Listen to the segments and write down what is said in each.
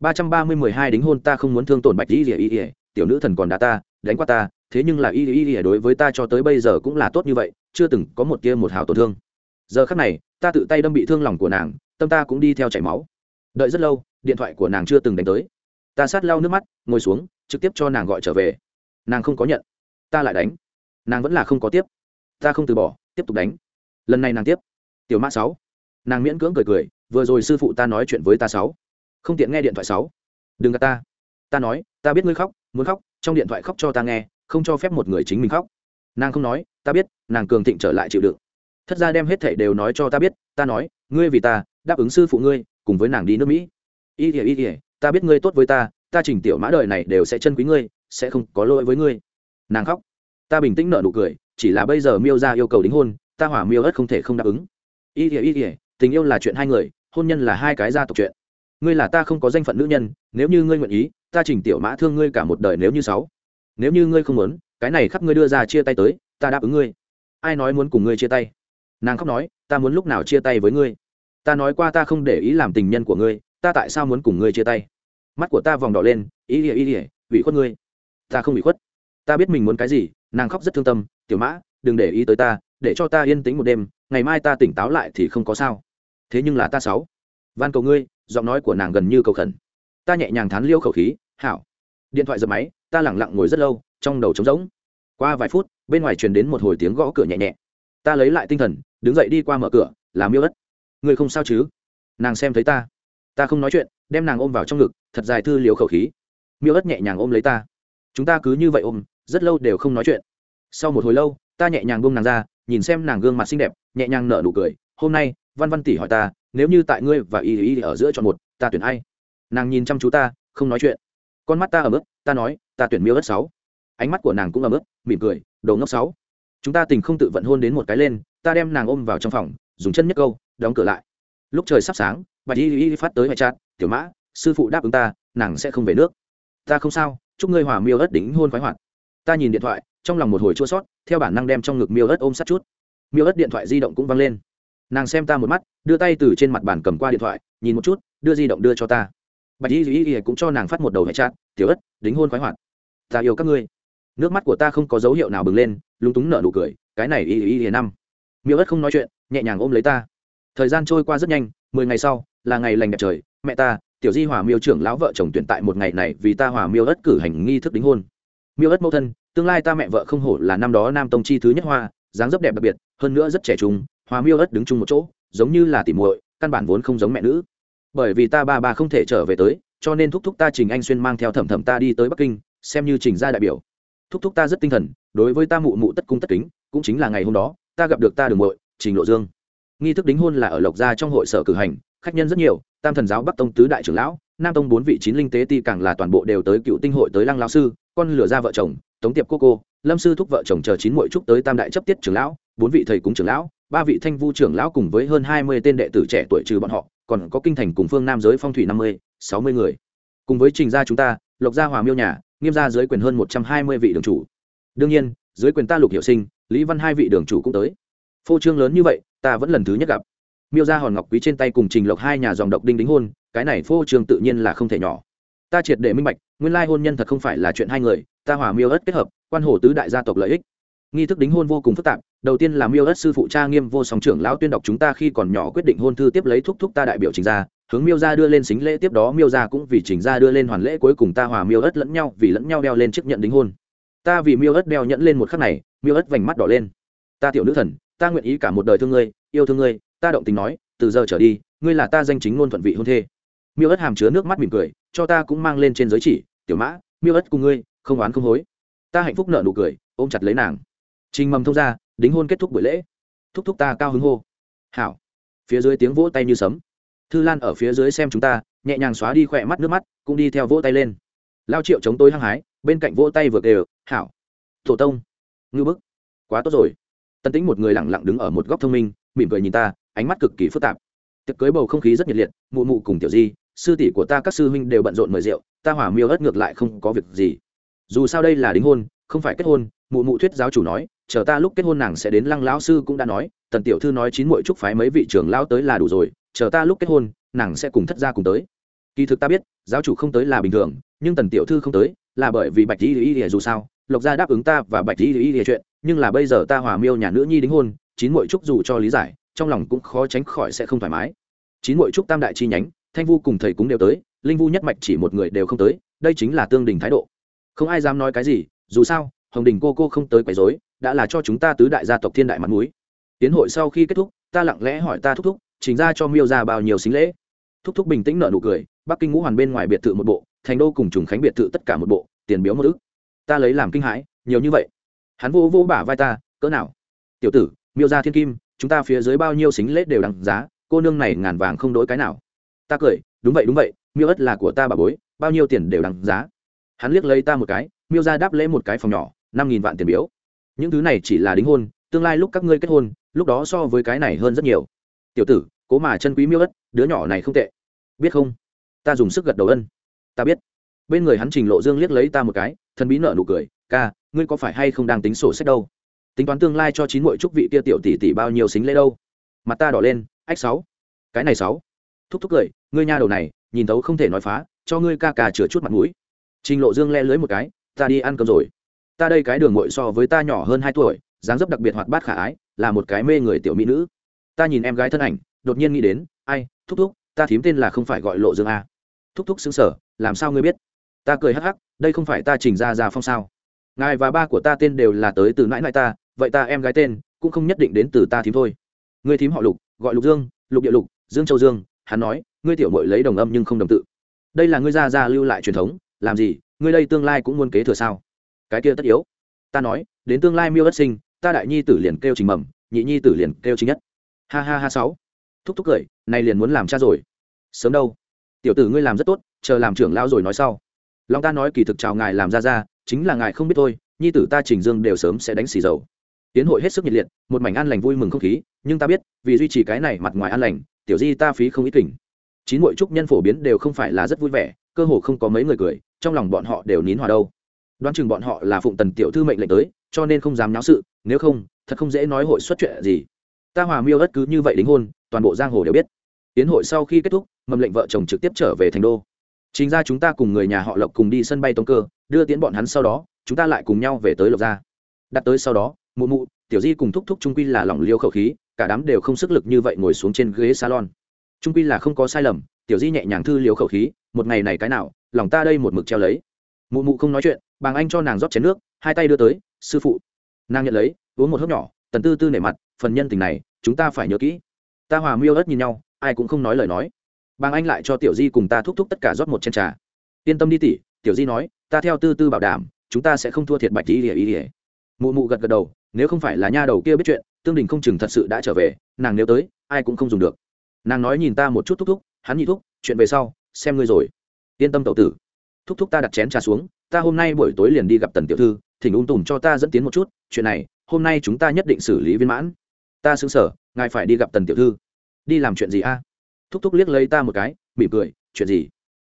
ba trăm ba mươi mười hai đính hôn ta không muốn thương tổn bạch y ỉa y ỉa tiểu nữ thần còn đá ta, đánh qua ta, thế nhưng là y y ỉa đối với ta cho tới bây giờ cũng là tốt như vậy, chưa từng có một kia một hào tổn thương. Giờ khắc này, ta tự tay đâm bị thương lòng của nàng, tâm ta cũng đi theo chảy máu. Đợi rất lâu, điện thoại của nàng chưa từng đánh tới. Ta sát lau nước mắt, ngồi xuống, trực tiếp cho nàng gọi trở về. Nàng không có nhận. Ta lại đánh. Nàng vẫn là không có tiếp. Ta không từ bỏ, tiếp tục đánh. Lần này nàng tiếp. Tiểu mã sáu. Nàng miễn cưỡng cười cười, vừa rồi sư phụ ta nói chuyện với ta sáu không tiện nghe điện thoại sáu. Đừng gạt ta. Ta nói, ta biết ngươi khóc, muốn khóc, trong điện thoại khóc cho ta nghe, không cho phép một người chính mình khóc. Nàng không nói, ta biết, nàng cường thịnh trở lại chịu đựng. Thất ra đem hết thảy đều nói cho ta biết, ta nói, ngươi vì ta, đáp ứng sư phụ ngươi, cùng với nàng đi nước mỹ. Y ỉa y ỉa ta biết ngươi tốt với ta ta chỉnh tiểu mã đời này đều sẽ chân quý ngươi, sẽ không có lỗi với ngươi. Nàng khóc. Ta bình tĩnh nợ nụ cười, chỉ là bây giờ miêu ra yêu cầu đính hôn, ta hỏa miêu ất không thể không đáp ứng. Y ỉa y ỉa tình yêu là chuyện hai người, hôn nhân là hai cái gia tộc chuyện ngươi là ta không có danh phận nữ nhân, nếu như ngươi nguyện ý, ta chỉnh tiểu mã thương ngươi cả một đời nếu như sáu. Nếu như ngươi không muốn, cái này khắp ngươi đưa ra chia tay tới, ta đáp ứng ngươi. Ai nói muốn cùng ngươi chia tay? Nàng khóc nói, ta muốn lúc nào chia tay với ngươi? Ta nói qua ta không để ý làm tình nhân của ngươi, ta tại sao muốn cùng ngươi chia tay? Mắt của ta vòng đỏ lên, ý ỉa ý ỉa ủy khuất ngươi. Ta không bị khuất. Ta biết mình muốn cái gì, nàng khóc rất thương tâm, tiểu mã, đừng để ý tới ta, để cho ta yên tĩnh một đêm, ngày mai ta tỉnh táo lại thì không có sao. Thế nhưng là ta sáu van cầu ngươi, giọng nói của nàng gần như cầu khẩn. Ta nhẹ nhàng thán liêu khẩu khí, hảo. Điện thoại dập máy, ta lẳng lặng ngồi rất lâu, trong đầu trống rỗng. Qua vài phút, bên ngoài truyền đến một hồi tiếng gõ cửa nhẹ nhẹ. Ta lấy lại tinh thần, đứng dậy đi qua mở cửa làm miêu ất. Người không sao chứ? Nàng xem thấy ta. Ta không nói chuyện, đem nàng ôm vào trong ngực, thật dài thư liều khẩu khí. Miêu ất nhẹ nhàng ôm lấy ta. Chúng ta cứ như vậy ôm, rất lâu đều không nói chuyện. Sau một hồi lâu, ta nhẹ nhàng bông nàng ra, nhìn xem nàng gương mặt xinh đẹp, nhẹ nhàng nở nụ cười. Hôm nay văn văn tỷ hỏi ta, nếu như tại ngươi và y y ở giữa chọn một, ta tuyển ai? Nàng nhìn chăm chú ta, không nói chuyện. Con mắt ta ở mức ta nói, ta tuyển miêu ất sáu. Ánh mắt của nàng cũng ở mức mỉm cười, đồ ngốc sáu. Chúng ta tình không tự vận hôn đến một cái lên, ta đem nàng ôm vào trong phòng, dùng chân nhấc câu, đóng cửa lại. Lúc trời sắp sáng bạch y y phát tới ngoại trát tiểu mã, sư phụ đáp ứng ta, nàng sẽ không về nước. Ta không sao, chúc ngươi hòa miêu ất đính hôn khoái hoạt. Ta nhìn điện thoại, trong lòng một hồi chua sót, theo bản năng đem trong ngực miêu ất ôm sát chút. Miêu ất điện thoại di động cũng văng lên nàng xem ta một mắt, đưa tay từ trên mặt bàn cầm qua điện thoại, nhìn một chút, đưa di động đưa cho ta. Bạch y y y cũng cho nàng phát một đầu hệ chat, tiểu ất, đính hôn khoái hoạt. Ta yêu các ngươi. Nước mắt của ta không có dấu hiệu nào bừng lên, lúng túng nở nụ cười, cái này y y y năm. Miêu ất không nói chuyện, nhẹ nhàng ôm lấy ta. Thời gian trôi qua rất nhanh, mười ngày sau, là ngày lành đẹp trời, mẹ ta, tiểu di hòa miêu trưởng lão vợ chồng tuyển tại một ngày này vì ta hòa miêu ất cử hành nghi thức đính hôn. Miêu ất mẫu thân, tương lai ta mẹ vợ không hổ là năm đó nam tông chi thứ nhất hoa, dáng dấp đẹp đặc biệt, hơn nữa rất trẻ trung hòa miêu ất đứng chung một chỗ, giống như là tỉ muội, căn bản vốn không giống mẹ nữ. Bởi vì ta ba ba không thể trở về tới, cho nên thúc thúc ta trình anh xuyên mang theo thẩm thẩm ta đi tới bắc kinh, xem như trình ra đại biểu. Thúc thúc ta rất tinh thần, đối với ta mụ mụ tất cung tất kính, cũng chính là ngày hôm đó, ta gặp được ta đường muội, trình lộ dương. Nghi thức đính hôn là ở lộc gia trong hội sở cử hành, khách nhân rất nhiều, tam thần giáo bắc tông tứ đại trưởng lão, nam tông bốn vị chín linh tế ti càng là toàn bộ đều tới cựu tinh hội tới lăng lão sư, con lửa ra vợ chồng, tống tiệp cô cô, lâm sư thúc vợ chồng chờ chín muội trúc tới tam đại chấp tiết trưởng lão, bốn vị thầy cúng trưởng lão ba vị thanh vu trưởng lão cùng với hơn hai mươi tên đệ tử trẻ tuổi trừ bọn họ, còn có kinh thành cùng phương nam giới phong thủy năm mươi, sáu mươi người. Cùng với trình gia chúng ta, lộc gia hòa miêu nhà, nghiêm gia dưới quyền hơn một trăm hai mươi vị đường chủ. Đương nhiên, dưới quyền ta lục hiệu sinh, lý văn hai vị đường chủ cũng tới. Phô trương lớn như vậy, ta vẫn lần thứ nhất gặp. Miêu gia hòn ngọc quý trên tay cùng trình lộc hai nhà dòng độc đinh đính hôn, cái này phô trương tự nhiên là không thể nhỏ. Ta triệt để minh bạch, nguyên lai hôn nhân thật không phải là chuyện hai người, ta hòa miêu ất kết hợp, quan hồ tứ đại gia tộc lợi ích nghi thức đính hôn vô cùng phức tạp, đầu tiên là miêu ất sư phụ cha nghiêm vô song trưởng lão tuyên đọc chúng ta khi còn nhỏ quyết định hôn thư tiếp lấy thúc thúc ta đại biểu trình ra hướng miêu ra đưa lên xính lễ tiếp đó miêu ra cũng vì trình ra đưa lên hoàn lễ cuối cùng ta hòa miêu ất lẫn nhau, vì lẫn nhau đeo lên chiếc nhận đính hôn. Ta vì miêu ất đeo nhẫn lên một khắc này, miêu ất vành mắt đỏ lên. Ta tiểu nữ thần, ta nguyện ý cả một đời thương ngươi, yêu thương ngươi, ta động tình nói, từ giờ trở đi, ngươi là ta danh chính ngôn thuận vị hôn thê. Miêu ất hàm chứa nước mắt mỉm cười, cho ta cũng mang lên trên giới chỉ, tiểu mã, miêu ất cùng ngươi, không oán không hối. Ta hạnh phúc nợ nụ cười, ôm chặt lấy nàng trình mầm thông ra đính hôn kết thúc buổi lễ. Thúc thúc ta cao hứng hô. Hảo. Phía dưới tiếng vỗ tay như sấm. Thư lan ở phía dưới xem chúng ta, nhẹ nhàng xóa đi khỏe mắt nước mắt, cũng đi theo vỗ tay lên. Lao triệu chống tôi hăng hái, bên cạnh vỗ tay vừa đều hảo. Thổ tông. Ngư bức. Quá tốt rồi. Tân tính một người lẳng lặng đứng ở một góc thông minh, mỉm cười nhìn ta, ánh mắt cực kỳ phức tạp. Tiệc cưới bầu không khí rất nhiệt liệt, mụ mụ cùng tiểu di, sư tỷ của ta các sư huynh đều bận rộn mời rượu, ta hỏa miêu ớt ngược lại không có việc gì. Dù sao đây là đính hôn, không phải kết hôn, mụ mụ thuyết giáo chủ nói chờ ta lúc kết hôn nàng sẽ đến lăng lão sư cũng đã nói, tần tiểu thư nói chín muội trúc phái mấy vị trưởng lão tới là đủ rồi, chờ ta lúc kết hôn, nàng sẽ cùng thất gia cùng tới. Kỳ thực ta biết, giáo chủ không tới là bình thường, nhưng tần tiểu thư không tới, là bởi vì bạch y lý y dù sao, lộc gia đáp ứng ta và bạch y lý y chuyện, nhưng là bây giờ ta hòa miêu nhà nữ nhi đính hôn, chín muội trúc dù cho lý giải, trong lòng cũng khó tránh khỏi sẽ không thoải mái. Chín muội trúc tam đại chi nhánh, thanh vu cùng thầy cũng đều tới, linh vu nhất mạch chỉ một người đều không tới, đây chính là tương đình thái độ. Không ai dám nói cái gì, dù sao, hồng đình cô cô không tới quấy rối đã là cho chúng ta tứ đại gia tộc thiên đại mặt mũi. Tiến hội sau khi kết thúc, ta lặng lẽ hỏi ta thúc thúc chính ra cho miêu ra bao nhiêu xính lễ? Thúc thúc bình tĩnh nở nụ cười, bắc kinh ngũ hoàn bên ngoài biệt thự một bộ, thành đô cùng trùng khánh biệt thự tất cả một bộ, tiền biếu một ức. Ta lấy làm kinh hãi, nhiều như vậy? Hắn vô vô bả vai ta, cỡ nào? Tiểu tử, miêu ra thiên kim, chúng ta phía dưới bao nhiêu xính lễ đều đằng giá, cô nương này ngàn vàng không đổi cái nào. Ta cười, đúng vậy đúng vậy, miêu ất là của ta bà bối, bao nhiêu tiền đều đằng giá. Hắn liếc lấy ta một cái, miêu ra đáp lễ một cái phòng nhỏ, năm nghìn vạn tiền biếu những thứ này chỉ là đính hôn, tương lai lúc các ngươi kết hôn, lúc đó so với cái này hơn rất nhiều. Tiểu tử, cố mà chân quý miêu ất, đứa nhỏ này không tệ. Biết không? Ta dùng sức gật đầu ân. Ta biết. Bên người hắn trình lộ dương liếc lấy ta một cái, thần bí nợ nụ cười, ca, ngươi có phải hay không đang tính sổ sách đâu? Tính toán tương lai cho chín mội chúc vị kia tiểu tỷ tỷ bao nhiêu xính lễ đâu? Mặt ta đỏ lên, ách sáu. Cái này sáu. Thúc thúc cười, ngươi nha đầu này, nhìn tấu không thể nói phá, cho ngươi ca ca chừa chút mặt mũi. Trình lộ dương le lưới một cái, ta đi ăn cơm rồi ta đây cái đường mội so với ta nhỏ hơn hai tuổi, dáng dấp đặc biệt hoạt bát khả ái, là một cái mê người tiểu mỹ nữ. Ta nhìn em gái thân ảnh, đột nhiên nghĩ đến, ai, thúc thúc, ta thím tên là không phải gọi lộ dương a thúc thúc xứng sở làm sao ngươi biết? Ta cười hắc hắc, đây không phải ta trình ra ra phong sao? Ngài và ba của ta tên đều là tới từ nãi mãi ta, vậy ta em gái tên cũng không nhất định đến từ ta thím thôi. Ngươi thím họ lục, gọi lục dương, lục địa lục, dương châu dương, hắn nói, ngươi tiểu mội lấy đồng âm nhưng không đồng tự. Đây là ngươi ra ra lưu lại truyền thống, làm gì, ngươi đây tương lai cũng muốn kế thừa sao? Cái kia tất yếu. Ta nói, đến tương lai miêu đất sinh, ta đại nhi tử liền kêu trình mầm, nhị nhi tử liền kêu chính nhất. Ha ha ha sáu. Thúc thúc cười này liền muốn làm cha rồi. Sớm đâu. Tiểu tử ngươi làm rất tốt, chờ làm trưởng lao rồi nói sau. Long ta nói kỳ thực chào ngài làm ra ra, chính là ngài không biết thôi, nhi tử ta trình dương đều sớm sẽ đánh xì dầu. Tiến hội hết sức nhiệt liệt, một mảnh an lành vui mừng không khí, nhưng ta biết, vì duy trì cái này mặt ngoài an lành, tiểu di ta phí không ít kỉnh chín mỗi trúc nhân phổ biến đều không phải là rất vui vẻ, cơ hồ không có mấy người cười, trong lòng bọn họ đều nín hòa đâu đoán chừng bọn họ là phụng tần tiểu thư mệnh lệnh tới, cho nên không dám náo sự, nếu không, thật không dễ nói hội xuất chuyện gì. Ta hòa miêu ất cứ như vậy đính hôn, toàn bộ giang hồ đều biết. Tiến hội sau khi kết thúc, mầm lệnh vợ chồng trực tiếp trở về thành đô. Chính ra chúng ta cùng người nhà họ lộc cùng đi sân bay tông cơ, đưa tiến bọn hắn sau đó, chúng ta lại cùng nhau về tới lộc gia. Đặt tới sau đó, mụ mụ, tiểu di cùng thúc thúc trung quy là lỏng liêu khẩu khí, cả đám đều không sức lực như vậy ngồi xuống trên ghế salon. Trung quy là không có sai lầm, tiểu di nhẹ nhàng thư liều khẩu khí, một ngày này cái nào, lòng ta đây một mực treo lấy. Mụ mụ không nói chuyện bàng anh cho nàng rót chén nước, hai tay đưa tới, sư phụ. Nàng nhận lấy, uống một hớp nhỏ, tần tư tư nể mặt, phần nhân tình này, chúng ta phải nhớ kỹ. Ta hòa miêu ớt nhìn nhau, ai cũng không nói lời nói. Bàng anh lại cho tiểu di cùng ta thúc thúc tất cả rót một chén trà. Yên tâm đi tỉ tiểu di nói, ta theo tư tư bảo đảm, chúng ta sẽ không thua thiệt bạch ý ỉa ý ỉa mụ mụ gật gật đầu, nếu không phải là nha đầu kia biết chuyện, tương đình không chừng thật sự đã trở về, nàng nếu tới, ai cũng không dùng được. Nàng nói nhìn ta một chút thúc thúc, hắn nhị thúc, chuyện về sau, xem ngươi rồi. Yên tâm tậu tử. Thúc thúc ta đặt chén trà xuống ta hôm nay buổi tối liền đi gặp tần tiểu thư, thỉnh ung tùm cho ta dẫn tiến một chút, chuyện này, hôm nay chúng ta nhất định xử lý viên mãn. Ta xứng sở ngài phải đi gặp tần tiểu thư. Đi làm chuyện gì a? Thúc thúc liếc lấy ta một cái, mỉm cười, chuyện gì?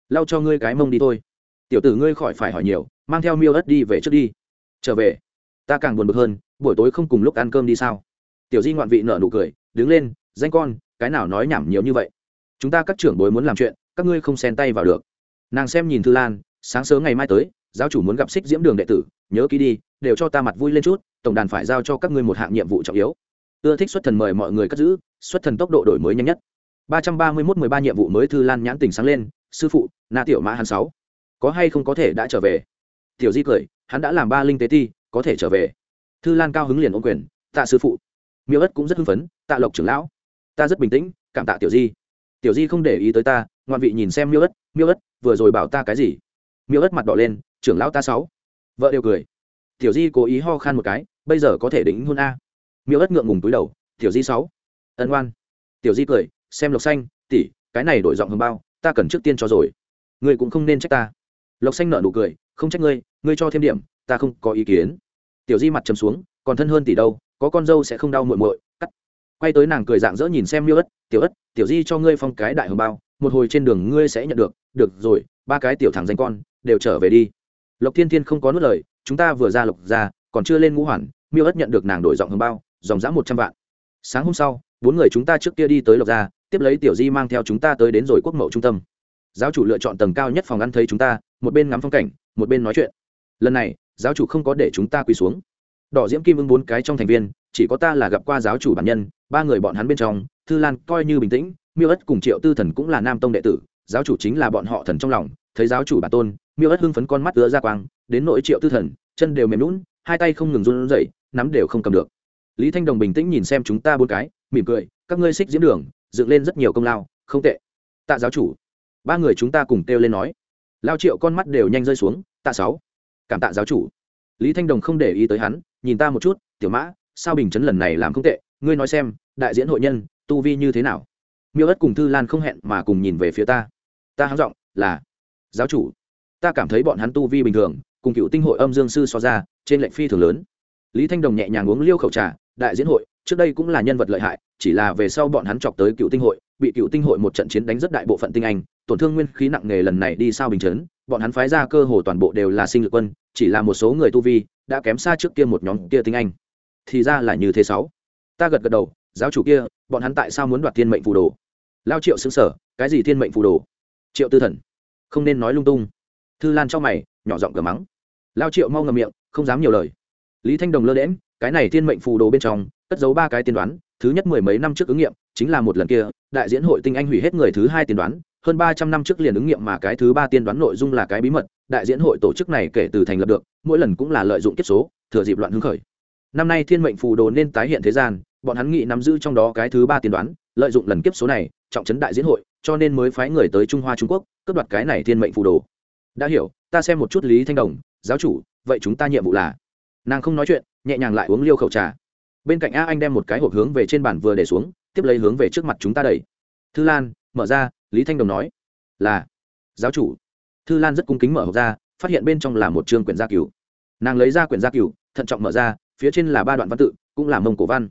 Lau cho ngươi cái mông đi thôi. Tiểu tử ngươi khỏi phải hỏi nhiều, mang theo miêu ất đi về trước đi. Trở về. Ta càng buồn bực hơn, buổi tối không cùng lúc ăn cơm đi sao? Tiểu di ngoạn vị nở nụ cười, đứng lên, danh con, cái nào nói nhảm nhiều như vậy? Chúng ta các trưởng bối muốn làm chuyện, các ngươi không xen tay vào được. Nàng xem nhìn thư lan, sáng sớm ngày mai tới giáo chủ muốn gặp xích diễm đường đệ tử, nhớ ký đi, đều cho ta mặt vui lên chút, tổng đàn phải giao cho các ngươi một hạng nhiệm vụ trọng yếu. Ưa thích xuất thần mời mọi người cất giữ, xuất thần tốc độ đổi mới nhanh nhất. ba trăm ba mươi mốt mười ba nhiệm vụ mới thư lan nhãn tình sáng lên, sư phụ, na tiểu mã hắn sáu, có hay không có thể đã trở về? Tiểu di cười, hắn đã làm ba linh tế ti, có thể trở về. Thư lan cao hứng liền ôm quyền, tạ sư phụ. Miêu ất cũng rất hưng phấn, tạ lộc trưởng lão, ta rất bình tĩnh, cảm tạ tiểu di. Tiểu di không để ý tới ta, ngoạn vị nhìn xem miêu ất miêu ất, vừa rồi bảo ta cái gì? Miêu ất mặt đỏ lên trưởng lão ta sáu. Vợ đều cười. Tiểu di cố ý ho khan một cái bây giờ có thể đính hôn a. Miêu ất ngượng ngùng túi đầu tiểu di sáu. Ân oan, tiểu di cười xem lộc xanh tỷ cái này đổi giọng hương bao ta cần trước tiên cho rồi. Ngươi cũng không nên trách ta. Lộc xanh nở nụ cười không trách ngươi ngươi cho thêm điểm ta không có ý kiến. Tiểu di mặt trầm xuống còn thân hơn tỷ đâu có con dâu sẽ không đau muội muội. Cắt. Quay tới nàng cười dạng dỡ nhìn xem miêu ất tiểu ất tiểu di cho ngươi phong cái đại hồng bao một hồi trên đường ngươi sẽ nhận được được rồi ba cái tiểu thằng danh con đều trở về đi lộc thiên thiên không có nuốt lời, chúng ta vừa ra lộc ra, còn chưa lên ngũ hoàn, miêu ất nhận được nàng đổi giọng hương bao, dòng dã một trăm vạn. Sáng hôm sau, bốn người chúng ta trước kia đi tới lộc gia tiếp lấy tiểu di mang theo chúng ta tới đến rồi quốc mậu trung tâm. Giáo chủ lựa chọn tầng cao nhất phòng ăn thấy chúng ta, một bên ngắm phong cảnh, một bên nói chuyện. Lần này, giáo chủ không có để chúng ta quỳ xuống. Đỏ diễm kim ưng bốn cái trong thành viên, chỉ có ta là gặp qua giáo chủ bản nhân, ba người bọn hắn bên trong, thư lan coi như bình tĩnh, miêu ất cùng triệu tư thần cũng là nam tông đệ tử, giáo chủ chính là bọn họ thần trong lòng, thấy giáo chủ bản tôn miêu ất hưng phấn con mắt ứa ra quang, đến nội triệu tư thần, chân đều mềm lún hai tay không ngừng run rẩy, nắm đều không cầm được. Lý thanh đồng bình tĩnh nhìn xem chúng ta bốn cái, mỉm cười, các ngươi xích diễm đường, dựng lên rất nhiều công lao, không tệ. Tạ giáo chủ, ba người chúng ta cùng kêu lên nói. Lao triệu con mắt đều nhanh rơi xuống, tạ sáu. Cảm tạ giáo chủ. Lý thanh đồng không để ý tới hắn, nhìn ta một chút, tiểu mã, sao bình chấn lần này làm không tệ, ngươi nói xem, đại diễn hội nhân, tu vi như thế nào? Miêu ất cùng thư lan không hẹn mà cùng nhìn về phía ta. Ta hám giọng, là, giáo chủ ta cảm thấy bọn hắn tu vi bình thường, cùng cựu tinh hội âm dương sư so ra, trên lệnh phi thường lớn. Lý thanh đồng nhẹ nhàng uống liêu khẩu trà, đại diễn hội, trước đây cũng là nhân vật lợi hại, chỉ là về sau bọn hắn chọc tới cựu tinh hội, bị cựu tinh hội một trận chiến đánh rất đại bộ phận tinh anh, tổn thương nguyên khí nặng nề lần này đi sao bình chấn, bọn hắn phái ra cơ hồ toàn bộ đều là sinh lực quân, chỉ là một số người tu vi đã kém xa trước kia một nhóm kia tinh anh. Thì ra là như thế sáu. Ta gật gật đầu, giáo chủ kia, bọn hắn tại sao muốn đoạt thiên mệnh phù đồ? Lao triệu xứng sở, cái gì thiên mệnh phù đồ? Triệu tư thần. Không nên nói lung tung thư lan cho mày, nhỏ giọng cờ mắng. Lao triệu mau ngầm miệng, không dám nhiều lời. Lý thanh đồng lơ đễm cái này thiên mệnh phù đồ bên trong, cất giấu ba cái tiên đoán, thứ nhất mười mấy năm trước ứng nghiệm, chính là một lần kia, đại diễn hội tinh anh hủy hết người thứ hai tiên đoán, hơn ba trăm năm trước liền ứng nghiệm mà cái thứ ba tiên đoán nội dung là cái bí mật, đại diễn hội tổ chức này kể từ thành lập được, mỗi lần cũng là lợi dụng kiếp số, thừa dịp loạn hứng khởi. Năm nay thiên mệnh phù đồ nên tái hiện thế gian, bọn hắn nghĩ nắm giữ trong đó cái thứ ba tiên đoán, lợi dụng lần kiếp số này, trọng trấn đại diễn hội, cho nên mới phái người tới trung hoa trung quốc, cướp đoạt cái này thiên mệnh phù đồ đã hiểu, ta xem một chút lý thanh đồng, giáo chủ, vậy chúng ta nhiệm vụ là? Nàng không nói chuyện, nhẹ nhàng lại uống liêu khẩu trà. Bên cạnh a anh đem một cái hộp hướng về trên bàn vừa để xuống, tiếp lấy hướng về trước mặt chúng ta đẩy. Thư lan, mở ra, lý thanh đồng nói. Là. Giáo chủ. Thư lan rất cung kính mở hộp ra, phát hiện bên trong là một chương quyển gia cửu. Nàng lấy ra quyển gia cửu, thận trọng mở ra, phía trên là ba đoạn văn tự, cũng là mông cổ văn.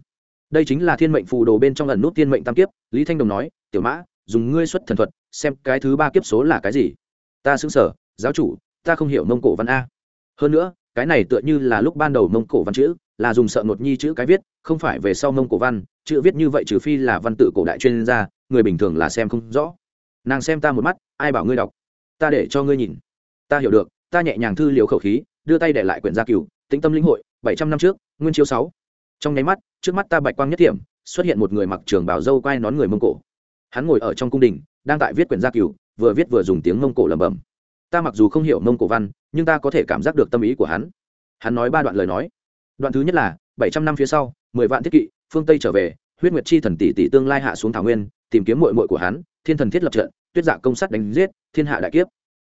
Đây chính là thiên mệnh phù đồ bên trong lần nút thiên mệnh tam kiếp, lý thanh đồng nói. Tiểu mã, dùng ngươi xuất thần thuật, xem cái thứ ba kiếp số là cái gì? Ta xứng sở giáo chủ, ta không hiểu mông cổ văn a. Hơn nữa, cái này tựa như là lúc ban đầu mông cổ văn chữ, là dùng sợ ngột nhi chữ cái viết, không phải về sau mông cổ văn, chữ viết như vậy trừ phi là văn tự cổ đại chuyên gia, người bình thường là xem không rõ. Nàng xem ta một mắt, ai bảo ngươi đọc? Ta để cho ngươi nhìn. Ta hiểu được, ta nhẹ nhàng thư liều khẩu khí, đưa tay để lại quyển gia cửu, tĩnh tâm lĩnh hội, bảy trăm năm trước, nguyên chiếu sáu. Trong nháy mắt, trước mắt ta bạch quang nhất điểm, xuất hiện một người mặc trường bảo dâu quai nón người mông cổ. Hắn ngồi ở trong cung đình, đang tại viết quyển gia cửu, vừa viết vừa dùng tiếng mông cổ lẩm bẩm ta mặc dù không hiểu mông cổ văn, nhưng ta có thể cảm giác được tâm ý của hắn. Hắn nói ba đoạn lời nói. Đoạn thứ nhất là, bảy trăm năm phía sau, mười vạn thiết kỵ, phương tây trở về, huyết nguyệt chi thần tỷ tỷ tương lai hạ xuống thảo nguyên, tìm kiếm mội mội của hắn, thiên thần thiết lập trận, tuyết dạ công sắt đánh giết, thiên hạ đại kiếp.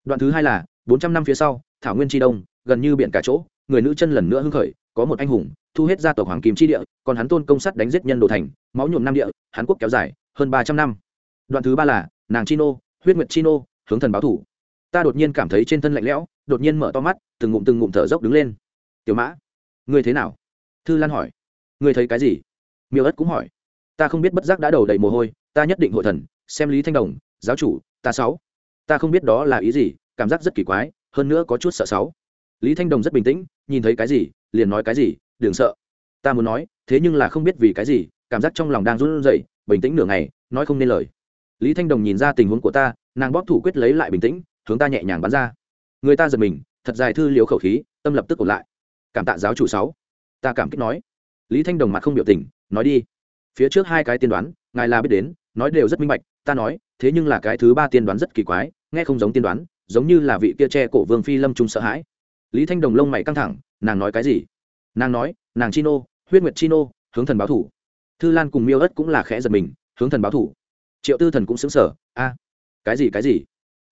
Đoạn thứ hai là, bốn trăm năm phía sau, thảo nguyên tri đông, gần như biển cả chỗ, người nữ chân lần nữa hưng khởi, có một anh hùng, thu hết gia tộc hoàng kim chi địa, còn hắn tôn công sắt đánh giết nhân đồ thành, máu nhuộm nam địa hắn quốc kéo dài hơn ba trăm năm. Đoạn thứ ba là, nàng chi nô huyết nguyệt chi nô hướng thần báo thủ ta đột nhiên cảm thấy trên thân lạnh lẽo, đột nhiên mở to mắt, từng ngụm từng ngụm thở dốc đứng lên. Tiểu mã, ngươi thế nào? Thư lan hỏi. Ngươi thấy cái gì? Miêu ất cũng hỏi. Ta không biết bất giác đã đầu đầy mồ hôi, ta nhất định hội thần, xem lý thanh đồng, giáo chủ, ta sáu. Ta không biết đó là ý gì, cảm giác rất kỳ quái, hơn nữa có chút sợ sáu. Lý thanh đồng rất bình tĩnh, nhìn thấy cái gì, liền nói cái gì, đừng sợ. Ta muốn nói, thế nhưng là không biết vì cái gì, cảm giác trong lòng đang run rẩy, bình tĩnh nửa ngày, nói không nên lời. Lý thanh đồng nhìn ra tình huống của ta, nàng bóp thủ quyết lấy lại bình tĩnh hướng ta nhẹ nhàng bắn ra. Người ta giật mình, thật dài thư liếu khẩu khí, tâm lập tức ổn lại. Cảm tạ giáo chủ sáu. Ta cảm kích nói. Lý thanh đồng mặt không biểu tình, nói đi. Phía trước hai cái tiên đoán, ngài là biết đến, nói đều rất minh bạch, ta nói, thế nhưng là cái thứ ba tiên đoán rất kỳ quái, nghe không giống tiên đoán, giống như là vị kia che cổ vương phi lâm trung sợ hãi. Lý thanh đồng lông mày căng thẳng, nàng nói cái gì? Nàng nói, nàng chino huyết nguyệt chino hướng thần báo thủ. Thư lan cùng miêu ất cũng là khẽ giật mình, hướng thần báo thủ. Triệu tư thần cũng xứng sở a, cái gì cái gì?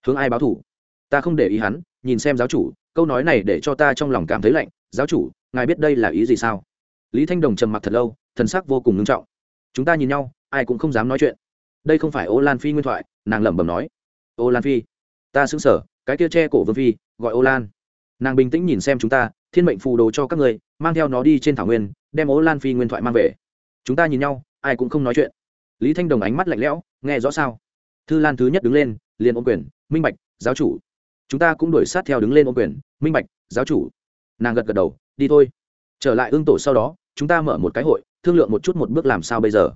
Hướng ai báo thủ? Ta không để ý hắn, nhìn xem giáo chủ, câu nói này để cho ta trong lòng cảm thấy lạnh. Giáo chủ, ngài biết đây là ý gì sao? Lý thanh đồng trầm mặc thật lâu, thần sắc vô cùng ngưng trọng. Chúng ta nhìn nhau, ai cũng không dám nói chuyện. Đây không phải ô lan phi nguyên thoại, nàng lẩm bẩm nói. Ô lan phi, ta xứng sở, cái kia che cổ vương phi, gọi ô lan. Nàng bình tĩnh nhìn xem chúng ta, thiên mệnh phù đồ cho các người mang theo nó đi trên thảo nguyên, đem ô lan phi nguyên thoại mang về. Chúng ta nhìn nhau, ai cũng không nói chuyện. Lý thanh đồng ánh mắt lạnh lẽo, nghe rõ sao? Thư lan thứ nhất đứng lên, liền ôm quyền minh bạch, giáo chủ. Chúng ta cũng đuổi sát theo đứng lên ô quyền, minh bạch, giáo chủ. Nàng gật gật đầu, đi thôi. Trở lại ương tổ sau đó, chúng ta mở một cái hội, thương lượng một chút một bước làm sao bây giờ.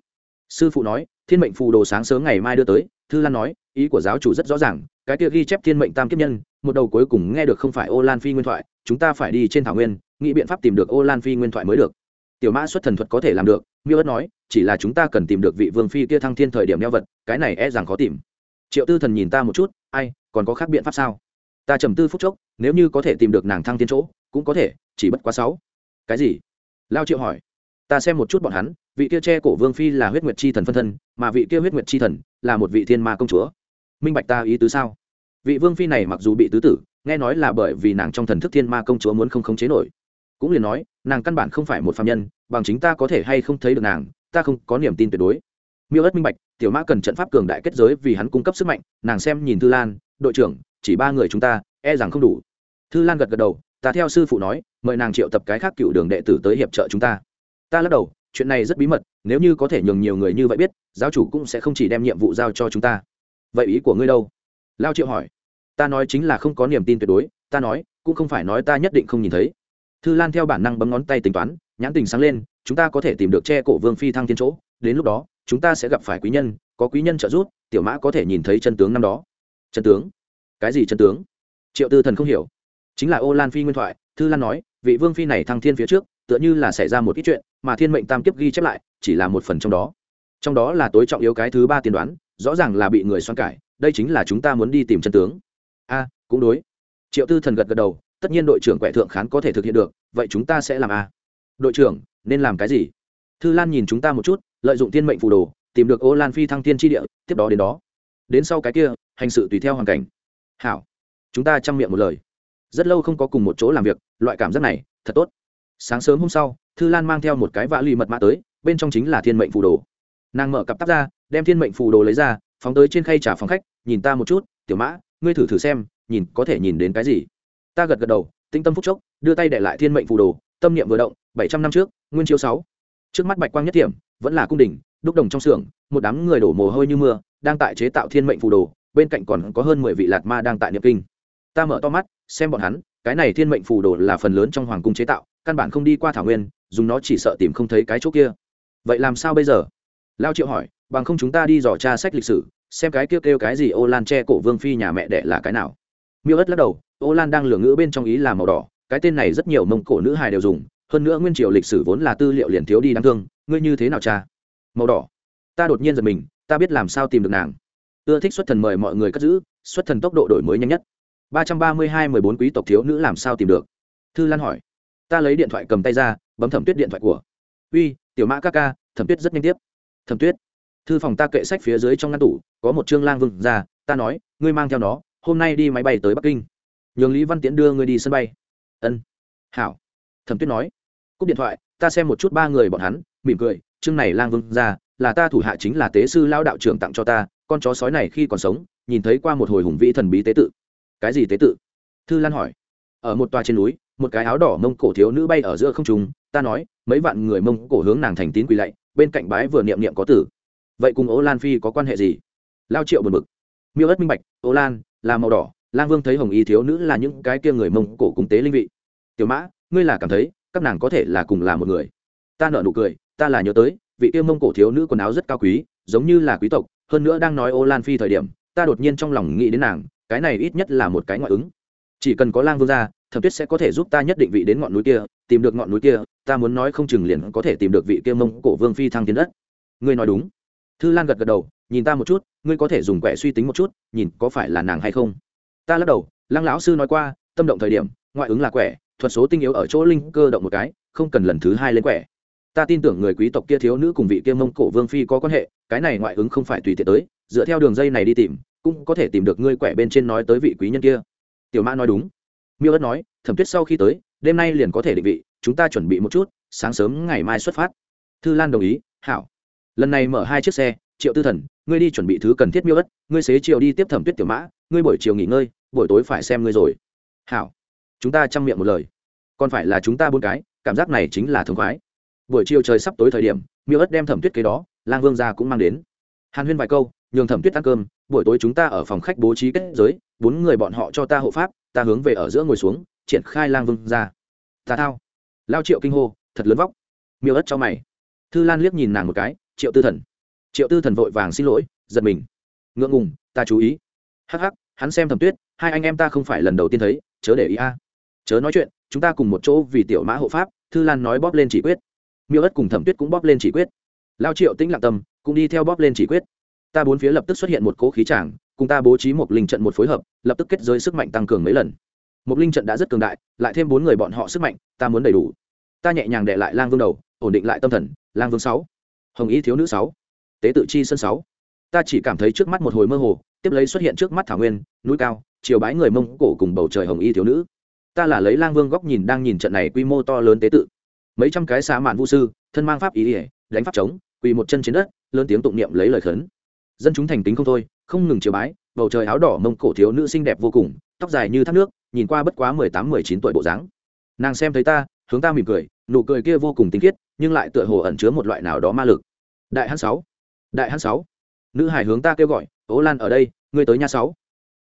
Sư phụ nói, thiên mệnh phù đồ sáng sớm ngày mai đưa tới, thư lan nói, ý của giáo chủ rất rõ ràng, cái kia ghi chép thiên mệnh tam kiếp nhân, một đầu cuối cùng nghe được không phải ô lan phi nguyên thoại, chúng ta phải đi trên thảo nguyên, nghĩ biện pháp tìm được ô lan phi nguyên thoại mới được. Tiểu mã xuất thần thuật có thể làm được, miêu ất nói, chỉ là chúng ta cần tìm được vị vương phi kia thăng thiên thời điểm neo vật, cái này e rằng khó tìm triệu tư thần nhìn ta một chút, ai, còn có khác biện pháp sao? Ta trầm tư phút chốc, nếu như có thể tìm được nàng thăng thiên chỗ, cũng có thể, chỉ bất quá sáu. Cái gì? Lao triệu hỏi. Ta xem một chút bọn hắn, vị kia che cổ vương phi là huyết nguyệt chi thần phân thân, mà vị kia huyết nguyệt chi thần là một vị thiên ma công chúa. Minh bạch ta ý tứ sao? Vị vương phi này mặc dù bị tứ tử, nghe nói là bởi vì nàng trong thần thức thiên ma công chúa muốn không khống chế nổi. Cũng liền nói, nàng căn bản không phải một phạm nhân, bằng chính ta có thể hay không thấy được nàng, ta không có niềm tin tuyệt đối miêu ất minh bạch, tiểu mã cần trận pháp cường đại kết giới vì hắn cung cấp sức mạnh, nàng xem nhìn thư lan, đội trưởng, chỉ ba người chúng ta e rằng không đủ. Thư lan gật gật đầu, ta theo sư phụ nói, mời nàng triệu tập cái khác cựu đường đệ tử tới hiệp trợ chúng ta. Ta lắc đầu, chuyện này rất bí mật, nếu như có thể nhường nhiều người như vậy biết, giáo chủ cũng sẽ không chỉ đem nhiệm vụ giao cho chúng ta. Vậy ý của ngươi đâu? Lao triệu hỏi. Ta nói chính là không có niềm tin tuyệt đối, ta nói, cũng không phải nói ta nhất định không nhìn thấy. Thư lan theo bản năng bấm ngón tay tính toán, nhãn tình sáng lên, chúng ta có thể tìm được che cổ vương phi thăng thiên chỗ, đến lúc đó chúng ta sẽ gặp phải quý nhân, có quý nhân trợ giúp, tiểu mã có thể nhìn thấy chân tướng năm đó. Chân tướng? Cái gì chân tướng? Triệu tư thần không hiểu. Chính là ô lan phi nguyên thoại, thư lan nói, vị vương phi này thăng thiên phía trước, tựa như là xảy ra một ít chuyện, mà thiên mệnh tam kiếp ghi chép lại, chỉ là một phần trong đó. Trong đó là tối trọng yếu cái thứ ba tiên đoán, rõ ràng là bị người xoan cải, đây chính là chúng ta muốn đi tìm chân tướng. A, cũng đối. Triệu tư thần gật gật đầu, tất nhiên đội trưởng quẻ thượng khán có thể thực hiện được, vậy chúng ta sẽ làm a. Đội trưởng, nên làm cái gì? Thư lan nhìn chúng ta một chút lợi dụng thiên mệnh phù đồ, tìm được ô lan phi thăng tiên tri địa, tiếp đó đến đó. Đến sau cái kia, hành sự tùy theo hoàn cảnh. Hảo, chúng ta chăm miệng một lời. Rất lâu không có cùng một chỗ làm việc, loại cảm giác này, thật tốt. Sáng sớm hôm sau, thư lan mang theo một cái vã lì mật mã tới, bên trong chính là thiên mệnh phù đồ. Nàng mở cặp tắp ra, đem thiên mệnh phù đồ lấy ra, phóng tới trên khay trả phòng khách, nhìn ta một chút, tiểu mã, ngươi thử thử xem, nhìn có thể nhìn đến cái gì? Ta gật gật đầu tinh tâm phúc chốc, đưa tay để lại thiên mệnh phù đồ, tâm niệm vừa động, bảy trăm năm trước, nguyên chiếu sáu. Trước mắt bạch quang nhất điểm vẫn là cung đình, đúc đồng trong xưởng, một đám người đổ mồ hôi như mưa, đang tại chế tạo thiên mệnh phù đồ, bên cạnh còn có hơn mười vị lạt ma đang tại niệm kinh. Ta mở to mắt, xem bọn hắn, cái này thiên mệnh phù đồ là phần lớn trong hoàng cung chế tạo, căn bản không đi qua thảo nguyên, dùng nó chỉ sợ tìm không thấy cái chỗ kia. Vậy làm sao bây giờ? Lao triệu hỏi, bằng không chúng ta đi dò tra sách lịch sử, xem cái kêu kêu cái gì ô lan che cổ vương phi nhà mẹ đẻ là cái nào. Miêu ất lắc đầu, ô lan đang lừa ngữ bên trong ý là màu đỏ, cái tên này rất nhiều mông cổ nữ hài đều dùng, hơn nữa nguyên triều lịch sử vốn là tư liệu liền thiếu đi đáng thương ngươi như thế nào cha? Màu đỏ. Ta đột nhiên giật mình, ta biết làm sao tìm được nàng. Ưa thích xuất thần mời mọi người cất giữ, xuất thần tốc độ đổi mới nhanh nhất. Ba trăm ba mươi hai mười bốn quý tộc thiếu nữ làm sao tìm được? Thư lan hỏi. Ta lấy điện thoại cầm tay ra, bấm thẩm tuyết điện thoại của. Uy, tiểu mã ca ca, thẩm tuyết rất nhanh tiếp. Thẩm tuyết. Thư phòng ta kệ sách phía dưới trong ngăn tủ, có một chương lang vừng ra, ta nói, ngươi mang theo nó, hôm nay đi máy bay tới bắc kinh. Nhường lý văn tiễn đưa ngươi đi sân bay. Ân. Hảo. Thẩm tuyết nói. Cúp điện thoại, ta xem một chút ba người bọn hắn mỉm cười chương này lang vương ra là ta thủ hạ chính là tế sư lao đạo trưởng tặng cho ta, con chó sói này khi còn sống, nhìn thấy qua một hồi hùng vĩ thần bí tế tự. Cái gì tế tự? Thư lan hỏi. Ở một tòa trên núi, một cái áo đỏ mông cổ thiếu nữ bay ở giữa không trung, ta nói, mấy vạn người mông cổ hướng nàng thành tín quỳ lạy, bên cạnh bái vừa niệm niệm có tử. Vậy cùng ô lan phi có quan hệ gì? Lao triệu buồn bực. Miêu ất minh bạch, ô lan, là màu đỏ, lang vương thấy hồng y thiếu nữ là những cái kia người mông cổ cùng tế linh vị. Tiểu mã, ngươi là cảm thấy, các nàng có thể là cùng là một người. Ta nợ nụ cười ta là nhớ tới, vị tiêu mông cổ thiếu nữ quần áo rất cao quý, giống như là quý tộc, hơn nữa đang nói ô lan phi thời điểm, ta đột nhiên trong lòng nghĩ đến nàng, cái này ít nhất là một cái ngoại ứng. Chỉ cần có lang vương ra thẩm tuyết sẽ có thể giúp ta nhất định vị đến ngọn núi kia, tìm được ngọn núi kia, ta muốn nói không chừng liền có thể tìm được vị kia mông cổ vương phi thăng tiến đất. Ngươi nói đúng. Thư lan gật gật đầu, nhìn ta một chút, ngươi có thể dùng quẻ suy tính một chút, nhìn có phải là nàng hay không. Ta lắc đầu, lăng lão sư nói qua, tâm động thời điểm, ngoại ứng là quẻ, thuật số tinh yếu ở chỗ linh cơ động một cái, không cần lần thứ hai lên quẻ ta tin tưởng người quý tộc kia thiếu nữ cùng vị kia mông cổ vương phi có quan hệ, cái này ngoại ứng không phải tùy tiện tới, dựa theo đường dây này đi tìm, cũng có thể tìm được ngươi quẻ bên trên nói tới vị quý nhân kia. Tiểu mã nói đúng. Miêu ất nói, thẩm tuyết sau khi tới, đêm nay liền có thể định vị, chúng ta chuẩn bị một chút, sáng sớm ngày mai xuất phát. Thư lan đồng ý, hảo. Lần này mở hai chiếc xe, triệu tư thần, ngươi đi chuẩn bị thứ cần thiết miêu ất, ngươi xế chiều đi tiếp thẩm tuyết tiểu mã, ngươi buổi chiều nghỉ ngơi, buổi tối phải xem ngươi rồi. Hảo. Chúng ta chăm miệng một lời. Còn phải là chúng ta buôn cái, cảm giác này chính là thống khoái buổi chiều trời sắp tối thời điểm, miêu ất đem thẩm tuyết kế đó, lang vương ra cũng mang đến. Hàn huyên vài câu, nhường thẩm tuyết ăn cơm, buổi tối chúng ta ở phòng khách bố trí kết giới, bốn người bọn họ cho ta hộ pháp, ta hướng về ở giữa ngồi xuống, triển khai lang vương ra ta thao. Lao triệu kinh hô, thật lớn vóc. Miêu ất cho mày. Thư lan liếc nhìn nàng một cái, triệu tư thần. Triệu tư thần vội vàng xin lỗi, giật mình. Ngượng ngùng, ta chú ý. Hắc hắc, hắn xem thẩm tuyết, hai anh em ta không phải lần đầu tiên thấy, chớ để ý a. Chớ nói chuyện, chúng ta cùng một chỗ vì tiểu mã hộ pháp, thư lan nói bóp lên chỉ quyết miêu ất cùng thẩm tuyết cũng bóp lên chỉ quyết. Lao triệu tĩnh lặng tâm, cũng đi theo bóp lên chỉ quyết. Ta bốn phía lập tức xuất hiện một cỗ khí tràng cùng ta bố trí một linh trận một phối hợp, lập tức kết giới sức mạnh tăng cường mấy lần. Một linh trận đã rất cường đại, lại thêm bốn người bọn họ sức mạnh, ta muốn đầy đủ. Ta nhẹ nhàng đệ lại lang vương đầu, ổn định lại tâm thần, lang vương sáu, hồng y thiếu nữ sáu, tế tự chi sân sáu. Ta chỉ cảm thấy trước mắt một hồi mơ hồ, tiếp lấy xuất hiện trước mắt thảo nguyên, núi cao chiều bái người mông cổ cùng bầu trời hồng y thiếu nữ. Ta là lấy lang vương góc nhìn đang nhìn trận này quy mô to lớn tế tự mấy trăm cái xạ mạn vũ sư, thân mang pháp ý ỉa đánh pháp trống quỳ một chân trên đất, lớn tiếng tụng niệm lấy lời khấn. Dân chúng thành tính không thôi, không ngừng chiều bái, bầu trời áo đỏ mông cổ thiếu nữ xinh đẹp vô cùng, tóc dài như thác nước, nhìn qua bất quá mười tám, mười chín tuổi bộ dáng. Nàng xem thấy ta, hướng ta mỉm cười, nụ cười kia vô cùng tinh khiết, nhưng lại tựa hồ ẩn chứa một loại nào đó ma lực. Đại hãn sáu, đại hãn sáu. Nữ hải hướng ta kêu gọi ố lan ở đây, ngươi tới nha sáu.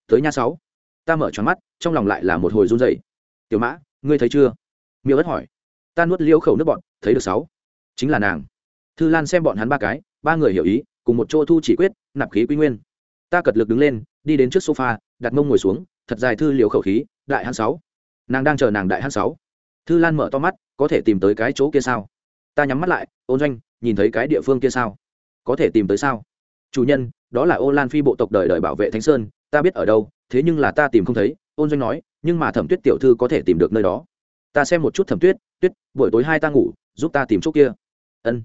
Tới nha sáu. Ta mở tròn mắt, trong lòng lại là một hồi run rẩy. Tiểu mã, ngươi thấy chưa? Miêu ất hỏi ta nuốt liêu khẩu nước bọn, thấy được sáu. Chính là nàng. Thư lan xem bọn hắn ba cái, ba người hiểu ý, cùng một chỗ thu chỉ quyết, nạp khí quy nguyên. Ta cật lực đứng lên, đi đến trước sofa, đặt mông ngồi xuống, thật dài thư liều khẩu khí, đại hắn sáu. Nàng đang chờ nàng đại hắn sáu. Thư lan mở to mắt, có thể tìm tới cái chỗ kia sao? Ta nhắm mắt lại, ôn doanh, nhìn thấy cái địa phương kia sao? Có thể tìm tới sao? Chủ nhân, đó là ô lan phi bộ tộc đời đời bảo vệ thánh sơn, ta biết ở đâu, thế nhưng là ta tìm không thấy, ôn doanh nói, nhưng mà thẩm tuyết tiểu thư có thể tìm được nơi đó. Ta xem một chút thẩm tuyết tuyết, buổi tối hai ta ngủ, giúp ta tìm chỗ kia. Ân.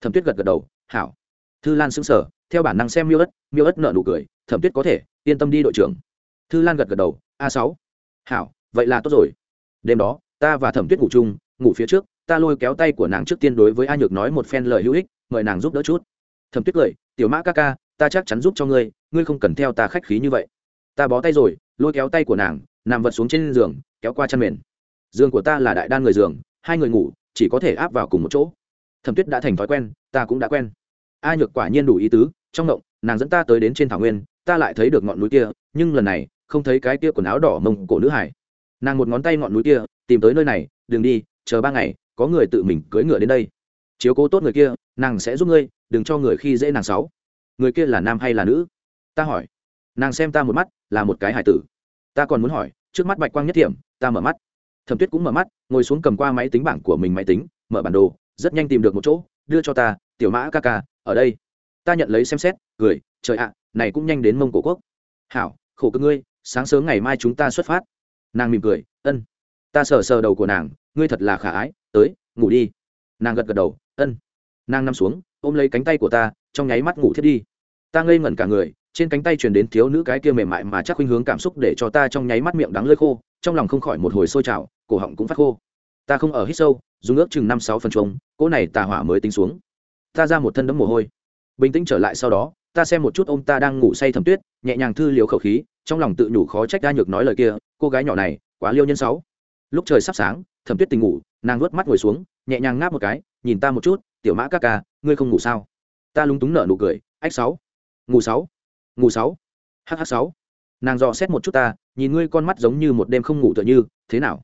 Thẩm tuyết gật gật đầu, hảo. Thư lan xứng sở theo bản năng xem miêu ất miêu ất nợ nụ cười, thẩm tuyết có thể, yên tâm đi đội trưởng. Thư lan gật gật đầu, a sáu. Hảo, vậy là tốt rồi. Đêm đó, ta và thẩm tuyết ngủ chung, ngủ phía trước, ta lôi kéo tay của nàng trước tiên đối với a nhược nói một phen lời hữu ích, mời nàng giúp đỡ chút. Thẩm tuyết cười, tiểu mã ca ca, ta chắc chắn giúp cho ngươi ngươi không cần theo ta khách khí như vậy. Ta bó tay rồi, lôi kéo tay của nàng, nằm vật xuống trên giường, kéo qua chăn mền. Giường của ta là đại đan người giường hai người ngủ, chỉ có thể áp vào cùng một chỗ. Thẩm tuyết đã thành thói quen, ta cũng đã quen. A nhược quả nhiên đủ ý tứ, trong động nàng dẫn ta tới đến trên thảo nguyên, ta lại thấy được ngọn núi kia, nhưng lần này, không thấy cái kia quần áo đỏ mông cổ nữ hải nàng một ngón tay ngọn núi kia, tìm tới nơi này, đừng đi, chờ ba ngày, có người tự mình cưỡi ngựa đến đây. Chiếu cố tốt người kia, nàng sẽ giúp ngươi, đừng cho người khi dễ nàng sáu. Người kia là nam hay là nữ? Ta hỏi. Nàng xem ta một mắt, là một cái hải tử. Ta còn muốn hỏi, trước mắt bạch quang nhất điểm ta mở mắt thẩm tuyết cũng mở mắt, ngồi xuống cầm qua máy tính bảng của mình máy tính, mở bản đồ, rất nhanh tìm được một chỗ, đưa cho ta, tiểu mã ca ca, ở đây. Ta nhận lấy xem xét, cười, trời ạ, này cũng nhanh đến mông cổ quốc. Hảo, khổ cơ ngươi, sáng sớm ngày mai chúng ta xuất phát. Nàng mỉm cười, ân. Ta sờ sờ đầu của nàng, ngươi thật là khả ái, tới, ngủ đi. Nàng gật gật đầu, ân. Nàng nằm xuống, ôm lấy cánh tay của ta, trong nháy mắt ngủ thiết đi. Ta ngây ngẩn cả người trên cánh tay truyền đến thiếu nữ cái kia mềm mại mà chắc khuynh hướng cảm xúc để cho ta trong nháy mắt miệng đắng lơi khô, trong lòng không khỏi một hồi sôi trào, cổ họng cũng phát khô. Ta không ở hít sâu, dùng ước chừng năm sáu phần trống cỗ này tà hỏa mới tính xuống. Ta ra một thân đấm mồ hôi. Bình tĩnh trở lại sau đó, ta xem một chút ông ta đang ngủ say thầm tuyết, nhẹ nhàng thư liều khẩu khí, trong lòng tự nhủ khó trách đa nhược nói lời kia, cô gái nhỏ này, quá liêu nhân sáu. Lúc trời sắp sáng thẩm tuyết tình ngủ, nàng nuốt mắt ngồi xuống, nhẹ nhàng ngáp một cái, nhìn ta một chút, tiểu mã các ca, ngươi không ngủ sao? Ta lúng túng nở nụ cười, ách sáu, ngủ sáu ngủ sáu. Hh sáu. Nàng dò xét một chút ta, nhìn ngươi con mắt giống như một đêm không ngủ tựa như, thế nào?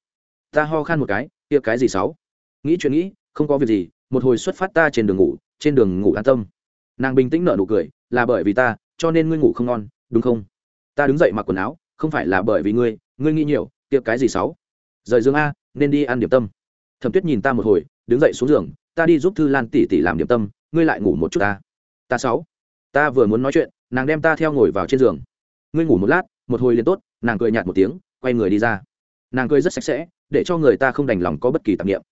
Ta ho khan một cái, kia cái gì sáu? Nghĩ chuyện nghĩ, không có việc gì, một hồi xuất phát ta trên đường ngủ, trên đường ngủ an tâm. Nàng bình tĩnh nở nụ cười, là bởi vì ta, cho nên ngươi ngủ không ngon, đúng không? Ta đứng dậy mặc quần áo, không phải là bởi vì ngươi ngươi nghĩ nhiều, kia cái gì sáu? Rời giường a, nên đi ăn điểm tâm. Thẩm tuyết nhìn ta một hồi, đứng dậy xuống giường, ta đi giúp thư lan tỷ tỷ làm điểm tâm, ngươi lại ngủ một chút ta. Ta sáu. Ta vừa muốn nói chuyện nàng đem ta theo ngồi vào trên giường. Ngươi ngủ một lát, một hồi liền tốt, nàng cười nhạt một tiếng, quay người đi ra. Nàng cười rất sạch sẽ, để cho người ta không đành lòng có bất kỳ tạp nghiệm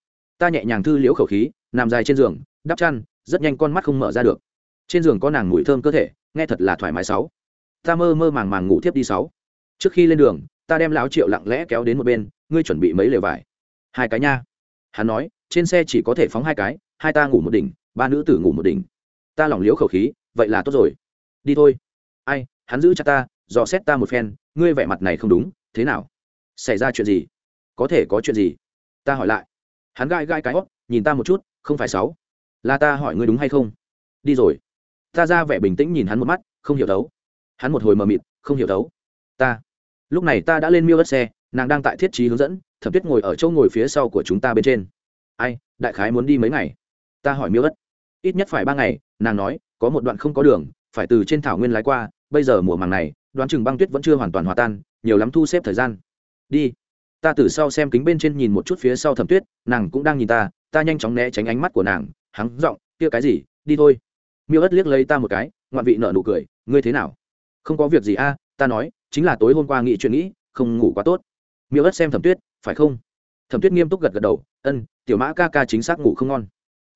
ta nhẹ nhàng thư liễu khẩu khí, nằm dài trên giường, đắp chăn, rất nhanh con mắt không mở ra được. Trên giường có nàng mùi thơm cơ thể, nghe thật là thoải mái sáu. Ta mơ mơ màng màng ngủ thiếp đi sáu. Trước khi lên đường, ta đem lão triệu lặng lẽ kéo đến một bên, ngươi chuẩn bị mấy lều vải? Hai cái nha. Hắn nói, trên xe chỉ có thể phóng hai cái, hai ta ngủ một đỉnh, ba nữ tử ngủ một đỉnh. Ta lỏng liễu khẩu khí, vậy là tốt rồi đi thôi. Ai, hắn giữ chặt ta, dò xét ta một phen, ngươi vẻ mặt này không đúng, thế nào? Xảy ra chuyện gì? Có thể có chuyện gì? Ta hỏi lại. Hắn gai gai cái hót nhìn ta một chút, không phải sáu. Là ta hỏi ngươi đúng hay không? Đi rồi. Ta ra vẻ bình tĩnh nhìn hắn một mắt, không hiểu đấu. Hắn một hồi mờ mịt, không hiểu đấu. Ta. Lúc này ta đã lên miêu đất xe, nàng đang tại thiết trí hướng dẫn, thẩm tuyết ngồi ở chỗ ngồi phía sau của chúng ta bên trên. Ai, đại khái muốn đi mấy ngày? Ta hỏi miêu đất. Ít nhất phải ba ngày, nàng nói, có một đoạn không có đường phải từ trên thảo nguyên lái qua, bây giờ mùa màng này, đoán chừng băng tuyết vẫn chưa hoàn toàn hòa tan, nhiều lắm thu xếp thời gian. Đi. Ta từ sau xem kính bên trên nhìn một chút phía sau thẩm tuyết, nàng cũng đang nhìn ta ta nhanh chóng né tránh ánh mắt của nàng Hắn giọng, kia cái gì? Đi thôi. Miêu ất liếc lấy ta một cái, ngoạn vị nợ nụ cười, ngươi thế nào? Không có việc gì a, ta nói, chính là tối hôm qua nghĩ chuyện nghĩ, không ngủ quá tốt. Miêu ất xem thẩm tuyết, phải không? Thẩm tuyết nghiêm túc gật gật đầu, ân, tiểu mã ca ca chính xác ngủ không ngon.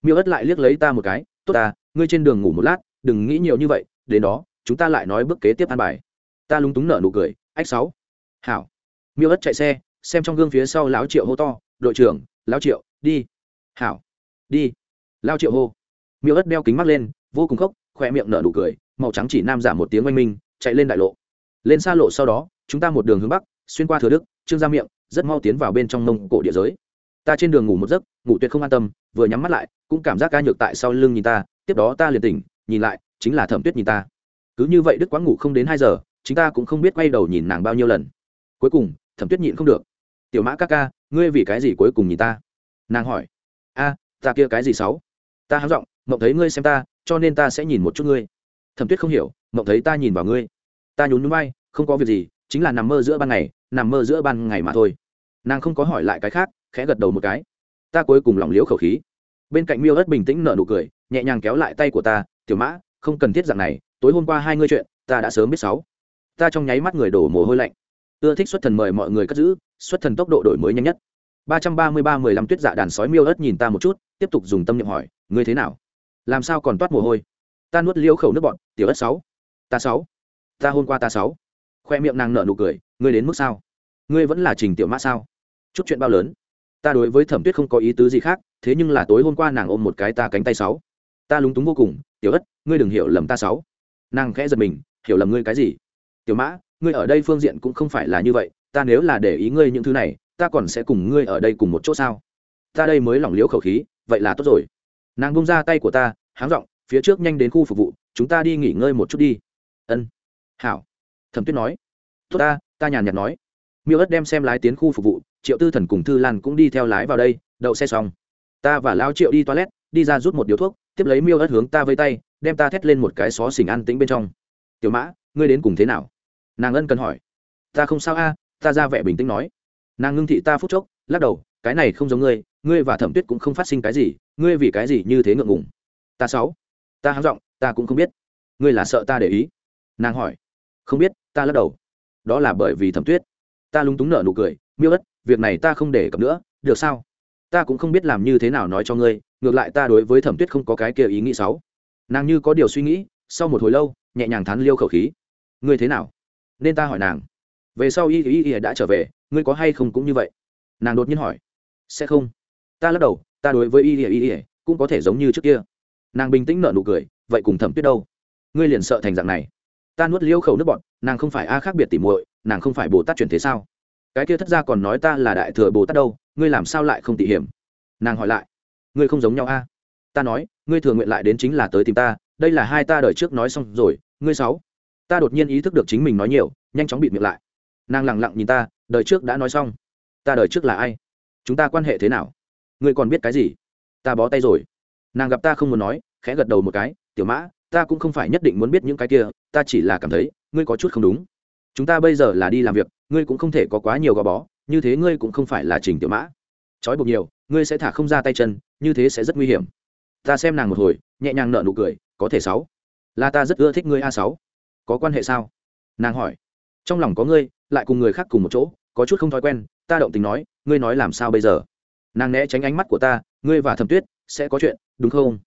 Miêu ất lại liếc lấy ta một cái, tốt ta, ngươi trên đường ngủ một lát đừng nghĩ nhiều như vậy đến đó chúng ta lại nói bước kế tiếp ăn bài. Ta lúng túng nở nụ cười ách sáu. Hảo. Miêu ất chạy xe xem trong gương phía sau lão triệu hô to đội trưởng lão triệu đi. Hảo đi. Lao triệu hô. Miêu ất đeo kính mắt lên vô cùng khóc, khoe miệng nở nụ cười màu trắng chỉ nam giảm một tiếng oanh minh chạy lên đại lộ. Lên xa lộ sau đó chúng ta một đường hướng bắc xuyên qua thừa đức trương ra miệng rất mau tiến vào bên trong mông cổ địa giới. Ta trên đường ngủ một giấc ngủ tuyệt không an tâm vừa nhắm mắt lại cũng cảm giác ca nhược tại sau lưng nhìn ta tiếp đó ta liền tỉnh nhìn lại, chính là thẩm tuyết nhìn ta. Cứ như vậy đức quãng ngủ không đến hai giờ chúng ta cũng không biết quay đầu nhìn nàng bao nhiêu lần. Cuối cùng, thẩm tuyết nhịn không được. Tiểu mã ca ca, ngươi vì cái gì cuối cùng nhìn ta? Nàng hỏi. A, ta kia cái gì xấu ta hám giọng, mộng thấy ngươi xem ta, cho nên ta sẽ nhìn một chút ngươi. Thẩm tuyết không hiểu, mộng thấy ta nhìn vào ngươi. Ta nhún núi bay không có việc gì, chính là nằm mơ giữa ban ngày, nằm mơ giữa ban ngày mà thôi. Nàng không có hỏi lại cái khác, khẽ gật đầu một cái. Ta cuối cùng lỏng liếu khẩu khí. Bên cạnh miêu ớt bình tĩnh nở nụ cười, nhẹ nhàng kéo lại tay của ta tiểu mã, không cần thiết dạng này, tối hôm qua hai ngươi chuyện, ta đã sớm biết sáu. Ta trong nháy mắt người đổ mồ hôi lạnh. Ưa thích xuất thần mời mọi người cất giữ, xuất thần tốc độ đổi mới nhanh nhất. Ba trăm ba mươi ba mười lăm tuyết dạ đàn sói miêu ớt nhìn ta một chút, tiếp tục dùng tâm niệm hỏi, ngươi thế nào? Làm sao còn toát mồ hôi? Ta nuốt liêu khẩu nước bọn tiểu ớt sáu. Ta sáu. Ta hôm qua ta sáu. Khoe miệng nàng nở nụ cười, ngươi đến mức sao? Ngươi vẫn là trình tiểu mã sao? Chút chuyện bao lớn. Ta đối với thẩm tuyết không có ý tứ gì khác, thế nhưng là tối hôm qua nàng ôm một cái ta cánh tay sáu. Ta lúng túng vô cùng tiểu ất, ngươi đừng hiểu lầm ta sáu. Nàng khẽ giật mình, hiểu lầm ngươi cái gì? Tiểu mã, ngươi ở đây phương diện cũng không phải là như vậy, ta nếu là để ý ngươi những thứ này, ta còn sẽ cùng ngươi ở đây cùng một chỗ sao? Ta đây mới lỏng liễu khẩu khí, vậy là tốt rồi. Nàng bung ra tay của ta, háng r ộ n g phía trước nhanh đến khu phục vụ, chúng ta đi nghỉ ngơi một chút đi. Ân. Hảo. Thẩm tuyết nói. Tốt ta ta nhàn nhạt nói. Miêu ất đem xem lái tiến khu phục vụ, triệu tư thần cùng thư lan cũng đi theo lái vào đây, đậu xe xong. Ta và lao triệu đi toilet, đi ra rút một điếu thuốc tiếp lấy miêu ớt hướng ta với tay, đem ta thét lên một cái xó xỉnh ăn tĩnh bên trong. Tiểu mã, ngươi đến cùng thế nào? Nàng ân cần hỏi. Ta không sao a, ta ra vẻ bình tĩnh nói. Nàng ngưng thị ta phút chốc, lắc đầu, cái này không giống ngươi ngươi và thẩm tuyết cũng không phát sinh cái gì, ngươi vì cái gì như thế ngượng ngùng? Ta sáu ta háng giọng, ta cũng không biết. Ngươi là sợ ta để ý? Nàng hỏi. Không biết, ta lắc đầu. Đó là bởi vì thẩm tuyết. Ta lúng túng nở nụ cười, miêu ất việc này ta không để cập nữa, được sao? Ta cũng không biết làm như thế nào nói cho ngươi ngược lại ta đối với thẩm tuyết không có cái kia ý nghĩ xấu nàng như có điều suy nghĩ, sau một hồi lâu, nhẹ nhàng thắn liêu khẩu khí. Ngươi thế nào? Nên ta hỏi nàng. Về sau y y y đã trở về, ngươi có hay không cũng như vậy? Nàng đột nhiên hỏi. Sẽ không. Ta lắc đầu, ta đối với y y y cũng có thể giống như trước kia. Nàng bình tĩnh nở nụ cười, vậy cùng thẩm tuyết đâu? Ngươi liền sợ thành dạng này. Ta nuốt liêu khẩu nước bọn nàng không phải a khác biệt tỉ muội, nàng không phải bồ tát chuyển thế sao? Cái kia thất gia còn nói ta là đại thừa bồ tát đâu, ngươi làm sao lại không tỉ hiểm? Nàng hỏi lại ngươi không giống nhau a. Ta nói, ngươi thường nguyện lại đến chính là tới tìm ta, đây là hai ta đời trước nói xong rồi, ngươi sáu. Ta đột nhiên ý thức được chính mình nói nhiều, nhanh chóng bịt miệng lại. Nàng lẳng lặng nhìn ta, đời trước đã nói xong. Ta đời trước là ai? Chúng ta quan hệ thế nào? Ngươi còn biết cái gì? Ta bó tay rồi. Nàng gặp ta không muốn nói, khẽ gật đầu một cái, tiểu mã, ta cũng không phải nhất định muốn biết những cái kia, ta chỉ là cảm thấy, ngươi có chút không đúng. Chúng ta bây giờ là đi làm việc, ngươi cũng không thể có quá nhiều gò bó, như thế ngươi cũng không phải là trình tiểu mã. Trói buộc nhiều, ngươi sẽ thả không ra tay chân như thế sẽ rất nguy hiểm. Ta xem nàng một hồi, nhẹ nhàng nợ nụ cười, có thể sáu. Là ta rất ưa thích ngươi a sáu. Có quan hệ sao? Nàng hỏi. Trong lòng có ngươi, lại cùng người khác cùng một chỗ, có chút không thói quen, ta động tình nói, ngươi nói làm sao bây giờ? Nàng né tránh ánh mắt của ta, ngươi và thẩm tuyết, sẽ có chuyện, đúng không?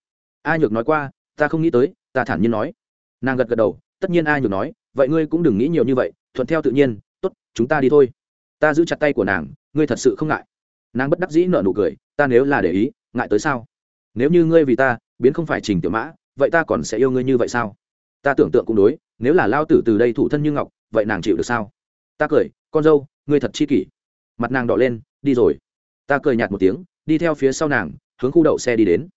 A nhược nói qua, ta không nghĩ tới, ta thản nhiên nói. Nàng gật gật đầu, tất nhiên a nhược nói, vậy ngươi cũng đừng nghĩ nhiều như vậy, thuận theo tự nhiên, tốt, chúng ta đi thôi. Ta giữ chặt tay của nàng, ngươi thật sự không ngại. Nàng bất đắc dĩ nợ nụ cười, ta nếu là để ý ngại tới sao? Nếu như ngươi vì ta, biến không phải trình tiểu mã, vậy ta còn sẽ yêu ngươi như vậy sao? Ta tưởng tượng cũng đối, nếu là lao tử từ đây thủ thân như ngọc, vậy nàng chịu được sao? Ta cười, con dâu, ngươi thật chi kỷ. Mặt nàng đỏ lên, đi rồi. Ta cười nhạt một tiếng, đi theo phía sau nàng, hướng khu đậu xe đi đến.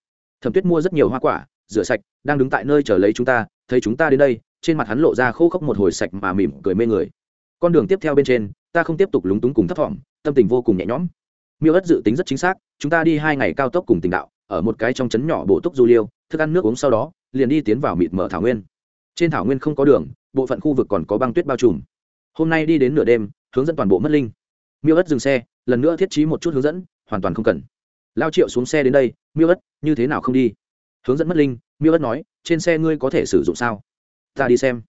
Thẩm tuyết mua rất nhiều hoa quả, rửa sạch, đang đứng tại nơi chờ lấy chúng ta, thấy chúng ta đến đây, trên mặt hắn lộ ra khô khốc một hồi sạch mà mỉm cười mê người. Con đường tiếp theo bên trên, ta không tiếp tục lúng túng cùng thấp thỏm, tâm tình vô cùng nhẹ nhõm miêu ất dự tính rất chính xác, chúng ta đi hai ngày cao tốc cùng tình đạo, ở một cái trong trấn nhỏ bổ túc du liêu, thức ăn nước uống sau đó, liền đi tiến vào mịt mở thảo nguyên. Trên thảo nguyên không có đường, bộ phận khu vực còn có băng tuyết bao trùm. Hôm nay đi đến nửa đêm, hướng dẫn toàn bộ mất linh. Miêu ất dừng xe, lần nữa thiết trí một chút hướng dẫn, hoàn toàn không cần. Lao triệu xuống xe đến đây, miêu ất, như thế nào không đi? Hướng dẫn mất linh, miêu ất nói, trên xe ngươi có thể sử dụng sao? Ta đi xem.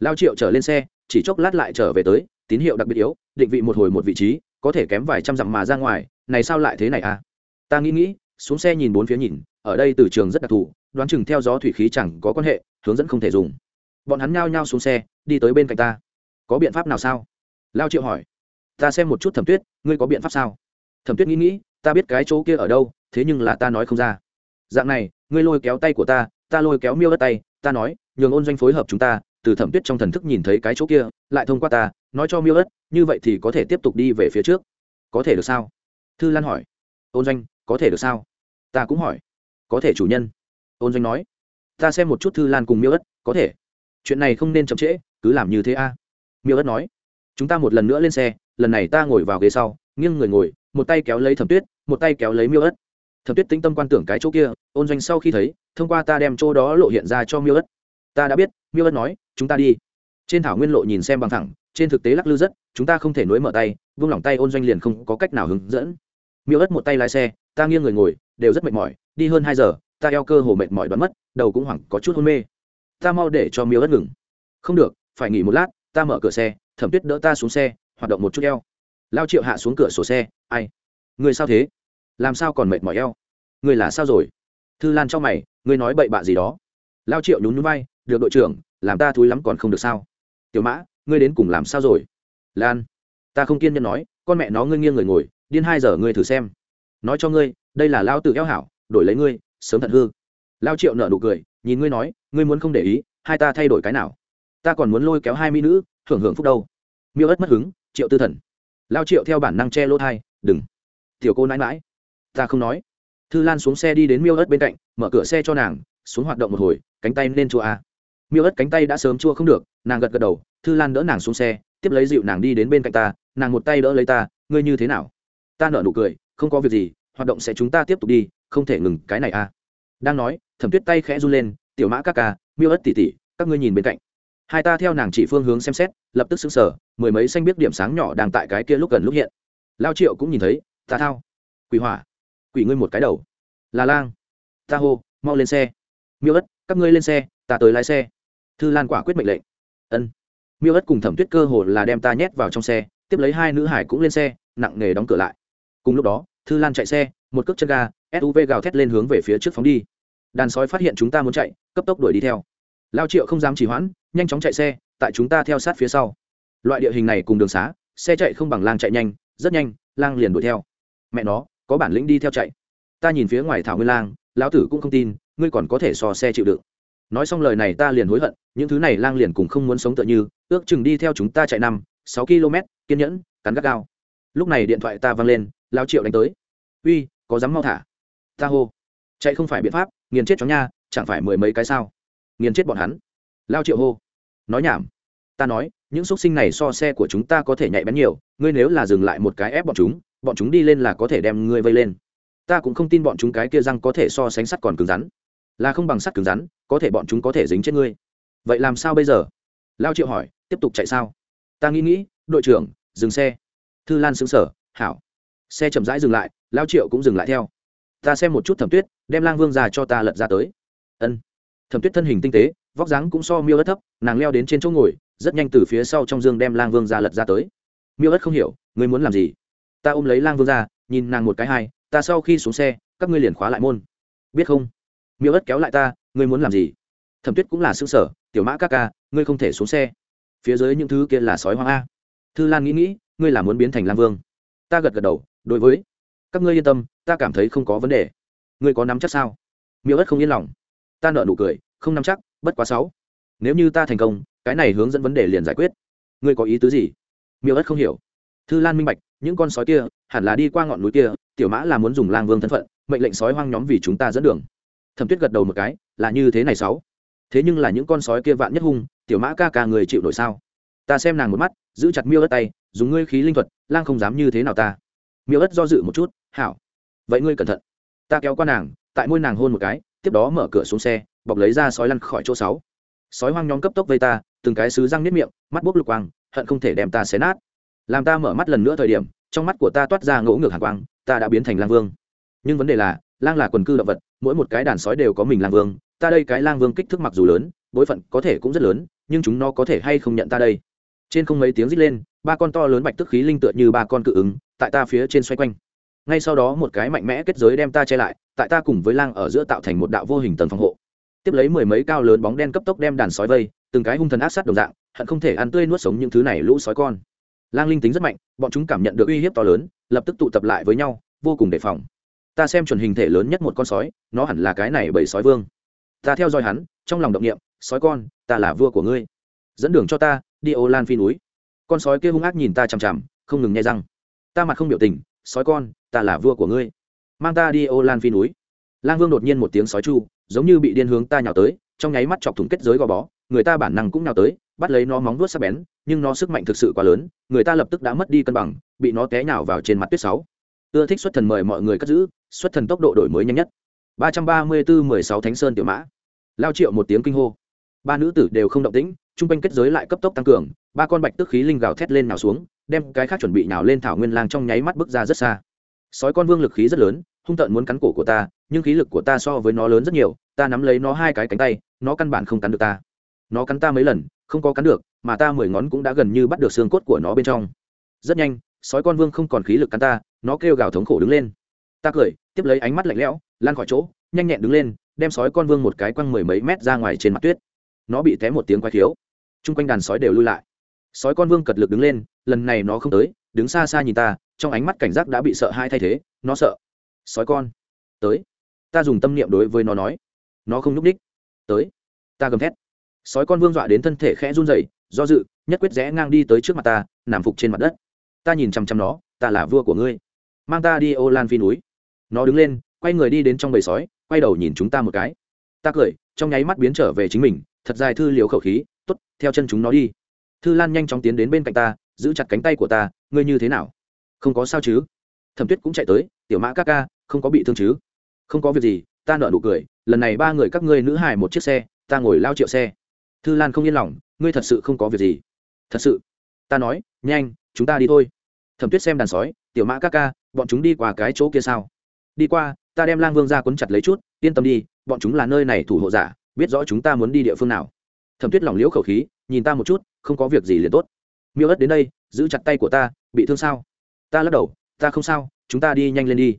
Lao triệu trở lên xe, chỉ chốc lát lại trở về tới, tín hiệu đặc biệt yếu, định vị một hồi một vị trí, có thể kém vài trăm dặm mà ra ngoài này sao lại thế này à? Ta nghĩ nghĩ, xuống xe nhìn bốn phía nhìn, ở đây từ trường rất đặc thù, đoán chừng theo gió thủy khí chẳng có quan hệ, hướng dẫn không thể dùng. Bọn hắn nhao nhao xuống xe, đi tới bên cạnh ta. Có biện pháp nào sao? Lao triệu hỏi. Ta xem một chút thẩm tuyết, ngươi có biện pháp sao? Thẩm tuyết nghĩ nghĩ, ta biết cái chỗ kia ở đâu, thế nhưng là ta nói không ra. Dạng này, ngươi lôi kéo tay của ta ta lôi kéo miêu đất tay, ta nói, nhường ôn doanh phối hợp chúng ta, từ thẩm tuyết trong thần thức nhìn thấy cái chỗ kia, lại thông qua ta, nói cho miêu đất, như vậy thì có thể tiếp tục đi về phía trước. Có thể được sao? Thư lan hỏi. Ôn doanh, có thể được sao? Ta cũng hỏi. Có thể chủ nhân. Ôn doanh nói. Ta xem một chút thư lan cùng miêu ất, có thể. Chuyện này không nên chậm trễ, cứ làm như thế a. Miêu ất nói. Chúng ta một lần nữa lên xe, lần này ta ngồi vào ghế sau, nghiêng người ngồi, một tay kéo lấy thẩm tuyết, một tay kéo lấy miêu ất. Thẩm tuyết tĩnh tâm quan tưởng cái chỗ kia, ôn doanh sau khi thấy, thông qua ta đem chỗ đó lộ hiện ra cho miêu ất. Ta đã biết, miêu ất nói, chúng ta đi. Trên thảo nguyên lộ nhìn xem bằng thẳng, trên thực tế lắc lư rất, chúng ta không thể nối mở tay, vung lỏng tay ôn doanh liền không có cách nào hướng dẫn miêu ất một tay lái xe, ta nghiêng người ngồi, đều rất mệt mỏi, đi hơn hai giờ, ta eo cơ hồ mệt mỏi đoán mất, đầu cũng hoảng, có chút hôn mê. Ta mau để cho miêu ất ngừng. Không được, phải nghỉ một lát, ta mở cửa xe, thẩm tuyết đỡ ta xuống xe, hoạt động một chút eo. Lao triệu hạ xuống cửa sổ xe, ai? Người sao thế? Làm sao còn mệt mỏi eo? Người là sao rồi? Thư lan cho mày, ngươi nói bậy bạ gì đó. Lao triệu nhún nhún vai, được đội trưởng, làm ta thúi lắm còn không được sao? Tiểu mã, ngươi đến cùng làm sao rồi? Lan, ta không kiên nhẫn nói, con mẹ nó ngươi nghiêng người ngồi điên hai giờ ngươi thử xem. Nói cho ngươi, đây là lao tự eo hảo, đổi lấy ngươi, sớm thật hư. Lao triệu nợ nụ cười, nhìn ngươi nói, ngươi muốn không để ý, hai ta thay đổi cái nào? Ta còn muốn lôi kéo hai mỹ nữ, hưởng hưởng phúc đâu. Miêu ất mất hứng, triệu tư thần. Lao triệu theo bản năng che lỗ thai, đừng. Tiểu cô nãi mãi ta không nói. Thư lan xuống xe đi đến miêu ất bên cạnh, mở cửa xe cho nàng, xuống hoạt động một hồi, cánh tay nên chua a. Miêu ất cánh tay đã sớm chua không được, nàng gật gật đầu, thư lan đỡ nàng xuống xe, tiếp lấy dịu nàng đi đến bên cạnh ta, nàng một tay đỡ lấy ta, ngươi như thế nào? Ta nở nụ cười, không có việc gì, hoạt động sẽ chúng ta tiếp tục đi, không thể ngừng cái này à? đang nói, thẩm tuyết tay khẽ run lên, tiểu mã các ca, miêu ất tỉ tỉ các ngươi nhìn bên cạnh. Hai ta theo nàng chỉ phương hướng xem xét, lập tức xứng sở mười mấy xanh biết điểm sáng nhỏ đang tại cái kia lúc gần lúc hiện. Lao triệu cũng nhìn thấy, ta thao. Quỷ hỏa. Quỷ ngươi một cái đầu. Là lang. Ta hô, mau lên xe. Miêu ất, các ngươi lên xe, ta tới lái xe. Thư lan quả quyết mệnh lệnh. Ân. Miêu ất cùng thẩm tuyết cơ hồ là đem ta nhét vào trong xe, tiếp lấy hai nữ hải cũng lên xe, nặng nề đóng cửa lại cùng lúc đó, thư lan chạy xe, một cước chân ga suv gào thét lên hướng về phía trước phóng đi. Đàn sói phát hiện chúng ta muốn chạy, cấp tốc đuổi đi theo. Lao triệu không dám chỉ hoãn, nhanh chóng chạy xe, tại chúng ta theo sát phía sau. Loại địa hình này cùng đường xá, xe chạy không bằng lang chạy nhanh, rất nhanh, lang liền đuổi theo. Mẹ nó, có bản lĩnh đi theo chạy. Ta nhìn phía ngoài thảo nguyên lang, lão tử cũng không tin, ngươi còn có thể so xe chịu đựng. Nói xong lời này ta liền hối hận, những thứ này lang liền cùng không muốn sống tựa như, ước chừng đi theo chúng ta chạy năm, sáu km kiên nhẫn, cắn gắt gao. Lúc này điện thoại ta văng lên lao triệu đánh tới. Uy, có dám mau thả? Ta hô. Chạy không phải biện pháp, nghiền chết chó nha, chẳng phải mười mấy cái sao? Nghiền chết bọn hắn. Lao triệu hô. Nói nhảm. Ta nói, những x u ấ t sinh này so xe của chúng ta có thể nhạy bén nhiều, ngươi nếu là dừng lại một cái ép bọn chúng bọn chúng đi lên là có thể đem ngươi vây lên. Ta cũng không tin bọn chúng cái kia răng có thể so sánh sắt còn cứng rắn. Là không bằng sắt cứng rắn, có thể bọn chúng có thể dính chết ngươi. Vậy làm sao bây giờ? Lao triệu hỏi, tiếp tục chạy sao? Ta nghĩ nghĩ, đội trưởng, dừng xe. Thư lan xứng sở hảo xe chậm rãi dừng lại, lao triệu cũng dừng lại theo. Ta xem một chút thẩm tuyết, đem lang vương già cho ta lật ra tới. Ân. Thẩm tuyết thân hình tinh tế, vóc dáng cũng so miêu ớt thấp, nàng leo đến trên chỗ ngồi, rất nhanh từ phía sau trong dương đem lang vương ra lật ra tới. Miêu ớt không hiểu, ngươi muốn làm gì? Ta ôm lấy lang vương ra nhìn nàng một cái hai, ta sau khi xuống xe, các ngươi liền khóa lại môn. Biết không? Miêu ớt kéo lại ta, ngươi muốn làm gì? Thẩm tuyết cũng là xương sở tiểu mã ca ca, ngươi không thể xuống xe. Phía dưới những thứ kia là sói hoang a. Thư lan nghĩ nghĩ, ngươi là muốn biến thành lang vương? Ta gật gật đầu đối với, các ngươi yên tâm, ta cảm thấy không có vấn đề. Ngươi có nắm chắc sao? Miêu ớt không yên lòng. Ta nợ nụ cười, không nắm chắc, bất quá sáu. Nếu như ta thành công, cái này hướng dẫn vấn đề liền giải quyết. Ngươi có ý tứ gì? Miêu ất không hiểu. Thư lan minh bạch, những con sói kia, hẳn là đi qua ngọn núi kia, tiểu mã là muốn dùng lang vương thân phận, mệnh lệnh sói hoang nhóm vì chúng ta dẫn đường. Thẩm tuyết gật đầu một cái, là như thế này sáu. Thế nhưng là những con sói kia vạn nhất hung, tiểu mã ca ca người chịu nổi sao? Ta xem nàng một mắt, giữ chặt miêu ất tay, dùng ngươi khí linh thuật, lang không dám như thế nào ta miêu ất do dự một chút, hảo, vậy ngươi cẩn thận. Ta kéo qua nàng, tại môi nàng hôn một cái, tiếp đó mở cửa xuống xe, bọc lấy ra sói lăn khỏi chỗ sáu. Sói hoang nhóm cấp tốc vây ta, từng cái sứ răng nếp miệng, mắt bốc lục quang, hận không thể đem ta xé nát. Làm ta mở mắt lần nữa thời điểm, trong mắt của ta toát ra ngỗ ngược hàng quang, ta đã biến thành lang vương. Nhưng vấn đề là, lang là quần cư động vật, mỗi một cái đàn sói đều có mình lang vương, ta đây cái lang vương kích thước mặc dù lớn, bối phận có thể cũng rất lớn, nhưng chúng nó có thể hay không nhận ta đây? Trên không mấy tiếng rít lên, ba con to lớn bạch tức khí linh tựa như ba con cự ứng tại ta phía trên xoay quanh. Ngay sau đó một cái mạnh mẽ kết giới đem ta che lại, tại ta cùng với lang ở giữa tạo thành một đạo vô hình tầng phòng hộ. Tiếp lấy mười mấy cao lớn bóng đen cấp tốc đem đàn sói vây, từng cái hung thần ác sát đồng dạng, hận không thể ăn tươi nuốt sống những thứ này lũ sói con. Lang linh tính rất mạnh, bọn chúng cảm nhận được uy hiếp to lớn, lập tức tụ tập lại với nhau, vô cùng đề phòng. Ta xem chuẩn hình thể lớn nhất một con sói, nó hẳn là cái này bảy sói vương. Ta theo dõi hắn, trong lòng động niệm, sói con, ta là vua của ngươi. Dẫn đường cho ta, đi ô lan phi núi. Con sói kia hung ác nhìn ta chằm chằm, không ngừng nhai răng ta mặt không biểu tình, sói con, ta là vua của ngươi. Mang ta đi ô lan phi núi. Lang vương đột nhiên một tiếng sói chu, giống như bị điên hướng ta nhào tới, trong nháy mắt chọc thủng kết giới gò bó, người ta bản năng cũng nhào tới, bắt lấy nó móng vuốt sắc bén, nhưng nó sức mạnh thực sự quá lớn, người ta lập tức đã mất đi cân bằng, bị nó té nhào vào trên mặt tuyết sáu. Ưa thích xuất thần mời mọi người cất giữ, xuất thần tốc độ đổi mới nhanh nhất. ba trăm ba mươi bốn mười sáu thánh sơn tiểu mã. Lao triệu một tiếng kinh hô. Ba nữ tử đều không động tĩnh trung quanh kết giới lại cấp tốc tăng cường ba con bạch tức khí linh gào thét lên nào xuống, đem cái khác chuẩn bị nào lên thảo nguyên lang trong nháy mắt bước ra rất xa. Sói con vương lực khí rất lớn, hung tợn muốn cắn cổ của ta, nhưng khí lực của ta so với nó lớn rất nhiều, ta nắm lấy nó hai cái cánh tay, nó căn bản không cắn được ta. Nó cắn ta mấy lần, không có cắn được, mà ta mười ngón cũng đã gần như bắt được xương cốt của nó bên trong. Rất nhanh, sói con vương không còn khí lực cắn ta, nó kêu gào thống khổ đứng lên. Ta cười, tiếp lấy ánh mắt lạnh lẽo, lan khỏi chỗ, nhanh nhẹn đứng lên, đem sói con vương một cái quăng mười mấy mét ra ngoài trên mặt tuyết. Nó bị té một tiếng quay thiếu. chung quanh đàn sói đều lui lại sói con vương cật lực đứng lên, lần này nó không tới, đứng xa xa nhìn ta, trong ánh mắt cảnh giác đã bị sợ hai thay thế, nó sợ. Sói con, tới. Ta dùng tâm niệm đối với nó nói. Nó không nhúc ních tới. Ta gầm thét. Sói con vương dọa đến thân thể khẽ run rẩy, do dự, nhất quyết rẽ ngang đi tới trước mặt ta, nằm phục trên mặt đất. Ta nhìn chăm chăm nó, ta là vua của ngươi. Mang ta đi ô lan phi núi. Nó đứng lên, quay người đi đến trong bầy sói, quay đầu nhìn chúng ta một cái. Ta cười, trong nháy mắt biến trở về chính mình, thật dài thư liều khẩu khí t ố t theo chân chúng nó đi thư lan nhanh chóng tiến đến bên cạnh ta, giữ chặt cánh tay của ta, ngươi như thế nào? Không có sao chứ? Thẩm tuyết cũng chạy tới, tiểu mã ca ca, không có bị thương chứ? Không có việc gì, ta nợ nụ cười, lần này ba người các ngươi nữ hài một chiếc xe, ta ngồi lao triệu xe. Thư lan không yên lòng, ngươi thật sự không có việc gì. Thật sự? Ta nói, nhanh, chúng ta đi thôi. Thẩm tuyết xem đàn sói, tiểu mã ca ca, bọn chúng đi qua cái chỗ kia sao? Đi qua, ta đem lang vương ra quấn chặt lấy chút, yên tâm đi, bọn chúng là nơi này thủ hộ giả, biết rõ chúng ta muốn đi địa phương nào. Thẩm tuyết lỏng liễu khẩu khí nhìn ta một chút, không có việc gì liền tốt. Miêu ất đến đây, giữ chặt tay của ta, bị thương sao? Ta lắc đầu, ta không sao, chúng ta đi nhanh lên đi.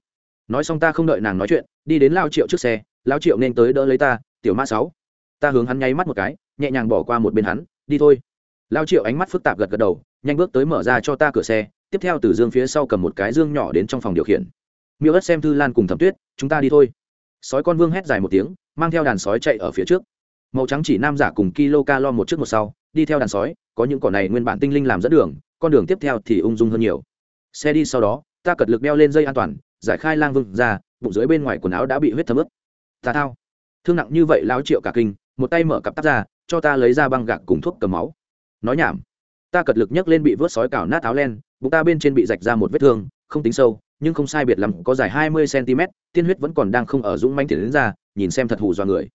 Nói xong ta không đợi nàng nói chuyện, đi đến lao triệu trước xe, lao triệu nên tới đỡ lấy ta, tiểu mã sáu. Ta hướng hắn nháy mắt một cái, nhẹ nhàng bỏ qua một bên hắn, đi thôi. Lao triệu ánh mắt phức tạp gật gật đầu, nhanh bước tới mở ra cho ta cửa xe, tiếp theo từ dương phía sau cầm một cái dương nhỏ đến trong phòng điều khiển. Miêu ất xem thư lan cùng thẩm tuyết, chúng ta đi thôi. Sói con vương hét dài một tiếng, mang theo đàn sói chạy ở phía trước màu trắng chỉ nam giả cùng kilo calo một trước một sau, đi theo đàn sói, có những cỏ này nguyên bản tinh linh làm dẫn đường, con đường tiếp theo thì ung dung hơn nhiều. Xe đi sau đó, ta cật lực đeo lên dây an toàn, giải khai lang vương ra, bụng dưới bên ngoài quần áo đã bị huyết thấm ướt. Ta thao. Thương nặng như vậy láo triệu cả kinh, một tay mở cặp tắt ra, cho ta lấy ra băng gạc cùng thuốc cầm máu. Nói nhảm. Ta cật lực nhấc lên bị vớt sói cào nát áo len, bụng ta bên trên bị rạch ra một vết thương, không tính sâu, nhưng không sai biệt lắm, có dài hai mươi cm tiên huyết vẫn còn đang không ở dũng manh tiền đến ra, nhìn xem thật hù do người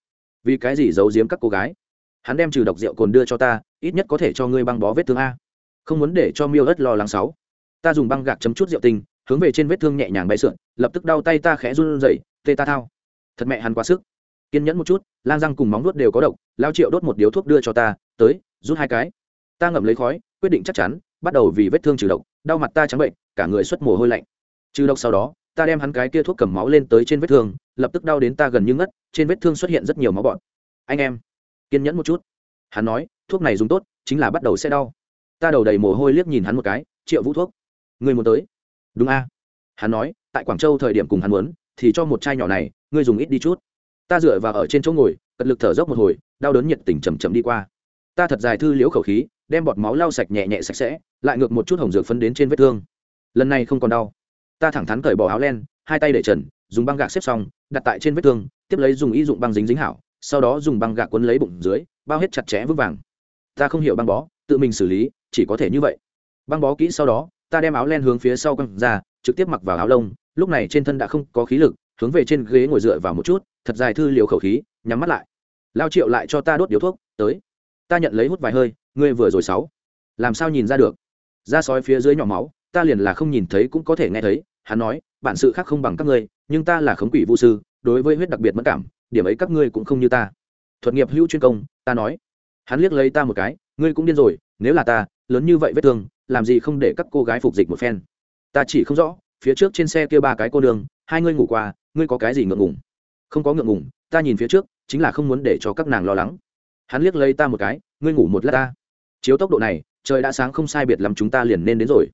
vì cái gì giấu giếm các cô gái? Hắn đem trừ độc rượu cồn đưa cho ta, ít nhất có thể cho ngươi băng bó vết thương a. Không muốn để cho miêu ớt lo lắng sáu. Ta dùng băng gạc chấm chút rượu tinh, hướng về trên vết thương nhẹ nhàng bay sượn, lập tức đau tay ta khẽ run rẩy, tê ta thao. Thật mẹ hắn quá sức. Kiên nhẫn một chút, lang răng cùng móng nuốt đều có độc, lao triệu đốt một điếu thuốc đưa cho ta, tới, rút hai cái. Ta ngậm lấy khói, quyết định chắc chắn, bắt đầu vì vết thương trừ độc, đau mặt ta trắng bệnh, cả người xuất mồ hôi lạnh. Trừ độc sau đó ta đem hắn cái kia thuốc cầm máu lên tới trên vết thương, lập tức đau đến ta gần như ngất, trên vết thương xuất hiện rất nhiều máu bọn anh em, kiên nhẫn một chút. Hắn nói, thuốc này dùng tốt, chính là bắt đầu sẽ đau. Ta đầu đầy mồ hôi liếc nhìn hắn một cái, triệu vũ thuốc người muốn tới? Đúng a. Hắn nói, tại quảng châu thời điểm cùng hắn muốn, thì cho một chai nhỏ này, ngươi dùng ít đi chút. Ta dựa vào ở trên chỗ ngồi, cật lực thở dốc một hồi, đau đớn nhiệt tình chầm chầm đi qua. Ta thật dài thư liễu khẩu khí, đem bọt máu lau sạch nhẹ nhẹ sạch sẽ, lại ngược một chút hồng dược phấn đến trên vết thương. Lần này không còn đau ta thẳng thắn cởi bỏ áo len, hai tay để trần, dùng băng gạc xếp xong, đặt tại trên vết thương, tiếp lấy dùng y dụng băng dính dính hảo, sau đó dùng băng gạc quấn lấy bụng dưới, bao hết chặt chẽ vững vàng. Ta không hiểu băng bó, tự mình xử lý, chỉ có thể như vậy. Băng bó kỹ sau đó, ta đem áo len hướng phía sau căng ra, trực tiếp mặc vào áo lông, lúc này trên thân đã không có khí lực, hướng về trên ghế ngồi dựa vào một chút, thật dài thư liều khẩu khí, nhắm mắt lại. Lao triệu lại cho ta đốt điếu thuốc, tới. Ta nhận lấy hút vài hơi, ngươi vừa rồi sáu. Làm sao nhìn ra được? Da sói phía dưới nhỏ máu, ta liền là không nhìn thấy cũng có thể nghe thấy hắn nói, bản sự khác không bằng các ngươi, nhưng ta là khống quỷ vũ sư, đối với huyết đặc biệt mất cảm, điểm ấy các ngươi cũng không như ta. Thuật nghiệp hữu chuyên công, ta nói. Hắn liếc lấy ta một cái, ngươi cũng điên rồi, nếu là ta, lớn như vậy vết thương, làm gì không để các cô gái phục dịch một phen? Ta chỉ không rõ, phía trước trên xe kia ba cái cô đường hai ngươi ngủ qua, ngươi có cái gì ngượng ngùng? Không có ngượng ngùng, ta nhìn phía trước, chính là không muốn để cho các nàng lo lắng. Hắn liếc lấy ta một cái, ngươi ngủ một lát ta. Chiếu tốc độ này, trời đã sáng không sai biệt lắm chúng ta liền nên đến rồi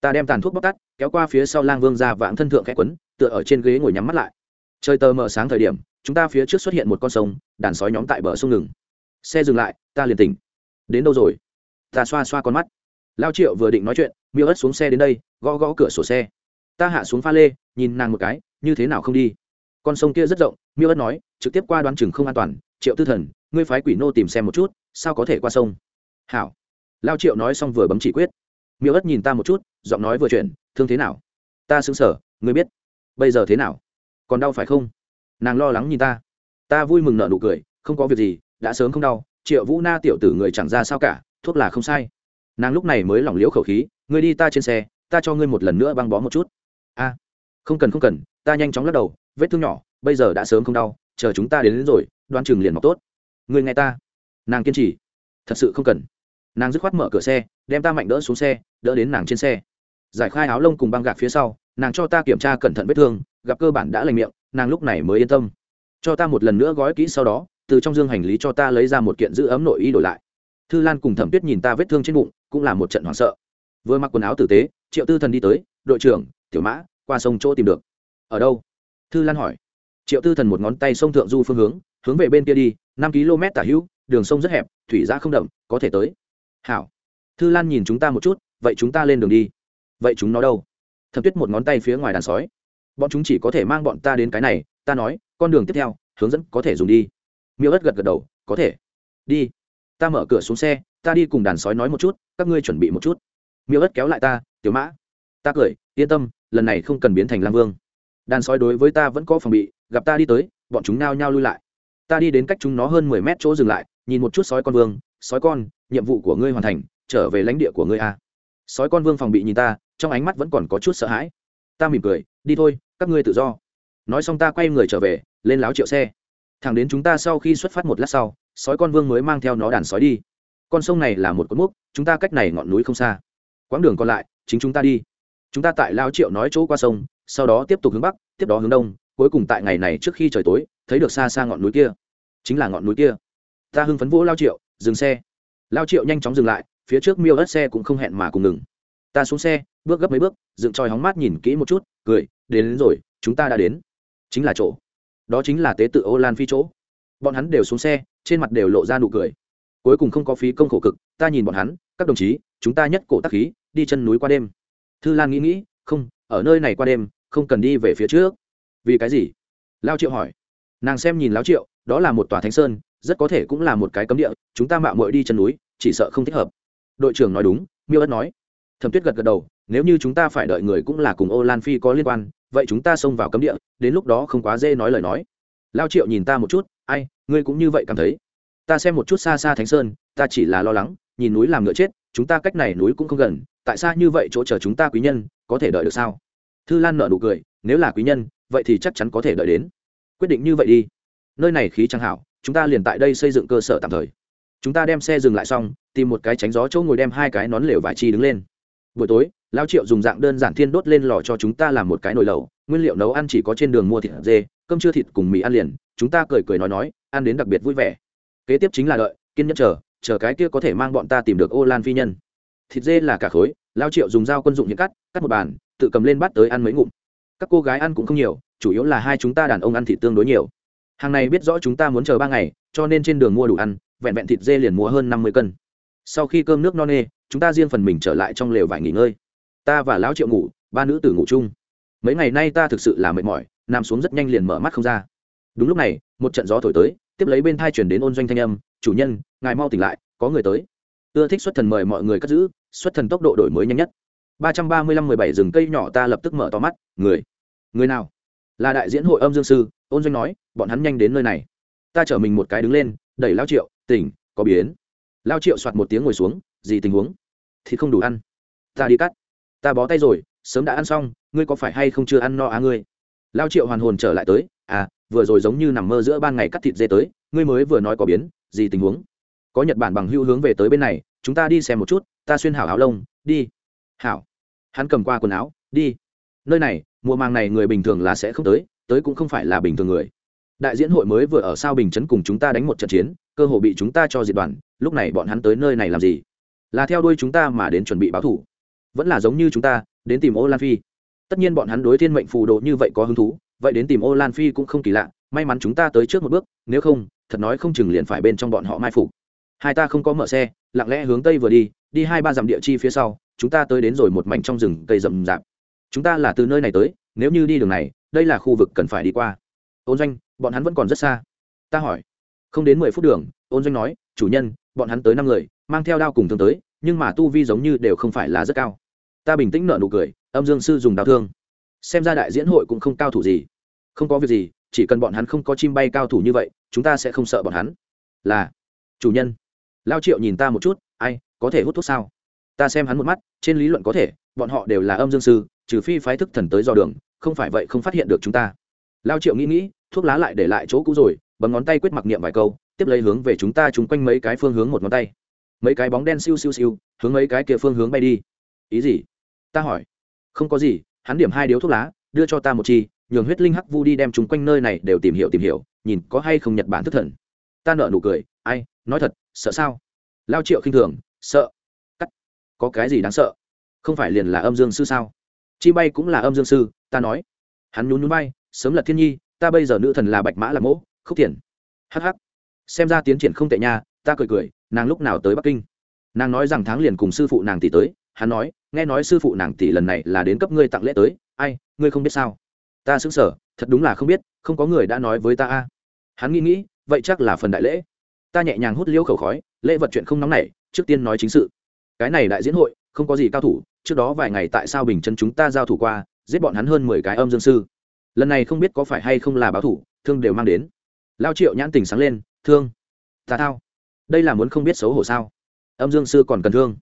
ta đem tàn thuốc bóc tắt, kéo qua phía sau lang vương ra vãng thân thượng khẽ quấn, tựa ở trên ghế ngồi nhắm mắt lại. Trời tờ mờ sáng thời điểm, chúng ta phía trước xuất hiện một con sông, đàn sói nhóm tại bờ sông ngừng. Xe dừng lại, ta liền tỉnh. Đến đâu rồi? Ta xoa xoa con mắt. Lao triệu vừa định nói chuyện, miêu ớt xuống xe đến đây, gõ gõ cửa sổ xe. Ta hạ xuống pha lê, nhìn nàng một cái, như thế nào không đi? Con sông kia rất rộng, miêu ớt nói, trực tiếp qua đoán chừng không an toàn. Triệu tư thần, ngươi phái quỷ nô tìm xem một chút, sao có thể qua sông? Hảo. Lao triệu nói xong vừa bấm chỉ quyết miêu ất nhìn ta một chút giọng nói vừa chuyển thương thế nào? Ta xứng sở ngươi biết. Bây giờ thế nào? Còn đau phải không? Nàng lo lắng nhìn ta. Ta vui mừng nợ nụ cười không có việc gì đã sớm không đau triệu vũ na tiểu tử người chẳng ra sao cả thuốc là không sai. Nàng lúc này mới lỏng liễu khẩu khí ngươi đi ta trên xe ta cho ngươi một lần nữa băng bó một chút. A không cần không cần ta nhanh chóng lắc đầu vết thương nhỏ bây giờ đã sớm không đau chờ chúng ta đến, đến rồi đoan chừng liền mọc tốt. Ngươi nghe ta. Nàng kiên trì. Thật sự không cần nàng dứt khoát mở cửa xe, đem ta mạnh đỡ xuống xe, đỡ đến nàng trên xe. Giải khai áo lông cùng băng gạc phía sau, nàng cho ta kiểm tra cẩn thận vết thương, gặp cơ bản đã lành miệng, nàng lúc này mới yên tâm. Cho ta một lần nữa gói kỹ sau đó, từ trong dương hành lý cho ta lấy ra một kiện giữ ấm nội y đổi lại. Thư lan cùng thẩm tuyết nhìn ta vết thương trên bụng, cũng là một trận hoảng sợ. Vừa mặc quần áo tử tế, triệu tư thần đi tới, đội trưởng, tiểu mã, qua sông chỗ tìm được. Ở đâu? Thư lan hỏi. Triệu tư thần một ngón tay sông thượng du phương hướng hướng về bên kia đi, năm km tả hữu, đường sông rất hẹp, thủy giã không đậm, có thể tới hảo. Thư lan nhìn chúng ta một chút, vậy chúng ta lên đường đi. Vậy chúng nó đâu? Thẩm tuyết một ngón tay phía ngoài đàn sói. Bọn chúng chỉ có thể mang bọn ta đến cái này, ta nói, con đường tiếp theo, hướng dẫn có thể dùng đi. Miêu ất gật gật đầu, có thể. Đi. Ta mở cửa xuống xe, ta đi cùng đàn sói nói một chút, các ngươi chuẩn bị một chút. Miêu ất kéo lại ta, tiểu mã. Ta cười, yên tâm, lần này không cần biến thành lang vương. Đàn sói đối với ta vẫn có phòng bị, gặp ta đi tới, bọn chúng nao nhao lui lại. Ta đi đến cách chúng nó hơn mười mét chỗ dừng lại, nhìn một chút sói con vương, sói con nhiệm vụ của ngươi hoàn thành, trở về lãnh địa của ngươi a. Sói con vương phòng bị nhìn ta, trong ánh mắt vẫn còn có chút sợ hãi. Ta mỉm cười, đi thôi, các ngươi tự do. Nói xong ta quay người trở về, lên láo triệu xe. Thẳng đến chúng ta sau khi xuất phát một lát sau, sói con vương mới mang theo nó đàn sói đi. Con sông này là một cột mốc, chúng ta cách này ngọn núi không xa. Quãng đường còn lại, chính chúng ta đi. Chúng ta tại lao triệu nói chỗ qua sông, sau đó tiếp tục hướng bắc, tiếp đó hướng đông, cuối cùng tại ngày này trước khi trời tối, thấy được xa xa ngọn núi kia. Chính là ngọn núi kia. Ta hưng phấn vỗ lao triệu, dừng xe lao triệu nhanh chóng dừng lại phía trước miêu đất xe cũng không hẹn mà cùng ngừng. Ta xuống xe bước gấp mấy bước dựng tròi hóng mát nhìn kỹ một chút cười đến, đến rồi chúng ta đã đến. Chính là chỗ. Đó chính là tế tự ô lan phi chỗ. Bọn hắn đều xuống xe trên mặt đều lộ ra nụ cười. Cuối cùng không có phí công khổ cực ta nhìn bọn hắn các đồng chí chúng ta nhất cổ tắc khí đi chân núi qua đêm. Thư lan nghĩ nghĩ không ở nơi này qua đêm không cần đi về phía trước. Vì cái gì? Lao triệu hỏi. Nàng xem nhìn lao triệu đó là một tòa thánh sơn rất có thể cũng là một cái cấm địa, chúng ta mạo muội đi chân núi, chỉ sợ không thích hợp. Đội trưởng nói đúng, miêu ất nói. Thẩm tuyết gật gật đầu, nếu như chúng ta phải đợi người cũng là cùng ô lan phi có liên quan, vậy chúng ta xông vào cấm địa, đến lúc đó không quá dễ nói lời nói. Lao triệu nhìn ta một chút, ai, ngươi cũng như vậy cảm thấy. Ta xem một chút xa xa thánh sơn, ta chỉ là lo lắng, nhìn núi làm ngựa chết, chúng ta cách này núi cũng không gần, tại sao như vậy chỗ chờ chúng ta quý nhân, có thể đợi được sao? Thư lan nở nụ cười, nếu là quý nhân, vậy thì chắc chắn có thể đợi đến. Quyết định như vậy đi. Nơi này khí chẳng hảo chúng ta liền tại đây xây dựng cơ sở tạm thời. Chúng ta đem xe dừng lại xong, tìm một cái tránh gió chỗ ngồi đem hai cái nón lều vải chi đứng lên. Buổi tối lao triệu dùng dạng đơn giản thiên đốt lên lò cho chúng ta làm một cái nồi lẩu, nguyên liệu nấu ăn chỉ có trên đường mua thịt dê, cơm chưa thịt cùng mì ăn liền, chúng ta cười cười nói nói, ăn đến đặc biệt vui vẻ. Kế tiếp chính là đợi, kiên nhẫn chờ chờ cái kia có thể mang bọn ta tìm được ô lan phi nhân. Thịt dê là cả khối lao triệu dùng dao quân dụng những cắt cắt một bàn, tự cầm lên bắt tới ăn mấy ngụm. Các cô gái ăn cũng không nhiều, chủ yếu là hai chúng ta đàn ông ăn thịt tương đối nhiều hàng này biết rõ chúng ta muốn chờ ba ngày, cho nên trên đường mua đủ ăn, vẹn vẹn thịt dê liền mua hơn năm mươi cân. Sau khi cơm nước no nê, chúng ta riêng phần mình trở lại trong lều vải nghỉ ngơi. Ta và lão triệu ngủ, ba nữ tử ngủ chung. Mấy ngày nay ta thực sự là mệt mỏi, nằm xuống rất nhanh liền mở mắt không ra. Đúng lúc này, một trận gió thổi tới, tiếp lấy bên thai chuyển đến ôn doanh thanh âm, chủ nhân, ngài mau tỉnh lại, có người tới. Ưa thích xuất thần mời mọi người cất giữ, xuất thần tốc độ đổi mới nhanh nhất. Ba trăm ba mươi lăm mười bảy rừng cây nhỏ ta lập tức mở to mắt, người người nào? Là đại diễn hội âm dương sư ôn doanh nói, bọn hắn nhanh đến nơi này. Ta chở mình một cái đứng lên, đẩy lao triệu, tỉnh, có biến. Lao triệu soạt một tiếng ngồi xuống, gì tình huống? Thì không đủ ăn. Ta đi cắt. Ta bó tay rồi, sớm đã ăn xong, ngươi có phải hay không chưa ăn no á ngươi? Lao triệu hoàn hồn trở lại tới à vừa rồi giống như nằm mơ giữa ban ngày cắt thịt dê tới, ngươi mới vừa nói có biến, gì tình huống? Có nhật bản bằng hữu hướng về tới bên này, chúng ta đi xem một chút, ta xuyên hảo áo lông, đi. Hảo. Hắn cầm qua quần áo, đi. Nơi này, mùa màng này người bình thường là sẽ không tới tới cũng không phải là bình thường người. Đại diễn hội mới vừa ở sao bình chấn cùng chúng ta đánh một trận chiến, cơ hội bị chúng ta cho diệt đoàn, lúc này bọn hắn tới nơi này làm gì? Là theo đuôi chúng ta mà đến chuẩn bị báo thủ. Vẫn là giống như chúng ta, đến tìm ô lan phi. Tất nhiên bọn hắn đối thiên mệnh phù đồ như vậy có hứng thú, vậy đến tìm ô lan phi cũng không kỳ lạ, may mắn chúng ta tới trước một bước, nếu không, thật nói không chừng liền phải bên trong bọn họ mai phục. Hai ta không có mở xe, lặng lẽ hướng tây vừa đi đi hai ba dặm địa chi phía sau, chúng ta tới đến rồi một mảnh trong rừng cây rậm rạp. Chúng ta là từ nơi này tới, nếu như đi đường này đây là khu vực cần phải đi qua. Ôn doanh, bọn hắn vẫn còn rất xa. Ta hỏi. Không đến mười phút đường, ôn doanh nói, chủ nhân, bọn hắn tới năm người, mang theo đao cùng thương tới, nhưng mà tu vi giống như đều không phải là rất cao. Ta bình tĩnh nợ nụ cười, âm dương sư dùng đao thương. Xem ra đại diễn hội cũng không cao thủ gì. Không có việc gì, chỉ cần bọn hắn không có chim bay cao thủ như vậy, chúng ta sẽ không sợ bọn hắn. Là, chủ nhân. Lao triệu nhìn ta một chút, ai, có thể hút thuốc sao? Ta xem hắn một mắt, trên lý luận có thể, bọn họ đều là âm dương sư, trừ phi phái thức thần tới dò đường không phải vậy không phát hiện được chúng ta. Lao triệu nghĩ nghĩ, thuốc lá lại để lại chỗ cũ rồi, bấm ngón tay quyết mặc niệm vài câu, tiếp lấy hướng về chúng ta chung quanh mấy cái phương hướng một ngón tay. Mấy cái bóng đen siêu siêu siêu, hướng mấy cái kia phương hướng bay đi. Ý gì? Ta hỏi. Không có gì, hắn điểm hai điếu thuốc lá, đưa cho ta một chi, nhường huyết linh hắc vu đi đem chúng quanh nơi này đều tìm hiểu tìm hiểu, nhìn có hay không nhật bản thức thần. Ta nợ nụ cười, ai, nói thật, sợ sao? Lao triệu khinh thường, sợ. Cắt. Có cái gì đáng sợ? Không phải liền là âm dương sư sao? Chi bay cũng là âm dương sư, ta nói. Hắn nhún nhún bay sớm lật thiên nhi, ta bây giờ nữ thần là bạch mã là mỗ khúc thiền hh xem ra tiến triển không tệ nha, ta cười cười, nàng lúc nào tới bắc kinh? Nàng nói rằng tháng liền cùng sư phụ nàng tỷ tới, hắn nói, nghe nói sư phụ nàng tỷ lần này là đến cấp ngươi tặng lễ tới, ai, ngươi không biết sao? Ta xứng sở thật đúng là không biết, không có người đã nói với ta a. Hắn nghĩ nghĩ, vậy chắc là phần đại lễ. Ta nhẹ nhàng hút liễu khẩu khói, lễ vật chuyện không nóng nảy, trước tiên nói chính sự. Cái này đại diễn hội, không có gì cao thủ trước đó vài ngày tại sao bình chân chúng ta giao thủ qua, giết bọn hắn hơn mười cái âm dương sư. Lần này không biết có phải hay không là báo thủ, thương đều mang đến. Lao triệu nhãn tình sáng lên, thương tà thao. Đây là muốn không biết xấu hổ sao? Âm dương sư còn cần thương.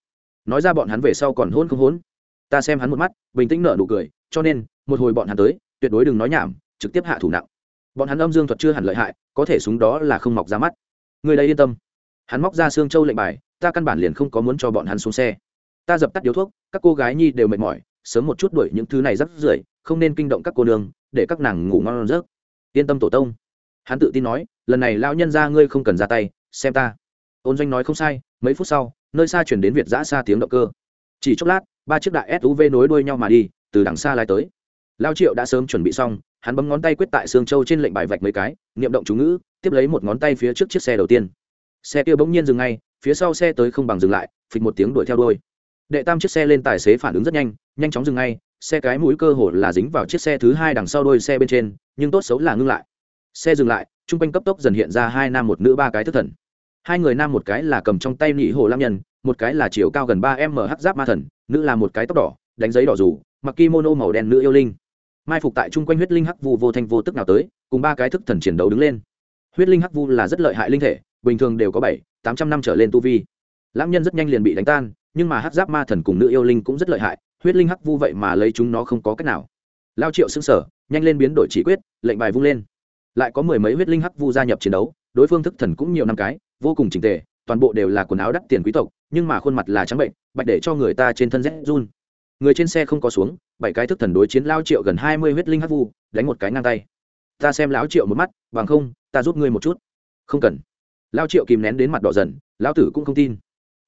Nói ra bọn hắn về sau còn hôn không hôn. Ta xem hắn một mắt, bình tĩnh nở nụ cười, cho nên, một hồi bọn hắn tới, tuyệt đối đừng nói nhảm, trực tiếp hạ thủ nặng. Bọn hắn âm dương thuật chưa hẳn lợi hại, có thể súng đó là không mọc ra mắt. Người đây yên tâm. Hắn móc ra xương châu lệnh bài, ta căn bản liền không có muốn cho bọn hắn xuống xe ta dập tắt điếu thuốc, các cô gái nhi đều mệt mỏi, sớm một chút đuổi những thứ này rắc rưởi, không nên kinh động các cô nương, để các nàng ngủ ngon rớt yên tâm tổ tông. Hắn tự tin nói, lần này lão nhân ra ngươi không cần ra tay, xem ta. Ôn doanh nói không sai, mấy phút sau, nơi xa chuyển đến việt giã xa tiếng động cơ. Chỉ chốc lát, ba chiếc đại suv nối đuôi nhau mà đi, từ đằng xa lai tới. Lao triệu đã sớm chuẩn bị xong, hắn bấm ngón tay quyết tại xương châu trên lệnh bài vạch mấy cái, niệm động chú ngữ, tiếp lấy một ngón tay phía trước chiếc xe đầu tiên. Xe kia bỗng nhiên dừng ngay, phía sau xe tới không bằng dừng lại, phịch một tiếng đuổi theo đôi đệ tam chiếc xe lên tài xế phản ứng rất nhanh nhanh chóng dừng ngay, xe cái mũi cơ hồ là dính vào chiếc xe thứ hai đằng sau đôi xe bên trên, nhưng tốt xấu là ngưng lại. Xe dừng lại chung quanh cấp tốc dần hiện ra hai nam một nữ ba cái thức thần. Hai người nam một cái là cầm trong tay nhị hồ lam nhân, một cái là chiều cao gần ba m h giáp ma thần, nữ là một cái tóc đỏ, đánh giấy đỏ rủ, mặc kimono màu đen nữ yêu linh. Mai phục tại chung quanh huyết linh hắc vu vô thanh vô tức nào tới, cùng ba cái thức thần chiến đấu đứng lên. Huyết linh hắc vu là rất lợi hại linh thể, bình thường đều có bảy, tám trăm năm trở lên tu vi. Lãng nhân rất nhanh liền bị đánh tan nhưng mà hắc giáp ma thần cùng nữ yêu linh cũng rất lợi hại, huyết linh hắc vu vậy mà lấy chúng nó không có cách nào. Lao triệu xưng sở nhanh lên biến đổi chỉ quyết, lệnh bài vung lên. Lại có mười mấy huyết linh hắc vu gia nhập chiến đấu, đối phương thức thần cũng nhiều năm cái, vô cùng trình tề, toàn bộ đều là quần áo đắt tiền quý tộc, nhưng mà khuôn mặt là trắng bệnh, bạch để cho người ta trên thân rét run. Người trên xe không có xuống, bảy cái thức thần đối chiến lao triệu gần hai mươi huyết linh hắc vu, đánh một cái ngang tay. Ta xem lão triệu một mắt, bằng không, ta giúp ngươi một chút. Không cần. Lao triệu kìm nén đến mặt đỏ dần, lão tử cũng không tin.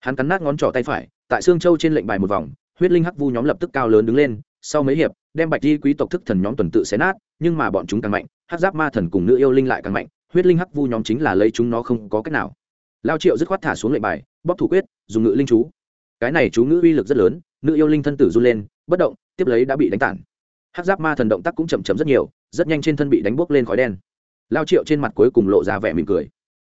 Hắn cắn nát ngón trỏ tay phải tại xương châu trên lệnh bài một vòng, huyết linh hắc vu nhóm lập tức cao lớn đứng lên, sau mấy hiệp, đem bạch di quý tộc thức thần nhóm tuần tự xé nát, nhưng mà bọn chúng càng mạnh, hắc giáp ma thần cùng nữ yêu linh lại càng mạnh, huyết linh hắc vu nhóm chính là lấy chúng nó không có cách nào. Lao triệu dứt khoát thả xuống lệnh bài, bóp thủ quyết, dùng ngự linh chú. Cái này chú ngữ uy lực rất lớn, nữ yêu linh thân tử run lên, bất động, tiếp lấy đã bị đánh tản. Hát giáp ma thần động tác cũng chậm chậm rất nhiều, rất nhanh trên thân bị đánh bốc lên khói đen. Lao triệu trên mặt cuối cùng lộ ra vẻ mỉm cười.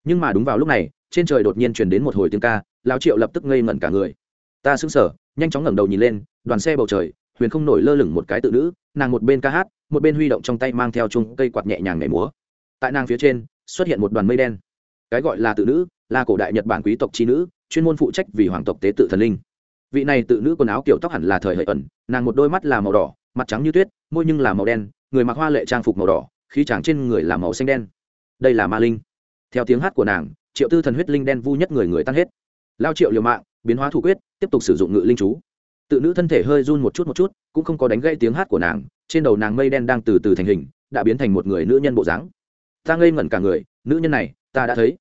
Nhưng mà đúng vào lúc này, trên trời đột nhiên truyền đến một hồi tiếng ca, lao triệu lập tức ngây ngẩn cả người ta sững sờ, nhanh chóng ngẩng đầu nhìn lên đoàn xe bầu trời huyền không nổi lơ lửng một cái tự nữ nàng một bên ca hát một bên huy động trong tay mang theo chung cây quạt nhẹ nhàng nhảy múa. Tại nàng phía trên xuất hiện một đoàn mây đen. Cái gọi là tự nữ là cổ đại nhật bản quý tộc trí nữ chuyên môn phụ trách vì hoàng tộc tế tự thần linh. Vị này tự nữ quần áo kiểu tóc hẳn là thời hợi ẩn nàng một đôi mắt là màu đỏ mặt trắng như tuyết môi nhưng là màu đen người mặc hoa lệ trang phục màu đỏ khí tràng trên người là màu xanh đen. Đây là ma linh. Theo tiếng hát của nàng triệu tư thần huyết linh đen vu nhất người người tan hết. Lao triệu liều mạng biến hóa thủ quyết, tiếp tục sử dụng ngự linh chú. Tự nữ thân thể hơi run một chút một chút, cũng không có đánh gãy tiếng hát của nàng, trên đầu nàng mây đen đang từ từ thành hình, đã biến thành một người nữ nhân bộ dáng. Ta ngây ngẩn cả người, nữ nhân này, ta đã thấy.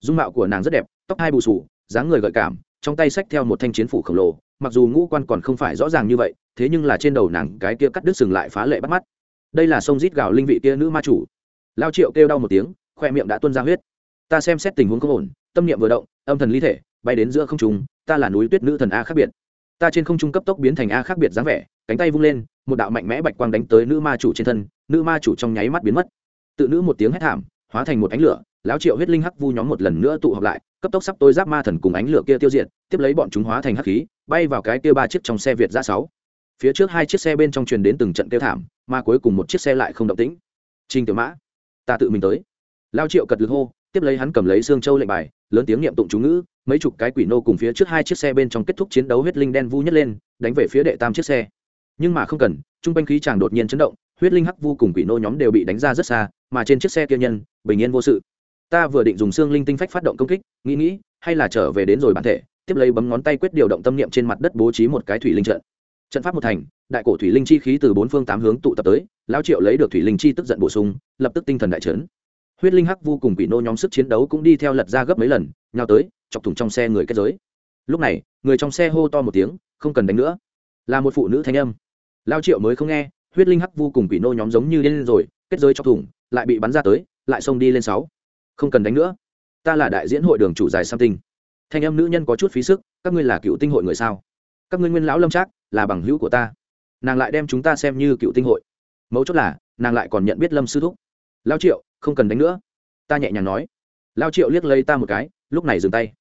Dung mạo của nàng rất đẹp, tóc hai bù sù dáng người gợi cảm, trong tay xách theo một thanh chiến phủ khổng lồ, mặc dù ngũ quan còn không phải rõ ràng như vậy, thế nhưng là trên đầu nàng cái kia cắt đứt sừng lại phá lệ bắt mắt. Đây là sông rít gào linh vị kia nữ ma chủ. Lao triệu kêu đau một tiếng, khoe miệng đã tuôn ra huyết. Ta xem xét tình huống không ổn, tâm niệm vừa động, âm thần ly thể, bay đến giữa không trung ta là núi tuyết nữ thần a khác biệt. Ta trên không trung cấp tốc biến thành a khác biệt dáng vẻ, cánh tay vung lên, một đạo mạnh mẽ bạch quang đánh tới nữ ma chủ trên thân, nữ ma chủ trong nháy mắt biến mất. Tự nữ một tiếng hét thảm, hóa thành một ánh lửa, lão triệu huyết linh hắc vu nhóm một lần nữa tụ họp lại, cấp tốc sắp tôi giáp ma thần cùng ánh lửa kia tiêu diệt, tiếp lấy bọn chúng hóa thành hắc khí, bay vào cái kia ba chiếc trong xe việt ra sáu. Phía trước hai chiếc xe bên trong truyền đến từng trận tiêu thảm, mà cuối cùng một chiếc xe lại không động tĩnh. Trình tiểu mã, ta tự mình tới. Lao triệu cật lực hô, tiếp lấy hắn cầm lấy xương châu lệnh bài, lớn tiếng niệm tụng chú ngữ mấy chục cái quỷ nô cùng phía trước hai chiếc xe bên trong kết thúc chiến đấu huyết linh đen vu nhất lên, đánh về phía đệ tam chiếc xe. Nhưng mà không cần, trung quanh khí chàng đột nhiên chấn động, huyết linh hắc vu cùng quỷ nô nhóm đều bị đánh ra rất xa, mà trên chiếc xe kia nhân, bình yên vô sự. Ta vừa định dùng xương linh tinh phách phát động công kích, nghĩ nghĩ, hay là trở về đến rồi bản thể, tiếp lấy bấm ngón tay quyết điều động tâm niệm trên mặt đất bố trí một cái thủy linh trận. Trận pháp một thành, đại cổ thủy linh chi khí từ bốn phương tám hướng tụ tập tới, lão triệu lấy được thủy linh chi tức giận bổ sung, lập tức tinh thần đại trấn huyết linh hắc vô cùng bị nô nhóm sức chiến đấu cũng đi theo lật ra gấp mấy lần, nhào tới, chọc thủng trong xe người kết giới. Lúc này, người trong xe hô to một tiếng, không cần đánh nữa. Là một phụ nữ thanh âm. Lao triệu mới không nghe, huyết linh hắc vô cùng bị nô nhóm giống như lên rồi, kết giới chọc thủng, lại bị bắn ra tới, lại xông đi lên sáu. Không cần đánh nữa. Ta là đại diễn hội đường chủ dài sam tinh. Thanh âm nữ nhân có chút phí sức, các ngươi là cựu tinh hội người sao? Các ngươi nguyên lão lâm trác, là bằng hữu của ta. Nàng lại đem chúng ta xem như cựu tinh hội. Mấu chốt là, nàng lại còn nhận biết lâm sư thúc. Lao triệu không cần đánh nữa. Ta nhẹ nhàng nói. Lao triệu liếc lấy ta một cái, lúc này dừng tay.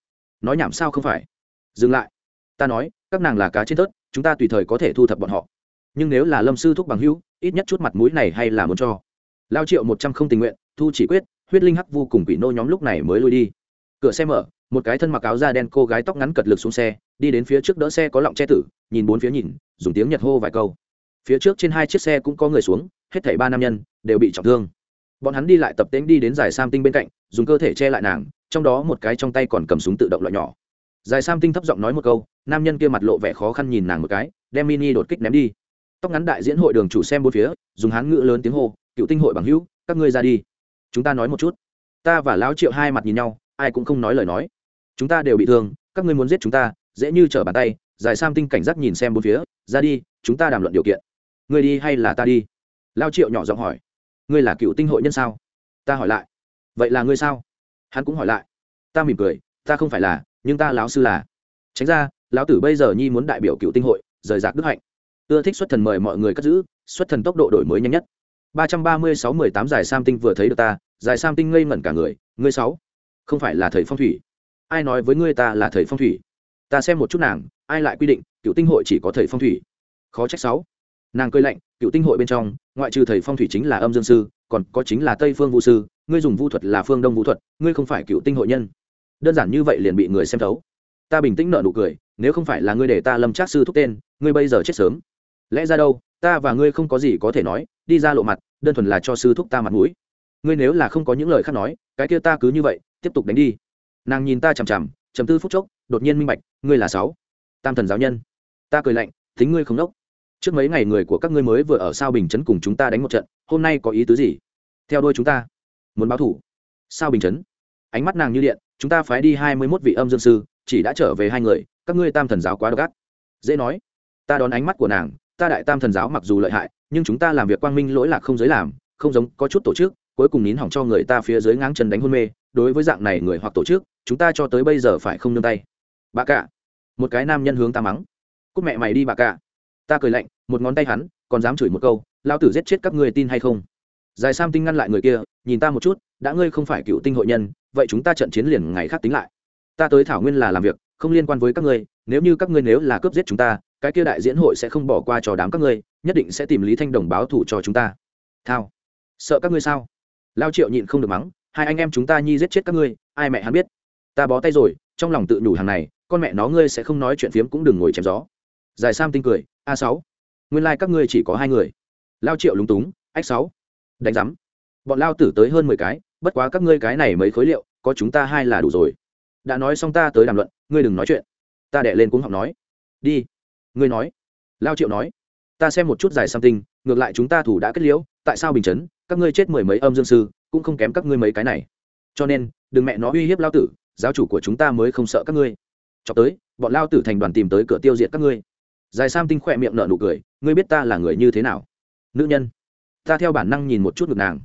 Nói nhảm sao không phải? Dừng lại. Ta nói, các nàng là cá trên tớt chúng ta tùy thời có thể thu thập bọn họ. Nhưng nếu là lâm sư thúc bằng hữu, ít nhất chút mặt mũi này hay là muốn cho. Lao triệu một trăm không tình nguyện, thu chỉ quyết, huyết linh hắc vu cùng quỷ nô nhóm lúc này mới lui đi. Cửa xe mở, một cái thân mặc áo da đen cô gái tóc ngắn cật lực xuống xe, đi đến phía trước đỡ xe có lọng che tử, nhìn bốn phía nhìn, dùng tiếng nhật hô vài câu. Phía trước trên hai chiếc xe cũng có người xuống, hết thảy ba nam nhân đều bị trọng thương bọn hắn đi lại tập tễnh đi đến giải sam tinh bên cạnh, dùng cơ thể che lại nàng, trong đó một cái trong tay còn cầm súng tự động loại nhỏ. Giải sam tinh thấp giọng nói một câu, nam nhân kia mặt lộ vẻ khó khăn nhìn nàng một cái, đem mini đột kích ném đi. Tóc ngắn đại diễn hội đường chủ xem bốn phía, dùng hán ngữ lớn tiếng hô, cựu tinh hội bằng hữu, các ngươi ra đi. Chúng ta nói một chút. Ta và lão triệu hai mặt nhìn nhau, ai cũng không nói lời nói. Chúng ta đều bị thương, các ngươi muốn giết chúng ta, dễ như trở bàn tay. Giải sam tinh cảnh giác nhìn xem bốn phía, ra đi, chúng ta đàm luận điều kiện. Người đi hay là ta đi? Lao triệu nhỏ giọng hỏi ngươi là cựu tinh hội nhân sao? Ta hỏi lại. Vậy là ngươi sao? Hắn cũng hỏi lại. Ta mỉm cười, ta không phải là, nhưng ta lão sư là. Tránh ra, lão tử bây giờ nhi muốn đại biểu cựu tinh hội, rời rạc đức hạnh. Ưa thích xuất thần mời mọi người cất giữ, xuất thần tốc độ đổi mới nhanh nhất. ba trăm ba mươi sáu mười tám giải sam tinh vừa thấy được ta, giải sam tinh ngây ngẩn cả người, ngươi sáu, không phải là thầy phong thủy. Ai nói với ngươi ta là thầy phong thủy? Ta xem một chút nàng, ai lại quy định, cựu tinh hội chỉ có thầy phong thủy? Khó trách sáu nàng cười lạnh, cựu tinh hội bên trong, ngoại trừ thầy phong thủy chính là âm dương sư, còn có chính là tây phương vũ sư, ngươi dùng vũ thuật là phương đông vũ thuật, ngươi không phải cựu tinh hội nhân. Đơn giản như vậy liền bị người xem thấu. Ta bình tĩnh nợ nụ cười, nếu không phải là ngươi để ta lâm trác sư thúc tên, ngươi bây giờ chết sớm. Lẽ ra đâu, ta và ngươi không có gì có thể nói, đi ra lộ mặt, đơn thuần là cho sư thúc ta mặt mũi. Ngươi nếu là không có những lời khác nói, cái kia ta cứ như vậy, tiếp tục đánh đi. Nàng nhìn ta chằm chằm, chầm tư phút chốc, đột nhiên minh bạch, ngươi là sáu. Tam thần giáo nhân. Ta cười lạnh tính ngươi không đốc trước mấy ngày người của các ngươi mới vừa ở sao bình chấn cùng chúng ta đánh một trận, hôm nay có ý tứ gì? Theo đôi chúng ta. Muốn báo thủ. Sao bình chấn? Ánh mắt nàng như điện, chúng ta phái đi hai mươi mốt vị âm dương sư, chỉ đã trở về hai người, các ngươi tam thần giáo quá độc ác. Dễ nói. Ta đón ánh mắt của nàng, ta đại tam thần giáo mặc dù lợi hại, nhưng chúng ta làm việc quang minh lỗi lạc không giới làm, không giống, có chút tổ chức, cuối cùng nín hỏng cho người ta phía dưới ngang chân đánh hôn mê, đối với dạng này người hoặc tổ chức, chúng ta cho tới bây giờ phải không nương tay. Bà cả. Một cái nam nhân hướng ta mắng. Cúc mẹ mày đi bà cả ta cười lạnh, một ngón tay hắn, còn dám chửi một câu lao tử giết chết các ngươi tin hay không? Dài sam tinh ngăn lại người kia, nhìn ta một chút, đã ngươi không phải cựu tinh hội nhân, vậy chúng ta trận chiến liền ngày khác tính lại. Ta tới thảo nguyên là làm việc, không liên quan với các ngươi, nếu như các ngươi nếu là cướp giết chúng ta, cái kia đại diễn hội sẽ không bỏ qua trò đám các ngươi, nhất định sẽ tìm lý thanh đồng báo thủ cho chúng ta. Thao. Sợ các ngươi sao? Lao triệu nhịn không được mắng, hai anh em chúng ta nhi giết chết các ngươi, ai mẹ hắn biết? Ta bó tay rồi, trong lòng tự nhủ hàng này, con mẹ nó ngươi sẽ không nói chuyện phiếm cũng đừng ngồi chém gió. Dài sam tinh cười a sáu. Nguyên lai、like、các ngươi chỉ có hai người. Lao triệu lúng túng, ách sáu, đánh giám. Bọn lao tử tới hơn mười cái, bất quá các ngươi cái này mấy khối liệu, có chúng ta hai là đủ rồi. Đã nói xong ta tới đàm luận, ngươi đừng nói chuyện. Ta đệ lên cuống học nói. Đi. Ngươi nói. Lao triệu nói. Ta xem một chút giải sam tinh, ngược lại chúng ta thủ đã kết liễu, tại sao bình chấn, các ngươi chết mười mấy âm dương sư, cũng không kém các ngươi mấy cái này. Cho nên, đừng mẹ nó uy hiếp lao tử, giáo chủ của chúng ta mới không sợ các ngươi. Cho tới, bọn lao tử thành đoàn tìm tới cửa tiêu diệt các ngươi dài sam tinh khỏe miệng nở nụ cười, ngươi biết ta là người như thế nào? Nữ nhân. Ta theo bản năng nhìn một chút ngực nàng.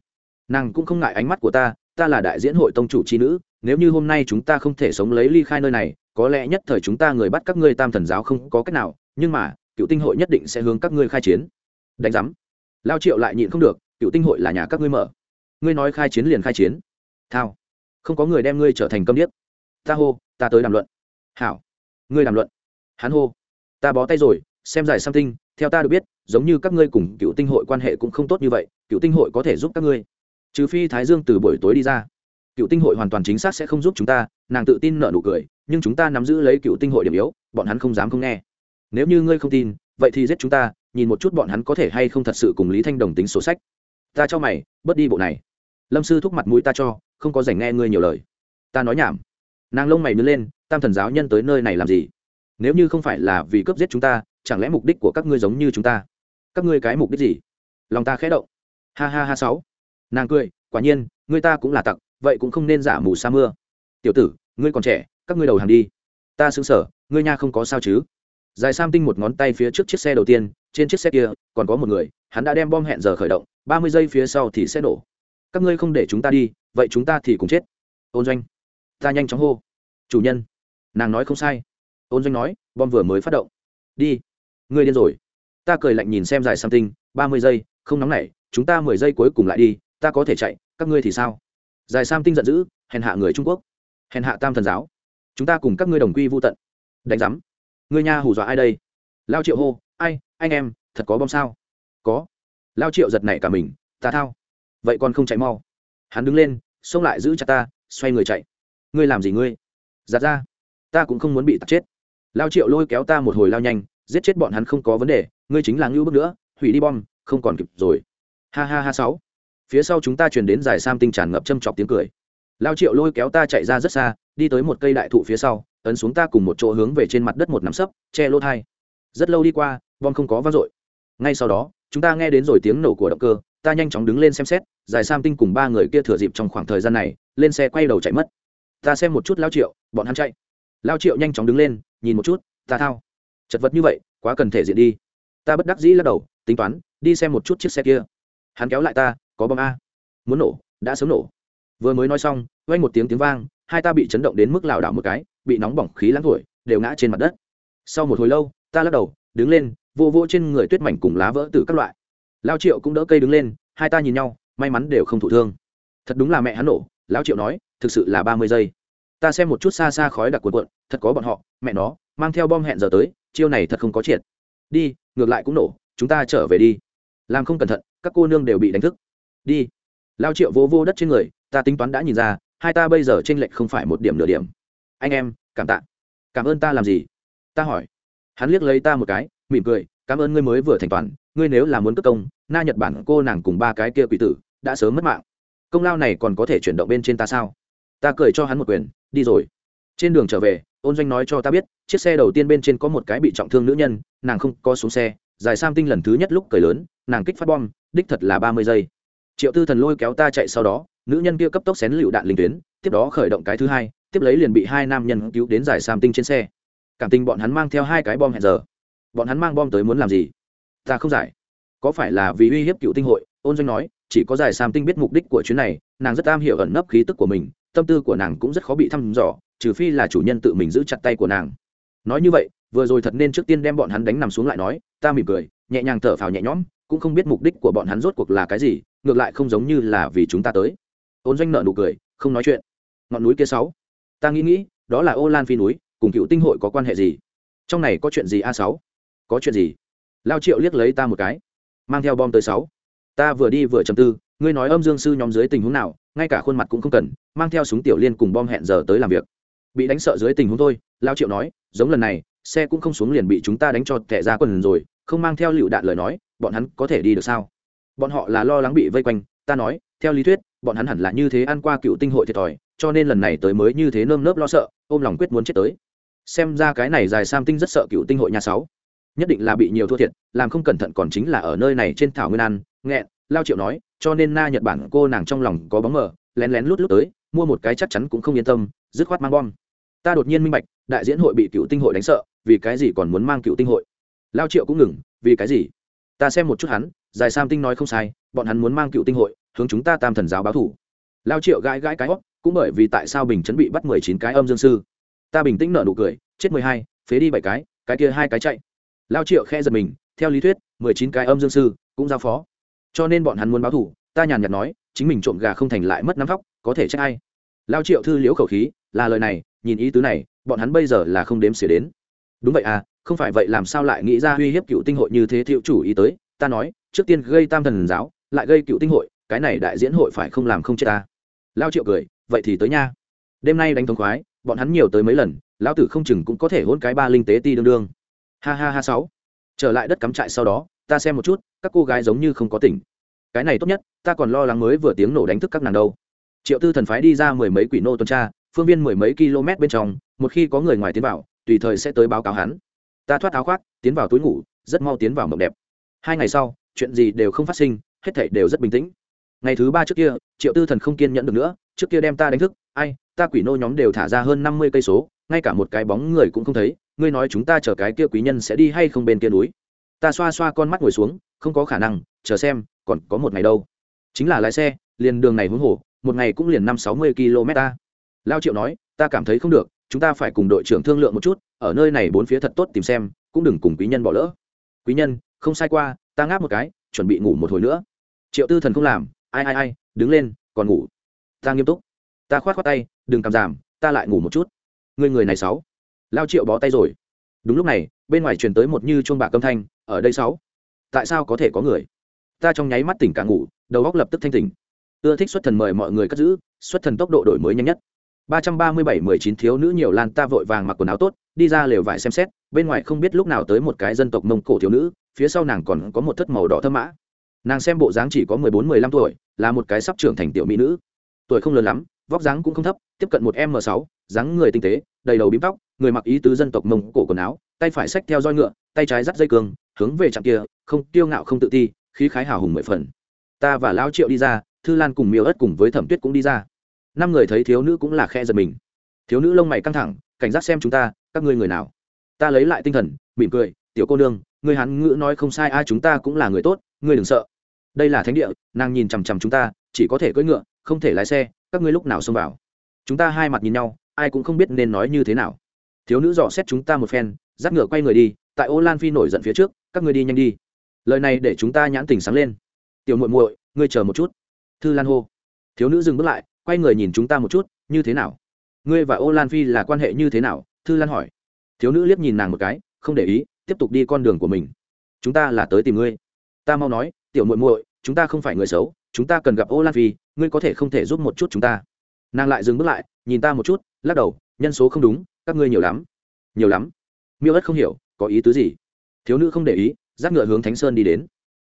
Nàng cũng không ngại ánh mắt của ta ta là đại diễn hội tông chủ c h i nữ, nếu như hôm nay chúng ta không thể sống lấy ly khai nơi này, có lẽ nhất thời chúng ta người bắt các ngươi tam thần giáo không có cách nào, nhưng mà, cựu tinh hội nhất định sẽ hướng các ngươi khai chiến. Đánh giám. Lao triệu lại nhịn không được, cựu tinh hội là nhà các ngươi mở. Ngươi nói khai chiến liền khai chiến. Thao. Không có người đem ngươi trở thành câm điếc. Ta hô, ta tới đàm luận. Hảo. Ngươi đàm luận. Hắn hô ta bó tay rồi, xem giải sam tinh, theo ta được biết, giống như các ngươi cùng cựu tinh hội quan hệ cũng không tốt như vậy, cựu tinh hội có thể giúp các ngươi. Trừ phi thái dương từ buổi tối đi ra. Cựu tinh hội hoàn toàn chính xác sẽ không giúp chúng ta, nàng tự tin nợ nụ cười, nhưng chúng ta nắm giữ lấy cựu tinh hội điểm yếu, bọn hắn không dám không nghe. Nếu như ngươi không tin, vậy thì giết chúng ta, nhìn một chút bọn hắn có thể hay không thật sự cùng lý thanh đồng tính sổ sách. Ta cho mày, bớt đi bộ này. Lâm sư thúc mặt mũi ta cho, không có dành nghe ngươi nhiều lời. Ta nói nhảm. Nàng lông mày nứt lên, tam thần giáo nhân tới nơi này làm gì? Nếu như không phải là vì cướp giết chúng ta, chẳng lẽ mục đích của các ngươi giống như chúng ta? Các ngươi cái mục đích gì? Lòng ta khẽ động. Ha ha ha sáu. Nàng cười, quả nhiên ngươi ta cũng là tặc, vậy cũng không nên giả mù sa mưa. Tiểu tử, ngươi còn trẻ, các ngươi đầu hàng đi. Ta xứng sở ngươi nha không có sao chứ? Dài sam tinh một ngón tay phía trước chiếc xe đầu tiên, trên chiếc xe kia, còn có một người, hắn đã đem bom hẹn giờ khởi động, ba mươi giây phía sau thì sẽ nổ. Các ngươi không để chúng ta đi, vậy chúng ta thì cùng chết. Ôn doanh, ta nhanh chóng hô. Chủ nhân, nàng nói không sai ôn doanh nói, bom vừa mới phát động. Đi. Ngươi điên rồi. Ta cười lạnh nhìn xem dài sam tinh, ba mươi giây, không nóng nảy, chúng ta mười giây cuối cùng lại đi, ta có thể chạy, các ngươi thì sao? Dài sam tinh giận dữ, hèn hạ người trung quốc. Hèn hạ tam thần giáo. Chúng ta cùng các ngươi đồng quy vô tận. Đánh giám. Ngươi nha hù dọa ai đây? Lao triệu hô, ai, anh em, thật có bom sao? Có. Lao triệu giật nảy cả mình, ta thao. Vậy còn không chạy mau. Hắn đứng lên, xông lại giữ chặt ta, xoay người chạy. Ngươi làm gì ngươi? Giặt ra. Ta cũng không muốn bị tắt chết lao triệu lôi kéo ta một hồi lao nhanh, giết chết bọn hắn không có vấn đề, ngươi chính là ngưu bước nữa, hủy đi bom, không còn kịp rồi. Ha ha ha sáu. Phía sau chúng ta truyền đến giải sam tinh tràn ngập châm chọc tiếng cười. Lao triệu lôi kéo ta chạy ra rất xa, đi tới một cây đại thụ phía sau, ấn xuống ta cùng một chỗ hướng về trên mặt đất một nắm sấp, che lỗ thai. Rất lâu đi qua, bom không có vang dội. Ngay sau đó, chúng ta nghe đến rồi tiếng nổ của động cơ, ta nhanh chóng đứng lên xem xét giải sam tinh cùng ba người kia thừa dịp trong khoảng thời gian này, lên xe quay đầu chạy mất. Ta xem một chút lao triệu, bọn hắn chạy. Lao triệu nhanh chóng đứng lên nhìn một chút, ta thao. Chật vật như vậy, quá cần thể diện đi. Ta bất đắc dĩ lắc đầu, tính toán, đi xem một chút chiếc xe kia. Hắn kéo lại ta, có bom a. Muốn nổ, đã sớm nổ. Vừa mới nói xong, vang một tiếng tiếng vang, hai ta bị chấn động đến mức lảo đảo một cái, bị nóng bỏng khí lãng thổi, đều ngã trên mặt đất. Sau một hồi lâu, ta lắc đầu, đứng lên, vô vô trên người tuyết mảnh cùng lá vỡ từ các loại. Lao triệu cũng đỡ cây đứng lên, hai ta nhìn nhau, may mắn đều không thụ thương. Thật đúng là mẹ hắn nổ lão triệu nói, thực sự là ba mươi giây ta xem một chút xa xa khói đặc cuộn cuộn, thật có bọn họ, mẹ nó, mang theo bom hẹn giờ tới, chiêu này thật không có triệt. Đi, ngược lại cũng nổ, chúng ta trở về đi. Làm không cẩn thận, các cô nương đều bị đánh thức. Đi. Lao triệu vô vô đất trên người, ta tính toán đã nhìn ra, hai ta bây giờ t r ê n lệch không phải một điểm nửa điểm. Anh em, cảm tạ. Cảm ơn ta làm gì? Ta hỏi. Hắn liếc lấy ta một cái, mỉm cười, cảm ơn ngươi mới vừa thành toàn, ngươi nếu là muốn cất công, na nhật bản cô nàng cùng ba cái kia quỷ tử, đã sớm mất mạng. Công lao này còn có thể chuyển động bên trên ta sao? Ta cười cho hắn một quyền đi rồi. Trên đường trở về, ôn doanh nói cho ta biết, chiếc xe đầu tiên bên trên có một cái bị trọng thương nữ nhân, nàng không có xuống xe, dài sam tinh lần thứ nhất lúc cười lớn, nàng kích phát bom, đích thật là ba mươi giây. Triệu tư thần lôi kéo ta chạy sau đó, nữ nhân kia cấp tốc xén lựu đạn linh tuyến, tiếp đó khởi động cái thứ hai, tiếp lấy liền bị hai nam nhân cứu đến giải sam tinh trên xe. Cảm tình bọn hắn mang theo hai cái bom hẹn giờ. Bọn hắn mang bom tới muốn làm gì? Ta không giải. Có phải là vì uy hiếp cựu tinh hội? Ôn doanh nói, chỉ có giải sam tinh biết mục đích của chuyến này, nàng rất am hiểu ẩn nấp khí tức của mình tâm tư của nàng cũng rất khó bị thăm dò, trừ phi là chủ nhân tự mình giữ chặt tay của nàng. Nói như vậy, vừa rồi thật nên trước tiên đem bọn hắn đánh nằm xuống lại nói, ta mỉm cười, nhẹ nhàng thở phào nhẹ nhõm, cũng không biết mục đích của bọn hắn rốt cuộc là cái gì, ngược lại không giống như là vì chúng ta tới. Ôn doanh nợ nụ cười, không nói chuyện. Ngọn núi kia sáu. Ta nghĩ nghĩ, đó là ô lan phi núi, cùng cựu tinh hội có quan hệ gì? Trong này có chuyện gì a sáu? Có chuyện gì? Lao triệu liếc lấy ta một cái. Mang theo bom tới sáu. Ta vừa đi vừa chầm tư, ngươi nói âm dương sư nhóm dưới tình huống nào ngay cả khuôn mặt cũng không cần, mang theo súng tiểu liên cùng bom hẹn giờ tới làm việc. Bị đánh sợ dưới tình huống thôi, lao triệu nói, giống lần này, xe cũng không xuống liền bị chúng ta đánh cho tệ ra quần rồi, không mang theo lựu đạn lời nói, bọn hắn có thể đi được sao? Bọn họ là lo lắng bị vây quanh, ta nói, theo lý thuyết, bọn hắn hẳn là như thế ăn qua cựu tinh hội thiệt thòi, cho nên lần này tới mới như thế nơm nớp lo sợ, ôm lòng quyết muốn chết tới. Xem ra cái này dài sam tinh rất sợ cựu tinh hội nhà sáu. Nhất định là bị nhiều thua thiệt, làm không cẩn thận còn chính là ở nơi này trên thảo nguyên ăn, nghẹn lao triệu nói, cho nên na nhật bản cô nàng trong lòng có bóng mờ, lén lén lút lút tới, mua một cái chắc chắn cũng không yên tâm, dứt khoát mang bom. Ta đột nhiên minh bạch, đại diễn hội bị cựu tinh hội đánh sợ, vì cái gì còn muốn mang cựu tinh hội? Lao triệu cũng ngừng, vì cái gì? Ta xem một chút hắn dài sam tinh nói không sai, bọn hắn muốn mang cựu tinh hội, hướng chúng ta tam thần giáo báo thủ. Lao triệu gãi gãi cái hót cũng bởi vì tại sao bình chấn bị bắt mười chín cái âm dương sư. Ta bình tĩnh nở nụ cười, chết mười hai, phế đi bảy cái cái kia hai cái chạy. Lao triệu khe giật mình, theo lý thuyết, mười chín cái âm dương sư cũng giao phó cho nên bọn hắn muốn báo thủ ta nhàn nhạt nói, chính mình trộm gà không thành lại mất nắm vóc, có thể trách ai? Lao triệu thư liễu khẩu khí, là lời này, nhìn ý tứ này, bọn hắn bây giờ là không đếm xỉa đến. Đúng vậy à không phải vậy làm sao lại nghĩ ra uy hiếp cựu tinh hội như thế thiệu chủ ý tới? Ta nói, trước tiên gây tam thần giáo, lại gây cựu tinh hội, cái này đại diễn hội phải không làm không chết ta. Lao triệu cười, vậy thì tới nha. Đêm nay đánh thống khoái, bọn hắn nhiều tới mấy lần, lão tử không chừng cũng có thể hôn cái ba linh tế ti đương đương. Ha ha ha sáu. Trở lại đất cắm trại sau đó ta xem một chút, các cô gái giống như không có tỉnh. Cái này tốt nhất, ta còn lo lắng mới vừa tiếng nổ đánh thức các nàng đâu. Triệu tư thần phái đi ra mười mấy quỷ nô tuần tra, phương viên mười mấy km bên trong, một khi có người ngoài tiến vào, tùy thời sẽ tới báo cáo hắn. Ta thoát áo khoác, tiến vào túi ngủ, rất mau tiến vào mộng đẹp. Hai ngày sau, chuyện gì đều không phát sinh, hết thảy đều rất bình tĩnh. Ngày thứ ba trước kia, triệu tư thần không kiên nhẫn được nữa, trước kia đem ta đánh thức, ai, ta quỷ nô nhóm đều thả ra hơn năm mươi cây số, ngay cả một cái bóng người cũng không thấy, ngươi nói chúng ta chở cái kia quý nhân sẽ đi hay không bên kia núi? Ta xoa xoa con mắt ngồi xuống, không có khả năng, chờ xem, còn có một ngày đâu. Chính là lái xe, liền đường này huống hồ, một ngày cũng liền năm sáu mươi km ta. Lao triệu nói, ta cảm thấy không được, chúng ta phải cùng đội trưởng thương lượng một chút, ở nơi này bốn phía thật tốt tìm xem, cũng đừng cùng quý nhân bỏ lỡ. Quý nhân, không sai qua, ta ngáp một cái, chuẩn bị ngủ một hồi nữa. Triệu tư thần không làm, ai ai ai, đứng lên, còn ngủ. Ta nghiêm túc. Ta khoát khoát tay, đừng cảm giảm, ta lại ngủ một chút. Người người này sáu lao triệu bó tay rồi đúng lúc này, bên ngoài truyền tới một như chuông bạc âm thanh, ở đây sáu. Tại sao có thể có người? Ta trong nháy mắt tỉnh cả ngủ, đầu góc lập tức thanh tỉnh. Ưa thích xuất thần mời mọi người cất giữ, xuất thần tốc độ đổi mới nhanh nhất. Ba trăm ba mươi bảy mười chín thiếu nữ nhiều lan, ta vội vàng mặc quần áo tốt, đi ra lều vải xem xét, bên ngoài không biết lúc nào tới một cái dân tộc mông cổ thiếu nữ, phía sau nàng còn có một thất màu đỏ thâm mã. Nàng xem bộ dáng chỉ có mười bốn, mười lăm tuổi, là một cái sắp trưởng thành tiểu mỹ nữ. Tuổi không lớn lắm vóc dáng cũng không thấp, tiếp cận một m sáu, dáng người tinh tế, đầy đầu bím tóc, người mặc ý tứ dân tộc mông cổ quần áo, tay phải xách theo roi ngựa, tay trái dắt dây cường hướng về trạm kia, không tiêu ngạo không tự ti, khí khái hào hùng mười phần. Ta và lão triệu đi ra, thư lan cùng miêu ớt cùng với thẩm tuyết cũng đi ra. Năm người thấy thiếu nữ cũng là khe giật mình. Thiếu nữ lông mày căng thẳng, cảnh giác xem chúng ta, các ngươi người nào? Ta lấy lại tinh thần, mỉm cười, tiểu cô nương, người hắn ngữ nói không sai ai chúng ta cũng là người tốt, ngươi đừng sợ. Đây là thánh địa, nàng nhìn chằm chằm chúng ta, chỉ có thể cưỡi ngựa, không thể lái xe các ngươi lúc nào xông vào? Chúng ta hai mặt nhìn nhau, ai cũng không biết nên nói như thế nào. Thiếu nữ dò xét chúng ta một phen, dắt ngựa quay người đi, tại ô lan phi nổi giận phía trước, các ngươi đi nhanh đi. Lời này để chúng ta nhãn tình sáng lên. Tiểu muội muội, ngươi chờ một chút. Thư lan hô. Thiếu nữ dừng bước lại, quay người nhìn chúng ta một chút, như thế nào? Ngươi và ô lan phi là quan hệ như thế nào? Thư lan hỏi. Thiếu nữ liếc nhìn nàng một cái, không để ý, tiếp tục đi con đường của mình. Chúng ta là tới tìm ngươi. Ta mau nói, tiểu muội muội, chúng ta không phải người xấu chúng ta cần gặp ô lan phi ngươi có thể không thể giúp một chút chúng ta. Nàng lại dừng bước lại, nhìn ta một chút, lắc đầu, nhân số không đúng, các ngươi nhiều lắm. Nhiều lắm. Miêu ất không hiểu, có ý tứ gì? Thiếu nữ không để ý giáp ngựa hướng thánh sơn đi đến.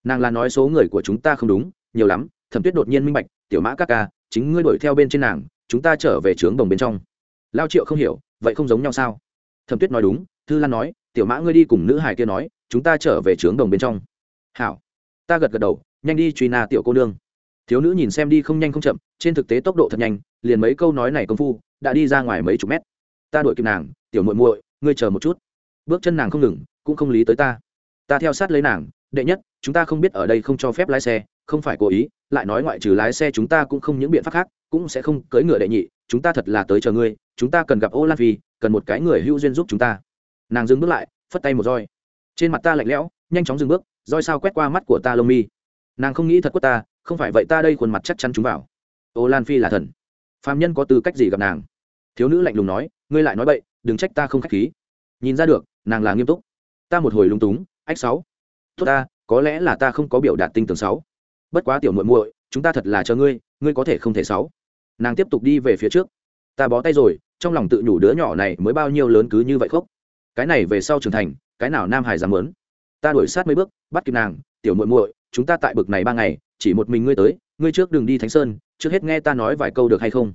Nàng là nói số người của chúng ta không đúng, nhiều lắm, thẩm tuyết đột nhiên minh bạch, tiểu mã các ca, chính ngươi đuổi theo bên trên nàng, chúng ta trở về trướng đồng bên trong. Lao triệu không hiểu, vậy không giống nhau sao? Thẩm tuyết nói đúng, thư lan nói, tiểu mã ngươi đi cùng nữ hải kia nói, chúng ta trở về trướng đồng bên trong. Hảo. Ta gật gật đầu, nhanh đi truy na tiểu cô nương thiếu nữ nhìn xem đi không nhanh không chậm, trên thực tế tốc độ thật nhanh, liền mấy câu nói này công phu, đã đi ra ngoài mấy chục mét. Ta đuổi kịp nàng, tiểu muội muội, ngươi chờ một chút. Bước chân nàng không ngừng, cũng không lý tới ta. Ta theo sát lấy nàng, đệ nhất, chúng ta không biết ở đây không cho phép lái xe, không phải cố ý, lại nói ngoại trừ lái xe chúng ta cũng không những biện pháp khác, cũng sẽ không cưỡi ngựa đệ nhị, chúng ta thật là tới chờ ngươi, chúng ta cần gặp ô lan phi, cần một cái người hữu duyên giúp chúng ta. Nàng dừng bước lại, phất tay một roi. Trên mặt ta lạnh lẽo, nhanh chóng dừng bước, roi sao quét qua mắt của ta lông mi. Nàng không nghĩ thật quất ta không phải vậy ta đây khuôn mặt chắc chắn chúng vào. Ô lan phi là thần. Phạm nhân có tư cách gì gặp nàng? Thiếu nữ lạnh lùng nói ngươi lại nói vậy, đừng trách ta không khách khí. Nhìn ra được nàng là nghiêm túc. Ta một hồi lung túng ách sáu. Tốt ta có lẽ là ta không có biểu đạt tinh tường sáu. Bất quá tiểu muội muội chúng ta thật là chờ ngươi ngươi có thể không thể sáu. Nàng tiếp tục đi về phía trước. Ta bó tay rồi trong lòng tự nhủ đứa nhỏ này mới bao nhiêu lớn cứ như vậy khóc. Cái này về sau trưởng thành cái nào nam hải dám lớn ta đuổi sát mấy bước bắt kịp nàng tiểu muội muội chúng ta tại bực này ba ngày chỉ một mình ngươi tới, ngươi trước đừng đi thánh sơn, trước hết nghe ta nói vài câu được hay không?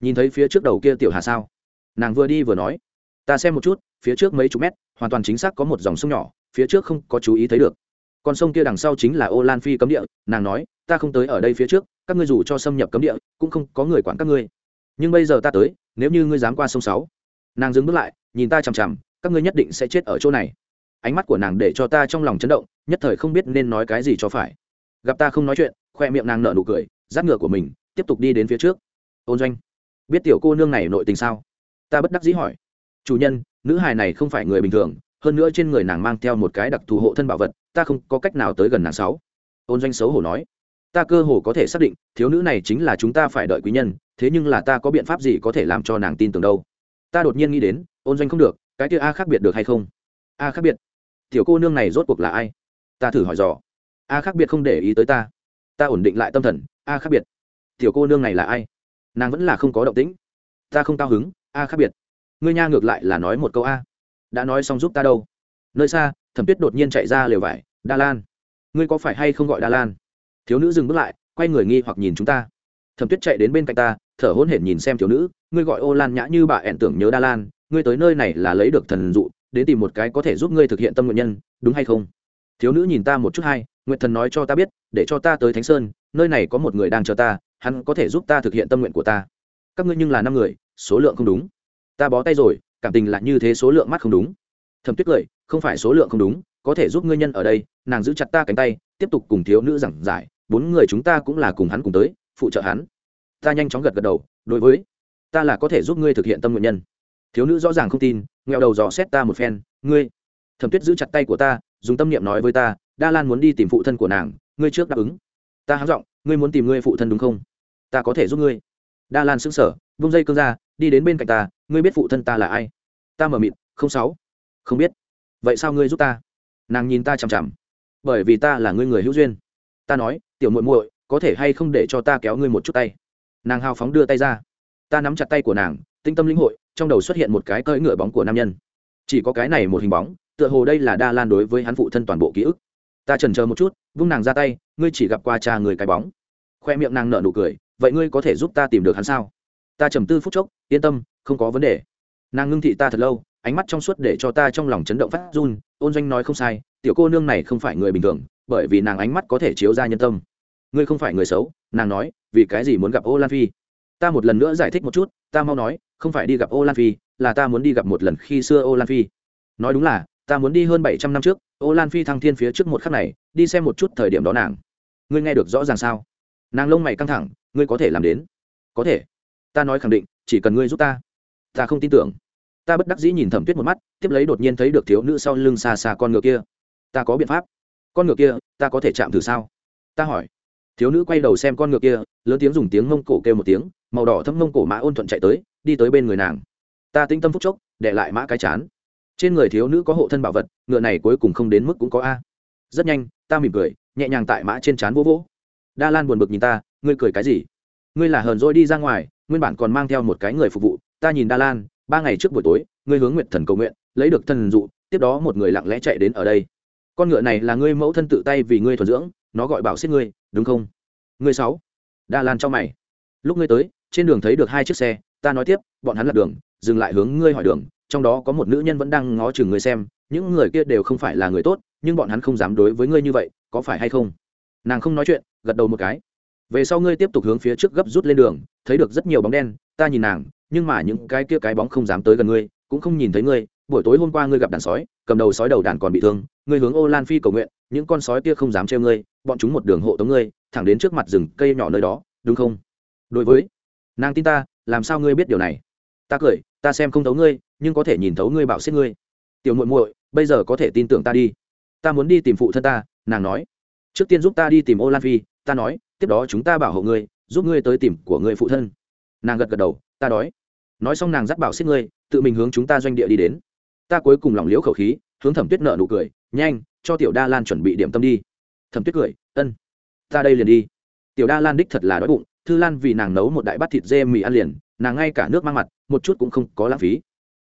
Nhìn thấy phía trước đầu kia tiểu hà sao? Nàng vừa đi vừa nói, ta xem một chút, phía trước mấy chục mét, hoàn toàn chính xác có một dòng sông nhỏ, phía trước không có chú ý thấy được. Con sông kia đằng sau chính là ô lan phi cấm địa, nàng nói, ta không tới ở đây phía trước, các ngươi dù cho xâm nhập cấm địa, cũng không có người quản các ngươi. Nhưng bây giờ ta tới, nếu như ngươi dám qua sông sáu, nàng dừng bước lại, nhìn ta chằm chằm, các ngươi nhất định sẽ chết ở chỗ này. Ánh mắt của nàng để cho ta trong lòng chấn động, nhất thời không biết nên nói cái gì cho phải gặp ta không nói chuyện, khoe miệng nàng nở nụ cười giáp ngựa của mình, tiếp tục đi đến phía trước. Ôn doanh, biết tiểu cô nương này nội tình sao? Ta bất đắc dĩ hỏi. Chủ nhân, nữ hài này không phải người bình thường, hơn nữa trên người nàng mang theo một cái đặc thù hộ thân bảo vật, ta không có cách nào tới gần nàng sáu. Ôn doanh xấu hổ nói. Ta cơ hồ có thể xác định, thiếu nữ này chính là chúng ta phải đợi quý nhân, thế nhưng là ta có biện pháp gì có thể làm cho nàng tin tưởng đâu? Ta đột nhiên nghĩ đến, ôn doanh không được, cái kia a khác biệt được hay không? A khác biệt. Tiểu cô nương này rốt cuộc là ai? Ta thử hỏi dò a khác biệt không để ý tới ta. Ta ổn định lại tâm thần, a khác biệt. Tiểu cô nương này là ai? Nàng vẫn là không có động tĩnh. Ta không cao hứng, a khác biệt. Ngươi nha ngược lại là nói một câu a. Đã nói xong giúp ta đâu? Nơi xa, thẩm tuyết đột nhiên chạy ra lều vải. Đa lan. Ngươi có phải hay không gọi đa lan? Thiếu nữ dừng bước lại, quay người nghi hoặc nhìn chúng ta. Thẩm tuyết chạy đến bên cạnh ta, thở hôn hển nhìn xem thiếu nữ. Ngươi gọi ô lan nhã như bà ẹn tưởng nhớ đa lan. Ngươi tới nơi này là lấy được thần dụ, đến tìm một cái có thể giúp ngươi thực hiện tâm nguyện nhân, đúng hay không? Thiếu nữ nhìn ta một chút hay? Nguyện thần nói cho ta biết, để cho ta tới thánh sơn, nơi này có một người đang chờ ta, hắn có thể giúp ta thực hiện tâm nguyện của ta. Các ngươi nhưng là năm người, số lượng không đúng. Ta bó tay rồi, cảm tình là như thế số lượng mắt không đúng. Thẩm tuyết cười, không phải số lượng không đúng, có thể giúp ngươi nhân ở đây, nàng giữ chặt ta cánh tay, tiếp tục cùng thiếu nữ giảng giải, bốn người chúng ta cũng là cùng hắn cùng tới, phụ trợ hắn. Ta nhanh chóng gật gật đầu, đối với, ta là có thể giúp ngươi thực hiện tâm nguyện nhân. Thiếu nữ rõ ràng không tin nghèo đầu dò xét ta một phen, ngươi? Thẩm tuyết giữ chặt tay của ta, dùng tâm niệm nói với ta đa lan muốn đi tìm phụ thân của nàng, ngươi trước đáp ứng. Ta hám giọng, ngươi muốn tìm ngươi phụ thân đúng không? Ta có thể giúp ngươi. Đa lan sững sờ, vung dây cương ra, đi đến bên cạnh ta, ngươi biết phụ thân ta là ai? Ta mở mịt không sáu. Không biết. Vậy sao ngươi giúp ta? Nàng nhìn ta chằm chằm. Bởi vì ta là ngươi người hữu duyên. Ta nói, tiểu muội muội, có thể hay không để cho ta kéo ngươi một chút tay? Nàng hào phóng đưa tay ra. Ta nắm chặt tay của nàng, tinh tâm lĩnh hội, trong đầu xuất hiện một cái cỡi ngựa bóng của nam nhân. Chỉ có cái này một hình bóng, tựa hồ đây là đa lan đối với hắn phụ thân toàn bộ ký ức ta trần chờ một chút, vung nàng ra tay, ngươi chỉ gặp qua cha người cái bóng. Khoe miệng nàng nở nụ cười, vậy ngươi có thể giúp ta tìm được hắn sao? Ta trầm tư phút chốc, yên tâm, không có vấn đề. Nàng ngưng thị ta thật lâu, ánh mắt trong suốt để cho ta trong lòng chấn động phát run, ôn doanh nói không sai, tiểu cô nương này không phải người bình thường, bởi vì nàng ánh mắt có thể chiếu ra nhân tâm. Ngươi không phải người xấu, nàng nói, vì cái gì muốn gặp ô lan phi? Ta một lần nữa giải thích một chút, ta mau nói, không phải đi gặp ô lan phi, là ta muốn đi gặp một lần khi xưa ô lan phi. Nói đúng là ta muốn đi hơn bảy trăm năm trước, ô lan phi thăng thiên phía trước một khắc này, đi xem một chút thời điểm đó nàng. Ngươi nghe được rõ ràng sao? Nàng lông mày căng thẳng, ngươi có thể làm đến. Có thể. Ta nói khẳng định, chỉ cần ngươi giúp ta. Ta không tin tưởng. Ta bất đắc dĩ nhìn thẩm tuyết một mắt, tiếp lấy đột nhiên thấy được thiếu nữ sau lưng xa xa con ngựa kia. Ta có biện pháp. Con ngựa kia, ta có thể chạm thử sao? Ta hỏi. Thiếu nữ quay đầu xem con ngựa kia, lớn tiếng dùng tiếng mông cổ kêu một tiếng, màu đỏ thâm mông cổ mã ôn thuận chạy tới, đi tới bên người nàng. Ta tinh tâm phúc chốc, để lại mã cái chán trên người thiếu nữ có hộ thân bảo vật, ngựa này cuối cùng không đến mức cũng có a. Rất nhanh, ta mỉm cười, nhẹ nhàng tại mã trên trán vỗ vỗ. Đa lan buồn bực nhìn ta, ngươi cười cái gì? Ngươi là hờn dỗi đi ra ngoài, nguyên bản còn mang theo một cái người phục vụ, ta nhìn đa lan, ba ngày trước buổi tối, ngươi hướng nguyện thần cầu nguyện, lấy được thần dụ, tiếp đó một người lặng lẽ chạy đến ở đây. Con ngựa này là ngươi mẫu thân tự tay vì ngươi thuần dưỡng, nó gọi bảo xích ngươi, đúng không? Ngươi sáu. Đa lan cho mày. Lúc ngươi tới, trên đường thấy được hai chiếc xe, ta nói tiếp, bọn hắn lạc đường, dừng lại hướng ngươi hỏi đường trong đó có một nữ nhân vẫn đang ngó chừng ngươi xem, những người kia đều không phải là người tốt, nhưng bọn hắn không dám đối với ngươi như vậy, có phải hay không? Nàng không nói chuyện, gật đầu một cái. Về sau ngươi tiếp tục hướng phía trước gấp rút lên đường, thấy được rất nhiều bóng đen, ta nhìn nàng, nhưng mà những cái kia cái bóng không dám tới gần ngươi, cũng không nhìn thấy ngươi. Buổi tối hôm qua ngươi gặp đàn sói, cầm đầu sói đầu đàn còn bị thương, ngươi hướng ô lan phi cầu nguyện, những con sói kia không dám treo ngươi, bọn chúng một đường hộ tống ngươi, thẳng đến trước mặt rừng cây nhỏ nơi đó, đúng không? Đối với, nàng tin ta, làm sao ngươi biết điều này? Ta cười, ta xem không thấu ngươi nhưng có thể nhìn thấu ngươi bảo xếp ngươi. Tiểu muội muội, bây giờ có thể tin tưởng ta đi. Ta muốn đi tìm phụ thân ta, nàng nói. Trước tiên giúp ta đi tìm ô lan phi, ta nói, tiếp đó chúng ta bảo hộ ngươi, giúp ngươi tới tìm của người phụ thân. Nàng gật gật đầu, ta đói. Nói xong nàng dắt bảo xếp ngươi, tự mình hướng chúng ta doanh địa đi đến. Ta cuối cùng lỏng liễu khẩu khí, hướng thẩm tuyết nợ nụ cười, nhanh, cho tiểu đa lan chuẩn bị điểm tâm đi. Thẩm tuyết cười, ân, ta đây liền đi. Tiểu đa lan đích thật là đói bụng, thư lan vì nàng nấu một đại bát thịt dê mì ăn liền, nàng ngay cả nước mang mặt, một chút cũng không có lãng phí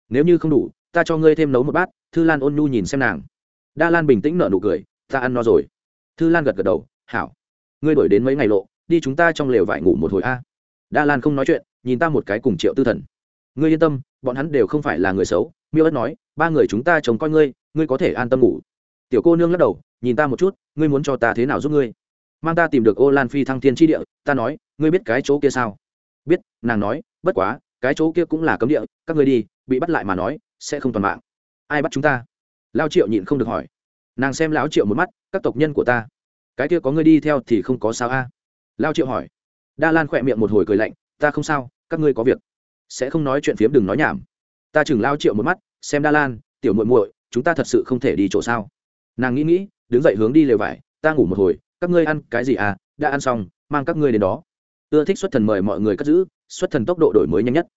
nếu như không đủ, ta cho ngươi thêm nấu một bát, thư lan ôn nhu nhìn xem nàng. Đa lan bình tĩnh nở nụ cười, ta ăn no rồi. Thư lan gật gật đầu, hảo. Ngươi đổi đến mấy ngày lộ, đi chúng ta trong lều vải ngủ một hồi a. Đa lan không nói chuyện, nhìn ta một cái cùng triệu tư thần. Ngươi yên tâm, bọn hắn đều không phải là người xấu. Miêu ất nói, ba người chúng ta chống coi ngươi ngươi có thể an tâm ngủ. Tiểu cô nương lắc đầu, nhìn ta một chút, ngươi muốn cho ta thế nào giúp ngươi? Mang ta tìm được ô lan phi thăng thiên tri địa, ta nói, ngươi biết cái chỗ kia sao? Biết, nàng nói, bất quá, cái chỗ kia cũng là cấm địa, các ngươi đi bị bắt lại mà nói, sẽ không toàn mạng. Ai bắt chúng ta? Lao triệu nhịn không được hỏi. Nàng xem lão triệu một mắt, các tộc nhân của ta. Cái kia có ngươi đi theo thì không có sao a? Lao triệu hỏi. Đa lan khỏe miệng một hồi cười lạnh, ta không sao, các ngươi có việc. Sẽ không nói chuyện phiếm đừng nói nhảm. Ta chừng lao triệu một mắt, xem đa lan, tiểu muội muội, chúng ta thật sự không thể đi chỗ sao. Nàng nghĩ nghĩ, đứng dậy hướng đi lều vải, ta ngủ một hồi, các ngươi ăn cái gì à? Đã ăn xong, mang các ngươi đến đó. Ưa thích xuất thần mời mọi người cất giữ, xuất thần tốc độ đổi mới nhanh nhất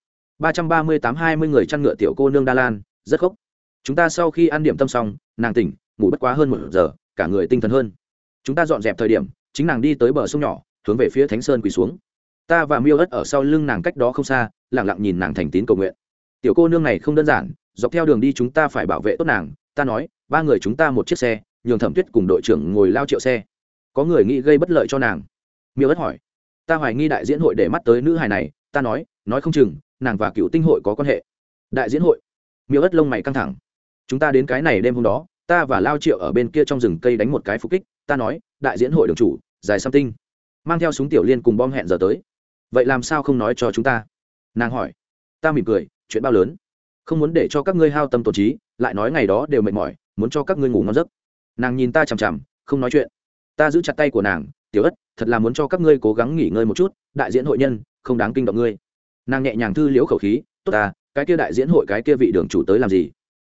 ba trăm ba mươi tám hai mươi người chăn ngựa tiểu cô nương đa lan, rất khóc. Chúng ta sau khi ăn điểm tâm xong, nàng tỉnh, ngủ bất quá hơn một giờ, cả người tinh thần hơn. Chúng ta dọn dẹp thời điểm, chính nàng đi tới bờ sông nhỏ, hướng về phía thánh sơn quỳ xuống. Ta và miêu ất ở sau lưng nàng cách đó không xa lẳng lặng nhìn nàng thành tín cầu nguyện. Tiểu cô nương này không đơn giản, dọc theo đường đi chúng ta phải bảo vệ tốt nàng. Ta nói, ba người chúng ta một chiếc xe, nhường thẩm tuyết cùng đội trưởng ngồi lao triệu xe. Có người nghĩ gây bất lợi cho nàng? Miêu ất hỏi. Ta hoài nghi đại diễn hội để mắt tới nữ hài này. Ta nói nói không chừng nàng và cựu tinh hội có quan hệ. Đại diễn hội. Miêu ất lông mày căng thẳng. Chúng ta đến cái này đêm hôm đó, ta và lao triệu ở bên kia trong rừng cây đánh một cái phục kích, ta nói, đại diễn hội đường chủ, dài xăm tinh. Mang theo súng tiểu liên cùng bom hẹn giờ tới. Vậy làm sao không nói cho chúng ta? Nàng hỏi. Ta mỉm cười, chuyện bao lớn? Không muốn để cho các ngươi hao tâm tổ trí, lại nói ngày đó đều mệt mỏi, muốn cho các ngươi ngủ ngon giấc. Nàng nhìn ta chằm chằm, không nói chuyện. Ta giữ chặt tay của nàng, tiểu ất, thật là muốn cho các ngươi cố gắng nghỉ ngơi một chút, đại diễn hội nhân, không đáng kinh động ngươi nàng nhẹ nhàng thư liễu khẩu khí, tốt ta, cái kia đại diễn hội cái kia vị đường chủ tới làm gì?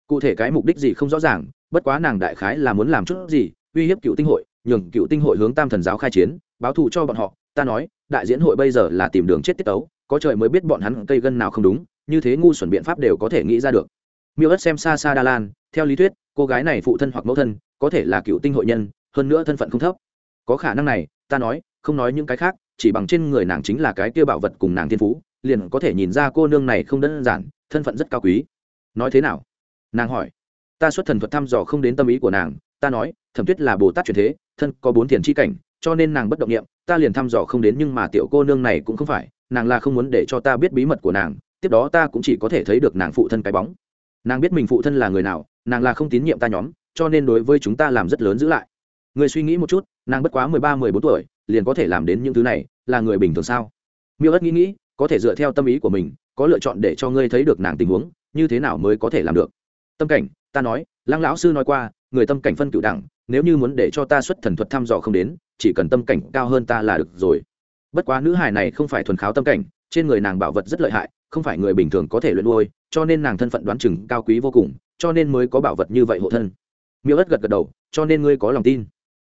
Cụ thể cái mục đích gì không rõ ràng, bất quá nàng đại khái là muốn làm chút gì, uy hiếp cựu tinh hội, nhường cựu tinh hội hướng tam thần giáo khai chiến, báo thù cho bọn họ. Ta nói, đại diễn hội bây giờ là tìm đường chết tiết tấu, có trời mới biết bọn hắn cây gân nào không đúng, như thế ngu xuẩn biện pháp đều có thể nghĩ ra được. Miêu ất xem xa xa đa lan, theo lý thuyết, cô gái này phụ thân hoặc mẫu thân, có thể là cựu tinh hội nhân, hơn nữa thân phận không thấp. Có khả năng này, ta nói, không nói những cái khác, chỉ bằng trên người nàng chính là cái kia bảo vật cùng nàng thiên phú liền có thể nhìn ra cô nương này không đơn giản, thân phận rất cao quý. Nói thế nào? Nàng hỏi. Ta xuất thần thuật thăm dò không đến tâm ý của nàng, ta nói, thẩm tuyết là bồ tát truyền thế, thân có bốn thiền tri cảnh, cho nên nàng bất động nghiệm ta liền thăm dò không đến nhưng mà tiểu cô nương này cũng không phải, nàng là không muốn để cho ta biết bí mật của nàng, tiếp đó ta cũng chỉ có thể thấy được nàng phụ thân cái bóng. Nàng biết mình phụ thân là người nào, nàng là không tín nhiệm ta nhóm, cho nên đối với chúng ta làm rất lớn giữ lại. Người suy nghĩ một chút, nàng bất quá mười ba, mười bốn tuổi, liền có thể làm đến những thứ này, là người bình thường sao? Miêu ất nghĩ nghĩ có thể dựa theo tâm ý của mình, có lựa chọn để cho ngươi thấy được nàng tình huống, như thế nào mới có thể làm được. Tâm cảnh, ta nói, lăng lão sư nói qua, người tâm cảnh phân cựu đẳng, nếu như muốn để cho ta xuất thần thuật thăm dò không đến, chỉ cần tâm cảnh cao hơn ta là được rồi. Bất quá nữ hài này không phải thuần kháo tâm cảnh, trên người nàng bảo vật rất lợi hại, không phải người bình thường có thể luyện nuôi cho nên nàng thân phận đoán chừng cao quý vô cùng, cho nên mới có bảo vật như vậy hộ thân. Miêu ất gật gật đầu, cho nên ngươi có lòng tin.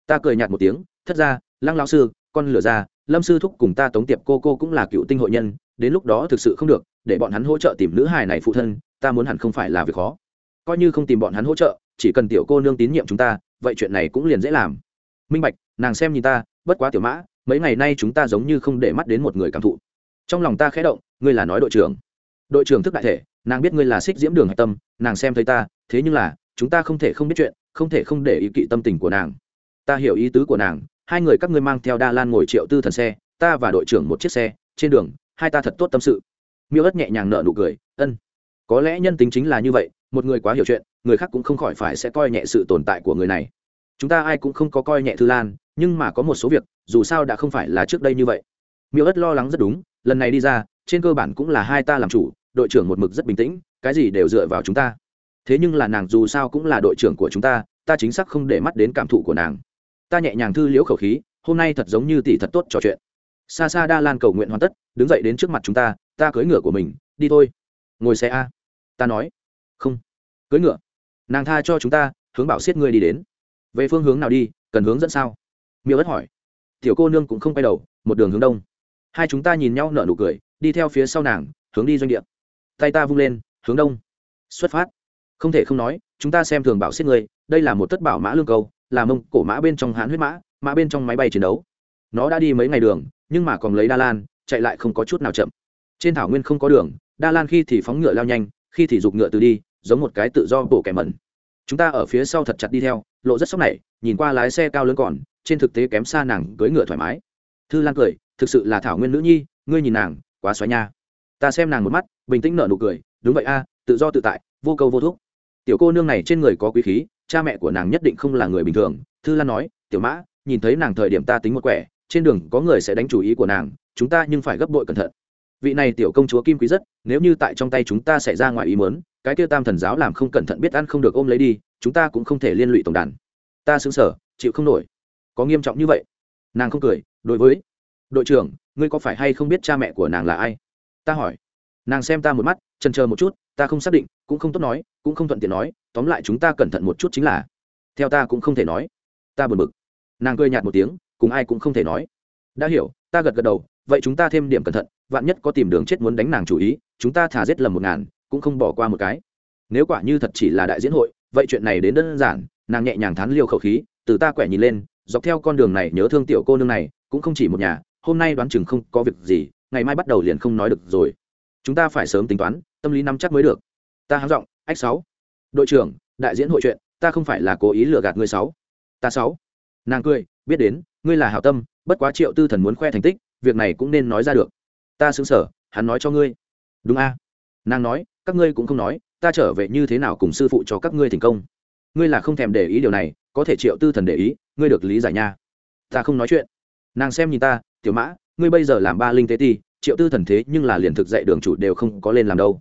Ta cười nhạt một tiếng, thất ra lăng lão sư, con lửa ra lâm sư thúc cùng ta tống tiệp cô cô cũng là cựu tinh hội nhân, đến lúc đó thực sự không được, để bọn hắn hỗ trợ tìm nữ hài này phụ thân, ta muốn hẳn không phải là việc khó. Coi như không tìm bọn hắn hỗ trợ, chỉ cần tiểu cô nương tín nhiệm chúng ta, vậy chuyện này cũng liền dễ làm. Minh bạch, nàng xem nhìn ta, bất quá tiểu mã, mấy ngày nay chúng ta giống như không để mắt đến một người cảm thụ. Trong lòng ta khẽ động, ngươi là nói đội trưởng. Đội trưởng thức đại thể, nàng biết ngươi là xích diễm đường hạch tâm, nàng xem thấy ta, thế nhưng là, chúng ta không thể không biết chuyện, không thể không để ý kỵ tâm tình của nàng. Ta hiểu ý tứ của nàng hai người các ngươi mang theo đa lan ngồi triệu tư thần xe, ta và đội trưởng một chiếc xe, trên đường, hai ta thật tốt tâm sự. Miêu ất nhẹ nhàng nợ nụ cười, ân, có lẽ nhân tính chính là như vậy, một người quá hiểu chuyện, người khác cũng không khỏi phải sẽ coi nhẹ sự tồn tại của người này. Chúng ta ai cũng không có coi nhẹ thư lan, nhưng mà có một số việc, dù sao đã không phải là trước đây như vậy. Miêu ất lo lắng rất đúng, lần này đi ra, trên cơ bản cũng là hai ta làm chủ, đội trưởng một mực rất bình tĩnh, cái gì đều dựa vào chúng ta. Thế nhưng là nàng dù sao cũng là đội trưởng của chúng ta ta chính xác không để mắt đến cảm thụ của nàng ta nhẹ nhàng thư liễu khẩu khí, hôm nay thật giống như tỷ thật tốt trò chuyện. Xa xa đa lan cầu nguyện hoàn tất, đứng dậy đến trước mặt chúng ta ta cưỡi ngựa của mình, đi thôi. Ngồi xe a. Ta nói. Không. Cưỡi ngựa. Nàng tha cho chúng ta, hướng bảo siết ngươi đi đến. Về phương hướng nào đi, cần hướng dẫn sao? Miêu ất hỏi. Tiểu cô nương cũng không quay đầu, một đường hướng đông. Hai chúng ta nhìn nhau nở nụ cười, đi theo phía sau nàng, hướng đi doanh địa. Tay ta vung lên, hướng đông. Xuất phát. Không thể không nói, chúng ta xem thường bảo siết ngươi, đây là một tất bảo mã lương câu là mông cổ mã bên trong hãn huyết mã mã bên trong máy bay chiến đấu. Nó đã đi mấy ngày đường, nhưng mà còn lấy đa lan, chạy lại không có chút nào chậm. Trên thảo nguyên không có đường, đa lan khi thì phóng ngựa lao nhanh, khi thì giục ngựa từ đi, giống một cái tự do bổ kẻ mẩn. Chúng ta ở phía sau thật chặt đi theo, lộ rất sốc này, nhìn qua lái xe cao lớn còn, trên thực tế kém xa nàng cưỡi ngựa thoải mái. Thư lan cười, thực sự là thảo nguyên nữ nhi, ngươi nhìn nàng, quá xoáy nha. Ta xem nàng một mắt, bình tĩnh nở nụ cười, đúng vậy a, tự do tự tại, vô câu vô thúc tiểu cô nương này trên người có quý khí, cha mẹ của nàng nhất định không là người bình thường. Thư lan nói, tiểu mã, nhìn thấy nàng thời điểm ta tính một quẻ, trên đường có người sẽ đánh chủ ý của nàng, chúng ta nhưng phải gấp bội cẩn thận. Vị này tiểu công chúa kim quý rất, nếu như tại trong tay chúng ta xảy ra ngoài ý mớn cái kia tam thần giáo làm không cẩn thận biết ăn không được ôm lấy đi, chúng ta cũng không thể liên lụy tổng đàn. Ta xứng sở chịu không nổi. Có nghiêm trọng như vậy? Nàng không cười, đối với đội trưởng, ngươi có phải hay không biết cha mẹ của nàng là ai? Ta hỏi. Nàng xem ta một mắt trần chờ một chút ta không xác định, cũng không tốt nói, cũng không thuận tiện nói, tóm lại chúng ta cẩn thận một chút chính là. Theo ta cũng không thể nói. Ta buồn bực. Nàng cười nhạt một tiếng, cùng ai cũng không thể nói. Đã hiểu, ta gật gật đầu, vậy chúng ta thêm điểm cẩn thận, vạn nhất có tìm đường chết muốn đánh nàng chủ ý, chúng ta thả giết lầm một ngàn, cũng không bỏ qua một cái. Nếu quả như thật chỉ là đại diễn hội, vậy chuyện này đến đơn giản, nàng nhẹ nhàng thán liêu khẩu khí, từ ta quẻ nhìn lên, dọc theo con đường này nhớ thương tiểu cô nương này, cũng không chỉ một nhà, hôm nay đoán chừng không có việc gì, ngày mai bắt đầu liền không nói được rồi. Chúng ta phải sớm tính toán tâm lý nắm chắc mới được. Ta háng giọng, ách sáu, đội trưởng, đại diễn hội chuyện, ta không phải là cố ý lừa gạt ngươi sáu. Ta sáu. Nàng cười, biết đến, ngươi là hảo tâm, bất quá triệu tư thần muốn khoe thành tích, việc này cũng nên nói ra được. Ta xứng sở hắn nói cho ngươi. Đúng a. Nàng nói, các ngươi cũng không nói, ta trở về như thế nào cùng sư phụ cho các ngươi thành công? Ngươi là không thèm để ý điều này, có thể triệu tư thần để ý, ngươi được lý giải nha. Ta không nói chuyện. Nàng xem nhìn ta, tiểu mã, ngươi bây giờ làm ba linh tế ti, triệu tư thần thế nhưng là liền thực dạy đường chủ đều không có lên làm đâu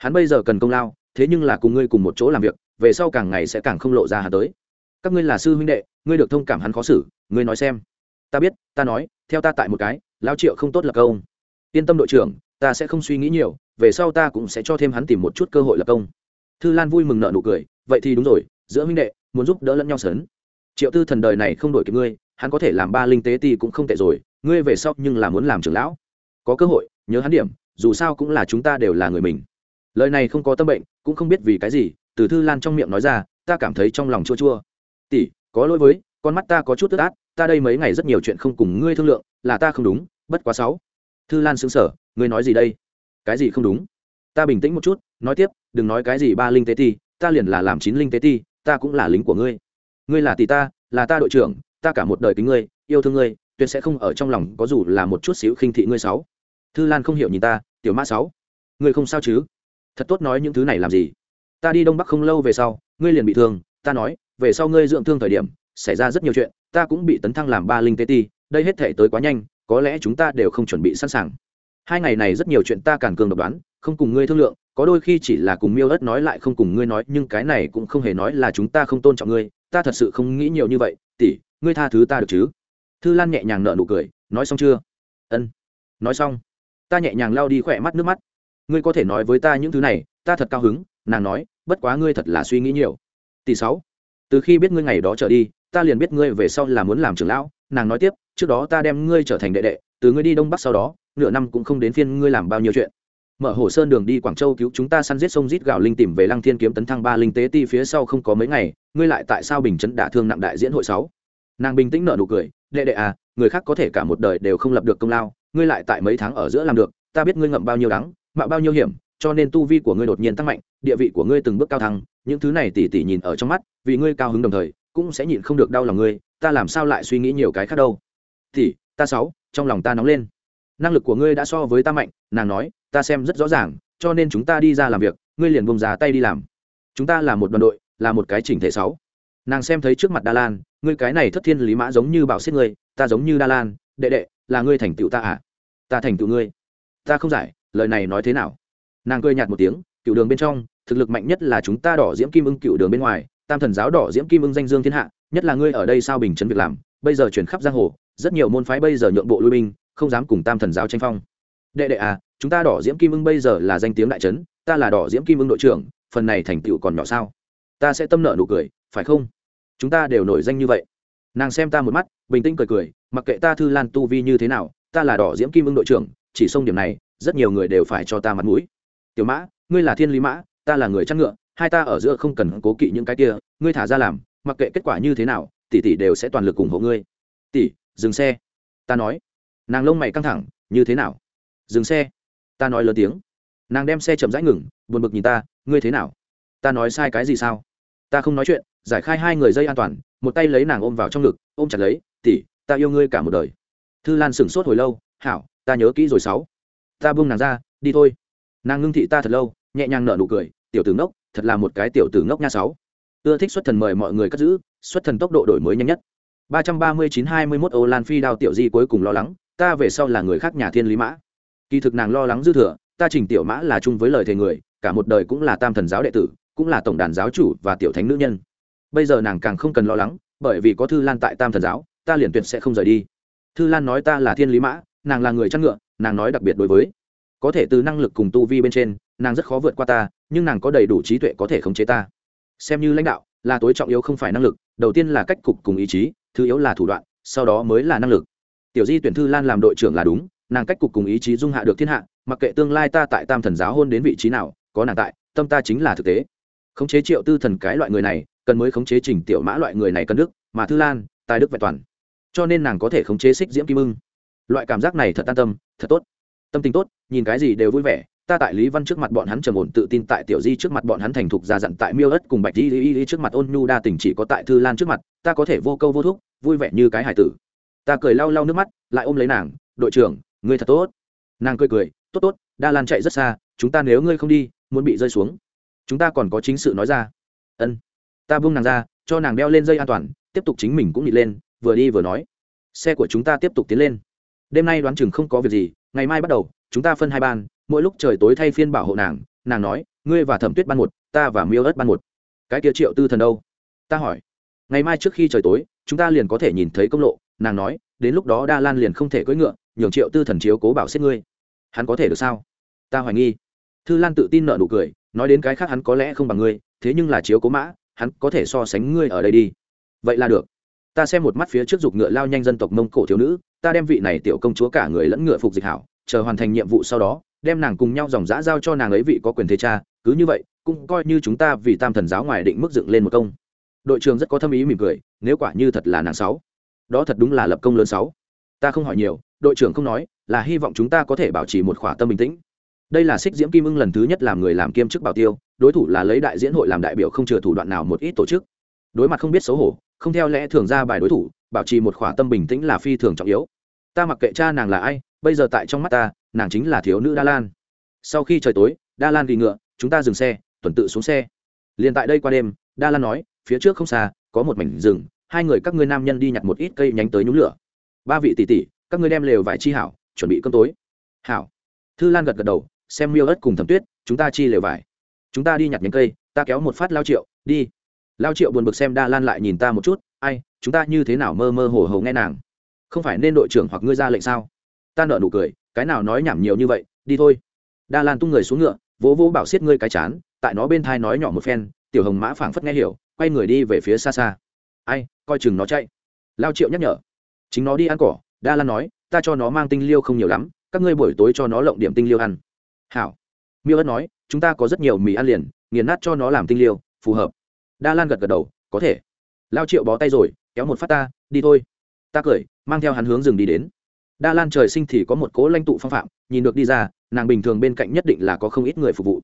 hắn bây giờ cần công lao, thế nhưng là cùng ngươi cùng một chỗ làm việc, về sau càng ngày sẽ càng không lộ ra hà tới. Các ngươi là sư huynh đệ, ngươi được thông cảm hắn khó xử, ngươi nói xem. Ta biết, ta nói, theo ta tại một cái lao triệu không tốt là công. Yên tâm đội trưởng, ta sẽ không suy nghĩ nhiều, về sau ta cũng sẽ cho thêm hắn tìm một chút cơ hội lập công. Thư lan vui mừng nợ nụ cười, vậy thì đúng rồi, giữa huynh đệ, muốn giúp đỡ lẫn nhau sớn triệu tư thần đời này không đổi kịp ngươi, hắn có thể làm ba linh tế ti cũng không tệ rồi, ngươi về sau nhưng là muốn làm trưởng lão. Có cơ hội, nhớ hắn điểm, dù sao cũng là chúng ta đều là người mình lời này không có tâm bệnh, cũng không biết vì cái gì, từ thư lan trong miệng nói ra, ta cảm thấy trong lòng chua chua. Tỷ, có lỗi với, con mắt ta có chút tức át, ta đây mấy ngày rất nhiều chuyện không cùng ngươi thương lượng, là ta không đúng, bất quá sáu. Thư lan xứng sở ngươi nói gì đây? Cái gì không đúng? Ta bình tĩnh một chút, nói tiếp, đừng nói cái gì ba linh tế ti, ta liền là làm chín linh tế ti, ta cũng là lính của ngươi. Ngươi là tỷ ta, là ta đội trưởng, ta cả một đời kính ngươi, yêu thương ngươi, tuyệt sẽ không ở trong lòng có dù là một chút xíu khinh thị ngươi sáu. Thư lan không hiểu nhìn ta, tiểu mã sáu, ngươi không sao chứ? Thật tốt nói những thứ này làm gì? Ta đi đông bắc không lâu về sau, ngươi liền bị thương, ta nói, về sau ngươi dưỡng thương thời điểm, xảy ra rất nhiều chuyện, ta cũng bị tấn thăng làm ba linh tế ti, đây hết thể tới quá nhanh, có lẽ chúng ta đều không chuẩn bị sẵn sàng. Hai ngày này rất nhiều chuyện ta càng cường độc đoán, không cùng ngươi thương lượng, có đôi khi chỉ là cùng miêu ớt nói lại không cùng ngươi nói, nhưng cái này cũng không hề nói là chúng ta không tôn trọng ngươi, ta thật sự không nghĩ nhiều như vậy, tỷ, ngươi tha thứ ta được chứ? Thư lan nhẹ nhàng nợ nụ cười, nói xong chưa? Ân, nói xong. Ta nhẹ nhàng lao đi khỏe mắt nước mắt ngươi có thể nói với ta những thứ này, ta thật cao hứng, nàng nói, bất quá ngươi thật là suy nghĩ nhiều. Tỷ sáu, từ khi biết ngươi ngày đó trở đi, ta liền biết ngươi về sau là muốn làm trưởng lão, nàng nói tiếp, trước đó ta đem ngươi trở thành đệ đệ, từ ngươi đi đông bắc sau đó, nửa năm cũng không đến phiên ngươi làm bao nhiêu chuyện. Mở hồ sơn đường đi quảng châu cứu chúng ta săn giết sông giết gạo linh tìm về lăng thiên kiếm tấn thăng ba linh tế ti phía sau không có mấy ngày, ngươi lại tại sao bình chấn đả thương nặng đại diễn hội sáu? Nàng bình tĩnh nở nụ cười, đệ đệ à người khác có thể cả một đời đều không lập được công lao, ngươi lại tại mấy tháng ở giữa làm được, ta biết ngươi ngậm bao nhiêu đắng mạo bao nhiêu hiểm, cho nên tu vi của ngươi đột nhiên tăng mạnh, địa vị của ngươi từng bước cao thăng, những thứ này tỉ tỉ nhìn ở trong mắt, vì ngươi cao hứng đồng thời, cũng sẽ nhịn không được đau lòng ngươi, ta làm sao lại suy nghĩ nhiều cái khác đâu? Tỉ ta sáu, trong lòng ta nóng lên. Năng lực của ngươi đã so với ta mạnh, nàng nói, ta xem rất rõ ràng, cho nên chúng ta đi ra làm việc, ngươi liền bông ra tay đi làm. Chúng ta là một đoàn đội, là một cái chỉnh thể sáu. Nàng xem thấy trước mặt đa lan, ngươi cái này thất thiên lý mã giống như bảo xếp ngươi, ta giống như đa lan, đệ đệ, là ngươi thành tựu ta à? Ta thành tựu ngươi. Ta không giải lời này nói thế nào? Nàng cười nhạt một tiếng, cựu đường bên trong, thực lực mạnh nhất là chúng ta đỏ diễm kim ưng cựu đường bên ngoài, tam thần giáo đỏ diễm kim ưng danh dương thiên hạ, nhất là ngươi ở đây sao bình chấn việc làm, bây giờ chuyển khắp giang hồ, rất nhiều môn phái bây giờ nhượng bộ lui binh, không dám cùng tam thần giáo tranh phong. Đệ đệ à chúng ta đỏ diễm kim ưng bây giờ là danh tiếng đại trấn, ta là đỏ diễm kim ưng đội trưởng, phần này thành tựu còn nhỏ sao? Ta sẽ tâm nợ nụ cười, phải không? Chúng ta đều nổi danh như vậy. Nàng xem ta một mắt, bình tĩnh cười cười, mặc kệ ta thư lan tu vi như thế nào, ta là đỏ diễm kim ưng đội trưởng, chỉ sông điểm này rất nhiều người đều phải cho ta mặt mũi. Tiểu mã ngươi là thiên lý mã ta là người chăn ngựa hai ta ở giữa không cần cố kỵ những cái kia ngươi thả ra làm mặc kệ kết quả như thế nào tỷ tỷ đều sẽ toàn lực ủng hộ ngươi. Tỷ dừng xe. Ta nói. Nàng lông mày căng thẳng như thế nào? Dừng xe. Ta nói lớn tiếng. Nàng đem xe chậm rãi ngừng buồn bực nhìn ta ngươi thế nào? Ta nói sai cái gì sao? Ta không nói chuyện giải khai hai người dây an toàn một tay lấy nàng ôm vào trong ngực ôm chặt lấy Tỷ, ta yêu ngươi cả một đời. Thư lan sửng sốt hồi lâu hảo ta nhớ kỹ rồi sáu ta buông nàng ra, đi thôi. Nàng ngưng thị ta thật lâu, nhẹ nhàng nở nụ cười, tiểu tử ngốc, thật là một cái tiểu tử ngốc nha sáu. Ưa thích xuất thần mời mọi người cất giữ, xuất thần tốc độ đổi mới nhanh nhất. ba trăm ba mươi chín hai mươi mốt ô lan phi đao tiểu di cuối cùng lo lắng, ta về sau là người khác nhà thiên lý mã. Kỳ thực nàng lo lắng dư thừa, ta chỉnh tiểu mã là chung với lời thề người, cả một đời cũng là tam thần giáo đệ tử, cũng là tổng đàn giáo chủ và tiểu thánh nữ nhân. Bây giờ nàng càng không cần lo lắng, bởi vì có thư lan tại tam thần giáo, ta liền tuyệt sẽ không rời đi. Thư lan nói ta là thiên lý mã nàng là người chăn ngựa, nàng nói đặc biệt đối với. Có thể từ năng lực cùng tu vi bên trên, nàng rất khó vượt qua ta, nhưng nàng có đầy đủ trí tuệ có thể khống chế ta. Xem như lãnh đạo, là tối trọng yếu không phải năng lực, đầu tiên là cách cục cùng ý chí, thứ yếu là thủ đoạn, sau đó mới là năng lực. Tiểu di tuyển thư lan làm đội trưởng là đúng, nàng cách cục cùng ý chí dung hạ được thiên hạ, mặc kệ tương lai ta tại tam thần giáo hôn đến vị trí nào, có nàng tại, tâm ta chính là thực tế. Khống chế triệu tư thần cái loại người này, cần mới khống chế trình tiểu mã loại người này cần đức, mà thư lan, tài đức vẹn toàn. Cho nên nàng có thể khống chế xích diễm kim ưng loại cảm giác này thật an tâm, thật tốt. Tâm tình tốt, nhìn cái gì đều vui vẻ. Ta tại lý văn trước mặt bọn hắn trầm ổn, tự tin tại tiểu di trước mặt bọn hắn thành thục già dặn tại miêu ớt cùng bạch di lý lý trước mặt ôn nhu đa tình chỉ có tại thư lan trước mặt, ta có thể vô câu vô thúc, vui vẻ như cái hải tử. Ta cười lau lau nước mắt, lại ôm lấy nàng, đội trưởng, ngươi thật tốt. Nàng cười cười, tốt tốt, đa lan chạy rất xa, chúng ta nếu ngươi không đi, muốn bị rơi xuống. Chúng ta còn có chính sự nói ra. Ân. Ta buông nàng ra, cho nàng đeo lên dây an toàn, tiếp tục chính mình cũng nhịn lên, vừa đi vừa nói. Xe của chúng ta tiếp tục tiến lên đêm nay đoán chừng không có việc gì, ngày mai bắt đầu, chúng ta phân hai ban, mỗi lúc trời tối thay phiên bảo hộ nàng nàng nói, ngươi và thẩm tuyết ban một, ta và miêu ớt ban một. Cái kia triệu tư thần đâu? Ta hỏi. Ngày mai trước khi trời tối, chúng ta liền có thể nhìn thấy công lộ. Nàng nói, đến lúc đó đa lan liền không thể cưỡi ngựa, nhường triệu tư thần chiếu cố bảo xếp ngươi. Hắn có thể được sao? Ta hoài nghi. Thư lan tự tin nợ nụ cười, nói đến cái khác hắn có lẽ không bằng ngươi, thế nhưng là chiếu cố mã, hắn có thể so sánh ngươi ở đây đi. Vậy là được. Ta xem một mắt phía trước giục ngựa lao nhanh dân tộc mông cổ thiếu nữ ta đem vị này tiểu công chúa cả người lẫn ngựa phục dịch hảo, chờ hoàn thành nhiệm vụ sau đó, đem nàng cùng nhau dòng giã giao cho nàng ấy vị có quyền thế cha, cứ như vậy, cũng coi như chúng ta vì tam thần giáo ngoài định mức dựng lên một công. Đội trưởng rất có thâm ý mỉm cười, nếu quả như thật là nàng sáu, đó thật đúng là lập công lớn sáu. Ta không hỏi nhiều, đội trưởng không nói, là hy vọng chúng ta có thể bảo trì một khỏa tâm bình tĩnh. Đây là xích diễm kim ưng lần thứ nhất làm người làm kiêm chức bảo tiêu, đối thủ là lấy đại diễn hội làm đại biểu không chừa thủ đoạn nào một ít tổ chức. Đối mặt không biết xấu hổ, không theo lẽ thường ra bài đối thủ bảo trì một khỏa tâm bình tĩnh là phi thường trọng yếu. Ta mặc kệ cha nàng là ai, bây giờ tại trong mắt ta, nàng chính là thiếu nữ đa lan. Sau khi trời tối, đa lan ghi ngựa, chúng ta dừng xe, tuần tự xuống xe. Liền tại đây qua đêm, đa lan nói, phía trước không xa, có một mảnh rừng, hai người các ngươi nam nhân đi nhặt một ít cây nhánh tới nhúng lửa. Ba vị tỷ tỷ, các ngươi đem lều vải chi hảo, chuẩn bị cơm tối. Hảo. Thư lan gật gật đầu, xem miêu ớt cùng thẩm tuyết, chúng ta chi lều vải. Chúng ta đi nhặt nhánh cây, ta kéo một phát lao triệu, đi lao triệu buồn bực xem đa lan lại nhìn ta một chút, ai, chúng ta như thế nào mơ mơ hồ hồ nghe nàng? Không phải nên đội trưởng hoặc ngươi ra lệnh sao? Ta nợ nụ cười, cái nào nói nhảm nhiều như vậy, đi thôi. Đa lan tung người xuống ngựa, vỗ vỗ bảo xiết ngươi cái chán, tại nó bên thai nói nhỏ một phen, tiểu hồng mã phảng phất nghe hiểu, quay người đi về phía xa xa. Ai, coi chừng nó chạy. Lao triệu nhắc nhở. Chính nó đi ăn cỏ. Đa lan nói, ta cho nó mang tinh liêu không nhiều lắm, các ngươi buổi tối cho nó lộng điểm tinh liêu ăn. Hảo. Miêu ất nói, chúng ta có rất nhiều mì ăn liền, nghiền nát cho nó làm tinh liêu, phù hợp đa lan gật gật đầu, có thể. Lao triệu bó tay rồi, kéo một phát ta, đi thôi. Ta cười, mang theo hắn hướng rừng đi đến. Đa lan trời sinh thì có một cố lãnh tụ phong phạm, nhìn được đi ra, nàng bình thường bên cạnh nhất định là có không ít người phục vụ.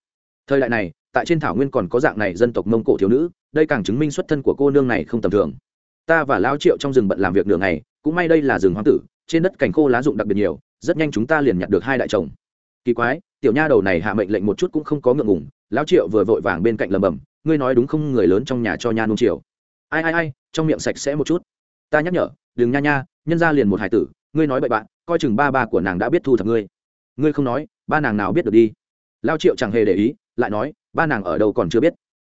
Thời đại này, tại trên thảo nguyên còn có dạng này dân tộc mông cổ thiếu nữ, đây càng chứng minh xuất thân của cô nương này không tầm thường. Ta và lao triệu trong rừng bận làm việc nửa ngày, cũng may đây là rừng hoang tử, trên đất cảnh khô lá rụng đặc biệt nhiều, rất nhanh chúng ta liền nhặt được hai đại chồng. Kỳ quái, tiểu nha đầu này hạ mệnh lệnh một chút cũng không có ngượng ngùng lão triệu vừa vội vàng bên cạnh lầm bầm ngươi nói đúng không người lớn trong nhà cho nha nung chiều. Ai ai ai, trong miệng sạch sẽ một chút. Ta nhắc nhở, đừng nha nha, nhân ra liền một hải tử, ngươi nói bậy bạn, coi chừng ba ba của nàng đã biết thu thập ngươi. Ngươi không nói, ba nàng nào biết được đi. Lao triệu chẳng hề để ý, lại nói, ba nàng ở đâu còn chưa biết.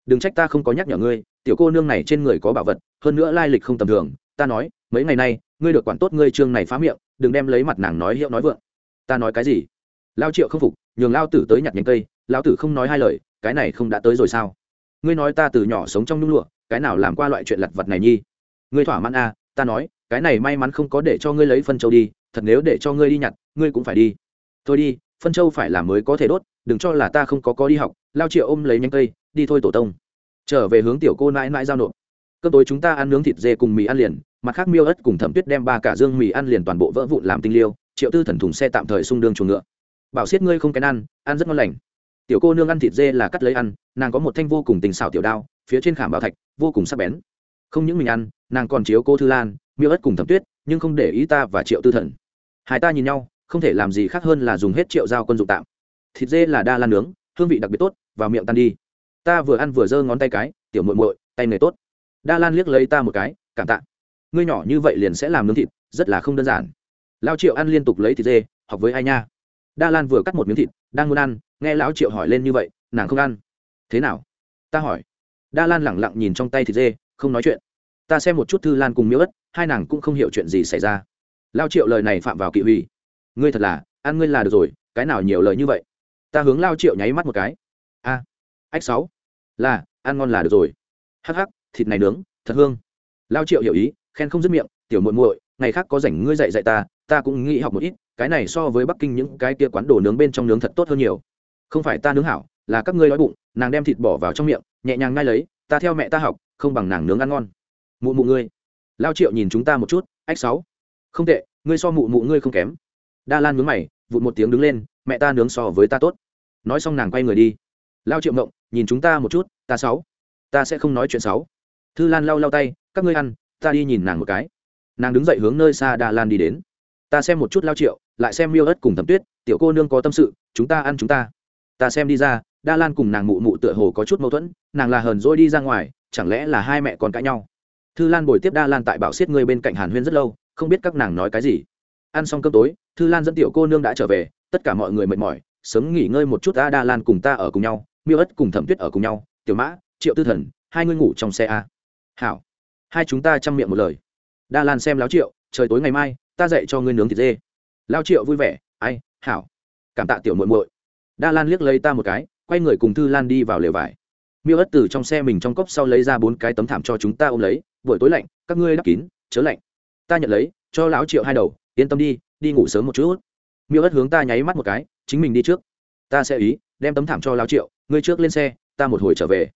Đừng trách ta không có nhắc nhở ngươi, tiểu cô nương này trên người có bảo vật, hơn nữa lai lịch không tầm thường. Ta nói, mấy ngày nay, ngươi được quản tốt ngươi trương này phá miệng, đừng đem lấy mặt nàng nói hiệu nói vượng. Ta nói cái gì? Lao triệu không phục, nhường lao tử tới nhặt nhánh cây, lao tử không nói hai lời, cái này không đã tới rồi sao? Ngươi nói ta từ nhỏ sống trong nhung lụa cái nào làm qua loại chuyện lặt vặt này nhi? Ngươi thỏa mãn a à, ta nói cái này may mắn không có để cho ngươi lấy phân châu đi thật nếu để cho ngươi đi nhặt ngươi cũng phải đi. Thôi đi phân châu phải làm mới có thể đốt đừng cho là ta không có có đi học lao triệu ôm lấy nhánh cây đi thôi tổ tông. Trở về hướng tiểu cô nãi nãi giao nộp. Cơm tối chúng ta ăn nướng thịt dê cùng mì ăn liền mặt khác miêu ớt cùng thẩm tuyết đem ba cả dương mì ăn liền toàn bộ vỡ vụn làm tinh liêu triệu tư thần thùng xe tạm thời xung đường chuồng ngựa. Bảo xiết ngươi không kén ăn ăn rất ngon lành tiểu cô nương ăn thịt dê là cắt lấy ăn, nàng có một thanh vô cùng tình xảo tiểu đao, phía trên khảm bảo thạch, vô cùng sắc bén. Không những mình ăn, nàng còn chiếu cô thư lan, miêu ất cùng thẩm tuyết, nhưng không để ý ta và triệu tư thần. Hai ta nhìn nhau, không thể làm gì khác hơn là dùng hết triệu dao quân dụng tạm. Thịt dê là đa lan nướng, hương vị đặc biệt tốt, vào miệng tan đi. Ta vừa ăn vừa giơ ngón tay cái, tiểu muội muội, tay nghề tốt. Đa lan liếc lấy ta một cái, cảm tạ. Ngươi nhỏ như vậy liền sẽ làm nướng thịt, rất là không đơn giản. Lao triệu ăn liên tục lấy thịt dê, học với ai nha? Đa lan vừa cắt một miếng thịt, đang muốn ăn nghe lão triệu hỏi lên như vậy, nàng không ăn. Thế nào? Ta hỏi. Đa lan lẳng lặng nhìn trong tay thịt dê, không nói chuyện. Ta xem một chút thư lan cùng miễu ất, hai nàng cũng không hiểu chuyện gì xảy ra. Lao triệu lời này phạm vào kỵ huy. Ngươi thật là, ăn ngươi là được rồi, cái nào nhiều lời như vậy? Ta hướng lao triệu nháy mắt một cái. A. Ách sáu. Là, ăn ngon là được rồi. Hắc hắc, thịt này nướng, thật hương. Lao triệu hiểu ý, khen không dứt miệng, tiểu muội muội, ngày khác có rảnh ngươi dạy dạy ta ta cũng nghĩ học một ít, cái này so với bắc kinh những cái kia quán đồ nướng bên trong nướng thật tốt hơn nhiều không phải ta nướng hảo, là các ngươi đói bụng, nàng đem thịt bỏ vào trong miệng, nhẹ nhàng ngay lấy, ta theo mẹ ta học, không bằng nàng nướng ăn ngon. Mụ mụ ngươi. Lao triệu nhìn chúng ta một chút, ách sáu. Không tệ, ngươi so mụ mụ ngươi không kém. Đa lan nướng mày, vụt một tiếng đứng lên, mẹ ta nướng so với ta tốt. Nói xong nàng quay người đi. Lao triệu mộng nhìn chúng ta một chút, ta sáu. Ta sẽ không nói chuyện sáu. Thư lan lau lau tay, các ngươi ăn, ta đi nhìn nàng một cái. Nàng đứng dậy hướng nơi xa đa lan đi đến. Ta xem một chút lao triệu, lại xem miêu ớt cùng thẩm tuyết, tiểu cô nương có tâm sự, chúng ta ăn chúng ta ta xem đi ra, đa lan cùng nàng mụ mụ tựa hồ có chút mâu thuẫn, nàng là hờn dỗi đi ra ngoài, chẳng lẽ là hai mẹ con cãi nhau? Thư lan bồi tiếp đa lan tại bảo xiết ngươi bên cạnh hàn huyên rất lâu, không biết các nàng nói cái gì. Ăn xong cơm tối, thư lan dẫn tiểu cô nương đã trở về, tất cả mọi người mệt mỏi, sớm nghỉ ngơi một chút ta đa lan cùng ta ở cùng nhau, miêu ất cùng thẩm tuyết ở cùng nhau, tiểu mã, triệu tư thần, hai ngươi ngủ trong xe a. Hảo. Hai chúng ta chăm miệng một lời. Đa lan xem láo triệu, trời tối ngày mai, ta dạy cho ngươi nướng thịt dê. Lao triệu vui vẻ, ai, hảo. Cảm tạ tiểu muội muội đa lan liếc lấy ta một cái, quay người cùng thư lan đi vào lều vải. Miêu ất từ trong xe mình trong cốc sau lấy ra bốn cái tấm thảm cho chúng ta ôm lấy, buổi tối lạnh, các ngươi đắp kín, chớ lạnh. Ta nhận lấy, cho lão triệu hai đầu, yên tâm đi đi ngủ sớm một chút. Miêu ất hướng ta nháy mắt một cái, chính mình đi trước. Ta sẽ ý, đem tấm thảm cho lão triệu, ngươi trước lên xe, ta một hồi trở về.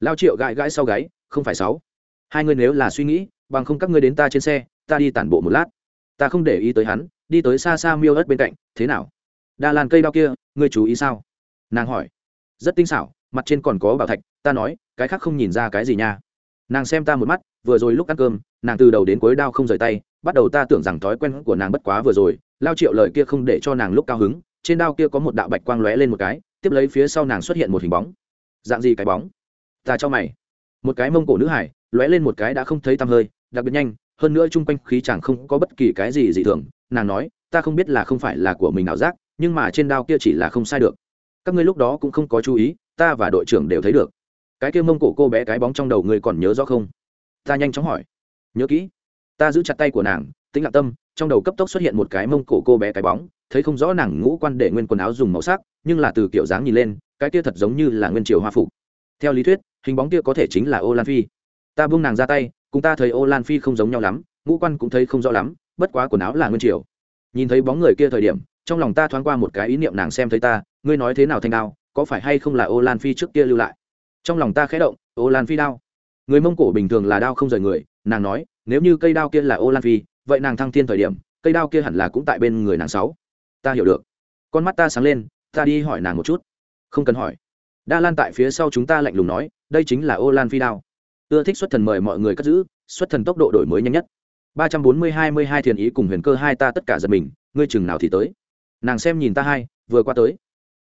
Lão triệu gãi gãi sau gáy, không phải sáu. Hai ngươi nếu là suy nghĩ, bằng không các ngươi đến ta trên xe, ta đi tản bộ một lát. Ta không để ý tới hắn, đi tới xa xa miêu ớt bên cạnh, thế nào? Đa lan cây đao kia ngươi chú ý sao? Nàng hỏi. Rất tinh xảo, mặt trên còn có bảo thạch, ta nói, cái khác không nhìn ra cái gì nha. Nàng xem ta một mắt, vừa rồi lúc ăn cơm, nàng từ đầu đến cuối đao không rời tay, bắt đầu ta tưởng rằng thói quen của nàng bất quá vừa rồi, lao triệu lời kia không để cho nàng lúc cao hứng, trên đao kia có một đạo bạch quang lóe lên một cái, tiếp lấy phía sau nàng xuất hiện một hình bóng. Dạng gì cái bóng? Ta cho mày. Một cái mông cổ nữ hải, lóe lên một cái đã không thấy tăm hơi, đặc biệt nhanh, hơn nữa chung quanh khí chẳng không có bất kỳ cái gì dị thường, nàng nói, ta không biết là không phải là của mình ảo giác nhưng mà trên đao kia chỉ là không sai được. Các ngươi lúc đó cũng không có chú ý, ta và đội trưởng đều thấy được. Cái kia mông cổ cô bé cái bóng trong đầu ngươi còn nhớ rõ không? Ta nhanh chóng hỏi. Nhớ kỹ. Ta giữ chặt tay của nàng, tĩnh lặng tâm, trong đầu cấp tốc xuất hiện một cái mông cổ cô bé cái bóng, thấy không rõ nàng ngũ quan để nguyên quần áo dùng màu sắc, nhưng là từ kiểu dáng nhìn lên, cái kia thật giống như là nguyên triều hoa phục. Theo lý thuyết, hình bóng kia có thể chính là ô lan phi. Ta buông nàng ra tay, cùng ta thấy ô lan phi không giống nhau lắm, ngũ quan cũng thấy không rõ lắm, bất quá quần áo là nguyên triều. Nhìn thấy bóng người kia thời điểm trong lòng ta thoáng qua một cái ý niệm nàng xem thấy ta, ngươi nói thế nào thanh đao, có phải hay không là ô lan phi trước kia lưu lại? Trong lòng ta khẽ động, ô lan phi đao. Người mông cổ bình thường là đao không rời người, nàng nói, nếu như cây đao kia là ô lan phi, vậy nàng thăng thiên thời điểm, cây đao kia hẳn là cũng tại bên người nàng sáu. Ta hiểu được. Con mắt ta sáng lên, ta đi hỏi nàng một chút. Không cần hỏi. Đa lan tại phía sau chúng ta lạnh lùng nói, đây chính là ô lan phi đao. Ưa thích xuất thần mời mọi người cất giữ, xuất thần tốc độ đổi mới nhanh nhất. Ba trăm bốn mươi hai mươi hai thiền ý cùng huyền cơ hai ta tất cả giật mình, ngươi chừng nào thì tới nàng xem nhìn ta hai, vừa qua tới.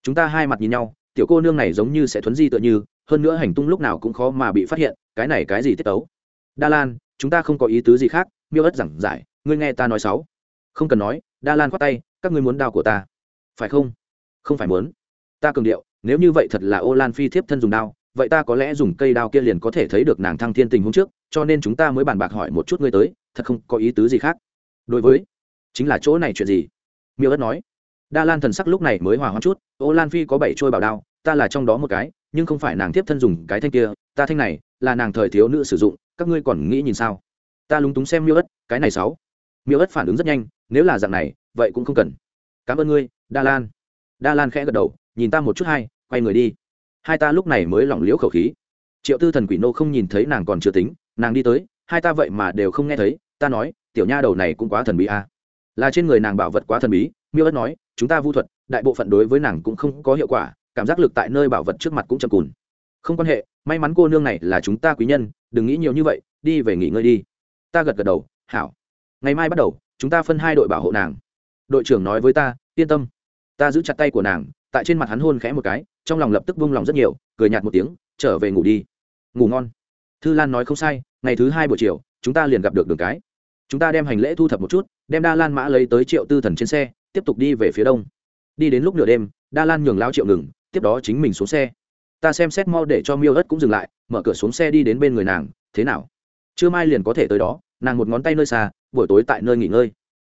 Chúng ta hai mặt nhìn nhau, tiểu cô nương này giống như sẽ thuấn di tựa như, hơn nữa hành tung lúc nào cũng khó mà bị phát hiện, cái này cái gì tiết tấu? Đa lan, chúng ta không có ý tứ gì khác, miêu ất giảng giải, ngươi nghe ta nói sáu. Không cần nói, đa lan khoát tay, các ngươi muốn đao của ta. Phải không? Không phải muốn. Ta cường điệu, nếu như vậy thật là ô lan phi thiếp thân dùng đao, vậy ta có lẽ dùng cây đao kia liền có thể thấy được nàng thăng thiên tình hôm trước, cho nên chúng ta mới bàn bạc hỏi một chút ngươi tới, thật không có ý tứ gì khác. Đối với, chính là chỗ này chuyện gì? Miêu ất nói đa lan thần sắc lúc này mới hòa hoãn chút, ô lan phi có bảy trôi bảo đao, ta là trong đó một cái, nhưng không phải nàng tiếp thân dùng cái thanh kia, ta thanh này là nàng thời thiếu nữ sử dụng, các ngươi còn nghĩ nhìn sao? Ta lúng túng xem miêu ất, cái này sáu. Miêu ất phản ứng rất nhanh, nếu là dạng này, vậy cũng không cần. Cảm ơn ngươi, đa lan. Đa lan khẽ gật đầu, nhìn ta một chút hay, quay người đi. Hai ta lúc này mới lỏng liễu khẩu khí. Triệu tư thần quỷ nô không nhìn thấy nàng còn chưa tính, nàng đi tới, hai ta vậy mà đều không nghe thấy, ta nói, tiểu nha đầu này cũng quá thần bí a. à là trên người nàng bảo vật quá thần bí, miêu ất nói, chúng ta vu thuật, đại bộ phận đối với nàng cũng không có hiệu quả, cảm giác lực tại nơi bảo vật trước mặt cũng chậm cùn. Không quan hệ, may mắn cô nương này là chúng ta quý nhân, đừng nghĩ nhiều như vậy, đi về nghỉ ngơi đi. Ta gật gật đầu, hảo. Ngày mai bắt đầu, chúng ta phân hai đội bảo hộ nàng. Đội trưởng nói với ta, yên tâm. Ta giữ chặt tay của nàng, tại trên mặt hắn hôn khẽ một cái, trong lòng lập tức vung lòng rất nhiều, cười nhạt một tiếng, trở về ngủ đi. Ngủ ngon. Thư lan nói không sai, ngày thứ hai buổi chiều, chúng ta liền gặp được đường cái. Chúng ta đem hành lễ thu thập một chút đem đa lan mã lấy tới triệu tư thần trên xe, tiếp tục đi về phía đông. Đi đến lúc nửa đêm, đa lan nhường lao triệu ngừng, tiếp đó chính mình xuống xe. Ta xem xét mau để cho miêu ớt cũng dừng lại, mở cửa xuống xe đi đến bên người nàng, thế nào? Chưa mai liền có thể tới đó. Nàng một ngón tay nơi xa, buổi tối tại nơi nghỉ ngơi.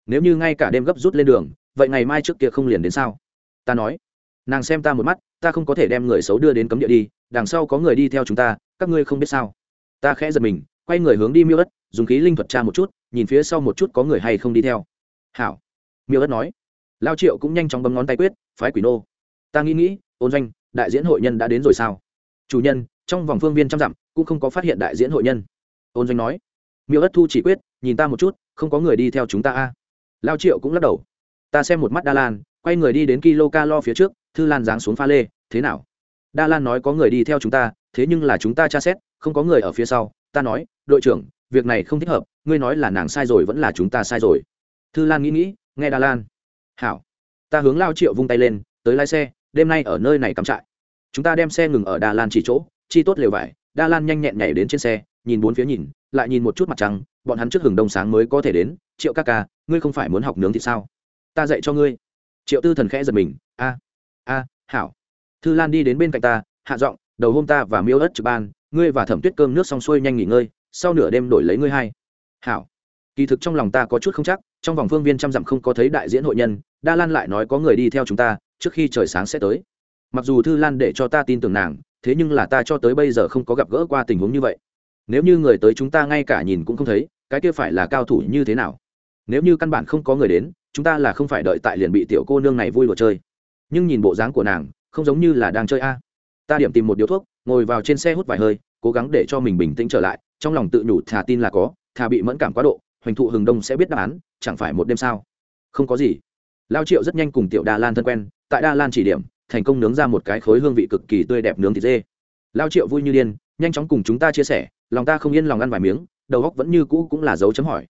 Nếu như ngay cả đêm gấp rút lên đường, vậy ngày mai trước kia không liền đến sao? Ta nói. Nàng xem ta một mắt, ta không có thể đem người xấu đưa đến cấm địa đi, đằng sau có người đi theo chúng ta, các ngươi không biết sao? Ta khẽ giật mình, quay người hướng đi miêu ất dùng khí linh thuật tra một chút nhìn phía sau một chút có người hay không đi theo. Hảo. Miêu ất nói. Lao triệu cũng nhanh chóng bấm ngón tay quyết, phái quỷ nô. Ta nghĩ nghĩ, ôn doanh, đại diễn hội nhân đã đến rồi sao? Chủ nhân, trong vòng phương viên trăm dặm, cũng không có phát hiện đại diễn hội nhân. Ôn doanh nói. Miêu ất thu chỉ quyết, nhìn ta một chút, không có người đi theo chúng ta a. Lao triệu cũng lắc đầu. Ta xem một mắt đa lan, quay người đi đến kilo ca lo phía trước, thư lan giáng xuống pha lê, thế nào? Đa lan nói có người đi theo chúng ta, thế nhưng là chúng ta tra xét, không có người ở phía sau. Ta nói, đội trưởng, việc này không thích hợp ngươi nói là nàng sai rồi vẫn là chúng ta sai rồi. Thư lan nghĩ nghĩ, nghe đa lan. Hảo, ta hướng lao triệu vung tay lên, tới lái xe, đêm nay ở nơi này cắm trại. Chúng ta đem xe ngừng ở đà lan chỉ chỗ, chi tốt lều vải. Đa lan nhanh nhẹn nhảy đến trên xe, nhìn bốn phía nhìn, lại nhìn một chút mặt trăng, bọn hắn trước hừng đông sáng mới có thể đến. Triệu ca ca, ngươi không phải muốn học nướng thì sao? Ta dạy cho ngươi. Triệu tư thần khẽ giật mình, a a, hảo. Thư lan đi đến bên cạnh ta, hạ giọng, đầu hôm ta và miêu ớt trực ban, ngươi và thẩm tuyết cơm nước xong xuôi nhanh nghỉ ngơi, sau nửa đêm đổi lấy ngươi hai hảo. Kỳ thực trong lòng ta có chút không chắc, trong vòng phương viên trăm dặm không có thấy đại diễn hội nhân, đa lan lại nói có người đi theo chúng ta, trước khi trời sáng sẽ tới. Mặc dù thư lan để cho ta tin tưởng nàng, thế nhưng là ta cho tới bây giờ không có gặp gỡ qua tình huống như vậy. Nếu như người tới chúng ta ngay cả nhìn cũng không thấy, cái kia phải là cao thủ như thế nào? Nếu như căn bản không có người đến, chúng ta là không phải đợi tại liền bị tiểu cô nương này vui đùa chơi. Nhưng nhìn bộ dáng của nàng, không giống như là đang chơi a. Ta điểm tìm một điếu thuốc, ngồi vào trên xe hút vài hơi, cố gắng để cho mình bình tĩnh trở lại, trong lòng tự nhủ thà tin là có thà bị mẫn cảm quá độ, hoành thụ hừng đông sẽ biết đáp án, chẳng phải một đêm sao? Không có gì. Lao triệu rất nhanh cùng tiểu đa lan thân quen, tại đa lan chỉ điểm, thành công nướng ra một cái khối hương vị cực kỳ tươi đẹp nướng thịt dê. Lao triệu vui như điên, nhanh chóng cùng chúng ta chia sẻ, lòng ta không yên lòng ăn vài miếng, đầu góc vẫn như cũ cũng là dấu chấm hỏi.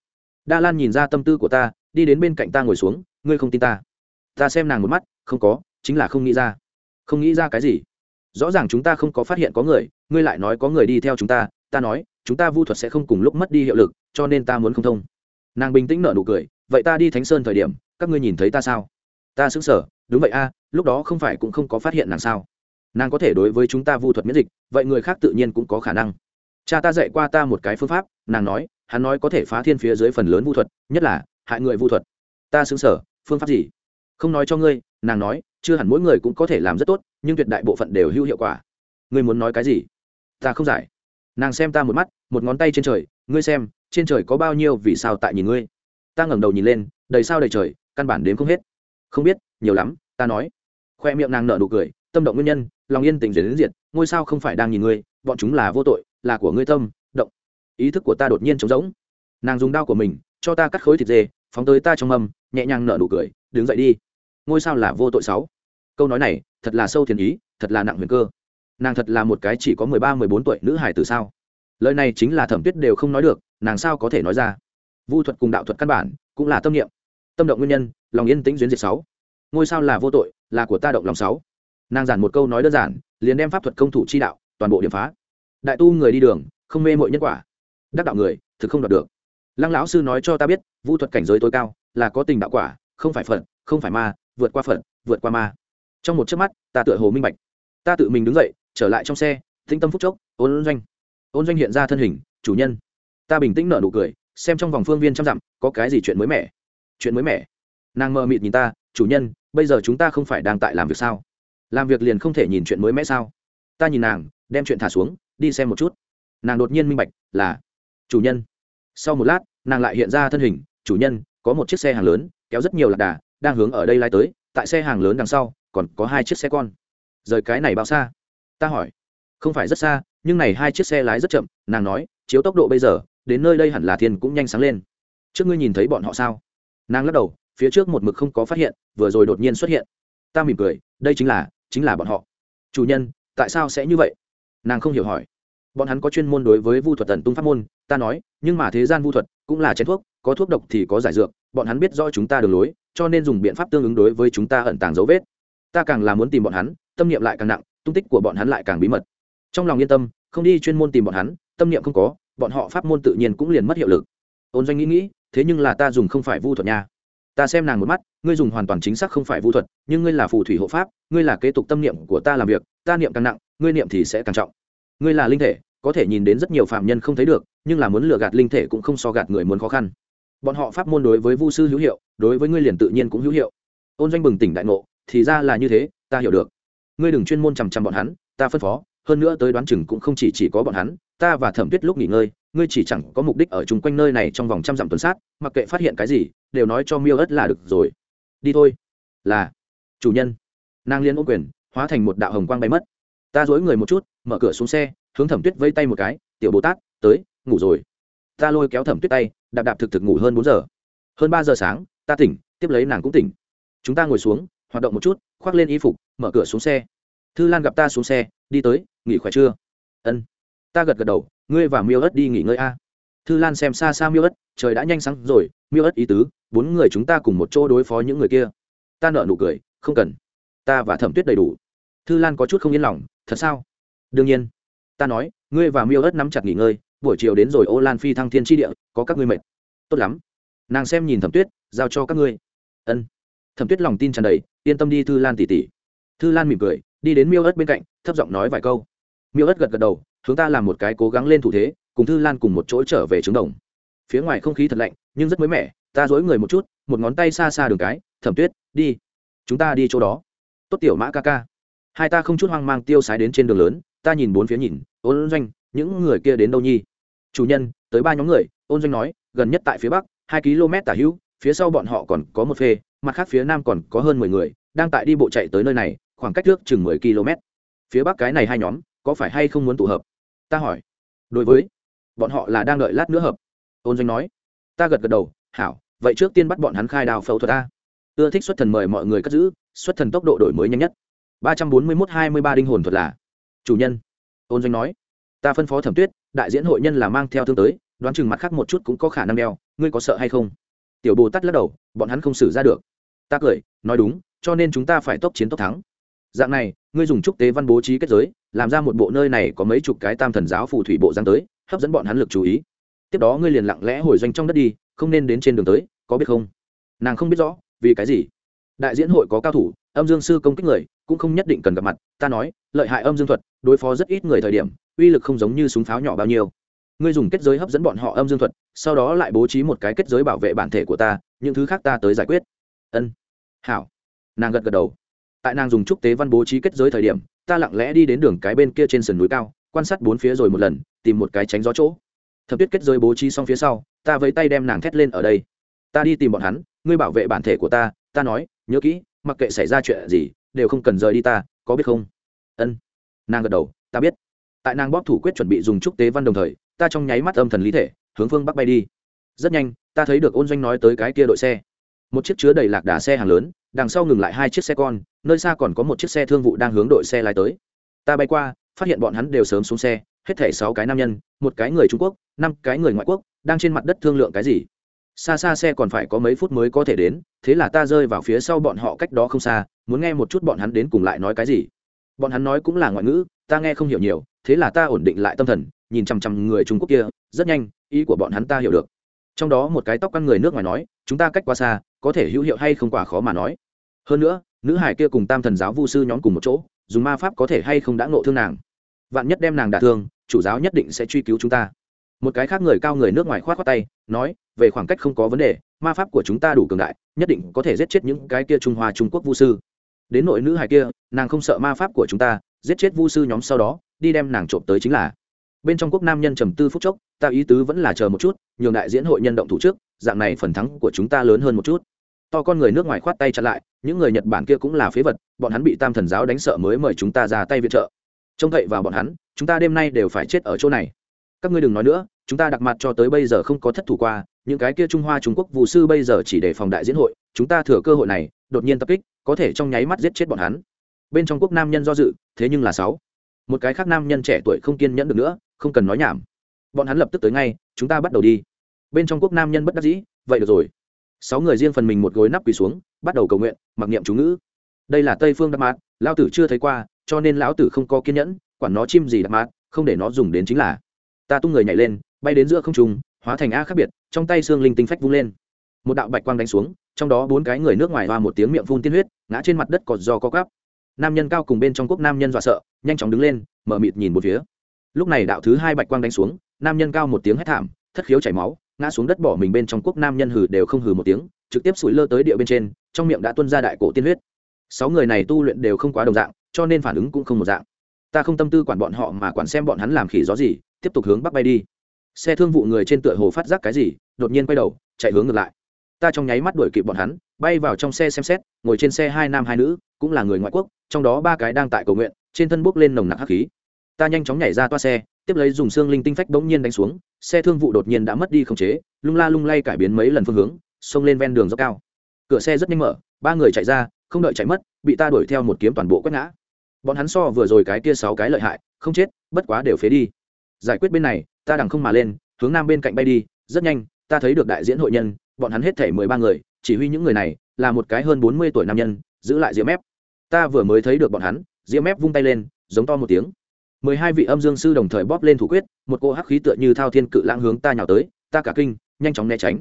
Đa lan nhìn ra tâm tư của ta, đi đến bên cạnh ta ngồi xuống, ngươi không tin ta. Ta xem nàng một mắt, không có, chính là không nghĩ ra. Không nghĩ ra cái gì. Rõ ràng chúng ta không có phát hiện có người, ngươi lại nói có người đi theo chúng ta ta nói, chúng ta vu thuật sẽ không cùng lúc mất đi hiệu lực, cho nên ta muốn không thông. Nàng bình tĩnh nở nụ cười, vậy ta đi thánh sơn thời điểm, các ngươi nhìn thấy ta sao? Ta xứng sở đúng vậy a, lúc đó không phải cũng không có phát hiện nàng sao? Nàng có thể đối với chúng ta vu thuật miễn dịch, vậy người khác tự nhiên cũng có khả năng. Cha ta dạy qua ta một cái phương pháp, nàng nói, hắn nói có thể phá thiên phía dưới phần lớn vu thuật, nhất là, hại người vu thuật. Ta xứng sở phương pháp gì? Không nói cho ngươi, nàng nói, chưa hẳn mỗi người cũng có thể làm rất tốt, nhưng tuyệt đại bộ phận đều hữu hiệu quả. Ngươi muốn nói cái gì? Ta không giải nàng xem ta một mắt, một ngón tay trên trời, ngươi xem, trên trời có bao nhiêu vì sao tại nhìn ngươi? Ta ngẩng đầu nhìn lên, đầy sao đầy trời, căn bản đến không hết. Không biết, nhiều lắm, ta nói. Khoe miệng nàng nở nụ cười, tâm động nguyên nhân, lòng yên tình dễ đến diệt, ngôi sao không phải đang nhìn ngươi, bọn chúng là vô tội, là của ngươi tâm, động. Ý thức của ta đột nhiên trống rỗng. Nàng dùng đao của mình, cho ta cắt khối thịt dê, phóng tới ta trong mâm, nhẹ nhàng nở nụ cười, đứng dậy đi. Ngôi sao là vô tội sáu. Câu nói này, thật là sâu thiền ý, thật là nặng huyền cơ nàng thật là một cái chỉ có mười ba, mười bốn tuổi nữ hải từ sao? Lời này chính là thẩm tuyết đều không nói được, nàng sao có thể nói ra? Vu thuật cùng đạo thuật căn bản cũng là tâm niệm. Tâm động nguyên nhân, lòng yên tĩnh duyên diệt sáu. Ngôi sao là vô tội, là của ta động lòng sáu. Nàng giản một câu nói đơn giản, liền đem pháp thuật công thủ chi đạo, toàn bộ điểm phá. Đại tu người đi đường, không mê mội nhân quả. Đắc đạo người, thực không đoạt được. Lăng lão sư nói cho ta biết, vu thuật cảnh giới tối cao, là có tình đạo quả, không phải phận không phải ma, vượt qua phận vượt qua ma. Trong một chớp mắt, ta tựa hồ minh bạch. Ta tự mình đứng dậy trở lại trong xe, tĩnh tâm phúc chốc, ôn doanh. Ôn doanh hiện ra thân hình, chủ nhân. Ta bình tĩnh nở nụ cười, xem trong vòng phương viên trăm dặm, có cái gì chuyện mới mẻ. Chuyện mới mẻ. Nàng mờ mịt nhìn ta, chủ nhân, bây giờ chúng ta không phải đang tại làm việc sao? Làm việc liền không thể nhìn chuyện mới mẻ sao? Ta nhìn nàng, đem chuyện thả xuống, đi xem một chút. Nàng đột nhiên minh bạch, là, chủ nhân. Sau một lát, nàng lại hiện ra thân hình, chủ nhân, có một chiếc xe hàng lớn, kéo rất nhiều lạc đà, đang hướng ở đây lai tới, tại xe hàng lớn đằng sau, còn có hai chiếc xe con. Rời cái này bao xa? Ta hỏi. Không phải rất xa, nhưng này hai chiếc xe lái rất chậm, nàng nói, chiếu tốc độ bây giờ, đến nơi đây hẳn là thiên cũng nhanh sáng lên. Trước ngươi nhìn thấy bọn họ sao? Nàng lắc đầu, phía trước một mực không có phát hiện, vừa rồi đột nhiên xuất hiện. Ta mỉm cười, đây chính là chính là bọn họ. Chủ nhân, tại sao sẽ như vậy? Nàng không hiểu hỏi. Bọn hắn có chuyên môn đối với vu thuật tần tung pháp môn, ta nói, nhưng mà thế gian vu thuật, cũng là chén thuốc, có thuốc độc thì có giải dược, bọn hắn biết rõ chúng ta đường lối, cho nên dùng biện pháp tương ứng đối với chúng ta ẩn tàng dấu vết. Ta càng là muốn tìm bọn hắn, tâm niệm lại càng nặng tung tích của bọn hắn lại càng bí mật. Trong lòng yên tâm, không đi chuyên môn tìm bọn hắn, tâm niệm không có, bọn họ pháp môn tự nhiên cũng liền mất hiệu lực. Ôn doanh nghĩ nghĩ, thế nhưng là ta dùng không phải vu thuật nha. Ta xem nàng một mắt, ngươi dùng hoàn toàn chính xác không phải vu thuật, nhưng ngươi là phù thủy hộ pháp, ngươi là kế tục tâm niệm của ta làm việc, ta niệm càng nặng, ngươi niệm thì sẽ càng trọng. Ngươi là linh thể, có thể nhìn đến rất nhiều phạm nhân không thấy được, nhưng là muốn lừa gạt linh thể cũng không so gạt người muốn khó khăn. Bọn họ pháp môn đối với vu sư hữu hiệu, đối với ngươi liền tự nhiên cũng hữu hiệu. Ôn doanh bừng tỉnh đại ngộ, thì ra là như thế, ta hiểu được ngươi đừng chuyên môn chằm chằm bọn hắn, ta phân phó, hơn nữa tới đoán chừng cũng không chỉ chỉ có bọn hắn, ta và thẩm tuyết lúc nghỉ ngơi, ngươi chỉ chẳng có mục đích ở chung quanh nơi này trong vòng trăm dặm tuần sát, mặc kệ phát hiện cái gì, đều nói cho miêu ớt là được rồi. Đi thôi. Là, chủ nhân. Nàng liên ô quyền, hóa thành một đạo hồng quang bay mất. Ta dối người một chút, mở cửa xuống xe, hướng thẩm tuyết vây tay một cái, tiểu bồ tát, tới, ngủ rồi. Ta lôi kéo thẩm tuyết tay, đạp đạp thực thực ngủ hơn bốn giờ. Hơn ba giờ sáng, ta tỉnh, tiếp lấy nàng cũng tỉnh. Chúng ta ngồi xuống hoạt động một chút, khoác lên y phục, mở cửa xuống xe. Thư lan gặp ta xuống xe, đi tới, nghỉ khỏe chưa? Ân. Ta gật gật đầu, ngươi và miêu ất đi nghỉ ngơi a. Thư lan xem xa xa miêu ất, trời đã nhanh sáng rồi, miêu ất ý tứ, bốn người chúng ta cùng một chỗ đối phó những người kia. Ta nợ nụ cười, không cần. Ta và thẩm tuyết đầy đủ. Thư lan có chút không yên lòng, thật sao? Đương nhiên. Ta nói, ngươi và miêu ất nắm chặt nghỉ ngơi, buổi chiều đến rồi ô lan phi thăng thiên tri địa, có các ngươi mệt. Tốt lắm. Nàng xem nhìn thẩm tuyết, giao cho các ngươi. Ân. Thẩm tuyết lòng tin tràn đầy yên tâm đi thư lan tỉ tỉ. Thư lan mỉm cười, đi đến miêu ớt bên cạnh, thấp giọng nói vài câu. Miêu ớt gật gật đầu chúng ta làm một cái cố gắng lên thủ thế, cùng thư lan cùng một chỗ trở về trứng đồng. Phía ngoài không khí thật lạnh, nhưng rất mới mẻ, ta dối người một chút, một ngón tay xa xa đường cái, thẩm tuyết, đi. Chúng ta đi chỗ đó. Tốt tiểu mã ca ca. Hai ta không chút hoang mang tiêu sái đến trên đường lớn, ta nhìn bốn phía nhìn, ôn doanh, những người kia đến đâu nhi chủ nhân, tới ba nhóm người. Ôn doanh nói, gần nhất tại phía bắc, hai km tả hữu phía sau bọn họ còn có một phê, mặt khác phía nam còn có hơn mười người, đang tại đi bộ chạy tới nơi này, khoảng cách trước chừng mười km phía bắc cái này hai nhóm, có phải hay không muốn tụ hợp? Ta hỏi. Đối với, bọn họ là đang đợi lát nữa hợp. Ôn doanh nói. Ta gật gật đầu, hảo, vậy trước tiên bắt bọn hắn khai đào phẫu thuật ta. Ưa thích xuất thần mời mọi người cất giữ, xuất thần tốc độ đổi mới nhanh nhất. Ba trăm bốn mươi mốt hai mươi ba đinh hồn thuật là chủ nhân. Ôn doanh nói. Ta phân phó thẩm tuyết, đại diễn hội nhân là mang theo thương tới, đoán chừng mặt khác một chút cũng có khả năng đeo, ngươi có sợ hay không? Tiểu bồ tát lắc đầu, bọn hắn không xử ra được. Ta cười, nói đúng, cho nên chúng ta phải tốc chiến tốc thắng. Dạng này, ngươi dùng trúc tế văn bố trí kết giới, làm ra một bộ nơi này có mấy chục cái tam thần giáo phù thủy bộ giang tới, hấp dẫn bọn hắn lực chú ý. Tiếp đó ngươi liền lặng lẽ hồi doanh trong đất đi, không nên đến trên đường tới, có biết không? Nàng không biết rõ, vì cái gì? Đại diễn hội có cao thủ, âm dương sư công kích người, cũng không nhất định cần gặp mặt. Ta nói, lợi hại âm dương thuật, đối phó rất ít người thời điểm, uy lực không giống như súng pháo nhỏ bao nhiêu ngươi dùng kết giới hấp dẫn bọn họ âm dương thuật, sau đó lại bố trí một cái kết giới bảo vệ bản thể của ta, những thứ khác ta tới giải quyết. Ân. Hảo. Nàng gật gật đầu. Tại nàng dùng trúc tế văn bố trí kết giới thời điểm, ta lặng lẽ đi đến đường cái bên kia trên sườn núi cao, quan sát bốn phía rồi một lần, tìm một cái tránh gió chỗ. Thập tuyết kết giới bố trí xong phía sau, ta với tay đem nàng thét lên ở đây. Ta đi tìm bọn hắn, ngươi bảo vệ bản thể của ta ta nói, nhớ kỹ, mặc kệ xảy ra chuyện gì, đều không cần rời đi ta, có biết không? Ân. Nàng gật đầu, ta biết. Tại nàng bóp thủ quyết chuẩn bị dùng trúc tế văn đồng thời ta trong nháy mắt âm thần lý thể, hướng phương bắc bay đi. Rất nhanh, ta thấy được ôn doanh nói tới cái kia đội xe. Một chiếc chứa đầy lạc đà xe hàng lớn, đằng sau ngừng lại hai chiếc xe con, nơi xa còn có một chiếc xe thương vụ đang hướng đội xe lái tới. Ta bay qua, phát hiện bọn hắn đều sớm xuống xe, hết thảy sáu cái nam nhân, một cái người trung quốc, năm cái người ngoại quốc, đang trên mặt đất thương lượng cái gì. Xa xa xe còn phải có mấy phút mới có thể đến, thế là ta rơi vào phía sau bọn họ cách đó không xa, muốn nghe một chút bọn hắn đến cùng lại nói cái gì. Bọn hắn nói cũng là ngoại ngữ, ta nghe không hiểu nhiều, thế là ta ổn định lại tâm thần nhìn chằm chằm người trung quốc kia, rất nhanh, ý của bọn hắn ta hiểu được. Trong đó một cái tóc căn người nước ngoài nói, chúng ta cách quá xa, có thể hữu hiệu hay không quả khó mà nói. Hơn nữa, nữ hải kia cùng tam thần giáo vu sư nhóm cùng một chỗ, dùng ma pháp có thể hay không đã ngộ thương nàng. Vạn nhất đem nàng đả thương, chủ giáo nhất định sẽ truy cứu chúng ta. Một cái khác người cao người nước ngoài khoát khoát tay, nói, về khoảng cách không có vấn đề, ma pháp của chúng ta đủ cường đại, nhất định có thể giết chết những cái kia trung hoa trung quốc vu sư. Đến nội nữ hải kia, nàng không sợ ma pháp của chúng ta, giết chết vu sư nhóm sau đó, đi đem nàng trộm tới chính là bên trong quốc nam nhân trầm tư phúc chốc, ta ý tứ vẫn là chờ một chút, nhường đại diễn hội nhân động thủ trước, dạng này phần thắng của chúng ta lớn hơn một chút. To con người nước ngoài khoát tay chặn lại, những người nhật bản kia cũng là phế vật, bọn hắn bị tam thần giáo đánh sợ mới mời chúng ta ra tay viện trợ. Trông cậy vào bọn hắn, chúng ta đêm nay đều phải chết ở chỗ này. Các ngươi đừng nói nữa, chúng ta đặc mặt cho tới bây giờ không có thất thủ qua, những cái kia trung hoa trung quốc vụ sư bây giờ chỉ để phòng đại diễn hội, chúng ta thừa cơ hội này, đột nhiên tập kích, có thể trong nháy mắt giết chết bọn hắn. Bên trong quốc nam nhân do dự, thế nhưng là sáu một cái khác nam nhân trẻ tuổi không kiên nhẫn được nữa, không cần nói nhảm. Bọn hắn lập tức tới ngay, chúng ta bắt đầu đi. Bên trong quốc nam nhân bất đắc dĩ, vậy được rồi. Sáu người riêng phần mình một gối nắp quỳ xuống, bắt đầu cầu nguyện, mặc niệm chú ngữ. Đây là tây phương đắc mát lao tử chưa thấy qua, cho nên lão tử không có kiên nhẫn, quản nó chim gì đắc mát không để nó dùng đến chính là. Ta tung người nhảy lên, bay đến giữa không trung, hóa thành a khác biệt, trong tay xương linh tinh phách vung lên. Một đạo bạch quang đánh xuống, trong đó bốn cái người nước ngoài hoa một tiếng miệng phun tiên huyết, ngã trên mặt đất cọt do có cắp nam nhân cao cùng bên trong quốc nam nhân dọa sợ, nhanh chóng đứng lên, mở mịt nhìn một phía. Lúc này đạo thứ hai bạch quang đánh xuống, nam nhân cao một tiếng hét thảm, thất khiếu chảy máu, ngã xuống đất bỏ mình bên trong quốc nam nhân hừ đều không hừ một tiếng, trực tiếp sủi lơ tới địa bên trên, trong miệng đã tuân ra đại cổ tiên huyết. Sáu người này tu luyện đều không quá đồng dạng, cho nên phản ứng cũng không một dạng. Ta không tâm tư quản bọn họ mà quản xem bọn hắn làm khỉ gió gì, tiếp tục hướng bắc bay đi. Xe thương vụ người trên tựa hồ phát giác cái gì, đột nhiên quay đầu, chạy hướng ngược lại. Ta trong nháy mắt đuổi kịp bọn hắn, bay vào trong xe xem xét, ngồi trên xe hai nam hai nữ, cũng là người ngoại quốc trong đó ba cái đang tại cầu nguyện, trên thân bốc lên nồng nặc hắc khí. Ta nhanh chóng nhảy ra toa xe, tiếp lấy dùng xương linh tinh phách bỗng nhiên đánh xuống, xe thương vụ đột nhiên đã mất đi khống chế, lung la lung lay cải biến mấy lần phương hướng, xông lên ven đường dốc cao. Cửa xe rất nhanh mở, ba người chạy ra, không đợi chạy mất, bị ta đuổi theo một kiếm toàn bộ quét ngã. Bọn hắn so vừa rồi cái kia sáu cái lợi hại, không chết, bất quá đều phế đi. Giải quyết bên này, ta đằng không mà lên, hướng nam bên cạnh bay đi, rất nhanh, ta thấy được đại diễn hội nhân, bọn hắn hết thể mười ba người, chỉ huy những người này, là một cái hơn bốn mươi tuổi nam nhân, giữ lại diễm ép ta vừa mới thấy được bọn hắn diễm mép vung tay lên, giống to một tiếng. Mười hai vị âm dương sư đồng thời bóp lên thủ quyết, một cô hắc khí tựa như thao thiên cự lãng hướng ta nhào tới, ta cả kinh, nhanh chóng né tránh.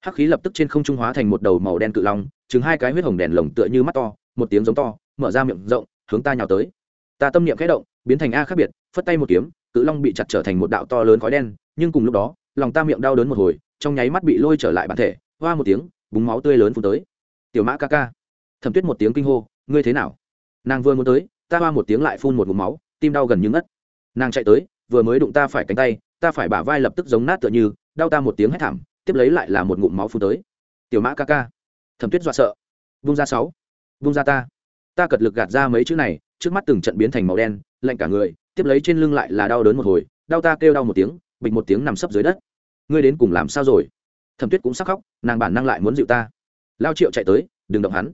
Hắc khí lập tức trên không trung hóa thành một đầu màu đen cự long, chừng hai cái huyết hồng đèn lồng tựa như mắt to, một tiếng giống to, mở ra miệng rộng, hướng ta nhào tới. Ta tâm niệm khẽ động, biến thành a khác biệt, phất tay một kiếm, cự long bị chặt trở thành một đạo to lớn khói đen, nhưng cùng lúc đó, lòng ta miệng đau đớn một hồi, trong nháy mắt bị lôi trở lại bản thể, hoa một tiếng, búng máu tươi lớn phun tới. Tiểu mã ca ca. Thẩm tuyết một tiếng kinh hô ngươi thế nào? Nàng vừa muốn tới, ta hoa một tiếng lại phun một ngụm máu, tim đau gần như ngất. Nàng chạy tới, vừa mới đụng ta phải cánh tay, ta phải bả vai lập tức giống nát tựa như, đau ta một tiếng hét thảm, tiếp lấy lại là một ngụm máu phun tới. Tiểu mã ca ca. Thẩm tuyết dọa sợ. Vung ra sáu. Vung ra ta. Ta cật lực gạt ra mấy chữ này, trước mắt từng trận biến thành màu đen, lạnh cả người, tiếp lấy trên lưng lại là đau đớn một hồi, đau ta kêu đau một tiếng, bịch một tiếng nằm sấp dưới đất. Ngươi đến cùng làm sao rồi? Thẩm tuyết cũng sắc khóc, nàng bản năng lại muốn dịu ta. Lao triệu chạy tới, đừng động hắn.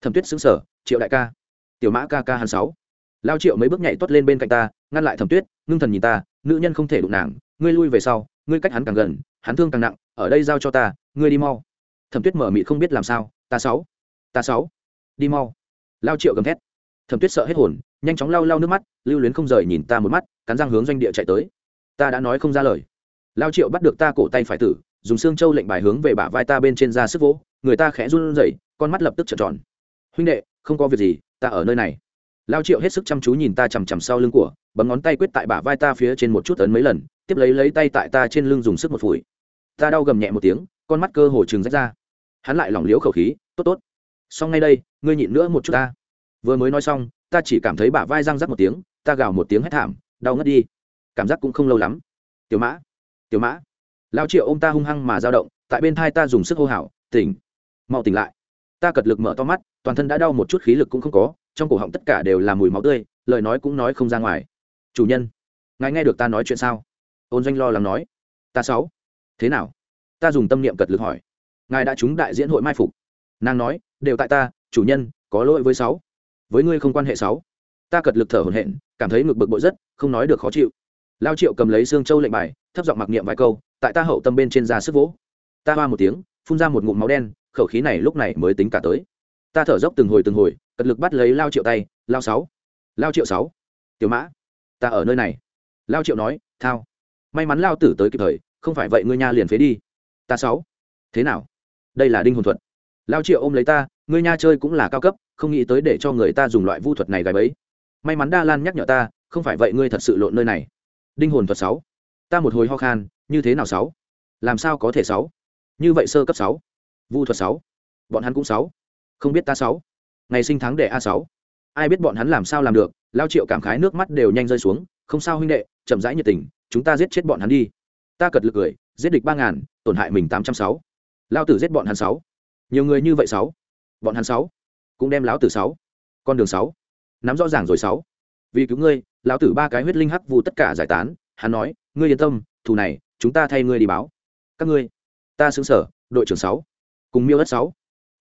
Thẩm tuyết xứng sở triệu đại ca. Tiểu mã ca ca hắn sáu. Lao triệu mấy bước nhảy tuất lên bên cạnh ta, ngăn lại thẩm tuyết, ngưng thần nhìn ta, nữ nhân không thể đụng nàng, ngươi lui về sau, ngươi cách hắn càng gần, hắn thương càng nặng, ở đây giao cho ta, ngươi đi mau. Thẩm tuyết mở mị không biết làm sao, ta sáu ta sáu, đi mau. Lao triệu gầm thét. Thẩm tuyết sợ hết hồn, nhanh chóng lau lau nước mắt, lưu luyến không rời nhìn ta một mắt, cắn răng hướng doanh địa chạy tới. Ta đã nói không ra lời. Lao triệu bắt được ta cổ tay phải tử, dùng xương châu lệnh bài hướng về bả vai ta bên trên ra sức vỗ, người ta khẽ run rẩy, con mắt lập tức trợn tròn. Huynh đệ không có việc gì, ta ở nơi này. Lao triệu hết sức chăm chú nhìn ta chằm chằm sau lưng của, bấm ngón tay quyết tại bả vai ta phía trên một chút ấn mấy lần, tiếp lấy lấy tay tại ta trên lưng dùng sức một phủi. Ta đau gầm nhẹ một tiếng, con mắt cơ hồ chừng rách ra. Hắn lại lỏng liếu khẩu khí, tốt tốt. Xong ngay đây, ngươi nhịn nữa một chút ta. Vừa mới nói xong, ta chỉ cảm thấy bả vai răng rắc một tiếng, ta gào một tiếng hét thảm, đau ngất đi. Cảm giác cũng không lâu lắm. Tiểu mã tiểu mã. Lao triệu ô m ta hung hăng mà dao động, tại bên thai ta dùng sức hô hào, tỉnh, mau tỉnh lại. Ta cật lực mở to mắt toàn thân đã đau một chút khí lực cũng không có, trong cổ họng tất cả đều là mùi máu tươi, lời nói cũng nói không ra ngoài. Chủ nhân, ngài nghe được ta nói chuyện sao? Ôn doanh lo lắng nói. Ta sáu. Thế nào? Ta dùng tâm niệm cật lực hỏi. Ngài đã trúng đại diễn hội mai phục. Nàng nói, đều tại ta, chủ nhân, có lỗi với sáu. Với ngươi không quan hệ sáu. Ta cật lực thở hổn hển, cảm thấy ngực bực bội rất, không nói được khó chịu. Lao triệu cầm lấy xương châu lệnh bài, thấp giọng mặc niệm vài câu, tại ta hậu tâm bên trên ra sức vỗ. Ta hoa một tiếng, phun ra một ngụm máu đen, khẩu khí này lúc này mới tính cả tới ta thở dốc từng hồi từng hồi, cật lực bắt lấy lao triệu tay, lao sáu, lao triệu sáu, tiểu mã, ta ở nơi này. Lao triệu nói, thao, may mắn lao tử tới kịp thời, không phải vậy ngươi nha liền phế đi. Ta sáu, thế nào? Đây là đinh hồn thuật. Lao triệu ôm lấy ta, ngươi nha chơi cũng là cao cấp, không nghĩ tới để cho người ta dùng loại vu thuật này gài bẫy. May mắn đa lan nhắc nhở ta, không phải vậy ngươi thật sự lộn nơi này. Đinh hồn thuật sáu, ta một hồi ho khan, như thế nào sáu? Làm sao có thể sáu? Như vậy sơ cấp sáu, vu thuật sáu, bọn hắn cũng sáu không biết ta sáu. Ngày sinh tháng đệ a sáu. Ai biết bọn hắn làm sao làm được, lao triệu cảm khái nước mắt đều nhanh rơi xuống, không sao huynh đệ, chậm rãi nhiệt tình, chúng ta giết chết bọn hắn đi. Ta cật lực cười, giết địch ba ngàn, tổn hại mình tám trăm sáu. Lao tử giết bọn hắn sáu. Nhiều người như vậy sáu. Bọn hắn sáu. Cũng đem lão tử sáu. Con đường sáu. Nắm rõ ràng rồi sáu. Vì cứu ngươi, lão tử ba cái huyết linh hắc vụ tất cả giải tán, hắn nói, ngươi yên tâm, thù này, chúng ta thay ngươi đi báo. Các ngươi, ta xứng sở, đội trưởng sáu. Cùng miêu đất sáu.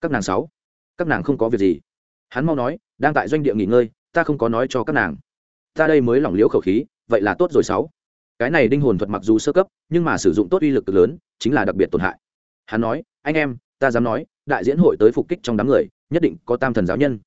Các nàng sáu các nàng không có việc gì. Hắn mau nói, đang tại doanh địa nghỉ ngơi, ta không có nói cho các nàng. Ta đây mới lỏng liễu khẩu khí, vậy là tốt rồi sáu. Cái này đinh hồn thuật mặc dù sơ cấp, nhưng mà sử dụng tốt uy lực cực lớn, chính là đặc biệt tổn hại. Hắn nói, anh em, ta dám nói, đại diễn hội tới phục kích trong đám người, nhất định có tam thần giáo nhân.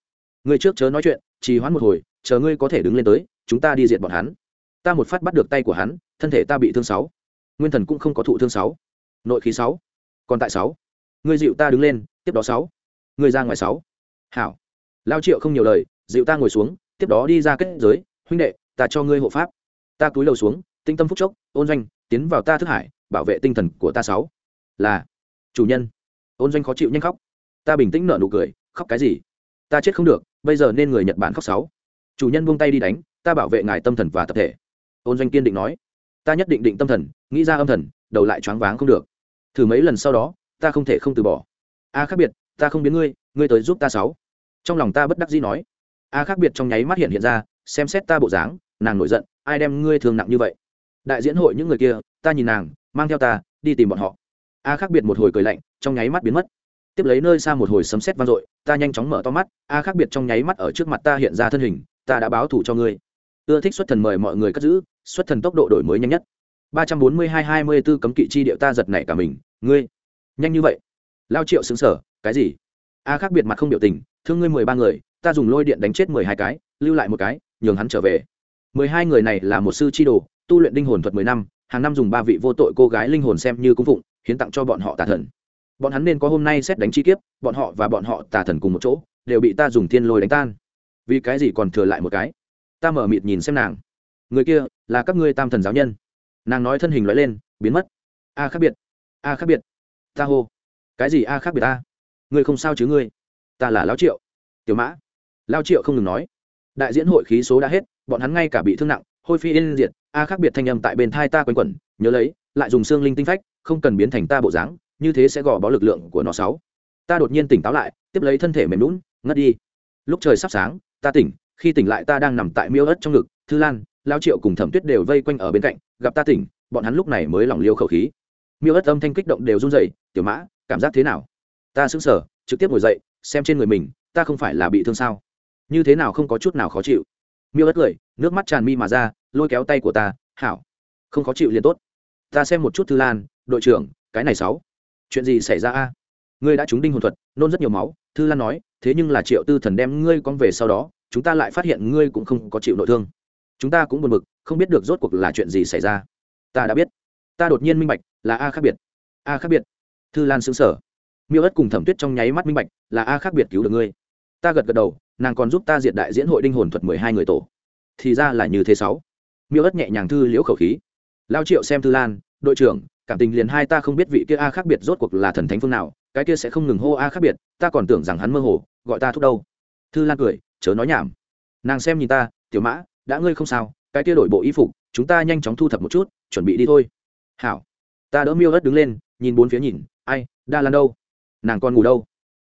Người trước chớ nói chuyện, trì hoãn một hồi, chờ ngươi có thể đứng lên tới, chúng ta đi diệt bọn hắn. Ta một phát bắt được tay của hắn, thân thể ta bị thương sáu. Nguyên thần cũng không có thụ thương sáu. Nội khí sáu. Còn tại sáu. Ngươi dịu ta đứng lên, tiếp đó sáu người ra ngoài sáu. Hảo. Lao triệu không nhiều lời, dịu ta ngồi xuống, tiếp đó đi ra kết giới. Huynh đệ, ta cho ngươi hộ pháp. Ta cúi đầu xuống, tinh tâm phúc chốc, ôn doanh, tiến vào ta thức hải, bảo vệ tinh thần của ta sáu. Là, chủ nhân. Ôn doanh khó chịu nhanh khóc. Ta bình tĩnh nở nụ cười, khóc cái gì? Ta chết không được, bây giờ nên người nhật bản khóc sáu. Chủ nhân buông tay đi đánh, ta bảo vệ ngài tâm thần và tập thể. Ôn doanh kiên định nói. Ta nhất định định tâm thần, nghĩ ra âm thần, đầu lại choáng váng không được. Thử mấy lần sau đó, ta không thể không từ bỏ. A khác biệt ta không biến ngươi ngươi tới giúp ta sáu. Trong lòng ta bất đắc dĩ nói. A khác biệt trong nháy mắt hiện hiện ra, xem xét ta bộ dáng, nàng nổi giận, ai đem ngươi thường nặng như vậy? Đại diễn hội những người kia, ta nhìn nàng, mang theo ta, đi tìm bọn họ. A khác biệt một hồi cười lạnh, trong nháy mắt biến mất. Tiếp lấy nơi xa một hồi sấm sét vang dội, ta nhanh chóng mở to mắt, a khác biệt trong nháy mắt ở trước mặt ta hiện ra thân hình, ta đã báo thủ cho ngươi. Ưa thích xuất thần mời mọi người cất giữ, xuất thần tốc độ đổi mới nhanh nhất. Ba trăm bốn mươi hai hai mươi b ố cấm kỵ chi điệu ta giật nảy cả mình, ngươi, nhanh như vậy lao triệu xứng sở cái gì? A khác biệt mặt không biểu tình, thương ngươi mười ba người, ta dùng lôi điện đánh chết mười hai cái, lưu lại một cái, nhường hắn trở về. Mười hai người này là một sư chi đồ, tu luyện linh hồn thuật mười năm, hàng năm dùng ba vị vô tội cô gái linh hồn xem như cung phụng, hiến tặng cho bọn họ tà thần. Bọn hắn nên có hôm nay xét đánh chi kiếp, bọn họ và bọn họ tà thần cùng một chỗ, đều bị ta dùng thiên lôi đánh tan. Vì cái gì còn thừa lại một cái? Ta mở mịt nhìn xem nàng. Người kia là các ngươi tam thần giáo nhân. Nàng nói thân hình loại lên, biến mất. A khác biệt, a khác biệt. Ta hô cái gì a khác biệt a ngươi không sao chứ ngươi? Ta là lão triệu. Tiểu mã. Lao triệu không ngừng nói. Đại diễn hội khí số đã hết, bọn hắn ngay cả bị thương nặng, hôi phi yên diệt, a khác biệt thanh âm tại bên thai ta quanh quẩn, nhớ lấy, lại dùng xương linh tinh phách, không cần biến thành ta bộ dáng, như thế sẽ gò bó lực lượng của nó sáu. Ta đột nhiên tỉnh táo lại, tiếp lấy thân thể mềm lún ngất đi. Lúc trời sắp sáng, ta tỉnh, khi tỉnh lại ta đang nằm tại miêu ớt trong ngực, thư lan lao triệu cùng thẩm tuyết đều vây quanh ở bên cạnh, gặp ta tỉnh, bọn hắn lúc này mới lỏng liêu khẩu khí. Miêu ớt âm thanh kích động đều run rẩy, tiểu mã cảm giác thế nào? Ta sững sờ, trực tiếp ngồi dậy, xem trên người mình, ta không phải là bị thương sao? Như thế nào không có chút nào khó chịu? Miêu ớt cười, nước mắt tràn mi mà ra, lôi kéo tay của ta, hảo, không khó chịu liền tốt. Ta xem một chút thư lan, đội trưởng, cái này sáu. Chuyện gì xảy ra a? Ngươi đã trúng đinh hồn thuật, nôn rất nhiều máu. Thư lan nói, thế nhưng là triệu tư thần đem ngươi con về sau đó, chúng ta lại phát hiện ngươi cũng không có chịu nội thương. Chúng ta cũng buồn bực, không biết được rốt cuộc là chuyện gì xảy ra. Ta đã biết. Ta đột nhiên minh bạch, là a khác biệt. A khác biệt thư lan xứng sở. Miêu ất cùng thẩm tuyết trong nháy mắt minh bạch, là a khác biệt cứu được ngươi. Ta gật gật đầu, nàng còn giúp ta diệt đại diễn hội đinh hồn thuật mười hai người tổ. Thì ra là như thế sáu. Miêu ất nhẹ nhàng thư liễu khẩu khí. Lao triệu xem thư lan, đội trưởng, cảm tình liền hai ta không biết vị kia a khác biệt rốt cuộc là thần thánh phương nào, cái kia sẽ không ngừng hô a khác biệt, ta còn tưởng rằng hắn mơ hồ, gọi ta thúc đâu. Thư lan cười, chớ nói nhảm. Nàng xem nhìn ta, tiểu mã, đã ngươi không sao, cái kia đổi bộ y phục, chúng ta nhanh chóng thu thập một chút, chuẩn bị đi thôi. Hảo. Ta đỡ miêu ớt đứng lên, nhìn bốn phía nhìn ai, đa lan đâu? Nàng còn ngủ đâu?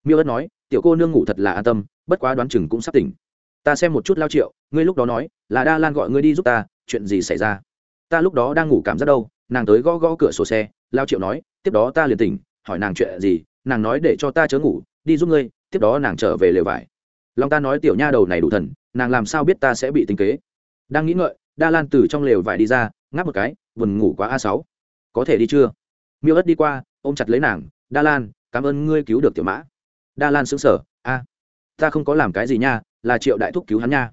Miêu ớt nói, tiểu cô nương ngủ thật là an tâm, bất quá đoán chừng cũng sắp tỉnh. Ta xem một chút lao triệu, ngươi lúc đó nói, là đa lan gọi ngươi đi giúp ta, chuyện gì xảy ra? Ta lúc đó đang ngủ cảm giác đâu, nàng tới gõ gõ cửa sổ xe, lao triệu nói, tiếp đó ta liền tỉnh, hỏi nàng chuyện gì, nàng nói để cho ta chớ ngủ, đi giúp ngươi, tiếp đó nàng trở về lều vải. Lòng ta nói, tiểu nha đầu này đủ thần, nàng làm sao biết ta sẽ bị tính kế? Đang nghĩ ngợi, đa lan từ trong lều vải đi ra, ngáp một cái, buồn ngủ quá a sáu. Có thể đi chưa? Miêu ất đi qua ôm chặt lấy nàng, đa lan, cảm ơn ngươi cứu được tiểu mã. Đa lan xứng sở a, ta không có làm cái gì nha, là triệu đại thúc cứu hắn nha.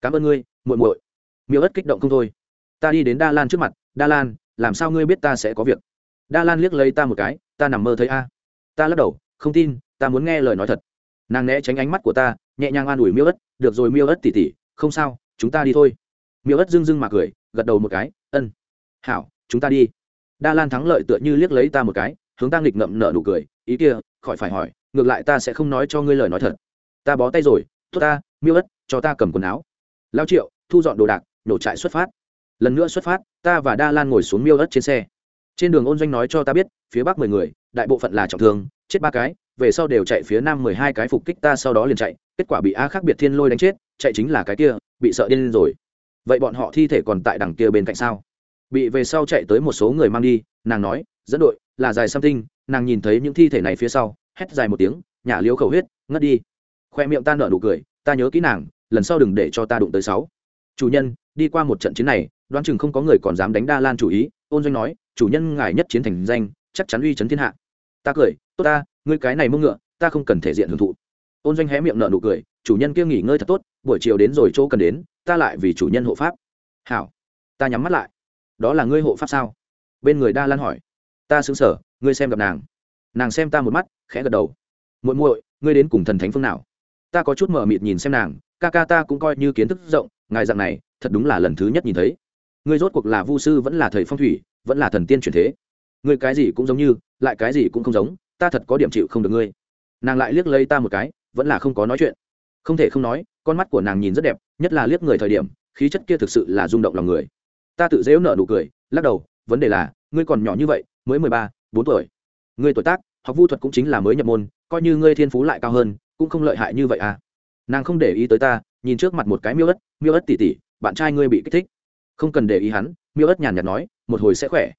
Cảm ơn ngươi, muội muội. Miêu ất kích động không thôi. Ta đi đến đa lan trước mặt, đa lan, làm sao ngươi biết ta sẽ có việc? Đa lan liếc lấy ta một cái, ta nằm mơ thấy a. Ta lắc đầu, không tin, ta muốn nghe lời nói thật. Nàng né tránh ánh mắt của ta, nhẹ nhàng an ủi miêu ất, được rồi miêu ất tỉ tỉ không sao, chúng ta đi thôi. Miêu ất dưng dưng mà cười, gật đầu một cái, ân, hảo, chúng ta đi. Đa lan thắng lợi tựa như liếc lấy ta một cái hướng ta nghịch ngậm nở nụ cười, ý kia, khỏi phải hỏi, ngược lại ta sẽ không nói cho ngươi lời nói thật. Ta bó tay rồi, tốt ta, miêu ất, cho ta cầm quần áo. Lao triệu, thu dọn đồ đạc, nổ trại xuất phát. Lần nữa xuất phát, ta và đa lan ngồi xuống miêu ất trên xe. Trên đường ôn doanh nói cho ta biết, phía bắc mười người, đại bộ phận là trọng thương, chết ba cái, về sau đều chạy phía nam mười hai cái phục kích ta sau đó liền chạy, kết quả bị a khác biệt thiên lôi đánh chết, chạy chính là cái kia, bị sợ điên rồi. Vậy bọn họ thi thể còn tại đằng kia bên cạnh sao? Bị về sau chạy tới một số người mang đi, nàng nói, dẫn đội là dài xăm tinh, nàng nhìn thấy những thi thể này phía sau hét dài một tiếng nhả liếu khẩu huyết ngất đi. Khoe miệng ta nở nụ cười ta nhớ kỹ nàng lần sau đừng để cho ta đụng tới sáu. Chủ nhân đi qua một trận chiến này đoán chừng không có người còn dám đánh đa lan chủ ý. Ôn doanh nói chủ nhân ngài nhất chiến thành danh chắc chắn uy chấn thiên hạ. Ta cười tốt ta ngươi cái này mông ngựa ta không cần thể diện hưởng thụ. Ôn doanh hé miệng nở nụ cười chủ nhân kia nghỉ ngơi thật tốt buổi chiều đến rồi chỗ cần đến ta lại vì chủ nhân hộ pháp. Hảo ta nhắm mắt lại. Đó là ngươi hộ pháp sao? Bên người đa lan hỏi ta xứng sở, ngươi xem gặp nàng. Nàng xem ta một mắt, khẽ gật đầu. Muội muội, ngươi đến cùng thần thánh phương nào? Ta có chút mờ mịt nhìn xem nàng, ca ca ta cũng coi như kiến thức rộng, ngài dạng này, thật đúng là lần thứ nhất nhìn thấy. Ngươi rốt cuộc là vu sư vẫn là thầy phong thủy, vẫn là thần tiên truyền thế. Ngươi cái gì cũng giống như, lại cái gì cũng không giống, ta thật có điểm chịu không được ngươi. Nàng lại liếc lấy ta một cái, vẫn là không có nói chuyện. Không thể không nói, con mắt của nàng nhìn rất đẹp, nhất là liếc người thời điểm, khí chất kia thực sự là rung động lòng người. Ta tự dễu nợ nụ cười, lắc đầu, vấn đề là, ngươi còn nhỏ như vậy mới mười ba, bốn tuổi. Ngươi tuổi tác, học vu thuật cũng chính là mới nhập môn, coi như ngươi thiên phú lại cao hơn, cũng không lợi hại như vậy à. Nàng không để ý tới ta, nhìn trước mặt một cái miêu ất miêu ất tỉ tỉ, bạn trai ngươi bị kích thích. Không cần để ý hắn, miêu ất nhàn nhạt nói, một hồi sẽ khỏe.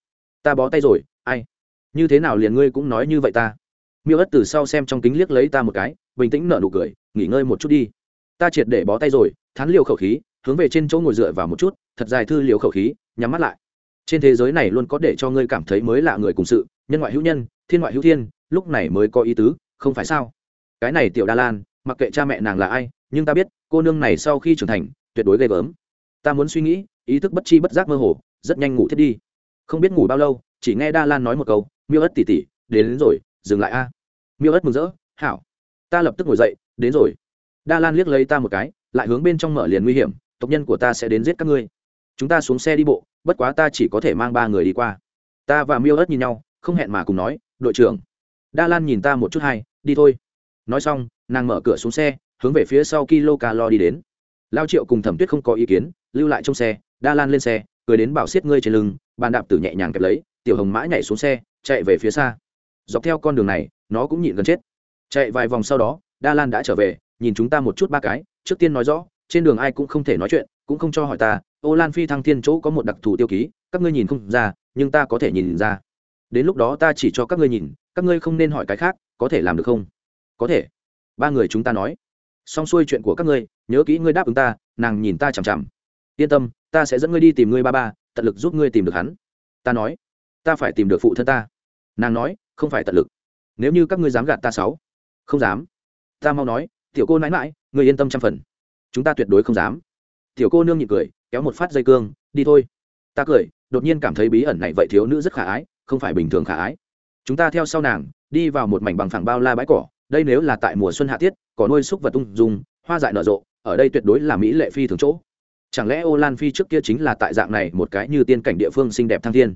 Ta bó tay rồi, ai? Như thế nào liền ngươi cũng nói như vậy ta? Miêu ất từ sau xem trong kính liếc lấy ta một cái, bình tĩnh nở nụ cười, nghỉ ngơi một chút đi. Ta triệt để bó tay rồi, thán liều khẩu khí, hướng về trên chỗ ngồi dựa vào một chút, thật dài thư liều khẩu khí, nhắm mắt lại trên thế giới này luôn có để cho ngươi cảm thấy mới lạ người cùng sự nhân ngoại hữu nhân thiên ngoại hữu thiên lúc này mới có ý tứ không phải sao? Cái này tiểu đa lan mặc kệ cha mẹ nàng là ai nhưng ta biết cô nương này sau khi trưởng thành tuyệt đối ghê gớm. Ta muốn suy nghĩ ý thức bất chi bất giác mơ hồ rất nhanh ngủ thiết đi. Không biết ngủ bao lâu chỉ nghe đa lan nói một câu miêu ất tỉ tỉ đến, đến rồi dừng lại a. Miêu ất mừng rỡ hảo ta lập tức ngồi dậy đến rồi. Đa lan liếc lấy ta một cái lại hướng bên trong mở liền nguy hiểm tộc nhân của ta sẽ đến giết các ngươi. Chúng ta xuống xe đi bộ bất quá ta chỉ có thể mang ba người đi qua. Ta và miêu ớt nhìn nhau, không hẹn mà cùng nói, đội trưởng, đa lan nhìn ta một chút hay, đi thôi. Nói xong, nàng mở cửa xuống xe, hướng về phía sau kilo calo đi đến. Lao triệu cùng thẩm tuyết không có ý kiến, lưu lại trong xe, đa lan lên xe, cười đến bảo xiết ngươi trên lưng, bàn đạp tử nhẹ nhàng kẹp lấy, tiểu hồng mã nhảy xuống xe, chạy về phía xa. Dọc theo con đường này, nó cũng nhịn gần chết. Chạy vài vòng sau đó, đa lan đã trở về, nhìn chúng ta một chút ba cái, trước tiên nói rõ, trên đường ai cũng không thể nói chuyện, cũng không cho hỏi ta ô lan phi thăng thiên chỗ có một đặc thù tiêu ký, các ngươi nhìn không ra, nhưng ta có thể nhìn ra. Đến lúc đó ta chỉ cho các ngươi nhìn, các ngươi không nên hỏi cái khác, có thể làm được không? Có thể. Ba người chúng ta nói. Xong xuôi chuyện của các ngươi, nhớ kỹ ngươi đáp ứng ta, nàng nhìn ta chằm chằm. Yên tâm, ta sẽ dẫn ngươi đi tìm ngươi ba ba, tận lực giúp ngươi tìm được hắn. Ta nói. Ta phải tìm được phụ thân ta. Nàng nói, không phải tận lực. Nếu như các ngươi dám gạt ta sáu. Không dám. Ta mau nói, tiểu cô nãi mãi người yên tâm trăm phần. Chúng ta tuyệt đối không dám. Tiểu cô nương nhịn cười kéo một phát dây cương, đi thôi. Ta cười, đột nhiên cảm thấy bí ẩn này vậy thiếu nữ rất khả ái, không phải bình thường khả ái. Chúng ta theo sau nàng, đi vào một mảnh bằng phẳng bao la bãi cỏ, đây nếu là tại mùa xuân hạ tiết có nuôi súc vật tung dùng hoa dại nở rộ, ở đây tuyệt đối là mỹ lệ phi thường chỗ. Chẳng lẽ ô lan phi trước kia chính là tại dạng này một cái như tiên cảnh địa phương xinh đẹp thăng thiên?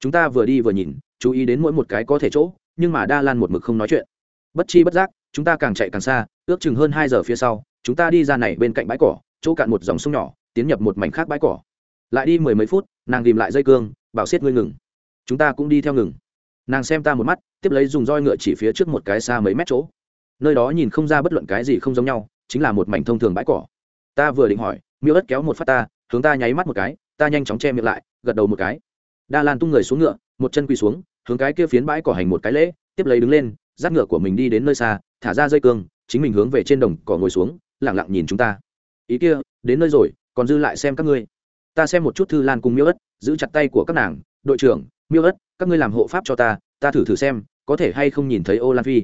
Chúng ta vừa đi vừa nhìn, chú ý đến mỗi một cái có thể chỗ, nhưng mà đa lan một mực không nói chuyện. Bất chi bất giác, chúng ta càng chạy càng xa, ước chừng hơn hai giờ phía sau, chúng ta đi ra này bên cạnh bãi cỏ, chỗ cạn một dòng sông nhỏ tiến nhập một mảnh khác bãi cỏ. Lại đi mười mấy phút, nàng tìm lại dây cương, bảo xiết ngươi ngừng. Chúng ta cũng đi theo ngừng. Nàng xem ta một mắt, tiếp lấy dùng roi ngựa chỉ phía trước một cái xa mấy mét chỗ. Nơi đó nhìn không ra bất luận cái gì không giống nhau, chính là một mảnh thông thường bãi cỏ. Ta vừa định hỏi, miêu ất kéo một phát ta, hướng ta nháy mắt một cái, ta nhanh chóng che miệng lại, gật đầu một cái. Đa lan tung người xuống ngựa, một chân quỳ xuống, hướng cái kia phiến bãi cỏ hành một cái lễ, tiếp lấy đứng lên, dắt ngựa của mình đi đến nơi xa, thả ra dây cương, chính mình hướng về trên đồng cỏ ngồi xuống lẳng lặng nhìn chúng ta. Ý kia, đến nơi rồi còn dư lại xem các ngươi. Ta xem một chút thư lan cùng miêu ất, giữ chặt tay của các nàng. Đội trưởng, miêu ất, các ngươi làm hộ pháp cho ta ta thử thử xem, có thể hay không nhìn thấy ô lan phi.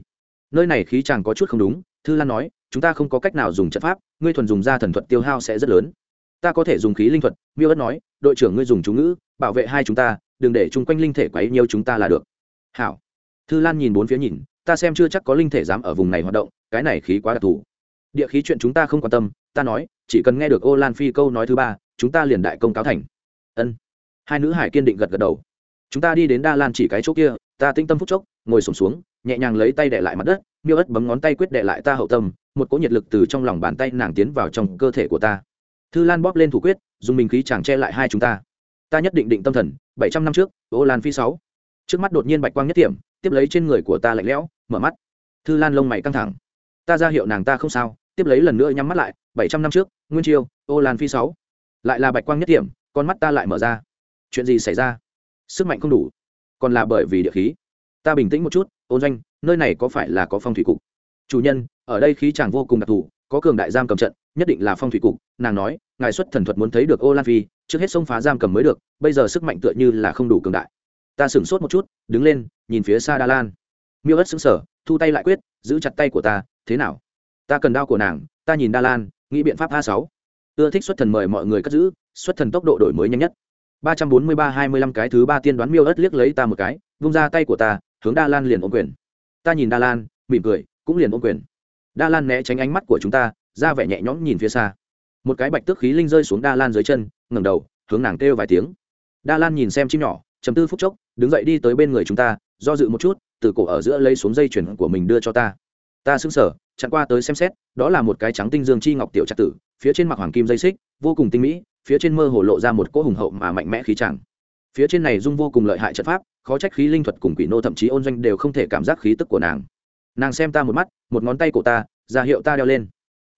Nơi này khí chàng có chút không đúng, thư lan nói, chúng ta không có cách nào dùng trận pháp, ngươi thuần dùng ra thần thuật tiêu hao sẽ rất lớn. Ta có thể dùng khí linh thuật, miêu ất nói, đội trưởng ngươi dùng chú ngữ, bảo vệ hai chúng ta, đừng để chung quanh linh thể quấy nhiều chúng ta là được. Hảo. Thư lan nhìn bốn phía nhìn, ta xem chưa chắc có linh thể dám ở vùng này hoạt động, cái này khí quá đặc thù. Địa khí chuyện chúng ta không quan tâm, ta nói chỉ cần nghe được ô lan phi câu nói thứ ba chúng ta liền đại công cáo thành. Ân. Hai nữ hải kiên định gật gật đầu. Chúng ta đi đến đa lan chỉ cái chỗ kia ta tinh tâm phúc chốc ngồi sổm xuống, xuống nhẹ nhàng lấy tay đệ lại mặt đất miêu ất bấm ngón tay quyết đệ lại ta hậu tâm một cỗ nhiệt lực từ trong lòng bàn tay nàng tiến vào trong cơ thể của ta. Thư lan bóp lên thủ quyết dùng mình khí chàng che lại hai chúng ta. Ta nhất định định tâm thần bảy trăm năm trước ô lan phi sáu. Trước mắt đột nhiên bạch quang nhất điểm tiếp lấy trên người của ta lạnh lẽo mở mắt. Thư lan lông mày căng thẳng. Ta ra hiệu nàng ta không sao tiếp lấy lần nữa nhắm mắt lại bảy trăm năm trước nguyên chiêu, ô lan phi sáu. Lại là bạch quang nhất điểm con mắt ta lại mở ra. Chuyện gì xảy ra? Sức mạnh không đủ. Còn là bởi vì địa khí. Ta bình tĩnh một chút, ôn doanh, nơi này có phải là có phong thủy cục? Chủ nhân, ở đây khí chàng vô cùng đặc thù, có cường đại giam cầm trận, nhất định là phong thủy cục. Nàng nói, ngài xuất thần thuật muốn thấy được ô lan phi, trước hết xông phá giam cầm mới được, bây giờ sức mạnh tựa như là không đủ cường đại. Ta sửng sốt một chút, đứng lên, nhìn phía xa đa lan. Miêu ất xứng sở thu tay lại quyết, giữ chặt tay của ta, thế nào? Ta cần đao của nàng, ta nhìn đa lan nghĩ biện pháp a sáu. Ưa thích xuất thần mời mọi người cất giữ, xuất thần tốc độ đổi mới nhanh nhất. ba trăm bốn mươi ba hai mươi lăm cái thứ ba tiên đoán miêu ất liếc lấy ta một cái, vung ra tay của ta, hướng đa lan liền ôm quyền. Ta nhìn đa lan, mỉm cười, cũng liền ôm quyền. Đa lan né tránh ánh mắt của chúng ta, ra vẻ nhẹ nhõm nhìn phía xa. Một cái bạch tước khí linh rơi xuống đa lan dưới chân, ngẩng đầu, hướng nàng kêu vài tiếng. Đa lan nhìn xem chim nhỏ chấm tư phút chốc, đứng dậy đi tới bên người chúng ta, do dự một chút, từ cổ ở giữa lấy xuống dây chuyền của mình đưa cho ta ta xứng sờ chặn qua tới xem xét đó là một cái trắng tinh dương chi ngọc tiểu trạc tử phía trên mặt hoàng kim dây xích vô cùng tinh mỹ phía trên mơ hồ lộ ra một cỗ hùng hậu mà mạnh mẽ khí tràng, phía trên này dung vô cùng lợi hại trận pháp khó trách khí linh thuật cùng quỷ nô thậm chí ôn doanh đều không thể cảm giác khí tức của nàng. Nàng xem ta một mắt một ngón tay của ta ra hiệu ta đeo lên.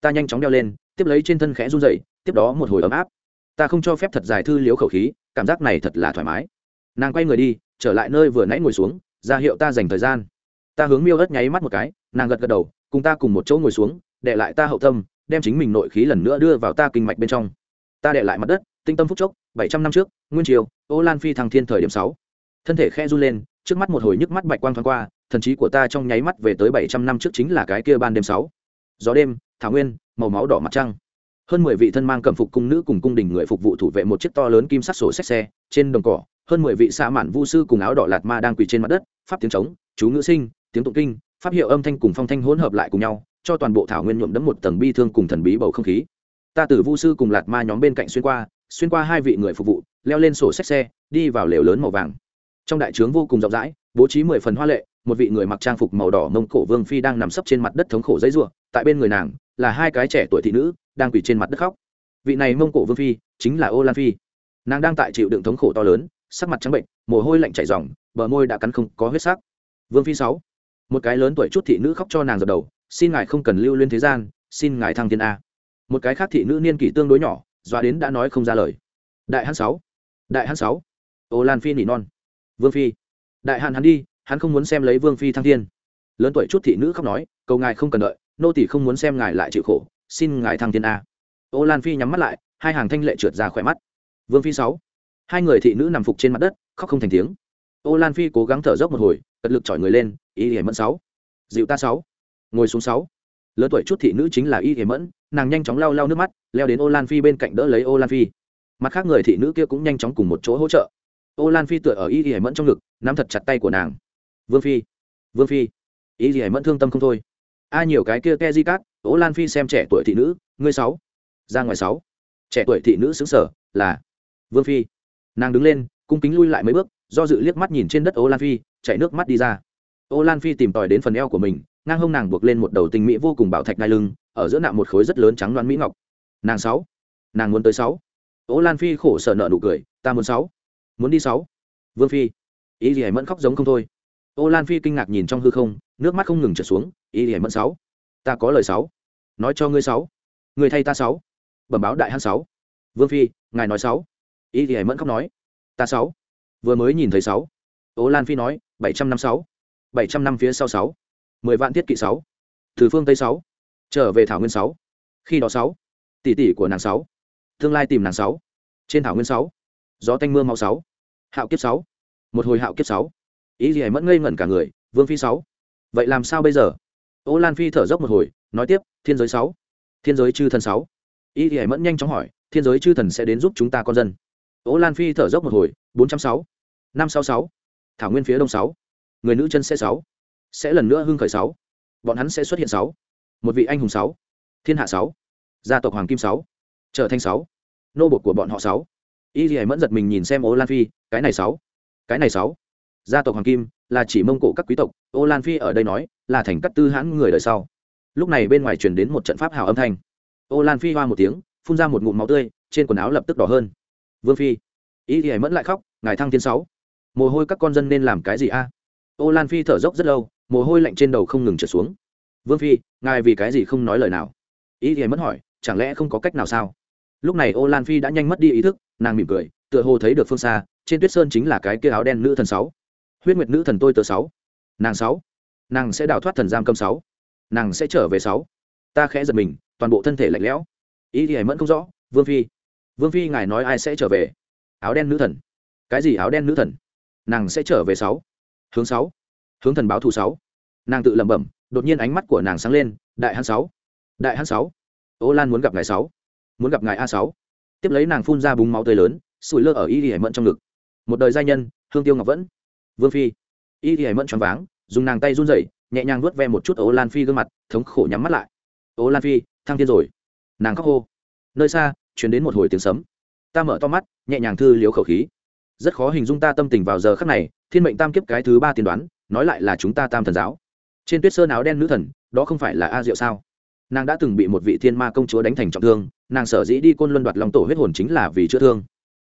Ta nhanh chóng đeo lên tiếp lấy trên thân khẽ run dậy tiếp đó một hồi ấm áp. Ta không cho phép thật dài thư liếu khẩu khí cảm giác này thật là thoải mái. Nàng quay người đi trở lại nơi vừa nãy ngồi xuống ra hiệu ta dành thời gian. Ta hướng miêu ớt nháy mắt một cái nàng gật gật đầu, cùng ta cùng một chỗ ngồi xuống đệ lại ta hậu tâm, đem chính mình nội khí lần nữa đưa vào ta kinh mạch bên trong. Ta đệ lại mặt đất, tinh tâm phúc chốc, bảy trăm năm trước, nguyên triều, ô lan phi thăng thiên thời điểm sáu. Thân thể khe run lên, trước mắt một hồi nhức mắt bạch quang thoáng qua, thần trí của ta trong nháy mắt về tới bảy trăm năm trước chính là cái kia ban đêm sáu. Gió đêm, thảo nguyên, màu máu đỏ mặt trăng. Hơn mười vị thân mang cẩm phục cung nữ cùng cung đình người phục vụ thủ vệ một chiếc to lớn kim sắc sổ xách xe, trên đồng cỏ, hơn mười vị xã mạn vu sư cùng áo đỏ lạt ma đang quỳ trên mặt đất, pháp tiếng trống, chú ngữ sinh, tiếng tụng kinh pháp hiệu âm thanh cùng phong thanh hỗn hợp lại cùng nhau, cho toàn bộ thảo nguyên nhuộm đẫm một tầng bi thương cùng thần bí bầu không khí. Ta từ vu sư cùng lạt ma nhóm bên cạnh xuyên qua xuyên qua hai vị người phục vụ, leo lên sổ sách xe, đi vào lều lớn màu vàng. Trong đại trướng vô cùng rộng rãi, bố trí mười phần hoa lệ, một vị người mặc trang phục màu đỏ mông cổ vương phi đang nằm sấp trên mặt đất thống khổ dãy ruộng tại bên người nàng là hai cái trẻ tuổi thị nữ, đang quỳ trên mặt đất khóc. Vị này mông cổ vương phi chính là ô lan phi. Nàng đang tại chịu đựng thống khổ to lớn, sắc mặt trắng bệnh, mồ hôi lạnh chảy r bờ môi đã cắn không có huyết sắc. Vương phi sáu một cái lớn tuổi chút thị nữ khóc cho nàng dập đầu, xin ngài không cần lưu lên thế gian, xin ngài thăng thiên a. Một cái khác thị nữ niên kỷ tương đối nhỏ doa đến đã nói không ra lời. Đại hán sáu, đại hán sáu. Ô lan phi nỉ non. Vương phi. Đại hàn hắn đi, hắn không muốn xem lấy vương phi thăng thiên. Lớn tuổi chút thị nữ khóc nói, cầu ngài không cần đợi, nô tỷ không muốn xem ngài lại chịu khổ, xin ngài thăng thiên a. Ô lan phi nhắm mắt lại, hai hàng thanh lệ trượt ra khỏe mắt. Vương phi sáu. Hai người thị nữ nằm phục trên mặt đất, khóc không thành tiếng. Ô lan phi cố gắng thở dốc một hồi, cật lực chọi người lên y hiểm mẫn sáu. Dịu ta sáu. Ngồi xuống sáu. Lớn tuổi chút thị nữ chính là y hiểm mẫn, nàng nhanh chóng lau lau nước mắt, leo đến ô lan phi bên cạnh đỡ lấy ô lan phi. Mặt khác người thị nữ kia cũng nhanh chóng cùng một chỗ hỗ trợ. Ô lan phi tựa ở y hiểm mẫn trong ngực, nắm thật chặt tay của nàng. Vương phi vương phi. Y hiểm mẫn thương tâm không thôi. A nhiều cái kia ke di cát, ô lan phi xem trẻ tuổi thị nữ, ngươi sáu. Ra ngoài sáu. Trẻ tuổi thị nữ xứng sở là vương phi. Nàng đứng lên, cung kính lui lại mấy bước, do dự liếc mắt nhìn trên đất ô lan phi chạy nước mắt đi ra ô lan phi tìm tòi đến phần eo của mình, ngang hông nàng buộc lên một đầu tình mỹ vô cùng bảo thạch ngai lưng, ở giữa nạm một khối rất lớn trắng đoán mỹ ngọc. Nàng sáu. Nàng muốn tới sáu. Ô lan phi khổ sở nợ nụ cười, ta muốn sáu. Muốn đi sáu. Vương phi. Ý gì hãy mẫn khóc giống không thôi. Ô lan phi kinh ngạc nhìn trong hư không, nước mắt không ngừng trở xuống, ý gì hãy mẫn sáu, ta có lời sáu. Nói cho ngươi sáu. Người thay ta sáu. Bẩm báo đại hán sáu. Vương phi, ngài nói sáu. Ý gì hãy mẫn khóc nói, ta sáu. Vừa mới nhìn thấy sáu. Ô lan phi nói, bảy trăm năm sáu bảy trăm năm phía sau sáu. Mười vạn tiết kỵ sáu. Từ phương tây sáu. Trở về thảo nguyên sáu. Khi đó sáu. Tỷ tỷ của nàng sáu. Tương lai tìm nàng sáu. Trên thảo nguyên sáu. Gió tanh mưa mau sáu. Hạo kiếp sáu. Một hồi hạo kiếp sáu. Ý gì hãy mất ngây ngẩn cả người, vương phi sáu. Vậy làm sao bây giờ? Ô lan phi thở dốc một hồi, nói tiếp, thiên giới sáu. Thiên giới chư thần sáu. Ý gì hãy mẫn nhanh chóng hỏi, thiên giới chư thần sẽ đến giúp chúng ta con dân. Ố lan phi thở dốc một hồi, bốn trăm sáu. Năm sáu sáu. Thảo nguyên phía đông sáu người nữ chân sẽ sáu, sẽ lần nữa hưng khởi sáu, bọn hắn sẽ xuất hiện sáu, một vị anh hùng sáu, thiên hạ sáu, gia tộc hoàng kim sáu, trở thành sáu, nô bột của bọn họ sáu. Y dì mẫn giật mình nhìn xem ô lan phi, cái này sáu, cái này sáu, gia tộc hoàng kim là chỉ mông cổ các quý tộc, ô lan phi ở đây nói là thành cắt tư hãn người đời sau. Lúc này bên ngoài truyền đến một trận pháp hào âm thanh. Ô lan phi hoa một tiếng, phun ra một ngụm máu tươi, trên quần áo lập tức đỏ hơn. Vương phi. Y thì mẫn lại khóc, ngài thăng thiên sáu, mồ hôi các con dân nên làm cái gì a? Ô lan phi thở dốc rất lâu, mồ hôi lạnh trên đầu không ngừng trượt xuống. Vương phi, ngài vì cái gì không nói lời nào? Ý thì mẫn hỏi, chẳng lẽ không có cách nào sao? Lúc này ô lan phi đã nhanh mất đi ý thức, nàng mỉm cười, tựa hồ thấy được phương xa, trên tuyết sơn chính là cái kia áo đen nữ thần sáu. Huyết nguyệt nữ thần tôi tờ sáu. Nàng sáu. Nàng sẽ đào thoát thần giam cầm sáu. Nàng sẽ trở về sáu. Ta khẽ giật mình, toàn bộ thân thể lạnh lẽo. Ý thì mẫn không rõ, vương phi vương phi, ngài nói ai sẽ trở về? Áo đen nữ thần. Cái gì áo đen nữ thần? Nàng sẽ trở về sáu hướng sáu. Hướng thần báo thù sáu. Nàng tự lẩm bẩm, đột nhiên ánh mắt của nàng sáng lên, đại hán sáu. Đại hán sáu. Ô lan muốn gặp ngài sáu. Muốn gặp ngài a sáu. Tiếp lấy nàng phun ra búng máu tươi lớn, sủi lơ ở y y hải mẫn trong ngực. Một đời gia nhân, hương tiêu ngọc vẫn. Vương phi. Y y hải mẫn choáng váng, dùng nàng tay run rẩy, nhẹ nhàng vuốt ve một chút ô lan phi gương mặt, thống khổ nhắm mắt lại. Ô lan phi, thăng thiên rồi. Nàng khóc hô. Nơi xa chuyển đến một hồi tiếng sấm. Ta mở to mắt, nhẹ nhàng thư liếu khẩu khí rất khó hình dung ta tâm tình vào giờ khắc này, thiên mệnh tam kiếp cái thứ ba tiên đoán, nói lại là chúng ta tam thần giáo. Trên tuyết sơn áo đen nữ thần, đó không phải là a diệu sao? Nàng đã từng bị một vị thiên ma công chúa đánh thành trọng thương, nàng sở dĩ đi côn luân đoạt lòng tổ huyết hồn chính là vì chữa thương.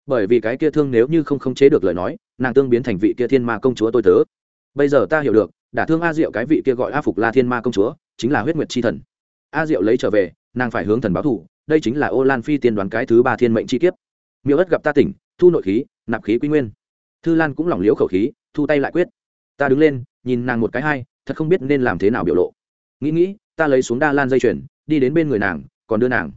Bởi vì cái kia thương nếu như không khống chế được lời nói, nàng tương biến thành vị kia thiên ma công chúa tôi tớ. Bây giờ ta hiểu được, đả thương a diệu cái vị kia gọi a phục la thiên ma công chúa, chính là huyết nguyệt c h i thần. A diệu lấy trở về, nàng phải hướng thần báo thủ, đây chính là ô lan phi tiên đoán cái thứ ba thiên mệnh chi kiếp. Miêu ất gặp ta tỉnh thu nội khí, nạp khí quy nguyên. Thư lan cũng lỏng liễu khẩu khí, thu tay lại quyết. Ta đứng lên, nhìn nàng một cái hai, thật không biết nên làm thế nào biểu lộ. Nghĩ nghĩ, ta lấy xuống đa lan dây chuyền, đi đến bên người nàng, còn đưa nàng.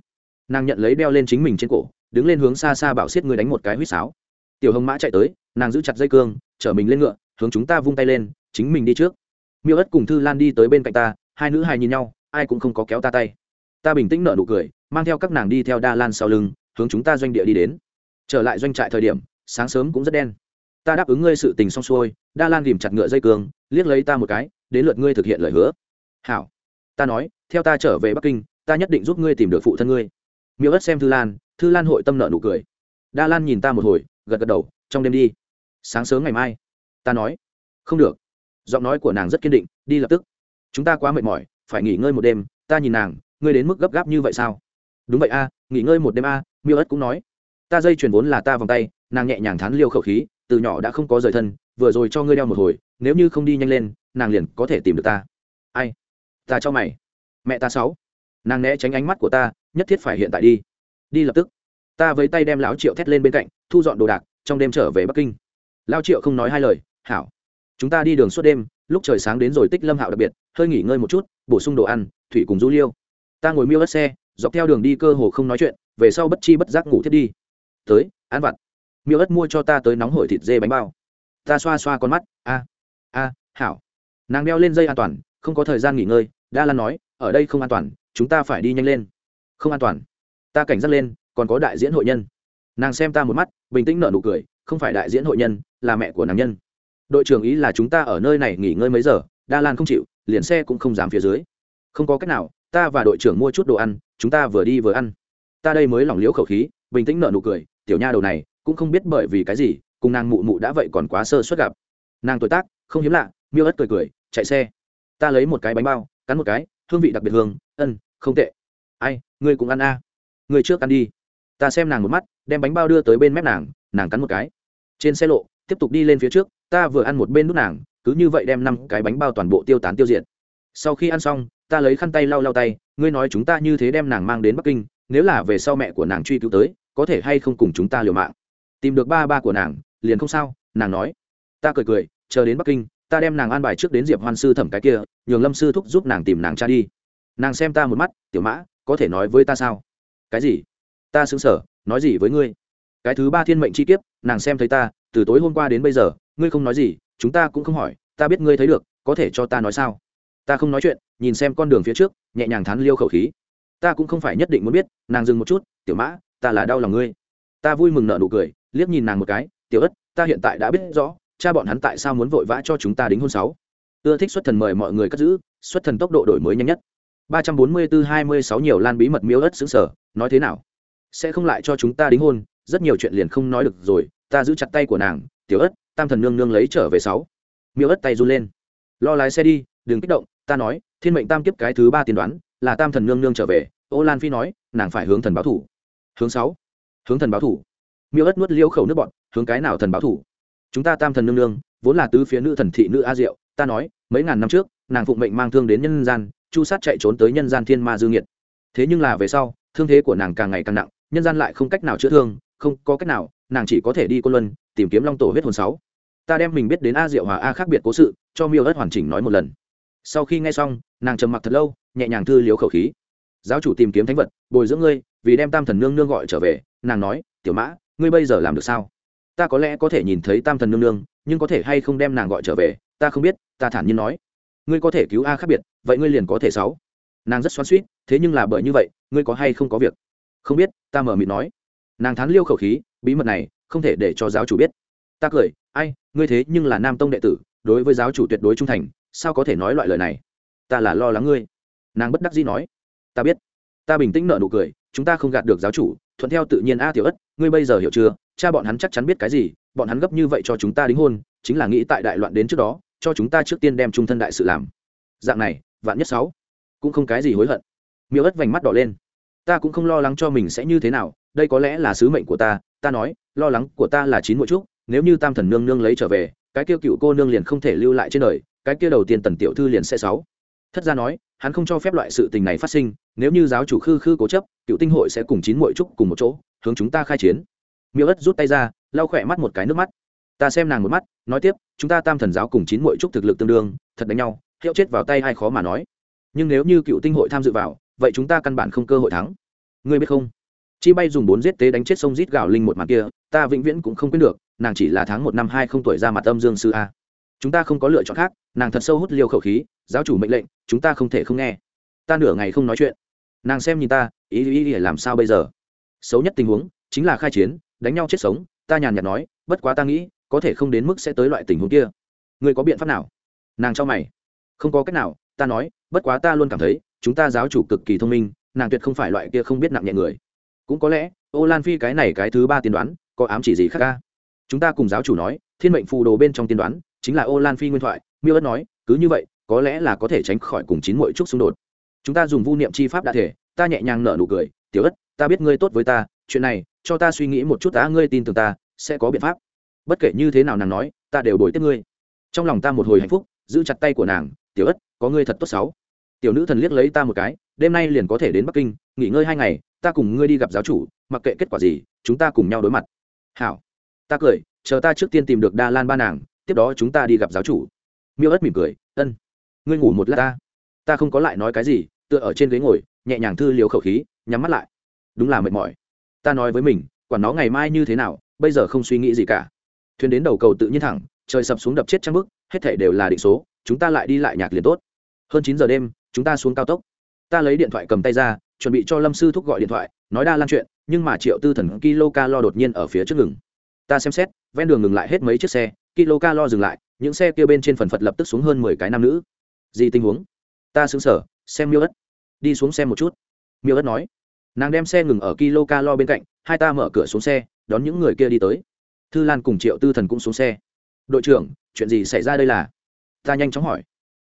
Nàng nhận lấy đeo lên chính mình trên cổ, đứng lên hướng xa xa bảo xiết người đánh một cái huýt sáo. Tiểu hồng mã chạy tới, nàng giữ chặt dây cương, chở mình lên ngựa, hướng chúng ta vung tay lên, chính mình đi trước. Miêu ất cùng thư lan đi tới bên cạnh ta, hai nữ hài nhìn nhau, ai cũng không có kéo ta tay. Ta bình tĩnh nở nụ cười, mang theo các nàng đi theo đa lan sau lưng, hướng chúng ta doanh địa đi đến trở lại doanh trại thời điểm, sáng sớm cũng rất đen. Ta đáp ứng ngươi sự tình xong xuôi, đa lan ghìm chặt ngựa dây cường liếc lấy ta một cái, đến lượt ngươi thực hiện lời hứa. Hảo. Ta nói, theo ta trở về bắc kinh, ta nhất định giúp ngươi tìm được phụ thân ngươi. Miêu ất xem thư lan thư lan hội tâm nợ nụ cười. Đa lan nhìn ta một hồi, gật gật đầu, trong đêm đi. Sáng sớm ngày mai. Ta nói, không được. Giọng nói của nàng rất kiên định, đi lập tức. Chúng ta quá mệt mỏi, phải nghỉ ngơi một đêm, ta nhìn nàng, ngươi đến mức gấp gáp như vậy sao? Đúng vậy a, nghỉ ngơi một đêm a, miêu ất cũng nói ta dây chuyền vốn là ta vòng tay, nàng nhẹ nhàng thán liêu khẩu khí, từ nhỏ đã không có rời thân, vừa rồi cho ngươi đeo một hồi, nếu như không đi nhanh lên, nàng liền có thể tìm được ta. Ai? Ta cho mày. Mẹ ta sáu. Nàng né tránh ánh mắt của ta, nhất thiết phải hiện tại đi. Đi lập tức. Ta với tay đem lão triệu thét lên bên cạnh, thu dọn đồ đạc, trong đêm trở về bắc kinh. Lao triệu không nói hai lời, hảo, chúng ta đi đường suốt đêm, lúc trời sáng đến rồi tích lâm hạo đặc biệt, hơi nghỉ ngơi một chút, bổ sung đồ ăn, thủy cùng du liêu. Ta ngồi miêu đất xe, dọc theo đường đi cơ hồ không nói chuyện, về sau bất chi bất giác ngủ thiết đi tới, ăn vặt. Miêu ất mua cho ta tới nóng hổi thịt dê bánh bao. Ta xoa xoa con mắt, a a, hảo. Nàng đeo lên dây an toàn, không có thời gian nghỉ ngơi, đa lan nói, ở đây không an toàn, chúng ta phải đi nhanh lên. Không an toàn. Ta cảnh giác lên, còn có đại diễn hội nhân. Nàng xem ta một mắt, bình tĩnh nở nụ cười, không phải đại diễn hội nhân, là mẹ của nàng nhân. Đội trưởng ý là chúng ta ở nơi này nghỉ ngơi mấy giờ, đa lan không chịu, liền xe cũng không dám phía dưới. Không có cách nào, ta và đội trưởng mua chút đồ ăn, chúng ta vừa đi vừa ăn. Ta đây mới lỏng liễu khẩu khí, bình tĩnh nở nụ cười tiểu nha đầu này cũng không biết bởi vì cái gì, cùng nàng mụ mụ đã vậy còn quá sơ suất gặp. Nàng tuổi tác, không hiếm lạ, miêu ất cười cười, chạy xe. Ta lấy một cái bánh bao, cắn một cái, hương vị đặc biệt hương, ân, không tệ. Ai, ngươi cũng ăn a. À. ngươi trước ăn đi. Ta xem nàng một mắt, đem bánh bao đưa tới bên mép nàng nàng cắn một cái. Trên xe lộ, tiếp tục đi lên phía trước, ta vừa ăn một bên nút nàng, cứ như vậy đem năm cái bánh bao toàn bộ tiêu tán tiêu diệt. Sau khi ăn xong, ta lấy khăn tay lau lau tay, ngươi nói chúng ta như thế đem nàng mang đến bắc kinh, nếu là về sau mẹ của nàng truy cứu tới có thể hay không cùng chúng ta liều mạng. Tìm được ba ba của nàng, liền không sao, nàng nói. Ta cười cười, chờ đến bắc kinh, ta đem nàng an bài trước đến diệp hoan sư thẩm cái kia, nhường lâm sư thúc giúp nàng tìm nàng cha đi. Nàng xem ta một mắt, tiểu mã, có thể nói với ta sao? Cái gì? Ta xứng sở, nói gì với ngươi? Cái thứ ba thiên mệnh chi kiếp, nàng xem thấy ta, từ tối hôm qua đến bây giờ, ngươi không nói gì, chúng ta cũng không hỏi, ta biết ngươi thấy được, có thể cho ta nói sao? Ta không nói chuyện, nhìn xem con đường phía trước, nhẹ nhàng thán liêu khẩu khí. Ta cũng không phải nhất định muốn biết, nàng dừng một chút, tiểu mã ta là đau lòng ngươi. Ta vui mừng nợ nụ cười, liếc nhìn nàng một cái, tiểu ất, ta hiện tại đã biết rõ, cha bọn hắn tại sao muốn vội vã cho chúng ta đính hôn sáu. Ưa thích xuất thần mời mọi người cất giữ, xuất thần tốc độ đổi mới nhanh nhất. Ba trăm bốn mươi bốn hai mươi sáu nhiều lan bí mật miếu ất xứng sở, nói thế nào? Sẽ không lại cho chúng ta đính hôn, rất nhiều chuyện liền không nói được rồi, ta giữ chặt tay của nàng, tiểu ất, tam thần nương nương lấy trở về sáu. Miêu ất tay run lên. Lo lái xe đi, đừng kích động, ta nói, thiên mệnh tam kiếp cái thứ ba tiên đoán, là tam thần nương nương trở về. Ô lan phi nói, nàng phải hướng thần báo thủ hướng sáu. Hướng thần báo thủ. Miêu ất nuốt liễu khẩu nước bọn hướng cái nào thần báo thủ? Chúng ta tam thần nương nương, vốn là tứ phía nữ thần thị nữ a diệu, ta nói, mấy ngàn năm trước, nàng phụng mệnh mang thương đến nhân gian, chu sát chạy trốn tới nhân gian thiên ma dư nghiệt. Thế nhưng là về sau, thương thế của nàng càng ngày càng nặng, nhân gian lại không cách nào chữa thương, không có cách nào, nàng chỉ có thể đi cô luân, tìm kiếm long tổ huyết hồn sáu. Ta đem mình biết đến a diệu hòa a khác biệt cố sự, cho miêu ất hoàn chỉnh nói một lần. Sau khi nghe xong, nàng trầm mặc thật lâu, nhẹ nhàng thư liếu khẩu khí. Giáo chủ tìm kiếm thánh vật, bồi dưỡng ngươi vì đem tam thần nương nương gọi trở về, nàng nói, tiểu mã, ngươi bây giờ làm được sao? Ta có lẽ có thể nhìn thấy tam thần nương nương, nhưng có thể hay không đem nàng gọi trở về, ta không biết. Ta thản nhiên nói, ngươi có thể cứu a khác biệt, vậy ngươi liền có thể sáu. Nàng rất xoắn suýt thế nhưng là bởi như vậy, ngươi có hay không có việc? Không biết. Ta mở mịt nói. Nàng thán liêu khẩu khí, bí mật này, không thể để cho giáo chủ biết. Ta cười, ai, ngươi thế nhưng là nam tông đệ tử, đối với giáo chủ tuyệt đối trung thành, sao có thể nói loại lời này? Ta là lo lắng ngươi. Nàng bất đắc dĩ nói, ta biết. Ta bình tĩnh nở nụ cười chúng ta không gạt được giáo chủ, thuận theo tự nhiên a tiểu ất, ngươi bây giờ hiểu chưa? Cha bọn hắn chắc chắn biết cái gì, bọn hắn gấp như vậy cho chúng ta đính hôn, chính là nghĩ tại đại loạn đến trước đó, cho chúng ta trước tiên đem trung thân đại sự làm. Dạng này, vạn nhất sáu, cũng không cái gì hối hận. Miêu ất vành mắt đỏ lên. Ta cũng không lo lắng cho mình sẽ như thế nào, đây có lẽ là sứ mệnh của ta ta nói, lo lắng của ta là chín mỗi chút nếu như tam thần nương nương lấy trở về, cái kia cựu cô nương liền không thể lưu lại trên đời, cái kia đầu tiên tần tiểu thư liền sẽ sáu. Thất gia nói hắn không cho phép loại sự tình này phát sinh, nếu như giáo chủ khư khư cố chấp, cựu tinh hội sẽ cùng chín mỗi trúc cùng một chỗ, hướng chúng ta khai chiến. Miêu ất rút tay ra, lau khỏe mắt một cái nước mắt. Ta xem nàng một mắt, nói tiếp, chúng ta tam thần giáo cùng chín mỗi trúc thực lực tương đương, thật đánh nhau, hiệu chết vào tay ai khó mà nói. Nhưng nếu như cựu tinh hội tham dự vào, vậy chúng ta căn bản không cơ hội thắng. Ngươi biết không? Chi bay dùng bốn giết tế đánh chết sông rít gạo linh một mặt kia, ta vĩnh viễn cũng không quên được, nàng chỉ là tháng một năm hai không tuổi ra mặt âm dương sư a. Chúng ta không có lựa chọn khác, nàng thật sâu hút liều khẩu khí, giáo chủ mệnh lệnh chúng ta không thể không nghe. Ta nửa ngày không nói chuyện. Nàng xem nhìn ta, ý ý ý, làm sao bây giờ? Xấu nhất tình huống chính là khai chiến, đánh nhau chết sống, ta nhàn nhạt nói, bất quá ta nghĩ, có thể không đến mức sẽ tới loại tình huống kia. Người có biện pháp nào? Nàng cho mày. Không có cách nào, ta nói, bất quá ta luôn cảm thấy, chúng ta giáo chủ cực kỳ thông minh, nàng tuyệt không phải loại kia không biết nặng nhẹ người. Cũng có lẽ, ô lan phi cái này cái thứ ba tiên đoán, có ám chỉ gì khác ca chúng ta cùng giáo chủ nói, thiên mệnh phù đồ bên trong tiên đoán, chính là ô lan phi nguyên thoại, miêu ất nói, cứ như vậy có lẽ là có thể tránh khỏi cùng chín muội trúc xung đột. Chúng ta dùng vu niệm chi pháp đã thể, ta nhẹ nhàng nở nụ cười, tiểu ất, ta biết ngươi tốt với ta, chuyện này, cho ta suy nghĩ một chút đã, ngươi tin tưởng ta, sẽ có biện pháp. Bất kể như thế nào nàng nói, ta đều đổi tiếp ngươi. Trong lòng ta một hồi hạnh phúc, giữ chặt tay của nàng, tiểu ất, có ngươi thật tốt sáu. Tiểu nữ thần liếc lấy ta một cái, đêm nay liền có thể đến bắc kinh, nghỉ ngơi hai ngày, ta cùng ngươi đi gặp giáo chủ, mặc kệ kết quả gì, chúng ta cùng nhau đối mặt. Hảo. Ta cười, chờ ta trước tiên tìm được đa lan ba nàng, tiếp đó chúng ta đi gặp giáo chủ. Miêu ất mỉm cười, ân ngươi ngủ một lát ta. Ta không có lại nói cái gì, tựa ở trên ghế ngồi, nhẹ nhàng thư liều khẩu khí, nhắm mắt lại. Đúng là mệt mỏi. Ta nói với mình, quản nó ngày mai như thế nào, bây giờ không suy nghĩ gì cả. Thuyền đến đầu cầu tự nhiên thẳng, trời sập xuống đập chết trăng bức, hết thể đều là định số, chúng ta lại đi lại nhạc liền tốt. Hơn chín giờ đêm, chúng ta xuống cao tốc. Ta lấy điện thoại cầm tay ra, chuẩn bị cho lâm sư thúc gọi điện thoại, nói đa lan chuyện, nhưng mà triệu tư thần kilo lo đột nhiên ở phía trước ngừng. Ta xem xét, ven đường ngừng lại hết mấy chiếc xe kilo lo dừng lại, những xe kia bên trên phần phật lập tức xuống hơn mười cái nam nữ gì tình huống? Ta xứng sở xem miêu ất. Đi xuống xem một chút. Miêu ất nói. Nàng đem xe ngừng ở kilo lo bên cạnh, hai ta mở cửa xuống xe, đón những người kia đi tới. Thư lan cùng triệu tư thần cũng xuống xe. Đội trưởng, chuyện gì xảy ra đây là? Ta nhanh chóng hỏi.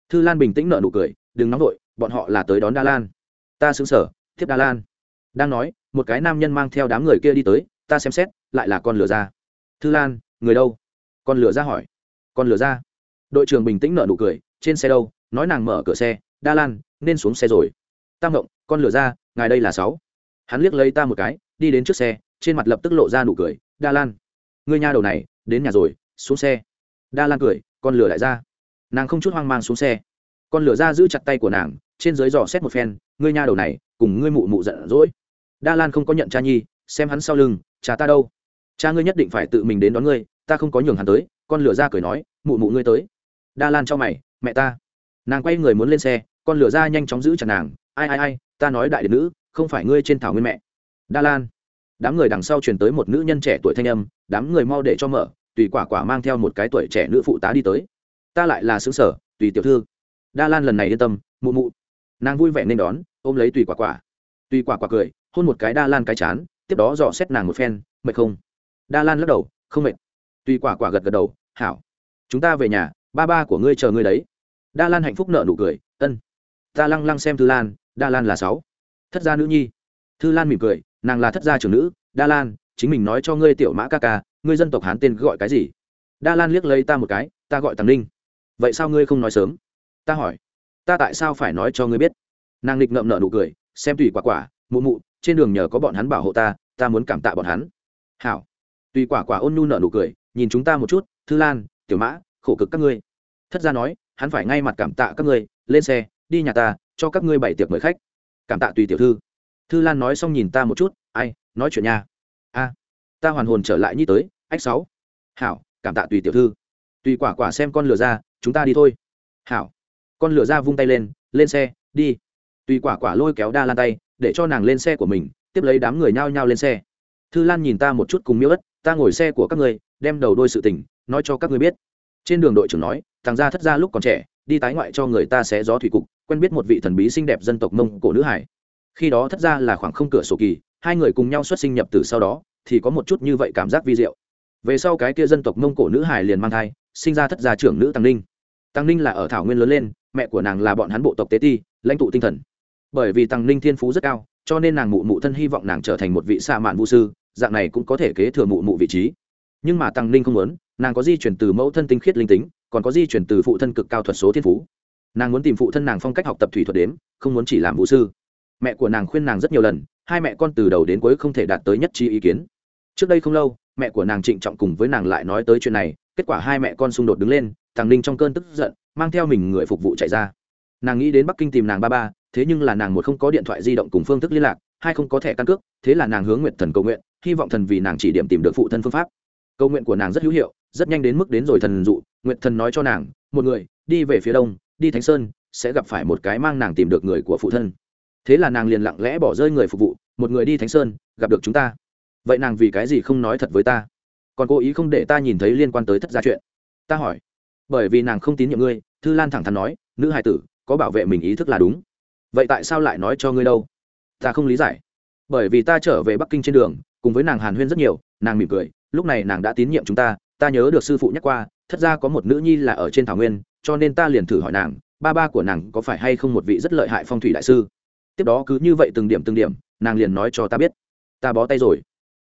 Thư lan bình tĩnh nợ nụ cười, đừng nóng vội, bọn họ là tới đón đa lan. Ta xứng sở tiếp đa lan. Đang nói, một cái nam nhân mang theo đám người kia đi tới, ta xem xét, lại là con lửa ra thư lan, người đâu? Con lửa ra hỏi. Con lửa ra đội trưởng bình tĩnh nợ nụ cười, trên xe đâu? Nói nàng mở cửa xe, đa lan, nên xuống xe rồi. Tam ngộng, con lửa ra, ngài đây là sáu. Hắn liếc lấy ta một cái, đi đến trước xe, trên mặt lập tức lộ ra nụ cười, đa lan ngươi nhà đầu này, đến nhà rồi, xuống xe. Đa lan cười, con lửa lại ra. Nàng không chút hoang mang xuống xe. Con lửa ra giữ chặt tay của nàng, trên dưới dò xét một phen ngươi nhà đầu này, cùng ngươi mụ mụ giận dỗi. Đa lan không có nhận cha nhi, xem hắn sau lưng, cha ta đâu? Cha ngươi nhất định phải tự mình đến đón ngươi, ta không có nhường hắn tới. Con lửa ra cười nói, mụ mụ ngươi tới. Đa lan cho mày, mẹ ta nàng quay người muốn lên xe, con lửa ra nhanh chóng giữ chặt nàng. Ai ai ai, ta nói đại điện nữ, không phải ngươi trên thảo nguyên mẹ. Đa lan. Đám người đằng sau chuyển tới một nữ nhân trẻ tuổi thanh âm, đám người mau để cho mở, tùy quả quả mang theo một cái tuổi trẻ nữ phụ tá đi tới. Ta lại là xứ sở, tùy tiểu thư. Đa lan lần này yên tâm, mụ mụ. Nàng vui vẻ nên đón, ôm lấy tùy quả quả. Tùy quả quả cười, hôn một cái đa lan cái chán, tiếp đó dò xét nàng một phen, mệt không? Đa lan lắc đầu, không mệt. Tùy quả quả gật gật đầu, hảo. Chúng ta về nhà, ba ba của ngươi chờ ngươi đấy đa lan hạnh phúc nợ nụ cười, ân, ta lăng lăng xem thư lan, đa lan là sáu. Thất gia nữ nhi. Thư lan mỉm cười, nàng là thất gia trưởng nữ, đa lan, chính mình nói cho ngươi tiểu mã ca ca, ngươi dân tộc hán tên gọi cái gì? Đa lan liếc lấy ta một cái, ta gọi tàng ninh. Vậy sao ngươi không nói sớm? Ta hỏi. Ta tại sao phải nói cho ngươi biết? Nàng nghịch ngậm nợ nụ cười, xem tùy quả quả, mụ mụ, trên đường nhờ có bọn hắn bảo hộ ta ta muốn cảm tạ bọn hắn. Hảo. Tùy quả quả ôn nhu nợ nụ cười, nhìn chúng ta một chút, thư lan, tiểu mã, khổ cực các ngươi. Thất gia nói hắn phải ngay mặt cảm tạ các ngươi, lên xe, đi nhà ta, cho các ngươi bảy tiệc mời khách. Cảm tạ tùy tiểu thư. Thư lan nói xong nhìn ta một chút, ai, nói chuyện nha. A, ta hoàn hồn trở lại như tới, ách sáu. Hảo, cảm tạ tùy tiểu thư. Tùy quả quả xem con lửa ra, chúng ta đi thôi. Hảo. Con lửa ra vung tay lên lên xe, đi. Tùy quả quả lôi kéo đa lan tay, để cho nàng lên xe của mình, tiếp lấy đám người nhao nhao lên xe. Thư lan nhìn ta một chút cùng miêu ất, ta ngồi xe của các người đem đầu đôi sự tình, nói cho các người biết. Trên đường đội trưởng nói thằng gia thất gia lúc còn trẻ, đi tái ngoại cho người ta xé gió thủy cục, quen biết một vị thần bí xinh đẹp dân tộc mông cổ nữ hải. Khi đó thất gia là khoảng không cửa sổ kỳ, hai người cùng nhau xuất sinh nhập từ sau đó, thì có một chút như vậy cảm giác vi diệu. Về sau cái kia dân tộc mông cổ nữ hải liền mang thai, sinh ra thất gia trưởng nữ tăng ninh. Tăng ninh là ở thảo nguyên lớn lên, mẹ của nàng là bọn hắn bộ tộc tế ti, lãnh tụ tinh thần. Bởi vì tăng ninh thiên phú rất cao, cho nên nàng mụ mụ thân hy vọng nàng trở thành một vị xa mạn vũ sư, dạng này cũng có thể kế thừa mụ mụ vị trí. Nhưng mà tăng ninh không muốn, nàng có di chuyển từ mẫu thân tinh khiết linh tính còn có di chuyển từ phụ thân cực cao thuật số thiên phú. Nàng muốn tìm phụ thân nàng phong cách học tập thủy thuật đếm, không muốn chỉ làm vũ sư. Mẹ của nàng khuyên nàng rất nhiều lần, hai mẹ con từ đầu đến cuối không thể đạt tới nhất trí ý kiến. Trước đây không lâu, mẹ của nàng trịnh trọng cùng với nàng lại nói tới chuyện này, kết quả hai mẹ con xung đột đứng lên, thằng ninh trong cơn tức giận, mang theo mình người phục vụ chạy ra. Nàng nghĩ đến bắc kinh tìm nàng ba ba, thế nhưng là nàng một không có điện thoại di động cùng phương thức liên lạc, hai không có thẻ căn cước, thế là nàng hướng nguyện thần cầu nguyện, hy vọng thần vì nàng chỉ điểm tìm được phụ thân phương pháp. Câu nguyện của nàng rất hữu hiệu, rất nhanh đến mức đến rồi thần dụ nguyện thần nói cho nàng, một người, đi về phía đông, đi thánh sơn, sẽ gặp phải một cái mang nàng tìm được người của phụ thân. Thế là nàng liền lặng lẽ bỏ rơi người phục vụ, một người đi thánh sơn, gặp được chúng ta. Vậy nàng vì cái gì không nói thật với ta? Còn cố ý không để ta nhìn thấy liên quan tới thất gia chuyện? Ta hỏi, bởi vì nàng không tín nhiệm ngươi, thư lan thẳng thắn nói, nữ hài tử, có bảo vệ mình ý thức là đúng. Vậy tại sao lại nói cho ngươi đâu? Ta không lý giải. Bởi vì ta trở về bắc kinh trên đường, cùng với nàng hàn huyên rất nhiều, nàng mỉm cười lúc này nàng đã tín nhiệm chúng ta ta nhớ được sư phụ nhắc qua thất ra có một nữ nhi là ở trên thảo nguyên, cho nên ta liền thử hỏi nàng, ba ba của nàng có phải hay không một vị rất lợi hại phong thủy đại sư? Tiếp đó cứ như vậy từng điểm từng điểm, nàng liền nói cho ta biết. Ta bó tay rồi.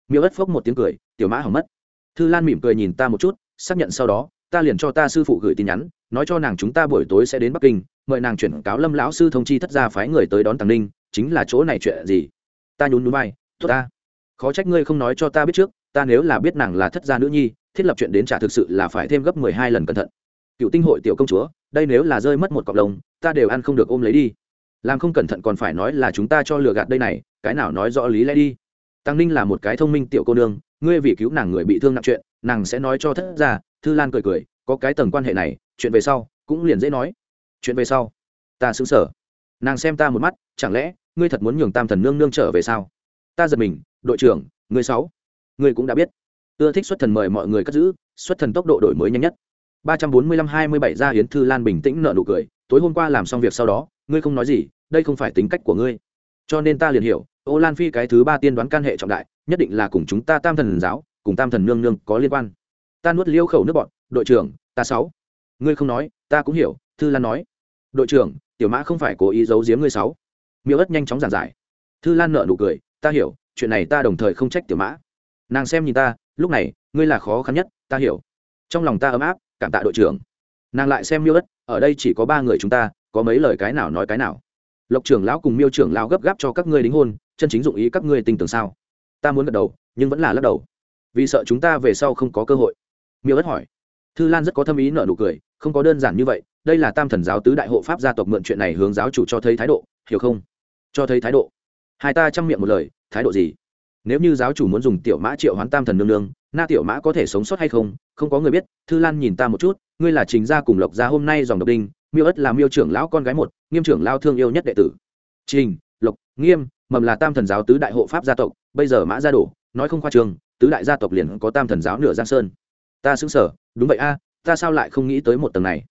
Miêu ất phốc một tiếng cười, tiểu mã hỏng mất. Thư lan mỉm cười nhìn ta một chút, xác nhận sau đó, ta liền cho ta sư phụ gửi tin nhắn, nói cho nàng chúng ta buổi tối sẽ đến bắc kinh, mời nàng chuyển cáo lâm lão sư thông chi thất gia phái người tới đón tàng ninh, chính là chỗ này chuyện gì? Ta nhún núi bay tốt ta. Khó trách ngươi không nói cho ta biết trước ta nếu là biết nàng là thất gia nữ nhi, thiết lập chuyện đến trả thực sự là phải thêm gấp mười hai lần cẩn thận. Cựu tinh hội tiểu công chúa, đây nếu là rơi mất một cọc lồng ta đều ăn không được ôm lấy đi. Làm không cẩn thận còn phải nói là chúng ta cho lừa gạt đây này, cái nào nói rõ lý lẽ đi. Tăng ninh là một cái thông minh tiểu cô nương, ngươi vì cứu nàng người bị thương nặng chuyện, nàng sẽ nói cho thất gia, thư lan cười cười, có cái tầng quan hệ này, chuyện về sau, cũng liền dễ nói. Chuyện về sau, ta xứng sở nàng xem ta một mắt, chẳng lẽ, ngươi thật muốn nhường tam thần nương nương trở về sao? Ta giật mình, đội trưởng ngươi sáu ngươi cũng đã biết. Ưa thích xuất thần mời mọi người cất giữ, xuất thần tốc độ đổi mới nhanh nhất. ba trăm bốn mươi lăm hai mươi bảy ra hiến thư lan bình tĩnh nợ nụ cười, tối hôm qua làm xong việc sau đó, ngươi không nói gì, đây không phải tính cách của ngươi. Cho nên ta liền hiểu, ô lan phi cái thứ ba tiên đoán can hệ trọng đại, nhất định là cùng chúng ta tam thần giáo, cùng tam thần nương nương có liên quan. Ta nuốt liêu khẩu nước bọn đội trưởng, ta sáu. Ngươi không nói, ta cũng hiểu, thư lan nói. Đội trưởng, tiểu mã không phải cố ý giấu giếm ngươi sáu. Miêu ất nhanh chóng giảng giải. Thư lan nợ nụ cười, ta hiểu, chuyện này ta đồng thời không trách tiểu mã nàng xem nhìn ta, lúc này, ngươi là khó khăn nhất, ta hiểu. Trong lòng ta ấm áp, cảm tạ đội trưởng. Nàng lại xem miêu ất, ở đây chỉ có ba người chúng ta, có mấy lời cái nào nói cái nào. Lộc trưởng lão cùng miêu trưởng lão gấp gáp cho các ngươi đính hôn, chân chính dụng ý các ngươi tin tưởng sao? Ta muốn gật đầu, nhưng vẫn là lắc đầu. Vì sợ chúng ta về sau không có cơ hội. Miêu ất hỏi. Thư lan rất có tâm ý nợ nụ cười, không có đơn giản như vậy, đây là tam thần giáo tứ đại hộ pháp gia tộc mượn chuyện này hướng giáo chủ cho thấy thái độ, hiểu không? Cho thấy thái độ. Hai ta chăm miệng một lời, thái độ gì? Nếu như giáo chủ muốn dùng tiểu mã triệu hoán tam thần nương nương, na tiểu mã có thể sống sót hay không không có người biết. Thư lan nhìn ta một chút, ngươi là trình gia cùng lộc gia hôm nay dòng độc đinh, miêu ất là miêu trưởng lão con gái một, nghiêm trưởng lao thương yêu nhất đệ tử. Trình, lộc, nghiêm, mầm là tam thần giáo tứ đại hộ pháp gia tộc, bây giờ mã gia đổ, nói không khoa trường, tứ đại gia tộc liền có tam thần giáo nửa giang sơn. Ta xứng sở, đúng vậy a, ta sao lại không nghĩ tới một tầng này?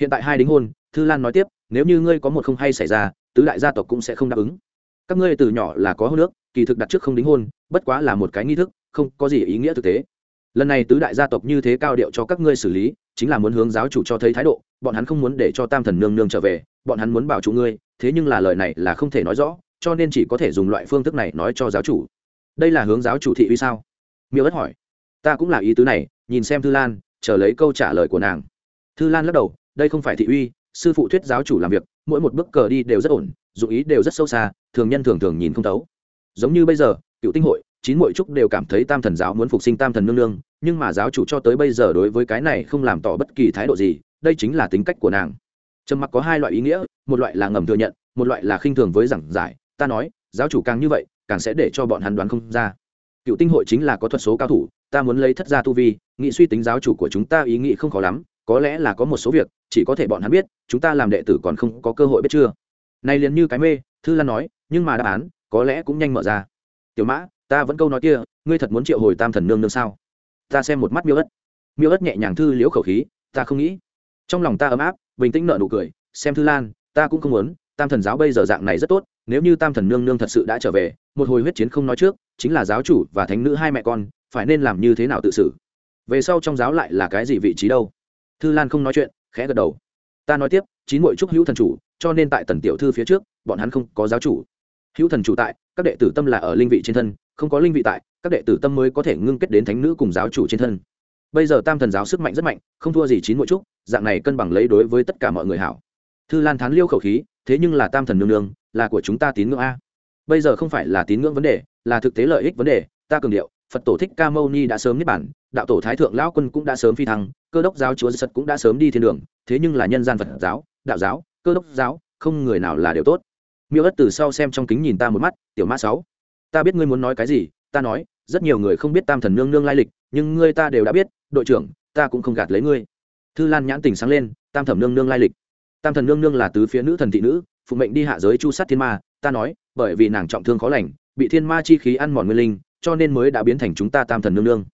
Hiện tại hai đính hôn, thư lan nói tiếp, nếu như ngươi có một không hay xảy ra, tứ đại gia tộc cũng sẽ không đáp ứng. Các ngươi từ nhỏ là có hô nước kỳ thực đặt trước không đính hôn, bất quá là một cái nghi thức, không có gì ý nghĩa thực tế. Lần này tứ đại gia tộc như thế cao điệu cho các ngươi xử lý, chính là muốn hướng giáo chủ cho thấy thái độ, bọn hắn không muốn để cho tam thần nương nương trở về, bọn hắn muốn bảo chủ ngươi, thế nhưng là lời này là không thể nói rõ, cho nên chỉ có thể dùng loại phương thức này nói cho giáo chủ. Đây là hướng giáo chủ thị uy sao? Miêu ất hỏi. Ta cũng là ý tứ này, nhìn xem thư lan, chờ lấy câu trả lời của nàng. Thư lan lắc đầu, đây không phải thị uy, sư phụ thuyết giáo chủ làm việc, mỗi một bước cờ đi đều rất ổn, dụng ý đều rất sâu xa, thường nhân thường thường nhìn không thấu giống như bây giờ, cựu tinh hội, chín mỗi trúc đều cảm thấy tam thần giáo muốn phục sinh tam thần nương nương, nhưng mà giáo chủ cho tới bây giờ đối với cái này không làm tỏ bất kỳ thái độ gì, đây chính là tính cách của nàng. Trầm mặc có hai loại ý nghĩa, một loại là ngầm thừa nhận, một loại là khinh thường với giảng giải. Ta nói, giáo chủ càng như vậy, càng sẽ để cho bọn hắn đoán không ra. Cựu tinh hội chính là có thuật số cao thủ, ta muốn lấy thất gia tu vi, nghị suy tính giáo chủ của chúng ta ý nghĩ không khó lắm, có lẽ là có một số việc, chỉ có thể bọn hắn biết, chúng ta làm đệ tử còn không có cơ hội biết chưa. Này liền như cái mê, thư lan nói, nhưng mà đáp án có lẽ cũng nhanh mở ra. Tiểu mã, ta vẫn câu nói kia, ngươi thật muốn triệu hồi tam thần nương nương sao? Ta xem một mắt miêu ất. Miêu ất nhẹ nhàng thư liễu khẩu khí, ta không nghĩ. Trong lòng ta ấm áp, bình tĩnh nợ nụ cười, xem thư lan, ta cũng không muốn, tam thần giáo bây giờ dạng này rất tốt, nếu như tam thần nương nương thật sự đã trở về, một hồi huyết chiến không nói trước, chính là giáo chủ và thánh nữ hai mẹ con, phải nên làm như thế nào tự xử? Về sau trong giáo lại là cái gì vị trí đâu? Thư lan không nói chuyện, khẽ gật đầu. Ta nói tiếp, chín mội trúc hữu thần chủ, cho nên tại tần tiểu thư phía trước, bọn hắn không có giáo chủ hữu thần chủ tại, các đệ tử tâm là ở linh vị trên thân, không có linh vị tại, các đệ tử tâm mới có thể ngưng kết đến thánh nữ cùng giáo chủ trên thân. Bây giờ tam thần giáo sức mạnh rất mạnh, không thua gì chín mỗi trúc, dạng này cân bằng lấy đối với tất cả mọi người hảo. Thư lan thán liêu khẩu khí, thế nhưng là tam thần nương nương, là của chúng ta tín ngưỡng a. Bây giờ không phải là tín ngưỡng vấn đề, là thực tế lợi ích vấn đề, ta cường điệu, phật tổ thích ca mâu ni đã sớm niết bản đạo tổ thái thượng lão quân cũng đã sớm phi thăng, cơ đốc giáo chúa sật cũng đã sớm đi thiên đường, thế nhưng là nhân gian phật giáo, đạo giáo, cơ đốc giáo, không người nào là điều tốt miêu ất từ sau xem trong kính nhìn ta một mắt, tiểu mã sáu, ta biết ngươi muốn nói cái gì, ta nói, rất nhiều người không biết tam thần nương nương lai lịch, nhưng ngươi ta đều đã biết, đội trưởng, ta cũng không gạt lấy ngươi. Thư lan nhãn tình sáng lên, tam thẩm nương nương lai lịch. Tam thần nương nương là tứ phía nữ thần thị nữ, phụ mệnh đi hạ giới chu sát thiên ma, ta nói, bởi vì nàng trọng thương khó lành, bị thiên ma chi khí ăn mòn nguyên linh, cho nên mới đã biến thành chúng ta tam thần nương nương.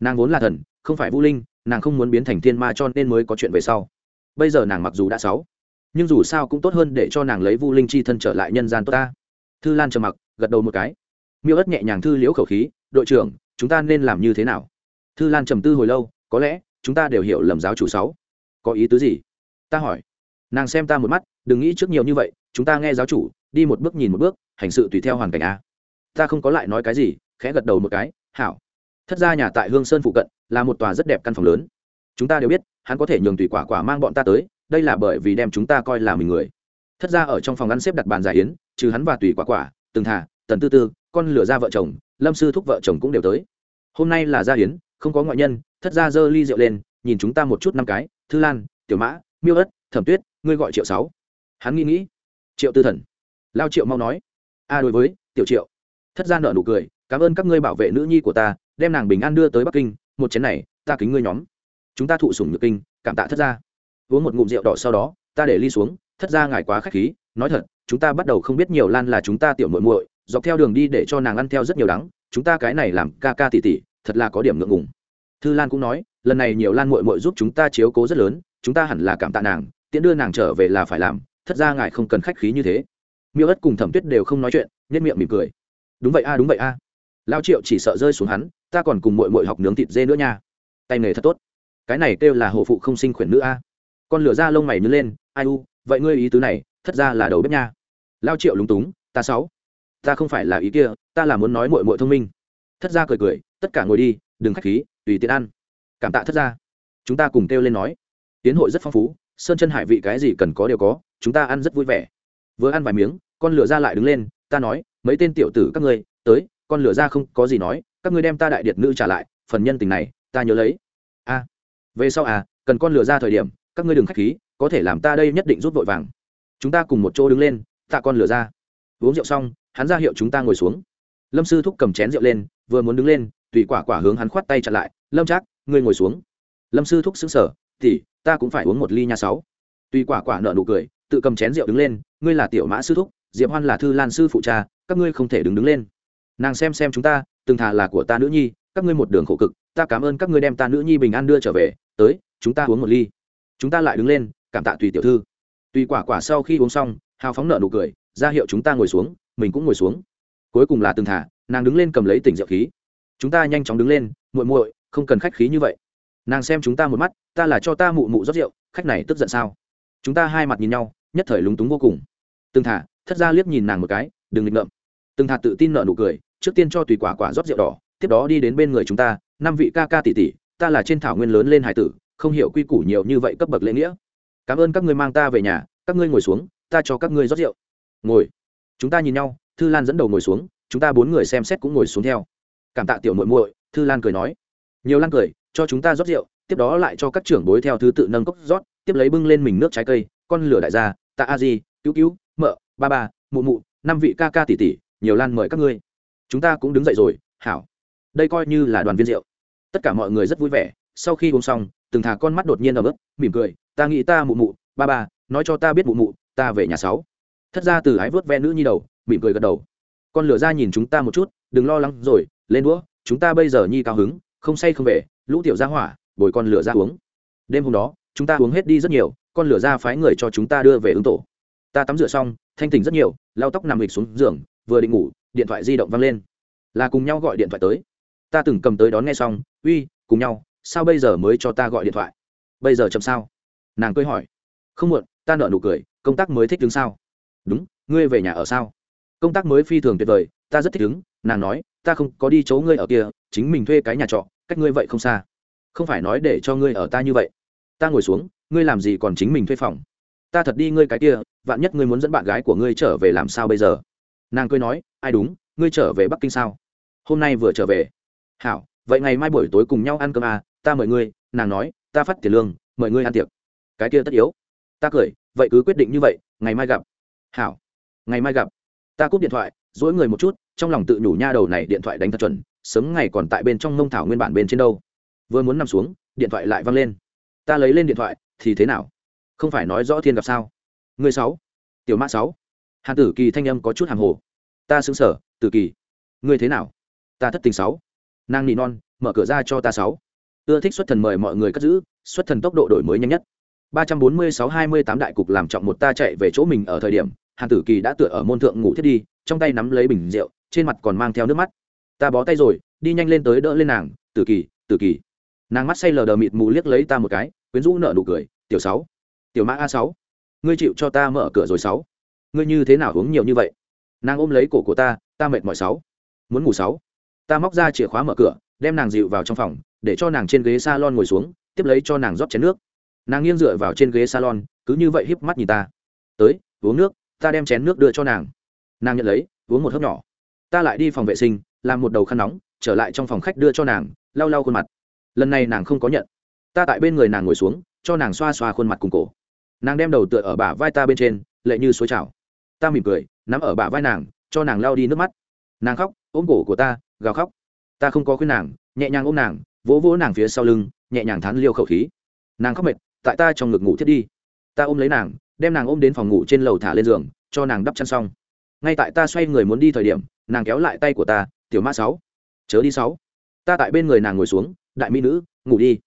Nàng vốn là thần, không phải vũ linh, nàng không muốn biến thành thiên ma cho nên mới có chuyện về sau. Bây giờ nàng mặc dù đã sáu nhưng dù sao cũng tốt hơn để cho nàng lấy vu linh chi thân trở lại nhân gian tốt ta. Thư lan trầm mặc, gật đầu một cái. Miêu ất nhẹ nhàng thư liễu khẩu khí, đội trưởng, chúng ta nên làm như thế nào? Thư lan trầm tư hồi lâu, có lẽ, chúng ta đều hiểu lầm giáo chủ sáu. Có ý tứ gì? Ta hỏi. Nàng xem ta một mắt, đừng nghĩ trước nhiều như vậy, chúng ta nghe giáo chủ, đi một bước nhìn một bước, hành sự tùy theo hoàn cảnh a. Ta không có lại nói cái gì, khẽ gật đầu một cái, hảo. Thất ra nhà tại hương sơn phụ cận, là một tòa rất đẹp căn phòng lớn. Chúng ta đều biết, hắn có thể nhường tùy quả quả mang bọn ta tới đây là bởi vì đem chúng ta coi là mình người. Thất gia ở trong phòng ăn xếp đặt bàn giải yến trừ hắn và tùy quả quả từng thả tần tư tư con lửa ra vợ chồng lâm sư thúc vợ chồng cũng đều tới. Hôm nay là gia yến, không có ngoại nhân thất gia giơ ly rượu lên nhìn chúng ta một chút năm cái thư lan tiểu mã miêu ất thẩm tuyết ngươi gọi triệu sáu. Hắn nghĩ nghĩ triệu tư thần. Lao triệu mau nói a đối với tiểu triệu. Thất gia nợ nụ cười cảm ơn các ngươi bảo vệ nữ nhi của ta đem nàng bình an đưa tới bắc kinh một chén này ta kính ngươi nhóm. Chúng ta thụ sủng nhược kinh cảm tạ thất gia uống một ngụm rượu đỏ sau đó, ta để ly xuống, thất ra ngài quá khách khí, nói thật, chúng ta bắt đầu không biết nhiều lan là chúng ta tiểu muội muội, dọc theo đường đi để cho nàng ăn theo rất nhiều đắng, chúng ta cái này làm ca ca tỉ tỉ, thật là có điểm ngượng ngùng. Thư lan cũng nói, lần này nhiều lan muội muội giúp chúng ta chiếu cố rất lớn, chúng ta hẳn là cảm tạ nàng, tiễn đưa nàng trở về là phải làm thật ra ngài không cần khách khí như thế. Miêu ất cùng thẩm tuyết đều không nói chuyện nhất miệng mỉm cười. Đúng vậy a, đúng vậy a. Lao triệu chỉ sợ rơi xuống hắn, ta còn cùng mội mội học nướng thịt dê nữa nha. Tay nghề thật tốt. Cái này kêu là hộ phụ không sinh khuyển nữ a con lửa ra lông mày nhớ lên, ai u, vậy ngươi ý tứ này thất ra là đầu bếp nha. Lao triệu lúng túng, ta sáu, ta không phải là ý kia, ta là muốn nói mội mội thông minh. Thất ra cười cười, tất cả ngồi đi, đừng k h á c h khí, tùy tiện ăn. Cảm tạ thất ra chúng ta cùng kêu lên nói. Tiến hội rất phong phú, sơn chân hải vị cái gì cần có đều có, chúng ta ăn rất vui vẻ. Vừa ăn vài miếng, con lửa ra lại đứng lên, ta nói, mấy tên tiểu tử các ngươi, tới, con lửa ra không có gì nói, các ngươi đem ta đại điệt nữ trả lại, phần nhân tình này, ta nhớ lấy. A, về sau à cần con lửa ra thời điểm các ngươi đừng khách khí, có thể làm ta đây nhất định rút vội vàng. Chúng ta cùng một chỗ đứng lên, tạ con lửa ra. Uống rượu xong, hắn ra hiệu chúng ta ngồi xuống. Lâm sư thúc cầm chén rượu lên, vừa muốn đứng lên, tùy quả quả hướng hắn khoát tay chặn lại, lâm trác, ngươi ngồi xuống. Lâm sư thúc xứng sở thì ta cũng phải uống một ly nha sáu. Tùy quả quả nợ nụ cười, tự cầm chén rượu đứng lên, ngươi là tiểu mã sư thúc, diệp hoan là thư lan sư phụ cha, các ngươi không thể đứng đứng lên. Nàng xem xem chúng ta, từng thà là của ta nữ nhi, các ngươi một đường khổ cực, ta cảm ơn các ngươi đem ta nữ nhi bình an đưa trở về, tới, chúng ta uống một ly chúng ta lại đứng lên, cảm tạ tùy tiểu thư. Tùy quả quả sau khi uống xong, hào phóng nợ nụ cười, ra hiệu chúng ta ngồi xuống, mình cũng ngồi xuống. Cuối cùng là từng thả, nàng đứng lên cầm lấy tỉnh rượu khí. Chúng ta nhanh chóng đứng lên, muội muội, không cần khách khí như vậy. Nàng xem chúng ta một mắt, ta là cho ta mụ mụ rót rượu, khách này tức giận sao? Chúng ta hai mặt nhìn nhau, nhất thời lúng túng vô cùng. Từng thả, thất ra liếc nhìn nàng một cái, đừng nghịch ngợm. Từng thả tự tin nợ nụ cười, trước tiên cho tùy quả quả rót rượu đỏ, tiếp đó đi đến bên người chúng ta, năm vị ca ca tỷ tỷ, ta là trên thảo nguyên lớn lên hải tử không hiểu quy củ nhiều như vậy cấp bậc lễ nghĩa. Cảm ơn các ngươi mang ta về nhà, các ngươi ngồi xuống, ta cho các ngươi rót rượu. Ngồi. Chúng ta nhìn nhau, thư lan dẫn đầu ngồi xuống, chúng ta bốn người xem xét cũng ngồi xuống theo. Cảm tạ tiểu muội muội, thư lan cười nói. Nhiều lan cười, cho chúng ta rót rượu, tiếp đó lại cho các trưởng bối theo thứ tự nâng cốc rót, tiếp lấy bưng lên mình nước trái cây, con lửa đại gia, tạ a di, cứu cứu, mợ, ba ba, mụ mụ, năm vị ca ca tỷ tỷ, nhiều lan mời các ngươi. Chúng ta cũng đứng dậy rồi, hảo. Đây coi như là đoàn viên rượu. Tất cả mọi người rất vui vẻ, sau khi uống xong từng thả con mắt đột nhiên ở bước mỉm cười, ta nghĩ ta mụ mụ, ba ba, nói cho ta biết mụ mụ, ta về nhà sáu. Thất ra từ ái vớt ve nữ nhi đầu, mỉm cười gật đầu. Con lửa ra nhìn chúng ta một chút, đừng lo lắng rồi, lên đũa, chúng ta bây giờ nhi cao hứng, không say không về, lũ tiểu ra hỏa, bồi con lửa ra uống. Đêm hôm đó, chúng ta uống hết đi rất nhiều, con lửa ra phái người cho chúng ta đưa về ứng tổ. Ta tắm rửa xong, thanh tỉnh rất nhiều, lau tóc nằm lịch xuống giường, vừa định ngủ, điện thoại di động văng lên. Là cùng nhau gọi điện thoại tới. Ta từng cầm tới đón nghe xong, uy, cùng nhau sao bây giờ mới cho ta gọi điện thoại? Bây giờ chậm sao? Nàng cười hỏi. Không muộn, ta nợ nụ cười, công tác mới thích đứng sao? Đúng, ngươi về nhà ở sao? Công tác mới phi thường tuyệt vời, ta rất thích đứng. nàng nói, ta không có đi chỗ ngươi ở kia, chính mình thuê cái nhà trọ, cách ngươi vậy không xa. Không phải nói để cho ngươi ở ta như vậy. Ta ngồi xuống, ngươi làm gì còn chính mình thuê phòng? Ta thật đi ngươi cái kia, vạn nhất ngươi muốn dẫn bạn gái của ngươi trở về làm sao bây giờ? Nàng cười nói, ai đúng, ngươi trở về bắc kinh sao? Hôm nay vừa trở về. Hảo, vậy ngày mai buổi tối cùng nhau ăn cơm à ta mời ngươi, nàng nói, ta phát tiền lương, mời ngươi ăn tiệc. Cái kia tất yếu. Ta cười, vậy cứ quyết định như vậy, ngày mai gặp. Hảo. Ngày mai gặp. Ta cúp điện thoại dỗi người một chút, trong lòng tự nhủ nha đầu này điện thoại đánh thật chuẩn, sớm ngày còn tại bên trong nông thảo nguyên bản bên trên đâu. Vừa muốn nằm xuống, điện thoại lại văng lên. Ta lấy lên điện thoại, thì thế nào? Không phải nói rõ thiên gặp sao? Người sáu. Tiểu mã sáu. Hàn tử kỳ thanh âm có chút hàng hồ. Ta xứng sở, tử kỳ. Người thế nào? Ta thất tình sáu. Nàng nỉ non, mở cửa ra cho ta sáu ưa thích xuất thần mời mọi người cất giữ, xuất thần tốc độ đổi mới nhanh nhất. ba trăm bốn mươi sáu hai mươi tám đại cục làm trọng một ta chạy về chỗ mình ở thời điểm, hàn tử kỳ đã tựa ở môn thượng ngủ thiết đi, trong tay nắm lấy bình rượu, trên mặt còn mang theo nước mắt. Ta bó tay rồi, đi nhanh lên tới đỡ lên nàng, tử kỳ tử kỳ. Nàng mắt say lờ đờ mịt mù liếc lấy ta một cái, quyến rũ nợ nụ cười, tiểu sáu, tiểu mã a sáu, ngươi chịu cho ta mở cửa rồi sáu. Ngươi như thế nào uống nhiều như vậy? Nàng ôm lấy cổ của ta ta mệt mỏi sáu, muốn ngủ sáu. Ta móc ra chìa khóa mở cửa, đem nàng dịu vào trong phòng để cho nàng trên ghế salon ngồi xuống, tiếp lấy cho nàng rót chén nước. Nàng nghiêng dựa vào trên ghế salon, cứ như vậy híp mắt nhìn ta. Tới, uống nước, ta đem chén nước đưa cho nàng. Nàng nhận lấy, uống một hớp nhỏ. Ta lại đi phòng vệ sinh, làm một đầu khăn nóng, trở lại trong phòng khách đưa cho nàng, lau lau khuôn mặt. Lần này nàng không có nhận. Ta tại bên người nàng ngồi xuống, cho nàng xoa xoa khuôn mặt cùng cổ. Nàng đem đầu tựa ở bả vai ta bên trên, lệ như suối trào. Ta mỉm cười, nắm ở bả vai nàng, cho nàng lau đi nước mắt. Nàng khóc, ôm cổ của ta, gào khóc. Ta không có khuyên nàng, nhẹ nhàng ôm nàng vỗ vỗ nàng phía sau lưng, nhẹ nhàng thắn liêu khẩu khí. Nàng khóc mệt, tại ta trong ngực ngủ thiết đi. Ta ôm lấy nàng, đem nàng ôm đến phòng ngủ trên lầu thả lên giường, cho nàng đắp chăn xong. Ngay tại ta xoay người muốn đi thời điểm, nàng kéo lại tay của ta, tiểu mã sáu, chớ đi sáu. Ta tại bên người nàng ngồi xuống, đại mỹ nữ, ngủ đi.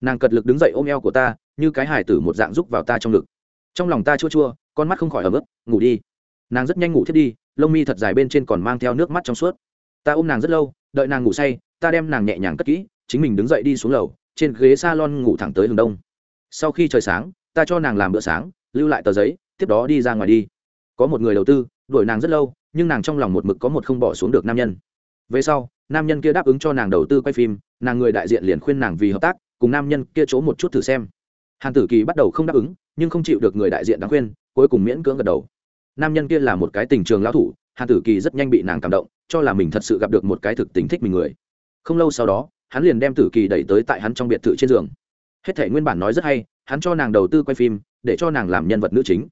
Nàng cật lực đứng dậy ôm eo của ta, như cái hải tử một dạng rúc vào ta trong ngực. Trong lòng ta chua chua, con mắt không khỏi ấm ức ngủ đi. Nàng rất nhanh ngủ thiết đi, lông mi thật dài bên trên còn mang theo nước mắt trong suốt. Ta ôm nàng rất lâu, đợi nàng ngủ say, ta đem nàng nhẹ nhàng cất kỹ chính mình đứng dậy đi xuống lầu, trên ghế s a lon ngủ thẳng tới hướng đông. Sau khi trời sáng, ta cho nàng làm bữa sáng, lưu lại tờ giấy, tiếp đó đi ra ngoài đi. Có một người đầu tư, đuổi nàng rất lâu, nhưng nàng trong lòng một mực có một không bỏ xuống được nam nhân. Về sau, nam nhân kia đáp ứng cho nàng đầu tư quay phim, nàng người đại diện liền khuyên nàng vì hợp tác, cùng nam nhân kia chỗ một chút thử xem. Hàn tử kỳ bắt đầu không đáp ứng, nhưng không chịu được người đại diện đáng khuyên, cuối cùng miễn cưỡng gật đầu. Nam nhân kia là một cái tình trường lão thủ, hàn tử kỳ rất nhanh bị nàng cảm động, cho là mình thật sự gặp được một cái thực tình thích mình người. Không lâu sau đó hắn liền đem tử kỳ đẩy tới tại hắn trong biệt thự trên giường. Hết thể nguyên bản nói rất hay, hắn cho nàng đầu tư quay phim, để cho nàng làm nhân vật nữ chính.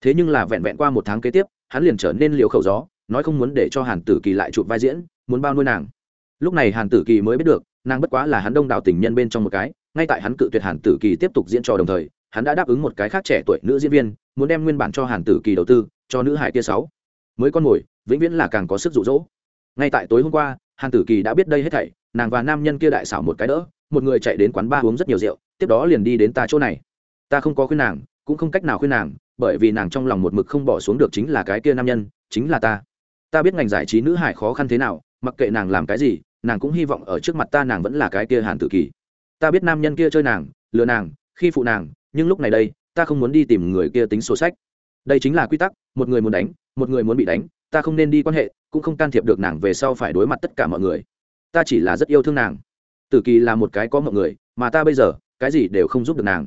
Thế nhưng là vẹn vẹn qua một tháng kế tiếp, hắn liền trở nên liều khẩu gió, nói không muốn để cho hàn tử kỳ lại chụp vai diễn, muốn bao nuôi nàng. Lúc này hàn tử kỳ mới biết được, nàng bất quá là hắn đông đảo tình nhân bên trong một cái, ngay tại hắn cự tuyệt hàn tử kỳ tiếp tục diễn trò đồng thời, hắn đã đáp ứng một cái khác trẻ tuổi nữ diễn viên, muốn đem nguyên bản cho hàn tử kỳ đầu tư, cho nữ hải kia sáu. Mới con mồi, vĩnh viễn là càng có sức rụ rỗ ngay tại tối hôm qua, hàn tử kỳ đã biết đây hết thảy nàng và nam nhân kia đại xảo một cái đỡ, một người chạy đến quán ba uống rất nhiều rượu, tiếp đó liền đi đến ta chỗ này. Ta không có khuyên nàng, cũng không cách nào khuyên nàng, bởi vì nàng trong lòng một mực không bỏ xuống được chính là cái kia nam nhân, chính là ta. Ta biết ngành giải trí nữ hải khó khăn thế nào, mặc kệ nàng làm cái gì, nàng cũng hy vọng ở trước mặt ta nàng vẫn là cái kia hàn tử kỳ. Ta biết nam nhân kia chơi nàng, lừa nàng, khi phụ nàng, nhưng lúc này đây, ta không muốn đi tìm người kia tính sổ sách. Đây chính là quy tắc, một người muốn đánh, một người muốn bị đánh, ta không nên đi quan hệ, cũng không can thiệp được nàng về sau phải đối mặt tất cả mọi người ta chỉ là rất yêu thương nàng. Tử kỳ là một cái có mọi người, mà ta bây giờ, cái gì đều không giúp được nàng.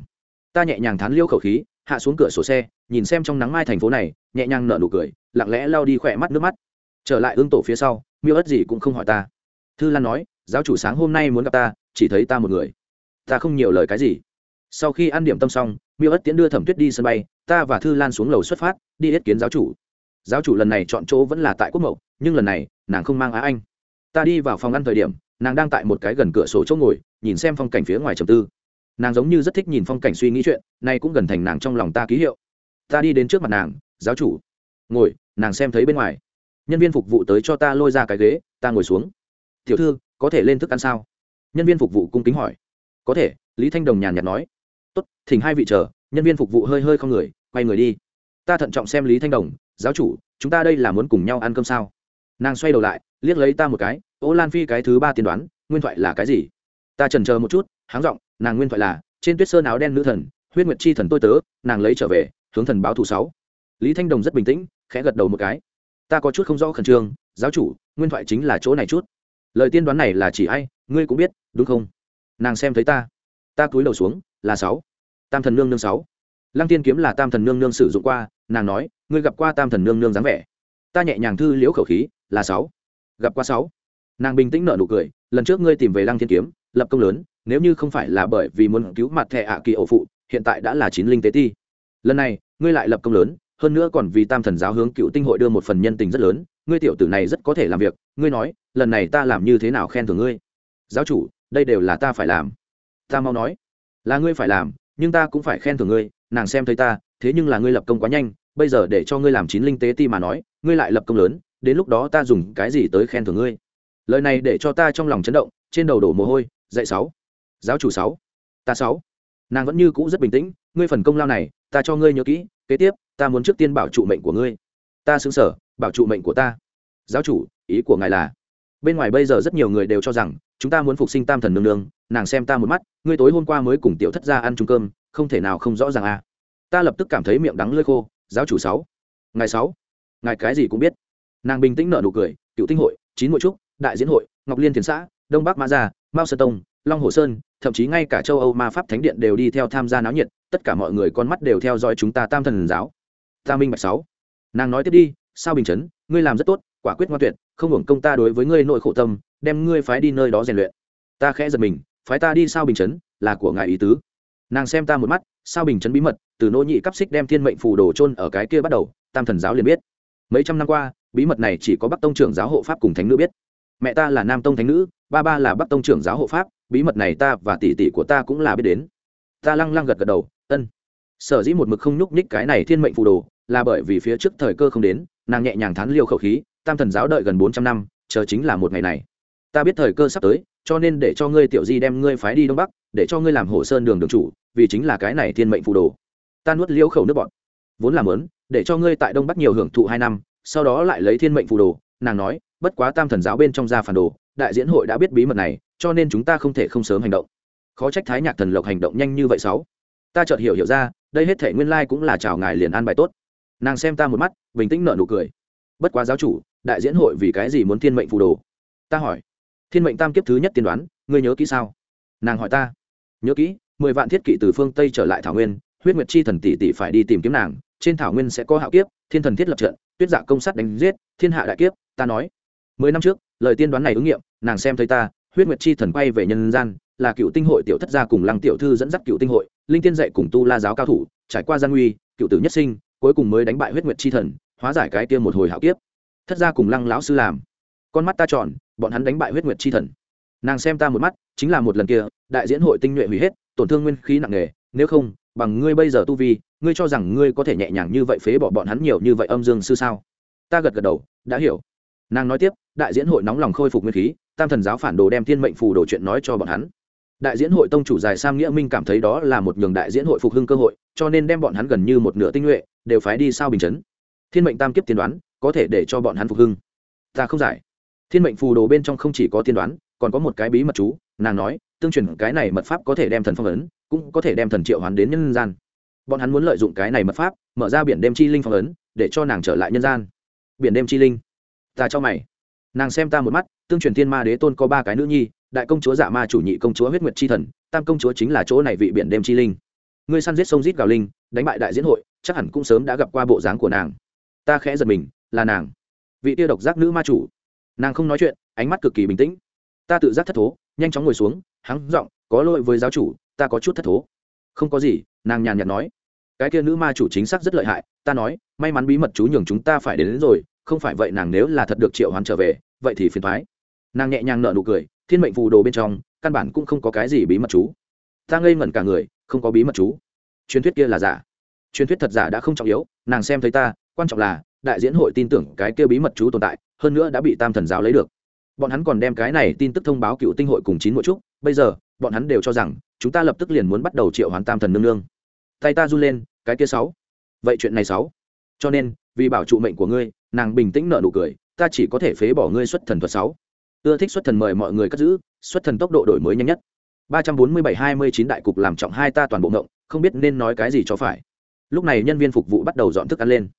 Ta nhẹ nhàng thán liêu khẩu khí, hạ xuống cửa sổ xe, nhìn xem trong nắng mai thành phố này, nhẹ nhàng nở nụ cười, lặng lẽ lao đi khỏe mắt nước mắt. Trở lại ương tổ phía sau, miêu ất gì cũng không hỏi ta. Thư lan nói, giáo chủ sáng hôm nay muốn gặp ta, chỉ thấy ta một người. Ta không nhiều lời cái gì. Sau khi ăn điểm tâm xong, miêu ất tiến đưa thẩm tuyết đi sân bay, ta và thư lan xuống lầu xuất phát, đi yết kiến giáo chủ. Giáo chủ lần này chọn chỗ vẫn là tại quốc mậu, nhưng lần này, nàng không mang á anh ta đi vào phòng ăn thời điểm, nàng đang tại một cái gần cửa sổ chỗ ngồi, nhìn xem phong cảnh phía ngoài trầm tư. Nàng giống như rất thích nhìn phong cảnh suy nghĩ chuyện, nay cũng gần thành nàng trong lòng ta ký hiệu. Ta đi đến trước mặt nàng, giáo chủ. Ngồi, nàng xem thấy bên ngoài. Nhân viên phục vụ tới cho ta lôi ra cái ghế, ta ngồi xuống. Tiểu thư, có thể lên thức ăn sao? Nhân viên phục vụ cung kính hỏi. Có thể, lý thanh đồng nhàn nhạt nói. Tốt, thỉnh hai vị chờ, nhân viên phục vụ hơi hơi không người, quay người đi. Ta thận trọng xem lý thanh đồng, giáo chủ, chúng ta đây là muốn cùng nhau ăn cơm sao? Nàng xoay đầu lại, liếc lấy ta một cái ô lan phi cái thứ ba tiên đoán, nguyên thoại là cái gì? Ta trần chờ một chút, háng giọng, nàng nguyên thoại là, trên tuyết sơn áo đen nữ thần, huyết nguyệt chi thần tôi tớ, nàng lấy trở về, hướng thần báo thù sáu. Lý thanh đồng rất bình tĩnh, khẽ gật đầu một cái. Ta có chút không rõ khẩn trương, giáo chủ, nguyên thoại chính là chỗ này chút. Lời tiên đoán này là chỉ ai, ngươi cũng biết, đúng không? Nàng xem thấy ta. Ta cúi đầu xuống, là sáu. Tam thần nương nương sáu. Lăng tiên kiếm là tam thần nương nương sử dụng qua, nàng nói, ngươi gặp qua tam thần nương nương dáng vẻ. Ta nhẹ nhàng thư liễu khẩu khí, là sáu. Gặp qua sáu nàng bình tĩnh nợ nụ cười, lần trước ngươi tìm về lăng thiên kiếm, lập công lớn, nếu như không phải là bởi vì muốn cứu mặt thẻ ạ kỳ ổ phụ, hiện tại đã là chín linh tế ti. Lần này, ngươi lại lập công lớn, hơn nữa còn vì tam thần giáo hướng cựu tinh hội đưa một phần nhân tình rất lớn, ngươi tiểu tử này rất có thể làm việc, ngươi nói, lần này ta làm như thế nào khen thưởng ngươi? Giáo chủ, đây đều là ta phải làm. Ta mau nói. Là ngươi phải làm, nhưng ta cũng phải khen thưởng ngươi, nàng xem thấy ta, thế nhưng là ngươi lập công quá nhanh, bây giờ để cho ngươi làm chín linh tế ti mà nói, ngươi lại lập công lớn, đến lúc đó ta dùng cái gì tới khen thưởng ngươi? Lời này để cho ta trong lòng chấn động, trên đầu đổ mồ hôi dạy sáu. Giáo chủ sáu. Ta sáu. Nàng vẫn như cũ rất bình tĩnh, ngươi phần công lao này, ta cho ngươi nhớ kỹ, kế tiếp, ta muốn trước tiên bảo trụ mệnh của ngươi. Ta xứng sở, bảo trụ mệnh của ta. Giáo chủ, ý của ngài là, bên ngoài bây giờ rất nhiều người đều cho rằng, chúng ta muốn phục sinh tam thần nương nương, nàng xem ta một mắt, ngươi tối hôm qua mới cùng tiểu thất ra ăn chung cơm, không thể nào không rõ ràng à. Ta lập tức cảm thấy miệng đắng lơi khô, giáo chủ sáu. Ngài sáu. Ngài cái gì cũng biết. Nàng bình tĩnh nở nụ cười, cựu tinh hội, chín mỗi trúc đại diễn hội, ngọc liên thiền xã, đông bắc ma gia, mao sơn tông, long hồ sơn, thậm chí ngay cả châu âu ma pháp thánh điện đều đi theo tham gia náo nhiệt, tất cả mọi người con mắt đều theo dõi chúng ta tam thần giáo. Ta minh bạch sáu. Nàng nói tiếp đi, sao bình chấn, ngươi làm rất tốt, quả quyết ngoan tuyệt, không hưởng công ta đối với ngươi nội khổ tâm, đem ngươi phái đi nơi đó rèn luyện. Ta khẽ giật mình, phái ta đi sao bình chấn, là của ngài ý tứ. Nàng xem ta một mắt, sao bình chấn bí mật, từ nỗ nhị cấp xích đem thiên mệnh phù đồ chôn ở cái kia bắt đầu, tam thần giáo liền biết. Mấy trăm năm qua, bí mật này chỉ có bắc tông trưởng giáo hộ pháp cùng thánh nữ biết mẹ ta là nam tông thánh nữ, ba ba là bắc tông trưởng giáo hộ pháp, bí mật này ta và tỷ tỷ của ta cũng là biết đến. Ta lăng lăng gật gật đầu, ân. Sở dĩ một mực không nhúc nhích cái này thiên mệnh phù đồ là bởi vì phía trước thời cơ không đến, nàng nhẹ nhàng thán liêu khẩu khí, tam thần giáo đợi gần bốn trăm năm, chờ chính là một ngày này. Ta biết thời cơ sắp tới, cho nên để cho ngươi tiểu di đem ngươi phái đi đông bắc, để cho ngươi làm hồ sơn đường đường chủ, vì chính là cái này thiên mệnh phù đồ. Ta nuốt liêu khẩu nước bọn vốn làm lớn để cho ngươi tại đông bắc nhiều hưởng thụ hai năm, sau đó lại lấy thiên mệnh phù đồ, nàng nói bất quá tam thần giáo bên trong gia phản đồ, đại diễn hội đã biết bí mật này, cho nên chúng ta không thể không sớm hành động. Khó trách thái nhạc thần lộc hành động nhanh như vậy sáu. Ta chợt hiểu hiểu ra, đây hết thể nguyên lai cũng là chào ngài liền an bài tốt. Nàng xem ta một mắt, bình tĩnh nở nụ cười. Bất quá giáo chủ, đại diễn hội vì cái gì muốn thiên mệnh phù đồ? Ta hỏi. Thiên mệnh tam kiếp thứ nhất tiên đoán, ngươi nhớ kỹ sao? Nàng hỏi ta. Nhớ kỹ, mười vạn thiết kỵ từ phương tây trở lại thảo nguyên, huyết nguyệt chi thần tỷ tỷ phải đi tìm kiếm nàng, trên thảo nguyên sẽ có hạo kiếp, thiên thần thiết lập trận, tuyết dạ công sát đánh giết, thiên hạ đại kiếp, ta nói mười năm trước, lời tiên đoán này ứng nghiệm, nàng xem thấy ta, huyết nguyệt chi thần quay về nhân gian, là cựu tinh hội tiểu thất gia cùng lăng tiểu thư dẫn dắt cựu tinh hội, linh tiên dạy cùng tu la giáo cao thủ, trải qua gian nguy, cựu tử nhất sinh, cuối cùng mới đánh bại huyết nguyệt chi thần, hóa giải cái kia một hồi hạo kiếp. Thất gia cùng lăng lão sư làm. Con mắt ta tròn, bọn hắn đánh bại huyết nguyệt chi thần. Nàng xem ta một mắt, chính là một lần kia, đại diễn hội tinh nhuệ hủy hết, tổn thương nguyên khí nặng nề, nếu không, bằng ngươi bây giờ tu vi, ngươi cho rằng ngươi có thể nhẹ nhàng như vậy phế bỏ bọn hắn nhiều như vậy âm dương sư sao? Ta gật gật đầu, đã hiểu. Nàng nói tiếp đại diễn hội nóng lòng khôi phục nguyên khí, tam thần giáo phản đồ đem thiên mệnh phù đồ chuyện nói cho bọn hắn. Đại diễn hội tông chủ dài sam nghĩa minh cảm thấy đó là một nhường đại diễn hội phục hưng cơ hội, cho nên đem bọn hắn gần như một nửa tinh nhuệ, đều phái đi sao bình chấn. Thiên mệnh tam kiếp tiên đoán, có thể để cho bọn hắn phục hưng. Ta không giải. Thiên mệnh phù đồ bên trong không chỉ có tiên đoán, còn có một cái bí mật chú, nàng nói, tương truyền cái này mật pháp có thể đem thần phong ấn, cũng có thể đem thần triệu hoán đến nhân gian. Bọn hắn muốn lợi dụng cái này mật pháp, mở ra biển đêm chi linh phong ấn, để cho nàng trở lại nhân gian. Biển đêm chi linh. Ta cho mày nàng xem ta một mắt tương truyền thiên ma đế tôn có ba cái nữ nhi đại công chúa dạ ma chủ nhị công chúa huyết nguyệt chi thần tam công chúa chính là chỗ này vị biển đêm chi linh. Ngươi săn giết sông giết gào linh đánh bại đại diễn hội chắc hẳn cũng sớm đã gặp qua bộ dáng của nàng. Ta khẽ giật mình là nàng. Vị tiêu độc giác nữ ma chủ. Nàng không nói chuyện ánh mắt cực kỳ bình tĩnh. Ta tự giác thất thố nhanh chóng ngồi xuống hắng giọng có lỗi với giáo chủ ta có chút thất thố. Không có gì nàng nhàn nhạt nói. Cái kia nữ ma chủ chính xác rất lợi hại ta nói may mắn bí mật chú nhường chúng ta phải đến, đến rồi không phải vậy nàng nếu là thật được triệu hoán trở về vậy thì phiền thoái. Nàng nhẹ nhàng nợ nụ cười, thiên mệnh phù đồ bên trong, căn bản cũng không có cái gì bí mật chú. Ta ngây ngẩn cả người, không có bí mật chú. Truyền thuyết kia là giả. Truyền thuyết thật giả đã không trọng yếu, nàng xem thấy ta, quan trọng là, đại diễn hội tin tưởng cái kia bí mật chú tồn tại, hơn nữa đã bị tam thần giáo lấy được. Bọn hắn còn đem cái này tin tức thông báo cựu tinh hội cùng chín mỗi trúc bây giờ, bọn hắn đều cho rằng, chúng ta lập tức liền muốn bắt đầu triệu hoán tam thần nương nương. Tay ta run lên, cái kia sáu. Vậy chuyện này sáu. Cho nên, vì bảo trụ mệnh của ngươi, nàng bình tĩnh nợ nụ cười ta chỉ có thể phế bỏ ngươi xuất thần thuật sáu. Ưa thích xuất thần mời mọi người cất giữ, xuất thần tốc độ đổi mới nhanh nhất. Ba trăm bốn mươi bảy hai mươi chín đại cục làm trọng hai ta toàn bộ ngộng, không biết nên nói cái gì cho phải. Lúc này nhân viên phục vụ bắt đầu dọn thức ăn lên.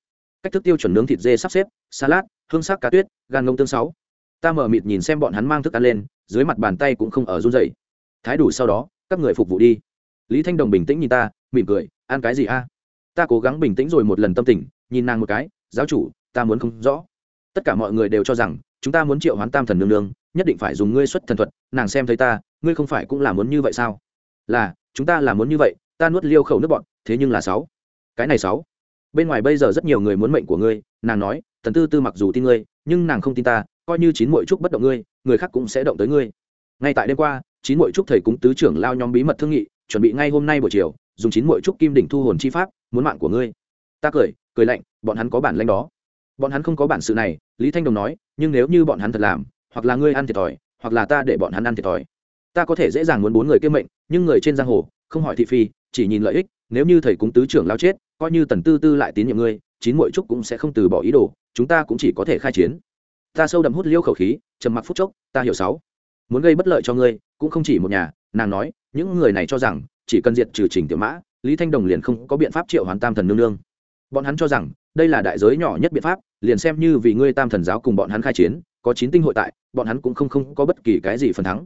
Cách thức tiêu chuẩn nướng thịt dê sắp xếp, salad, hương sắc cá tuyết, gan ngông tương sáu. Ta mở mịt nhìn xem bọn hắn mang thức ăn lên, dưới mặt bàn tay cũng không ở run dậy thái đủ sau đó, các người phục vụ đi. Lý thanh đồng bình tĩnh nhìn ta, mỉm cười, ăn cái gì a? Ta cố gắng bình tĩnh rồi một lần tâm tình, nhìn nàng một cái, giáo chủ, ta muốn không rõ tất cả mọi người đều cho rằng, chúng ta muốn triệu hoán tam thần nương nương, nhất định phải dùng ngươi xuất thần thuật, nàng xem thấy ta, ngươi không phải cũng là muốn như vậy sao? Là, chúng ta là muốn như vậy, ta nuốt liêu khẩu nước bọn, thế nhưng là sáu. Cái này sáu. Bên ngoài bây giờ rất nhiều người muốn mệnh của ngươi, nàng nói thần tư tư mặc dù tin ngươi, nhưng nàng không tin ta, coi như chín mỗi trúc bất động ngươi, người khác cũng sẽ động tới ngươi. Ngay tại đêm qua, chín mỗi trúc thầy cúng tứ trưởng lao nhóm bí mật thương nghị, chuẩn bị ngay hôm nay buổi chiều, dùng chín mỗi trúc kim đỉnh thu hồn chi pháp, muốn mạng của ngươi. Ta cười cười lạnh, bọn hắn có bản lãnh đó bọn hắn không có bản sự này, lý thanh đồng nói, nhưng nếu như bọn hắn thật làm, hoặc là ngươi ăn thiệt thòi, hoặc là ta để bọn hắn ăn thiệt thòi. Ta có thể dễ dàng muốn bốn người kiêm mệnh, nhưng người trên giang hồ, không hỏi thị phi, chỉ nhìn lợi ích, nếu như thầy cúng tứ trưởng lao chết, coi như tần tư tư lại tín nhiệm ngươi, chín mỗi trúc cũng sẽ không từ bỏ ý đồ, chúng ta cũng chỉ có thể khai chiến. Ta sâu đậm hút liêu khẩu khí, trầm mặc phút chốc, ta hiểu sáu. Muốn gây bất lợi cho ngươi, cũng không chỉ một nhà, nàng nói, những người này cho rằng, chỉ cần diệt trừ trình tiểu mã, lý thanh đồng liền không có biện pháp triệu hoàn tam thần nương nương bọn hắn cho rằng, đây là đại giới nhỏ nhất biện pháp, liền xem như vì ngươi tam thần giáo cùng bọn hắn khai chiến, có chín tinh hội tại, bọn hắn cũng không không có bất kỳ cái gì phần thắng.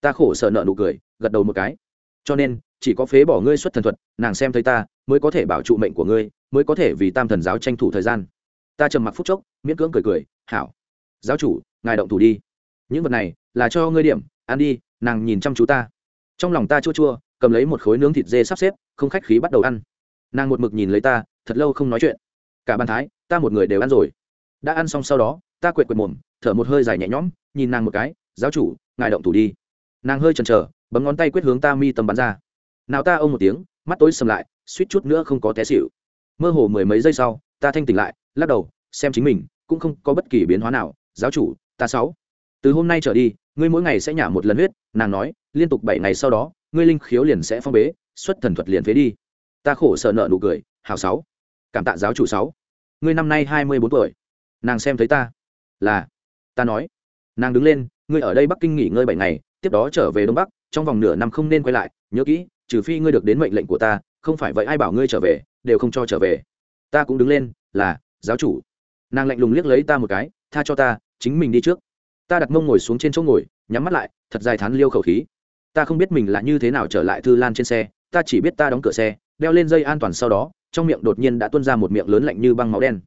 Ta khổ sợ nợ nụ cười, gật đầu một cái. Cho nên, chỉ có phế bỏ ngươi xuất thần thuật, nàng xem thấy ta, mới có thể bảo trụ mệnh của ngươi, mới có thể vì tam thần giáo tranh thủ thời gian. Ta trầm mặc phút chốc, miễn cưỡng cười cười, hảo, giáo chủ, ngài động thủ đi. Những vật này là cho ngươi điểm, ăn đi, nàng nhìn chăm chú ta. Trong lòng ta chua chua, cầm lấy một khối nướng thịt dê sắp xếp, không khách khí bắt đầu ăn. Nàng một mực nhìn lấy ta thật lâu không nói chuyện. Cả bàn thái, ta một người đều ăn rồi. Đã ăn xong sau đó, ta quệt quệt mồm, thở một hơi dài nhẹ nhõm, nhìn nàng một cái, giáo chủ, ngài động thủ đi. Nàng hơi chần chờ, bấm ngón tay quyết hướng ta mi tâm bắn ra. Nào ta ôm một tiếng, mắt tối sầm lại, suýt chút nữa không có té xịu mơ hồ mười mấy giây sau, ta thanh tỉnh lại, lắc đầu, xem chính mình, cũng không có bất kỳ biến hóa nào, giáo chủ, ta sáu. Từ hôm nay trở đi, ngươi mỗi ngày sẽ nhả một lần huyết. Nàng nói, liên tục bảy ngày sau đó, ngươi linh khiếu liền sẽ phong bế, xuất thần thuật liền phế đi. Ta khổ sợ nợ nụ cười hào sáu cảm tạ giáo chủ sáu. Ngươi năm nay hai mươi bốn tuổi. Nàng xem thấy ta. Là. Ta nói. Nàng đứng lên, ngươi ở đây bắc kinh nghỉ ngơi bảy ngày, tiếp đó trở về đông bắc, trong vòng nửa năm không nên quay lại, nhớ kỹ, trừ phi ngươi được đến mệnh lệnh của ta, không phải vậy ai bảo ngươi trở về, đều không cho trở về. Ta cũng đứng lên, là, giáo chủ. Nàng lạnh lùng liếc lấy ta một cái, tha cho ta, chính mình đi trước. Ta đặt mông ngồi xuống trên chỗ ngồi, nhắm mắt lại, thật dài thán liêu khẩu khí. Ta không biết mình là như thế nào trở lại thư lan trên xe, ta chỉ biết ta đóng cửa xe, đeo lên dây an toàn sau đó trong miệng đột nhiên đã tuôn ra một miệng lớn lạnh như băng máu đen.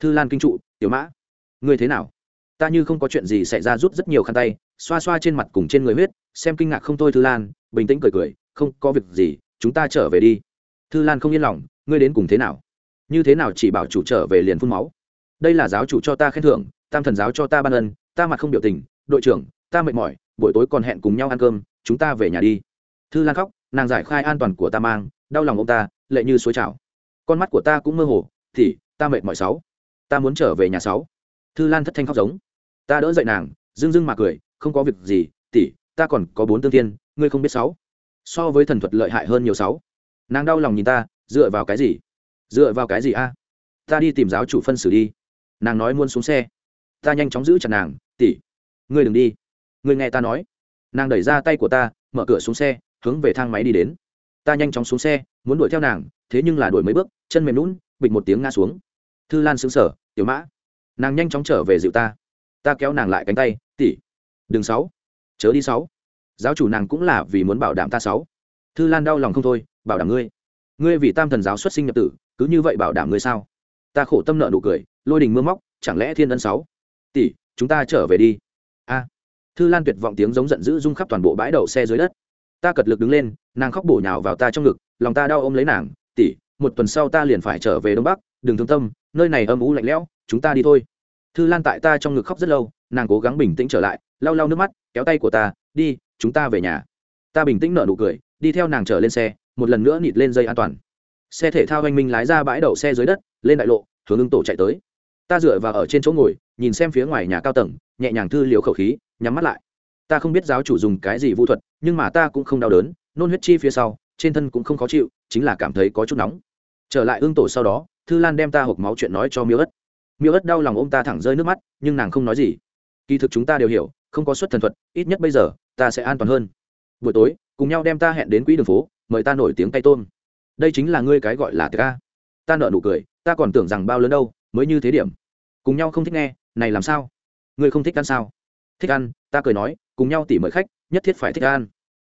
Thư lan kinh trụ, tiểu mã, ngươi thế nào? Ta như không có chuyện gì xảy ra rút rất nhiều khăn tay, xoa xoa trên mặt cùng trên người huyết, xem kinh ngạc không thôi thư lan, bình tĩnh cười cười, không có việc gì, chúng ta trở về đi. Thư lan không yên lòng, ngươi đến cùng thế nào? Như thế nào chỉ bảo chủ trở về liền phun máu? Đây là giáo chủ cho ta khen thưởng, tam thần giáo cho ta ban ân, ta mặt không biểu tình, đội trưởng, ta mệt mỏi, buổi tối còn hẹn cùng nhau ăn cơm, chúng ta về nhà đi. Thư lan khóc, nàng giải khai an toàn của ta mang, đau lòng ông ta, lệ như suối trào con mắt của ta cũng mơ hồ, thì, ta mệt mỏi sáu. Ta muốn trở về nhà sáu. Thư lan thất thanh khóc giống. Ta đỡ dậy nàng, dưng dưng mà cười, không có việc gì, tỷ, ta còn có bốn tương tiên ngươi không biết sáu. So với thần thuật lợi hại hơn nhiều sáu. Nàng đau lòng nhìn ta, dựa vào cái gì? Dựa vào cái gì a? Ta đi tìm giáo chủ phân xử đi. Nàng nói muốn xuống xe. Ta nhanh chóng giữ chặt nàng, tỷ. Ngươi đừng đi. Ngươi nghe ta nói. Nàng đẩy ra tay của ta, mở cửa xuống xe, hướng về thang máy đi đến. Ta nhanh chóng xuống xe, muốn đuổi theo nàng thế nhưng là đuổi mấy bước, chân mềm lún bịch một tiếng ngã xuống. Thư lan xứng sở tiểu mã, nàng nhanh chóng trở về dịu ta. Ta kéo nàng lại cánh tay tỉ đừng sáu, chớ đi sáu. Giáo chủ nàng cũng là vì muốn bảo đảm ta sáu. Thư lan đau lòng không thôi, bảo đảm ngươi. Ngươi vì tam thần giáo xuất sinh nhập tử, cứ như vậy bảo đảm ngươi sao? Ta khổ tâm nợ nụ cười, lôi đình mưa móc, chẳng lẽ thiên ân sáu? Tỷ, chúng ta trở về đi. A. Thư lan tuyệt vọng tiếng giống giận dữ rung khắp toàn bộ bãi đậu xe dưới đất. Ta cật lực đứng lên, nàng khóc bổ nhào vào ta trong ngực, lòng ta đau ôm lấy nàng tỷ, một tuần sau ta liền phải trở về đông bắc, đừng thương tâm, nơi này âm ú lạnh lẽo, chúng ta đi thôi. Thư lan tại ta trong ngực khóc rất lâu, nàng cố gắng bình tĩnh trở lại, lau lau nước mắt, kéo tay của ta, đi, chúng ta về nhà. Ta bình tĩnh nở nụ cười, đi theo nàng trở lên xe, một lần nữa nịt lên dây an toàn. Xe thể thao anh minh lái ra bãi đậu xe dưới đất, lên đại lộ, hướng ưng tổ chạy tới. Ta dựa vào ở trên chỗ ngồi, nhìn xem phía ngoài nhà cao tầng, nhẹ nhàng thư liều khẩu khí, nhắm mắt lại. Ta không biết giáo chủ dùng cái gì vũ thuật, nhưng mà ta cũng không đau đớn, nôn huyết chi phía sau trên thân cũng không khó chịu, chính là cảm thấy có chút nóng. Trở lại ương tổ sau đó, thư lan đem ta hộp máu chuyện nói cho miêu ất. Miêu ất đau lòng ôm ta thẳng rơi nước mắt, nhưng nàng không nói gì. Kỳ thực chúng ta đều hiểu, không có suất thần thuật, ít nhất bây giờ, ta sẽ an toàn hơn. Buổi tối, cùng nhau đem ta hẹn đến quỹ đường phố, mời ta nổi tiếng tay tôm. Đây chính là ngươi cái gọi là ca ta nợ nụ cười, ta còn tưởng rằng bao lớn đâu, mới như thế điểm. Cùng nhau không thích nghe, này làm sao? Ngươi không thích ăn sao? Thích ăn, ta cười nói, cùng nhau tỉ mời khách, nhất thiết phải thích ăn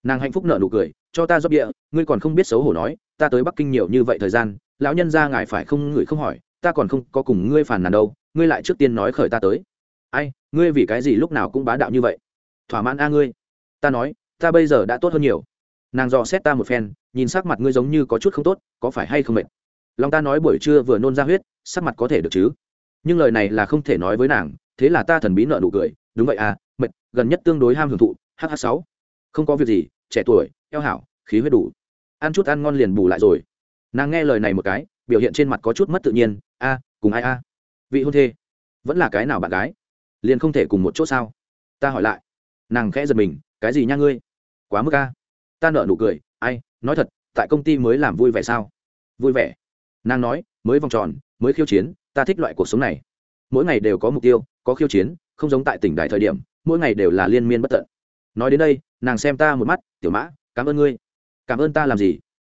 nàng hạnh phúc nợ nụ cười, cho ta rót địa, ngươi còn không biết xấu hổ nói, ta tới bắc kinh nhiều như vậy thời gian, lão nhân ra ngài phải không ngửi không hỏi, ta còn không có cùng ngươi phản nàn đâu, ngươi lại trước tiên nói khởi ta tới. Ai, ngươi vì cái gì lúc nào cũng bá đạo như vậy? Thỏa mãn a ngươi. Ta nói, ta bây giờ đã tốt hơn nhiều. Nàng dò xét ta một phen, nhìn sắc mặt ngươi giống như có chút không tốt, có phải hay không mệt? Lòng ta nói buổi trưa vừa nôn ra huyết, sắc mặt có thể được chứ? Nhưng lời này là không thể nói với nàng, thế là ta thần bí nợ nụ cười, đúng vậy à mệt, gần nhất tương đối ham hưởng thụ hh sáu, không có việc gì trẻ tuổi, eo hảo, khí huyết đủ. Ăn chút ăn ngon liền bù lại rồi. Nàng nghe lời này một cái, biểu hiện trên mặt có chút mất tự nhiên. A, cùng ai a? Vị hôn thê, vẫn là cái nào bạn gái? Liền không thể cùng một chỗ sao? Ta hỏi lại. Nàng khẽ giật mình, cái gì nha ngươi? Quá mức a. Ta nợ nụ cười, ai, nói thật, tại công ty mới làm vui vẻ sao? Vui vẻ. Nàng nói, mới vòng tròn, mới khiêu chiến, ta thích loại cuộc sống này. Mỗi ngày đều có mục tiêu, có khiêu chiến, không giống tại tỉnh đại thời điểm, mỗi ngày đều là liên miên bất tận. Nói đến đây nàng xem ta một mắt, tiểu mã, cảm ơn ngươi. Cảm ơn ta làm gì?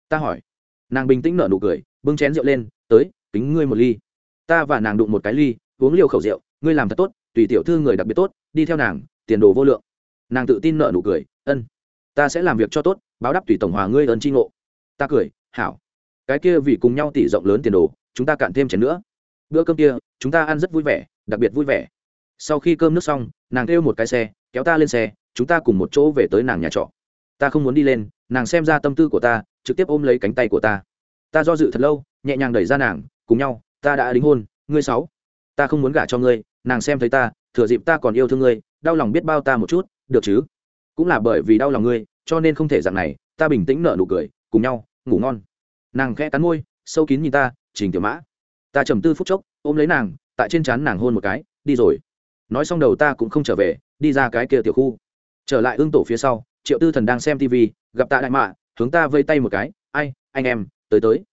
Ta hỏi. Nàng bình tĩnh nở nụ cười, bưng chén rượu lên, tới, kính ngươi một ly. Ta và nàng đụng một cái ly, uống liều khẩu rượu, ngươi làm thật tốt, tùy tiểu thư người đặc biệt tốt, đi theo nàng, tiền đồ vô lượng. Nàng tự tin nợ nụ cười, ân, ta sẽ làm việc cho tốt, báo đáp tùy tổng hòa ngươi ơn tri ngộ. Ta cười, hảo. Cái kia vì cùng nhau tỷ rộng lớn tiền đồ, chúng ta cạn thêm chén nữa. Bữa cơm kia, chúng ta ăn rất vui vẻ, đặc biệt vui vẻ. Sau khi cơm nước xong, nàng kêu một cái xe, kéo ta lên xe chúng ta cùng một chỗ về tới nàng nhà trọ. Ta không muốn đi lên, nàng xem ra tâm tư của ta, trực tiếp ôm lấy cánh tay của ta. Ta do dự thật lâu, nhẹ nhàng đẩy ra nàng, cùng nhau, ta đã đính hôn, ngươi sáu. Ta không muốn gả cho ngươi, nàng xem thấy ta, thừa dịp ta còn yêu thương ngươi, đau lòng biết bao ta một chút, được chứ? Cũng là bởi vì đau lòng ngươi, cho nên không thể dạng này, ta bình tĩnh nở nụ cười, cùng nhau, ngủ ngon. Nàng khẽ cắn môi, sâu kín nhìn ta, trình tiểu mã. Ta trầm tư phút chốc, ôm lấy nàng, tại trên trán nàng hôn một cái, đi rồi. Nói xong đầu ta cũng không trở về, đi ra cái kia tiểu khu trở lại ương tổ phía sau, triệu tư thần đang xem tv gặp tạ đại mạ, hướng ta vây tay một cái, ai, anh em, tới tới.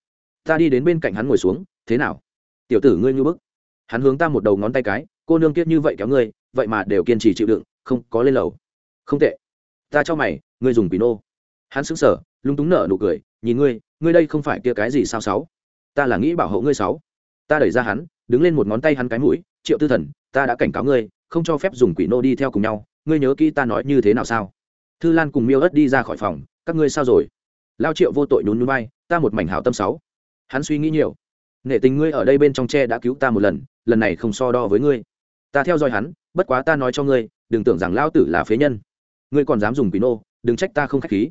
Ta đi đến bên cạnh hắn ngồi xuống, thế nào? Tiểu tử ngươi như bức. Hắn hướng ta một đầu ngón tay cái, cô nương kiết như vậy kéo ngươi, vậy mà đều kiên trì chịu đựng, không có lên lầu. Không tệ. Ta cho mày, ngươi dùng pino hắn sững sờ lung túng nở nụ cười, nhìn ngươi ngươi đây không phải kia cái gì sao sáu? Ta là nghĩ bảo hộ ngươi sáu. Ta đẩy ra hắn, đứng lên một ngón tay hắn cái mũi, triệu tư thần, ta đã cảnh cáo ngươi, không cho phép dùng quỷ nô đi theo cùng nhau ngươi nhớ kỹ ta nói như thế nào sao? Thư lan cùng miêu ớt đi ra khỏi phòng, các ngươi sao rồi? Lao triệu vô tội nhún núi bay ta một mảnh hảo tâm sáu. Hắn suy nghĩ nhiều. Nể tình ngươi ở đây bên trong tre đã cứu ta một lần lần này không so đo với ngươi. Ta theo dõi hắn, bất quá ta nói cho ngươi, đừng tưởng rằng lao tử là phế nhân. Ngươi còn dám dùng quỷ nô, đừng trách ta không k h á c h khí.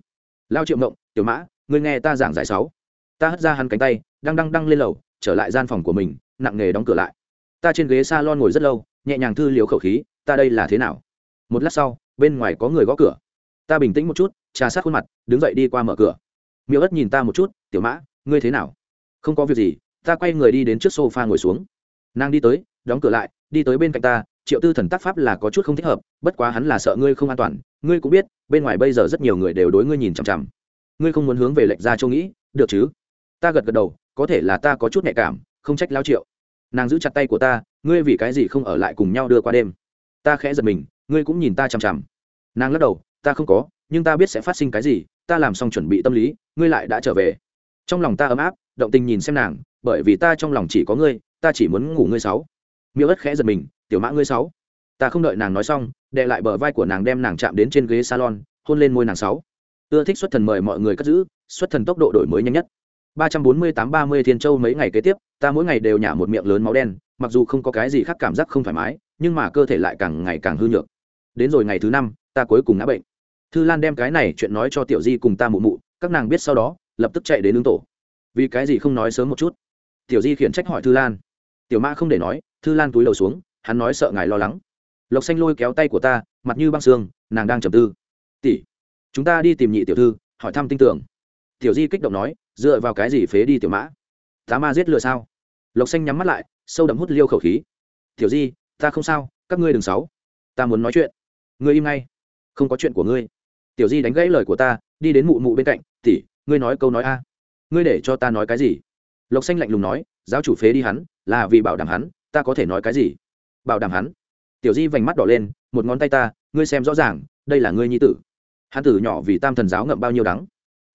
Lao triệu mộng tiểu mã, ngươi nghe ta giảng giải sáu. Ta hất ra hắn cánh tay đang đăng đăng lên lầu, trở lại gian phòng của mình, nặng nghề đóng cửa lại. Ta trên ghế s a lon ngồi rất lâu, nhẹ nhàng thư liều khẩu khí, ta đây là thế nào? Một lát sau, bên ngoài có người gõ cửa. Ta bình tĩnh một chút, trà sát khuôn mặt, đứng dậy đi qua mở cửa. Miêu ất nhìn ta một chút, tiểu mã, ngươi thế nào? Không có việc gì, ta quay người đi đến trước sofa ngồi xuống. Nàng đi tới, đóng cửa lại, đi tới bên cạnh ta, triệu tư thần tác pháp là có chút không thích hợp, bất quá hắn là sợ ngươi không an toàn, ngươi cũng biết, bên ngoài bây giờ rất nhiều người đều đối ngươi nhìn chằm chằm. Ngươi không muốn hướng về lệnh ra châu nghĩ, được chứ? Ta gật gật đầu, có thể là ta có chút nhạy cảm, không trách lao triệu. Nàng giữ chặt tay của ta, ngươi vì cái gì không ở lại cùng nhau đưa qua đêm? Ta khẽ giật mình ngươi cũng nhìn ta chằm chằm. Nàng lắc đầu, ta không có, nhưng ta biết sẽ phát sinh cái gì, ta làm xong chuẩn bị tâm lý, ngươi lại đã trở về. Trong lòng ta ấm áp, động tình nhìn xem nàng, bởi vì ta trong lòng chỉ có ngươi, ta chỉ muốn ngủ ngươi sáu. Miêu ất khẽ giật mình, tiểu mã ngươi sáu. Ta không đợi nàng nói xong đệ lại bờ vai của nàng đem nàng chạm đến trên ghế salon, hôn lên môi nàng sáu. Ưa thích xuất thần mời mọi người cất giữ, xuất thần tốc độ đổi mới nhanh nhất. Ba trăm bốn mươi tám ba mươi thiên châu mấy ngày kế tiếp, ta mỗi ngày đều nhả một miệng lớn máu đen, mặc dù không có cái gì khác cảm giác không thoải mái, nhưng mà cơ thể lại càng ngày càng hư nhược đến rồi ngày thứ năm, ta cuối cùng ngã bệnh. Thư lan đem cái này chuyện nói cho tiểu di cùng ta mụ mụ, các nàng biết sau đó, lập tức chạy đến ứng tổ. Vì cái gì không nói sớm một chút? Tiểu di khiển trách hỏi thư lan. Tiểu mã không để nói, thư lan túi đầu xuống, hắn nói sợ ngài lo lắng. Lộc xanh lôi kéo tay của ta, mặt như băng xương, nàng đang trầm tư. Tỷ, chúng ta đi tìm nhị tiểu thư, hỏi thăm tin tưởng. Tiểu di kích động nói, dựa vào cái gì phế đi tiểu mã tá ma giết lừa sao? Lộc xanh nhắm mắt lại, sâu đậm hút liêu khẩu khí. Tiểu di, ta không sao, các ngươi đừng sáu ta muốn nói chuyện ngươi im ngay. Không có chuyện của ngươi. Tiểu di đánh gãy lời của ta, đi đến mụ mụ bên cạnh, tỷ, ngươi nói câu nói a. Ngươi để cho ta nói cái gì? Lộc xanh lạnh lùng nói, giáo chủ phế đi hắn, là vì bảo đảm hắn, ta có thể nói cái gì? Bảo đảm hắn? Tiểu di vành mắt đỏ lên, một ngón tay ta, ngươi xem rõ ràng, đây là ngươi nhi tử. Hắn tử nhỏ vì tam thần giáo ngậm bao nhiêu đắng.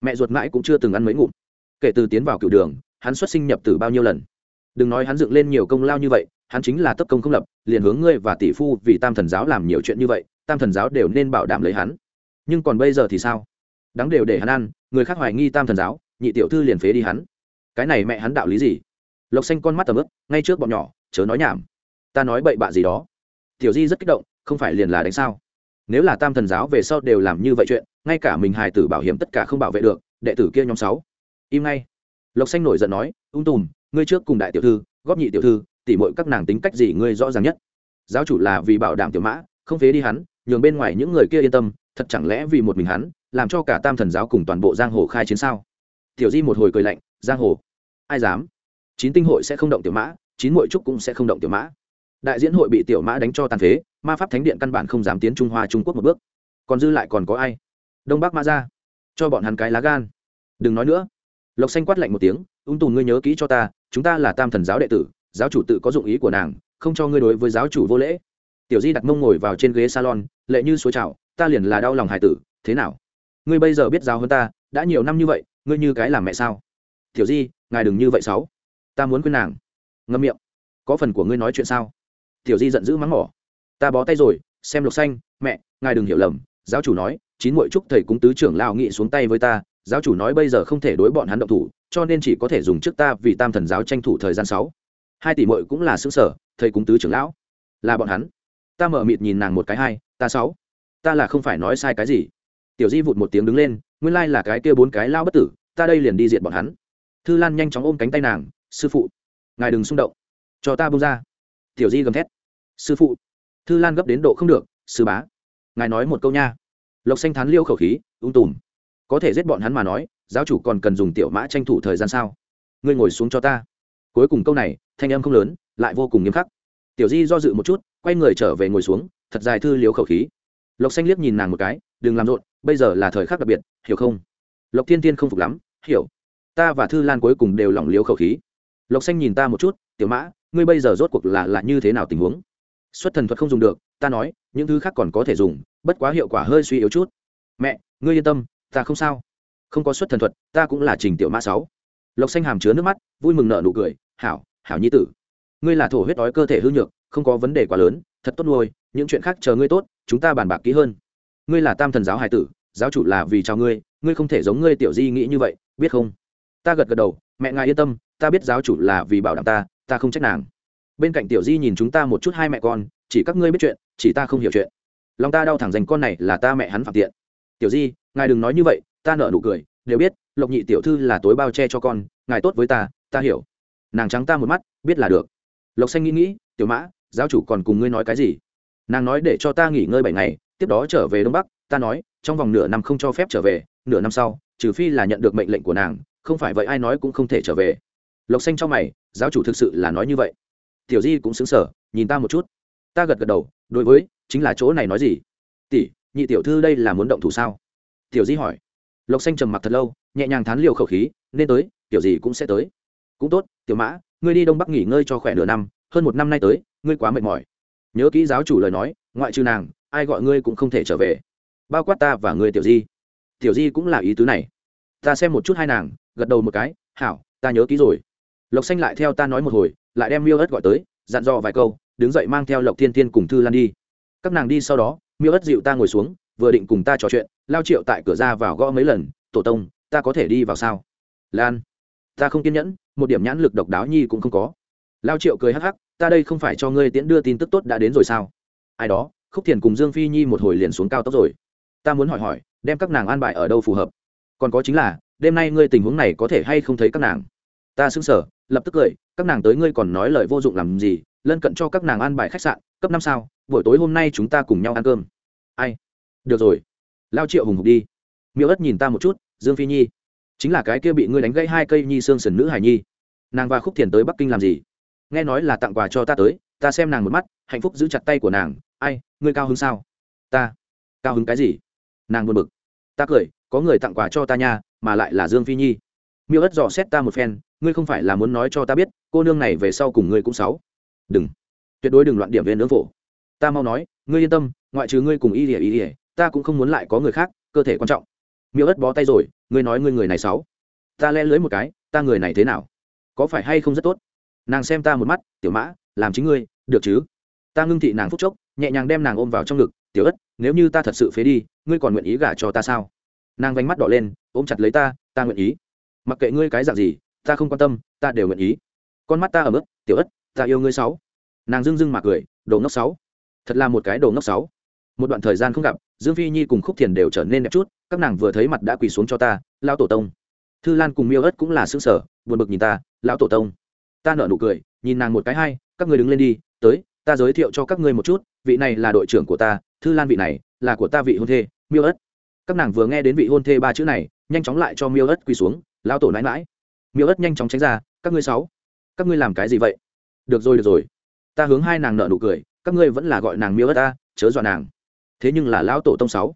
Mẹ ruột mãi cũng chưa từng ăn mấy ngụm. Kể từ tiến vào cựu đường, hắn xuất sinh nhập tử bao nhiêu lần. Đừng nói hắn dựng lên nhiều công lao như vậy, hắn chính là tất công không lập, liền hướng ngươi và tỷ phu vì tam thần giáo làm nhiều chuyện như vậy tam thần giáo đều nên bảo đảm lấy hắn. Nhưng còn bây giờ thì sao? Đáng đều để hắn ăn, người khác hoài nghi tam thần giáo, nhị tiểu thư liền phế đi hắn. Cái này mẹ hắn đạo lý gì? Lộc xanh con mắt tầm ướp ngay trước bọn nhỏ, chớ nói nhảm. Ta nói bậy bạ gì đó. Tiểu di rất kích động, không phải liền là đánh sao? Nếu là tam thần giáo về sau đều làm như vậy chuyện, ngay cả mình hài tử bảo hiểm tất cả không bảo vệ được, đệ tử kia nhóm sáu. Im ngay. Lộc xanh nổi giận nói, ung tùm, ngươi trước cùng đại tiểu thư, góp nhị tiểu thư, tỉ mọi các nàng tính cách gì ngươi rõ ràng nhất? Giáo chủ là vì bảo đảm tiểu mã, không phế đi hắn nhường bên ngoài những người kia yên tâm, thật chẳng lẽ vì một mình hắn, làm cho cả tam thần giáo cùng toàn bộ giang hồ khai chiến sao? Tiểu di một hồi cười lạnh, giang hồ? Ai dám? Chín tinh hội sẽ không động tiểu mã, chín mội trúc cũng sẽ không động tiểu mã. Đại diễn hội bị tiểu mã đánh cho tàn phế, ma pháp thánh điện căn bản không dám tiến trung hoa trung quốc một bước. Còn dư lại còn có ai? Đông bắc mã ra cho bọn hắn cái lá gan. Đừng nói nữa. Lộc xanh quát lạnh một tiếng, ung tùn ngươi nhớ kỹ cho ta, chúng ta là tam thần giáo đệ tử, giáo chủ tự có dụng ý của nàng, không cho ngươi đối với giáo chủ vô lễ tiểu di đặt mông ngồi vào trên ghế salon, lệ như suối trào, ta liền là đau lòng hải tử, thế nào? Ngươi bây giờ biết giáo hơn ta, đã nhiều năm như vậy, ngươi như cái làm mẹ sao? Tiểu di, ngài đừng như vậy sáu. Ta muốn quên nàng. Ngâm miệng. Có phần của ngươi nói chuyện sao? Tiểu di giận dữ mắng mỏ. Ta bó tay rồi, xem lục xanh, mẹ, ngài đừng hiểu lầm. Giáo chủ nói, chín muội trúc thầy cúng tứ trưởng lao nghị xuống tay với ta. Giáo chủ nói bây giờ không thể đối bọn hắn động thủ, cho nên chỉ có thể dùng trước ta vì tam thần giáo tranh thủ thời gian sáu. Hai tỷ muội cũng là xứ sở thầy cúng tứ trưởng lão, là bọn hắn ta mở mịt nhìn nàng một cái hai, ta sáu. Ta là không phải nói sai cái gì. Tiểu di vụt một tiếng đứng lên, nguyên lai là cái kia bốn cái lao bất tử, ta đây liền đi diện bọn hắn. Thư lan nhanh chóng ôm cánh tay nàng, sư phụ, ngài đừng xung động. Cho ta bông ra. Tiểu di gầm thét, sư phụ. Thư lan gấp đến độ không được, sư bá, ngài nói một câu nha. Lộc xanh thán liêu khẩu khí, ung tùm. Có thể giết bọn hắn mà nói, giáo chủ còn cần dùng tiểu mã tranh thủ thời gian sao? Ngươi ngồi xuống cho ta. Cuối cùng câu này, thanh âm không lớn, lại vô cùng nghiêm khắc tiểu di do dự một chút, quay người trở về ngồi xuống, thật dài thư liếu khẩu khí. Lộc xanh liếc nhìn nàng một cái, đừng làm rộn, bây giờ là thời khắc đặc biệt, hiểu không? Lộc thiên tiên không phục lắm, hiểu, ta và thư lan cuối cùng đều lỏng liếu khẩu khí. Lộc xanh nhìn ta một chút, tiểu mã, ngươi bây giờ rốt cuộc là là như thế nào tình huống? Xuất thần thuật không dùng được, ta nói, những thứ khác còn có thể dùng, bất quá hiệu quả hơi suy yếu chút. Mẹ, ngươi yên tâm, ta không sao. Không có xuất thần thuật, ta cũng là trình tiểu mã sáu. Lộc xanh hàm chứa nước mắt, vui mừng nợ nụ cười, hảo hảo nhi tử ngươi là thổ huyết đói cơ thể hư nhược, không có vấn đề quá lớn, thật tốt nuôi, những chuyện khác chờ ngươi tốt, chúng ta bàn bạc kỹ hơn. Ngươi là tam thần giáo hải tử, giáo chủ là vì chào ngươi ngươi không thể giống ngươi tiểu di nghĩ như vậy, biết không? Ta gật gật đầu, mẹ ngài yên tâm, ta biết giáo chủ là vì bảo đảm ta ta không trách nàng. Bên cạnh tiểu di nhìn chúng ta một chút hai mẹ con, chỉ các ngươi biết chuyện, chỉ ta không hiểu chuyện. Lòng ta đau thẳng dành con này là ta mẹ hắn phạm tiện. Tiểu di, ngài đừng nói như vậy, ta nợ nụ cười, đều biết, lộc nhị tiểu thư là tối bao che cho con, ngài tốt với ta ta hiểu. Nàng trắng ta một mắt, biết là được lộc xanh nghĩ nghĩ, tiểu mã, giáo chủ còn cùng ngươi nói cái gì? Nàng nói để cho ta nghỉ ngơi bảy ngày, tiếp đó trở về đông bắc, ta nói, trong vòng nửa năm không cho phép trở về, nửa năm sau, trừ phi là nhận được mệnh lệnh của nàng, không phải vậy ai nói cũng không thể trở về. Lộc xanh cho mày, giáo chủ thực sự là nói như vậy? Tiểu di cũng xứng sở nhìn ta một chút. Ta gật gật đầu, đối với, chính là chỗ này nói gì? Tỷ, nhị tiểu thư đây là muốn động thủ sao? Tiểu di hỏi. Lộc xanh trầm mặc thật lâu, nhẹ nhàng thán liều khẩu khí, nên tới, tiểu gì cũng sẽ tới. Cũng tốt, tiểu mã ngươi đi đông bắc nghỉ ngơi cho khỏe nửa năm, hơn một năm nay tới, ngươi quá mệt mỏi. Nhớ kỹ giáo chủ lời nói, ngoại trừ nàng, ai gọi ngươi cũng không thể trở về. Bao quát ta và ngươi tiểu di. Tiểu di cũng là ý tứ này. Ta xem một chút hai nàng, gật đầu một cái, hảo, ta nhớ kỹ rồi. Lộc xanh lại theo ta nói một hồi, lại đem miêu ớt gọi tới, dặn dò vài câu, đứng dậy mang theo lộc thiên thiên cùng thư lan đi. Các nàng đi sau đó, miêu ớt dịu ta ngồi xuống, vừa định cùng ta trò chuyện, lao triệu tại cửa ra vào gõ mấy lần, tổ tông, ta có thể đi vào sao? Lan, ta không kiên nhẫn một điểm nhãn lực độc đáo nhi cũng không có. Lao triệu cười hắc hắc, ta đây không phải cho ngươi tiễn đưa tin tức tốt đã đến rồi sao? Ai đó, khúc thiền cùng dương phi nhi một hồi liền xuống cao tốc rồi. Ta muốn hỏi hỏi, đem các nàng an bài ở đâu phù hợp? Còn có chính là, đêm nay ngươi tình huống này có thể hay không thấy các nàng? Ta xứng sở lập tức cười, các nàng tới ngươi còn nói lời vô dụng làm gì? Lân cận cho các nàng an bài khách sạn, cấp năm sao? Buổi tối hôm nay chúng ta cùng nhau ăn cơm. Ai? Được rồi. Lao triệu hùng hục đi. Miêu ất nhìn ta một chút, dương phi nhi chính là cái kia bị ngươi đánh gãy hai cây nhi xương sần nữ hải nhi. Nàng và khúc thiền tới bắc kinh làm gì? Nghe nói là tặng quà cho ta tới, ta xem nàng một mắt, hạnh phúc giữ chặt tay của nàng. Ai, ngươi cao hứng sao? Ta. Cao hứng cái gì? Nàng buồn bực. Ta cười, có người tặng quà cho ta nha, mà lại là dương phi nhi. Miêu ất dò xét ta một phen, ngươi không phải là muốn nói cho ta biết, cô nương này về sau cùng ngươi cũng sáu. Đừng. Tuyệt đối đừng loạn điểm viên nướng phổ. Ta mau nói, ngươi yên tâm, ngoại trừ ngươi cùng y ỉa y ỉa ta cũng không muốn lại có người khác, cơ thể quan trọng miêu ất bó tay rồi, ngươi nói ngươi người này sáu ta le lưới một cái, ta người này thế nào? Có phải hay không rất tốt? Nàng xem ta một mắt, tiểu mã, làm chính ngươi, được chứ? Ta ngưng thị nàng phúc chốc, nhẹ nhàng đem nàng ôm vào trong ngực, tiểu ất nếu như ta thật sự phế đi, ngươi còn nguyện ý gả cho ta sao? Nàng vánh mắt đỏ lên, ôm chặt lấy ta ta nguyện ý. Mặc kệ ngươi cái dạng gì, ta không quan tâm, ta đều nguyện ý. Con mắt ta ở mức tiểu ất ta yêu ngươi sáu nàng dưng dưng mà cười, đồ ngốc sáu thật là một cái đồ ngốc sáu một đoạn thời gian không gặp, dương phi nhi cùng khúc thiền đều trở nên đẹp chút các nàng vừa thấy mặt đã quỳ xuống cho ta lao tổ tông. Thư lan cùng miêu ất cũng là xương sở buồn bực nhìn ta, lão tổ tông. Ta nở nụ cười, nhìn nàng một cái hai các ngươi đứng lên đi, tới, ta giới thiệu cho các ngươi một chút, vị này là đội trưởng của ta, thư lan vị này là của ta vị hôn thê, miêu ất các nàng vừa nghe đến vị hôn thê ba chữ này, nhanh chóng lại cho miêu ất quỳ xuống, lão tổ nãi mãi miêu ất nhanh chóng tránh ra, các ngươi sáu, các ngươi làm cái gì vậy? Được rồi được rồi. Ta hướng hai nàng nợ nụ cười, các ngươi vẫn là gọi nàng miêu ất ta, chớ dọa nàng. Thế nhưng là lão tổ tông sáu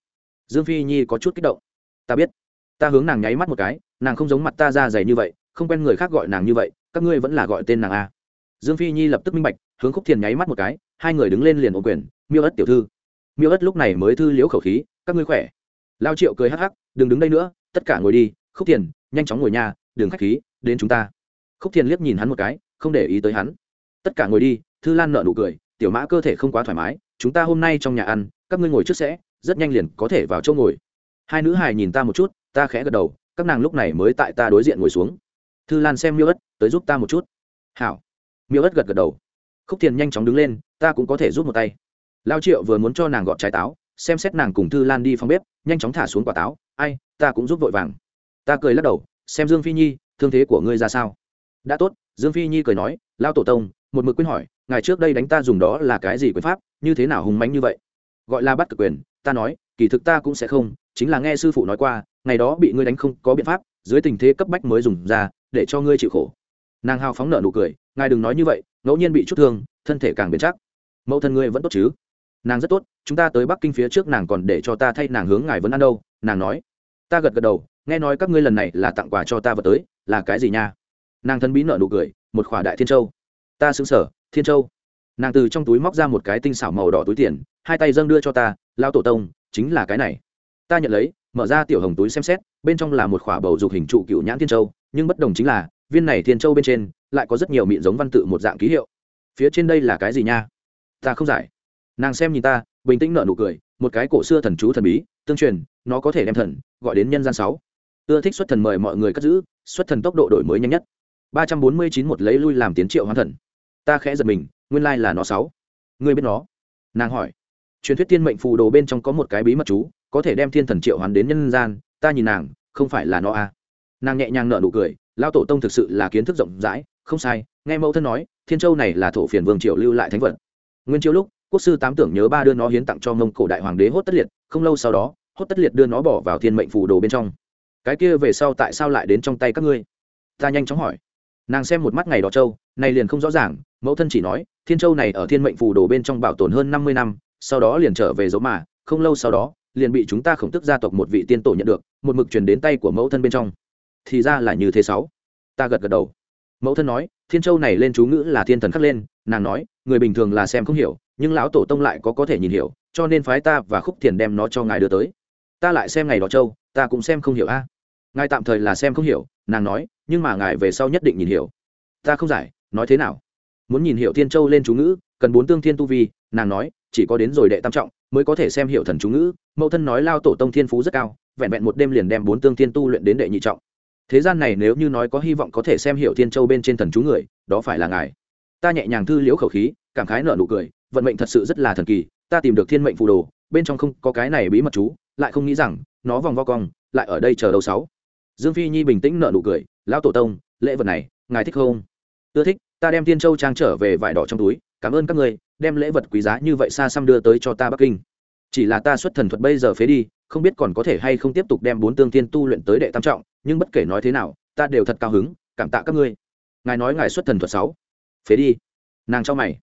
dương phi nhi có chút kích động. Ta biết. Ta hướng nàng nháy mắt một cái, nàng không giống mặt ta ra dày như vậy, không quen người khác gọi nàng như vậy, các ngươi vẫn là gọi tên nàng a. Dương phi nhi lập tức minh bạch, hướng khúc thiền nháy mắt một cái, hai người đứng lên liền ổn quyền, miêu ất tiểu thư. Miêu ất lúc này mới thư liễu khẩu khí, các ngươi khỏe? Lao triệu cười hắc hắc, đừng đứng đây nữa, tất cả ngồi đi, khúc thiền, nhanh chóng ngồi nhà, đừng khách khí, đến chúng ta. Khúc thiền liếc nhìn hắn một cái, không để ý tới hắn. Tất cả ngồi đi, thư lan nợ nụ cười, tiểu mã cơ thể không quá thoải mái, chúng ta hôm nay trong nhà ăn, các ngươi ngồi trước sẽ rất nhanh liền có thể vào chỗ ngồi. Hai nữ hài nhìn ta một chút, ta khẽ gật đầu, các nàng lúc này mới tại ta đối diện ngồi xuống. Thư lan xem miêu ất, tới giúp ta một chút. Hảo. Miêu ất gật gật đầu. Khúc thiền nhanh chóng đứng lên, ta cũng có thể giúp một tay. Lao triệu vừa muốn cho nàng gọt trái táo, xem xét nàng cùng thư lan đi phòng bếp, nhanh chóng thả xuống quả táo. Ai, ta cũng giúp vội vàng. Ta cười lắc đầu, xem dương phi nhi, thương thế của ngươi ra sao? Đã tốt, dương phi nhi cười nói, lao tổ tông, một mực quyên hỏi ngày trước đây đánh ta dùng đó là cái gì quyền pháp, như thế nào hùng mánh như vậy? Gọi là bắt cực quyền, ta nói, kỳ thực ta cũng sẽ không, chính là nghe sư phụ nói qua, ngày đó bị ngươi đánh không có biện pháp, dưới tình thế cấp bách mới dùng ra, để cho ngươi chịu khổ. Nàng hào phóng nợ nụ cười, ngài đừng nói như vậy, ngẫu nhiên bị chút thương, thân thể càng biến chắc. Mẫu thân ngươi vẫn tốt chứ? Nàng rất tốt, chúng ta tới bắc kinh phía trước nàng còn để cho ta thay nàng hướng ngài vẫn ăn đâu, nàng nói. Ta gật gật đầu, nghe nói các ngươi lần này là tặng quà cho ta vật tới, là cái gì nha? Nàng thân bí nợ nụ cười, một khỏa đại thiên châu. Ta xứng sở, thiên châu nàng từ trong túi móc ra một cái tinh xảo màu đỏ túi tiền, hai tay dâng đưa cho ta lao tổ tông, chính là cái này. Ta nhận lấy, mở ra tiểu hồng túi xem xét, bên trong là một khỏa bầu dục hình trụ cựu nhãn thiên châu, nhưng bất đồng chính là, viên này thiên châu bên trên lại có rất nhiều mịn giống văn tự một dạng ký hiệu. Phía trên đây là cái gì nha? Ta không giải. Nàng xem nhìn ta, bình tĩnh nở nụ cười, một cái cổ xưa thần chú thần bí, tương truyền, nó có thể đem thần gọi đến nhân gian sáu. Ưa thích xuất thần mời mọi người cất giữ, xuất thần tốc độ đổi mới nhanh nhất. Ba trăm bốn mươi chín một lấy lui làm tiến triệu hoàn thần ta khẽ giật mình, nguyên lai là nó sáu. Ngươi biết nó? Nàng hỏi. Truyền thuyết Thiên mệnh phù đồ bên trong có một cái bí mật chú, có thể đem thiên thần triệu hoán đến nhân gian, ta nhìn nàng, không phải là nó à. nàng nhẹ nhàng nở nụ cười lao tổ tông thực sự là kiến thức rộng rãi, không sai, nghe mẫu thân nói, thiên châu này là thổ phiền vương triệu lưu lại thánh vật. Nguyên chiếu lúc, quốc sư tám tưởng nhớ ba đưa nó hiến tặng cho mông cổ đại hoàng đế hốt tất liệt, không lâu sau đó, hốt tất liệt đưa nó bỏ vào thiên mệnh phù đồ bên trong. Cái kia về sau tại sao lại đến trong tay các ngươi? Ta nhanh chóng hỏi nàng xem một mắt ngày đó châu này liền không rõ ràng, mẫu thân chỉ nói, thiên châu này ở thiên mệnh phù đồ bên trong bảo tồn hơn năm mươi năm, sau đó liền trở về dấu mà, không lâu sau đó, liền bị chúng ta khổng tức gia tộc một vị tiên tổ nhận được, một mực truyền đến tay của mẫu thân bên trong. Thì ra là như thế sáu. Ta gật gật đầu. Mẫu thân nói, thiên châu này lên chú ngữ là thiên thần khắc lên, nàng nói, người bình thường là xem không hiểu, nhưng lão tổ tông lại có có thể nhìn hiểu, cho nên phái ta và khúc thiền đem nó cho ngài đưa tới. Ta lại xem ngày đó châu, ta cũng xem không hiểu a ngài tạm thời là xem không hiểu, nàng nói, nhưng mà ngài về sau nhất định nhìn hiểu. Ta không giải, nói thế nào? Muốn nhìn hiểu thiên châu lên chú ngữ, cần bốn tương thiên tu vi, nàng nói, chỉ có đến rồi đệ tam trọng, mới có thể xem hiểu thần chú ngữ. Mẫu thân nói lao tổ tông thiên phú rất cao, vẹn vẹn một đêm liền đem bốn tương thiên tu luyện đến đệ nhị trọng. Thế gian này nếu như nói có hy vọng có thể xem hiểu thiên châu bên trên thần chú người, đó phải là ngài. Ta nhẹ nhàng thư liễu khẩu khí, cảm khái nở nụ cười, vận mệnh thật sự rất là thần kỳ, ta tìm được thiên mệnh phù đồ, bên trong không có cái này bí mật chú, lại không nghĩ rằng, nó vòng vo cong, lại ở đây chờ đầu sáu dương phi nhi bình tĩnh nợ nụ cười, lão tổ tông, lễ vật này, ngài thích không? Ưa thích, ta đem tiên châu trang trở về vải đỏ trong túi, cảm ơn các người, đem lễ vật quý giá như vậy xa xăm đưa tới cho ta bắc kinh. Chỉ là ta xuất thần thuật bây giờ phế đi, không biết còn có thể hay không tiếp tục đem bốn tương tiên tu luyện tới đệ tam trọng, nhưng bất kể nói thế nào, ta đều thật cao hứng, cảm tạ các ngươi. Ngài nói ngài xuất thần thuật sáu. Phế đi. Nàng cho mày.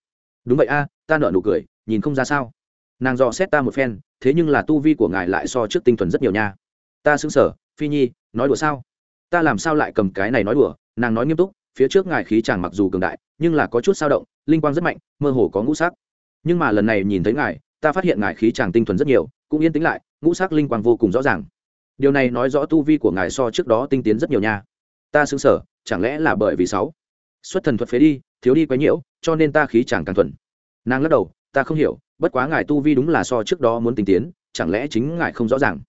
Đúng vậy a, ta nợ nụ cười, nhìn không ra sao. Nàng dò xét ta một phen, thế nhưng là tu vi của ngài lại so trước tinh thuần rất nhiều nha. Ta xứng sở, phi nhi nói đùa sao? Ta làm sao lại cầm cái này nói đùa? Nàng nói nghiêm túc, phía trước ngài khí chàng mặc dù cường đại, nhưng là có chút sao động, linh quang rất mạnh, mơ hồ có ngũ sắc. Nhưng mà lần này nhìn thấy ngài, ta phát hiện ngài khí chàng tinh thuần rất nhiều, cũng yên tĩnh lại, ngũ sắc linh quang vô cùng rõ ràng. Điều này nói rõ tu vi của ngài so trước đó tinh tiến rất nhiều nha. Ta xứng sở, chẳng lẽ là bởi vì sáu? Xuất thần thuật phế đi, thiếu đi quấy nhiễu, cho nên ta khí chàng càng thuần. Nàng lắc đầu, ta không hiểu, bất quá ngài tu vi đúng là so trước đó muốn tinh tiến, chẳng lẽ chính ngài không rõ ràng?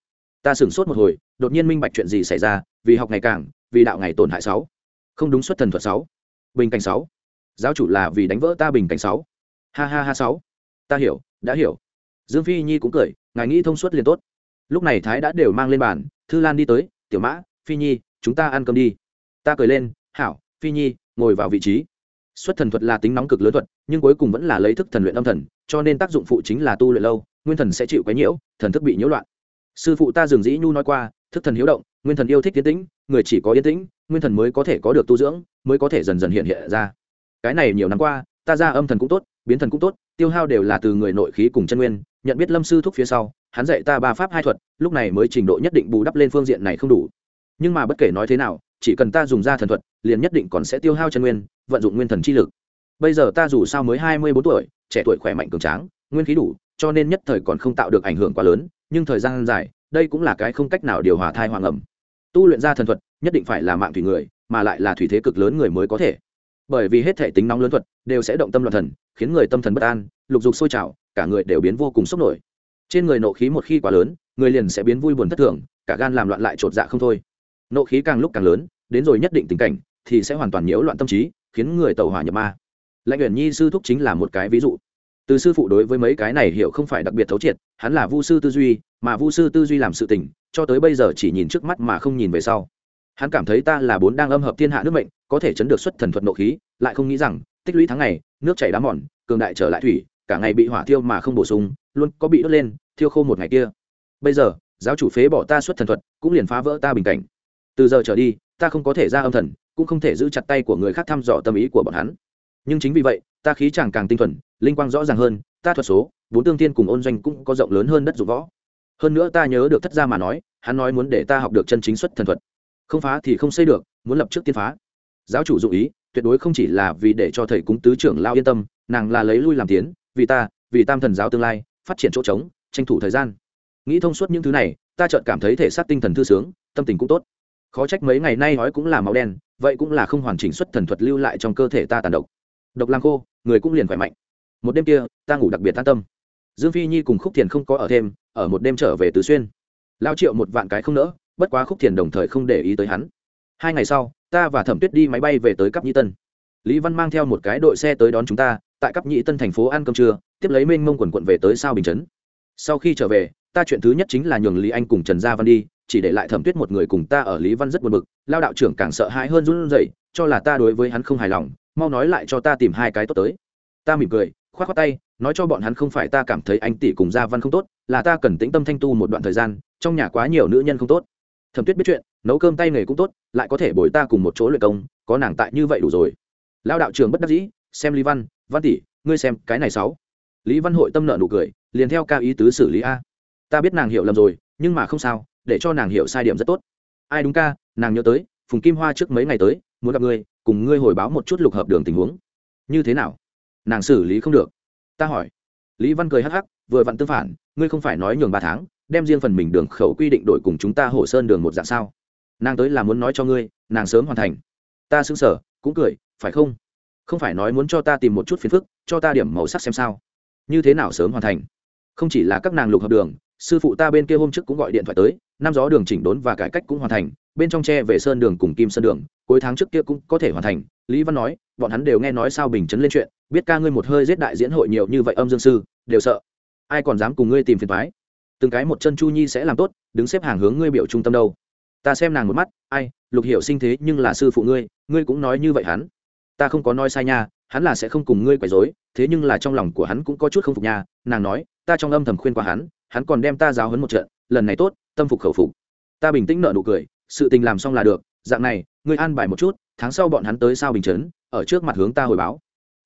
Ta sửng sốt một hồi, đột nhiên minh bạch chuyện gì xảy ra, vì học ngày càng, vì đạo ngày tổn hại sáu. Không đúng xuất thần thuật sáu. Bình cảnh sáu. Giáo chủ là vì đánh vỡ ta bình cảnh sáu. Ha ha ha sáu. Ta hiểu, đã hiểu. Dương phi nhi cũng cười, ngài nghĩ thông suốt liền tốt. Lúc này thái đã đều mang lên bàn, thư lan đi tới, tiểu mã, phi nhi, chúng ta ăn cơm đi. Ta cười lên, hảo, phi nhi, ngồi vào vị trí. Xuất thần thuật là tính nóng cực lớn thuật, nhưng cuối cùng vẫn là lấy thức thần luyện âm thần, cho nên tác dụng phụ chính là tu luyện lâu, nguyên thần sẽ chịu quấy nhiễu, thần thức bị nhiễu loạn sư phụ ta dường dĩ nhu nói qua, thức thần hiếu động, nguyên thần yêu thích yên tĩnh, người chỉ có yên tĩnh, nguyên thần mới có thể có được tu dưỡng, mới có thể dần dần hiện hiện ra. Cái này nhiều năm qua, ta ra âm thần cũng tốt, biến thần cũng tốt, tiêu hao đều là từ người nội khí cùng chân nguyên, nhận biết lâm sư thúc phía sau, hắn dạy ta ba pháp hai thuật, lúc này mới trình độ nhất định bù đắp lên phương diện này không đủ. Nhưng mà bất kể nói thế nào, chỉ cần ta dùng ra thần thuật, liền nhất định còn sẽ tiêu hao chân nguyên, vận dụng nguyên thần chi lực. Bây giờ ta dù sao mới hai mươi bốn tuổi, trẻ tuổi khỏe mạnh cường tráng, nguyên khí đủ, cho nên nhất thời còn không tạo được ảnh hưởng quá lớn nhưng thời gian dài, đây cũng là cái không cách nào điều hòa thai hoàng ẩm. Tu luyện ra thần thuật, nhất định phải là mạng thủy người, mà lại là thủy thế cực lớn người mới có thể. Bởi vì hết thể tính nóng lớn thuật đều sẽ động tâm loạn thần, khiến người tâm thần bất an, lục dục sôi trào, cả người đều biến vô cùng sốc nổi. Trên người nộ khí một khi quá lớn, người liền sẽ biến vui buồn thất thường, cả gan làm loạn lại chột dạ không thôi. Nộ khí càng lúc càng lớn, đến rồi nhất định tình cảnh, thì sẽ hoàn toàn nhiễu loạn tâm trí, khiến người tàu hỏa nhập ma. Lãnh nguyện nhi sư thúc chính là một cái ví dụ. Từ sư phụ đối với mấy cái này hiểu không phải đặc biệt thấu triệt hắn là vu sư tư duy, mà vu sư tư duy làm sự tình, cho tới bây giờ chỉ nhìn trước mắt mà không nhìn về sau. Hắn cảm thấy ta là bốn đang âm hợp thiên hạ nước mệnh, có thể chấn được xuất thần thuật nộ khí, lại không nghĩ rằng, tích lũy tháng ngày, nước chảy đá mòn, cường đại trở lại thủy, cả ngày bị hỏa thiêu mà không bổ sung, luôn có bị đốt lên, thiêu khô một ngày kia. Bây giờ, giáo chủ phế bỏ ta xuất thần thuật, cũng liền phá vỡ ta bình cảnh. Từ giờ trở đi, ta không có thể ra âm thần, cũng không thể giữ chặt tay của người khác thăm dò tâm ý của bọn hắn. Nhưng chính vì vậy, ta khí chàng càng tinh thuần, linh quang rõ ràng hơn, ta thuật số bốn tương thiên cùng ôn doanh cũng có rộng lớn hơn đất dụng võ. Hơn nữa ta nhớ được thất gia mà nói, hắn nói muốn để ta học được chân chính xuất thần thuật. Không phá thì không xây được, muốn lập trước tiên phá. Giáo chủ dụ ý, tuyệt đối không chỉ là vì để cho thầy cúng tứ trưởng lao yên tâm, nàng là lấy lui làm tiến, vì ta, vì tam thần giáo tương lai, phát triển chỗ trống, tranh thủ thời gian. Nghĩ thông suốt những thứ này, ta chợt cảm thấy thể xác tinh thần thư sướng, tâm tình cũng tốt. Khó trách mấy ngày nay nói cũng là máu đen, vậy cũng là không hoàn chỉnh xuất thần thuật lưu lại trong cơ thể ta tàn độc. Độc lang khô, người cũng liền khỏe mạnh. Một đêm kia, ta ngủ đặc biệt an tâm dương phi nhi cùng khúc thiền không có ở thêm, ở một đêm trở về tứ xuyên. Lao triệu một vạn cái không nỡ, bất quá khúc thiền đồng thời không để ý tới hắn. Hai ngày sau, ta và thẩm tuyết đi máy bay về tới cấp nhĩ tân. Lý văn mang theo một cái đội xe tới đón chúng ta, tại cấp nhĩ tân thành phố ăn cơm trưa, tiếp lấy mênh mông quần quận về tới sao bình chấn. Sau khi trở về, ta chuyện thứ nhất chính là nhường lý anh cùng trần gia văn đi, chỉ để lại thẩm tuyết một người cùng ta ở lý văn rất buồn bực, lao đạo trưởng càng sợ hãi hơn run rẩy, cho là ta đối với hắn không hài lòng, mau nói lại cho ta tìm hai cái tốt tới. Ta mỉm cười, khoát khoát tay nói cho bọn hắn không phải ta cảm thấy anh tỷ cùng gia văn không tốt, là ta cần tĩnh tâm thanh tu một đoạn thời gian, trong nhà quá nhiều nữ nhân không tốt. Thẩm tuyết biết chuyện, nấu cơm tay nghề cũng tốt, lại có thể bồi ta cùng một chỗ luyện công, có nàng tại như vậy đủ rồi. Lao đạo trường bất đắc dĩ, xem lý văn văn tỷ, ngươi xem cái này sáu. Lý văn hội tâm nợ nụ cười, liền theo ca ý tứ xử lý a. Ta biết nàng hiểu lầm rồi, nhưng mà không sao, để cho nàng hiểu sai điểm rất tốt. Ai đúng ca, nàng nhớ tới, phùng kim hoa trước mấy ngày tới, muốn gặp ngươi, cùng ngươi hồi báo một chút lục hợp đường tình huống. Như thế nào? Nàng xử lý không được ta hỏi. Lý văn cười hắc hắc, vừa vặn tương phản, ngươi không phải nói nhường ba tháng, đem riêng phần mình đường khẩu quy định đổi cùng chúng ta hồ sơn đường một dạng sao? Nàng tới là muốn nói cho ngươi, nàng sớm hoàn thành. Ta xứng sở cũng cười, phải không? Không phải nói muốn cho ta tìm một chút phiền phức, cho ta điểm màu sắc xem sao. Như thế nào sớm hoàn thành? Không chỉ là các nàng lục hợp đường, sư phụ ta bên kia hôm trước cũng gọi điện thoại tới, năm gió đường chỉnh đốn và cải cách cũng hoàn thành, bên trong tre về sơn đường cùng kim sơn đường, cuối tháng trước kia cũng có thể hoàn thành. Lý văn nói, bọn hắn đều nghe nói sao bình chấn lên chuyện biết ca ngươi một hơi giết đại diễn hội nhiều như vậy âm dương sư, đều sợ. Ai còn dám cùng ngươi tìm phiền thoái từng cái một chân chu nhi sẽ làm tốt, đứng xếp hàng hướng ngươi biểu trung tâm đâu. Ta xem nàng một mắt, ai, lục hiểu sinh thế nhưng là sư phụ ngươi ngươi cũng nói như vậy hắn. Ta không có nói sai nha, hắn là sẽ không cùng ngươi quấy rối, thế nhưng là trong lòng của hắn cũng có chút không phục nha. Nàng nói, ta trong âm thầm khuyên qua hắn hắn còn đem ta giáo hấn một trận, lần này tốt, tâm phục khẩu phục. Ta bình tĩnh nợ nụ cười, sự tình làm xong là được, dạng này, ngươi an bài một chút, tháng sau bọn hắn tới sao bình chấn, ở trước mặt hướng ta hồi báo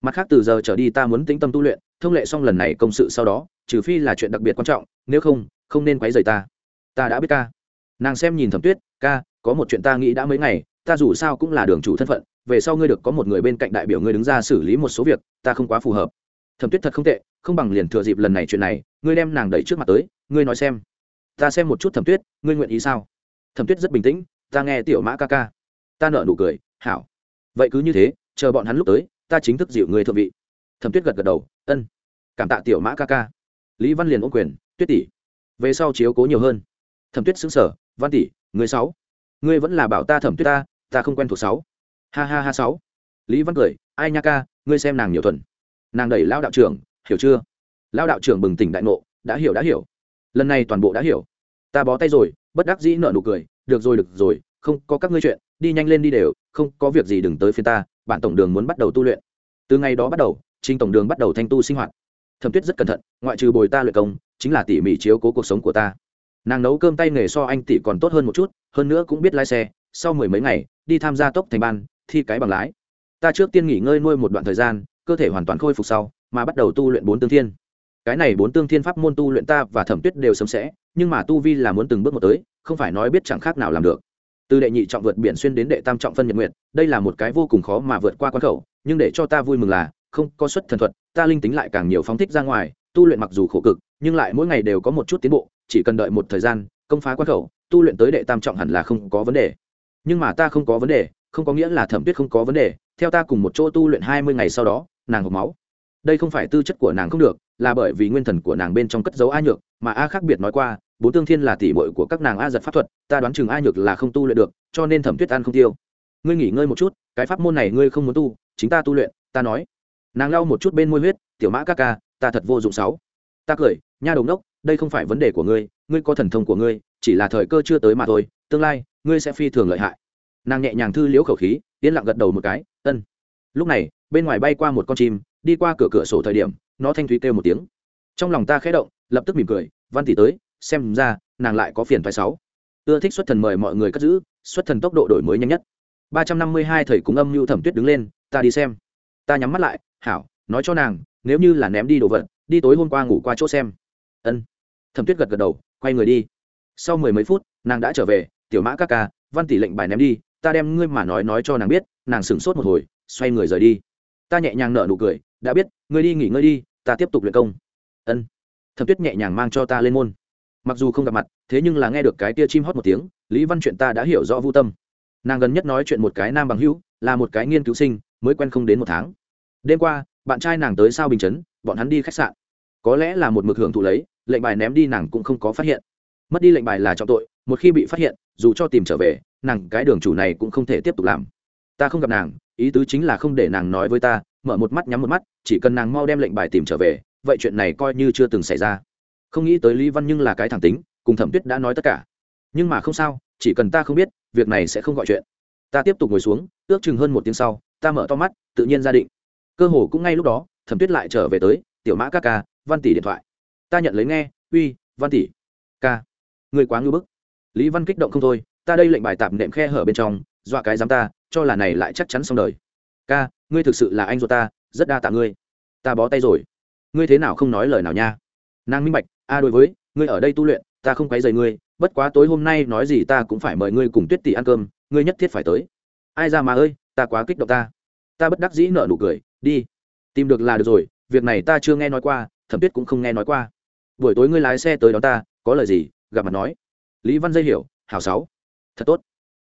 mặt khác từ giờ trở đi ta muốn tĩnh tâm tu luyện, thông lệ xong lần này công sự sau đó, trừ phi là chuyện đặc biệt quan trọng, nếu không không nên quấy rầy ta. Ta đã biết ca. Nàng xem nhìn thẩm tuyết, ca, có một chuyện ta nghĩ đã mấy ngày, ta dù sao cũng là đường chủ thân phận, về sau ngươi được có một người bên cạnh đại biểu ngươi đứng ra xử lý một số việc, ta không quá phù hợp. Thẩm tuyết thật không tệ, không bằng liền thừa dịp lần này chuyện này, ngươi đem nàng đẩy trước mặt tới, ngươi nói xem. Ta xem một chút thẩm tuyết, ngươi nguyện ý sao? Thẩm tuyết rất bình tĩnh, ta nghe tiểu mã ca ca. Ta nợ nụ cười, hảo. Vậy cứ như thế, chờ bọn hắn lúc tới ta chính thức dịu người thượng vị. Thẩm tuyết gật gật đầu, ân, cảm tạ tiểu mã ca ca. Lý văn liền ôm quyền, tuyết tỷ, về sau chiếu cố nhiều hơn. Thẩm tuyết xứng sở văn tỷ, người sáu, ngươi vẫn là bảo ta thẩm tuyết ta ta không quen thuộc sáu. Ha ha ha sáu. Lý văn cười, ai nha ca, ngươi xem nàng nhiều thuần. Nàng đẩy lao đạo trưởng, hiểu chưa? Lao đạo trưởng bừng tỉnh đại ngộ, đã hiểu đã hiểu. Lần này toàn bộ đã hiểu. Ta bó tay rồi, bất đắc dĩ nợ nụ cười, được rồi được rồi, không có các ngươi chuyện, đi nhanh lên đi đều, không có việc gì đừng tới phía ta bản tổng đường muốn bắt đầu tu luyện. Từ ngày đó bắt đầu, trình tổng đường bắt đầu thanh tu sinh hoạt. Thẩm tuyết rất cẩn thận, ngoại trừ bồi ta luyện công, chính là tỉ mỉ chiếu cố cuộc sống của ta. Nàng nấu cơm tay nghề so anh tỷ còn tốt hơn một chút, hơn nữa cũng biết lái xe, sau mười mấy ngày, đi tham gia tốc thành ban, thi cái bằng lái. Ta trước tiên nghỉ ngơi nuôi một đoạn thời gian, cơ thể hoàn toàn khôi phục sau, mà bắt đầu tu luyện bốn tương thiên. Cái này bốn tương thiên pháp môn tu luyện ta và thẩm tuyết đều sớm sẽ, nhưng mà tu vi là muốn từng bước một tới, không phải nói biết chẳng khác nào làm được từ đệ nhị trọng vượt biển xuyên đến đệ tam trọng phân nhật nguyệt, đây là một cái vô cùng khó mà vượt qua quan khẩu nhưng để cho ta vui mừng là không có xuất thần thuật ta linh tính lại càng nhiều phóng thích ra ngoài tu luyện mặc dù khổ cực nhưng lại mỗi ngày đều có một chút tiến bộ chỉ cần đợi một thời gian công phá quan khẩu tu luyện tới đệ tam trọng hẳn là không có vấn đề. Nhưng mà ta không có vấn đề không có nghĩa là thẩm tuyết không có vấn đề theo ta cùng một chỗ tu luyện hai mươi ngày sau đó nàng hộp máu. Đây không phải tư chất của nàng không được là bởi vì nguyên thần của nàng bên trong cất dấu a nhược mà a khác biệt nói qua, bốn tương thiên là tỷ bội của các nàng a giật pháp thuật, ta đoán chừng a nhược là không tu luyện được, cho nên thẩm tuyết ăn không tiêu. Ngươi nghỉ ngơi một chút, cái pháp môn này ngươi không muốn tu, chính ta tu luyện, ta nói. Nàng lau một chút bên môi huyết, tiểu mã ca ca, ta thật vô dụng sáu. Ta cười, nha đồng đốc, đây không phải vấn đề của ngươi ngươi có thần thông của ngươi, chỉ là thời cơ chưa tới mà thôi, tương lai, ngươi sẽ phi thường lợi hại. Nàng nhẹ nhàng thư liễu khẩu khí, yên lặng gật đầu một cái, ân. Lúc này, bên ngoài bay qua một con chim, đi qua cửa cửa sổ thời điểm, nó thanh thúy kêu một tiếng. Trong lòng ta khẽ động lập tức mỉm cười, văn tỷ tới, xem ra, nàng lại có phiền phái sáu. Ưa thích xuất thần mời mọi người cất giữ, xuất thần tốc độ đổi mới nhanh nhất. Ba trăm năm mươi hai thầy cúng âm lưu thẩm tuyết đứng lên, ta đi xem. Ta nhắm mắt lại, hảo, nói cho nàng, nếu như là ném đi đồ vật, đi tối hôm qua ngủ qua chỗ xem. Ân. Thẩm tuyết gật gật đầu, quay người đi. Sau mười mấy phút, nàng đã trở về, tiểu mã các ca, văn tỷ lệnh bài ném đi, ta đem ngươi mà nói nói cho nàng biết, nàng sửng sốt một hồi, xoay người rời đi. Ta nhẹ nhàng nở nụ cười, đã biết, ngươi đi nghỉ ngơi đi, ta tiếp tục luyện công. Ân thẩm tuyết nhẹ nhàng mang cho ta lên môn. Mặc dù không gặp mặt, thế nhưng là nghe được cái tia chim hót một tiếng, lý văn chuyện ta đã hiểu rõ vô tâm. Nàng gần nhất nói chuyện một cái nam bằng hữu, là một cái nghiên cứu sinh, mới quen không đến một tháng. Đêm qua, bạn trai nàng tới sao bình chấn, bọn hắn đi khách sạn. Có lẽ là một mực hưởng thụ lấy, lệnh bài ném đi nàng cũng không có phát hiện. Mất đi lệnh bài là trọng tội, một khi bị phát hiện, dù cho tìm trở về, nàng cái đường chủ này cũng không thể tiếp tục làm. Ta không gặp nàng, ý tứ chính là không để nàng nói với ta, mở một mắt nhắm một mắt, chỉ cần nàng mau đem lệnh bài tìm trở về vậy chuyện này coi như chưa từng xảy ra. Không nghĩ tới lý văn nhưng là cái thẳng tính, cùng thẩm tuyết đã nói tất cả. Nhưng mà không sao, chỉ cần ta không biết, việc này sẽ không gọi chuyện. Ta tiếp tục ngồi xuống, ước chừng hơn một tiếng sau, ta mở to mắt, tự nhiên ra định. Cơ hồ cũng ngay lúc đó, thẩm tuyết lại trở về tới, tiểu mã ca ca, văn tỷ điện thoại. Ta nhận lấy nghe, uy, văn tỷ. Ca. Người quá ngư bức. Lý văn kích động không thôi, ta đây lệnh bài tạm nệm khe hở bên trong, dọa cái dám ta, cho là này lại chắc chắn xong đời. Ca, ngươi thực sự là anh ruột ta, rất đa tạ ngươi. Ta bó tay rồi ngươi thế nào không nói lời nào nha? Nàng minh bạch, a, đối với, ngươi ở đây tu luyện, ta không quấy rầy ngươi, bất quá tối hôm nay nói gì ta cũng phải mời ngươi cùng tuyết tỷ ăn cơm, ngươi nhất thiết phải tới. Ai ra mà ơi, ta quá kích động ta. Ta bất đắc dĩ nợ nụ cười, đi. Tìm được là được rồi, việc này ta chưa nghe nói qua, thẩm tuyết cũng không nghe nói qua. Buổi tối ngươi lái xe tới đón ta, có lời gì, gặp mặt nói. Lý văn dây hiểu, hảo sáu. Thật tốt.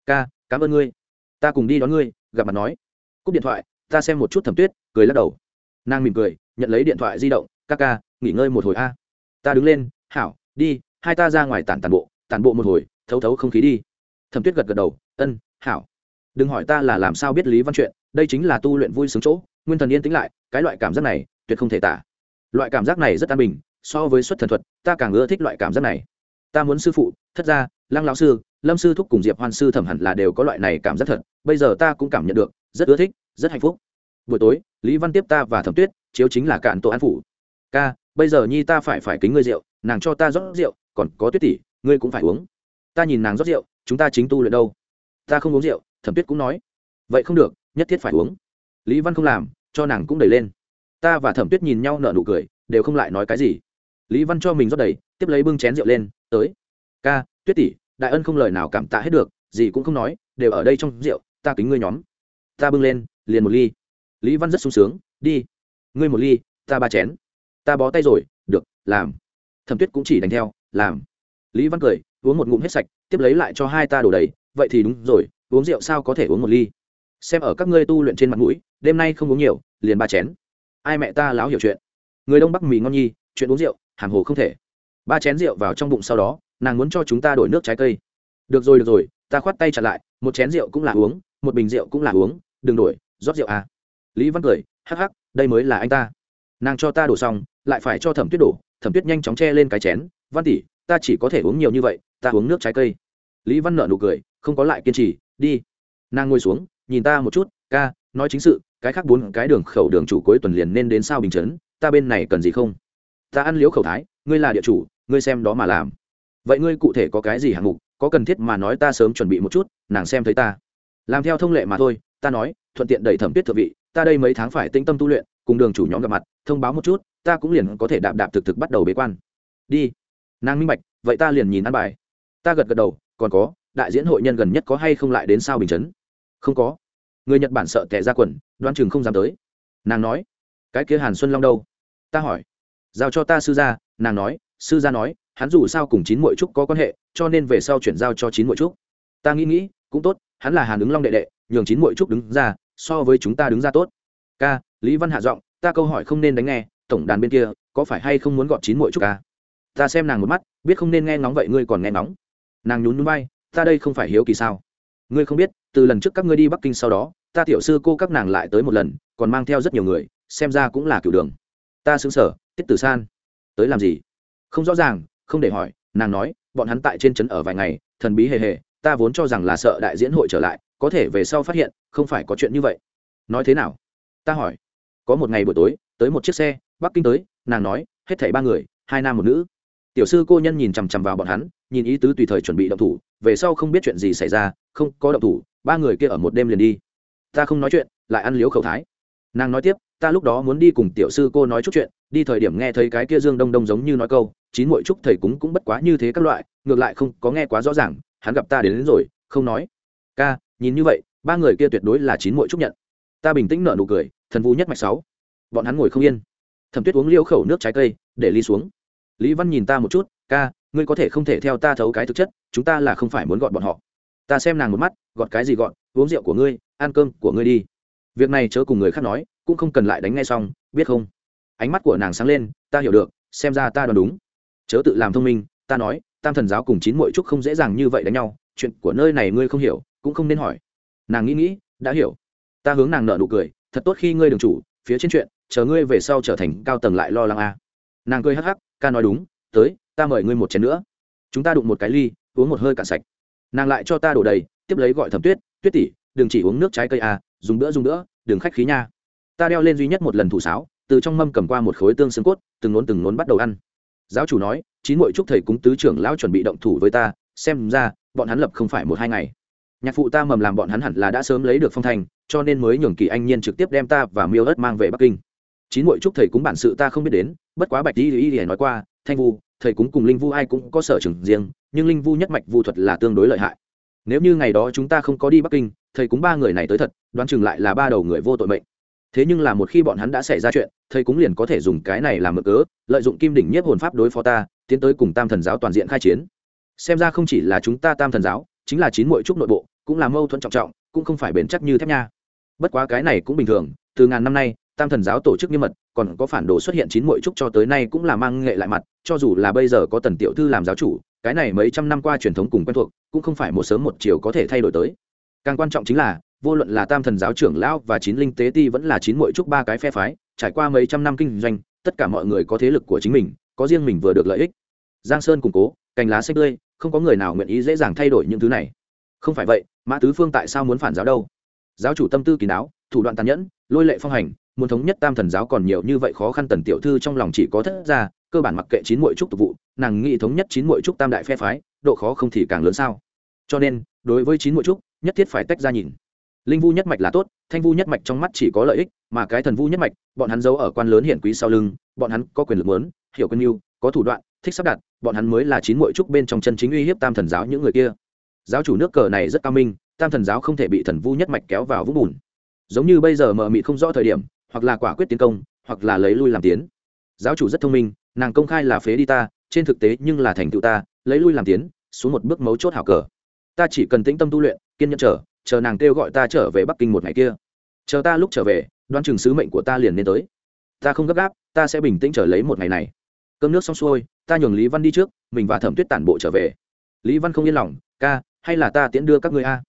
Ca, cảm ơn ngươi. Ta cùng đi đón ngươi, gặp mặt nói. Cúp điện thoại, ta xem một chút thẩm tuyết, cười lắc đầu. Nàng mỉm cười nhận lấy điện thoại di động, ca ca, nghỉ ngơi một hồi a. Ta đứng lên, hảo, đi, hai ta ra ngoài tản tản bộ tản bộ một hồi, thấu thấu không khí đi. Thẩm tuyết gật gật đầu, ân, hảo. Đừng hỏi ta là làm sao biết lý văn chuyện, đây chính là tu luyện vui sướng chỗ, nguyên thần yên tĩnh lại, cái loại cảm giác này, tuyệt không thể tả. Loại cảm giác này rất an bình, so với xuất thần thuật, ta càng ưa thích loại cảm giác này. Ta muốn sư phụ, thất gia, lăng lão sư, lâm sư thúc cùng diệp hoan sư thẩm hẳn là đều có loại này cảm giác thật, bây giờ ta cũng cảm nhận được, rất ưa thích, rất hạnh phúc. Buổi tối, lý văn tiếp ta và thẩm tuyết chiếu chính là cạn tổ an phủ. Ca, bây giờ nhi ta phải phải kính ngươi rượu, nàng cho ta rót rượu, còn có tuyết tỷ, ngươi cũng phải uống. Ta nhìn nàng rót rượu, chúng ta chính tu luyện đâu? Ta không uống rượu, thẩm tuyết cũng nói. Vậy không được, nhất thiết phải uống. Lý văn không làm, cho nàng cũng đẩy lên. Ta và thẩm tuyết nhìn nhau nở nụ cười, đều không lại nói cái gì. Lý văn cho mình rót đầy, tiếp lấy bưng chén rượu lên, tới. Ca, tuyết tỷ, đại ân không lời nào cảm tạ hết được, gì cũng không nói, đều ở đây trong rượu, ta kính ngươi nhóm. Ta bưng lên, liền một ly. Lý văn rất sung sướng, đi ngươi một ly, ta ba chén. Ta bó tay rồi, được, làm. Thẩm tuyết cũng chỉ đánh theo, làm. Lý văn cười, uống một ngụm hết sạch, tiếp lấy lại cho hai ta đổ đầy. Vậy thì đúng rồi, uống rượu sao có thể uống một ly? Xem ở các ngươi tu luyện trên mặt mũi, đêm nay không uống nhiều, liền ba chén. Ai mẹ ta láo hiểu chuyện. Người đông bắc mì ngon nhi, chuyện uống rượu, hàm hồ không thể. Ba chén rượu vào trong bụng sau đó, nàng muốn cho chúng ta đổi nước trái cây. Được rồi được rồi, ta khoát tay chặt lại, một chén rượu cũng là uống, một bình rượu cũng là uống, đừng đổi, rót rượu à. Lý văn cười, hắc hắc đây mới là anh ta. Nàng cho ta đổ xong, lại phải cho thẩm tuyết đổ, thẩm tuyết nhanh chóng che lên cái chén, văn tỷ, ta chỉ có thể uống nhiều như vậy, ta uống nước trái cây. Lý văn nợ nụ cười, không có lại kiên trì, đi. Nàng ngồi xuống, nhìn ta một chút, ca, nói chính sự, cái khác bốn cái đường khẩu đường chủ cuối tuần liền nên đến sao bình chấn, ta bên này cần gì không? Ta ăn liếu khẩu thái, ngươi là địa chủ, ngươi xem đó mà làm. Vậy ngươi cụ thể có cái gì hạng mục, có cần thiết mà nói ta sớm chuẩn bị một chút, nàng xem thấy ta. Làm theo thông lệ mà thôi, ta nói, thuận tiện đẩy thẩm tuyết thượng vị ta đây mấy tháng phải tĩnh tâm tu luyện, cùng đường chủ nhóm gặp mặt, thông báo một chút, ta cũng liền có thể đạp đạp thực thực bắt đầu bế quan. Đi. Nàng minh bạch, vậy ta liền nhìn ăn bài. Ta gật gật đầu, còn có, đại diễn hội nhân gần nhất có hay không lại đến sao bình chấn? Không có. Người nhật bản sợ tệ ra quần, đoan chừng không dám tới. Nàng nói, cái kia hàn xuân long đâu? Ta hỏi. Giao cho ta sư gia, nàng nói, sư gia nói, hắn dù sao cùng chín muội trúc có quan hệ, cho nên về sau chuyển giao cho chín muội trúc. Ta nghĩ nghĩ, cũng tốt, hắn là hàn ứng long đệ đệ, nhường chín muội trúc đứng ra so với chúng ta đứng ra tốt. Ca, lý văn hạ giọng, ta câu hỏi không nên đánh nghe, tổng đàn bên kia, có phải hay không muốn gọt chín muội trúc ca? Ta xem nàng một mắt, biết không nên nghe ngóng vậy ngươi còn nghe ngóng. Nàng nhún núi bay ta đây không phải hiếu kỳ sao? Ngươi không biết, từ lần trước các ngươi đi bắc kinh sau đó, ta tiểu sư cô các nàng lại tới một lần, còn mang theo rất nhiều người, xem ra cũng là cửu đường. Ta xứng sở, tiết tử san. Tới làm gì? Không rõ ràng, không để hỏi, nàng nói, bọn hắn tại trên trấn ở vài ngày, thần bí hề hề, ta vốn cho rằng là sợ đại diễn hội trở lại có thể về sau phát hiện không phải có chuyện như vậy. Nói thế nào? Ta hỏi. Có một ngày buổi tối tới một chiếc xe bắc kinh tới nàng nói hết thảy ba người hai nam một nữ. Tiểu sư cô nhân nhìn chằm chằm vào bọn hắn nhìn ý tứ tùy thời chuẩn bị động thủ về sau không biết chuyện gì xảy ra không có động thủ ba người kia ở một đêm liền đi. Ta không nói chuyện lại ăn liếu khẩu thái. Nàng nói tiếp ta lúc đó muốn đi cùng tiểu sư cô nói chút chuyện đi thời điểm nghe thấy cái kia dương đông đông giống như nói câu chín mỗi chúc thầy cúng cũng bất quá như thế các loại ngược lại không có nghe quá rõ ràng hắn gặp ta đến, đến rồi không nói nhìn như vậy, ba người kia tuyệt đối là chín mội trúc nhận. Ta bình tĩnh nở nụ cười, thần vũ nhất mạch sáu. Bọn hắn ngồi không yên. Thẩm tuyết uống liêu khẩu nước trái cây, để ly xuống. Lý văn nhìn ta một chút, ca, ngươi có thể không thể theo ta thấu cái thực chất, chúng ta là không phải muốn gọn bọn họ. Ta xem nàng một mắt, gọt cái gì gọn uống rượu của ngươi, ăn cơm của ngươi đi. Việc này chớ cùng người khác nói, cũng không cần lại đánh ngay xong, biết không? Ánh mắt của nàng sáng lên, ta hiểu được, xem ra ta đoán đúng. Chớ tự làm thông minh, ta nói, tam thần giáo cùng chín mội trúc không dễ dàng như vậy đánh nhau, chuyện của nơi này ngươi không hiểu cũng không nên hỏi. Nàng nghĩ nghĩ, đã hiểu. Ta hướng nàng nợ nụ cười, thật tốt khi ngươi đường chủ, phía trên chuyện, chờ ngươi về sau trở thành cao tầng lại lo lắng a. À. nàng cười hắc hắc, ca nói đúng, tới, ta mời ngươi một chén nữa. Chúng ta đụng một cái ly, uống một hơi cạn sạch. Nàng lại cho ta đổ đầy, tiếp lấy gọi thẩm tuyết tuyết tỷ, đừng chỉ uống nước trái cây à dùng bữa dùng bữa, đừng khách khí nha. Ta đeo lên duy nhất một lần thủ sáo, từ trong mâm cầm qua một khối tương xương cốt, từng nốn từng nốn bắt đầu ăn. Giáo chủ nói, chín mội chúc thầy cúng tứ trưởng lão chuẩn bị động thủ với ta, xem ra, bọn hắn lập không phải một hai ngày nhạc phụ ta mầm làm bọn hắn hẳn là đã sớm lấy được phong thành cho nên mới nhường kỳ anh nhiên trực tiếp đem ta và miêu ớt mang về bắc kinh. Chín mội chúc thầy cúng bản sự ta không biết đến, bất quá bạch y y y nói qua, thanh vu, thầy cúng cùng linh vu ai cũng có sở trường riêng, nhưng linh vu nhất mạch vu thuật là tương đối lợi hại. Nếu như ngày đó chúng ta không có đi bắc kinh, thầy cúng ba người này tới thật, đoán chừng lại là ba đầu người vô tội mệnh. Thế nhưng là một khi bọn hắn đã xảy ra chuyện, thầy cúng liền có thể dùng cái này làm mực cớ, lợi dụng kim đỉnh nhiếp hồn pháp đối phó ta, tiến tới cùng tam thần giáo toàn diện khai chiến. Xem ra không chỉ là chúng ta tam thần giáo chính là chín muội trúc nội bộ, cũng là mâu thuẫn trọng trọng, cũng không phải bền chắc như thép nha. Bất quá cái này cũng bình thường, từ ngàn năm nay, tam thần giáo tổ chức nghiêm mật, còn có phản đồ xuất hiện chín muội trúc cho tới nay cũng là mang nghệ lại mặt, cho dù là bây giờ có tần tiểu thư làm giáo chủ, cái này mấy trăm năm qua truyền thống cùng quen thuộc, cũng không phải một sớm một chiều có thể thay đổi tới. Càng quan trọng chính là, vô luận là tam thần giáo trưởng lão và chín linh tế ti vẫn là chín muội trúc ba cái phe phái, trải qua mấy trăm năm kinh doanh, tất cả mọi người có thế lực của chính mình, có riêng mình vừa được lợi ích. Giang sơn củng cố, cành lá xanh tươi không có người nào nguyện ý dễ dàng thay đổi những thứ này. Không phải vậy, mã tứ phương tại sao muốn phản giáo đâu? Giáo chủ tâm tư kỳ đáo thủ đoạn tàn nhẫn, lôi lệ phong hành, muốn thống nhất tam thần giáo còn nhiều như vậy khó khăn tần tiểu thư trong lòng chỉ có thất ra, cơ bản mặc kệ chín muội trúc tục vụ, nàng nghĩ thống nhất chín muội trúc tam đại phe phái, độ khó không thì càng lớn sao? Cho nên, đối với chín muội trúc, nhất thiết phải tách ra nhìn. Linh vu nhất mạch là tốt, thanh vu nhất mạch trong mắt chỉ có lợi ích, mà cái thần vu nhất mạch, bọn hắn giấu ở quan lớn hiển quý sau lưng, bọn hắn có quyền lực lớn hiểu quân yêu có thủ đoạn, thích sắp đặt, bọn hắn mới là chín muội trúc bên trong chân chính uy hiếp tam thần giáo những người kia. Giáo chủ nước cờ này rất cao minh, tam thần giáo không thể bị thần vu nhất mạch kéo vào vũng bùn. Giống như bây giờ mờ mịt không rõ thời điểm, hoặc là quả quyết tiến công, hoặc là lấy lui làm tiến. Giáo chủ rất thông minh, nàng công khai là phế đi ta, trên thực tế nhưng là thành tựu ta, lấy lui làm tiến, xuống một bước mấu chốt hảo cờ. Ta chỉ cần tĩnh tâm tu luyện, kiên nhẫn chờ chờ nàng kêu gọi ta trở về bắc kinh một ngày kia. Chờ ta lúc trở về đoan chừng sứ mệnh của ta liền nên tới. Ta không gấp gáp, ta sẽ bình tĩnh trở lấy một ngày này cơm nước xong xuôi, ta nhường lý văn đi trước, mình và thẩm tuyết tản bộ trở về. Lý văn không yên lòng, ca, hay là ta tiễn đưa các ngươi a?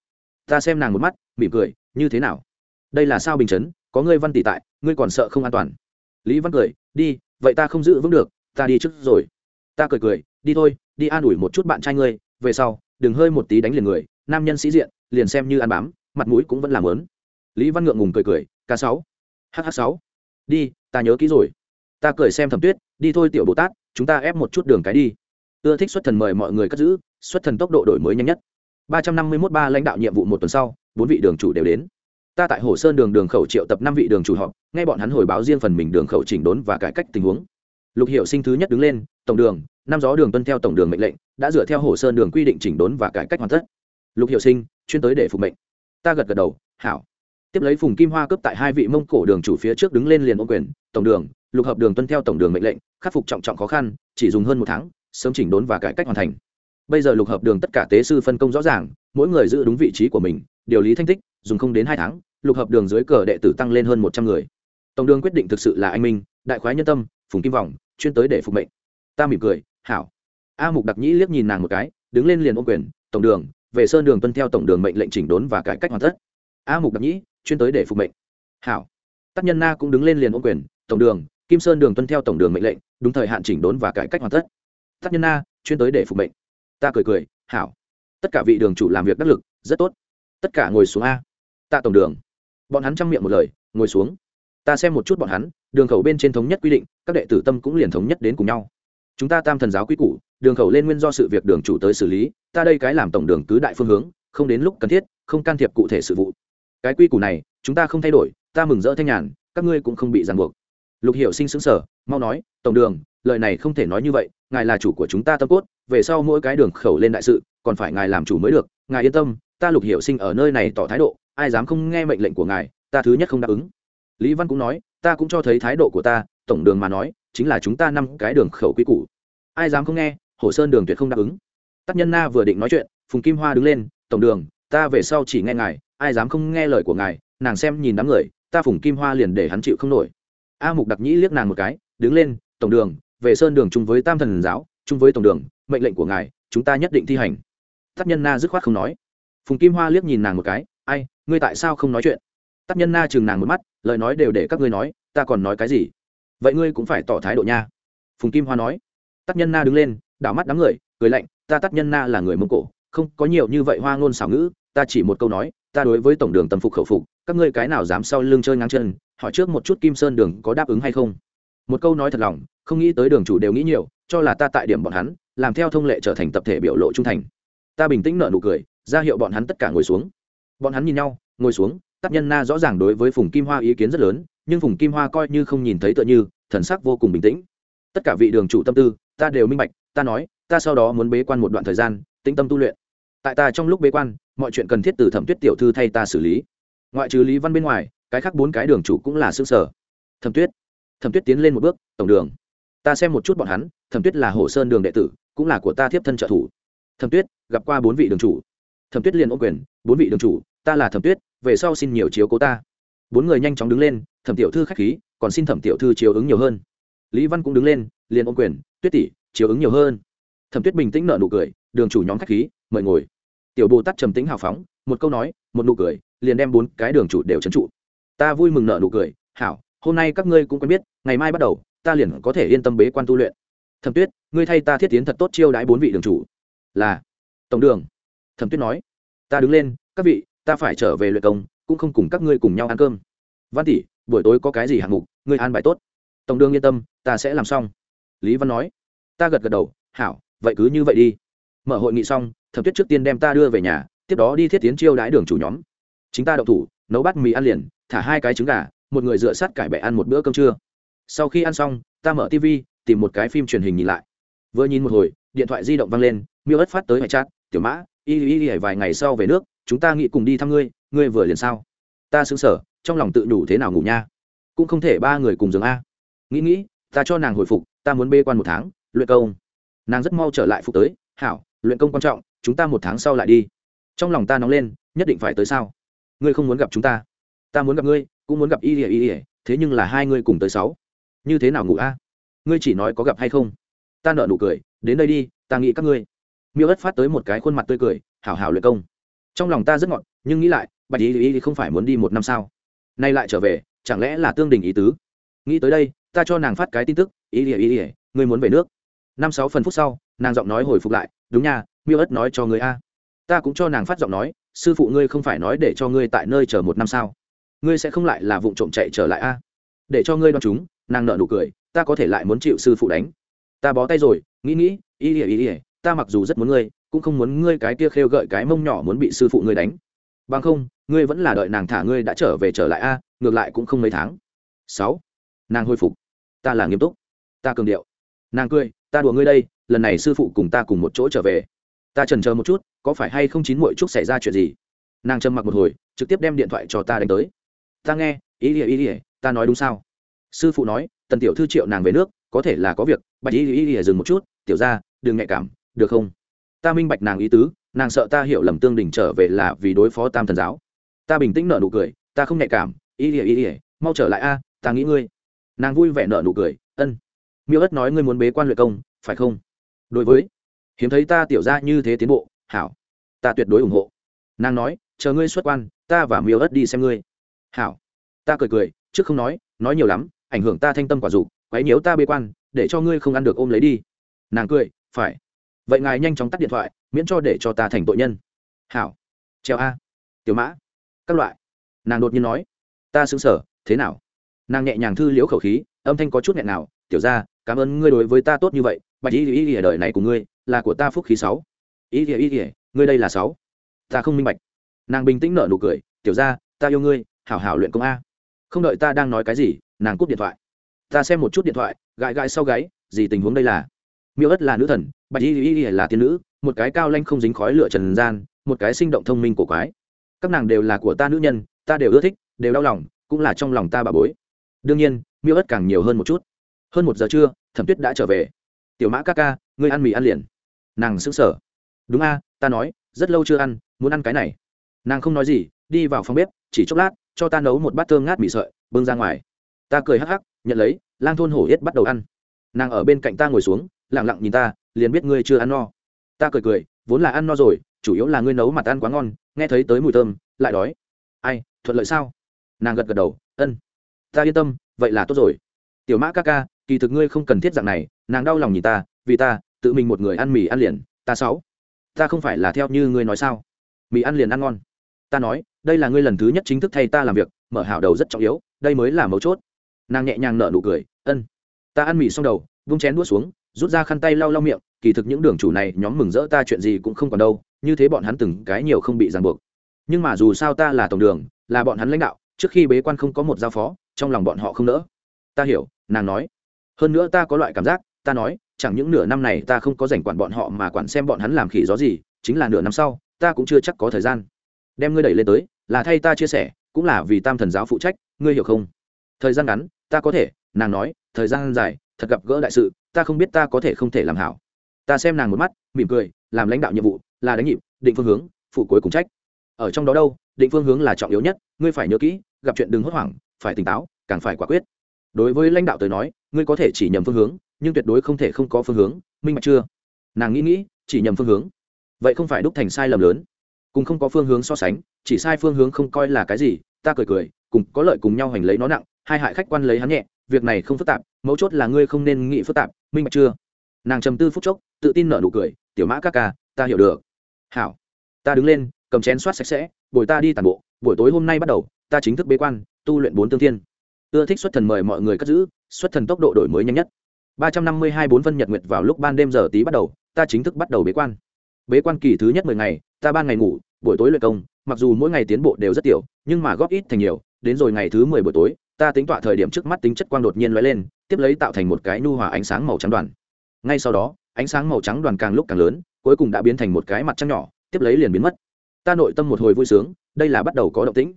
Ta xem nàng một mắt, mỉm cười, như thế nào? Đây là sao bình chấn, có ngươi văn tỷ tại, ngươi còn sợ không an toàn? Lý văn cười, đi, vậy ta không giữ vững được, ta đi trước rồi. Ta cười cười, đi thôi, đi an ủi một chút bạn trai ngươi, về sau, đừng hơi một tí đánh liền người, nam nhân sĩ diện, liền xem như ăn bám, mặt mũi cũng vẫn làm lớn lý văn ngượng ngùng cười cười k sáu hh sáu, đi, ta nhớ kỹ rồi. Ta cười xem thẩm tuyết đi thôi tiểu bồ tát, chúng ta ép một chút đường cái đi. Ưa thích xuất thần mời mọi người cất giữ, xuất thần tốc độ đổi mới nhanh nhất. ba trăm năm mươi mốt ba lãnh đạo nhiệm vụ một tuần sau, bốn vị đường chủ đều đến. Ta tại hồ sơn đường đường khẩu triệu tập năm vị đường chủ họp, nghe bọn hắn hồi báo riêng phần mình đường khẩu chỉnh đốn và cải cách tình huống. Lục hiệu sinh thứ nhất đứng lên, tổng đường, năm gió đường tuân theo tổng đường mệnh lệnh, đã dựa theo hồ sơn đường quy định chỉnh đốn và cải cách hoàn tất. Lục hiệu sinh, chuyên tới để phục mệnh. Ta gật gật đầu, hảo tiếp lấy phùng kim hoa cướp tại hai vị mông cổ đường chủ phía trước đứng lên liền ô quyền, tổng đường, lục hợp đường tuân theo tổng đường mệnh lệnh, khắc phục trọng trọng khó khăn, chỉ dùng hơn một tháng, sớm chỉnh đốn và cải cách hoàn thành. Bây giờ lục hợp đường tất cả tế sư phân công rõ ràng, mỗi người giữ đúng vị trí của mình, điều lý thanh tích, dùng không đến hai tháng, lục hợp đường dưới cờ đệ tử tăng lên hơn một trăm người. Tổng đường quyết định thực sự là anh minh, đại khoái nhân tâm, phùng kim Vòng chuyên tới để phục mệnh. Ta mỉm cười, hảo. A mục đặc nhĩ liếc nhìn nàng một cái, đứng lên liền ô quyền, tổng đường, về sơn đường tuân theo tổng đường mệnh lệnh chỉnh đốn và cải cách hoàn tất. A mục đặc nhĩ chuyên tới để phục mệnh. Hảo. Tác nhân na cũng đứng lên liền ôm quyền, tổng đường, kim sơn đường tuân theo tổng đường mệnh lệnh, đúng thời hạn chỉnh đốn và cải cách hoàn tất. Tác nhân na chuyên tới để phục mệnh. Ta cười cười, hảo. Tất cả vị đường chủ làm việc đắc lực, rất tốt. Tất cả ngồi xuống a. Tạ tổng đường. Bọn hắn chăm miệng một lời, ngồi xuống. Ta xem một chút bọn hắn, đường khẩu bên trên thống nhất quy định, các đệ tử tâm cũng liền thống nhất đến cùng nhau. Chúng ta tam thần giáo quy củ, đường khẩu lên nguyên do sự việc đường chủ tới xử lý, ta đây cái làm tổng đường cứ đại phương hướng, không đến lúc cần thiết, không can thiệp cụ thể sự vụ cái quy củ này, chúng ta không thay đổi, ta mừng rỡ thanh nhàn, các ngươi cũng không bị ràng buộc. Lục hiệu sinh xứng sở mau nói, tổng đường, lời này không thể nói như vậy, ngài là chủ của chúng ta tâm cốt, về sau mỗi cái đường khẩu lên đại sự, còn phải ngài làm chủ mới được, ngài yên tâm, ta lục hiệu sinh ở nơi này tỏ thái độ, ai dám không nghe mệnh lệnh của ngài, ta thứ nhất không đáp ứng. Lý văn cũng nói, ta cũng cho thấy thái độ của ta, tổng đường mà nói, chính là chúng ta năm cái đường khẩu quy củ. Ai dám không nghe, hồ sơn đường tuyệt không đáp ứng. Tác nhân na vừa định nói chuyện, phùng kim hoa đứng lên, tổng đường, ta về sau chỉ nghe ngài ai dám không nghe lời của ngài, nàng xem nhìn đám người, ta phùng kim hoa liền để hắn chịu không nổi. A mục đặc nhĩ liếc nàng một cái, đứng lên, tổng đường, về sơn đường chung với tam thần giáo, chung với tổng đường, mệnh lệnh của ngài, chúng ta nhất định thi hành. Tác nhân na dứt khoát không nói. Phùng kim hoa liếc nhìn nàng một cái, ai, ngươi tại sao không nói chuyện? Tác nhân na chừng nàng một mắt, lời nói đều để các ngươi nói, ta còn nói cái gì? Vậy ngươi cũng phải tỏ thái độ nha. Phùng kim hoa nói. Tác nhân na đứng lên, đảo mắt đám người, cười lạnh, ta tác nhân na là người mông cổ, không có nhiều như vậy hoa ngôn xảo ngữ, ta chỉ một câu nói ta đối với tổng đường tâm phục khẩu phục, các ngươi cái nào dám sau lưng chơi ngang chân, hỏi trước một chút kim sơn đường có đáp ứng hay không. Một câu nói thật lòng, không nghĩ tới đường chủ đều nghĩ nhiều, cho là ta tại điểm bọn hắn, làm theo thông lệ trở thành tập thể biểu lộ trung thành. Ta bình tĩnh nở nụ cười, ra hiệu bọn hắn tất cả ngồi xuống. Bọn hắn nhìn nhau, ngồi xuống, tác nhân na rõ ràng đối với phùng kim hoa ý kiến rất lớn, nhưng phùng kim hoa coi như không nhìn thấy tựa như, thần sắc vô cùng bình tĩnh. Tất cả vị đường chủ tâm tư, ta đều minh bạch, ta nói, ta sau đó muốn bế quan một đoạn thời gian, tĩnh tâm tu luyện tại ta trong lúc bế quan, mọi chuyện cần thiết từ thẩm tuyết tiểu thư thay ta xử lý. Ngoại trừ lý văn bên ngoài, cái khác bốn cái đường chủ cũng là xương sở. Thẩm tuyết thẩm tuyết tiến lên một bước, tổng đường, ta xem một chút bọn hắn, thẩm tuyết là hồ sơn đường đệ tử, cũng là của ta tiếp thân trợ thủ. Thẩm tuyết, gặp qua bốn vị đường chủ. Thẩm tuyết liền ô quyền, bốn vị đường chủ, ta là thẩm tuyết, về sau xin nhiều chiếu cố ta. Bốn người nhanh chóng đứng lên, thẩm tiểu thư k h á c h khí, còn xin thẩm tiểu thư chiếu ứng nhiều hơn. Lý văn cũng đứng lên, liền ô quyền, tuyết tỷ, chiếu ứng nhiều hơn. Thẩm tuyết bình tĩnh nợ nụ cười, đường chủ nhóm k h á c h khí mời ngồi. Tiểu bồ tát trầm tính hào phóng, một câu nói, một nụ cười, liền đem bốn cái đường chủ đều trấn trụ. Ta vui mừng nợ nụ cười, hảo, hôm nay các ngươi cũng quen biết, ngày mai bắt đầu, ta liền có thể yên tâm bế quan tu luyện. Thẩm tuyết, ngươi thay ta thiết tiến thật tốt chiêu đãi bốn vị đường chủ. Là. Tổng đường. Thẩm tuyết nói, ta đứng lên, các vị, ta phải trở về luyện công, cũng không cùng các ngươi cùng nhau ăn cơm. Văn tỷ, buổi tối có cái gì hạng mục, ngươi an bài tốt. Tổng đường yên tâm, ta sẽ làm xong. Lý văn nói, ta gật gật đầu, hảo, vậy cứ như vậy đi. Mở hội nghị xong thẩm tuyết trước tiên đem ta đưa về nhà, tiếp đó đi thiết tiến chiêu đãi đường chủ nhóm. Chính ta đậu thủ, nấu bát mì ăn liền, thả hai cái trứng gà, một người dựa sát cải bẹ ăn một bữa cơm trưa. Sau khi ăn xong, ta mở tv tìm một cái phim truyền hình nhìn lại. Vừa nhìn một hồi, điện thoại di động văng lên, miêu ất phát tới hải chat, tiểu mã, y y y, vài ngày sau về nước, chúng ta nghĩ cùng đi thăm ngươi ngươi vừa liền sao? Ta xứng sở trong lòng tự đủ thế nào ngủ nha? Cũng không thể ba người cùng giường a. Nghĩ nghĩ, ta cho nàng hồi phục, ta muốn bê quan một tháng, luyện công. Nàng rất mau trở lại phục tới, hảo luyện công quan trọng, chúng ta một tháng sau lại đi. Trong lòng ta nóng lên, nhất định phải tới sao? Ngươi không muốn gặp chúng ta. Ta muốn gặp ngươi, cũng muốn gặp y ỉa y ỉa thế nhưng là hai ngươi cùng tới sáu. Như thế nào ngủ a? Ngươi chỉ nói có gặp hay không? Ta nợ nụ cười, đến đây đi, ta nghĩ các ngươi. Miêu ất phát tới một cái khuôn mặt tươi cười, hảo hảo luyện công. Trong lòng ta rất ngọt, nhưng nghĩ lại, bạch y y không phải muốn đi một năm sao? Nay lại trở về, chẳng lẽ là tương đình ý tứ? Nghĩ tới đây, ta cho nàng phát cái tin tức, y ỉa y ỉa ngươi muốn về nước. Năm sáu phần phút sau, nàng giọng nói hồi phục lại đúng nha, miêu ất nói cho người a. Ta cũng cho nàng phát giọng nói, sư phụ ngươi không phải nói để cho ngươi tại nơi chờ một năm sao? Ngươi sẽ không lại là vụ trộm chạy trở lại a? Để cho ngươi đoán chúng, nàng nợ nụ cười, ta có thể lại muốn chịu sư phụ đánh. Ta bó tay rồi, nghĩ nghĩ, ý ỉa ý ỉa ta mặc dù rất muốn ngươi, cũng không muốn ngươi cái kia khêu gợi cái mông nhỏ muốn bị sư phụ ngươi đánh. Bằng không, ngươi vẫn là đợi nàng thả ngươi đã trở về trở lại a, ngược lại cũng không mấy tháng. Sáu. Nàng hồi phục. Ta là nghiêm túc. Ta cường điệu. Nàng cười, ta đùa ngươi đây lần này sư phụ cùng ta cùng một chỗ trở về. Ta trần chờ một chút, có phải hay không chín muội chút xảy ra chuyện gì? Nàng trầm mặc một hồi, trực tiếp đem điện thoại cho ta đánh tới. Ta nghe, ý ỉa ý ỉa ta nói đúng sao? Sư phụ nói, tần tiểu thư triệu nàng về nước, có thể là có việc, bạch ý ý ỉa dừng một chút, tiểu ra đừng nhạy cảm, được không? Ta minh bạch nàng ý tứ, nàng sợ ta hiểu lầm tương đình trở về là vì đối phó tam thần giáo. Ta bình tĩnh nợ nụ cười, ta không nhạy cảm, ý ỉa ý ỉa mau trở lại a, ta nghĩ ngươi. Nàng vui vẻ nợ nụ cười, ân. Miêu ất nói ngươi muốn bế quan luyện công, phải không? Đối với, hiếm thấy ta tiểu ra như thế tiến bộ, hảo, ta tuyệt đối ủng hộ. Nàng nói, chờ ngươi xuất quan, ta và miêu ớt đi xem ngươi. Hảo, ta cười cười, trước không nói nói nhiều lắm, ảnh hưởng ta thanh tâm quả dục, quấy nhiễu ta bế quan, để cho ngươi không ăn được ôm lấy đi. Nàng cười, phải. Vậy ngài nhanh chóng tắt điện thoại, miễn cho để cho ta thành tội nhân. Hảo, treo a. Tiểu mã, các loại. Nàng đột nhiên nói, ta xứng sở thế nào? Nàng nhẹ nhàng thư liễu khẩu khí, âm thanh có chút nghẹn nào, tiểu ra cảm ơn ngươi đối với ta tốt như vậy bạch ý ý ý đời này của ngươi là của ta phúc khí sáu. Ý ý ý ý ngươi đây là sáu. Ta không minh bạch. Nàng bình tĩnh nở nụ cười, tiểu ra ta yêu ngươi, hảo hảo luyện công a. Không đợi ta đang nói cái gì, nàng cúp điện thoại. Ta xem một chút điện thoại, gãi gãi sau gáy, gì tình huống đây là? Miêu ất là nữ thần, bạch y y là tiên nữ, một cái cao lanh không dính khói lửa trần gian, một cái sinh động thông minh của quái. Các nàng đều là của ta nữ nhân, ta đều ưa thích, đều đau lòng, cũng là trong lòng ta bà bối. Đương nhiên, miêu ất càng nhiều hơn một chút. Hơn một giờ trưa, thẩm tuyết đã trở về tiểu mã ca ca, ngươi ăn mì ăn liền. Nàng sững sờ. Đúng a, ta nói, rất lâu chưa ăn, muốn ăn cái này. Nàng không nói gì, đi vào phòng bếp, chỉ chốc lát, cho ta nấu một bát thơm ngát mì sợi, bưng ra ngoài. Ta cười hắc hắc, nhận lấy, lang thôn hổ yết bắt đầu ăn. Nàng ở bên cạnh ta ngồi xuống lẳng lặng nhìn ta, liền biết ngươi chưa ăn no. Ta cười cười, vốn là ăn no rồi, chủ yếu là ngươi nấu mặt ăn quá ngon, nghe thấy tới mùi thơm, lại đói. Ai, thuận lợi sao? Nàng gật gật đầu, ân. Ta yên tâm, vậy là tốt rồi. Tiểu mã ca ca kỳ thực ngươi không cần thiết dạng này, nàng đau lòng nhìn ta, vì ta, tự mình một người ăn mì ăn liền, ta sáu. Ta không phải là theo như ngươi nói sao? Mì ăn liền ăn ngon. Ta nói, đây là ngươi lần thứ nhất chính thức thay ta làm việc, mở hảo đầu rất trọng yếu, đây mới là mấu chốt. Nàng nhẹ nhàng nở nụ cười, ân. Ta ăn mì xong đầu, vung chén đua xuống, rút ra khăn tay lau lau miệng, kỳ thực những đường chủ này nhóm mừng rỡ ta chuyện gì cũng không còn đâu, như thế bọn hắn từng cái nhiều không bị ràng buộc. Nhưng mà dù sao ta là tổng đường, là bọn hắn lãnh đạo, trước khi bế quan không có một giao phó, trong lòng bọn họ không nỡ. Ta hiểu, nàng nói hơn nữa ta có loại cảm giác, ta nói, chẳng những nửa năm này ta không có dành quản bọn họ mà quản xem bọn hắn làm khỉ gió gì, chính là nửa năm sau, ta cũng chưa chắc có thời gian. Đem ngươi đẩy lên tới, là thay ta chia sẻ, cũng là vì tam thần giáo phụ trách, ngươi hiểu không? Thời gian ngắn, ta có thể, nàng nói, thời gian dài, thật gặp gỡ đại sự, ta không biết ta có thể không thể làm hảo. Ta xem nàng một mắt, mỉm cười, làm lãnh đạo nhiệm vụ, là đánh nhịp, định phương hướng, phụ cuối cùng trách. Ở trong đó đâu, định phương hướng là trọng yếu nhất, ngươi phải nhớ kỹ, gặp chuyện đừng hốt hoảng, phải tỉnh táo, càng phải quả quyết đối với lãnh đạo tới nói, ngươi có thể chỉ nhầm phương hướng, nhưng tuyệt đối không thể không có phương hướng, minh bạch chưa? Nàng nghĩ nghĩ, chỉ nhầm phương hướng. Vậy không phải đúc thành sai lầm lớn. Cùng không có phương hướng so sánh, chỉ sai phương hướng không coi là cái gì, ta cười cười, cùng có lợi cùng nhau hành lấy nó nặng, hai hại khách quan lấy hắn nhẹ, việc này không phức tạp, mấu chốt là ngươi không nên nghĩ phức tạp, minh bạch chưa? Nàng trầm tư phút chốc, tự tin nở nụ cười, tiểu mã ca ca, ta hiểu được. Hảo, ta đứng lên, cầm chén soát sạch sẽ, bồi ta đi tàn bộ, buổi tối hôm nay bắt đầu, ta chính thức bế quan, tu luyện bốn tương thiên ưa thích xuất thần mời mọi người cất giữ, xuất thần tốc độ đổi mới nhanh nhất. Ba trăm năm mươi hai bốn phân nhật nguyệt vào lúc ban đêm giờ tí bắt đầu, ta chính thức bắt đầu bế quan. Bế quan kỳ thứ nhất mười ngày, ta ban ngày ngủ, buổi tối luyện công. Mặc dù mỗi ngày tiến bộ đều rất tiểu, nhưng mà góp ít thành nhiều. Đến rồi ngày thứ mười buổi tối, ta tính tọa thời điểm trước mắt tính chất quang đột nhiên lóe lên, tiếp lấy tạo thành một cái nhu hòa ánh sáng màu trắng đoàn. Ngay sau đó, ánh sáng màu trắng đoàn càng lúc càng lớn, cuối cùng đã biến thành một cái mặt trăng nhỏ, tiếp lấy liền biến mất. Ta nội tâm một hồi vui sướng, đây là bắt đầu có động tĩnh.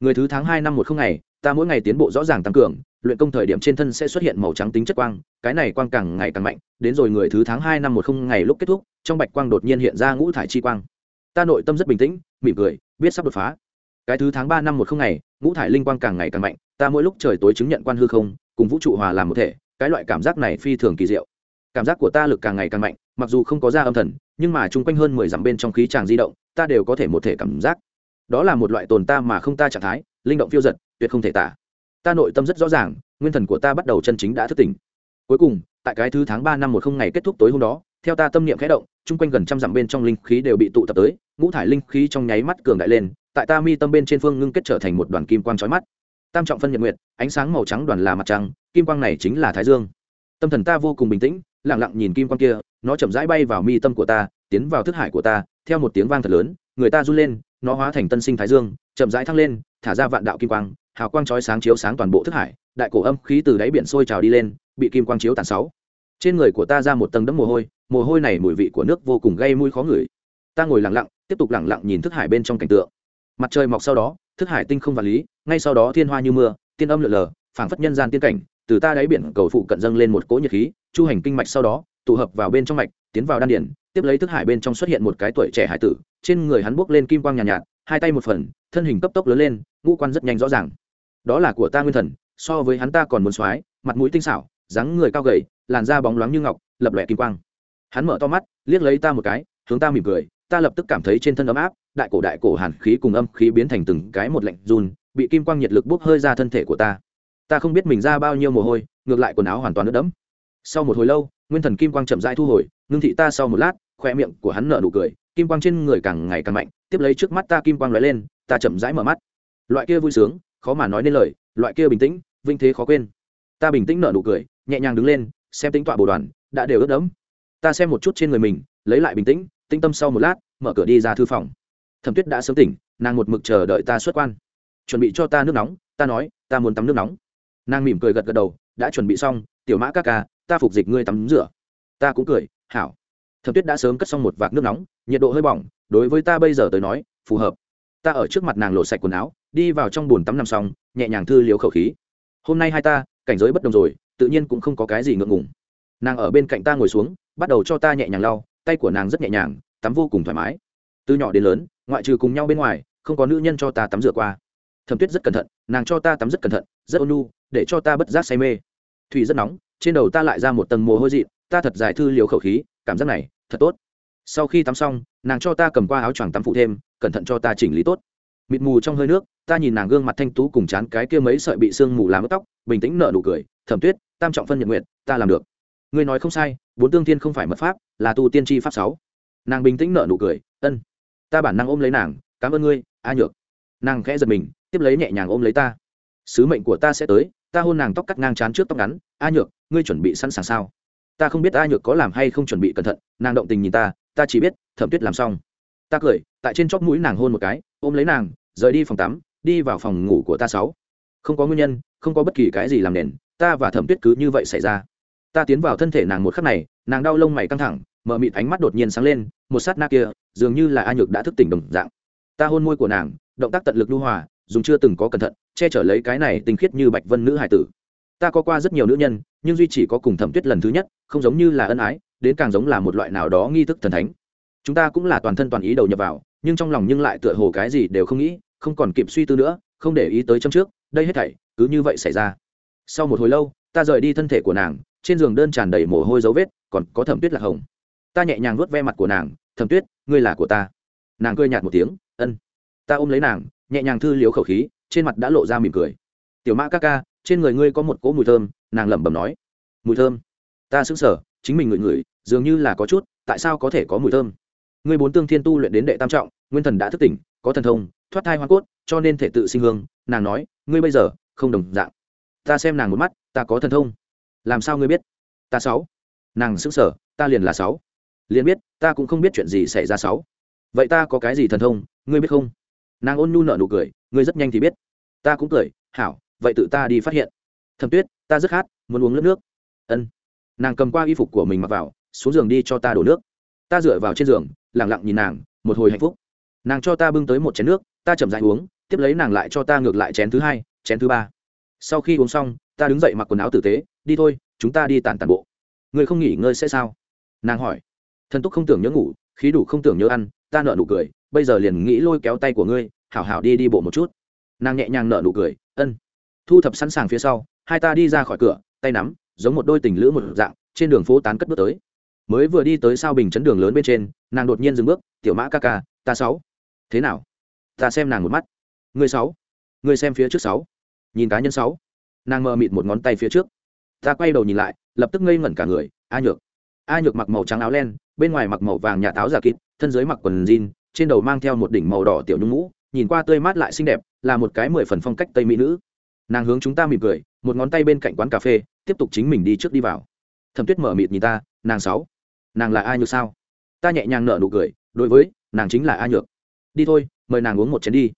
Người thứ tháng hai năm một không ngày ta mỗi ngày tiến bộ rõ ràng tăng cường, luyện công thời điểm trên thân sẽ xuất hiện màu trắng tính chất quang, cái này quang càng ngày càng mạnh, đến rồi người thứ tháng hai năm một không ngày lúc kết thúc, trong bạch quang đột nhiên hiện ra ngũ thải chi quang. Ta nội tâm rất bình tĩnh, mỉm cười, biết sắp đột phá. Cái thứ tháng ba năm một không ngày, ngũ thải linh quang càng ngày càng mạnh, ta mỗi lúc trời tối chứng nhận quan hư không, cùng vũ trụ hòa làm một thể, cái loại cảm giác này phi thường kỳ diệu. Cảm giác của ta lực càng ngày càng mạnh, mặc dù không có ra âm thần, nhưng mà chung quanh hơn mười dặm bên trong khí tràng di động, ta đều có thể một thể cảm giác. Đó là một loại tồn ta mà không ta trạng thái linh động phiêu giật, tuyệt không thể tả. Ta nội tâm rất rõ ràng, nguyên thần của ta bắt đầu chân chính đã thức tỉnh. Cuối cùng, tại cái thứ tháng ba năm một không ngày kết thúc tối hôm đó, theo ta tâm niệm khẽ động, chung quanh gần trăm dặm bên trong linh khí đều bị tụ tập tới, ngũ thải linh khí trong nháy mắt cường đại lên, tại ta mi tâm bên trên phương ngưng kết trở thành một đoàn kim quang trói mắt. Tam trọng phân nhật nguyệt, ánh sáng màu trắng đoàn là mặt trăng, kim quang này chính là thái dương. Tâm thần ta vô cùng bình tĩnh lẳng lặng nhìn kim quang kia, nó chậm rãi bay vào mi tâm của ta, tiến vào thức hải của ta, theo một tiếng vang thật lớn, người ta run lên, nó hóa thành tân sinh thái dương, chậm rãi thăng lên thả ra vạn đạo kim quang hào quang chói sáng chiếu sáng toàn bộ thức hải đại cổ âm khí từ đáy biển sôi trào đi lên bị kim quang chiếu tàn sáu. Trên người của ta ra một tầng đẫm mồ hôi mồ hôi này mùi vị của nước vô cùng gây mùi khó ngửi. Ta ngồi lặng lặng tiếp tục lặng lặng nhìn thức hải bên trong cảnh tượng. Mặt trời mọc sau đó thức hải tinh không vật lý ngay sau đó thiên hoa như mưa tiên âm lượn lờ phảng phất nhân gian tiên cảnh từ ta đáy biển cầu phụ cận dâng lên một cỗ nhiệt khí chu hành kinh mạch sau đó tụ hợp vào bên trong mạch tiến vào đan điển tiếp lấy thức hải bên trong xuất hiện một cái tuổi trẻ hải tử trên người hắn buốc lên kim quang nhàn nhạt, nhạt hai tay một phần, thân hình cấp tốc lớn lên, ngũ quan rất nhanh rõ ràng. Đó là của ta nguyên thần, so với hắn ta còn muốn soái mặt mũi tinh xảo, dáng người cao gầy, làn da bóng loáng như ngọc, lập lòe kim quang. Hắn mở to mắt, liếc lấy ta một cái, hướng ta mỉm cười, ta lập tức cảm thấy trên thân ấm áp, đại cổ đại cổ hàn khí cùng âm khí biến thành từng cái một lạnh run, bị kim quang nhiệt lực bốc hơi ra thân thể của ta. Ta không biết mình ra bao nhiêu mồ hôi, ngược lại quần áo hoàn toàn ướt đẫm. Sau một hồi lâu, nguyên thần kim quang chậm rãi thu hồi, ngưng thị ta sau một lát, khoe miệng của hắn nở nụ cười, kim quang trên người càng ngày càng mạnh tiếp lấy trước mắt ta kim quang lóe lên, ta chậm rãi mở mắt. Loại kia vui sướng, khó mà nói nên lời, loại kia bình tĩnh, vinh thế khó quên. Ta bình tĩnh nở nụ cười, nhẹ nhàng đứng lên, xem tính tọa bồ đoàn, đã đều ướt đẫm. Ta xem một chút trên người mình, lấy lại bình tĩnh, tinh tâm sau một lát, mở cửa đi ra thư phòng. Thẩm tuyết đã sớm tỉnh, nàng một mực chờ đợi ta xuất quan. Chuẩn bị cho ta nước nóng, ta nói, ta muốn tắm nước nóng. Nàng mỉm cười gật gật đầu, đã chuẩn bị xong, tiểu mã ca ca, ta phục dịch ngươi tắm rửa. Ta cũng cười, hảo. Thẩm tuyết đã sớm cất xong một vạc nước nóng, nhiệt độ hơi bỏng đối với ta bây giờ tới nói, phù hợp. Ta ở trước mặt nàng lộ sạch quần áo, đi vào trong bồn tắm nằm xong, nhẹ nhàng thư liếu khẩu khí. Hôm nay hai ta, cảnh giới bất đồng rồi, tự nhiên cũng không có cái gì ngượng ngùng. Nàng ở bên cạnh ta ngồi xuống, bắt đầu cho ta nhẹ nhàng lau, tay của nàng rất nhẹ nhàng, tắm vô cùng thoải mái. Từ nhỏ đến lớn, ngoại trừ cùng nhau bên ngoài, không có nữ nhân cho ta tắm rửa qua. Thẩm tuyết rất cẩn thận, nàng cho ta tắm rất cẩn thận, rất ôn nhu, để cho ta bất giác say mê. Thủy rất nóng, trên đầu ta lại ra một tầng mồ hôi dị ta thật dài thư liều khẩu khí, cảm giác này, thật tốt sau khi tắm xong, nàng cho ta cầm qua áo choàng tắm phụ thêm, cẩn thận cho ta chỉnh lý tốt. Mịt mù trong hơi nước, ta nhìn nàng gương mặt thanh tú cùng chán cái kia mấy sợi bị sương mù làm ướt tóc, bình tĩnh nở nụ cười, thẩm tuyết, tam trọng phân nhật nguyện ta làm được. Ngươi nói không sai, bốn tương thiên không phải mật pháp, là tu tiên tri pháp sáu. Nàng bình tĩnh nở nụ cười, ân, ta bản năng ôm lấy nàng, cảm ơn ngươi, a nhược. Nàng khẽ giật mình, tiếp lấy nhẹ nhàng ôm lấy ta. Sứ mệnh của ta sẽ tới, ta hôn nàng tóc cắt ngang chán trước tóc ngắn, a nhược, ngươi chuẩn bị sẵn sàng sao? Ta không biết a nhược có làm hay không chuẩn bị cẩn thận, nàng động tình nhìn ta ta chỉ biết, thẩm tuyết làm xong. Ta cười, tại trên chóp mũi nàng hôn một cái, ôm lấy nàng, rời đi phòng tắm, đi vào phòng ngủ của ta sáu. Không có nguyên nhân, không có bất kỳ cái gì làm nền, ta và thẩm tuyết cứ như vậy xảy ra. Ta tiến vào thân thể nàng một khắc này, nàng đau lông mày căng thẳng, mở mịt ánh mắt đột nhiên sáng lên, một sát na kia, dường như là a nhược đã thức tỉnh đồng dạng. Ta hôn môi của nàng, động tác tận lực lưu hòa, dùng chưa từng có cẩn thận, che chở lấy cái này tinh khiết như bạch vân nữ hải tử. Ta có qua rất nhiều nữ nhân, nhưng duy chỉ có cùng thẩm tuyết lần thứ nhất, không giống như là ân ái đến càng giống là một loại nào đó nghi thức thần thánh. Chúng ta cũng là toàn thân toàn ý đầu nhập vào, nhưng trong lòng nhưng lại tựa hồ cái gì đều không nghĩ, không còn kịp suy tư nữa, không để ý tới châm trước, đây hết thảy, cứ như vậy xảy ra. Sau một hồi lâu, ta rời đi thân thể của nàng, trên giường đơn tràn đầy mồ hôi dấu vết, còn có thẩm tuyết lạc hồng. Ta nhẹ nhàng vuốt ve mặt của nàng, thẩm tuyết, ngươi là của ta. Nàng cười nhạt một tiếng, ân. Ta ôm lấy nàng, nhẹ nhàng thư liếu khẩu khí, trên mặt đã lộ ra mỉm cười. Tiểu mã ca ca, trên người ngươi có một cỗ mùi thơm, nàng lẩm bẩm nói. Mùi thơm. Ta sững sờ, chính mình ngửi ngửi dường như là có chút, tại sao có thể có mùi thơm? Người bốn tương thiên tu luyện đến đệ tam trọng, nguyên thần đã thức tỉnh, có thần thông, thoát thai hoa cốt, cho nên thể tự sinh hương. Nàng nói, ngươi bây giờ, không đồng dạng. Ta xem nàng một mắt, ta có thần thông. Làm sao ngươi biết? Ta sáu. Nàng xứng sở ta liền là sáu. Liền biết, ta cũng không biết chuyện gì xảy ra sáu. Vậy ta có cái gì thần thông, ngươi biết không? Nàng ôn nhu nợ nụ cười, ngươi rất nhanh thì biết. Ta cũng cười, hảo, vậy tự ta đi phát hiện. Thẩm tuyết, ta rất khát, muốn uống nước nước. Ân. Nàng cầm qua y phục của mình mặc vào xuống giường đi cho ta đổ nước. Ta dựa vào trên giường lẳng lặng nhìn nàng, một hồi hạnh phúc. Nàng cho ta bưng tới một chén nước, ta chậm dãi uống, tiếp lấy nàng lại cho ta ngược lại chén thứ hai, chén thứ ba. Sau khi uống xong, ta đứng dậy mặc quần áo tử tế, đi thôi, chúng ta đi tản tàn bộ. Người không nghỉ ngơi sẽ sao? Nàng hỏi. Thần túc không tưởng nhớ ngủ, khí đủ không tưởng nhớ ăn, ta nợ nụ cười, bây giờ liền nghĩ lôi kéo tay của ngươi, hảo hảo đi đi bộ một chút. Nàng nhẹ nhàng nợ nụ cười, ân. Thu thập sẵn sàng phía sau, hai ta đi ra khỏi cửa, tay nắm, giống một đôi tình lữ một dạng, trên đường phố tán cất bước tới mới vừa đi tới sao bình chấn đường lớn bên trên, nàng đột nhiên dừng bước, tiểu mã ca ca, ta sáu. Thế nào? Ta xem nàng một mắt. Người sáu? Người xem phía trước sáu. Nhìn cá nhân sáu. Nàng mờ mịt một ngón tay phía trước. Ta quay đầu nhìn lại, lập tức ngây ngẩn cả người, a nhược. A nhược mặc màu trắng áo len, bên ngoài mặc màu vàng nhà táo giả kịt, thân dưới mặc quần jean, trên đầu mang theo một đỉnh màu đỏ tiểu nhung mũ, nhìn qua tươi mát lại xinh đẹp, là một cái mười phần phong cách tây mỹ nữ. Nàng hướng chúng ta mỉm cười, một ngón tay bên cạnh quán cà phê, tiếp tục chính mình đi trước đi vào. Thẩm tuyết mở mịt nhìn ta, nàng sáu? Nàng là ai nhược sao? Ta nhẹ nhàng nở nụ cười, đối với, nàng chính là a nhược. Đi thôi, mời nàng uống một chén đi.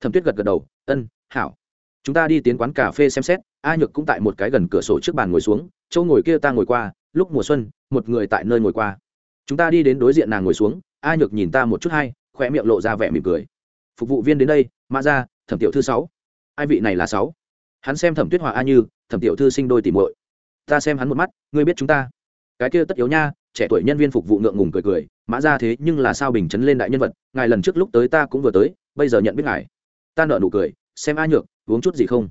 Thẩm tuyết gật gật đầu, ân, hảo. Chúng ta đi tiến quán cà phê xem xét a nhược cũng tại một cái gần cửa sổ trước bàn ngồi xuống châu ngồi kia ta ngồi qua, lúc mùa xuân, một người tại nơi ngồi qua. Chúng ta đi đến đối diện nàng ngồi xuống a nhược nhìn ta một chút hay khoe miệng lộ ra vẻ mỉm cười. Phục vụ viên đến đây, mã ra, thẩm tiểu thư sáu. Ai vị này là sáu? Hắn xem thẩm tuyết hòa a như, thẩm tiểu thư sinh đôi tìm muội. Ta xem hắn một mắt, ngươi biết chúng ta. Cái kia tất yếu nha trẻ tuổi nhân viên phục vụ ngượng ngùng cười cười, mã ra thế nhưng là sao bình chấn lên đại nhân vật, ngài lần trước lúc tới ta cũng vừa tới, bây giờ nhận biết ngài. Ta nợ nụ cười, xem a nhược, uống chút gì không?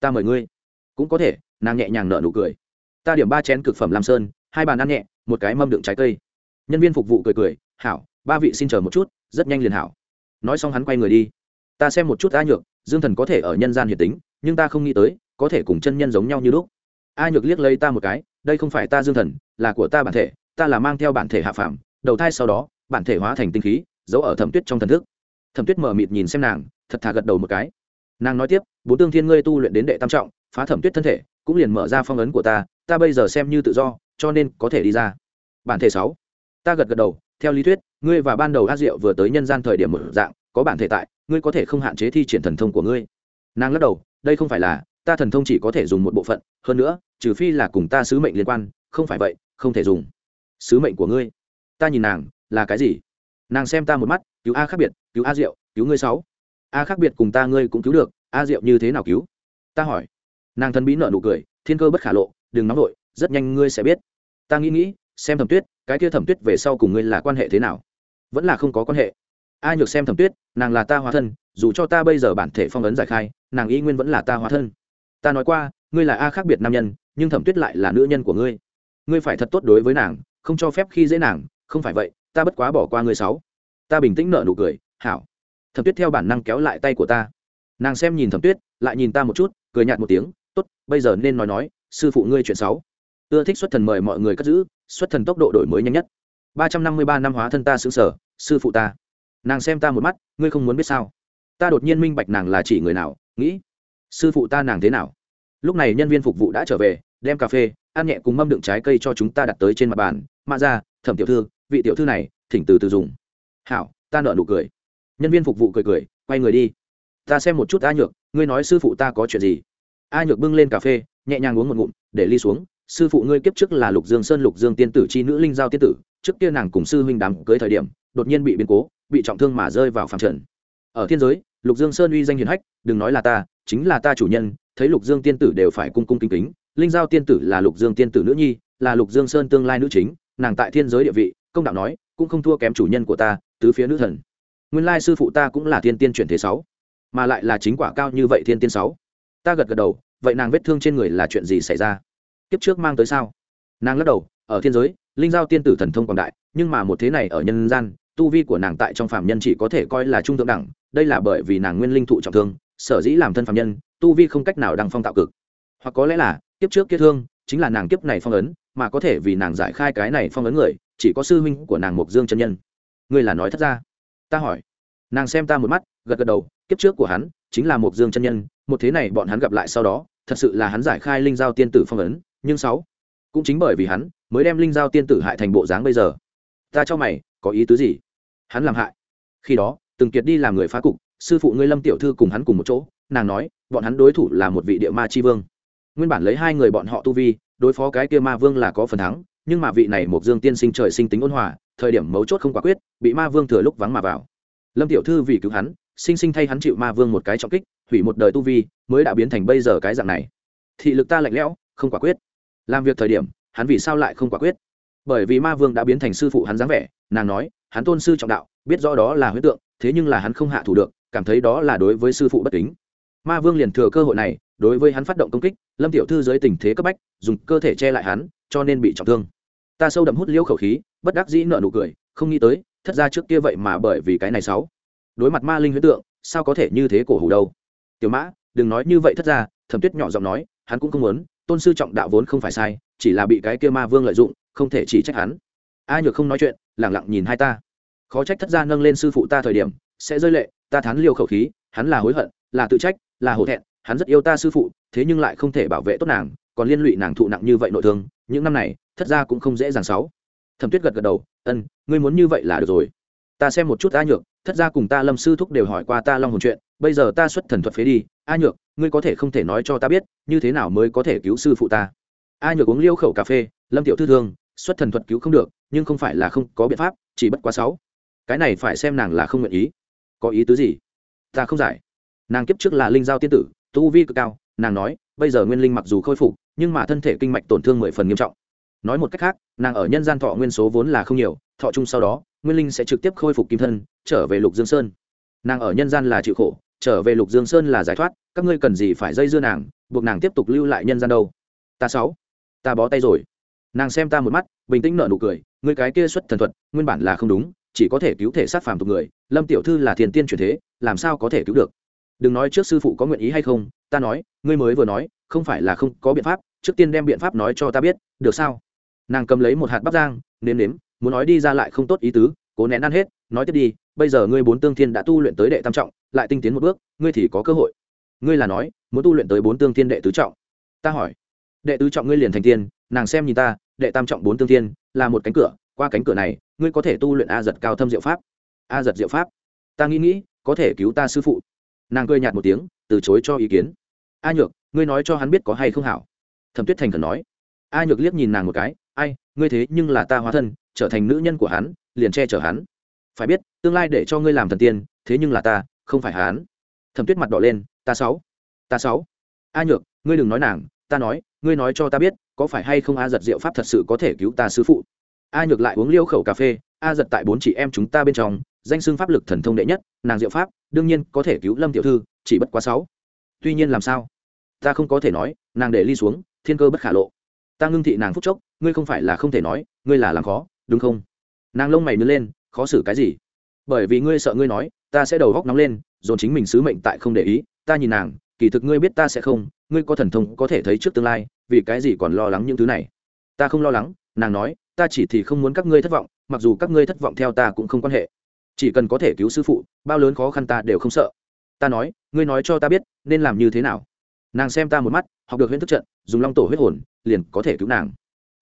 Ta mời ngươi. Cũng có thể. Nàng nhẹ nhàng nợ nụ cười. Ta điểm ba chén cực phẩm lam sơn, hai bàn ăn nhẹ, một cái mâm đựng trái cây. Nhân viên phục vụ cười cười, hảo, ba vị xin chờ một chút, rất nhanh liền hảo. Nói xong hắn quay người đi. Ta xem một chút a nhược, dương thần có thể ở nhân gian hiển tính, nhưng ta không nghĩ tới, có thể cùng chân nhân giống nhau như lúc. A nhược liếc lấy ta một cái, đây không phải ta dương thần, là của ta bản thể ta là mang theo bản thể hạ phàm, đầu thai sau đó, bản thể hóa thành tinh khí, giấu ở thẩm tuyết trong thần thức. Thẩm tuyết mở mịt nhìn xem nàng, thật thà gật đầu một cái. Nàng nói tiếp, bốn tương thiên ngươi tu luyện đến đệ tam trọng, phá thẩm tuyết thân thể, cũng liền mở ra phong ấn của ta ta bây giờ xem như tự do, cho nên có thể đi ra. Bản thể sáu. Ta gật gật đầu, theo lý thuyết, ngươi và ban đầu a diệu vừa tới nhân gian thời điểm một dạng, có bản thể tại, ngươi có thể không hạn chế thi triển thần thông của ngươi. Nàng lắc đầu, đây không phải là, ta thần thông chỉ có thể dùng một bộ phận, hơn nữa, trừ phi là cùng ta sứ mệnh liên quan, không phải vậy, không thể dùng sứ mệnh của ngươi. Ta nhìn nàng, là cái gì? Nàng xem ta một mắt, cứu a khác biệt, cứu a diệu, cứu ngươi sáu. A khác biệt cùng ta ngươi cũng cứu được, a diệu như thế nào cứu? Ta hỏi. Nàng thân bí nợ nụ cười, thiên cơ bất khả lộ, đừng nóng vội, rất nhanh ngươi sẽ biết. Ta nghĩ nghĩ, xem thẩm tuyết, cái kia thẩm tuyết về sau cùng ngươi là quan hệ thế nào? Vẫn là không có quan hệ. A nhược xem thẩm tuyết, nàng là ta hóa thân, dù cho ta bây giờ bản thể phong ấn giải khai, nàng y nguyên vẫn là ta hóa thân. Ta nói qua, ngươi là a khác biệt nam nhân, nhưng thẩm tuyết lại là nữ nhân của ngươi. Ngươi phải thật tốt đối với nàng không cho phép khi dễ nàng, không phải vậy, ta bất quá bỏ qua ngươi sáu. Ta bình tĩnh nở nụ cười, hảo. Thẩm tuyết theo bản năng kéo lại tay của ta. Nàng xem nhìn thẩm tuyết, lại nhìn ta một chút, cười nhạt một tiếng, tốt, bây giờ nên nói nói, sư phụ ngươi chuyện sáu. Ưa thích xuất thần mời mọi người cất giữ, xuất thần tốc độ đổi mới nhanh nhất. Ba trăm năm mươi ba năm hóa thân ta xứng sở, sư phụ ta. Nàng xem ta một mắt, ngươi không muốn biết sao? Ta đột nhiên minh bạch nàng là chỉ người nào, nghĩ, sư phụ ta nàng thế nào. Lúc này nhân viên phục vụ đã trở về, đem cà phê ăn nhẹ cùng mâm đựng trái cây cho chúng ta đặt tới trên mặt bàn. Mạ ra thẩm tiểu thư, vị tiểu thư này, thỉnh từ từ dùng. Hảo, ta nợ nụ cười. Nhân viên phục vụ cười cười, quay người đi. Ta xem một chút a nhược, ngươi nói sư phụ ta có chuyện gì? A nhược bưng lên cà phê, nhẹ nhàng uống một ngụm, để ly xuống. Sư phụ ngươi kiếp trước là lục dương sơn lục dương tiên tử c h i nữ linh giao tiên tử, trước kia nàng cùng sư huynh đám cưới thời điểm, đột nhiên bị biến cố, bị trọng thương mà rơi vào phạm trần. Ở thiên giới, lục dương sơn uy danh hiền hách, đừng nói là ta, chính là ta chủ nhân, thấy lục dương tiên tử đều phải cung cung kính kính linh giao tiên tử là lục dương tiên tử nữ nhi, là lục dương sơn tương lai nữ chính, nàng tại thiên giới địa vị, công đạo nói, cũng không thua kém chủ nhân của ta, tứ phía nữ thần. Nguyên lai sư phụ ta cũng là thiên tiên chuyển thế sáu, mà lại là chính quả cao như vậy thiên tiên sáu. Ta gật gật đầu, vậy nàng vết thương trên người là chuyện gì xảy ra? Kiếp trước mang tới sao? Nàng lắc đầu, ở thiên giới, linh giao tiên tử thần thông quảng đại, nhưng mà một thế này ở nhân gian, tu vi của nàng tại trong phạm nhân chỉ có thể coi là trung thượng đẳng, đây là bởi vì nàng nguyên linh thụ trọng thương, sở dĩ làm thân phạm nhân, tu vi không cách nào đăng phong tạo cực. Hoặc có lẽ là kiếp trước kia thương, chính là nàng kiếp này phong ấn, mà có thể vì nàng giải khai cái này phong ấn người, chỉ có sư huynh của nàng mục dương chân nhân. Ngươi là nói thất ra? Ta hỏi. Nàng xem ta một mắt, gật gật đầu, kiếp trước của hắn chính là mục dương chân nhân, một thế này bọn hắn gặp lại sau đó, thật sự là hắn giải khai linh giao tiên tử phong ấn, nhưng sáu, cũng chính bởi vì hắn mới đem linh giao tiên tử hại thành bộ dáng bây giờ. Ta cho mày, có ý tứ gì? Hắn làm hại. Khi đó, từng kiệt đi làm người phá cục, sư phụ ngươi lâm tiểu thư cùng hắn cùng một chỗ, nàng nói, bọn hắn đối thủ là một vị địa ma chi vương nguyên bản lấy hai người bọn họ tu vi, đối phó cái kia ma vương là có phần thắng, nhưng mà vị này một dương tiên sinh trời sinh tính ôn hòa, thời điểm mấu chốt không quả quyết, bị ma vương thừa lúc vắng mà vào. Lâm tiểu thư vì cứu hắn, sinh sinh thay hắn chịu ma vương một cái trọng kích, hủy một đời tu vi, mới đã biến thành bây giờ cái dạng này. Thị lực ta lạnh lẽo, không quả quyết. Làm việc thời điểm, hắn vì sao lại không quả quyết? Bởi vì ma vương đã biến thành sư phụ hắn dáng vẻ, nàng nói, hắn tôn sư trọng đạo, biết rõ đó là huyết tượng, thế nhưng là hắn không hạ thủ được, cảm thấy đó là đối với sư phụ bất kính. Ma vương liền thừa cơ hội này đối với hắn phát động công kích, lâm tiểu thư dưới tình thế cấp bách, dùng cơ thể che lại hắn, cho nên bị trọng thương. Ta sâu đậm hút liêu khẩu khí, bất đắc dĩ nợ nụ cười, không nghĩ tới, thất ra trước kia vậy mà bởi vì cái này sáu. Đối mặt ma linh huyết tượng, sao có thể như thế cổ hủ đâu? Tiểu mã, đừng nói như vậy thất ra thẩm tuyết nhỏ giọng nói, hắn cũng không muốn, tôn sư trọng đạo vốn không phải sai, chỉ là bị cái kia ma vương lợi dụng, không thể chỉ trách hắn. A nhược không nói chuyện, lẳng lặng nhìn hai ta. Khó trách thất ra nâng lên sư phụ ta thời điểm, sẽ rơi lệ, ta thán liêu khẩu khí, hắn là hối hận, là tự trách, là hổ thẹn hắn rất yêu ta sư phụ, thế nhưng lại không thể bảo vệ tốt nàng, còn liên lụy nàng thụ nặng như vậy nội thương, những năm này, thất ra cũng không dễ dàng sáu. Thẩm tuyết gật gật đầu, ân, ngươi muốn như vậy là được rồi. Ta xem một chút a nhược, thất ra cùng ta lâm sư thúc đều hỏi qua ta long hồn chuyện, bây giờ ta xuất thần thuật phế đi. A nhược, ngươi có thể không thể nói cho ta biết, như thế nào mới có thể cứu sư phụ ta? A nhược uống liêu khẩu cà phê, lâm tiểu thư thương, xuất thần thuật cứu không được, nhưng không phải là không có biện pháp, chỉ bất quá sáu. Cái này phải xem nàng là không nguyện ý. Có ý tứ gì? Ta không giải. Nàng kiếp trước là linh giao tiên tử tu vi cực cao, nàng nói, bây giờ nguyên linh mặc dù khôi phục, nhưng mà thân thể kinh mạch tổn thương mười phần nghiêm trọng. Nói một cách khác, nàng ở nhân gian thọ nguyên số vốn là không nhiều, thọ chung sau đó, nguyên linh sẽ trực tiếp khôi phục kim thân, trở về lục dương sơn. Nàng ở nhân gian là chịu khổ, trở về lục dương sơn là giải thoát, các ngươi cần gì phải dây dưa nàng, buộc nàng tiếp tục lưu lại nhân gian đâu? Ta sáu, ta bó tay rồi. Nàng xem ta một mắt, bình tĩnh nở nụ cười người cái kia xuất thần thuật, nguyên bản là không đúng, chỉ có thể cứu thể sát phàm tục người, lâm tiểu thư là thiền tiên truyền thế, làm sao có thể cứu được? Đừng nói trước sư phụ có nguyện ý hay không, ta nói, ngươi mới vừa nói, không phải là không có biện pháp, trước tiên đem biện pháp nói cho ta biết, được sao? Nàng cầm lấy một hạt bắp giang nếm nếm, muốn nói đi ra lại không tốt ý tứ, cố nén ăn hết, nói tiếp đi, bây giờ ngươi bốn tương thiên đã tu luyện tới đệ tam trọng, lại tinh tiến một bước, ngươi thì có cơ hội. Ngươi là nói, muốn tu luyện tới bốn tương thiên đệ tứ trọng. Ta hỏi. Đệ tứ trọng ngươi liền thành tiên, nàng xem nhìn ta, đệ tam trọng bốn tương thiên, là một cánh cửa, qua cánh cửa này, ngươi có thể tu luyện a giật cao thâm diệu pháp. A giật diệu pháp. Ta nghĩ nghĩ, có thể cứu ta sư phụ nàng cười nhạt một tiếng, từ chối cho ý kiến. A nhược, ngươi nói cho hắn biết có hay không hảo. Thẩm tuyết thành khẩn nói. A nhược liếc nhìn nàng một cái, ai, ngươi thế nhưng là ta hóa thân, trở thành nữ nhân của hắn, liền che chở hắn. Phải biết, tương lai để cho ngươi làm thần tiên, thế nhưng là ta, không phải hắn. Thẩm tuyết mặt đỏ lên, ta sáu ta sáu. A nhược, ngươi đừng nói nàng, ta nói, ngươi nói cho ta biết, có phải hay không a giật diệu pháp thật sự có thể cứu ta sư phụ? A nhược lại uống liêu khẩu cà phê, a giật tại bốn chị em chúng ta bên trong danh xưng pháp lực thần thông đệ nhất, nàng diệu pháp, đương nhiên có thể cứu lâm tiểu thư, chỉ bất quá sáu. Tuy nhiên làm sao? Ta không có thể nói, nàng để ly xuống, thiên cơ bất khả lộ. Ta ngưng thị nàng phúc chốc, ngươi không phải là không thể nói, ngươi là làm khó, đúng không? Nàng lông mày nứt lên, khó xử cái gì? Bởi vì ngươi sợ ngươi nói, ta sẽ đầu góc nóng lên, dồn chính mình sứ mệnh tại không để ý, ta nhìn nàng, kỳ thực ngươi biết ta sẽ không, ngươi có thần thông có thể thấy trước tương lai, vì cái gì còn lo lắng những thứ này? Ta không lo lắng, nàng nói, ta chỉ thì không muốn các ngươi thất vọng, mặc dù các ngươi thất vọng theo ta cũng không quan hệ chỉ cần có thể cứu sư phụ, bao lớn khó khăn ta đều không sợ. Ta nói, ngươi nói cho ta biết, nên làm như thế nào? Nàng xem ta một mắt, học được huyễn thức trận, dùng long tổ huyết hồn, liền có thể cứu nàng.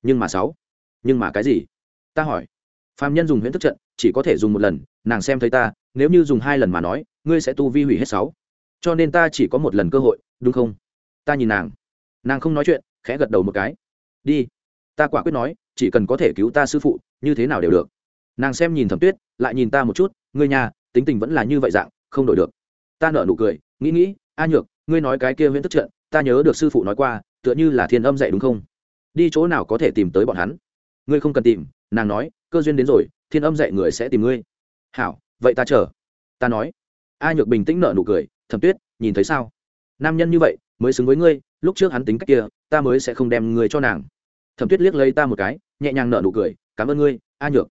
Nhưng mà sáu, nhưng mà cái gì? Ta hỏi. Phạm nhân dùng huyễn thức trận, chỉ có thể dùng một lần, nàng xem thấy ta, nếu như dùng hai lần mà nói, ngươi sẽ tu vi hủy hết sáu. Cho nên ta chỉ có một lần cơ hội, đúng không? Ta nhìn nàng. Nàng không nói chuyện, khẽ gật đầu một cái. Đi. Ta quả quyết nói, chỉ cần có thể cứu ta sư phụ, như thế nào đều được nàng xem nhìn thẩm tuyết, lại nhìn ta một chút, ngươi nhà tính tình vẫn là như vậy dạng, không đổi được. Ta nở nụ cười, nghĩ nghĩ, a nhược, ngươi nói cái kia huyễn tức trận, ta nhớ được sư phụ nói qua, tựa như là thiên âm dạy đúng không? Đi chỗ nào có thể tìm tới bọn hắn? Ngươi không cần tìm, nàng nói, cơ duyên đến rồi, thiên âm dạy người sẽ tìm ngươi. Hảo, vậy ta chờ. Ta nói. A nhược bình tĩnh nở nụ cười, thẩm tuyết, nhìn thấy sao? Nam nhân như vậy, mới xứng với ngươi, lúc trước hắn tính cách kia, ta mới sẽ không đem người cho nàng. Thẩm tuyết liếc lấy ta một cái, nhẹ nhàng nở nụ cười, cảm ơn ngươi, a nhược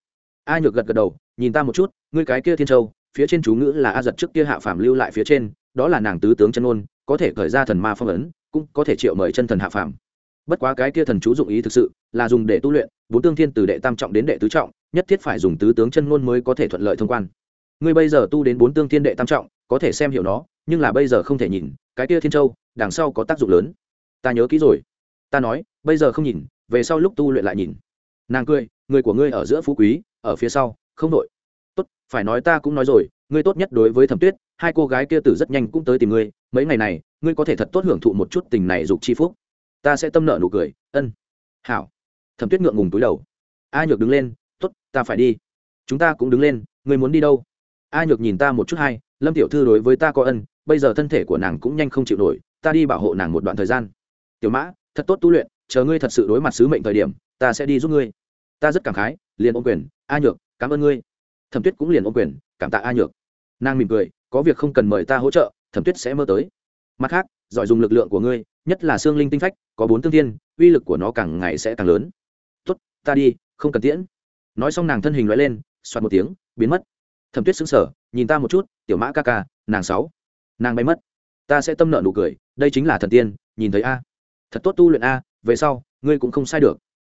a nhược gật gật đầu, nhìn ta một chút, ngươi cái kia thiên châu, phía trên chú ngữ là a giật trước kia hạ phàm lưu lại phía trên, đó là nàng tứ tướng chân ôn có thể khởi ra thần ma phong ấn, cũng có thể triệu mời chân thần hạ phàm. Bất quá cái kia thần chú dụng ý thực sự là dùng để tu luyện, bốn tương thiên từ đệ tam trọng đến đệ tứ trọng, nhất thiết phải dùng tứ tướng chân ngôn mới có thể thuận lợi thông quan. Ngươi bây giờ tu đến bốn tương thiên đệ tam trọng, có thể xem hiểu nó, nhưng là bây giờ không thể nhìn, cái kia thiên châu, đằng sau có tác dụng lớn. Ta nhớ kỹ rồi. Ta nói, bây giờ không nhìn, về sau lúc tu luyện lại nhìn. Nàng cười, người của ngươi ở giữa phú quý ở phía sau, không đội tốt, phải nói ta cũng nói rồi, ngươi tốt nhất đối với thẩm tuyết, hai cô gái kia tử rất nhanh cũng tới tìm ngươi, mấy ngày này, ngươi có thể thật tốt hưởng thụ một chút tình này dục chi phúc. Ta sẽ tâm nợ nụ cười, ân. Hảo. Thẩm tuyết ngượng ngùng túi đầu. A nhược đứng lên t ố t ta phải đi. Chúng ta cũng đứng lên, ngươi muốn đi đâu? A nhược nhìn ta một chút hay, lâm tiểu thư đối với ta có ân, bây giờ thân thể của nàng cũng nhanh không chịu nổi, ta đi bảo hộ nàng một đoạn thời gian. Tiểu mã, thật tốt tu luyện, chờ ngươi thật sự đối mặt sứ mệnh thời điểm, ta sẽ đi giúp ngươi. Ta rất cảm khái liền ôm quyền, a nhược, cảm ơn ngươi. Thẩm tuyết cũng liền ôm quyền, cảm tạ a nhược. Nàng mỉm cười, có việc không cần mời ta hỗ trợ, thẩm tuyết sẽ mơ tới. Mặt khác, giỏi dùng lực lượng của ngươi, nhất là xương linh tinh phách, có bốn tương thiên, uy lực của nó càng ngày sẽ càng lớn. Tốt, ta đi, không cần tiễn. Nói xong nàng thân hình loại lên soạt một tiếng, biến mất. Thẩm tuyết xứng sở nhìn ta một chút, tiểu mã ca ca, nàng sáu. Nàng bay mất. Ta sẽ tâm nợ nụ cười, đây chính là thần tiên, nhìn thấy a. Thật tốt tu luyện a, về sau, ngươi cũng không sai được.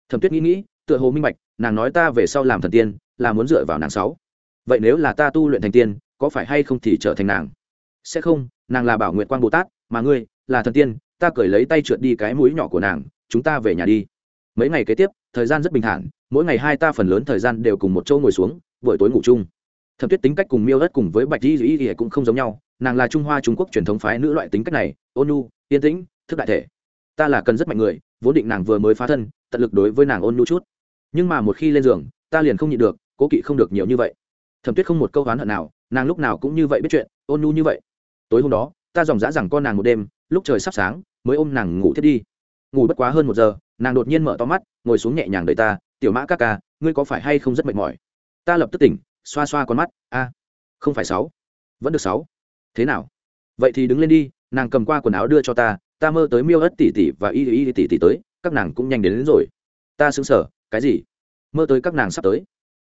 Thẩm tuyết nghĩ nghĩ, tựa hồ minh bạch nàng nói ta về sau làm thần tiên, là muốn dựa vào nàng sáu. Vậy nếu là ta tu luyện thành tiên, có phải hay không thì trở thành nàng? Sẽ không, nàng là bảo nguyện quan bồ tát, mà ngươi là thần tiên, ta cởi lấy tay trượt đi cái mũi nhỏ của nàng, chúng ta về nhà đi. Mấy ngày kế tiếp, thời gian rất bình thản, mỗi ngày hai ta phần lớn thời gian đều cùng một chỗ ngồi xuống, buổi tối ngủ chung. Thẩm tuyết tính cách cùng miêu đất cùng với bạch di duy cũng không giống nhau, nàng là trung hoa trung quốc truyền thống phái nữ loại tính cách này, ôn nhu, yên tĩnh, thức đại thể. Ta là cần rất mạnh người, vốn định nàng vừa mới phá thân, tận lực đối với nàng ôn nhu chút nhưng mà một khi lên giường ta liền không nhịn được cố kỵ không được nhiều như vậy. Thẩm tuyết không một câu oán hận nào nàng lúc nào cũng như vậy biết chuyện ôn nhu như vậy. Tối hôm đó ta dòng dã rằng con nàng một đêm lúc trời sắp sáng mới ôm nàng ngủ thiết đi. Ngủ bất quá hơn một giờ nàng đột nhiên mở to mắt ngồi xuống nhẹ nhàng đợi ta tiểu mã ca ca ngươi có phải hay không rất mệt mỏi? Ta lập tức tỉnh xoa xoa con mắt a không phải sáu vẫn được sáu. Thế nào? Vậy thì đứng lên đi nàng cầm qua quần áo đưa cho ta ta mơ tới miêu ất tỷ tỷ và y y tỷ tỷ tới các nàng cũng nhanh đến, đến rồi. Ta sững sờ cái gì? Mơ tới các nàng sắp tới.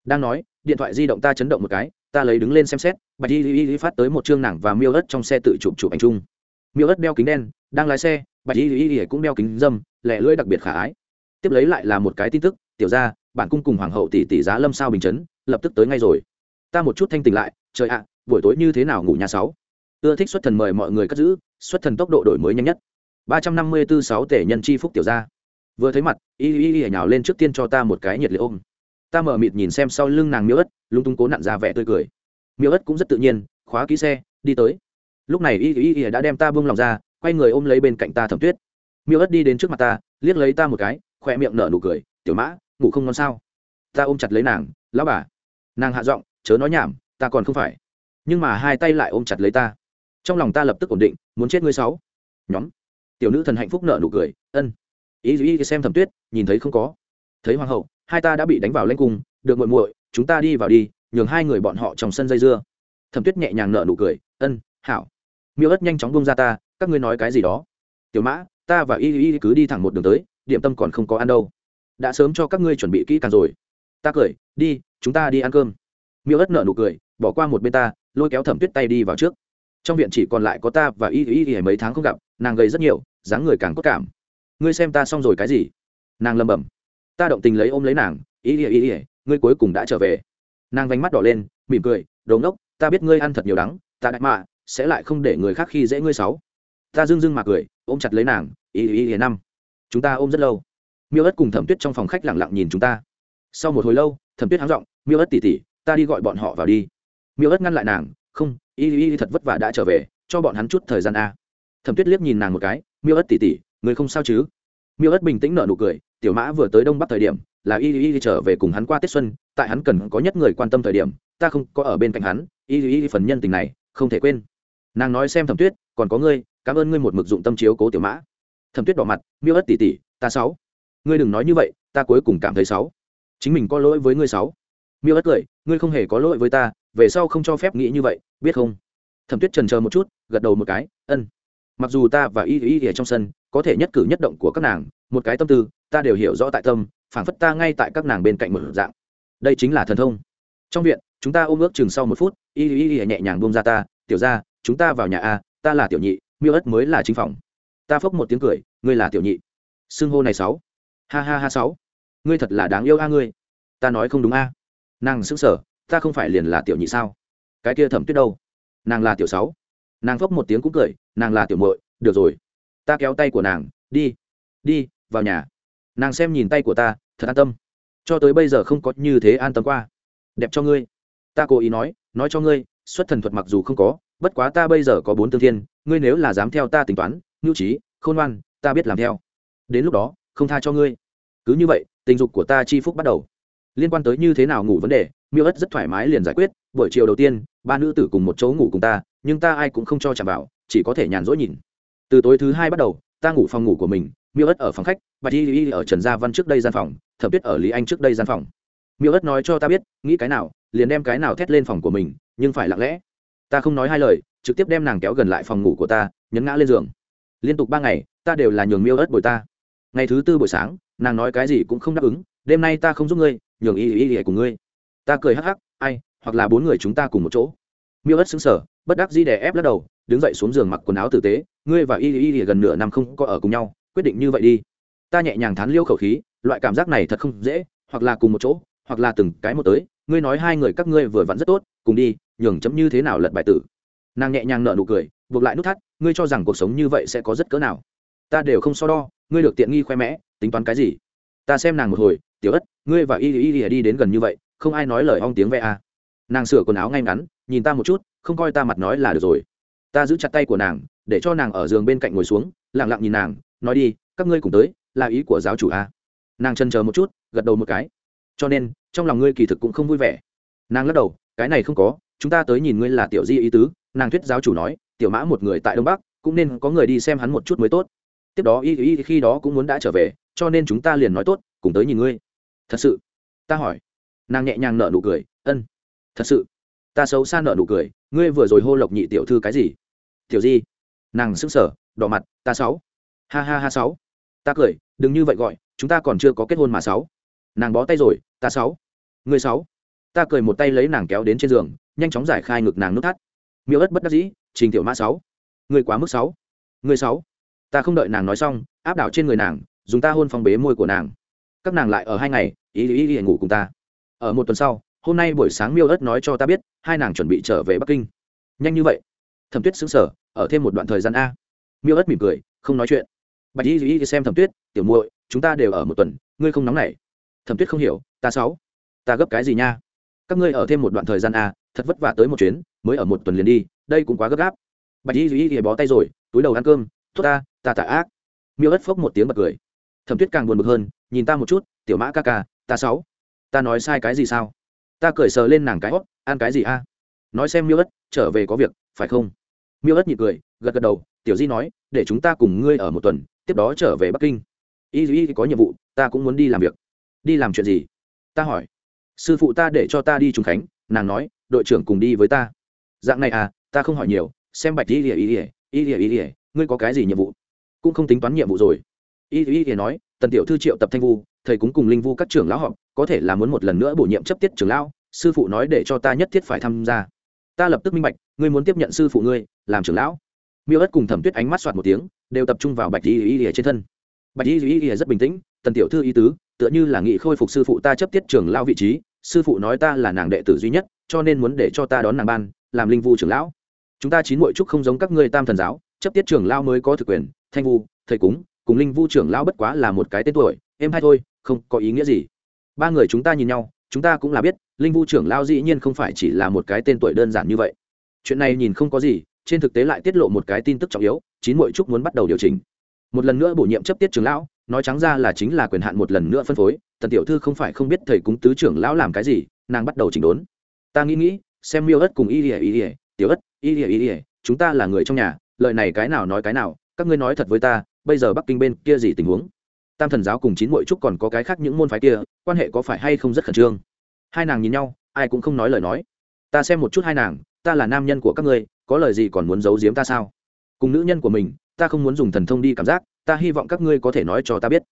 Đang nói, điện thoại di động ta chấn động một cái, ta lấy đứng lên xem xét, bạch y y y phát tới một chương nàng và miêu ất trong xe tự chụp chụp ảnh chung. Miêu ất đeo kính đen, đang lái xe, bạch y y y cũng đeo kính dâm, lẻ lưỡi đặc biệt khả ái. Tiếp lấy lại là một cái tin tức, tiểu ra bản cung cùng hoàng hậu tỷ tỷ giá lâm sao bình chấn, lập tức tới ngay rồi. Ta một chút thanh tỉnh lại, trời ạ, buổi tối như thế nào ngủ nhà sáu? Ưa thích xuất thần mời mọi người cất giữ, xuất thần tốc độ đổi mới nhanh nhất. Ba trăm năm mươi tư sáu tể nhân chi phúc tiểu gia vừa thấy mặt, y y y nhào lên trước tiên cho ta một cái nhiệt liệt ôm. Ta mở mịt nhìn xem sau lưng nàng miêu ất lung tung cố nặn ra vẻ tươi cười. Miêu ất cũng rất tự nhiên, khóa ký xe, đi tới. Lúc này y y y đã đem ta bông lòng ra, quay người ôm lấy bên cạnh ta thẩm tuyết. Miêu ất đi đến trước mặt ta, liếc lấy ta một cái khoe miệng nở nụ cười, tiểu mã, ngủ không ngon sao? Ta ôm chặt lấy nàng, lão bà. Nàng hạ giọng, chớ nói nhảm, ta còn không phải. Nhưng mà hai tay lại ôm chặt lấy ta. Trong lòng ta lập tức ổn định, muốn chết ngươi sáu. Nhóm. Tiểu nữ thần hạnh phúc nở nụ cười, ân ý ý xem thẩm tuyết, nhìn thấy không có. Thấy hoàng hậu, hai ta đã bị đánh vào lanh cung, được muội muội, chúng ta đi vào đi, nhường hai người bọn họ trong sân dây dưa. Thẩm tuyết nhẹ nhàng nở nụ cười, ân, hảo. Miêu ất nhanh chóng bông ra ta, các ngươi nói cái gì đó? Tiểu mã, ta và y y cứ đi thẳng một đường tới, điểm tâm còn không có ăn đâu. Đã sớm cho các ngươi chuẩn bị kỹ càng rồi. Ta cười, đi, chúng ta đi ăn cơm. Miêu ất nở nụ cười, bỏ qua một bên ta, lôi kéo thẩm tuyết tay đi vào trước. Trong viện chỉ còn lại có ta và y y y mấy tháng không gặp, nàng gầy rất nhiều, dáng người càng cốt cảm ngươi xem ta xong rồi cái gì? Nàng lầm bẩm. Ta động tình lấy ôm lấy nàng, ý ỉa ý ỉa ngươi cuối cùng đã trở về. Nàng vánh mắt đỏ lên, mỉm cười, đồ ngốc, ta biết ngươi ăn thật nhiều đắng, ta đại mạ, sẽ lại không để người khác khi dễ ngươi sáu. Ta dưng dưng mà cười, ôm chặt lấy nàng, ý ỉa ý ỉa năm. Chúng ta ôm rất lâu. Miêu ất cùng thẩm tuyết trong phòng khách lẳng lặng nhìn chúng ta. Sau một hồi lâu, thẩm tuyết háng r ộ n g miêu ất tỉ tỉ ta đi gọi bọn họ vào đi. Miêu ất ngăn lại nàng, không y y thật vất vả đã trở về, cho bọn hắn chút thời gian a. Thẩm tuyết liếc nhìn nàng một cái, miêu ất tỉ tỉ người không sao chứ? Miêu ất bình tĩnh nở nụ cười, tiểu mã vừa tới đông bắc thời điểm, là y y trở về cùng hắn qua tết xuân, tại hắn cần có nhất người quan tâm thời điểm, ta không có ở bên cạnh hắn y y phần nhân tình này, không thể quên. Nàng nói xem thẩm tuyết, còn có ngươi, cảm ơn ngươi một mực dụng tâm chiếu cố tiểu mã. Thẩm tuyết đỏ mặt, miêu ất tỉ tỉ, ta sáu. Ngươi đừng nói như vậy, ta cuối cùng cảm thấy sáu. Chính mình có lỗi với ngươi sáu. Miêu ất cười, ngươi không hề có lỗi với ta, về sau không cho phép nghĩ như vậy, biết không? Thẩm tuyết trần chờ một chút, gật đầu một cái, ân mặc dù ta và y y ở trong sân, có thể nhất cử nhất động của các nàng, một cái tâm tư, ta đều hiểu rõ tại tâm, phảng phất ta ngay tại các nàng bên cạnh một dạng. Đây chính là thần thông. Trong viện, chúng ta ôm ước chừng sau một phút, y y y nhẹ nhàng buông ra ta, tiểu ra chúng ta vào nhà a, ta là tiểu nhị, miêu ất mới là chính phòng. Ta phốc một tiếng cười, ngươi là tiểu nhị. Xưng hô này sáu. Ha ha ha sáu. Ngươi thật là đáng yêu a ngươi. Ta nói không đúng a. Nàng xứng sở ta không phải liền là tiểu nhị sao? Cái kia thẩm tuyết đâu? Nàng là tiểu sáu. Nàng phốc một tiếng cũng cười nàng là tiểu muội, được rồi. Ta kéo tay của nàng, đi đi, vào nhà. Nàng xem nhìn tay của ta, thật an tâm. Cho tới bây giờ không có như thế an tâm qua. Đẹp cho ngươi. Ta cố ý nói nói cho ngươi, xuất thần thuật mặc dù không có, bất quá ta bây giờ có bốn tương thiên, ngươi nếu là dám theo ta tính toán ngưu trí, khôn ngoan, ta biết làm theo. Đến lúc đó, không tha cho ngươi. Cứ như vậy, tình dục của ta chi phúc bắt đầu. Liên quan tới như thế nào ngủ vấn đề, miêu ất rất thoải mái liền giải quyết. Buổi chiều đầu tiên, ba nữ tử cùng một chỗ ngủ cùng ta, nhưng ta ai cũng không cho chạm vào chỉ có thể nhàn rỗi nhìn. Từ tối thứ hai bắt đầu, ta ngủ phòng ngủ của mình, miêu ất ở phòng khách, và y y ở trần gia văn trước đây gian phòng, thẩm tuyết ở lý anh trước đây gian phòng. Miêu ất nói cho ta biết, nghĩ cái nào, liền đem cái nào thét lên phòng của mình, nhưng phải lặng lẽ. Ta không nói hai lời, trực tiếp đem nàng kéo gần lại phòng ngủ của ta, nhấn ngã lên giường. Liên tục ba ngày, ta đều là nhường miêu ớt bồi ta. Ngày thứ tư buổi sáng, nàng nói cái gì cũng không đáp ứng, đêm nay ta không giúp ngươi, nhường y y y cùng ngươi. Ta cười hắc hắc, ai, hoặc là bốn người chúng ta cùng một chỗ. Miêu ớt xứng sở bất đắc dĩ đè ép lắc đầu đứng dậy xuống giường mặc quần áo tử tế, ngươi và y y y gần nửa năm không có ở cùng nhau, quyết định như vậy đi. Ta nhẹ nhàng thán liêu khẩu khí, loại cảm giác này thật không dễ, hoặc là cùng một chỗ, hoặc là từng cái một tới, ngươi nói hai người các ngươi vừa vặn rất tốt, cùng đi, nhường chấm như thế nào lật bài tử. Nàng nhẹ nhàng nợ nụ cười, buộc lại nút thắt, ngươi cho rằng cuộc sống như vậy sẽ có rất cỡ nào. Ta đều không so đo, ngươi được tiện nghi khoe mẽ, tính toán cái gì? Ta xem nàng một hồi, tiểu ất, ngươi và y y y đi đến gần như vậy, không ai nói lời ong tiếng ve à. nàng sửa quần áo ngay ngắn, nhìn ta một chút, không coi ta mặt nói là được rồi ta giữ chặt tay của nàng, để cho nàng ở giường bên cạnh ngồi xuống lẳng lặng nhìn nàng, nói đi, các ngươi cùng tới, là ý của giáo chủ a à. nàng chân chờ một chút, gật đầu một cái. Cho nên, trong lòng ngươi kỳ thực cũng không vui vẻ. Nàng lắc đầu, cái này không có, chúng ta tới nhìn ngươi là tiểu di ý tứ, nàng thuyết giáo chủ nói, tiểu mã một người tại đông bắc, cũng nên có người đi xem hắn một chút mới tốt. Tiếp đó y y khi đó cũng muốn đã trở về, cho nên chúng ta liền nói tốt, cùng tới nhìn ngươi. Thật sự? Ta hỏi. Nàng nhẹ nhàng nở nụ cười, ân, thật sự. Ta xấu xa nở nụ cười, ngươi vừa rồi hô lộc nhị tiểu thư cái gì? Tiểu di. Nàng sững sờ, đỏ mặt, ta sáu. Ha ha ha sáu. Ta cười, đừng như vậy gọi, chúng ta còn chưa có kết hôn mà sáu. Nàng bó tay rồi, ta sáu. Người sáu. Ta cười một tay lấy nàng kéo đến trên giường, nhanh chóng giải khai ngực nàng nút thắt. Miêu ất bất đắc dĩ, trình tiểu mã sáu. Người quá mức sáu. Người sáu. Ta không đợi nàng nói xong, áp đảo trên người nàng, dùng ta hôn phong bế môi của nàng. Các nàng lại ở hai ngày, ý ý ý ngủ cùng ta. Ở một tuần sau, hôm nay buổi sáng miêu ất nói cho ta biết, hai nàng chuẩn bị trở về bắc kinh. Nhanh như vậy thẩm tuyết xứng sở ở thêm một đoạn thời gian a. Miêu ất mỉm cười, không nói chuyện. Bạch y duy xem thẩm tuyết, tiểu muội, chúng ta đều ở một tuần, ngươi không nóng nảy. Thẩm tuyết không hiểu, ta sáu, ta gấp cái gì nha? Các ngươi ở thêm một đoạn thời gian a, thật vất vả tới một chuyến, mới ở một tuần liền đi, đây cũng quá gấp gáp. Bạch y duy bó tay rồi, túi đầu ăn cơm, tốt ta ta tạ ác. Miêu ất phốc một tiếng bật cười. Thẩm tuyết càng buồn bực hơn, nhìn ta một chút, tiểu mã ca ca, ta sáu, ta nói sai cái gì sao? Ta cười sờ lên nàng cái hót ăn cái gì a? Nói xem miêu ất, trở về có việc, phải không? Miêu ất nhị cười, gật gật đầu, tiểu di nói, để chúng ta cùng ngươi ở một tuần, tiếp đó trở về bắc kinh. Y y có nhiệm vụ, ta cũng muốn đi làm việc. Đi làm chuyện gì? Ta hỏi. Sư phụ ta để cho ta đi trùng khánh, nàng nói, đội trưởng cùng đi với ta. Dạng này à ta không hỏi nhiều, xem bạch y ỉa y ỉa y ỉa y ỉa ngươi có cái gì nhiệm vụ? Cũng không tính toán nhiệm vụ rồi. Y y ỉa nói, tần tiểu thư triệu tập thanh vu, thầy cũng cùng linh vu các trưởng lão họp, có thể là muốn một lần nữa bổ nhiệm chấp tiết trưởng lão, sư phụ nói để cho ta nhất thiết phải tham gia. Ta lập tức minh bạch, ngươi muốn tiếp nhận sư phụ ngươi làm trưởng lão. Miêu ất cùng thẩm tuyết ánh mắt soạt một tiếng, đều tập trung vào bạch y y y trên thân. Bạch y y y rất bình tĩnh, tần tiểu thư y tứ, tựa như là nghị khôi phục sư phụ ta chấp tiết trưởng lão vị trí, sư phụ nói ta là nàng đệ tử duy nhất, cho nên muốn để cho ta đón nàng ban, làm linh vu trưởng lão. Chúng ta chín muội trúc không giống các ngươi tam thần giáo, chấp tiết trưởng lão mới có thực quyền, thanh vu, thầy cúng, cùng linh vu trưởng lão bất quá là một cái tên tuổi, em hay thôi, không có ý nghĩa gì. Ba người chúng ta nhìn nhau, chúng ta cũng là biết, linh vu trưởng lão dĩ nhiên không phải chỉ là một cái tên tuổi đơn giản như vậy. Chuyện này nhìn không có gì trên thực tế lại tiết lộ một cái tin tức trọng yếu, chín muội trúc muốn bắt đầu điều chỉnh. Một lần nữa bổ nhiệm chấp tiết trưởng lão, nói trắng ra là chính là quyền hạn một lần nữa phân phối, tần tiểu thư không phải không biết thầy cúng tứ trưởng lão làm cái gì, nàng bắt đầu chỉnh đốn. Ta nghĩ nghĩ, xem miêu ất cùng y ỉa y ỉa tiểu ất y ỉa y ỉa chúng ta là người trong nhà, lời này cái nào nói cái nào, các ngươi nói thật với ta, bây giờ bắc kinh bên kia gì tình huống? Tam thần giáo cùng chín mỗi trúc còn có cái khác những môn phái kia, quan hệ có phải hay không rất khẩn trương? Hai nàng nhìn nhau, ai cũng không nói lời nói. Ta xem một chút hai nàng, ta là nam nhân của các ngươi có lời gì còn muốn giấu giếm ta sao? Cùng nữ nhân của mình, ta không muốn dùng thần thông đi cảm giác, ta hy vọng các ngươi có thể nói cho ta biết.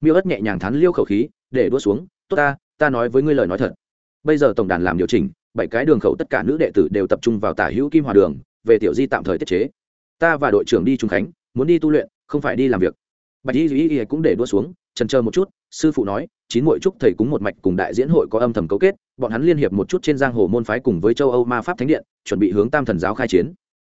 Miêu ất nhẹ nhàng thắn liêu khẩu khí, để đua xuống, tốt ta ta nói với ngươi lời nói thật. Bây giờ tổng đàn làm điều chỉnh, bảy cái đường khẩu tất cả nữ đệ tử đều tập trung vào tả hữu kim hòa đường, về tiểu di tạm thời tiết chế. Ta và đội trưởng đi trung khánh, muốn đi tu luyện, không phải đi làm việc. Bạch y duy cũng để đua xuống, trần chờ một chút, sư phụ nói, chín mỗi trúc thầy cúng một mạch cùng đại diễn hội có âm thầm cấu kết bọn hắn liên hiệp một chút trên giang hồ môn phái cùng với châu âu ma pháp thánh điện, chuẩn bị hướng tam thần giáo khai chiến.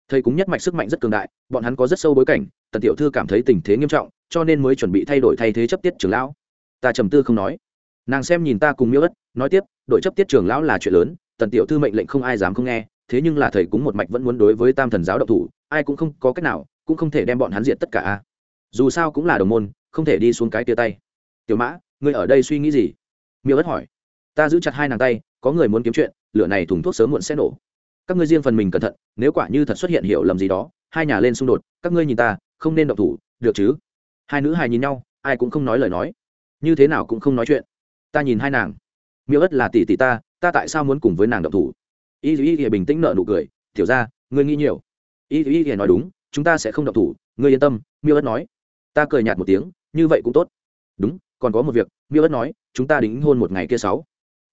Thầy cúng nhất mạch sức mạnh rất cường đại, bọn hắn có rất sâu bối cảnh, tần tiểu thư cảm thấy tình thế nghiêm trọng, cho nên mới chuẩn bị thay đổi thay thế chấp tiết trưởng lão. Ta trầm tư không nói. Nàng xem nhìn ta cùng miêu ất, nói tiếp đội chấp tiết trưởng lão là chuyện lớn, tần tiểu thư mệnh lệnh không ai dám không nghe, thế nhưng là thầy cúng một mạch vẫn muốn đối với tam thần giáo độc thủ, ai cũng không có cách nào, cũng không thể đem bọn hắn diện tất cả dù sao cũng là đồng môn, không thể đi xuống cái tia tay. Tiểu mã, ngươi ở đây suy nghĩ gì? miêu ất hỏi ta giữ chặt hai nàng tay, có người muốn kiếm chuyện, lửa này thùng thuốc sớm muộn sẽ nổ. Các ngươi riêng phần mình cẩn thận, nếu quả như thật xuất hiện hiểu lầm gì đó, hai nhà lên xung đột, các ngươi nhìn ta, không nên động thủ, được chứ? Hai nữ hài nhìn nhau, ai cũng không nói lời nói. Như thế nào cũng không nói chuyện. Ta nhìn hai nàng. Miêu ất là tỷ tỷ ta ta tại sao muốn cùng với nàng động thủ? Y y y bình tĩnh nợ nụ cười, tiểu ra ngươi nghĩ nhiều. Y y y nói đúng, chúng ta sẽ không động thủ, ngươi yên tâm, miêu ất nói. Ta cười nhạt một tiếng, như vậy cũng tốt. Đúng, còn có một việc, miêu ất nói, chúng ta đính hôn một ngày kia sáu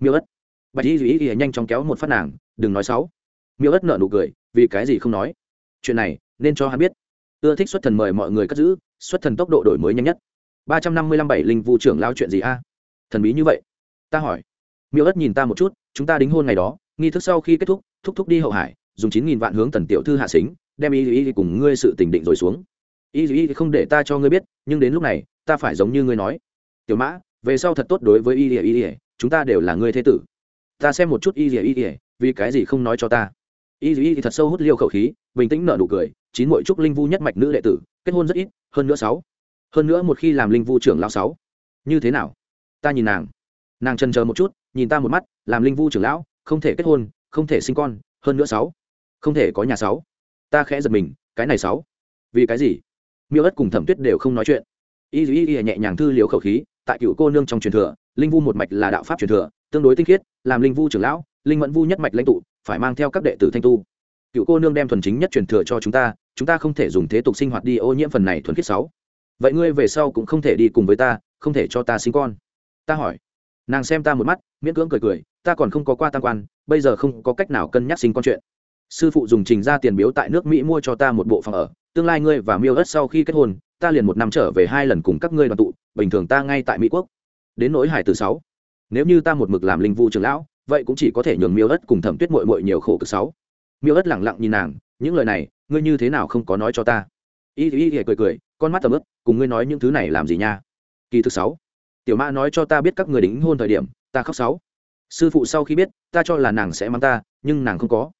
miêu ất. Bạch y y y nhanh chóng kéo một phát nàng, đừng nói sáu miêu ất nợ nụ cười, vì cái gì không nói? Chuyện này, nên cho hắn biết. Ưa thích xuất thần mời mọi người cất giữ, xuất thần tốc độ đổi mới nhanh nhất. ba trăm năm mươi lăm bảy linh vụ trưởng lao chuyện gì a? Thần bí như vậy. Ta hỏi. Miêu ất nhìn ta một chút, chúng ta đính hôn ngày đó, nghi thức sau khi kết thúc thúc thúc đi hậu hải, dùng chín nghìn vạn hướng tần tiểu thư hạ xính, đem y y cùng ngươi sự tình định rồi xuống. Y y không để ta cho ngươi biết, nhưng đến lúc này, ta phải giống như ngươi nói. Tiểu mã, về sau thật tốt đối với y y y chúng ta đều là ngươi thế tử. Ta xem một chút y y y vì cái gì không nói cho ta? Y y thật sâu hút liêu khẩu khí, bình tĩnh nở nụ cười, chín mỗi trúc linh vu nhất mạch nữ đệ tử, kết hôn rất ít, hơn nữa sáu. Hơn nữa một khi làm linh vu trưởng lão sáu. Như thế nào? Ta nhìn nàng. Nàng trần chờ một chút, nhìn ta một mắt, làm linh vu trưởng lão, không thể kết hôn, không thể sinh con, hơn nữa sáu. Không thể có nhà sáu. Ta khẽ giật mình, cái này sáu. Vì cái gì? Miêu ất cùng thẩm tuyết đều không nói chuyện. Y y y nhẹ nhàng thư liều khẩu khí tại cựu cô nương trong truyền thừa, linh vu một mạch là đạo pháp truyền thừa, tương đối tinh khiết, làm linh vu trưởng lão, linh mẫn vu nhất mạch lãnh tụ, phải mang theo các đệ tử thanh tu. Cựu cô nương đem thuần chính nhất truyền thừa cho chúng ta chúng ta không thể dùng thế tục sinh hoạt đi ô nhiễm phần này thuần khiết sáu. Vậy ngươi về sau cũng không thể đi cùng với ta, không thể cho ta sinh con. Ta hỏi. Nàng xem ta một mắt, miễn cưỡng cười cười, ta còn không có qua tam quan, bây giờ không có cách nào cân nhắc sinh con chuyện. Sư phụ dùng trình ra tiền biếu tại nước mỹ mua cho ta một bộ phòng ở, tương lai ngươi và miêu ất sau khi kết hôn, ta liền một năm trở về hai lần cùng các ngươi đoàn tụ bình thường ta ngay tại mỹ quốc. Đến nỗi hải từ sáu, nếu như ta một mực làm linh vu trường lão, vậy cũng chỉ có thể nhường miêu ất cùng thẩm tuyết mội mội nhiều khổ cực sáu. Miêu ất lẳng lặng nhìn nàng, những lời này, ngươi như thế nào không có nói cho ta? Y y y cười cười, con mắt tầm ướp cùng ngươi nói những thứ này làm gì nha? Kỳ thứ sáu, tiểu mã nói cho ta biết các người đính hôn thời điểm, ta khóc sáu. Sư phụ sau khi biết, ta cho là nàng sẽ mang ta, nhưng nàng không có.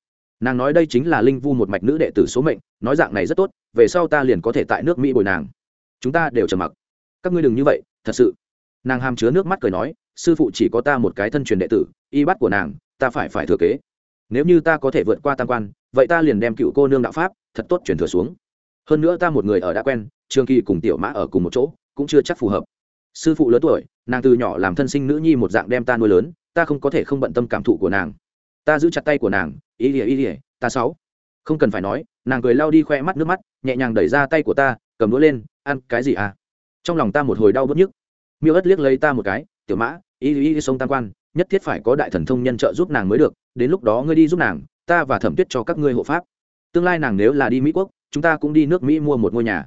Nàng nói đây chính là linh vu một mạch nữ đệ tử số mệnh, nói dạng này rất tốt, về sau ta liền có thể tại nước mỹ bồi nàng. Chúng ta đều trầm mặc các ngươi đừng như vậy, thật sự. Nàng hàm chứa nước mắt cười nói, sư phụ chỉ có ta một cái thân truyền đệ tử, y bắt của nàng, ta phải phải thừa kế. Nếu như ta có thể vượt qua tam quan, vậy ta liền đem cựu cô nương đạo pháp, thật tốt truyền thừa xuống. Hơn nữa ta một người ở đã quen, trường kỳ cùng tiểu mã ở cùng một chỗ, cũng chưa chắc phù hợp. Sư phụ lớn tuổi, nàng từ nhỏ làm thân sinh nữ nhi một dạng đem ta nuôi lớn, ta không có thể không bận tâm cảm thụ của nàng. Ta giữ chặt tay của nàng ý ỉa ý ỉa ta sáu. Không cần phải nói, nàng cười lao đi khoe mắt nước mắt, nhẹ nhàng đẩy ra tay của ta, cầm đũa lên, ăn cái gì à? Trong lòng ta một hồi đau bớt nhức. Miêu ất liếc lấy ta một cái, tiểu mã, y y y sông tam quan, nhất thiết phải có đại thần thông nhân trợ giúp nàng mới được, đến lúc đó ngươi đi giúp nàng, ta và thẩm tuyết cho các ngươi hộ pháp. Tương lai nàng nếu là đi mỹ quốc, chúng ta cũng đi nước mỹ mua một ngôi nhà.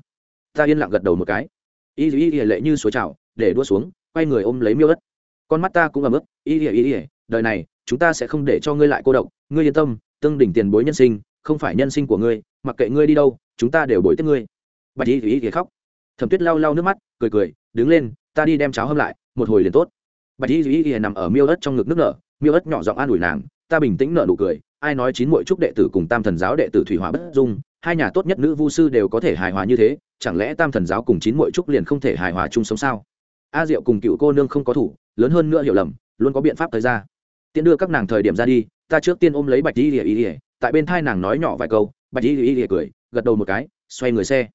Ta yên lặng gật đầu một cái. Y y y lệ như suối trào, để đua xuống, quay người ôm lấy miêu ất. Con mắt ta cũng ấm ức, y y y đời này, chúng ta sẽ không để cho ngươi lại cô độc, ngươi yên tâm, tương đỉnh tiền bối nhân sinh, không phải nhân sinh của ngươi, mặc kệ ngươi đi đâu, chúng ta đều bồi tiếp ngươi. Bạch y y y khóc thẩm tuyết lau lau nước mắt, cười cười, đứng lên, ta đi đem cháo hâm lại, một hồi liền tốt. Bạch y Duy y nằm ở miêu ớt trong ngực nước nở, miêu ớt nhỏ giọng an ủi nàng, ta bình tĩnh nở nụ cười, ai nói chín mỗi trúc đệ tử cùng tam thần giáo đệ tử thủy hỏa bất dung, hai nhà tốt nhất nữ vu sư đều có thể hài hòa như thế, chẳng lẽ tam thần giáo cùng chín mỗi trúc liền không thể hài hòa chung sống sao? A diệu cùng cựu cô nương không có thủ, lớn hơn nữa hiểu lầm, luôn có biện pháp tới ra. Tiện đưa các nàng thời điểm ra đi, ta trước tiên ôm lấy bạch y ỉa ỉa tại bên thai nàng nói nhỏ vài câu. Bạch y ỉa ỉa cười, gật đầu một cái, xoay người xe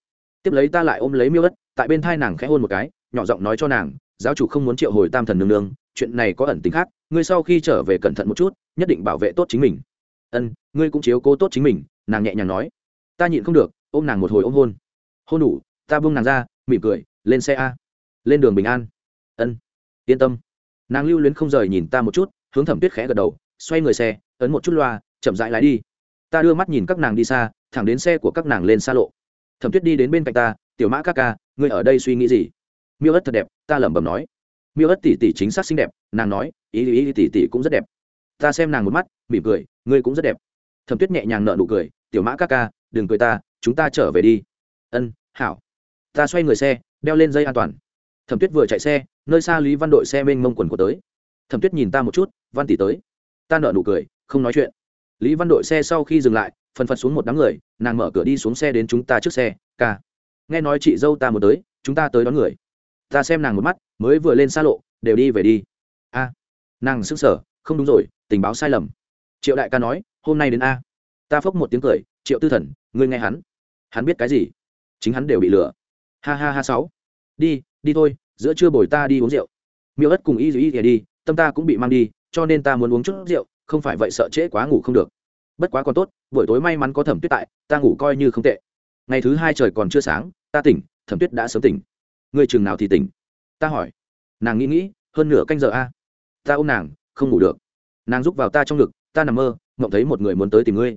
tiếp lấy ta lại ôm lấy miêu ất, tại bên thai nàng khẽ hôn một cái, nhỏ giọng nói cho nàng, giáo chủ không muốn triệu hồi tam thần nương nương, chuyện này có ẩn tính khác, ngươi sau khi trở về cẩn thận một chút, nhất định bảo vệ tốt chính mình. Ân, ngươi cũng chiếu cố tốt chính mình, nàng nhẹ nhàng nói. Ta nhịn không được, ôm nàng một hồi ôm hôn. Hôn đủ, ta buông nàng ra, mỉm cười, lên xe a. Lên đường bình an. Ân, yên tâm. Nàng lưu luyến không rời nhìn ta một chút, hướng thẩm tuyết khẽ gật đầu, xoay người xe, ấn một chút loa, chậm rãi lái đi. Ta đưa mắt nhìn các nàng đi xa, thẳng đến xe của các nàng lên xa lộ thẩm tuyết đi đến bên cạnh ta, tiểu mã ca ca, ngươi ở đây suy nghĩ gì? Miêu ất thật đẹp, ta lẩm bẩm nói. Miêu ất tỷ tỷ chính xác xinh đẹp, nàng nói, ý ý tỷ tỷ cũng rất đẹp. Ta xem nàng một mắt, mỉm cười, ngươi cũng rất đẹp. Thẩm tuyết nhẹ nhàng nợ nụ cười, tiểu mã ca ca, đừng cười ta, chúng ta trở về đi. Ân, hảo. Ta xoay người xe, đeo lên dây an toàn. Thẩm tuyết vừa chạy xe, nơi xa lý văn đội xe mênh mông quần của tới. Thẩm tuyết nhìn ta một chút, văn tỷ tới. Ta nợ nụ cười, không nói chuyện. Lý văn đội xe sau khi dừng lại phần phật xuống một đám người, nàng mở cửa đi xuống xe đến chúng ta trước xe, ca, nghe nói chị dâu ta một tới, chúng ta tới đón người. Ta xem nàng một mắt, mới vừa lên xa lộ, đều đi về đi. A. Nàng sững sờ, không đúng rồi, tình báo sai lầm. Triệu đại ca nói, hôm nay đến a. Ta phốc một tiếng cười, triệu tư thần, ngươi nghe hắn. Hắn biết cái gì? Chính hắn đều bị lừa. Ha ha ha sáu. Đi đi thôi, giữa trưa bồi ta đi uống rượu. Miêu ất cùng y dù y kìa đi, tâm ta cũng bị mang đi, cho nên ta muốn uống chút rượu, không phải vậy sợ trễ quá ngủ không được. Bất quá còn tốt buổi tối may mắn có thẩm tuyết tại, ta ngủ coi như không tệ. Ngày thứ hai trời còn chưa sáng, ta tỉnh, thẩm tuyết đã sớm tỉnh. Người chừng nào thì tỉnh? Ta hỏi. Nàng nghĩ nghĩ, hơn nửa canh giờ a. Ta ôm nàng, không ngủ được. Nàng rúc vào ta trong ngực, ta nằm mơ, mộng thấy một người muốn tới tìm ngươi.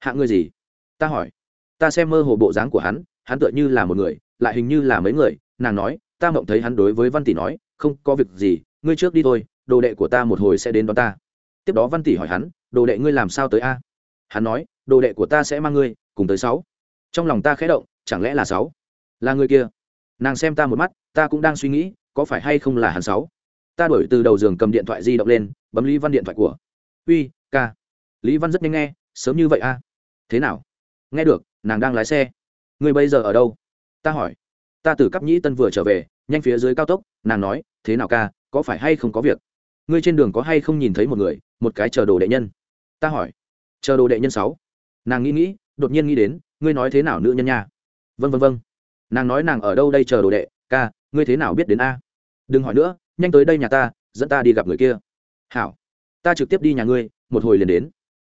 Hạ ngươi gì? Ta hỏi. Ta xem mơ hồ bộ dáng của hắn hắn tựa như là một người, lại hình như là mấy người. Nàng nói, ta mộng thấy hắn đối với văn tỷ nói, không có việc gì, ngươi trước đi thôi, đồ đệ của ta một hồi sẽ đến đón ta. Tiếp đó văn tỷ hỏi hắn, đồ đệ ngươi làm sao tới a? Hắn nói đồ đệ của ta sẽ mang ngươi, cùng tới sáu. Trong lòng ta khẽ động, chẳng lẽ là sáu? Là người kia. Nàng xem ta một mắt, ta cũng đang suy nghĩ, có phải hay không là hắn sáu? Ta đổi từ đầu giường cầm điện thoại di động lên, bấm lý văn điện thoại của. Uy, ca. Lý văn rất nhanh nghe, sớm như vậy a thế nào? Nghe được, nàng đang lái xe. Ngươi bây giờ ở đâu? Ta hỏi. Ta từ cấp nhĩ tân vừa trở về, nhanh phía dưới cao tốc, nàng nói, thế nào ca, có phải hay không có việc? Ngươi trên đường có hay không nhìn thấy một người, một cái chờ đồ đệ nhân? Ta hỏi. Chờ đồ đệ nhân sáu? Nàng nghĩ nghĩ, đột nhiên nghĩ đến, ngươi nói thế nào nữ nhân nha? Vân vân vân nàng nói nàng ở đâu đây chờ đồ đệ? Ca, ngươi thế nào biết đến a? Đừng hỏi nữa, nhanh tới đây nhà ta, dẫn ta đi gặp người kia. Hảo, ta trực tiếp đi nhà ngươi, một hồi liền đến.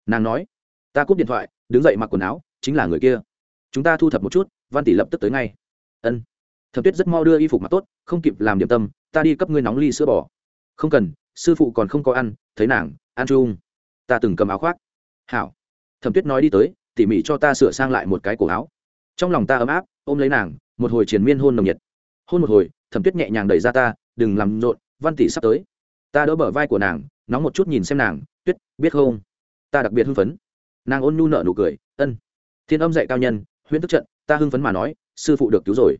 Nàng nói. Ta cúp điện thoại, đứng dậy mặc quần áo, chính là người kia. Chúng ta thu thập một chút, văn tỷ lập tức tới ngay. Ân. Thẩm tuyết rất mau đưa y phục mặc tốt, không kịp làm điểm tâm, ta đi cấp ngươi nóng ly sữa bò. Không cần, sư phụ còn không có ăn, thấy nàng, ăn chung. Ta từng cầm áo khoác. Hảo thẩm tuyết nói đi tới, tỉ mỉ cho ta sửa sang lại một cái cổ áo. Trong lòng ta ấm áp, ôm lấy nàng, một hồi triền miên hôn nồng nhiệt. Hôn một hồi, thẩm tuyết nhẹ nhàng đẩy ra ta, đừng làm rộn, văn tỷ sắp tới. Ta đỡ bờ vai của nàng, nóng một chút nhìn xem nàng, tuyết, biết không? Ta đặc biệt hưng phấn. Nàng ôn nhu nợ nụ cười, ân. Thiên âm dạy cao nhân, huyễn tức trận, ta hưng phấn mà nói, sư phụ được cứu rồi.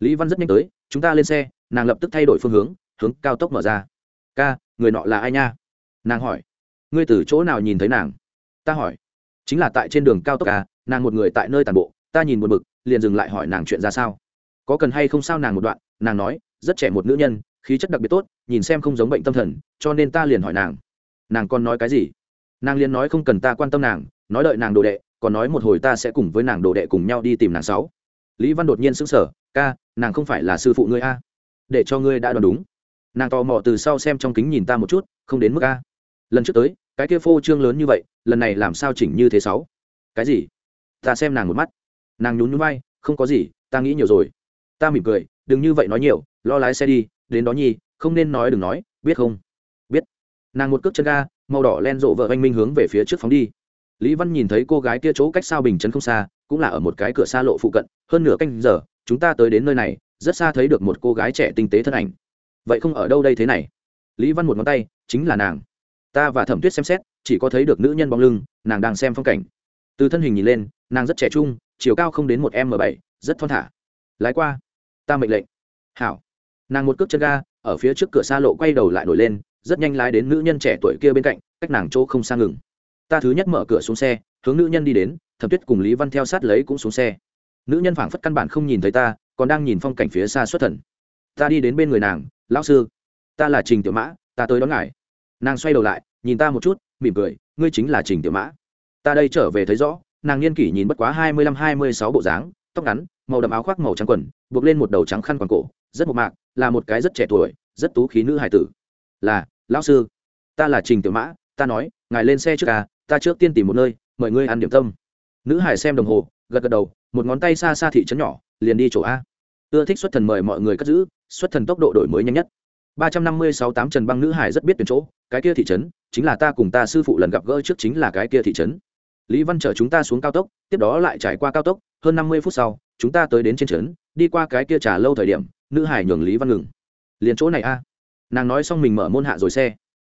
Lý văn rất nhanh tới, chúng ta lên xe. Nàng lập tức thay đổi phương hướng hướng cao tốc mở ra. Ca, người nọ là ai nha? Nàng hỏi. Ngươi từ chỗ nào nhìn thấy nàng? Ta hỏi chính là tại trên đường cao tốc à nàng một người tại nơi tàn bộ, ta nhìn một mực liền dừng lại hỏi nàng chuyện ra sao. Có cần hay không sao nàng một đoạn, nàng nói, rất trẻ một nữ nhân, khí chất đặc biệt tốt, nhìn xem không giống bệnh tâm thần, cho nên ta liền hỏi nàng. Nàng còn nói cái gì? Nàng liền nói không cần ta quan tâm nàng, nói đợi nàng đồ đệ, còn nói một hồi ta sẽ cùng với nàng đồ đệ cùng nhau đi tìm nàng sáu. Lý văn đột nhiên sững sờ, ca, nàng không phải là sư phụ ngươi a? Để cho ngươi đã đoán đúng. Nàng tò mò từ sau xem trong kính nhìn ta một chút, không đến mức a. Lần trước tới cái kia phô trương lớn như vậy, lần này làm sao chỉnh như thế sáu? Cái gì? Ta xem nàng một mắt. Nàng nhún nhún vai, không có gì, ta nghĩ nhiều rồi. Ta mỉm cười, đừng như vậy nói nhiều, lo lái xe đi, đến đó nhi không nên nói đừng nói, biết không? Biết. Nàng một cước chân ga, màu đỏ len rộ vợ anh minh hướng về phía trước phóng đi. Lý văn nhìn thấy cô gái kia chỗ cách sao bình chấn không xa, cũng là ở một cái cửa xa lộ phụ cận, hơn nửa canh giờ, chúng ta tới đến nơi này, rất xa thấy được một cô gái trẻ tinh tế thân ảnh. Vậy không ở đâu đây thế này? Lý văn một ngón tay, chính là nàng ta và thẩm tuyết xem xét chỉ có thấy được nữ nhân bóng lưng nàng đang xem phong cảnh từ thân hình nhìn lên nàng rất trẻ trung chiều cao không đến một m bảy rất thon thả lái qua ta mệnh lệnh hảo nàng một cước chân ga ở phía trước cửa xa lộ quay đầu lại nổi lên rất nhanh lái đến nữ nhân trẻ tuổi kia bên cạnh cách nàng chỗ không xa ngừng ta thứ nhất mở cửa xuống xe hướng nữ nhân đi đến thẩm tuyết cùng lý văn theo sát lấy cũng xuống xe nữ nhân phảng phất căn bản không nhìn thấy ta còn đang nhìn phong cảnh phía xa xuất thần ta đi đến bên người nàng lão sư ta là trình tiểu mã ta tới đón ngài nàng xoay đầu lại, nhìn ta một chút, mỉm cười, ngươi chính là trình tiểu mã. Ta đây trở về thấy rõ, nàng niên kỷ nhìn bất quá hai mươi lăm, hai mươi sáu bộ dáng, tóc ngắn, màu đậm áo khoác, màu trắng quần, buộc lên một đầu trắng khăn quàng cổ, rất mộc mạc, là một cái rất trẻ tuổi, rất tú khí nữ hải tử. Là, lão sư. Ta là trình tiểu mã, ta nói, ngài lên xe trước à ta trước tiên tìm một nơi, mời ngươi ăn điểm tâm. Nữ hải xem đồng hồ, gật gật đầu, một ngón tay xa xa thị trấn nhỏ, liền đi chỗ a. Ưa thích xuất thần mời mọi người cất giữ, xuất thần tốc độ đổi mới nhanh nhất. ba trăm năm mươi sáu tám trần băng nữ hải rất biết tuyển chỗ cái kia thị trấn, chính là ta cùng ta sư phụ lần gặp gỡ trước chính là cái kia thị trấn. Lý văn chở chúng ta xuống cao tốc, tiếp đó lại trải qua cao tốc, hơn năm mươi phút sau, chúng ta tới đến trên trấn, đi qua cái kia trà lâu thời điểm, nữ hải nhường lý văn ngừng. Liền chỗ này a. Nàng nói xong mình mở môn hạ rồi xe.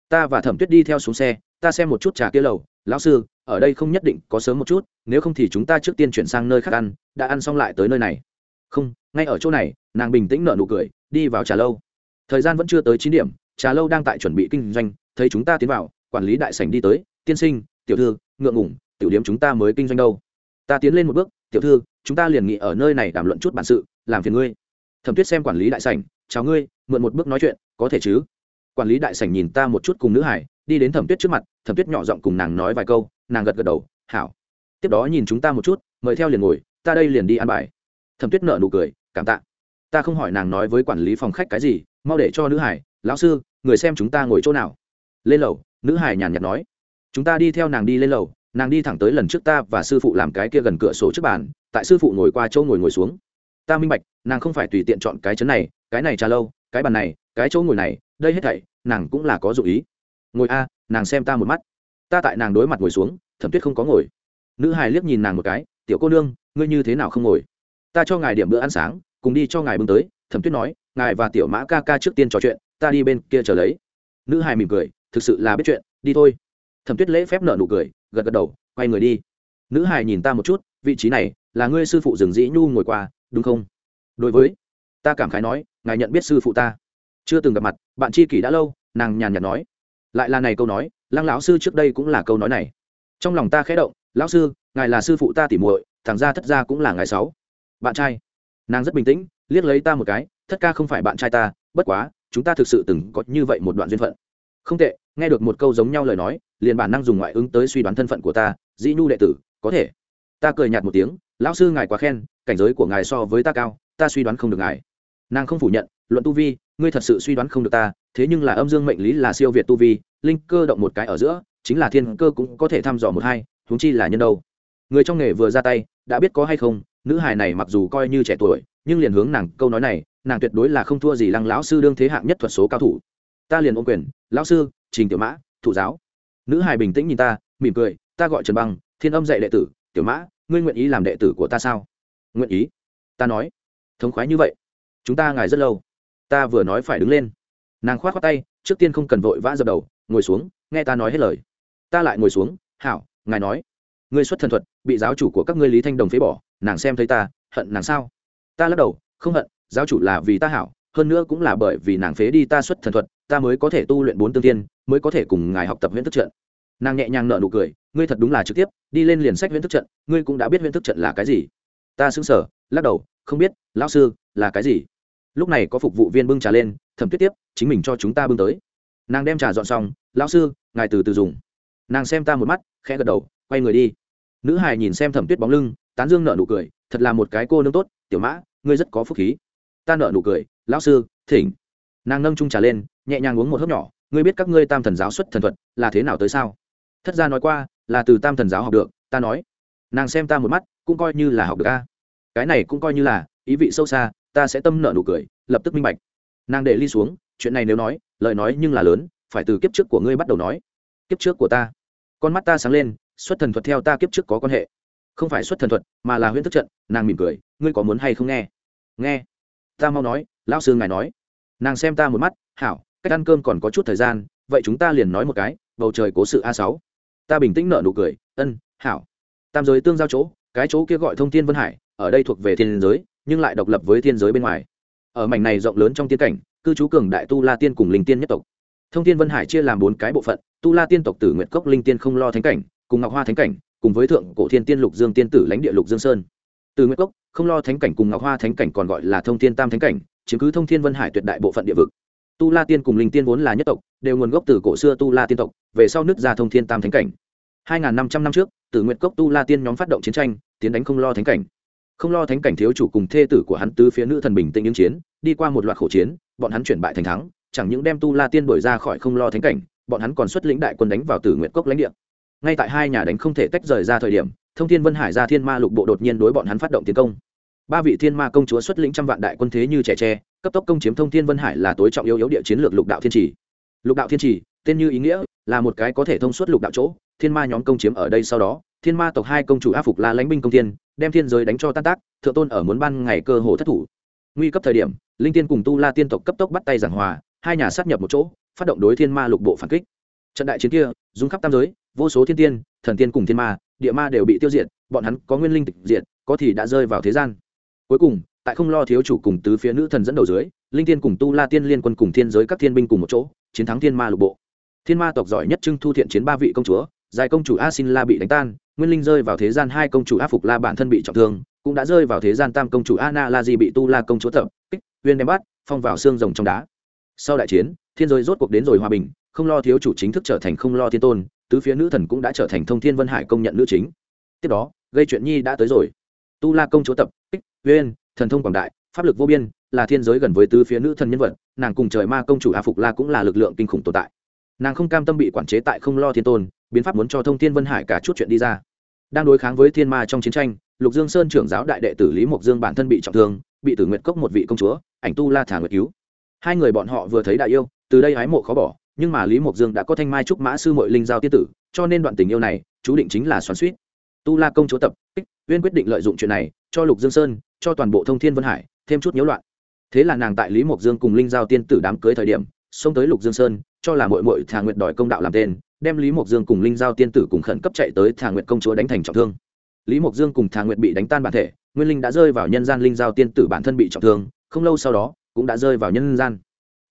Ta và thẩm tuyết đi theo xuống xe, ta xem một chút trà kia lầu. Lão sư, ở đây không nhất định có sớm một chút, nếu không thì chúng ta trước tiên chuyển sang nơi khác ăn, đã ăn xong lại tới nơi này. Không, ngay ở chỗ này, nàng bình tĩnh nở nụ cười, đi vào trà lâu. Thời gian vẫn chưa tới chín điểm, trà lâu đang tại chuẩn bị kinh doanh thấy chúng ta tiến vào, quản lý đại sảnh đi tới, tiên sinh, tiểu thư, ngượng ngủng tiểu điểm chúng ta mới kinh doanh đâu. Ta tiến lên một bước, tiểu thư, chúng ta liền nghị ở nơi này đàm luận chút bản sự, làm phiền ngươi. Thẩm tuyết xem quản lý đại sảnh, chào ngươi, mượn một bước nói chuyện, có thể chứ? Quản lý đại sảnh nhìn ta một chút cùng nữ hải, đi đến thẩm tuyết trước mặt, thẩm tuyết nhỏ giọng cùng nàng nói vài câu, nàng gật gật đầu, hảo. Tiếp đó nhìn chúng ta một chút, mời theo liền ngồi, ta đây liền đi ăn bài. Thẩm tuyết nợ nụ cười, cảm tạ. Ta không hỏi nàng nói với quản lý phòng khách cái gì, mau để cho nữ hải, lão sư, người xem chúng ta ngồi chỗ nào lên lầu, nữ hải nhàn nhạt nói. Chúng ta đi theo nàng đi lên lầu, nàng đi thẳng tới lần trước ta và sư phụ làm cái kia gần cửa sổ trước bàn, tại sư phụ ngồi qua chỗ ngồi ngồi xuống. Ta minh bạch, nàng không phải tùy tiện chọn cái chấn này, cái này trà lâu, cái bàn này, cái chỗ ngồi này, đây hết thảy, nàng cũng là có dụ ý. Ngồi a, nàng xem ta một mắt. Ta tại nàng đối mặt ngồi xuống, thẩm tuyết không có ngồi. Nữ hài liếc nhìn nàng một cái, tiểu cô nương, ngươi như thế nào không ngồi? Ta cho ngài điểm bữa ăn sáng, cùng đi cho ngài bưng tới. Thẩm tuyết nói, ngài và tiểu mã ca ca trước tiên trò chuyện, ta đi bên kia chờ lấy. Nữ hài mỉm cười thực sự là biết chuyện, đi thôi. Thẩm tuyết lễ phép nợ nụ cười, gật gật đầu, quay người đi. Nữ Hải nhìn ta một chút, vị trí này là ngươi sư phụ rừng dĩ nhu ngồi qua, đúng không? Đối với. Ta cảm khái nói, ngài nhận biết sư phụ ta. Chưa từng gặp mặt, bạn tri kỷ đã lâu, nàng nhàn nhạt nói. Lại là này câu nói, lăng lão sư trước đây cũng là câu nói này. Trong lòng ta khẽ động, lão sư, ngài là sư phụ ta tỉ muội thằng ra thất gia cũng là ngài sáu. Bạn trai. Nàng rất bình tĩnh, liếc lấy ta một cái, thất ca không phải bạn trai ta, bất quá, chúng ta thực sự từng có như vậy một đoạn duyên phận không tệ, nghe được một câu giống nhau lời nói, liền bản năng dùng ngoại ứng tới suy đoán thân phận của ta, dĩ nhu đệ tử, có thể. Ta cười nhạt một tiếng, lão sư ngài quá khen, cảnh giới của ngài so với ta cao, ta suy đoán không được ngài. Nàng không phủ nhận, luận tu vi, ngươi thật sự suy đoán không được ta, thế nhưng là âm dương mệnh lý là siêu việt tu vi, linh cơ động một cái ở giữa, chính là thiên cơ cũng có thể thăm dò một hai, huống chi là nhân đâu. Người trong nghề vừa ra tay, đã biết có hay không, nữ hài này mặc dù coi như trẻ tuổi, nhưng liền hướng nàng câu nói này, nàng tuyệt đối là không thua gì lăng lão sư đương thế hạng nhất thuật số cao thủ ta liền ôm quyền, lão sư, trình tiểu mã, thụ giáo. Nữ hài bình tĩnh nhìn ta, mỉm cười, ta gọi trần băng, thiên âm dạy đệ tử, tiểu mã, ngươi nguyện ý làm đệ tử của ta sao? Nguyện ý. Ta nói. Thống khoái như vậy. Chúng ta ngài rất lâu. Ta vừa nói phải đứng lên. Nàng k h o á t khoác tay, trước tiên không cần vội vã dập đầu, ngồi xuống, nghe ta nói hết lời. Ta lại ngồi xuống, hảo, ngài nói. Ngươi xuất thần thuật, bị giáo chủ của các ngươi lý thanh đồng phế bỏ, nàng xem thấy ta, hận nàng sao? Ta lắc đầu, không hận, giáo chủ là vì ta hảo hơn nữa cũng là bởi vì nàng phế đi ta xuất thần thuật, ta mới có thể tu luyện bốn tương tiên mới có thể cùng ngài học tập huyễn thức trận. Nàng nhẹ nhàng nợ nụ cười, ngươi thật đúng là trực tiếp, đi lên liền sách huyễn thức trận, ngươi cũng đã biết huyễn thức trận là cái gì. Ta xứng sở lắc đầu, không biết, lão sư, là cái gì? Lúc này có phục vụ viên bưng trà lên, thẩm tuyết tiếp, chính mình cho chúng ta bưng tới. Nàng đem trà dọn xong, lão sư, ngài từ từ dùng. Nàng xem ta một mắt, khẽ gật đầu, quay người đi. Nữ hài nhìn xem thẩm tuyết bóng lưng, tán dương nợ nụ cười, thật là một cái cô nương tốt, tiểu mã, ngươi rất có phúc khí. Ta nợ nụ cười lão sư, thỉnh. Nàng nâng trung trà lên, nhẹ nhàng uống một hớp nhỏ. Ngươi biết các ngươi tam thần giáo xuất thần thuật là thế nào tới sao? Thất gia nói qua, là từ tam thần giáo học được, ta nói. Nàng xem ta một mắt, cũng coi như là học được a. Cái này cũng coi như là, ý vị sâu xa, ta sẽ tâm nợ nụ cười, lập tức minh bạch. Nàng để ly xuống, chuyện này nếu nói, lời nói nhưng là lớn, phải từ kiếp trước của ngươi bắt đầu nói. Kiếp trước của ta? Con mắt ta sáng lên, xuất thần thuật theo ta kiếp trước có quan hệ. Không phải xuất thần thuật, mà là huyễn thức trận. Nàng mỉm cười, ngươi có muốn hay không nghe? Nghe ta mau nói, lão sư ngài nói. Nàng xem ta một mắt, hảo, cách ăn cơm còn có chút thời gian, vậy chúng ta liền nói một cái, bầu trời cố sự a sáu. Ta bình tĩnh nợ nụ cười, ân, hảo. Tam giới tương giao chỗ, cái chỗ kia gọi thông thiên vân hải, ở đây thuộc về thiên giới, nhưng lại độc lập với thiên giới bên ngoài. Ở mảnh này rộng lớn trong tiên cảnh, cư trú cường đại tu la tiên cùng linh tiên nhất tộc. Thông thiên vân hải chia làm bốn cái bộ phận, tu la tiên tộc tử nguyện cốc linh tiên không lo thánh cảnh, cùng ngọc hoa thánh cảnh, cùng với thượng cổ thiên tiên lục dương tiên tử lãnh địa lục dương sơn từ nguyệt cốc, không lo thánh cảnh cùng ngọc hoa thánh cảnh còn gọi là thông thiên tam thánh cảnh, chiếm cứ thông thiên vân hải tuyệt đại bộ phận địa vực. Tu la tiên cùng linh tiên vốn là nhất tộc, đều nguồn gốc từ cổ xưa tu la tiên tộc, về sau nước ra thông thiên tam thánh cảnh. Hai năm trăm năm trước tử nguyệt cốc tu la tiên nhóm phát động chiến tranh, tiến đánh không lo thánh cảnh. Không lo thánh cảnh thiếu chủ cùng thê tử của hắn tứ phía nữ thần bình tĩnh yên chiến, đi qua một loạt khổ chiến, bọn hắn chuyển bại thành thắng, chẳng những đem tu la tiên đổi ra khỏi không lo thánh cảnh, bọn hắn còn xuất lĩnh đại quân đánh vào tử nguyệt cốc lãnh địa. Ngay tại hai nhà đánh không thể tách rời ra thời điểm thông thiên vân hải ra thiên ma lục bộ đột nhiên đối bọn hắn phát động tiến công. Ba vị thiên ma công chúa xuất lĩnh trăm vạn đại quân thế như trẻ tre, cấp tốc công chiếm thông thiên vân hải là tối trọng yếu yếu địa chiến lược lục đạo thiên trì. Lục đạo thiên trì, tên như ý nghĩa, là một cái có thể thông suốt lục đạo chỗ, thiên ma nhóm công chiếm ở đây sau đó, thiên ma tộc hai công chủ áp phục la lãnh binh công tiên đem thiên giới đánh cho tan tác, thượng tôn ở muốn ban ngày cơ hồ thất thủ. Nguy cấp thời điểm, linh tiên cùng tu la tiên tộc cấp tốc bắt tay giảng hòa, hai nhà sát nhập một chỗ, phát động đối thiên ma lục bộ phản kích. Trận đại chiến kia dung khắp tam giới vô số thiên tiên, thần tiên cùng thiên ma, địa ma đều bị tiêu diệt, bọn hắn có nguyên linh tịch diệt, có thì đã rơi vào thế gian. Cuối cùng, tại không lo thiếu chủ cùng tứ phía nữ thần dẫn đầu dưới, linh tiên cùng tu la tiên liên quân cùng thiên giới các thiên binh cùng một chỗ, chiến thắng thiên ma lục bộ. Thiên ma tộc giỏi nhất trưng thu thiện chiến ba vị công chúa, dài công chủ a xin la bị đánh tan, nguyên linh rơi vào thế gian hai công chủ a phục la bản thân bị trọng thương, cũng đã rơi vào thế gian tam công chủ a na la di bị tu la công chúa tập, kích, uyên đem bắt, phong vào xương rồng trong đá. Sau đại chiến, thiên giới rốt cuộc đến rồi hòa bình, không lo thiếu chủ chính thức trở thành không lo thiên tôn tứ phía nữ thần cũng đã trở thành thông thiên vân hải công nhận nữ chính. Tiếp đó, gây chuyện nhi đã tới rồi. Tu la công chúa tập, kích, uyên, thần thông quảng đại, pháp lực vô biên, là thiên giới gần với tứ phía nữ thần nhân vật, nàng cùng trời ma công chủ a phục la cũng là lực lượng kinh khủng tồn tại. Nàng không cam tâm bị quản chế tại không lo thiên tôn, biến pháp muốn cho thông thiên vân hải cả chút chuyện đi ra. Đang đối kháng với thiên ma trong chiến tranh, lục dương sơn trưởng giáo đại đệ tử lý mộc dương bản thân bị trọng thương, bị tử nguyện cốc một vị công chúa, ảnh tu la thả nguyệt cứu. Hai người bọn họ vừa thấy đại yêu, từ đây hái mộ khó bỏ nhưng mà lý mộc dương đã có thanh mai trúc mã sư mội linh giao tiên tử, cho nên đoạn tình yêu này, chú định chính là xoắn suýt. Tu la công chúa tập, kích, uyên quyết định lợi dụng chuyện này, cho lục dương sơn, cho toàn bộ thông thiên vân hải, thêm chút nhiễu loạn. Thế là nàng tại lý mộc dương cùng linh giao tiên tử đám cưới thời điểm, xông tới lục dương sơn, cho là mội mội thà nguyệt đòi công đạo làm tên, đem lý mộc dương cùng linh giao tiên tử cùng khẩn cấp chạy tới thà nguyệt công chúa đánh thành trọng thương. Lý mộc dương cùng thà nguyệt bị đánh tan bản thể, nguyên linh đã rơi vào nhân gian linh giao tiên tử bản thân bị trọng thương, không lâu sau đó, cũng đã rơi vào nhân gian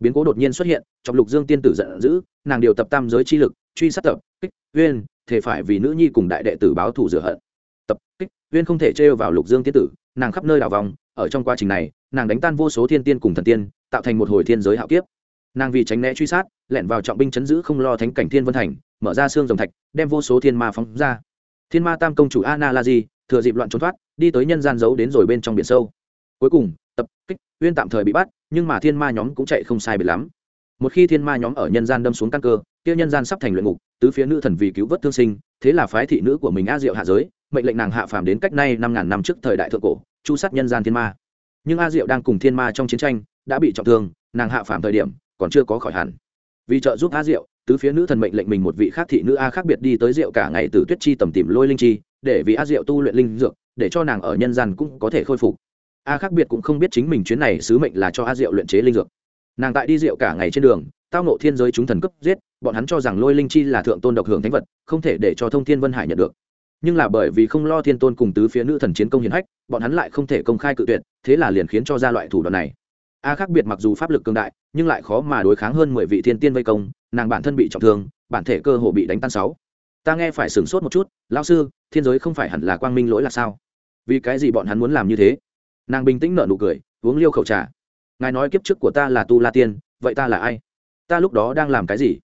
biến cố đột nhiên xuất hiện, trong lục dương tiên tử giận dữ, nàng điều tập tam giới chi lực, truy sát tập, kích, uyên, thể phải vì nữ nhi cùng đại đệ tử báo thù rửa hận. Tập, kích, uyên không thể trêu vào lục dương tiên tử, nàng khắp nơi đảo vòng, ở trong quá trình này, nàng đánh tan vô số thiên tiên cùng thần tiên, tạo thành một hồi thiên giới hạo kiếp. Nàng vì tránh né truy sát, lẻn vào trọng binh chấn giữ không lo thánh cảnh thiên vân thành, mở ra xương rồng thạch, đem vô số thiên ma phóng ra. Thiên ma tam công chủ ana la di thừa dịp loạn trốn thoát, đi tới nhân gian giấu đến rồi bên trong biển sâu. Cuối cùng tập, kích, uyên tạm thời bị bắt, nhưng mà thiên ma nhóm cũng chạy không sai biệt lắm. Một khi thiên ma nhóm ở nhân gian đâm xuống căn cơ, kia nhân gian sắp thành luyện ngục, tứ phía nữ thần vì cứu vớt thương sinh, thế là phái thị nữ của mình a diệu hạ giới, mệnh lệnh nàng hạ phàm đến cách nay năm ngàn năm trước thời đại thượng cổ, chu sát nhân gian thiên ma. Nhưng a diệu đang cùng thiên ma trong chiến tranh, đã bị trọng thương, nàng hạ phàm thời điểm, còn chưa có khỏi hẳn. Vì trợ giúp a diệu, tứ phía nữ thần mệnh lệnh mình một vị khác thị nữ a khác biệt đi tới diệu cả ngày từ tuyết chi tầm tìm lôi linh chi, để vì a diệu tu luyện linh dược, để cho nàng ở nhân gian cũng có thể khôi phục a khác biệt cũng không biết chính mình chuyến này sứ mệnh là cho a diệu luyện chế linh dược. Nàng tại đi diệu cả ngày trên đường, tao nộ thiên giới chúng thần cấp giết, bọn hắn cho rằng lôi linh chi là thượng tôn độc hưởng thánh vật, không thể để cho thông thiên vân hải nhận được. Nhưng là bởi vì không lo thiên tôn cùng tứ phía nữ thần chiến công hiển hách, bọn hắn lại không thể công khai cự tuyệt, thế là liền khiến cho ra loại thủ đoạn này. A khác biệt mặc dù pháp lực cường đại, nhưng lại khó mà đối kháng hơn mười vị thiên tiên vây công, nàng bản thân bị trọng thương, bản thể cơ hồ bị đánh tan sáu. Ta nghe phải sửng sốt một chút lao sư, thiên giới không phải hẳn là quang minh lỗi là sao? Vì cái gì bọn hắn muốn làm như thế? Nàng bình tĩnh nở nụ cười, uống liêu khẩu trà. Ngài nói kiếp trước của ta là tu la tiên, vậy ta là ai? Ta lúc đó đang làm cái gì?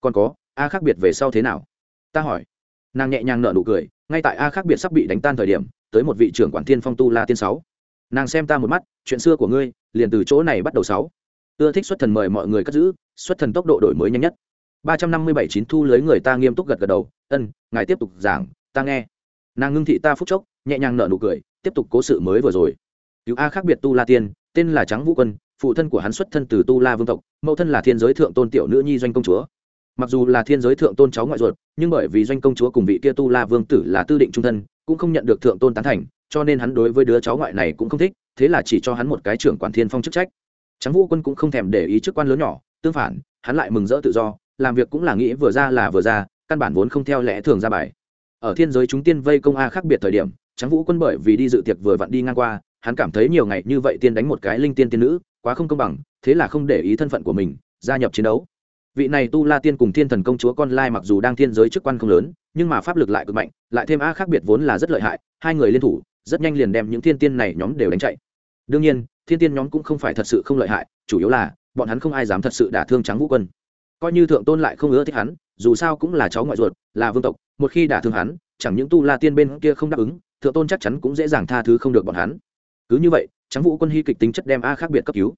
Còn có, a khác biệt về sau thế nào? Ta hỏi. Nàng nhẹ nhàng nở nụ cười, ngay tại a khác biệt sắp bị đánh tan thời điểm, tới một vị trưởng quản thiên phong tu la tiên sáu. Nàng xem ta một mắt, chuyện xưa của ngươi, liền từ chỗ này bắt đầu sáu. Ưa thích xuất thần mời mọi người cất giữ, xuất thần tốc độ đổi mới nhanh nhất. Ba trăm năm mươi bảy chín thu lưới người ta nghiêm túc gật gật đầu, ân, ngài tiếp tục giảng, ta nghe. Nàng ngưng thị ta phúc chốc, nhẹ nhàng nở nụ cười, tiếp tục cố sự mới vừa rồi cứu a khác biệt tu la tiên, tên là trắng vũ quân, phụ thân của hắn xuất thân từ tu la vương tộc, mẫu thân là thiên giới thượng tôn tiểu nữ nhi doanh công chúa. Mặc dù là thiên giới thượng tôn cháu ngoại ruột, nhưng bởi vì doanh công chúa cùng vị kia tu la vương tử là tư định trung thân, cũng không nhận được thượng tôn tán thành, cho nên hắn đối với đứa cháu ngoại này cũng không thích, thế là chỉ cho hắn một cái trưởng quản thiên phong chức trách. Trắng vũ quân cũng không thèm để ý chức quan lớn nhỏ, tương phản, hắn lại mừng rỡ tự do, làm việc cũng là nghĩ vừa ra là vừa ra, căn bản vốn không theo lẽ thường ra bài. Ở thiên giới chúng tiên vây công a khác biệt thời điểm trắng vũ quân bởi vì đi dự tiệc vừa vặn đi ngang qua hắn cảm thấy nhiều ngày như vậy tiên đánh một cái linh tiên tiên nữ, quá không công bằng, thế là không để ý thân phận của mình, gia nhập chiến đấu. Vị này tu la tiên cùng thiên thần công chúa con lai mặc dù đang thiên giới chức quan không lớn, nhưng mà pháp lực lại cực mạnh, lại thêm a khác biệt vốn là rất lợi hại, hai người liên thủ, rất nhanh liền đem những thiên tiên này nhóm đều đánh chạy. Đương nhiên, thiên tiên nhóm cũng không phải thật sự không lợi hại, chủ yếu là, bọn hắn không ai dám thật sự đả thương trắng vũ quân. Coi như thượng tôn lại không ưa thích hắn, dù sao cũng là cháu ngoại ruột, là vương tộc, một khi đả thương hắn, chẳng những tu la tiên bên kia không đáp ứng, thượng tôn chắc chắn cũng dễ dàng tha thứ không được bọn hắn cứ như vậy trắng vũ quân hy kịch tính chất đem a khác biệt cấp cứu.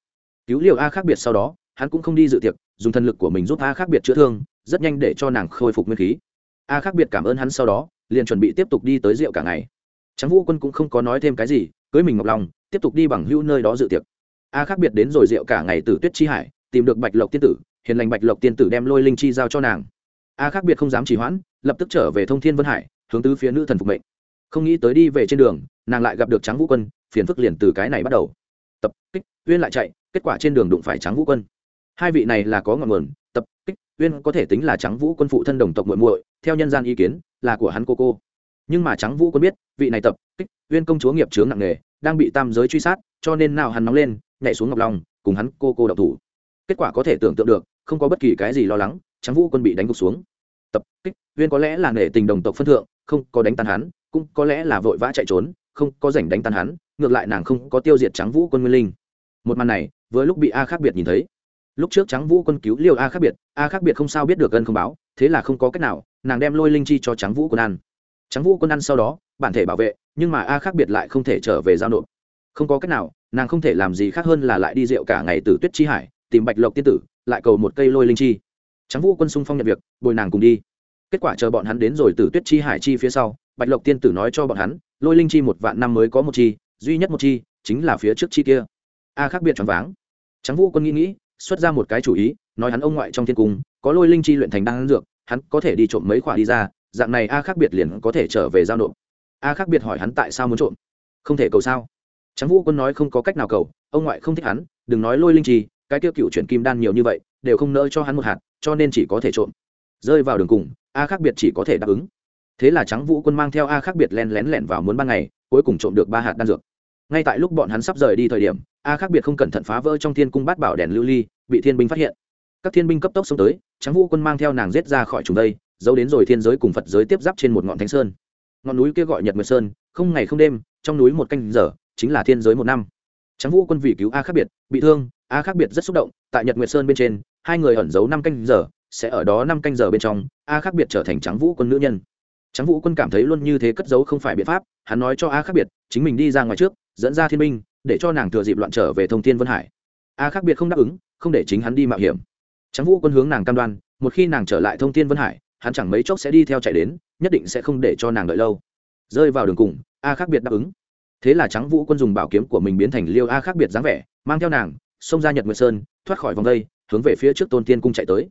Cứu liều a khác biệt sau đó, hắn cũng không đi dự tiệc, dùng thần lực của mình giúp a khác biệt chữa thương, rất nhanh để cho nàng khôi phục nguyên khí. A khác biệt cảm ơn hắn sau đó, liền chuẩn bị tiếp tục đi tới rượu cả ngày. Trắng vũ quân cũng không có nói thêm cái gì, cưới mình ngọc lòng, tiếp tục đi bằng hữu nơi đó dự tiệc. A khác biệt đến rồi rượu cả ngày từ tuyết chi hải, tìm được bạch lộc tiên tử, hiền lành bạch lộc tiên tử đem lôi linh chi giao cho nàng. A khác biệt không dám trì hoãn, lập tức trở về thông thiên vân hải, hướng tứ phía nữ thần phục mệnh không nghĩ tới đi về trên đường, nàng lại gặp được trắng vũ quân, phiền phức liền từ cái này bắt đầu. Tập, kích, uyên lại chạy, kết quả trên đường đụng phải trắng vũ quân. Hai vị này là có ngọn nguồn, tập, kích, uyên có thể tính là trắng vũ quân phụ thân đồng tộc muội muội, theo nhân gian ý kiến, là của hắn cô cô. Nhưng mà trắng vũ quân biết, vị này tập, kích, uyên công chúa nghiệp chướng nặng nề, đang bị tam giới truy sát, cho nên nào hắn nóng lên, nhảy xuống ngọc long cùng hắn cô cô đậu thủ. Kết quả có thể tưởng tượng được, không có bất kỳ cái gì lo lắng trắng vũ quân bị đánh gục xuống. Tập, kích, uyên có lẽ là nể tình đồng tộc phân thượng, không có đánh tan hắn cũng có lẽ là vội vã chạy trốn, không có rảnh đánh tan hắn, ngược lại nàng không có tiêu diệt trắng vũ quân nguyên linh. Một màn này với lúc bị a khác biệt nhìn thấy. Lúc trước trắng vũ quân cứu liều a khác biệt, a khác biệt không sao biết được gân không báo, thế là không có cách nào, nàng đem lôi linh chi cho trắng vũ quân ăn. Trắng vũ quân ăn sau đó, bản thể bảo vệ, nhưng mà a khác biệt lại không thể trở về giao nộp. Không có cách nào, nàng không thể làm gì khác hơn là lại đi rượu cả ngày từ tuyết chi hải, tìm bạch lộc tiên tử, lại cầu một cây lôi linh chi. Trắng vũ quân sung phong nhận việc, bồi nàng cùng đi. Kết quả chờ bọn hắn đến rồi từ tuyết chi hải chi phía sau bạch lộc tiên tử nói cho bọn hắn, lôi linh chi một vạn năm mới có một chi, duy nhất một chi chính là phía trước chi kia. A khác biệt choáng váng. Trắng vũ quân nghĩ nghĩ, xuất ra một cái chủ ý, nói hắn ông ngoại trong thiên cung, có lôi linh chi luyện thành đan dược, hắn có thể đi trộm mấy khoản đi ra, dạng này a khác biệt liền có thể trở về giao nộp. A khác biệt hỏi hắn tại sao muốn trộm. Không thể cầu sao? Trắng vũ quân nói không có cách nào cầu, ông ngoại không thích hắn, đừng nói lôi linh chi, cái tiêu cựu chuyển kim đan nhiều như vậy, đều không nỡ cho hắn một hạt, cho nên chỉ có thể trộm. Rơi vào đường cùng, a khác biệt chỉ có thể đáp ứng thế là trắng vũ quân mang theo a khác biệt len lén lẻn vào muốn ban ngày, cuối cùng trộm được ba hạt đan dược. Ngay tại lúc bọn hắn sắp rời đi thời điểm, a khác biệt không cẩn thận phá vỡ trong thiên cung bát bảo đèn lưu ly, bị thiên binh phát hiện. Các thiên binh cấp tốc xông tới, trắng vũ quân mang theo nàng giết ra khỏi chúng đây, giấu đến rồi thiên giới cùng phật giới tiếp giáp trên một ngọn thánh sơn. Ngọn núi kia gọi nhật nguyệt sơn, không ngày không đêm, trong núi một canh giờ, chính là thiên giới một năm. Trắng vũ quân vì cứu a khác biệt, bị thương, a khác biệt rất xúc động, tại nhật nguyệt sơn bên trên, hai người ẩn giấu năm canh giờ, sẽ ở đó năm canh giờ bên trong, a khác biệt trở thành trắng vũ quân nữ nhân trắng vũ quân cảm thấy luôn như thế cất giấu không phải biện pháp, hắn nói cho a khác biệt, chính mình đi ra ngoài trước, dẫn ra thiên binh, để cho nàng thừa dịp loạn trở về thông thiên vân hải. A khác biệt không đáp ứng, không để chính hắn đi mạo hiểm. Trắng vũ quân hướng nàng cam đoan, một khi nàng trở lại thông thiên vân hải, hắn chẳng mấy chốc sẽ đi theo chạy đến, nhất định sẽ không để cho nàng đợi lâu. Rơi vào đường cùng, a khác biệt đáp ứng. Thế là trắng vũ quân dùng bảo kiếm của mình biến thành liêu a khác biệt dáng vẻ, mang theo nàng, xông ra nhật nguyệt sơn, thoát khỏi vòng đây hướng về phía trước tôn tiên cung chạy tới.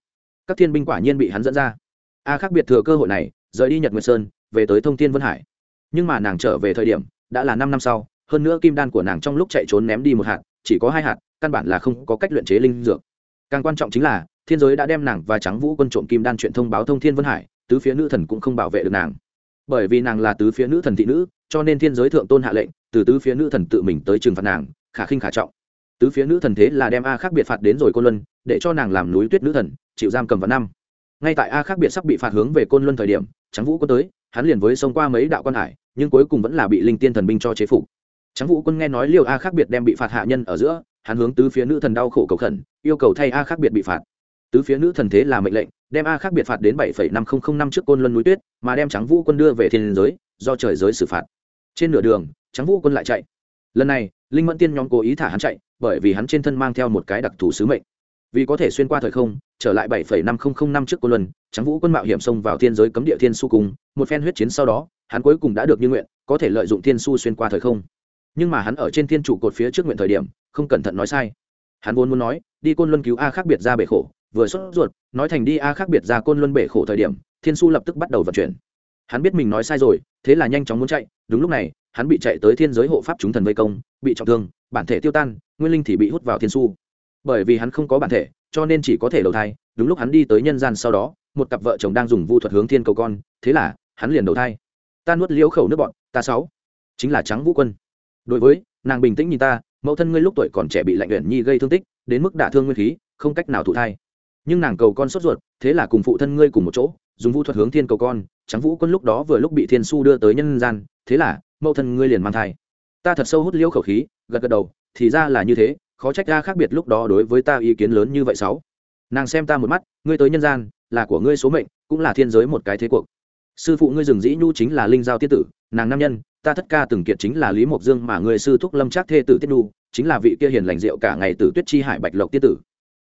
Các thiên binh quả nhiên bị hắn dẫn ra. A khác biệt thừa cơ hội này rời đi nhật nguyệt sơn, về tới thông thiên vân hải. Nhưng mà nàng trở về thời điểm, đã là năm năm sau, hơn nữa kim đan của nàng trong lúc chạy trốn ném đi một hạt, chỉ có hai hạt, căn bản là không có cách luyện chế linh dược. Càng quan trọng chính là, thiên giới đã đem nàng và trắng vũ quân trộm kim đan chuyện thông báo thông thiên vân hải, tứ phía nữ thần cũng không bảo vệ được nàng. Bởi vì nàng là tứ phía nữ thần thị nữ, cho nên thiên giới thượng tôn hạ lệnh, từ tứ phía nữ thần tự mình tới trừng phạt nàng, khả khinh khả trọng. Tứ phía nữ thần thế là đem a khác biệt phạt đến rồi cô luân, để cho nàng làm núi tuyết nữ thần, chịu giam cầm vào năm ngay tại a khác biệt sắp bị phạt hướng về côn luân thời điểm trắng vũ quân tới, hắn liền với xông qua mấy đạo quan hải, nhưng cuối cùng vẫn là bị linh tiên thần binh cho chế phục. Trắng vũ quân nghe nói liêu a khác biệt đem bị phạt hạ nhân ở giữa, hắn hướng tứ phía nữ thần đau khổ cầu khẩn, yêu cầu thay a khác biệt bị phạt. Tứ phía nữ thần thế là mệnh lệnh, đem a khác biệt phạt đến bảy năm nghìn năm trước côn luân núi tuyết, mà đem trắng vũ quân đưa về thiên giới, do trời giới xử phạt. Trên nửa đường trắng vũ quân lại chạy. Lần này, linh mẫn tiên nhóm cố ý thả hắn chạy, bởi vì hắn trên thân mang theo một cái đặc thù sứ mệnh vì có thể xuyên qua thời không, trở lại bảy năm nghìn năm trước côn luân trắng vũ quân mạo hiểm xông vào thiên giới cấm địa thiên su cùng, một phen huyết chiến sau đó, hắn cuối cùng đã được như nguyện, có thể lợi dụng thiên su xuyên qua thời không. Nhưng mà hắn ở trên thiên trụ cột phía trước nguyện thời điểm, không cẩn thận nói sai. Hắn vốn muốn nói, đi côn luân cứu a khác biệt ra bể khổ, vừa xuất ruột, nói thành đi a khác biệt ra côn luân bể khổ thời điểm, thiên su lập tức bắt đầu vận chuyển. Hắn biết mình nói sai rồi, thế là nhanh chóng muốn chạy, đúng lúc này, hắn bị chạy tới thiên giới hộ pháp chúng thần vây công, bị trọng thương, bản thể tiêu tan, nguyên linh thì bị hút vào thiên su bởi vì hắn không có bản thể, cho nên chỉ có thể đầu thai. Đúng lúc hắn đi tới nhân gian sau đó, một cặp vợ chồng đang dùng vu thuật hướng thiên cầu con, thế là, hắn liền đầu thai. Ta nuốt liễu khẩu nước bọn, ta sáu. Chính là trắng vũ quân. Đối với, nàng bình tĩnh nhìn ta, mẫu thân ngươi lúc tuổi còn trẻ bị lạnh uyển nhi gây thương tích, đến mức đả thương nguyên khí, không cách nào thụ thai. Nhưng nàng cầu con sốt ruột, thế là cùng phụ thân ngươi cùng một chỗ, dùng vũ thuật hướng thiên cầu con. Trắng vũ quân lúc đó vừa lúc bị thiên su đưa tới nhân gian, thế là, mẫu thân ngươi liền mang thai. Ta thật sâu hút liễu khẩu khí, gật gật đầu, thì ra là như thế khó trách ra khác biệt lúc đó đối với ta ý kiến lớn như vậy sáu. Nàng xem ta một mắt, ngươi tới nhân gian, là của ngươi số mệnh, cũng là thiên giới một cái thế cuộc. Sư phụ ngươi rừng dĩ nhu chính là linh giao tiết tử, nàng nam nhân, ta thất ca từng kiệt chính là lý mộc dương mà người sư thúc lâm trác thê tử tiết nhu, chính là vị kia hiền lành rượu cả ngày từ tuyết chi hải bạch lộc tiết tử.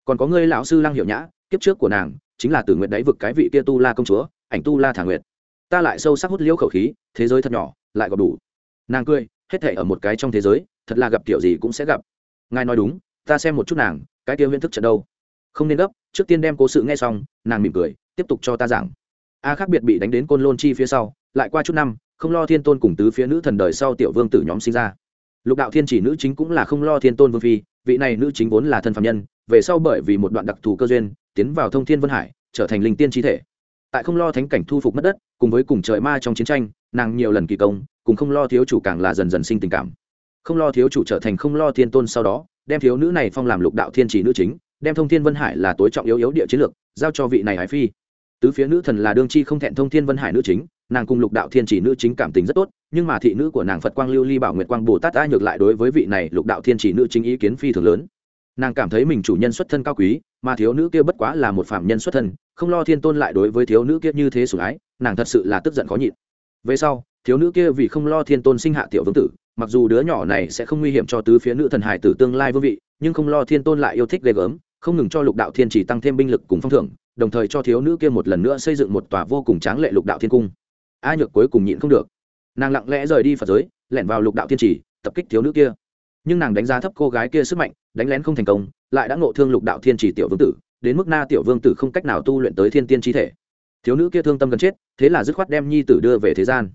Còn có ngươi lão sư lăng hiệu nhã, kiếp trước của nàng, chính là từ nguyện đáy vực cái vị kia tu la công chúa, ảnh tu la thả nguyệt. Ta lại sâu sắc hút liễu khẩu khí, thế giới thật nhỏ, lại gặp đủ. Nàng cười, hết thể ở một cái trong thế giới, thật là gặp kiểu gì cũng sẽ gặp ngài nói đúng, ta xem một chút nàng, cái kia huyễn thức trận đâu. Không nên gấp, trước tiên đem cố sự nghe xong, nàng mỉm cười, tiếp tục cho ta giảng. A khác biệt bị đánh đến côn lôn chi phía sau, lại qua chút năm, không lo thiên tôn cùng tứ phía nữ thần đời sau tiểu vương tử nhóm sinh ra. Lục đạo thiên chỉ nữ chính cũng là không lo thiên tôn vương phi, vị này nữ chính vốn là thân phạm nhân, về sau bởi vì một đoạn đặc thù cơ duyên, tiến vào thông thiên vân hải, trở thành linh tiên trí thể. Tại không lo thánh cảnh thu phục mất đất, cùng với cùng trời ma trong chiến tranh, nàng nhiều lần kỳ công, cùng không lo thiếu chủ càng là dần dần sinh tình cảm không lo thiếu chủ trở thành không lo thiên tôn sau đó, đem thiếu nữ này phong làm lục đạo thiên chỉ nữ chính, đem thông thiên vân hải là tối trọng yếu yếu địa chiến lược, giao cho vị này hải phi. Tứ phía nữ thần là đương chi không thẹn thông thiên vân hải nữ chính, nàng cùng lục đạo thiên chỉ nữ chính cảm tình rất tốt, nhưng mà thị nữ của nàng phật quang lưu ly bảo nguyệt quang bồ tát a nhược lại đối với vị này lục đạo thiên chỉ nữ chính ý kiến phi thường lớn. Nàng cảm thấy mình chủ nhân xuất thân cao quý, mà thiếu nữ kia bất quá là một phạm nhân xuất thân, không lo thiên tôn lại đối với thiếu nữ kia như thế sủng ái, nàng thật sự là tức giận khó nhịn. Về sau, thiếu nữ kia vì không lo thiên tôn sinh hạ tiểu vương tử mặc dù đứa nhỏ này sẽ không nguy hiểm cho tứ phía nữ thần hải tử tương lai vương vị, nhưng không lo thiên tôn lại yêu thích ghê gớm, không ngừng cho lục đạo thiên chỉ tăng thêm binh lực cùng phong thưởng, đồng thời cho thiếu nữ kia một lần nữa xây dựng một tòa vô cùng tráng lệ lục đạo thiên cung. A nhược cuối cùng nhịn không được. Nàng lặng lẽ rời đi phật giới, lẻn vào lục đạo thiên chỉ, tập kích thiếu nữ kia. Nhưng nàng đánh giá thấp cô gái kia sức mạnh, đánh lén không thành công, lại đã ngộ thương lục đạo thiên chỉ tiểu vương tử, đến mức na tiểu vương tử không cách nào tu luyện tới thiên tiên chi thể. Thiếu nữ kia thương tâm gần chết, thế là dứt khoát đem nhi tử đưa về thế gian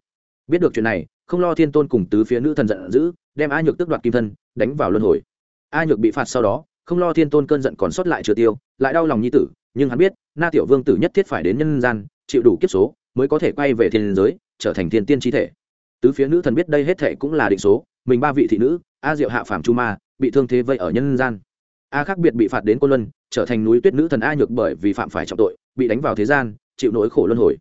biết được chuyện này, không lo thiên tôn cùng tứ phía nữ thần giận dữ, đem a nhược tước đoạt kim thân, đánh vào luân hồi. A nhược bị phạt sau đó, không lo thiên tôn cơn giận còn sót lại chưa tiêu, lại đau lòng nhi tử, nhưng hắn biết, na tiểu vương tử nhất thiết phải đến nhân gian, chịu đủ kiếp số, mới có thể quay về thiên giới, trở thành thiên tiên chi thể. Tứ phía nữ thần biết đây hết thệ cũng là định số, mình ba vị thị nữ, a diệu hạ phàm chu ma, bị thương thế vây ở nhân gian. A khác biệt bị phạt đến côn luân, trở thành núi tuyết nữ thần a nhược bởi vì phạm phải trọng tội, bị đánh vào thế gian, chịu nỗi khổ luân hồi.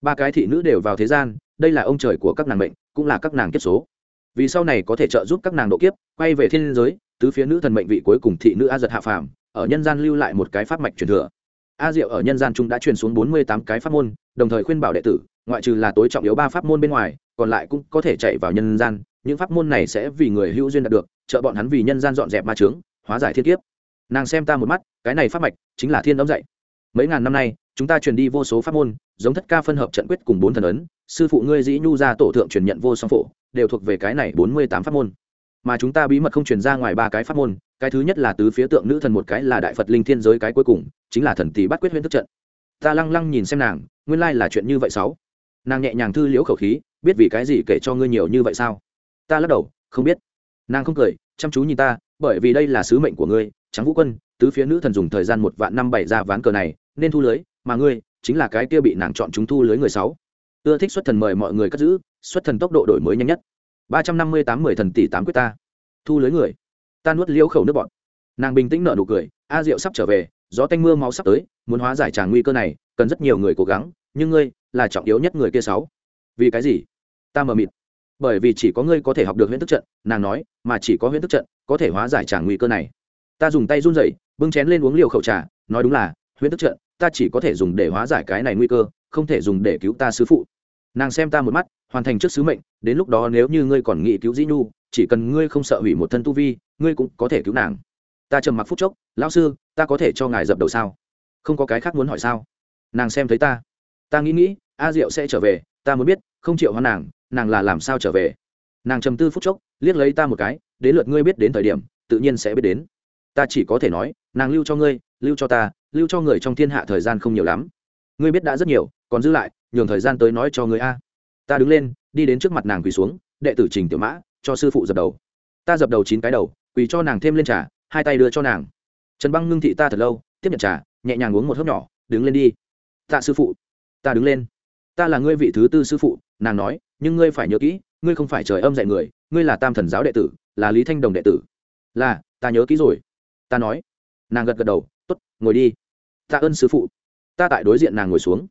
Ba cái thị nữ đều vào thế gian đây là ông trời của các nàng mệnh, cũng là các nàng kiếp số. Vì sau này có thể trợ giúp các nàng độ kiếp, quay về thiên giới, tứ phía nữ thần mệnh vị cuối cùng thị nữ a giật hạ phàm, ở nhân gian lưu lại một cái pháp mạch truyền thừa. A diệu ở nhân gian trung đã truyền xuống bốn mươi tám cái pháp môn, đồng thời khuyên bảo đệ tử, ngoại trừ là tối trọng yếu ba pháp môn bên ngoài, còn lại cũng có thể chạy vào nhân gian, những pháp môn này sẽ vì người hữu duyên đạt được, trợ bọn hắn vì nhân gian dọn dẹp ma trướng hóa giải thiên kiếp. Nàng xem ta một mắt, cái này pháp mạch chính là thiên đóng dạy. Mấy ngàn năm nay, chúng ta truyền đi vô số pháp môn, giống thất ca phân hợp trận quyết cùng bốn thần ấn sư phụ ngươi dĩ nhu ra tổ thượng truyền nhận vô song phổ, đều thuộc về cái này bốn mươi tám pháp môn. Mà chúng ta bí mật không truyền ra ngoài ba cái pháp môn, cái thứ nhất là tứ phía tượng nữ thần một cái là đại phật linh thiên giới cái cuối cùng, chính là thần tỷ bắt quyết huyễn thức trận. Ta lăng lăng nhìn xem nàng, nguyên lai là chuyện như vậy sáu. Nàng nhẹ nhàng thư liễu khẩu khí, biết vì cái gì kể cho ngươi nhiều như vậy sao? Ta lắc đầu, không biết. Nàng không cười, chăm chú nhìn ta, bởi vì đây là sứ mệnh của ngươi trắng vũ quân, tứ phía nữ thần dùng thời gian một vạn năm bảy ra ván cờ này, nên thu lưới, mà ngươi, chính là cái kia bị nàng chọn chúng thu lưới người sáu ưa thích xuất thần mời mọi người cất giữ, xuất thần tốc độ đổi mới nhanh nhất. ba trăm năm mươi tám mười thần tỷ tám quyết ta. Thu lưới người. Ta nuốt liễu khẩu nước bọn nàng bình tĩnh nở nụ cười, a diệu sắp trở về, gió tanh mưa máu sắp tới, muốn hóa giải tràng nguy cơ này, cần rất nhiều người cố gắng, nhưng ngươi là trọng yếu nhất người kia sáu. Vì cái gì? Ta mờ mịt. Bởi vì chỉ có ngươi có thể học được huyễn thức trận, nàng nói, mà chỉ có huyễn thức trận có thể hóa giải tràng nguy cơ này. Ta dùng tay run rẩy, bưng chén lên uống liều khẩu trà, nói đúng là, huyễn thức trận, ta chỉ có thể dùng để hóa giải cái này nguy cơ, không thể dùng để cứu ta sư phụ nàng xem ta một mắt, hoàn thành trước sứ mệnh, đến lúc đó nếu như ngươi còn nghĩ cứu dĩ nhu, chỉ cần ngươi không sợ hủy một thân tu vi, ngươi cũng có thể cứu nàng. Ta trầm mặc phút chốc, lão sư, ta có thể cho ngài dập đầu sao? Không có cái khác muốn hỏi sao? Nàng xem thấy ta. Ta nghĩ nghĩ, a diệu sẽ trở về, ta muốn biết, không chịu hoa nàng nàng là làm sao trở về? Nàng trầm tư phút chốc, liếc lấy ta một cái, đến lượt ngươi biết đến thời điểm, tự nhiên sẽ biết đến. Ta chỉ có thể nói, nàng lưu cho ngươi, lưu cho ta, lưu cho người trong thiên hạ thời gian không nhiều lắm. Ngươi biết đã rất nhiều, còn giữ lại nhường thời gian tới nói cho người a. Ta đứng lên, đi đến trước mặt nàng quỳ xuống, đệ tử trình tiểu mã, cho sư phụ dập đầu. Ta dập đầu chín cái đầu, quỳ cho nàng thêm lên trà, hai tay đưa cho nàng. Trần băng ngưng thị ta thật lâu, tiếp nhận trà, nhẹ nhàng uống một hớp nhỏ, đứng lên đi. Tạ sư phụ, ta đứng lên. Ta là ngươi vị thứ tư sư phụ, nàng nói, nhưng ngươi phải nhớ kỹ, ngươi không phải trời âm dạy người, ngươi là tam thần giáo đệ tử, là lý thanh đồng đệ tử. Là, ta nhớ kỹ rồi. Ta nói. Nàng gật gật đầu t ố t ngồi đi. Tạ ơn sư phụ. Ta tại đối diện nàng ngồi xuống.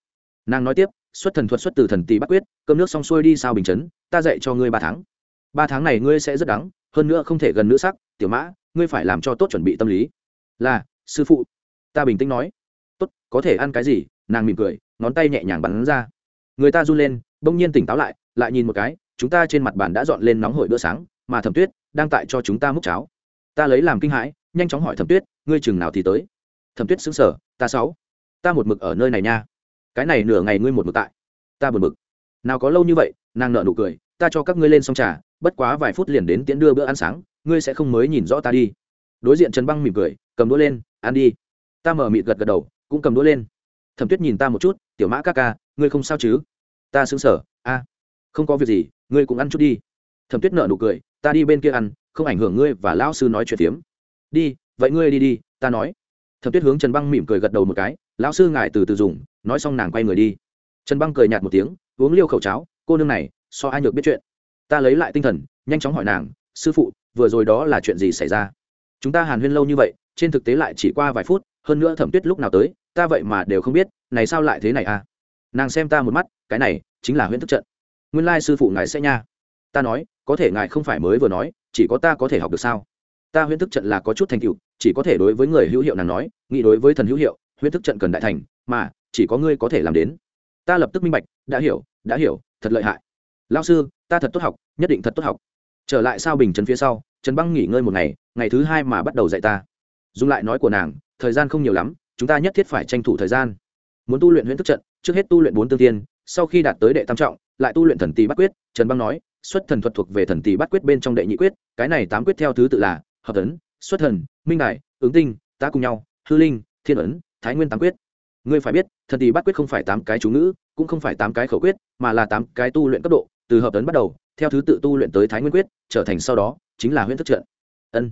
Nàng nói tiếp xuất thần thuật xuất từ thần tì bắc quyết, cơm nước xong xuôi đi sao bình chấn, ta dạy cho ngươi ba tháng. Ba tháng này ngươi sẽ rất đắng, hơn nữa không thể gần nữ sắc, tiểu mã, ngươi phải làm cho tốt chuẩn bị tâm lý. Là, sư phụ. Ta bình tĩnh nói. Tốt, có thể ăn cái gì? Nàng mỉm cười, ngón tay nhẹ nhàng bắn ra. Người ta run lên, bỗng nhiên tỉnh táo lại lại nhìn một cái, chúng ta trên mặt bàn đã dọn lên nóng hổi bữa sáng, mà thẩm tuyết đang tại cho chúng ta múc cháo. Ta lấy làm kinh hãi, nhanh chóng hỏi thẩm tuyết, ngươi chừng nào thì tới? Thẩm tuyết xứng sở ta sáu. Ta một mực ở nơi này nha cái này nửa ngày ngươi một mực tại. Ta buồn bực. Nào có lâu như vậy, nàng nợ nụ cười, ta cho các ngươi lên xong trà, bất quá vài phút liền đến tiễn đưa bữa ăn sáng, ngươi sẽ không mới nhìn rõ ta đi. Đối diện trần băng mỉm cười, cầm đũa lên, ăn đi. Ta mở mịt gật gật đầu, cũng cầm đũa lên. Thẩm tuyết nhìn ta một chút, tiểu mã các ca, ngươi không sao chứ? Ta xứng sở a, không có việc gì, ngươi cũng ăn chút đi. Thẩm tuyết nợ nụ cười, ta đi bên kia ăn, không ảnh hưởng ngươi và lão sư nói chuyện tiếm đi, vậy ngươi đi đi, ta nói. Thẩm tuyết hướng trần băng mỉm cười gật đầu một cái, lão sư ngài từ từ dùng nói xong nàng quay người đi. Trần băng cười nhạt một tiếng, uống liêu khẩu cháo, cô nương này, so ai nhược biết chuyện? Ta lấy lại tinh thần, nhanh chóng hỏi nàng, sư phụ, vừa rồi đó là chuyện gì xảy ra? Chúng ta hàn huyên lâu như vậy, trên thực tế lại chỉ qua vài phút, hơn nữa thẩm tuyết lúc nào tới, ta vậy mà đều không biết, này sao lại thế này à? Nàng xem ta một mắt, cái này chính là huyễn thức trận. Nguyên lai sư phụ ngài sẽ nha. Ta nói, có thể ngài không phải mới vừa nói, chỉ có ta có thể học được sao? Ta huyễn thức trận là có chút thành tựu, chỉ có thể đối với người hữu hiệu nàng nói, nghĩ đối với thần hữu hiệu, huyễn thức trận cần đại thành, mà chỉ có ngươi có thể làm đến. Ta lập tức minh bạch, đã hiểu đã hiểu, thật lợi hại. Lao sư, ta thật tốt học, nhất định thật tốt học. Trở lại sao bình trấn phía sau, trần băng nghỉ ngơi một ngày ngày thứ hai mà bắt đầu dạy ta. Dùng lại nói của nàng, thời gian không nhiều lắm, chúng ta nhất thiết phải tranh thủ thời gian. Muốn tu luyện huyễn thức trận, trước hết tu luyện bốn tương tiên, sau khi đạt tới đệ tam trọng, lại tu luyện thần tỳ bắt quyết, trần băng nói, xuất thần thuật thuộc về thần tỳ bắt quyết bên trong đệ nhị quyết, cái này tám quyết theo thứ tự là, hợp tấn xuất thần, minh đại ứng tinh ta cùng nhau, hư linh, thiên ấn, thái nguyên tám quyết ngươi phải biết, thần tỳ bắt quyết không phải tám cái chú ngữ, cũng không phải tám cái khẩu quyết, mà là tám cái tu luyện cấp độ, từ hợp tấn bắt đầu, theo thứ tự tu luyện tới thái nguyên quyết, trở thành sau đó, chính là huyễn thức trận. Ân,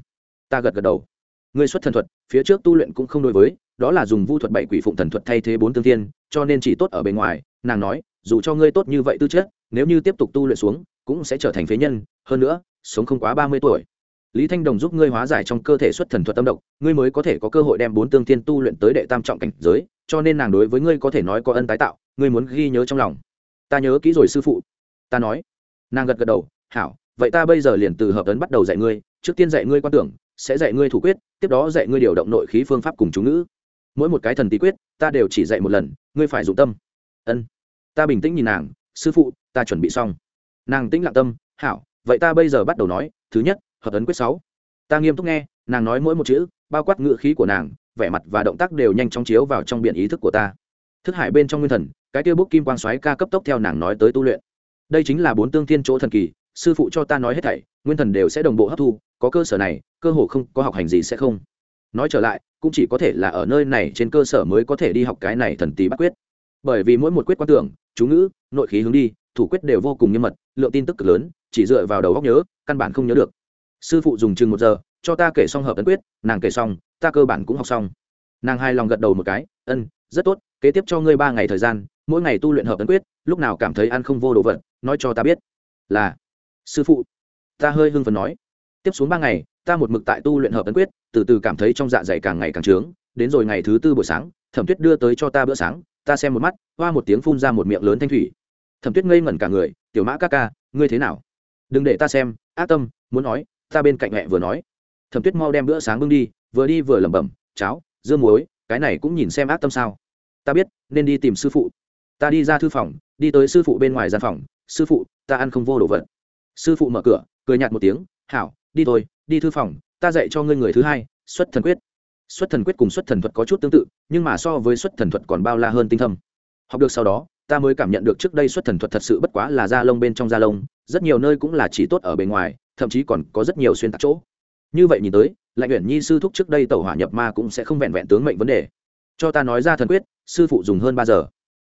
ta gật gật đầu. Ngươi xuất thần thuật, phía trước tu luyện cũng không đối với, đó là dùng vu thuật bảy quỷ phụng thần thuật thay thế bốn tương thiên, cho nên chỉ tốt ở bề ngoài, nàng nói, dù cho ngươi tốt như vậy tư chất, nếu như tiếp tục tu luyện xuống, cũng sẽ trở thành phế nhân, hơn nữa, sống không quá ba mươi tuổi lý thanh đồng giúp ngươi hóa giải trong cơ thể xuất thần thuật tâm độc, ngươi mới có thể có cơ hội đem bốn tương thiên tu luyện tới đệ tam trọng cảnh giới, cho nên nàng đối với ngươi có thể nói có ân tái tạo, ngươi muốn ghi nhớ trong lòng. Ta nhớ kỹ rồi sư phụ. Ta nói. Nàng gật gật đầu, hảo, vậy ta bây giờ liền từ hợp tấn bắt đầu dạy ngươi, trước tiên dạy ngươi quan tưởng, sẽ dạy ngươi thủ quyết, tiếp đó dạy ngươi điều động nội khí phương pháp cùng chú ngữ. Mỗi một cái thần tí quyết, ta đều chỉ dạy một lần, ngươi phải dụng tâm. Ân. Ta bình tĩnh nhìn nàng, sư phụ, ta chuẩn bị xong. Nàng tĩnh lặng tâm, hảo, vậy ta bây giờ bắt đầu nói, thứ nhất hợp ấn quyết sáu. Ta nghiêm túc nghe, nàng nói mỗi một chữ, bao quát ngựa khí của nàng, vẻ mặt và động tác đều nhanh chóng chiếu vào trong biển ý thức của ta. Thức hải bên trong nguyên thần, cái tiêu bút kim quang xoáy ca cấp tốc theo nàng nói tới tu luyện. Đây chính là bốn tương thiên chỗ thần kỳ, sư phụ cho ta nói hết thảy, nguyên thần đều sẽ đồng bộ hấp thu, có cơ sở này, cơ hồ không có học hành gì sẽ không. Nói trở lại, cũng chỉ có thể là ở nơi này trên cơ sở mới có thể đi học cái này thần tí bắt quyết. Bởi vì mỗi một quyết quan tưởng, chú ngữ, nội khí hướng đi, thủ quyết đều vô cùng nghiêm mật, lượng tin tức cực lớn, chỉ dựa vào đầu góc nhớ, căn bản không nhớ được sư phụ dùng chừng một giờ, cho ta kể xong hợp tấn quyết, nàng kể xong, ta cơ bản cũng học xong. Nàng hài lòng gật đầu một cái, ân, rất tốt, kế tiếp cho ngươi ba ngày thời gian, mỗi ngày tu luyện hợp tấn quyết, lúc nào cảm thấy ăn không vô đồ vật, nói cho ta biết. Là. Sư phụ. Ta hơi hưng phấn nói. Tiếp xuống ba ngày, ta một mực tại tu luyện hợp tấn quyết, từ từ cảm thấy trong dạ dày càng ngày càng trướng, đến rồi ngày thứ tư buổi sáng, thẩm tuyết đưa tới cho ta bữa sáng, ta xem một mắt, hoa một tiếng phun ra một miệng lớn thanh thủy. Thẩm tuyết ngây ngẩn cả người, tiểu mã ca ca, ngươi thế nào? Đừng để ta xem ác tâm, muốn nói ta bên cạnh mẹ vừa nói. Thẩm tuyết mau đem bữa sáng bưng đi, vừa đi vừa lẩm bẩm, cháo, dưa muối, cái này cũng nhìn xem ác tâm sao. Ta biết, nên đi tìm sư phụ. Ta đi ra thư phòng, đi tới sư phụ bên ngoài gian phòng. Sư phụ, ta ăn không vô đồ vật. Sư phụ mở cửa, cười nhạt một tiếng, hảo, đi thôi, đi thư phòng, ta dạy cho ngươi người thứ hai, xuất thần quyết. Xuất thần quyết cùng xuất thần thuật có chút tương tự, nhưng mà so với xuất thần thuật còn bao la hơn tinh thâm. Học được sau đó, ta mới cảm nhận được trước đây xuất thần thuật thật sự bất quá là da lông bên trong da lông, rất nhiều nơi cũng là chỉ tốt ở bề ngoài thậm chí còn có rất nhiều xuyên tạc chỗ. Như vậy nhìn tới, lạnh uyển nhi sư thúc trước đây tẩu hỏa nhập ma cũng sẽ không vẹn vẹn tướng mệnh vấn đề. Cho ta nói ra thần quyết, sư phụ dùng hơn ba giờ.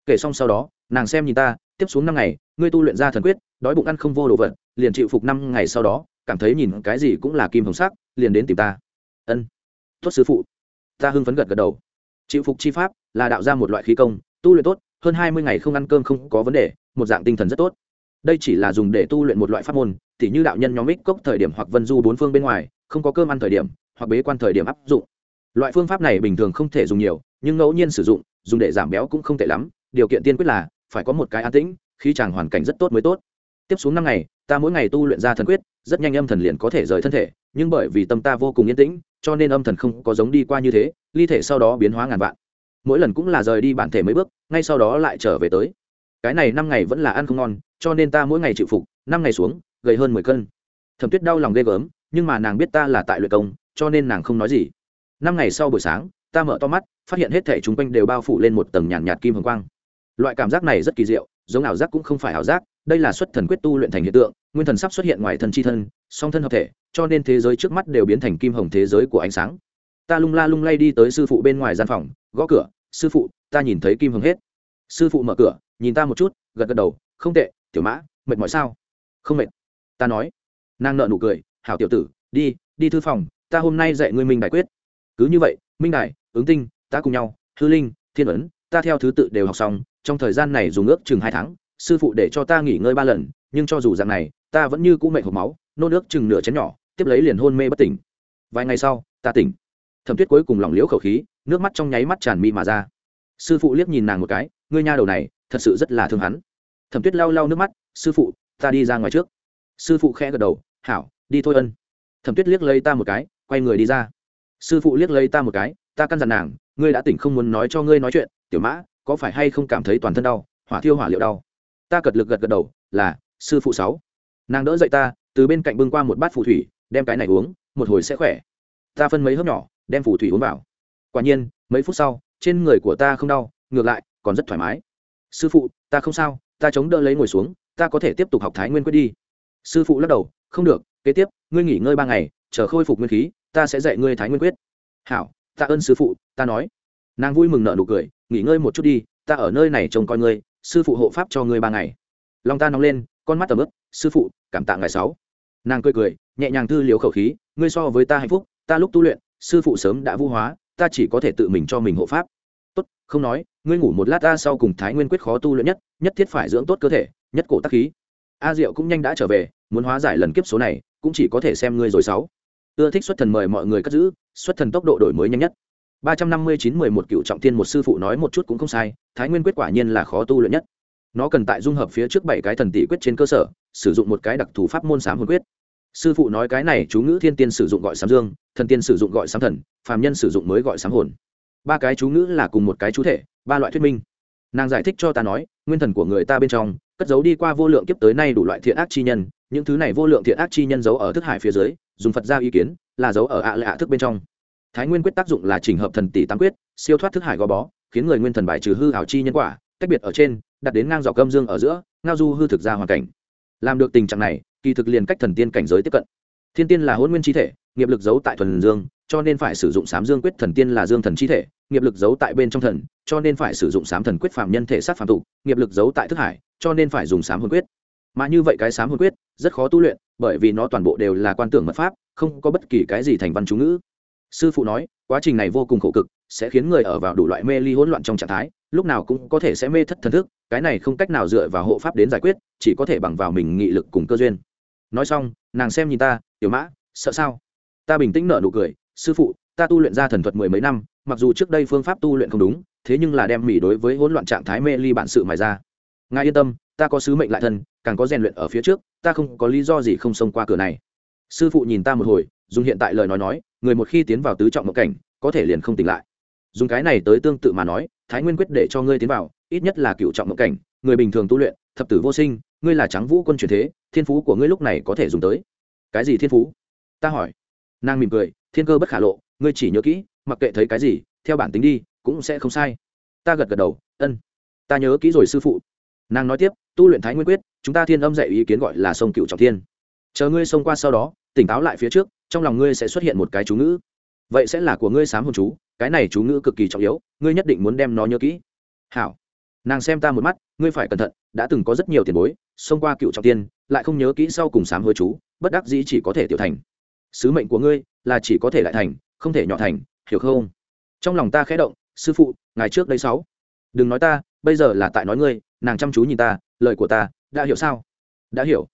Kể xong sau đó, nàng xem nhìn ta, tiếp xuống năm ngày, ngươi tu luyện ra thần quyết, đói bụng ăn không vô đồ vật, liền chịu phục năm ngày sau đó, cảm thấy nhìn cái gì cũng là kim hồng sắc, liền đến tìm ta. Ân. Tốt sư phụ. Ta hưng phấn gật gật đầu. Chịu phục chi pháp là đạo ra một loại khí công, tu luyện tốt, hơn hai mươi ngày không ăn cơm không có vấn đề, một dạng tinh thần rất tốt. Đây chỉ là dùng để tu luyện một loại pháp môn tỉ như đạo nhân nhóm ích cốc thời điểm hoặc vân du bốn phương bên ngoài, không có cơm ăn thời điểm, hoặc bế quan thời điểm áp dụng. Loại phương pháp này bình thường không thể dùng nhiều, nhưng ngẫu nhiên sử dụng, dùng để giảm béo cũng không tệ lắm. Điều kiện tiên quyết là, phải có một cái an tĩnh khi chàng hoàn cảnh rất tốt mới tốt. Tiếp xuống năm ngày, ta mỗi ngày tu luyện ra thần quyết, rất nhanh âm thần liền có thể rời thân thể, nhưng bởi vì tâm ta vô cùng yên tĩnh, cho nên âm thần không có giống đi qua như thế, ly thể sau đó biến hóa ngàn vạn. Mỗi lần cũng là rời đi bản thể mấy bước, ngay sau đó lại trở về tới. Cái này năm ngày vẫn là ăn không ngon, cho nên ta mỗi ngày chịu phục, năm ngày xuống gầy hơn mười cân. Thẩm tuyết đau lòng ghê gớm nhưng mà nàng biết ta là tại luyện công cho nên nàng không nói gì. Năm ngày sau buổi sáng ta mở to mắt phát hiện hết thể chúng quanh đều bao phủ lên một tầng nhàn nhạt, nhạt kim hồng quang. Loại cảm giác này rất kỳ diệu giống ảo giác cũng không phải ảo giác đây là xuất thần quyết tu luyện thành hiện tượng nguyên thần sắp xuất hiện ngoài thần chi thân song thân hợp thể cho nên thế giới trước mắt đều biến thành kim hồng thế giới của ánh sáng. Ta lung la lung lay đi tới sư phụ bên ngoài gian phòng gõ cửa sư phụ ta nhìn thấy kim hồng hết. Sư phụ mở cửa nhìn ta một chút gật gật đầu không tệ tiểu mã mệt mỏi sao? Không mệt ta nói. Nàng nợ nụ cười, hảo tiểu tử, đi đi thư phòng, ta hôm nay dạy ngươi minh đại quyết. Cứ như vậy, minh đại ứng tinh, ta cùng nhau, hư linh, thiên ấn, ta theo thứ tự đều học xong, trong thời gian này dùng ước chừng hai tháng, sư phụ để cho ta nghỉ ngơi ba lần, nhưng cho dù dạng này, ta vẫn như cũ mệt hộp máu, nôn nước chừng nửa chén nhỏ, tiếp lấy liền hôn mê bất tỉnh. Vài ngày sau, ta tỉnh. Thẩm tuyết cuối cùng lỏng liễu khẩu khí, nước mắt trong nháy mắt tràn mi mà ra. Sư phụ liếc nhìn nàng một cái, ngươi nha đầu này, thật sự rất là thương hắn. Thẩm tuyết lau lau nước mắt, sư phụ, ta đi ra ngoài trước sư phụ khẽ gật đầu, hảo, đi thôi ân. Thẩm tuyết liếc lấy ta một cái, quay người đi ra. Sư phụ liếc lấy ta một cái, ta căn dặn nàng, ngươi đã tỉnh không muốn nói cho ngươi nói chuyện, tiểu mã, có phải hay không cảm thấy toàn thân đau, hỏa thiêu hỏa liệu đau? Ta cật lực gật gật đầu, là, sư phụ sáu. Nàng đỡ dậy ta, từ bên cạnh bưng qua một bát phù thủy, đem cái này uống, một hồi sẽ khỏe. Ta phân mấy hớp nhỏ, đem phù thủy uống vào. Quả nhiên, mấy phút sau, trên người của ta không đau, ngược lại, còn rất thoải mái. Sư phụ, ta không sao, ta chống đỡ lấy ngồi xuống, ta có thể tiếp tục học thái nguyên quyết đi sư phụ lắc đầu, không được, kế tiếp, ngươi nghỉ ngơi ba ngày, chờ khôi phục nguyên khí, ta sẽ dạy ngươi thái nguyên quyết. Hảo, tạ ơn sư phụ, ta nói. Nàng vui mừng nợ nụ cười, nghỉ ngơi một chút đi, ta ở nơi này trông coi ngươi, sư phụ hộ pháp cho ngươi ba ngày. Lòng ta nóng lên, con mắt tầm ướp sư phụ, cảm tạ ngày sáu. Nàng cười cười, nhẹ nhàng thư liếu khẩu khí, ngươi so với ta hạnh phúc, ta lúc tu luyện, sư phụ sớm đã vũ hóa, ta chỉ có thể tự mình cho mình hộ pháp. Tốt, không nói, ngươi ngủ một lát ta sau cùng thái nguyên quyết khó tu luyện nhất nhất thiết phải dưỡng tốt cơ thể, nhất cổ tắc khí a diệu cũng nhanh đã trở về, muốn hóa giải lần kiếp số này, cũng chỉ có thể xem ngươi rồi sáu. Ưa thích xuất thần mời mọi người cất giữ, xuất thần tốc độ đổi mới nhanh nhất. Ba trăm năm mươi chín mười một cựu trọng thiên một sư phụ nói một chút cũng không sai, thái nguyên quyết quả nhiên là khó tu luyện nhất. Nó cần tại dung hợp phía trước bảy cái thần tỷ quyết trên cơ sở, sử dụng một cái đặc thù pháp môn sám hồn quyết. Sư phụ nói cái này chú ngữ thiên tiên sử dụng gọi sám dương, thần tiên sử dụng gọi sám thần, phàm nhân sử dụng mới gọi sám hồn. Ba cái chú ngữ là cùng một cái chú thể, ba loại thuyết minh. Nàng giải thích cho ta nói, nguyên thần của người ta bên trong cất giấu đi qua vô lượng kiếp tới nay đủ loại thiện ác chi nhân, những thứ này vô lượng thiện ác chi nhân giấu ở thức hải phía dưới, dùng phật ra ý kiến, là giấu ở ạ lạ thức bên trong. Thái nguyên quyết tác dụng là chỉnh hợp thần tỷ tám quyết, siêu thoát thức hải gò bó, khiến người nguyên thần bài trừ hư hảo chi nhân quả, cách biệt ở trên, đặt đến ngang dọc cơm dương ở giữa, ngao du hư thực ra hoàn cảnh. Làm được tình trạng này, kỳ thực liền cách thần tiên cảnh giới tiếp cận. Thiên tiên là hôn nguyên chi thể, nghiệp lực giấu tại thuần dương cho nên phải sử dụng sám dương quyết thần tiên là dương thần chi thể, nghiệp lực giấu tại bên trong thần, cho nên phải sử dụng sám thần quyết phạm nhân thể sát phạm tụ nghiệp lực giấu tại thức hải, cho nên phải dùng sám hồn quyết. Mà như vậy cái sám hồn quyết rất khó tu luyện, bởi vì nó toàn bộ đều là quan tưởng mật pháp, không có bất kỳ cái gì thành văn chú ngữ. Sư phụ nói, quá trình này vô cùng khổ cực, sẽ khiến người ở vào đủ loại mê ly hỗn loạn trong trạng thái, lúc nào cũng có thể sẽ mê thất thần thức, cái này không cách nào dựa vào hộ pháp đến giải quyết, chỉ có thể bằng vào mình nghị lực cùng cơ duyên. Nói xong, nàng xem nhìn ta, tiểu mã, sợ sao? Ta bình tĩnh nở nụ cười sư phụ, ta tu luyện ra thần thuật mười mấy năm, mặc dù trước đây phương pháp tu luyện không đúng, thế nhưng là đem mỹ đối với hỗn loạn trạng thái mê ly bản sự mài ra. Ngài yên tâm, ta có sứ mệnh lại thân càng có rèn luyện ở phía trước, ta không có lý do gì không xông qua cửa này. Sư phụ nhìn ta một hồi, dùng hiện tại lời nói nói, người một khi tiến vào tứ trọng mộng cảnh, có thể liền không tỉnh lại. Dùng cái này tới tương tự mà nói, thái nguyên quyết để cho ngươi tiến vào, ít nhất là cựu trọng mộng cảnh, người bình thường tu luyện, thập tử vô sinh, ngươi là trắng vũ quân truyền thế, thiên phú của ngươi lúc này có thể dùng tới. Cái gì thiên phú? Ta hỏi. Nàng mỉm cười thiên cơ bất khả lộ, ngươi chỉ nhớ kỹ, mặc kệ thấy cái gì, theo bản tính đi, cũng sẽ không sai. Ta gật gật đầu, ân. Ta nhớ kỹ rồi sư phụ. Nàng nói tiếp, tu luyện thái nguyên quyết, chúng ta thiên âm dạy ý kiến gọi là sông cựu trọng thiên. Chờ ngươi xông qua sau đó, tỉnh táo lại phía trước, trong lòng ngươi sẽ xuất hiện một cái chú ngữ. Vậy sẽ là của ngươi sám hồn chú, cái này chú ngữ cực kỳ trọng yếu, ngươi nhất định muốn đem nó nhớ kỹ. Hảo. Nàng xem ta một mắt, ngươi phải cẩn thận, đã từng có rất nhiều tiền bối, xông qua cựu trọng tiên lại không nhớ kỹ sau cùng sám hối chú, bất đắc dĩ chỉ có thể tiểu thành sứ mệnh của ngươi là chỉ có thể lại thành, không thể nhỏ thành, hiểu không? Trong lòng ta khẽ động, sư phụ ngày trước đây sáu. Đừng nói ta, bây giờ là tại nói ngươi, nàng chăm chú nhìn ta, lời của ta, đã hiểu sao? Đã hiểu.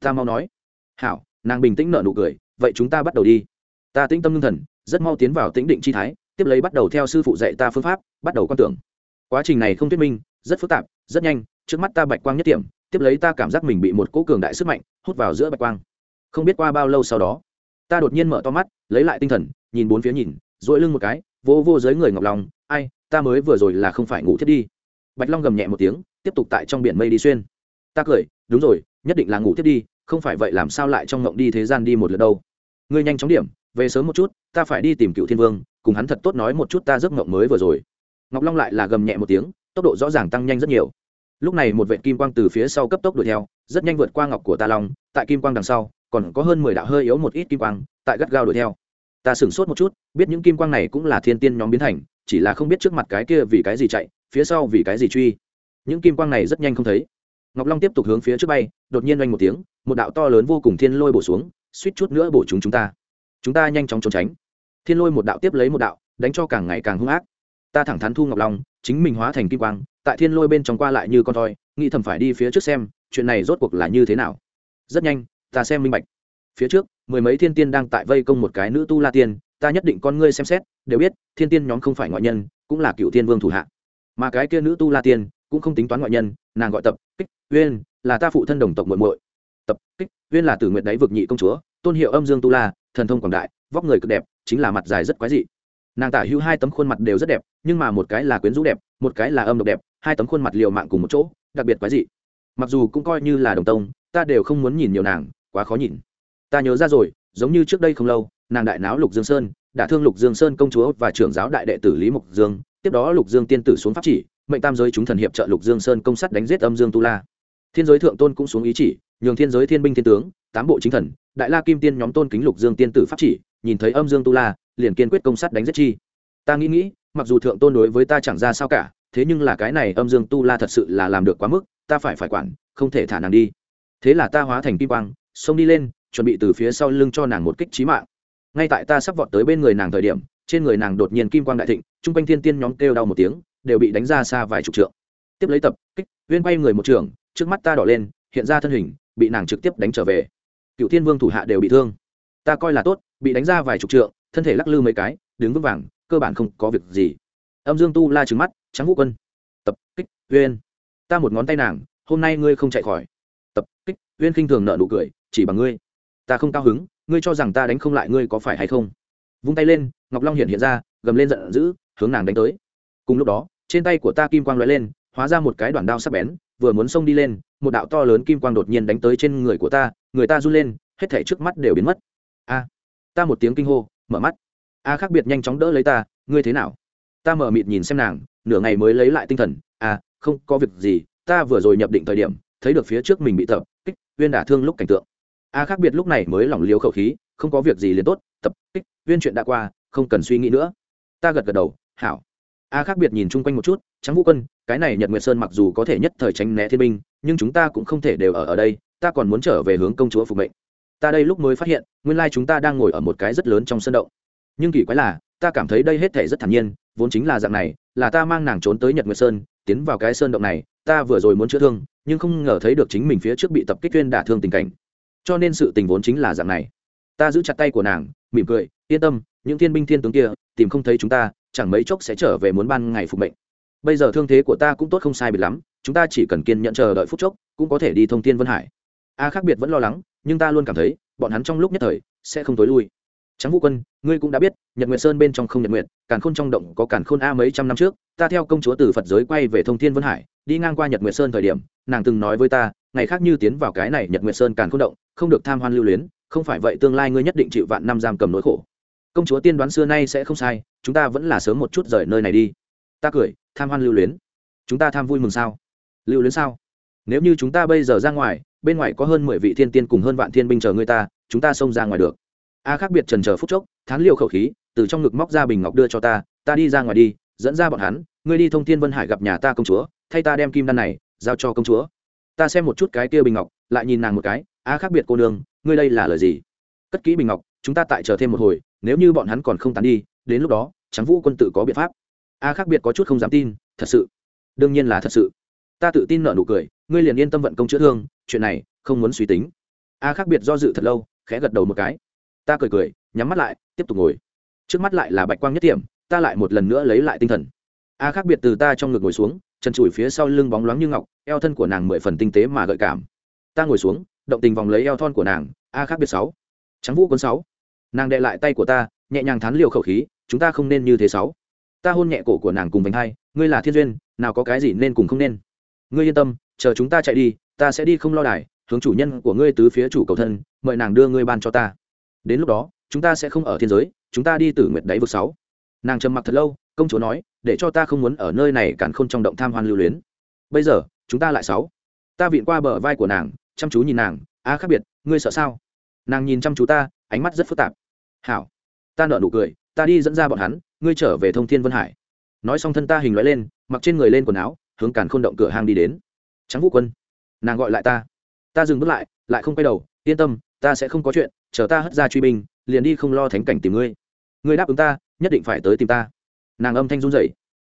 Ta mau nói. Hảo, nàng bình tĩnh nở nụ cười, vậy chúng ta bắt đầu đi. Ta tĩnh tâm ngưng thần, rất mau tiến vào tĩnh định chi thái, tiếp lấy bắt đầu theo sư phụ dạy ta phương pháp, bắt đầu quan tưởng. Quá trình này không thuyết minh, rất phức tạp, rất nhanh, trước mắt ta bạch quang nhất điểm tiếp lấy ta cảm giác mình bị một cỗ cường đại sức mạnh hút vào giữa bạch quang. Không biết qua bao lâu sau đó ta đột nhiên mở to mắt, lấy lại tinh thần, nhìn bốn phía nhìn dỗi lưng một cái, vô vô dưới người ngọc lòng ai, ta mới vừa rồi là không phải ngủ thiết đi. Bạch long gầm nhẹ một tiếng, tiếp tục tại trong biển mây đi xuyên. Ta cười, đúng rồi, nhất định là ngủ thiết đi, không phải vậy làm sao lại trong ngộng đi thế gian đi một lượt đâu. Ngươi nhanh chóng điểm, về sớm một chút, ta phải đi tìm cựu thiên vương, cùng hắn thật tốt nói một chút ta giấc ngộng mới vừa rồi. Ngọc long lại là gầm nhẹ một tiếng, tốc độ rõ ràng tăng nhanh rất nhiều. Lúc này một vệ kim quang từ phía sau cấp tốc đuổi theo, rất nhanh vượt qua ngọc của ta long, tại kim quang đằng sau còn có hơn mười đạo hơi yếu một ít kim quang, tại gắt gao đuổi theo. Ta sửng sốt một chút, biết những kim quang này cũng là thiên tiên nhóm biến thành, chỉ là không biết trước mặt cái kia vì cái gì chạy, phía sau vì cái gì truy. Những kim quang này rất nhanh không thấy. Ngọc long tiếp tục hướng phía trước bay, đột nhiên oanh một tiếng, một đạo to lớn vô cùng thiên lôi bổ xuống, suýt chút nữa bổ chúng chúng ta. Chúng ta nhanh chóng trốn tránh. Thiên lôi một đạo tiếp lấy một đạo, đánh cho càng ngày càng hung ác. Ta thẳng thắn thu ngọc long, chính mình hóa thành kim quang, tại thiên lôi bên trong qua lại như con thoi, nghĩ thầm phải đi phía trước xem, chuyện này rốt cuộc là như thế nào. Rất nhanh ta xem minh bạch. Phía trước, mười mấy thiên tiên đang tại vây công một cái nữ tu la tiên, ta nhất định con ngươi xem xét, đều biết, thiên tiên nhóm không phải ngoại nhân, cũng là cựu tiên vương thủ hạ. Mà cái kia nữ tu la tiên, cũng không tính toán ngoại nhân, nàng gọi tập kích uyên, là ta phụ thân đồng tộc muội muội. Tập kích uyên là tử nguyện đáy vực nhị công chúa, tôn hiệu âm dương tu la, thần thông quảng đại, vóc người cực đẹp, chính là mặt dài rất quái dị. Nàng tả hữu hai tấm khuôn mặt đều rất đẹp, nhưng mà một cái là quyến rũ đẹp, một cái là âm độc đẹp, hai tấm khuôn mặt liều mạng cùng một chỗ, đặc biệt quái dị. Mặc dù cũng coi như là đồng tông ta đều không muốn nhìn nhiều nàng, quá khó nhìn. Ta nhớ ra rồi, giống như trước đây không lâu, nàng đại náo lục dương sơn, đã thương lục dương sơn công chúa và trưởng giáo đại đệ tử lý mục dương, tiếp đó lục dương tiên tử xuống pháp chỉ, mệnh tam giới chúng thần hiệp trợ lục dương sơn công sắt đánh giết âm dương tu la. Thiên giới thượng tôn cũng xuống ý chỉ, nhường thiên giới thiên binh thiên tướng, tám bộ chính thần, đại la kim tiên nhóm tôn kính lục dương tiên tử pháp chỉ, nhìn thấy âm dương tu la, liền kiên quyết công sắt đánh giết chi. Ta nghĩ nghĩ, mặc dù thượng tôn đối với ta chẳng ra sao cả, thế nhưng là cái này âm dương tu la thật sự là làm được quá mức, ta phải phải quản, không thể thả nàng đi thế là ta hóa thành kim quang, xông đi lên, chuẩn bị từ phía sau lưng cho nàng một kích trí mạng. Ngay tại ta sắp vọt tới bên người nàng thời điểm, trên người nàng đột nhiên kim quang đại thịnh, chung quanh thiên tiên nhóm kêu đau một tiếng, đều bị đánh ra xa vài chục trượng. Tiếp lấy tập, kích viên quay người một trường, trước mắt ta đỏ lên, hiện ra thân hình, bị nàng trực tiếp đánh trở về. Cựu thiên vương thủ hạ đều bị thương. Ta coi là tốt, bị đánh ra vài chục trượng, thân thể lắc lư mấy cái, đứng vững vàng, cơ bản không có việc gì. Âm dương tu la trứng mắt, trắng vũ quân. Tập, kích uyên ta một ngón tay nàng, hôm nay ngươi không chạy khỏi uyên khinh thường nợ nụ cười, chỉ bằng ngươi, ta không cao hứng, ngươi cho rằng ta đánh không lại ngươi có phải hay không? Vung tay lên, ngọc long hiện hiện ra, gầm lên giận dữ, hướng nàng đánh tới. Cùng lúc đó, trên tay của ta kim quang lóe lên, hóa ra một cái đoạn đao sắc bén, vừa muốn xông đi lên, một đạo to lớn kim quang đột nhiên đánh tới trên người của ta, người ta run lên, hết thảy trước mắt đều biến mất. A, ta một tiếng kinh hô, mở mắt. A khác biệt nhanh chóng đỡ lấy ta, ngươi thế nào? Ta mở mịt nhìn xem nàng, nửa ngày mới lấy lại tinh thần. A, không có việc gì, ta vừa rồi nhập định thời điểm, thấy được phía trước mình bị tập viên đả thương lúc cảnh tượng. A khác biệt lúc này mới lỏng liếu khẩu khí, không có việc gì liền tốt, tập, kích viên chuyện đã qua, không cần suy nghĩ nữa. Ta gật gật đầu, hảo. A khác biệt nhìn chung quanh một chút trắng vũ quân, cái này nhật nguyệt sơn mặc dù có thể nhất thời tránh né thiên binh, nhưng chúng ta cũng không thể đều ở ở đây, ta còn muốn trở về hướng công chúa phục mệnh. Ta đây lúc mới phát hiện, nguyên lai chúng ta đang ngồi ở một cái rất lớn trong sân động. Nhưng kỳ quái là, ta cảm thấy đây hết thể rất thản nhiên, vốn chính là dạng này, là ta mang nàng trốn tới nhật nguyệt sơn, tiến vào cái sơn động này ta vừa rồi muốn chữa thương, nhưng không ngờ thấy được chính mình phía trước bị tập kích tuyên đả thương tình cảnh. Cho nên sự tình vốn chính là dạng này. Ta giữ chặt tay của nàng, mỉm cười, yên tâm, những thiên binh thiên tướng kia, tìm không thấy chúng ta, chẳng mấy chốc sẽ trở về muốn ban ngày phục mệnh. Bây giờ thương thế của ta cũng tốt không sai biệt lắm, chúng ta chỉ cần kiên nhận chờ đợi phút chốc, cũng có thể đi thông tin vân hải. A khác biệt vẫn lo lắng, nhưng ta luôn cảm thấy, bọn hắn trong lúc nhất thời, sẽ không tối lui trắng vũ quân, ngươi cũng đã biết, nhật nguyệt sơn bên trong không nhật nguyệt, càn khôn trong động có càn khôn a mấy trăm năm trước, ta theo công chúa từ phật giới quay về thông thiên vân hải, đi ngang qua nhật nguyệt sơn thời điểm, nàng từng nói với ta, ngày khác như tiến vào cái này nhật nguyệt sơn càn khôn động, không được tham hoan lưu luyến, không phải vậy tương lai ngươi nhất định chịu vạn năm giam cầm nỗi khổ. Công chúa tiên đoán xưa nay sẽ không sai, chúng ta vẫn là sớm một chút rời nơi này đi. Ta cười, tham hoan lưu luyến. Chúng ta tham vui mừng sao? Lưu luyến sao? Nếu như chúng ta bây giờ ra ngoài, bên ngoài có hơn mười vị thiên tiên cùng hơn vạn thiên binh chờ người ta, chúng ta xông ra ngoài được a khác biệt trần chờ phút chốc, thán liều khẩu khí, từ trong ngực móc ra bình ngọc đưa cho ta ta đi ra ngoài đi, dẫn ra bọn hắn, ngươi đi thông thiên vân hải gặp nhà ta công chúa, thay ta đem kim đan này, giao cho công chúa. Ta xem một chút cái kia bình ngọc, lại nhìn nàng một cái, a khác biệt cô nương, ngươi đây là lời gì? Cất kỹ bình ngọc, chúng ta tại chờ thêm một hồi, nếu như bọn hắn còn không tán đi, đến lúc đó trắng vũ quân tự có biện pháp. A khác biệt có chút không dám tin, thật sự. Đương nhiên là thật sự. Ta tự tin nợ nụ cười, ngươi liền yên tâm vận công chữa thương, chuyện này không muốn suy tính. A khác biệt do dự thật lâu, khẽ gật đầu một cái ta cười cười, nhắm mắt lại, tiếp tục ngồi. Trước mắt lại là bạch quang nhất điểm ta lại một lần nữa lấy lại tinh thần. A khác biệt từ ta trong ngực ngồi xuống, chân chùi phía sau lưng bóng loáng như ngọc, eo thân của nàng mười phần tinh tế mà gợi cảm. Ta ngồi xuống, động tình vòng lấy eo thon của nàng, a khác biệt sáu. Trắng vũ quân sáu. Nàng đệ lại tay của ta, nhẹ nhàng thán liều khẩu khí, chúng ta không nên như thế sáu. Ta hôn nhẹ cổ của nàng cùng vành hai, ngươi là thiên duyên, nào có cái gì nên cùng không nên. Ngươi yên tâm, chờ chúng ta chạy đi, ta sẽ đi không lo đài, hướng chủ nhân của ngươi tứ phía chủ cầu thân, mời nàng đưa ngươi ban cho ta đến lúc đó, chúng ta sẽ không ở thiên giới, chúng ta đi từ nguyệt đáy vực sáu. Nàng trầm mặc thật lâu, công chúa nói, để cho ta không muốn ở nơi này cản khôn trong động tham hoan lưu luyến. Bây giờ, chúng ta lại sáu. Ta vịn qua bờ vai của nàng, chăm chú nhìn nàng, a khác biệt, ngươi sợ sao? Nàng nhìn chăm chú ta, ánh mắt rất phức tạp. Hảo. Ta nợ nụ cười, ta đi dẫn ra bọn hắn, ngươi trở về thông thiên vân hải. Nói xong thân ta hình loại lên, mặc trên người lên quần áo, hướng càn khôn động cửa hang đi đến. Trắng vũ quân. Nàng gọi lại ta. Ta dừng bước lại lại không quay đầu, yên tâm, ta sẽ không có chuyện chờ ta hất ra truy binh, liền đi không lo thánh cảnh tìm ngươi. Ngươi đáp ứng ta, nhất định phải tới tìm ta. Nàng âm thanh run rẩy.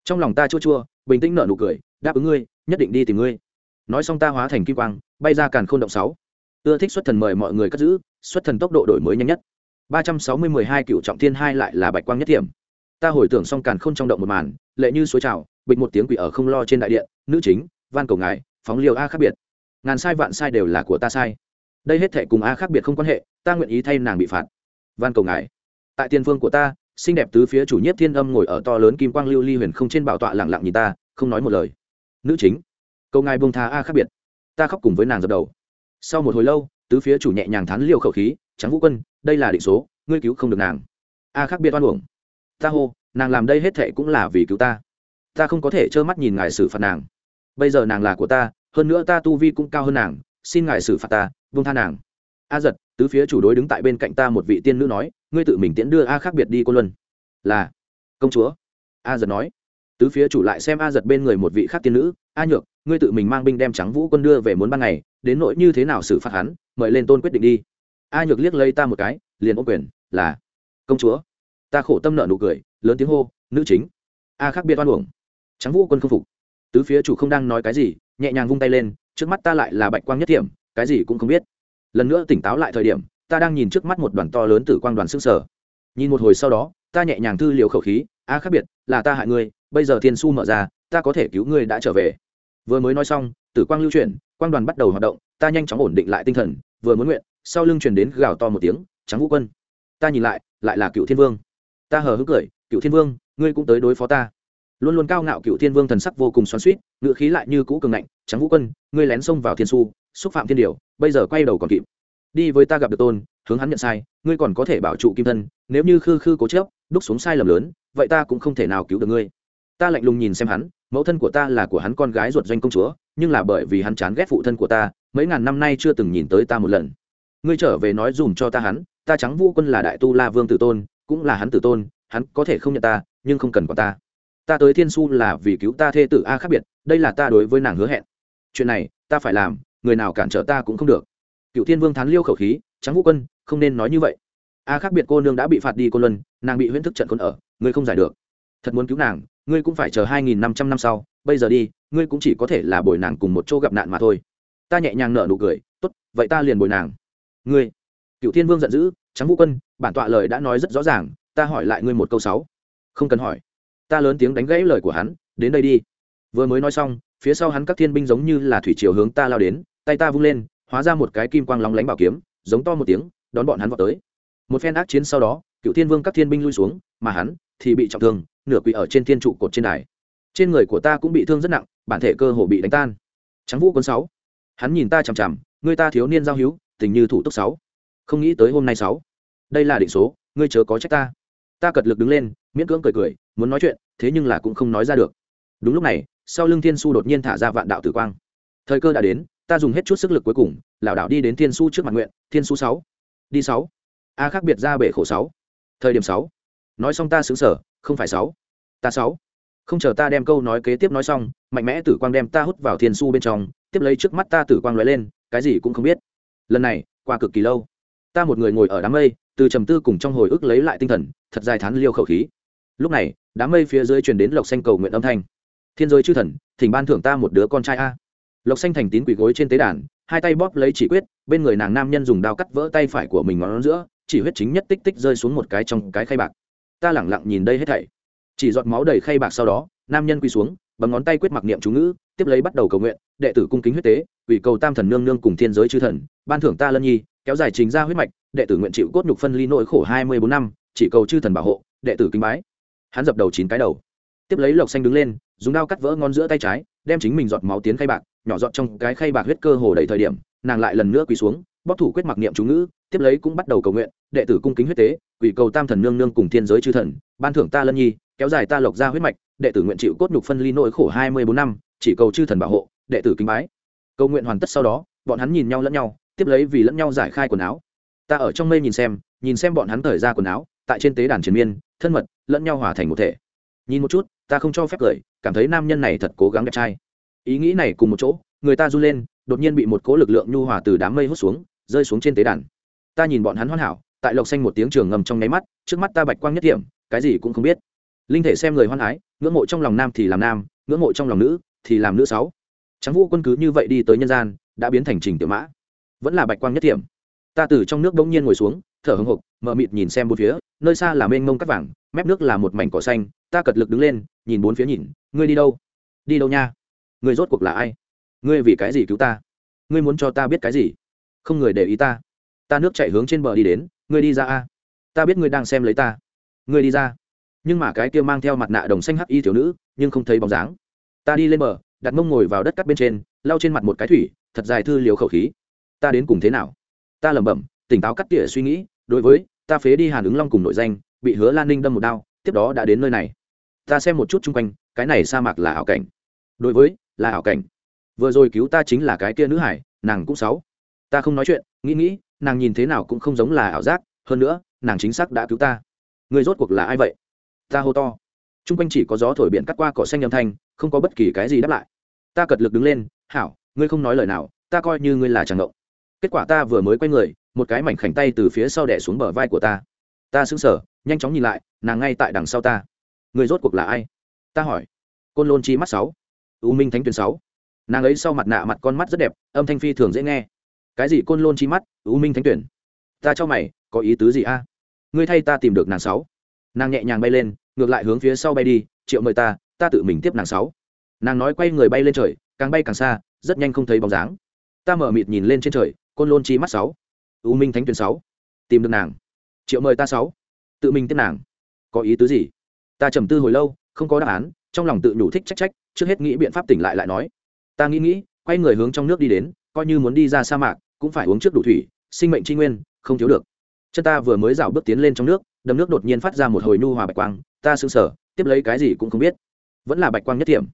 Trong lòng ta chua chua, bình tĩnh nở nụ cười, đáp ứng ngươi, nhất định đi tìm ngươi. Nói xong ta hóa thành kim quang, bay ra càn khôn động sáu. Ưa thích xuất thần mời mọi người cất giữ, xuất thần tốc độ đổi mới nhanh nhất. Ba trăm sáu mươi mười hai cựu trọng thiên hai lại là bạch quang nhất điểm ta hồi tưởng xong càn khôn trong động một màn, lệ như suối trào, bịch một tiếng quỷ ở không lo trên đại điện, nữ chính, van cầu ngài, phóng liều a khác biệt. Ngàn sai vạn sai đều là của ta sai. Đây hết thệ cùng a khác biệt không quan hệ ta nguyện ý thay nàng bị phạt. Van cầu ngài. Tại tiên phương của ta, xinh đẹp tứ phía chủ nhất thiên âm ngồi ở to lớn kim quang lưu ly huyền không trên bảo tọa lặng lặng nhìn ta, không nói một lời. Nữ chính câu ngài bông tha a khác biệt. Ta khóc cùng với nàng dập đầu. Sau một hồi lâu, tứ phía chủ nhẹ nhàng thắn liều khẩu khí trắng vũ quân, đây là định số, ngươi cứu không được nàng. A khác biệt oan uổng. Ta hô, nàng làm đây hết thệ cũng là vì cứu ta. Ta không có thể trơ mắt nhìn ngài xử phạt nàng. Bây giờ nàng là của ta, hơn nữa ta tu vi cũng cao hơn nàng, xin ngài xử phạt ta, buông tha nàng. A giật tứ phía chủ đối đứng tại bên cạnh ta một vị tiên nữ nói, ngươi tự mình tiễn đưa a khác biệt đi cô luân. Là, công chúa. A giật nói. Tứ phía chủ lại xem a giật bên người một vị khác tiên nữ, a nhược, ngươi tự mình mang binh đem trắng vũ quân đưa về muốn ban ngày, đến nỗi như thế nào xử phạt hắn, mời lên tôn quyết định đi. A nhược liếc lấy ta một cái, liền ô quyền, là, công chúa. Ta khổ tâm nợ nụ cười, lớn tiếng hô, nữ chính. A khác biệt oan uổng. Trắng vũ quân không phục. Tứ phía chủ không đang nói cái gì, nhẹ nhàng vung tay lên, trước mắt ta lại là bạch quang nhất điểm cái gì cũng không biết lần nữa tỉnh táo lại thời điểm, ta đang nhìn trước mắt một đoàn to lớn tử quang đoàn xương sở. Nhìn một hồi sau đó, ta nhẹ nhàng thư liều khẩu khí, a khác biệt, là ta hại ngươi, bây giờ thiên su mở ra, ta có thể cứu ngươi đã trở về. Vừa mới nói xong, tử quang lưu chuyển, quang đoàn bắt đầu hoạt động, ta nhanh chóng ổn định lại tinh thần, vừa muốn nguyện, sau lưng truyền đến gào to một tiếng trắng vũ quân, ta nhìn lại lại là cựu thiên vương. Ta hờ hững cười, cựu thiên vương, ngươi cũng tới đối phó ta. Luôn luôn cao ngạo cựu thiên vương thần sắc vô cùng xoắn suýt ngựa khí lại như cũ cường ngạnh trắng vũ quân, ngươi lén xông vào thiên su xúc phạm thiên điều, bây giờ quay đầu còn kịp. Đi với ta gặp được tôn, hướng hắn nhận sai, ngươi còn có thể bảo trụ kim thân, nếu như khư khư cố chớp đúc xuống sai lầm lớn, vậy ta cũng không thể nào cứu được ngươi. Ta lạnh lùng nhìn xem hắn, mẫu thân của ta là của hắn con gái ruột doanh công chúa, nhưng là bởi vì hắn chán ghét phụ thân của ta, mấy ngàn năm nay chưa từng nhìn tới ta một lần. Ngươi trở về nói dùm cho ta hắn, ta trắng vũ quân là đại tu la vương tử tôn, cũng là hắn tử tôn, hắn có thể không nhận ta, nhưng không cần có ta. Ta tới thiên su là vì cứu ta thê tử a khác biệt, đây là ta đối với nàng hứa hẹn. Chuyện này, ta phải làm người nào cản trở ta cũng không được. Cựu thiên vương thán liêu khẩu khí trắng vũ quân, không nên nói như vậy. A khác biệt cô nương đã bị phạt đi cô luân, nàng bị huyễn thức trận quân ở, ngươi không giải được. Thật muốn cứu nàng, ngươi cũng phải chờ hai nghìn năm trăm năm sau. Bây giờ đi, ngươi cũng chỉ có thể là bồi nàng cùng một chỗ gặp nạn mà thôi. Ta nhẹ nhàng nở nụ cười, tốt, vậy ta liền bồi nàng. Ngươi? Cựu thiên vương giận dữ trắng vũ quân, bản tọa lời đã nói rất rõ ràng, ta hỏi lại ngươi một câu sáu. Không cần hỏi. Ta lớn tiếng đánh gãy lời của hắn, đến đây đi. Vừa mới nói xong phía sau hắn các thiên binh giống như là thủy triều hướng ta lao đến, tay ta vung lên, hóa ra một cái kim quang lóng lánh bảo kiếm, giống to một tiếng, đón bọn hắn vào tới. Một phen ác chiến sau đó, cựu thiên vương các thiên binh lui xuống, mà hắn thì bị trọng thương, nửa quỵ ở trên thiên trụ cột trên đài. Trên người của ta cũng bị thương rất nặng, bản thể cơ hồ bị đánh tan. Trắng vũ quân sáu. Hắn nhìn ta chằm chằm người ta thiếu niên giao hữu, tình như thủ tức sáu. Không nghĩ tới hôm nay sáu. Đây là định số, ngươi chớ có trách ta. Ta cật lực đứng lên, miễn cưỡng cười cười, muốn nói chuyện, thế nhưng là cũng không nói ra được. Đúng lúc này sau lưng thiên su đột nhiên thả ra vạn đạo tử quang. Thời cơ đã đến, ta dùng hết chút sức lực cuối cùng, lảo đảo đi đến thiên su trước mặt nguyện, thiên su sáu. Đi sáu. A khác biệt ra bể khổ sáu. Thời điểm sáu. Nói xong ta xứng sở, không phải sáu. Ta sáu. Không chờ ta đem câu nói kế tiếp nói xong, mạnh mẽ tử quang đem ta hút vào thiên su bên trong, tiếp lấy trước mắt ta tử quang lóe lên, cái gì cũng không biết. Lần này, qua cực kỳ lâu. Ta một người ngồi ở đám mây, từ trầm tư cùng trong hồi ức lấy lại tinh thần, thật dài thán liêu khẩu khí. Lúc này, đám mây phía dưới truyền đến lộc xanh cầu nguyện âm thanh thiên giới chư thần, thỉnh ban thưởng ta một đứa con trai a. Lộc xanh thành tín quỳ gối trên tế đàn, hai tay bóp lấy chỉ quyết, bên người nàng nam nhân dùng đao cắt vỡ tay phải của mình ngón giữa, chỉ huyết chính nhất tích tích rơi xuống một cái trong cái khay bạc. Ta lẳng lặng nhìn đây hết thảy. Chỉ giọt máu đầy khay bạc sau đó, nam nhân quỳ xuống bằng ngón tay quyết mặc niệm chú ngữ, tiếp lấy bắt đầu cầu nguyện, đệ tử cung kính huyết tế ủy cầu tam thần nương nương cùng thiên giới chư thần, ban thưởng ta lân nhi, kéo dài trình ra huyết mạch, đệ tử nguyện chịu cốt nhục phân ly nội khổ hai mươi bốn năm, chỉ cầu chư thần bảo hộ, đệ tử kính bái. Hắn dập đầu chín cái đầu. Tiếp lấy lộc xanh đứng lên dùng đao cắt vỡ ngón giữa tay trái, đem chính mình giọt máu tiến khay bạc, nhỏ giọt trong cái khay bạc huyết cơ hồ đầy thời điểm, nàng lại lần nữa quỳ xuống bóc thủ quyết mặc niệm chú ngữ, tiếp lấy cũng bắt đầu cầu nguyện, đệ tử cung kính huyết tế quỷ cầu tam thần nương nương cùng thiên giới chư thần, ban thưởng ta lân nhi, kéo dài ta lộc ra huyết mạch, đệ tử nguyện chịu cốt nhục phân ly nỗi khổ hai mươi bốn năm, chỉ cầu chư thần bảo hộ, đệ tử kính bái. Cầu nguyện hoàn tất sau đó, bọn hắn nhìn nhau lẫn nhau, tiếp lấy vì lẫn nhau giải khai quần áo. Ta ở trong mây nhìn xem nhìn xem bọn hắn thời ra quần áo, tại trên tế đàn triền miên, thân mật, lẫn nhau hòa thành một thể nhìn một chút, ta không cho phép cười, cảm thấy nam nhân này thật cố gắng đẹp trai. Ý nghĩ này cùng một chỗ, người ta run lên, đột nhiên bị một cỗ lực lượng nhu hòa từ đám mây hút xuống, rơi xuống trên tế đàn. Ta nhìn bọn hắn hoàn hảo, tại lộc xanh một tiếng trường ngầm trong nháy mắt, trước mắt ta bạch quang nhất điểm, cái gì cũng không biết. Linh thể xem người hoan ái, ngưỡng mộ trong lòng nam thì làm nam, ngưỡng mộ trong lòng nữ thì làm nữ sáu. Trắng vũ quân cứ như vậy đi tới nhân gian, đã biến thành trình tiểu mã. Vẫn là bạch quang nhất điểm. Ta từ trong nước bỗng nhiên ngồi xuống, thở hồng hộc mờ mịt nhìn xem bốn phía, nơi xa là mênh mông cắt vàng mép nước là một mảnh cỏ xanh, ta cật lực đứng lên, nhìn bốn phía nhìn, ngươi đi đâu? Đi đâu nha? Ngươi rốt cuộc là ai? Ngươi vì cái gì cứu ta? Ngươi muốn cho ta biết cái gì? Không người để ý ta. Ta nước chạy hướng trên bờ đi đến, ngươi đi ra a. Ta biết ngươi đang xem lấy ta. Ngươi đi ra. Nhưng mà cái kia mang theo mặt nạ đồng xanh hắc y thiếu nữ, nhưng không thấy bóng dáng. Ta đi lên bờ, đặt mông ngồi vào đất cắt bên trên, lau trên mặt một cái thủy, thật dài thư liều khẩu khí. Ta đến cùng thế nào? Ta lẩm bẩm, tỉnh táo cắt tỉa suy nghĩ, đối với, ta phế đi hàn ứng long cùng nội danh bị hứa lan ninh đâm một đao, tiếp đó đã đến nơi này. Ta xem một chút chung quanh, cái này sa mạc là ảo cảnh. Đối với, là ảo cảnh. Vừa rồi cứu ta chính là cái kia nữ hải, nàng cũng sáu ta không nói chuyện, nghĩ nghĩ, nàng nhìn thế nào cũng không giống là ảo giác, hơn nữa, nàng chính xác đã cứu ta. Người rốt cuộc là ai vậy? Ta hô to. T r u n g quanh chỉ có gió thổi biển cắt qua cỏ xanh âm thanh, không có bất kỳ cái gì đáp lại. Ta cật lực đứng lên, hảo, ngươi không nói lời nào, ta coi như ngươi là tràng ngộng. Kết quả ta vừa mới quay người, một cái mảnh khảnh tay từ phía sau đẻ xuống bờ vai của ta ta sững sờ nhanh chóng nhìn lại, nàng ngay tại đằng sau ta. Người rốt cuộc là ai? Ta hỏi. Côn lôn chi mắt sáu, u minh thánh tuyền sáu. Nàng ấy sau mặt nạ mặt con mắt rất đẹp, âm thanh phi thường dễ nghe. Cái gì côn lôn chi mắt, u minh thánh tuyển? Ta cho mày, có ý tứ gì a? Ngươi thay ta tìm được nàng sáu. Nàng nhẹ nhàng bay lên, ngược lại hướng phía sau bay đi, triệu mời ta ta tự mình tiếp nàng sáu. Nàng nói quay người bay lên trời, càng bay càng xa, rất nhanh không thấy bóng dáng. Ta mở mịt nhìn lên trên trời, côn lôn chi mắt sáu, u minh thánh tuyển sáu. Tìm được nàng triệu mời ta sáu. Tự mình tiếp nàng. Có ý tứ gì? Ta trầm tư hồi lâu, không có đáp án, trong lòng tự nhủ thích trách trách, trước hết nghĩ biện pháp tỉnh lại lại nói. Ta nghĩ nghĩ, quay người hướng trong nước đi đến, coi như muốn đi ra sa mạc, cũng phải uống trước đủ thủy, sinh mệnh tri nguyên, không thiếu được. Chân ta vừa mới rảo bước tiến lên trong nước, đầm nước đột nhiên phát ra một hồi nu hòa bạch quang, ta sững sờ, tiếp lấy cái gì cũng không biết. Vẫn là bạch quang nhất điểm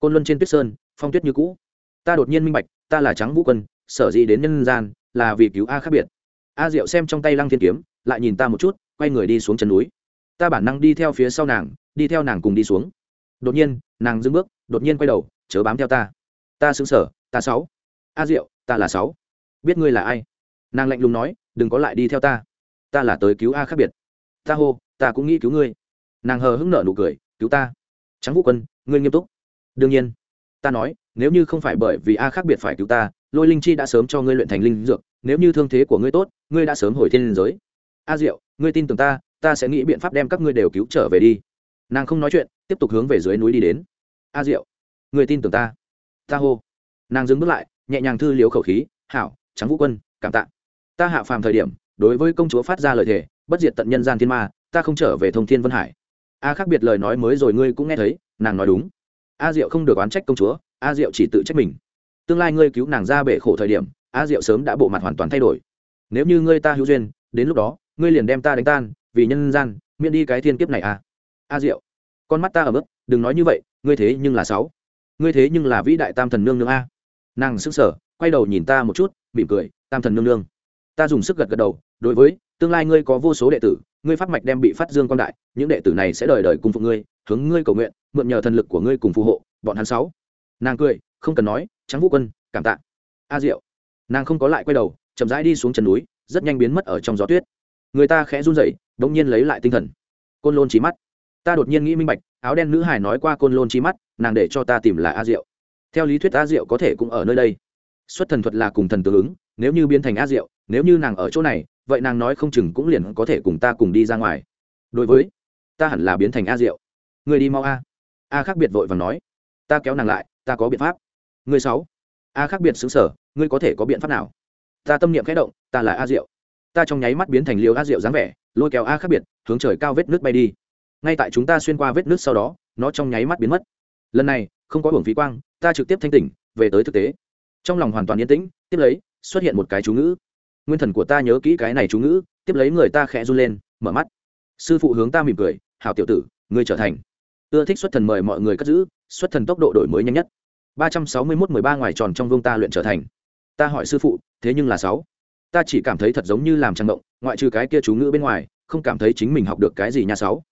côn luân trên tuyết sơn, phong tuyết như cũ. Ta đột nhiên minh bạch, ta là trắng vũ quân, sở dĩ đến nhân gian, là vì cứu a khác biệt. A diệu xem trong tay lăng thiên kiếm lại nhìn ta một chút, quay người đi xuống chân núi. Ta bản năng đi theo phía sau nàng, đi theo nàng cùng đi xuống. Đột nhiên, nàng dưng bước, đột nhiên quay đầu, chớ bám theo ta. Ta xứng sở ta sáu. A diệu, ta là sáu. Biết ngươi là ai? Nàng lạnh lùng nói, đừng có lại đi theo ta. Ta là tới cứu a khác biệt. Ta hô, ta cũng nghĩ cứu ngươi. Nàng hờ hững nở nụ cười, cứu ta. Trắng vũ quân, ngươi nghiêm túc. Đương nhiên. Ta nói, nếu như không phải bởi vì a khác biệt phải cứu ta, lôi linh chi đã sớm cho ngươi luyện thành linh dược, nếu như thương thế của ngươi tốt, ngươi đã sớm hồi thiên giới a diệu, ngươi tin tưởng ta ta sẽ nghĩ biện pháp đem các ngươi đều cứu trở về đi. Nàng không nói chuyện, tiếp tục hướng về dưới núi đi đến. A diệu, ngươi tin tưởng ta? Ta hô. Nàng dừng bước lại, nhẹ nhàng thư liếu khẩu khí, hảo trắng vũ quân, cảm tạ. Ta hạ phàm thời điểm, đối với công chúa phát ra lời thề, bất diệt tận nhân gian thiên ma, ta không trở về thông thiên vân hải. A khác biệt lời nói mới rồi ngươi cũng nghe thấy, nàng nói đúng. A diệu không được oán trách công chúa, a diệu chỉ tự trách mình. Tương lai ngươi cứu nàng ra bể khổ thời điểm, a diệu sớm đã bộ mặt hoàn toàn thay đổi. Nếu như ngươi ta hữu duyên, đến lúc đó ngươi liền đem ta đánh tan, vì nhân gian, miễn đi cái thiên kiếp này a a diệu, con mắt ta ở mức đừng nói như vậy, ngươi thế nhưng là sáu. Ngươi thế nhưng là vĩ đại tam thần nương nương a. Nàng sững sờ, quay đầu nhìn ta một chút, mỉm cười, tam thần nương nương. Ta dùng sức gật gật đầu, đối với, tương lai ngươi có vô số đệ tử, ngươi phát mạch đem bị phát dương quan đại, những đệ tử này sẽ đời đời cùng phụ ngươi, hướng ngươi cầu nguyện, mượn nhờ thần lực của ngươi cùng phù hộ, bọn hắn sáu. Nàng cười, không cần nói trắng vũ quân, cảm tạ. A diệu, nàng không có lại quay đầu, chậm rãi đi xuống chân núi, rất nhanh biến mất ở trong gió tuyết người ta khẽ run rẩy đống nhiên lấy lại tinh thần. Côn lôn trí mắt. Ta đột nhiên nghĩ minh bạch, áo đen nữ hải nói qua côn lôn trí mắt, nàng để cho ta tìm là a diệu. Theo lý thuyết a diệu có thể cũng ở nơi đây. Xuất thần thuật là cùng thần tương ứng, nếu như biến thành a diệu, nếu như nàng ở chỗ này, vậy nàng nói không chừng cũng liền có thể cùng ta cùng đi ra ngoài. Đối với, ta hẳn là biến thành a diệu. Người đi mau a. A khác biệt vội và nói. Ta kéo nàng lại, ta có biện pháp. Người sáu. A khác biệt xứng sở, ngươi có thể có biện pháp nào? Ta tâm niệm khẽ động, ta là a diệu ta trong nháy mắt biến thành liều a rượu dáng vẻ, lôi kéo a khác biệt, hướng trời cao vết nước bay đi. Ngay tại chúng ta xuyên qua vết nước sau đó, nó trong nháy mắt biến mất. Lần này, không có hưởng phí quang, ta trực tiếp thanh tỉnh, về tới thực tế. Trong lòng hoàn toàn yên tĩnh, tiếp lấy, xuất hiện một cái chú ngữ. Nguyên thần của ta nhớ kỹ cái này chú ngữ, tiếp lấy người ta khẽ run lên, mở mắt. Sư phụ hướng ta mỉm cười, hảo tiểu tử, ngươi trở thành. Ưa thích xuất thần mời mọi người cất giữ, xuất thần tốc độ đổi mới nhanh nhất. Ba trăm sáu mươi mốt mười ba ngoài tròn trong vương ta luyện trở thành. Ta hỏi sư phụ, thế nhưng là sáu? Ta chỉ cảm thấy thật giống như làm trang động ngoại trừ cái kia chú ngữ bên ngoài, không cảm thấy chính mình học được cái gì nha sáu.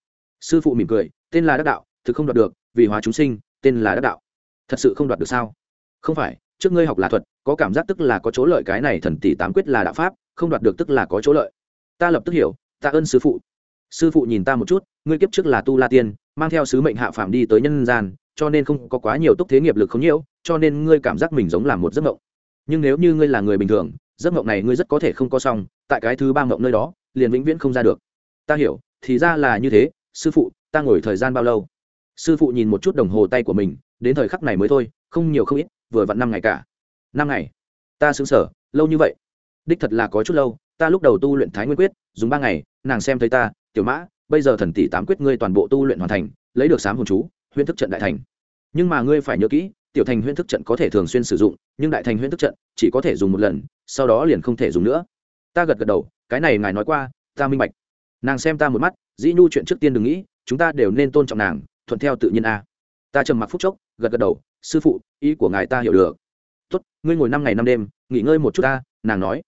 Sư phụ mỉm cười, tên là đắc đạo, thực không đoạt được, vì hóa chúng sinh, tên là đắc đạo. Thật sự không đoạt được sao? Không phải, trước ngươi học là thuật, có cảm giác tức là có chỗ lợi cái này thần tỷ tám quyết là đạo pháp, không đoạt được tức là có chỗ lợi. Ta lập tức hiểu ta ơn sư phụ. Sư phụ nhìn ta một chút, ngươi kiếp trước là tu la tiên, mang theo sứ mệnh hạ phạm đi tới nhân gian, cho nên không có quá nhiều túc thế nghiệp lực không nhiễu, cho nên ngươi cảm giác mình giống là một giấc mộng. Nhưng nếu như ngươi là người bình thường giấc mộng này ngươi rất có thể không có xong, tại cái thứ ba mộng nơi đó, liền vĩnh viễn không ra được. Ta hiểu, thì ra là như thế, sư phụ, ta ngồi thời gian bao lâu? Sư phụ nhìn một chút đồng hồ tay của mình, đến thời khắc này mới thôi, không nhiều không ít, vừa vặn năm ngày cả. Năm ngày? Ta xứng sở lâu như vậy? Đích thật là có chút lâu, ta lúc đầu tu luyện thái nguyên quyết, dùng ba ngày, nàng xem thấy ta, tiểu mã, bây giờ thần tỷ tám quyết ngươi toàn bộ tu luyện hoàn thành, lấy được sám hồn chú, huyễn thức trận đại thành. Nhưng mà ngươi phải nhớ kỹ tiểu thành huyễn thức trận có thể thường xuyên sử dụng, nhưng đại thành huyễn thức trận chỉ có thể dùng một lần, sau đó liền không thể dùng nữa. Ta gật gật đầu, cái này ngài nói qua, ta minh bạch. Nàng xem ta một mắt, dĩ nhu chuyện trước tiên đừng nghĩ, chúng ta đều nên tôn trọng nàng, thuận theo tự nhiên a. Ta trầm mặc phút chốc, gật gật đầu, sư phụ, ý của ngài ta hiểu được. Tốt, ngươi ngồi năm ngày năm đêm, nghỉ ngơi một chút ta, nàng nói.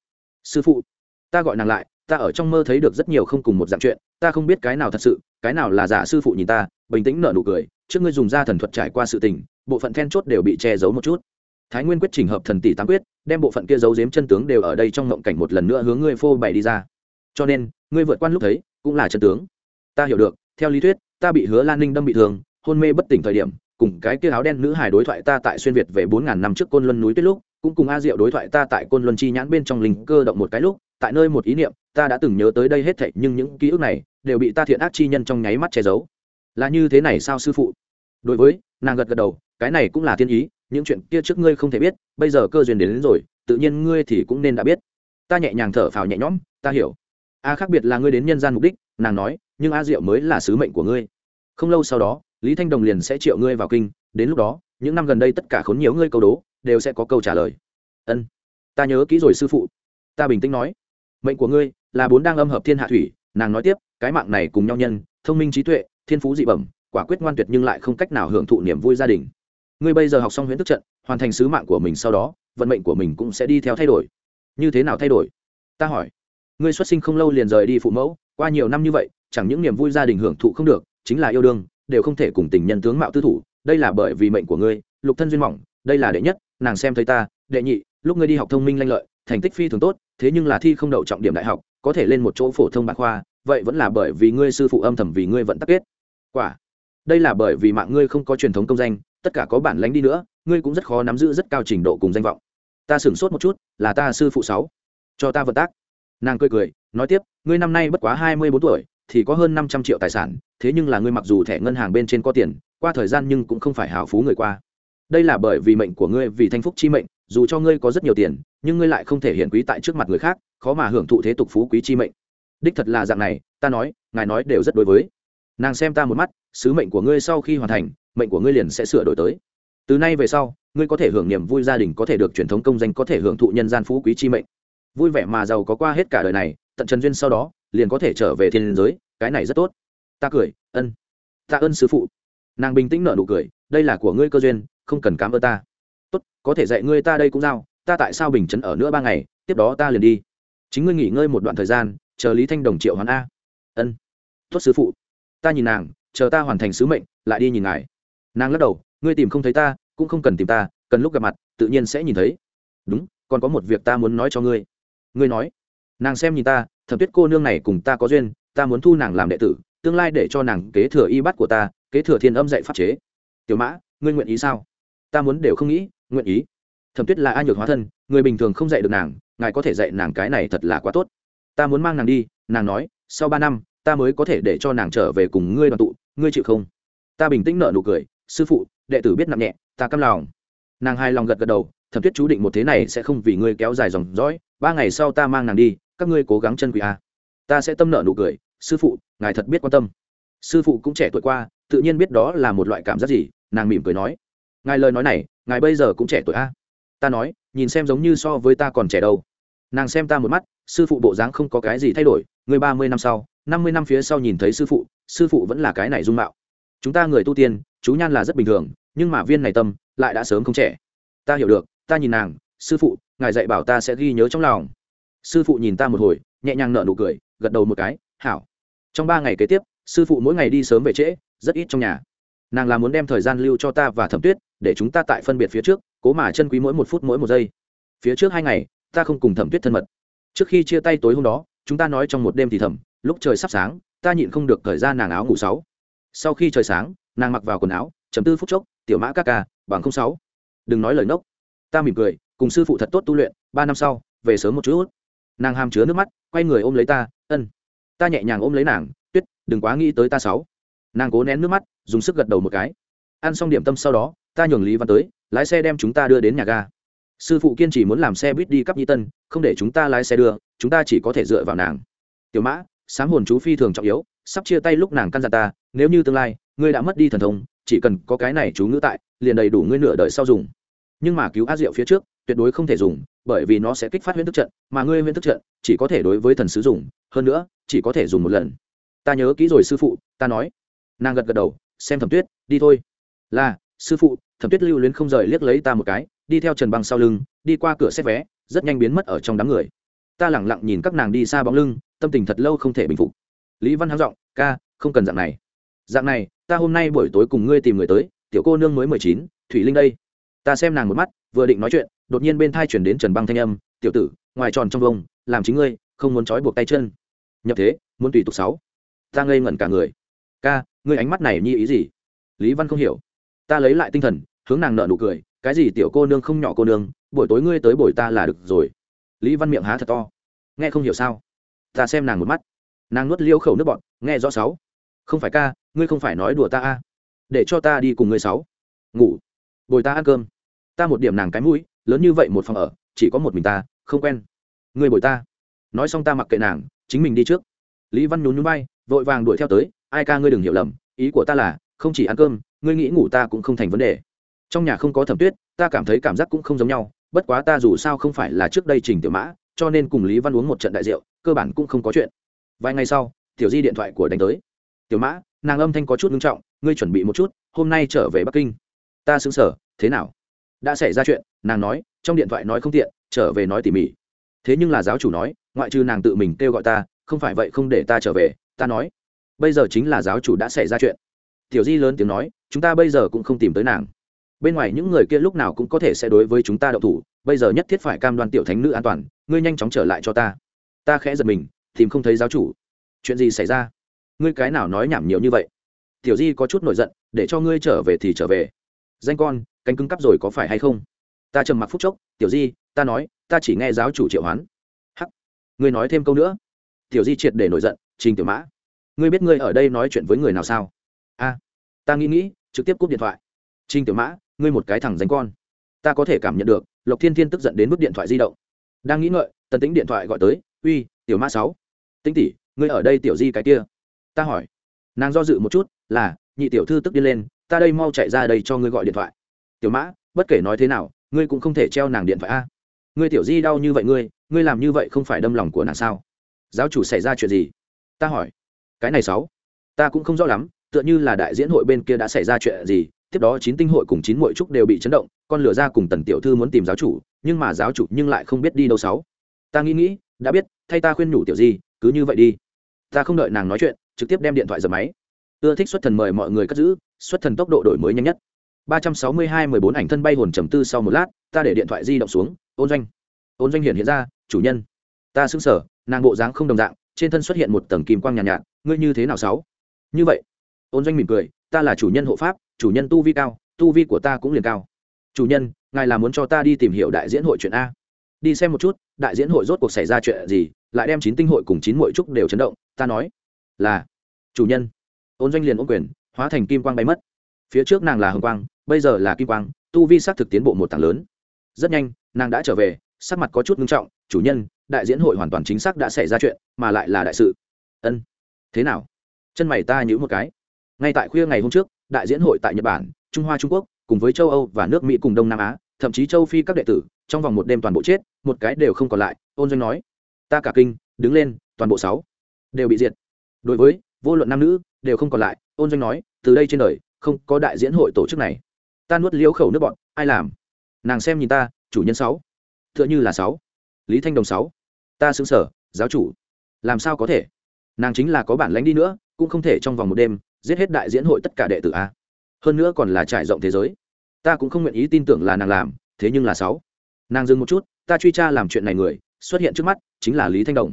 Sư phụ, ta gọi nàng lại, ta ở trong mơ thấy được rất nhiều không cùng một dạng chuyện, ta không biết cái nào thật sự, cái nào là giả sư phụ nhìn ta, bình tĩnh nở nụ cười, trước ngươi dùng ra thần thuật trải qua sự tình bộ phận then chốt đều bị che giấu một chút. Thái nguyên quyết chỉnh hợp thần tỷ tám quyết, đem bộ phận kia giấu giếm chân tướng đều ở đây trong ngộng cảnh một lần nữa hướng ngươi phô bày đi ra. Cho nên, ngươi vượt quan lúc thấy, cũng là chân tướng. Ta hiểu được, theo lý thuyết, ta bị hứa lan ninh đâm bị thương, hôn mê bất tỉnh thời điểm, cùng cái kia áo đen nữ hài đối thoại ta tại xuyên việt về bốn ngàn năm trước côn luân núi tuyết lúc, cũng cùng a diệu đối thoại ta tại côn luân chi nhãn bên trong linh cơ động một cái lúc, tại nơi một ý niệm, ta đã từng nhớ tới đây hết thảy, nhưng những ký ức này đều bị ta thiện ác chi nhân trong nháy mắt che giấu. Là như thế này sao, sư phụ? Đối với, nàng gật gật đầu cái này cũng là thiên ý những chuyện kia trước ngươi không thể biết bây giờ cơ duyên đến, đến rồi tự nhiên ngươi thì cũng nên đã biết. Ta nhẹ nhàng thở phào nhẹ nhõm ta hiểu. A khác biệt là ngươi đến nhân gian mục đích nàng nói nhưng a diệu mới là sứ mệnh của ngươi. Không lâu sau đó lý thanh đồng liền sẽ triệu ngươi vào kinh đến lúc đó những năm gần đây tất cả khốn nhiều ngươi câu đố đều sẽ có câu trả lời. Ân ta nhớ kỹ rồi sư phụ. Ta bình tĩnh nói mệnh của ngươi là bốn đang âm hợp thiên hạ thủy nàng nói tiếp cái mạng này cùng nhau nhân thông minh trí tuệ thiên phú dị bẩm quả quyết ngoan tuyệt nhưng lại không cách nào hưởng thụ niềm vui gia đình ngươi bây giờ học xong huyễn thức trận, hoàn thành sứ mạng của mình sau đó, vận mệnh của mình cũng sẽ đi theo thay đổi. Như thế nào thay đổi? Ta hỏi. Ngươi xuất sinh không lâu liền rời đi phụ mẫu, qua nhiều năm như vậy, chẳng những niềm vui gia đình hưởng thụ không được, chính là yêu đương, đều không thể cùng tình nhân tướng mạo tư thủ, đây là bởi vì mệnh của ngươi, lục thân duyên mỏng, đây là đệ nhất, nàng xem thấy ta, đệ nhị, lúc ngươi đi học thông minh lanh lợi, thành tích phi thường tốt, thế nhưng là thi không đậu trọng điểm đại học, có thể lên một chỗ phổ thông bạc khoa, vậy vẫn là bởi vì ngươi sư phụ âm thầm vì ngươi vẫn tắc kết. Quả, đây là bởi vì mạng ngươi không có truyền thống công danh tất cả có bản lánh đi nữa, ngươi cũng rất khó nắm giữ rất cao trình độ cùng danh vọng. Ta sửng sốt một chút, là ta sư phụ sáu. Cho ta vận tác. Nàng cười cười, nói tiếp, ngươi năm nay bất quá hai mươi bốn tuổi, thì có hơn năm trăm triệu tài sản, thế nhưng là ngươi mặc dù thẻ ngân hàng bên trên có tiền, qua thời gian nhưng cũng không phải hào phú người qua. Đây là bởi vì mệnh của ngươi vì thanh phúc chi mệnh, dù cho ngươi có rất nhiều tiền, nhưng ngươi lại không thể hiện quý tại trước mặt người khác, khó mà hưởng thụ thế tục phú quý chi mệnh. Đích thật là dạng này, ta nói, ngài nói đều rất đối với. Nàng xem ta một mắt, sứ mệnh của ngươi sau khi hoàn thành mệnh của ngươi liền sẽ sửa đổi tới. Từ nay về sau, ngươi có thể hưởng niềm vui gia đình, có thể được truyền thống công danh, có thể hưởng thụ nhân gian phú quý chi mệnh. Vui vẻ mà giàu có qua hết cả đời này, tận trần duyên sau đó, liền có thể trở về thiên giới, cái này rất tốt. Ta cười, ân. Ta ơn sứ phụ. Nàng bình tĩnh nở nụ cười, đây là của ngươi cơ duyên, không cần cám ơn ta. Tốt, có thể dạy ngươi ta đây cũng giao, ta tại sao bình chấn ở nữa ba ngày, tiếp đó ta liền đi. Chính ngươi nghỉ ngơi một đoạn thời gian, chờ lý thanh đồng triệu hoán a. Ân. Tốt sứ phụ. Ta nhìn nàng, chờ ta hoàn thành sứ mệnh, lại đi nhìn ngài nàng lắc đầu, ngươi tìm không thấy ta, cũng không cần tìm ta, cần lúc gặp mặt, tự nhiên sẽ nhìn thấy. Đúng, còn có một việc ta muốn nói cho ngươi. Ngươi nói. Nàng xem nhìn ta, thẩm tuyết cô nương này cùng ta có duyên, ta muốn thu nàng làm đệ tử, tương lai để cho nàng kế thừa y bắt của ta, kế thừa thiên âm dạy pháp chế. Tiểu mã, ngươi nguyện ý sao? Ta muốn đều không nghĩ, nguyện ý. Thẩm tuyết là ai nhược hóa thân, người bình thường không dạy được nàng, ngài có thể dạy nàng cái này thật là quá tốt. Ta muốn mang nàng đi, nàng nói, sau ba năm, ta mới có thể để cho nàng trở về cùng ngươi đoàn tụ, ngươi chịu không? Ta bình tĩnh nở nụ cười sư phụ, đệ tử biết nặng nhẹ, ta căm lòng. Nàng hai lòng gật gật đầu, thẩm tuyết chú định một thế này sẽ không vì ngươi kéo dài dòng dõi, ba ngày sau ta mang nàng đi, các ngươi cố gắng chân quỷ a. Ta sẽ tâm nợ nụ cười, sư phụ, ngài thật biết quan tâm. Sư phụ cũng trẻ tuổi qua, tự nhiên biết đó là một loại cảm giác gì, nàng mỉm cười nói, ngài lời nói này, ngài bây giờ cũng trẻ tuổi a. Ta nói, nhìn xem giống như so với ta còn trẻ đâu. Nàng xem ta một mắt, sư phụ bộ dáng không có cái gì thay đổi người ba mươi năm sau, năm mươi năm phía sau nhìn thấy sư phụ sư phụ vẫn là cái này dung mạo. Chúng ta người tu tiên chú nhan là rất bình thường, nhưng mà viên này tâm lại đã sớm không trẻ. Ta hiểu được, ta nhìn nàng, sư phụ, ngài dạy bảo ta sẽ ghi nhớ trong lòng. Sư phụ nhìn ta một hồi, nhẹ nhàng nở nụ cười, gật đầu một cái, hảo. Trong ba ngày kế tiếp, sư phụ mỗi ngày đi sớm về trễ, rất ít trong nhà. Nàng là muốn đem thời gian lưu cho ta và thẩm tuyết, để chúng ta tại phân biệt phía trước, cố mà chân quý mỗi một phút mỗi một giây. Phía trước hai ngày, ta không cùng thẩm tuyết thân mật. Trước khi chia tay tối hôm đó, chúng ta nói trong một đêm thì thầm lúc trời sắp sáng, ta nhịn không được thời gian nàng áo ngủ sáu. Sau khi trời sáng nàng mặc vào quần áo, chấm tư phút chốc, tiểu mã ca ca, bằng không sáu. Đừng nói lời nốc. Ta mỉm cười, cùng sư phụ thật tốt tu luyện, ba năm sau, về sớm một chút nàng hàm chứa nước mắt, quay người ôm lấy ta, ân. Ta nhẹ nhàng ôm lấy nàng, tuyết, đừng quá nghĩ tới ta sáu. Nàng cố nén nước mắt, dùng sức gật đầu một cái. Ăn xong điểm tâm sau đó, ta nhường lý văn tới, lái xe đem chúng ta đưa đến nhà ga. Sư phụ kiên trì muốn làm xe buýt đi cắp nhi tân, không để chúng ta lái xe đưa, chúng ta chỉ có thể dựa vào nàng. Tiểu mã, sám hồn chú phi thường trọng yếu, sắp chia tay lúc nàng căn dặn ta, nếu như tương lai ngươi đã mất đi thần thông, chỉ cần có cái này chú ngữ tại, liền đầy đủ ngươi nửa đời sau dùng. Nhưng mà cứu a diệu phía trước, tuyệt đối không thể dùng, bởi vì nó sẽ kích phát huyễn thức trận, mà ngươi huyễn thức trận, chỉ có thể đối với thần sứ dùng, hơn nữa, chỉ có thể dùng một lần. Ta nhớ kỹ rồi sư phụ, ta nói. Nàng gật gật đầu, xem thẩm tuyết, đi thôi. Là, sư phụ, thẩm tuyết lưu luyến không rời liếc lấy ta một cái, đi theo trần băng sau lưng, đi qua cửa xét vé, rất nhanh biến mất ở trong đám người. Ta lẳng lặng nhìn các nàng đi xa bóng lưng, tâm tình thật lâu không thể bình phục. Lý văn hắng giọng, ca, không cần dạng này. Dạng này ta hôm nay buổi tối cùng ngươi tìm người tới, tiểu cô nương mới mười chín, thủy linh đây. Ta xem nàng một mắt, vừa định nói chuyện, đột nhiên bên thai chuyển đến trần băng thanh âm, tiểu tử, ngoài tròn trong vông, làm chính ngươi, không muốn trói buộc tay chân. Nhập thế, muốn tùy tục sáu. Ta ngây ngẩn cả người. Ca, ngươi ánh mắt này nhi ý gì? Lý văn không hiểu. Ta lấy lại tinh thần, hướng nàng nợ nụ cười, cái gì tiểu cô nương không nhỏ cô nương, buổi tối ngươi tới buổi ta là được rồi. Lý văn miệng há thật to. Nghe không hiểu sao? Ta xem nàng một mắt. Nàng nuốt liêu khẩu nước bọt, nghe rõ sáu. Không phải ca ngươi không phải nói đùa ta a? Để cho ta đi cùng ngươi sáu. Ngủ. Bồi ta ăn cơm. Ta một điểm nàng cái mũi, lớn như vậy một phòng ở, chỉ có một mình ta, không quen. Ngươi bồi ta. Nói xong ta mặc kệ nàng, chính mình đi trước. Lý văn nhún nhún bay vội vàng đuổi theo tới, ai ca ngươi đừng hiểu lầm, ý của ta là, không chỉ ăn cơm, ngươi nghĩ ngủ ta cũng không thành vấn đề. Trong nhà không có thẩm tuyết, ta cảm thấy cảm giác cũng không giống nhau, bất quá ta dù sao không phải là trước đây trình tiểu mã, cho nên cùng lý văn uống một trận đại rượu, cơ bản cũng không có chuyện. Vài ngày sau, tiểu di điện thoại của đánh tới. Tiểu mã nàng âm thanh có chút nghiêm trọng, ngươi chuẩn bị một chút, hôm nay trở về bắc kinh. Ta xứng sở, thế nào? Đã xảy ra chuyện, nàng nói, trong điện thoại nói không tiện, trở về nói tỉ mỉ. Thế nhưng là giáo chủ nói, ngoại trừ nàng tự mình kêu gọi ta, không phải vậy không để ta trở về, ta nói. Bây giờ chính là giáo chủ đã xảy ra chuyện. Tiểu di lớn tiếng nói, chúng ta bây giờ cũng không tìm tới nàng. Bên ngoài những người kia lúc nào cũng có thể sẽ đối với chúng ta đậu thủ, bây giờ nhất thiết phải cam đoan tiểu thánh nữ an toàn, ngươi nhanh chóng trở lại cho ta. Ta khẽ giật mình, tìm không thấy giáo chủ. Chuyện gì xảy ra? Ngươi cái nào nói nhảm nhiều như vậy? Tiểu di có chút nổi giận, để cho ngươi trở về thì trở về. Danh con, cánh cứng cắp rồi có phải hay không? Ta trầm mặc phút chốc, tiểu di, ta nói, ta chỉ nghe giáo chủ triệu hoán. Hắc, ngươi nói thêm câu nữa. Tiểu di triệt để nổi giận, trình tiểu mã, ngươi biết ngươi ở đây nói chuyện với người nào sao? A, ta nghĩ nghĩ, trực tiếp cúp điện thoại. Trình tiểu mã, ngươi một cái thằng danh con. Ta có thể cảm nhận được, lộc thiên thiên tức giận đến mức điện thoại di động. Đang nghĩ ngợi, tần tính điện thoại gọi tới, uy, tiểu mã sáu tính tỷ, ngươi ở đây tiểu di cái kia ta hỏi. Nàng do dự một chút, là, nhị tiểu thư tức đi lên, ta đây mau chạy ra đây cho ngươi gọi điện thoại. Tiểu mã, bất kể nói thế nào, ngươi cũng không thể treo nàng điện thoại a. Ngươi tiểu di đau như vậy ngươi ngươi làm như vậy không phải đâm lòng của nàng sao? Giáo chủ xảy ra chuyện gì? Ta hỏi. Cái này sáu. Ta cũng không rõ lắm, tựa như là đại diễn hội bên kia đã xảy ra chuyện gì, tiếp đó chín tinh hội cùng chín mội trúc đều bị chấn động, con lửa ra cùng tần tiểu thư muốn tìm giáo chủ, nhưng mà giáo chủ nhưng lại không biết đi đâu sáu. Ta nghĩ nghĩ, đã biết, thay ta khuyên nhủ tiểu di, cứ như vậy đi. Ta không đợi nàng nói chuyện trực tiếp đem điện thoại dập máy. Ưa thích xuất thần mời mọi người cất giữ xuất thần tốc độ đổi mới nhanh nhất. ba trăm sáu mươi hai mười bốn ảnh thân bay hồn trầm tư sau một lát ta để điện thoại di động xuống ôn doanh. Ôn doanh hiện hiện ra chủ nhân. Ta xứng sở nàng bộ dáng không đồng dạng trên thân xuất hiện một tầng kim quang nhàn nhạt, nhạt ngươi như thế nào sáu? Như vậy. Ôn doanh mỉm cười ta là chủ nhân hộ pháp chủ nhân tu vi cao tu vi của ta cũng liền cao. Chủ nhân ngài là muốn cho ta đi tìm hiểu đại diễn hội chuyện a. Đi xem một chút đại diễn hội rốt cuộc xảy ra chuyện gì lại đem chín tinh hội cùng chín mội trúc đều chấn động ta nói là chủ nhân. Ôn doanh liền ôn quyền, hóa thành kim quang bay mất. Phía trước nàng là hồng quang, bây giờ là kim quang, tu vi s á c thực tiến bộ một tảng lớn. Rất nhanh, nàng đã trở về, sắc mặt có chút ngưng trọng, chủ nhân, đại diễn hội hoàn toàn chính xác đã xảy ra chuyện, mà lại là đại sự. Ân, thế nào? Chân mày ta nhữ một cái. Ngay tại khuya ngày hôm trước, đại diễn hội tại nhật bản, trung hoa trung quốc, cùng với châu âu và nước mỹ cùng đông nam á, thậm chí châu phi các đệ tử, trong vòng một đêm toàn bộ chết, một cái đều không còn lại, ôn doanh nói. Ta cả kinh, đứng lên, toàn bộ sáu đều bị diệt đối với vô luận nam nữ đều không còn lại, ôn doanh nói, từ đây trên đời không có đại diễn hội tổ chức này. Ta nuốt liễu khẩu nước bọn, ai làm? Nàng xem nhìn ta, chủ nhân sáu. T h ư ợ n h ư là sáu. Lý thanh đồng sáu. Ta xứng sở, giáo chủ. Làm sao có thể? Nàng chính là có bản lánh đi nữa, cũng không thể trong vòng một đêm giết hết đại diễn hội tất cả đệ tử a. Hơn nữa còn là trải rộng thế giới. Ta cũng không nguyện ý tin tưởng là nàng làm, thế nhưng là sáu. Nàng dừng một chút, ta truy tra làm chuyện này người, xuất hiện trước mắt chính là lý thanh đồng.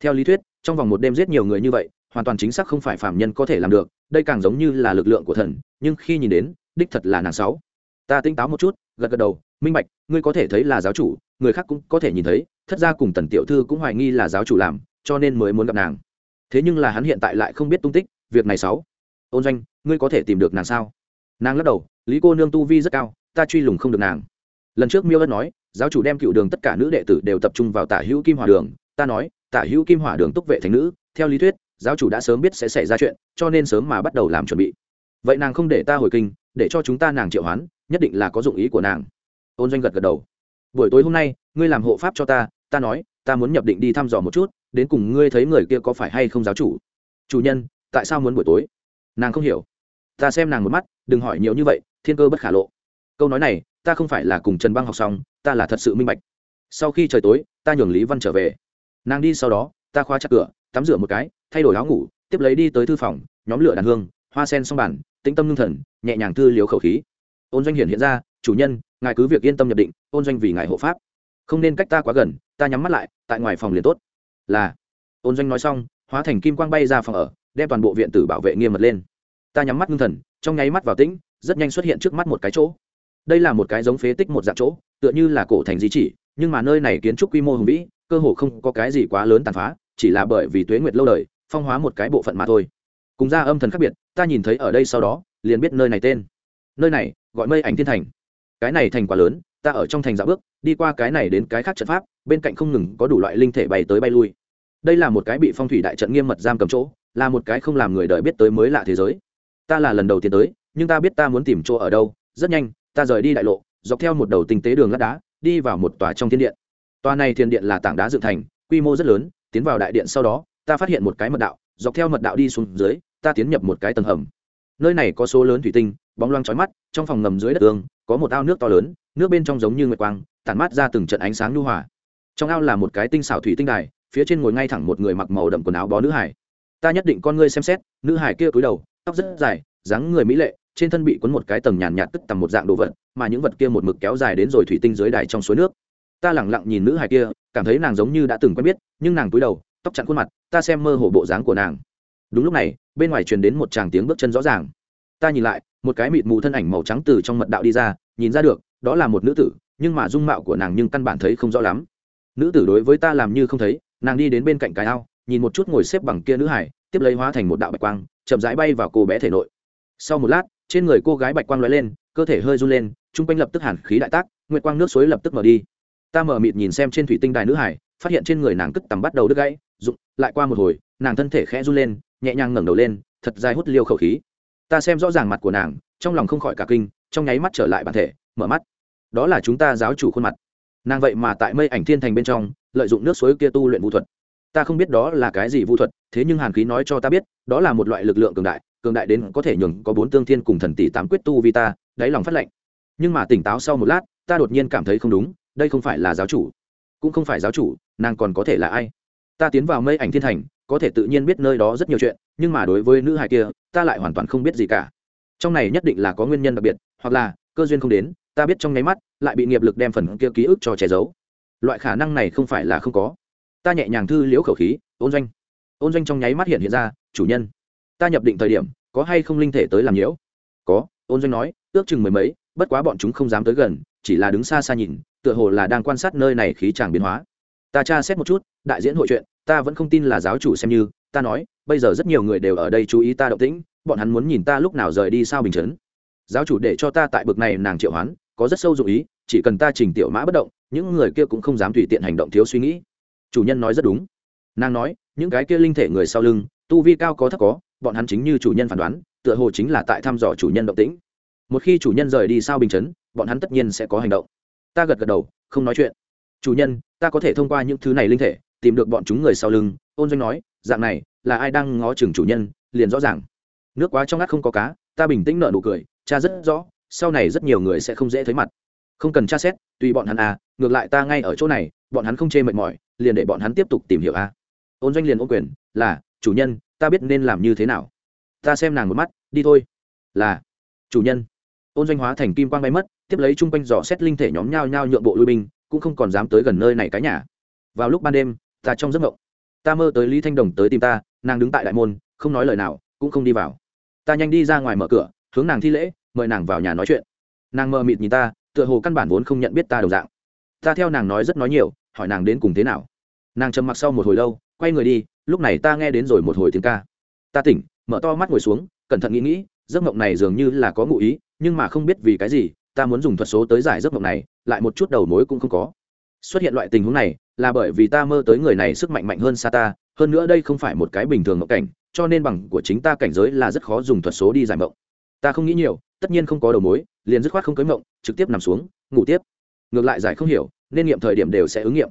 Theo lý thuyết, trong vòng một đêm giết nhiều người như vậy hoàn toàn chính xác không phải phạm nhân có thể làm được, đây càng giống như là lực lượng của thần, nhưng khi nhìn đến, đích thật là nàng sáu. Ta tinh táo một chút, gật gật đầu, minh bạch, ngươi có thể thấy là giáo chủ, người khác cũng có thể nhìn thấy, thất ra cùng tần tiểu thư cũng hoài nghi là giáo chủ làm, cho nên mới muốn gặp nàng. Thế nhưng là hắn hiện tại lại không biết tung tích, việc này sáu. Ôn doanh, ngươi có thể tìm được nàng sao? Nàng lắc đầu, lý cô nương tu vi rất cao, ta truy lùng không được nàng. Lần trước miêu ất nói, giáo chủ đem cựu đường tất cả nữ đệ tử đều tập trung vào tả hữu kim hòa đường, ta nói, tả hữu kim hòa đường túc vệ thành nữ, theo lý thuyết giáo chủ đã sớm biết sẽ xảy ra chuyện, cho nên sớm mà bắt đầu làm chuẩn bị. Vậy nàng không để ta hồi kinh, để cho chúng ta nàng triệu hoán, nhất định là có dụng ý của nàng. Ôn doanh gật gật đầu. Buổi tối hôm nay, ngươi làm hộ pháp cho ta ta nói, ta muốn nhập định đi thăm dò một chút, đến cùng ngươi thấy người kia có phải hay không giáo chủ? Chủ nhân, tại sao muốn buổi tối? Nàng không hiểu. Ta xem nàng một mắt, đừng hỏi nhiều như vậy, thiên cơ bất khả lộ. Câu nói này, ta không phải là cùng trần băng học xong, ta là thật sự minh bạch. Sau khi trời tối, ta nhường lý văn trở về. Nàng đi sau đó, ta khóa chặt cửa tắm rửa một cái, thay đổi áo ngủ, tiếp lấy đi tới thư phòng, nhóm lửa đàn hương, hoa sen xong bản, tĩnh tâm ngưng thần, nhẹ nhàng thư liếu khẩu khí. Ôn doanh hiển hiện ra, chủ nhân, ngài cứ việc yên tâm nhập định, ôn doanh vì ngài hộ pháp. Không nên cách ta quá gần, ta nhắm mắt lại, tại ngoài phòng liền tốt. Là. Ôn doanh nói xong, hóa thành kim quang bay ra phòng ở, đem toàn bộ viện tử bảo vệ nghiêm mật lên. Ta nhắm mắt ngưng thần, trong nháy mắt vào tĩnh, rất nhanh xuất hiện trước mắt một cái chỗ. Đây là một cái giống phế tích một dạng chỗ, tựa như là cổ thành di chỉ, nhưng mà nơi này kiến trúc quy mô hùng vĩ, cơ hồ không có cái gì quá lớn tàn phá chỉ là bởi vì tuế nguyệt lâu đời, phong hóa một cái bộ phận mà thôi. Cùng ra âm thần khác biệt, ta nhìn thấy ở đây sau đó, liền biết nơi này tên. Nơi này, gọi mây ảnh thiên thành. Cái này thành quá lớn, ta ở trong thành dạo bước, đi qua cái này đến cái khác trận pháp, bên cạnh không ngừng có đủ loại linh thể bay tới bay lui. Đây là một cái bị phong thủy đại trận nghiêm mật giam cầm chỗ, là một cái không làm người đời biết tới mới lạ thế giới. Ta là lần đầu tiên tới, nhưng ta biết ta muốn tìm chỗ ở đâu, rất nhanh, ta rời đi đại lộ, dọc theo một đầu tinh tế đường lát đá, đi vào một tòa trong thiên điện. Tòa này thiên điện là tảng đá dựng thành, quy mô rất lớn tiến vào đại điện sau đó, ta phát hiện một cái mật đạo, dọc theo mật đạo đi xuống dưới, ta tiến nhập một cái tầng hầm. Nơi này có số lớn thủy tinh, bóng loang trói mắt, trong phòng ngầm dưới đất tường, có một ao nước to lớn, nước bên trong giống như nguyệt quang, tản mát ra từng trận ánh sáng nhu hòa. Trong ao là một cái tinh xảo thủy tinh đài, phía trên ngồi ngay thẳng một người mặc màu đậm quần áo bó nữ hải. Ta nhất định con ngươi xem xét, nữ hải kia cúi đầu, tóc rất dài, dáng người mỹ lệ, trên thân bị cuốn một cái tầng nhàn nhạt tức tầm một dạng đồ vật, mà những vật kia một mực kéo dài đến rồi thủy tinh dưới đài trong suối nước. Ta lẳng lặng nhìn nữ hải kia cảm thấy nàng giống như đã từng quen biết, nhưng nàng cúi đầu, tóc chặn khuôn mặt, ta xem mơ hồ bộ dáng của nàng. Đúng lúc này, bên ngoài truyền đến một tràng tiếng bước chân rõ ràng. Ta nhìn lại, một cái mịt mù thân ảnh màu trắng từ trong mật đạo đi ra, nhìn ra được, đó là một nữ tử, nhưng mà dung mạo của nàng nhưng căn bản thấy không rõ lắm. Nữ tử đối với ta làm như không thấy, nàng đi đến bên cạnh cái ao, nhìn một chút ngồi xếp bằng kia nữ hải, tiếp lấy hóa thành một đạo bạch quang, chậm rãi bay vào cô bé thể nội. Sau một lát, trên người cô gái bạch quang lóe lên, cơ thể hơi run lên, chung quanh lập tức hàn khí đại tác, nguyệt quang nước suối lập tức mở đi ta mở mịt nhìn xem trên thủy tinh đài nữ hải, phát hiện trên người nàng cất tầm bắt đầu đứt gãy, rụng, lại qua một hồi, nàng thân thể khẽ run lên, nhẹ nhàng ngẩng đầu lên, thật dài hút liêu khẩu khí. Ta xem rõ ràng mặt của nàng, trong lòng không khỏi cả kinh, trong nháy mắt trở lại bản thể, mở mắt. Đó là chúng ta giáo chủ khuôn mặt. Nàng vậy mà tại mây ảnh thiên thành bên trong, lợi dụng nước suối kia tu luyện vũ thuật. Ta không biết đó là cái gì vũ thuật, thế nhưng hàn khí nói cho ta biết, đó là một loại lực lượng cường đại cường đại đến có thể nhường có bốn tương thiên cùng thần tỷ tám quyết tu vì ta, đáy lòng phát lệnh. Nhưng mà tỉnh táo sau một lát, ta đột nhiên cảm thấy không đúng đây không phải là giáo chủ, cũng không phải giáo chủ, nàng còn có thể là ai? Ta tiến vào mây ảnh thiên thành, có thể tự nhiên biết nơi đó rất nhiều chuyện, nhưng mà đối với nữ hài kia, ta lại hoàn toàn không biết gì cả. Trong này nhất định là có nguyên nhân đặc biệt, hoặc là, cơ duyên không đến, ta biết trong nháy mắt, lại bị nghiệp lực đem phần kia ký ức cho che giấu. Loại khả năng này không phải là không có. Ta nhẹ nhàng thư liễu khẩu khí, ôn doanh. Ôn doanh trong nháy mắt hiện hiện ra, chủ nhân, ta nhập định thời điểm, có hay không linh thể tới làm nhiễu? Có, ôn doanh nói, ước chừng mười mấy, bất quá bọn chúng không dám tới gần, chỉ là đứng xa xa nhìn tựa hồ là đang quan sát nơi này khí tràng biến hóa. Ta tra xét một chút, đại diễn hội chuyện, ta vẫn không tin là giáo chủ xem như, ta nói, bây giờ rất nhiều người đều ở đây chú ý ta động tĩnh, bọn hắn muốn nhìn ta lúc nào rời đi sao bình chấn. Giáo chủ để cho ta tại bực này nàng triệu hoán, có rất sâu dụng ý, chỉ cần ta chỉnh tiểu mã bất động, những người kia cũng không dám tùy tiện hành động thiếu suy nghĩ. Chủ nhân nói rất đúng. Nàng nói, những cái kia linh thể người sau lưng, tu vi cao có thấp có, bọn hắn chính như chủ nhân phán đoán, tựa hồ chính là tại thăm dò chủ nhân động tĩnh. Một khi chủ nhân rời đi sao bình chấn, bọn hắn tất nhiên sẽ có hành động ta gật gật đầu, không nói chuyện. Chủ nhân, ta có thể thông qua những thứ này linh thể, tìm được bọn chúng người sau lưng. Ôn doanh nói, dạng này, là ai đang ngó chừng chủ nhân, liền rõ ràng. Nước quá trong ngắt không có cá, ta bình tĩnh nợ nụ cười, cha rất rõ, sau này rất nhiều người sẽ không dễ thấy mặt. Không cần tra xét, tùy bọn hắn à ngược lại ta ngay ở chỗ này, bọn hắn không chê mệt mỏi, liền để bọn hắn tiếp tục tìm hiểu a ôn doanh liền ôn quyền, là, chủ nhân, ta biết nên làm như thế nào. Ta xem nàng một mắt, đi thôi. Là, chủ nhân. Ôn doanh hóa thành kim quang bay mất tiếp lấy chung quanh dò xét linh thể nhóm nhao nhao nhượng bộ lui binh, cũng không còn dám tới gần nơi này cái nhà. Vào lúc ban đêm, ta trong giấc mộng, ta mơ tới lý thanh đồng tới tìm ta, nàng đứng tại đại môn, không nói lời nào, cũng không đi vào. Ta nhanh đi ra ngoài mở cửa, hướng nàng thi lễ, mời nàng vào nhà nói chuyện. Nàng mơ mịt nhìn ta, tựa hồ căn bản vốn không nhận biết ta đồng dạng. Ta theo nàng nói rất nói nhiều, hỏi nàng đến cùng thế nào. Nàng trầm mặc sau một hồi lâu, quay người đi, lúc này ta nghe đến rồi một hồi tiếng ca. Ta tỉnh, mở to mắt ngồi xuống, cẩn thận nghĩ nghĩ, giấc mộng này dường như là có ngụ ý, nhưng mà không biết vì cái gì ta muốn dùng thuật số tới giải giấc mộng này, lại một chút đầu mối cũng không có. Xuất hiện loại tình huống này, là bởi vì ta mơ tới người này sức mạnh mạnh hơn xa ta, hơn nữa đây không phải một cái bình thường mộng cảnh, cho nên bằng của chính ta cảnh giới là rất khó dùng thuật số đi giải mộng. Ta không nghĩ nhiều, tất nhiên không có đầu mối, liền dứt khoát không cưới mộng, trực tiếp nằm xuống, ngủ tiếp. Ngược lại giải không hiểu, nên nghiệm thời điểm đều sẽ ứng nghiệm.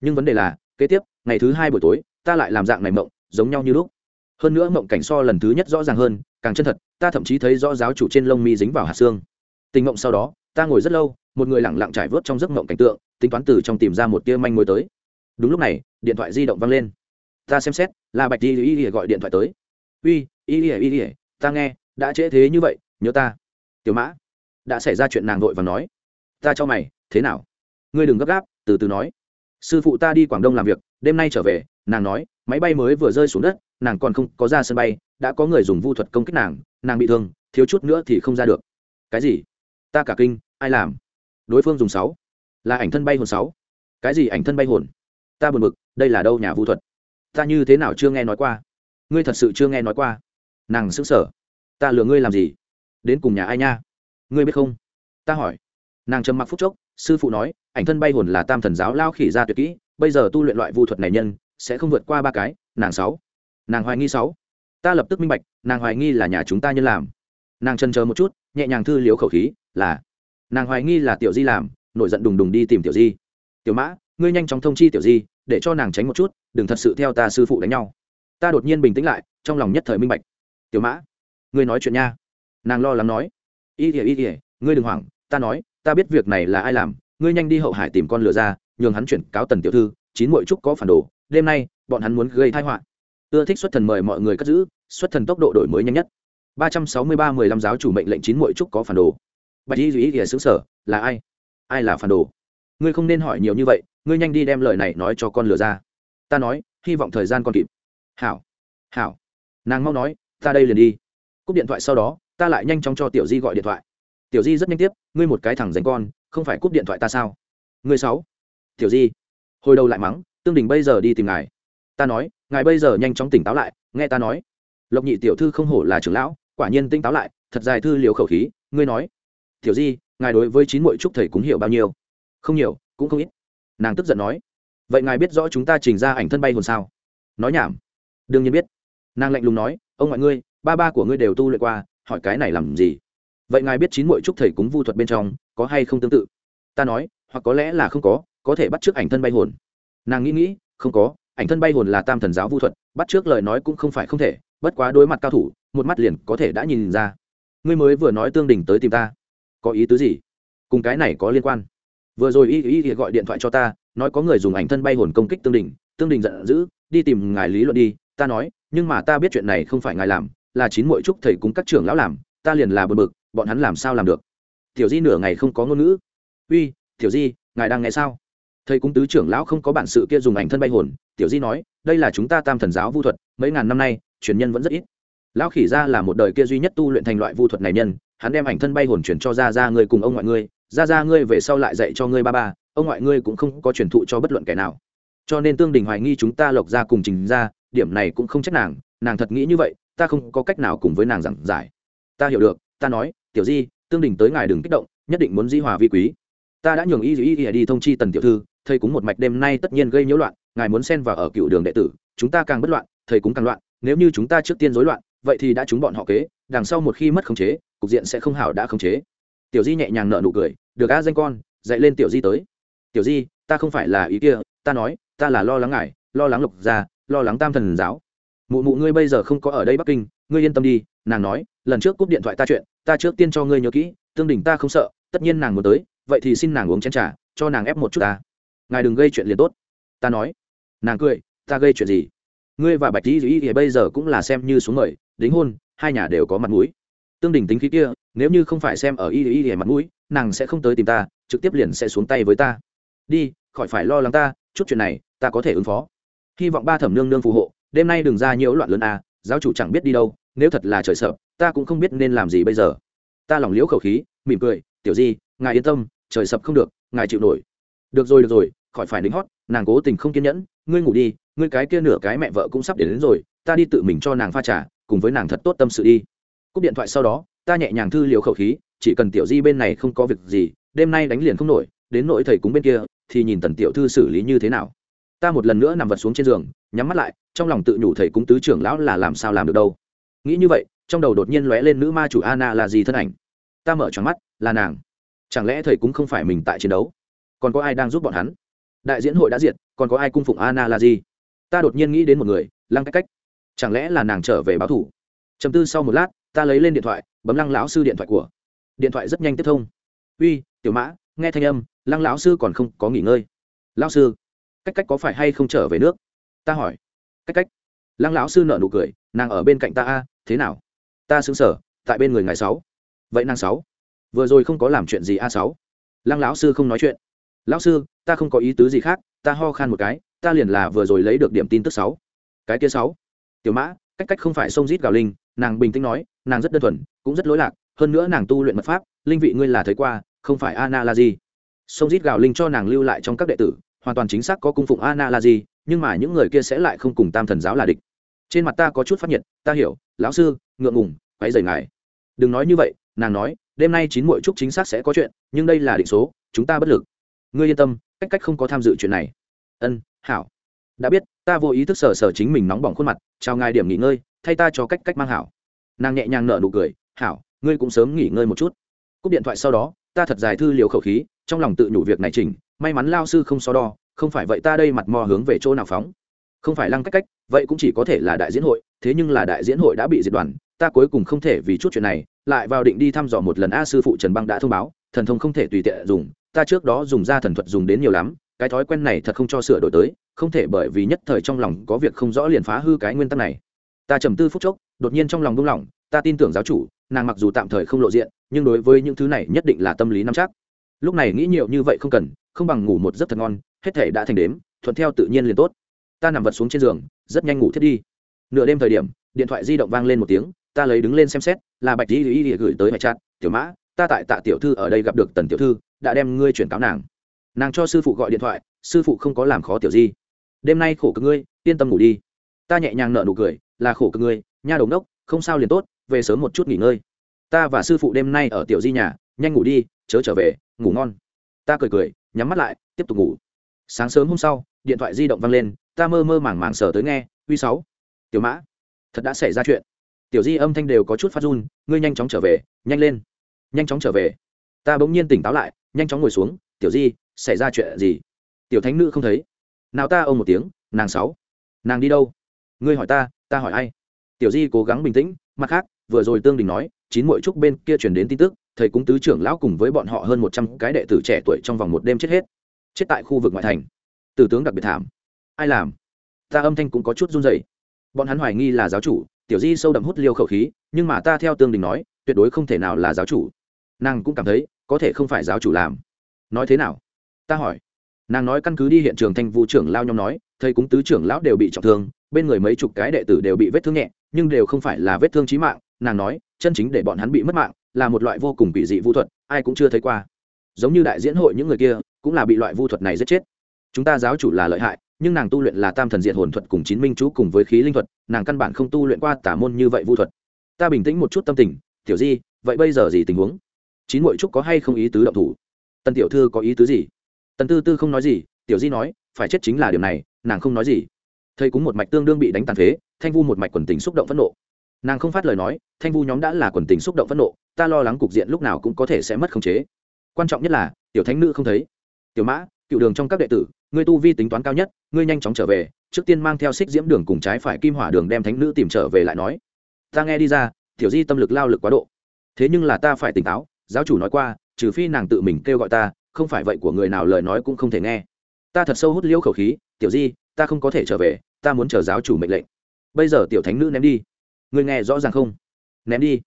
Nhưng vấn đề là, kế tiếp, ngày thứ hai buổi tối, ta lại làm dạng này mộng, giống nhau như lúc. Hơn nữa mộng cảnh so lần thứ nhất rõ ràng hơn, càng chân thật, ta thậm chí thấy rõ giáo chủ trên lông mi dính vào hạt xương tình mộng sau đó, ta ngồi rất lâu, một người lẳng lặng trải vớt trong giấc mộng cảnh tượng, tính toán từ trong tìm ra một tia manh mối tới. Đúng lúc này, điện thoại di động vang lên. Ta xem xét, là bạch y y gọi điện thoại tới. Uy y y y ta nghe, đã trễ thế như vậy, nhớ ta. Tiểu mã. Đã xảy ra chuyện nàng vội và nói. Ta cho mày, thế nào? Ngươi đừng gấp gáp, từ từ nói. Sư phụ ta đi quảng đông làm việc, đêm nay trở về, nàng nói, máy bay mới vừa rơi xuống đất, nàng còn không có ra sân bay, đã có người dùng vu thuật công kích nàng nàng bị thương, thiếu chút nữa thì không ra được. Cái gì? Ta cả kinh, ai làm? Đối phương dùng sáu. Là ảnh thân bay hồn sáu. Cái gì ảnh thân bay hồn? Ta buồn bực, đây là đâu nhà vu thuật? Ta như thế nào chưa nghe nói qua? Ngươi thật sự chưa nghe nói qua? Nàng sững sờ. Ta lừa ngươi làm gì? Đến cùng nhà ai nha? Ngươi biết không? Ta hỏi. Nàng trầm mặc phút chốc, sư phụ nói, ảnh thân bay hồn là tam thần giáo lao khỉ ra tuyệt kỹ, bây giờ tu luyện loại vu thuật này nhân, sẽ không vượt qua ba cái, nàng sáu. Nàng hoài nghi sáu. Ta lập tức minh bạch, nàng hoài nghi là nhà chúng ta nhân làm. Nàng chân chờ một chút, nhẹ nhàng thư liếu khẩu khí là, nàng hoài nghi là tiểu di làm, nổi giận đùng đùng đi tìm tiểu di. Tiểu mã, ngươi nhanh chóng thông chi tiểu di, để cho nàng tránh một chút, đừng thật sự theo ta sư phụ đánh nhau. Ta đột nhiên bình tĩnh lại, trong lòng nhất thời minh bạch. Tiểu mã, ngươi nói chuyện nha. Nàng lo lắng nói. Y ỉa y ỉa ngươi đừng hoảng, ta nói, ta biết việc này là ai làm, ngươi nhanh đi hậu hải tìm con lừa ra, nhường hắn chuyển cáo tần tiểu thư, chín mội trúc có phản đồ, đêm nay, bọn hắn muốn gây thai họa. Ưa thích xuất thần mời mọi người cất giữ, xuất thần tốc độ đổi mới nhanh nhất. Ba trăm sáu mươi ba mười lăm giáo chủ mệnh lệnh chín mội trúc có phản đồ bạch y duy ỉa xứ sở, là ai? Ai là phản đồ? Ngươi không nên hỏi nhiều như vậy, ngươi nhanh đi đem lời này nói cho con lừa ra. Ta nói, hy vọng thời gian còn kịp. Hảo hảo. Nàng mau nói, ta đây liền đi. Cúp điện thoại sau đó, ta lại nhanh chóng cho tiểu di gọi điện thoại. Tiểu di rất nhanh tiếp, ngươi một cái thẳng dành con, không phải cúp điện thoại ta sao? Ngươi sáu. Tiểu di. Hồi đầu lại mắng, tương đình bây giờ đi tìm ngài. Ta nói, ngài bây giờ nhanh chóng tỉnh táo lại, nghe ta nói. Lộc nhị tiểu thư không hổ là trưởng lão, quả nhiên tỉnh táo lại, thật dài thư liều khẩu khí, ngươi nói tiểu di, ngài đối với chín mội trúc thầy cũng hiểu bao nhiêu? Không nhiều, cũng không ít. Nàng tức giận nói. Vậy ngài biết rõ chúng ta trình ra ảnh thân bay hồn sao? Nói nhảm. Đương nhiên biết. Nàng lạnh lùng nói. Ông ngoại ngươi, ba ba của ngươi đều tu luyện qua, hỏi cái này làm gì? Vậy ngài biết chín mội trúc thầy cúng vu thuật bên trong có hay không tương tự? Ta nói, hoặc có lẽ là không có có thể bắt t r ư ớ c ảnh thân bay hồn. Nàng nghĩ nghĩ, không có, ảnh thân bay hồn là tam thần giáo vu thuật, bắt trước lời nói cũng không phải không thể, bất quá đối mặt cao thủ, một mắt liền có thể đã nhìn ra. Ngươi mới vừa nói tương đình tới tìm ta có ý tứ gì? Cùng cái này có liên quan. Vừa rồi y y y gọi điện thoại cho ta, nói có người dùng ảnh thân bay hồn công kích tương đình. Tương đình giận dữ, đi tìm ngài lý luận đi, ta nói, nhưng mà ta biết chuyện này không phải ngài làm, là chín mỗi chúc thầy cúng các trưởng lão làm, ta liền là bờ bực, bọn hắn làm sao làm được? Tiểu di nửa ngày không có ngôn ngữ. Uy, tiểu di, ngài đang nghe sao? Thầy cúng tứ trưởng lão không có bản sự kia dùng ảnh thân bay hồn. Tiểu di nói, đây là chúng ta tam thần giáo vu thuật, mấy ngàn năm nay, truyền nhân vẫn rất ít. Lão khỉ ra là một đời kia duy nhất tu luyện thành loại vu thuật này nhân hắn đem ảnh thân bay hồn chuyển cho ra ra ngươi cùng ông ngoại ngươi ra ra ngươi về sau lại dạy cho ngươi ba ba, ông ngoại ngươi cũng không có truyền thụ cho bất luận kẻ nào. Cho nên tương đình hoài nghi chúng ta lộc ra cùng trình ra điểm này cũng không trách nàng nàng thật nghĩ như vậy, ta không có cách nào cùng với nàng giảng giải. Ta hiểu được, ta nói, tiểu di, tương đình tới ngài đừng kích động, nhất định muốn di hòa vi quý. Ta đã nhường y dĩ y đi thông chi tần tiểu thư, thầy cúng một mạch đêm nay tất nhiên gây nhiễu loạn, ngài muốn xen vào ở cựu đường đệ tử, chúng ta càng bất loạn, thầy cúng càng loạn, nếu như chúng ta trước tiên rối loạn, vậy thì đã chúng bọn họ kế, đằng sau một khi mất khống chế cục diện sẽ không hảo đã khống chế. Tiểu di nhẹ nhàng nợ nụ cười, được á, danh con, dạy lên tiểu di tới. Tiểu di, ta không phải là ý kia, ta nói, ta là lo lắng ngài, lo lắng lục gia, lo lắng tam thần giáo. Mụ mụ ngươi bây giờ không có ở đây bắc kinh, ngươi yên tâm đi, nàng nói, lần trước cúp điện thoại ta chuyện, ta trước tiên cho ngươi nhớ kỹ, tương đình ta không sợ, tất nhiên nàng muốn tới, vậy thì xin nàng uống chén t r à cho nàng ép một chút ta. Ngài đừng gây chuyện liền tốt. Ta nói. Nàng cười, ta gây chuyện gì? Ngươi và bạch lý Dĩ thì bây giờ cũng là xem như xuống mời, đính hôn, hai nhà đều có mặt mũi tương đình tính khí kia nếu như không phải xem ở y y y mặt mũi nàng sẽ không tới tìm ta trực tiếp liền sẽ xuống tay với ta. Đi khỏi phải lo lắng ta chút chuyện này ta có thể ứng phó. Hy vọng ba thẩm nương nương phù hộ đêm nay đừng ra nhiễu loạn lớn à giáo chủ chẳng biết đi đâu nếu thật là trời sợ ta cũng không biết nên làm gì bây giờ. Ta lòng liễu khẩu khí mỉm cười tiểu di ngài yên tâm trời sập không được ngài chịu nổi. Được rồi được rồi khỏi phải lính hót nàng cố tình không kiên nhẫn ngươi ngủ đi ngươi cái kia nửa cái mẹ vợ cũng sắp đến, đến rồi ta đi tự mình cho nàng pha trà cùng với nàng thật tốt tâm sự đi cúp điện thoại sau đó, ta nhẹ nhàng thư liều khẩu khí, chỉ cần tiểu di bên này không có việc gì, đêm nay đánh liền không nổi, đến nỗi thầy cúng bên kia, thì nhìn tần tiểu thư xử lý như thế nào. Ta một lần nữa nằm vật xuống trên giường, nhắm mắt lại, trong lòng tự nhủ thầy cúng tứ trưởng lão là làm sao làm được đâu. Nghĩ như vậy, trong đầu đột nhiên lóe lên nữ ma chủ anna là gì thân ảnh. Ta mở tròn mắt, là nàng. Chẳng lẽ thầy cũng không phải mình tại chiến đấu? Còn có ai đang giúp bọn hắn? Đại diễn hội đã diệt, còn có ai cung phụng anna là gì? Ta đột nhiên nghĩ đến một người, lăng cách cách. Chẳng lẽ là nàng trở về báo thủ? Chầm tư sau một lát ta lấy lên điện thoại, bấm lăng lão sư điện thoại của. Điện thoại rất nhanh tiếp thông. Uy, tiểu mã, nghe thanh âm, lăng lão sư còn không có nghỉ ngơi. Lão sư, cách cách có phải hay không trở về nước? Ta hỏi. Cách cách. Lăng lão sư nợ nụ cười, nàng ở bên cạnh ta a, thế nào? Ta xứng sở tại bên người ngài sáu. Vậy nàng sáu? Vừa rồi không có làm chuyện gì a sáu? Lăng lão sư không nói chuyện. Lão sư, ta không có ý tứ gì khác, ta ho khan một cái, ta liền là vừa rồi lấy được điểm tin tức sáu. Cái kia sáu. Tiểu mã cách cách không phải sông rít gào linh, nàng bình tĩnh nói, nàng rất đơn thuần, cũng rất lối lạc, hơn nữa nàng tu luyện mật pháp, linh vị ngươi là thấy qua, không phải ana la gì sông rít gào linh cho nàng lưu lại trong các đệ tử, hoàn toàn chính xác có cung phụng ana la gì nhưng mà những người kia sẽ lại không cùng tam thần giáo là địch. Trên mặt ta có chút phát nhiệt, ta hiểu, lão sư, ngượng ngùng, quấy rời ngài. Đừng nói như vậy, nàng nói, đêm nay chín mỗi chúc chính xác sẽ có chuyện, nhưng đây là định số, chúng ta bất lực. Ngươi yên tâm, cách cách không có tham dự chuyện này. Ân, hảo. Đã biết ta vô ý thức sờ sờ chính mình nóng bỏng khuôn mặt, chào ngài điểm nghỉ ngơi, thay ta cho cách cách mang hảo. Nàng nhẹ nhàng nở nụ cười, hảo, ngươi cũng sớm nghỉ ngơi một chút. Cúp điện thoại sau đó, ta thật dài thư liều khẩu khí, trong lòng tự nhủ việc này chỉnh, may mắn lao sư không so đo, không phải vậy ta đây mặt mò hướng về chỗ nào phóng. Không phải lăng cách cách, vậy cũng chỉ có thể là đại diễn hội, thế nhưng là đại diễn hội đã bị diệt đoàn, ta cuối cùng không thể vì chút chuyện này, lại vào định đi thăm dò một lần a sư phụ trần băng đã thông báo, thần thông không thể tùy tiện dùng, ta trước đó dùng ra thần thuật dùng đến nhiều lắm, cái thói quen này thật không cho sửa đổi tới không thể bởi vì nhất thời trong lòng có việc không rõ liền phá hư cái nguyên tắc này. Ta trầm tư phút chốc, đột nhiên trong lòng buông lỏng, ta tin tưởng giáo chủ, nàng mặc dù tạm thời không lộ diện, nhưng đối với những thứ này nhất định là tâm lý nắm chắc. Lúc này nghĩ nhiều như vậy không cần, không bằng ngủ một giấc thật ngon, hết thể đã thành đếm, thuận theo tự nhiên liền tốt. Ta nằm vật xuống trên giường, rất nhanh ngủ thiết đi. Nửa đêm thời điểm, điện thoại di động vang lên một tiếng, ta lấy đứng lên xem xét, là bạch di y gửi tới mẹ chặt tiểu mã, ta tại tạ tiểu thư ở đây gặp được tần tiểu thư, đã đem ngươi chuyển cáo nàng. Nàng cho sư phụ gọi điện thoại, sư phụ không có làm khó tiểu di đêm nay khổ cực ngươi, yên tâm ngủ đi. Ta nhẹ nhàng nợ nụ cười, là khổ cực ngươi, nha đồng đốc không sao liền tốt, về sớm một chút nghỉ ngơi. Ta và sư phụ đêm nay ở tiểu di nhà, nhanh ngủ đi, chớ trở về, ngủ ngon. Ta cười cười, nhắm mắt lại, tiếp tục ngủ. Sáng sớm hôm sau, điện thoại di động vang lên, ta mơ mơ màng màng sờ tới nghe, uy sáu. Tiểu mã, thật đã xảy ra chuyện. Tiểu di âm thanh đều có chút phát run, ngươi nhanh chóng trở về, nhanh lên. Nhanh chóng trở về. Ta bỗng nhiên tỉnh táo lại, nhanh chóng ngồi xuống, tiểu di, xảy ra chuyện gì? Tiểu thánh nữ không thấy nào ta ôm một tiếng, nàng sáu. Nàng đi đâu? Ngươi hỏi ta ta hỏi ai? Tiểu di cố gắng bình tĩnh, mặt khác, vừa rồi tương đình nói, chín mỗi trúc bên kia truyền đến tin tức, thầy cúng tứ trưởng lão cùng với bọn họ hơn một trăm cái đệ tử trẻ tuổi trong vòng một đêm chết hết. Chết tại khu vực ngoại thành. Tử tướng đặc biệt thảm. Ai làm? Ta âm thanh cũng có chút run rẩy. Bọn hắn hoài nghi là giáo chủ, tiểu di sâu đậm hút liêu khẩu khí, nhưng mà ta theo tương đình nói, tuyệt đối không thể nào là giáo chủ. Nàng cũng cảm thấy, có thể không phải giáo chủ làm. Nói thế nào? Ta hỏi nàng nói căn cứ đi hiện trường thanh vu trưởng lao nhóm nói, thầy cúng tứ trưởng lão đều bị trọng thương, bên người mấy chục cái đệ tử đều bị vết thương nhẹ, nhưng đều không phải là vết thương trí mạng. Nàng nói, chân chính để bọn hắn bị mất mạng là một loại vô cùng bị dị vũ thuật, ai cũng chưa thấy qua. Giống như đại diễn hội những người kia, cũng là bị loại vu thuật này giết chết. Chúng ta giáo chủ là lợi hại, nhưng nàng tu luyện là tam thần diện hồn thuật cùng chín minh chú cùng với khí linh thuật, nàng căn bản không tu luyện qua tả môn như vậy vu thuật. Ta bình tĩnh một chút tâm tình, tiểu di, vậy bây giờ gì tình huống? Chín mội trúc có hay không ý tứ động thủ? Tân tiểu thư có ý tứ gì? Tần tư tư không nói gì, tiểu di nói, phải chết chính là điều này, nàng không nói gì. Thầy cúng một mạch tương đương bị đánh tàn phế, thanh vu một mạch quần tình xúc động phẫn nộ. Nàng không phát lời nói, thanh vu nhóm đã là quần tình xúc động phẫn nộ, ta lo lắng cục diện lúc nào cũng có thể sẽ mất khống chế. Quan trọng nhất là, tiểu thánh nữ không thấy. Tiểu mã, cựu đường trong các đệ tử, ngươi tu vi tính toán cao nhất, ngươi nhanh chóng trở về, trước tiên mang theo xích diễm đường cùng trái phải kim hỏa đường đem thánh nữ tìm trở về lại nói. Ta nghe đi ra, tiểu di tâm lực lao lực quá độ. Thế nhưng là ta phải tỉnh táo, giáo chủ nói qua, trừ phi nàng tự mình kêu gọi ta không phải vậy của người nào lời nói cũng không thể nghe. Ta thật sâu hút liễu khẩu khí, tiểu di, ta không có thể trở về, ta muốn chờ giáo chủ mệnh lệnh. Bây giờ tiểu thánh nữ ném đi. Ngươi nghe rõ ràng không? Ném đi.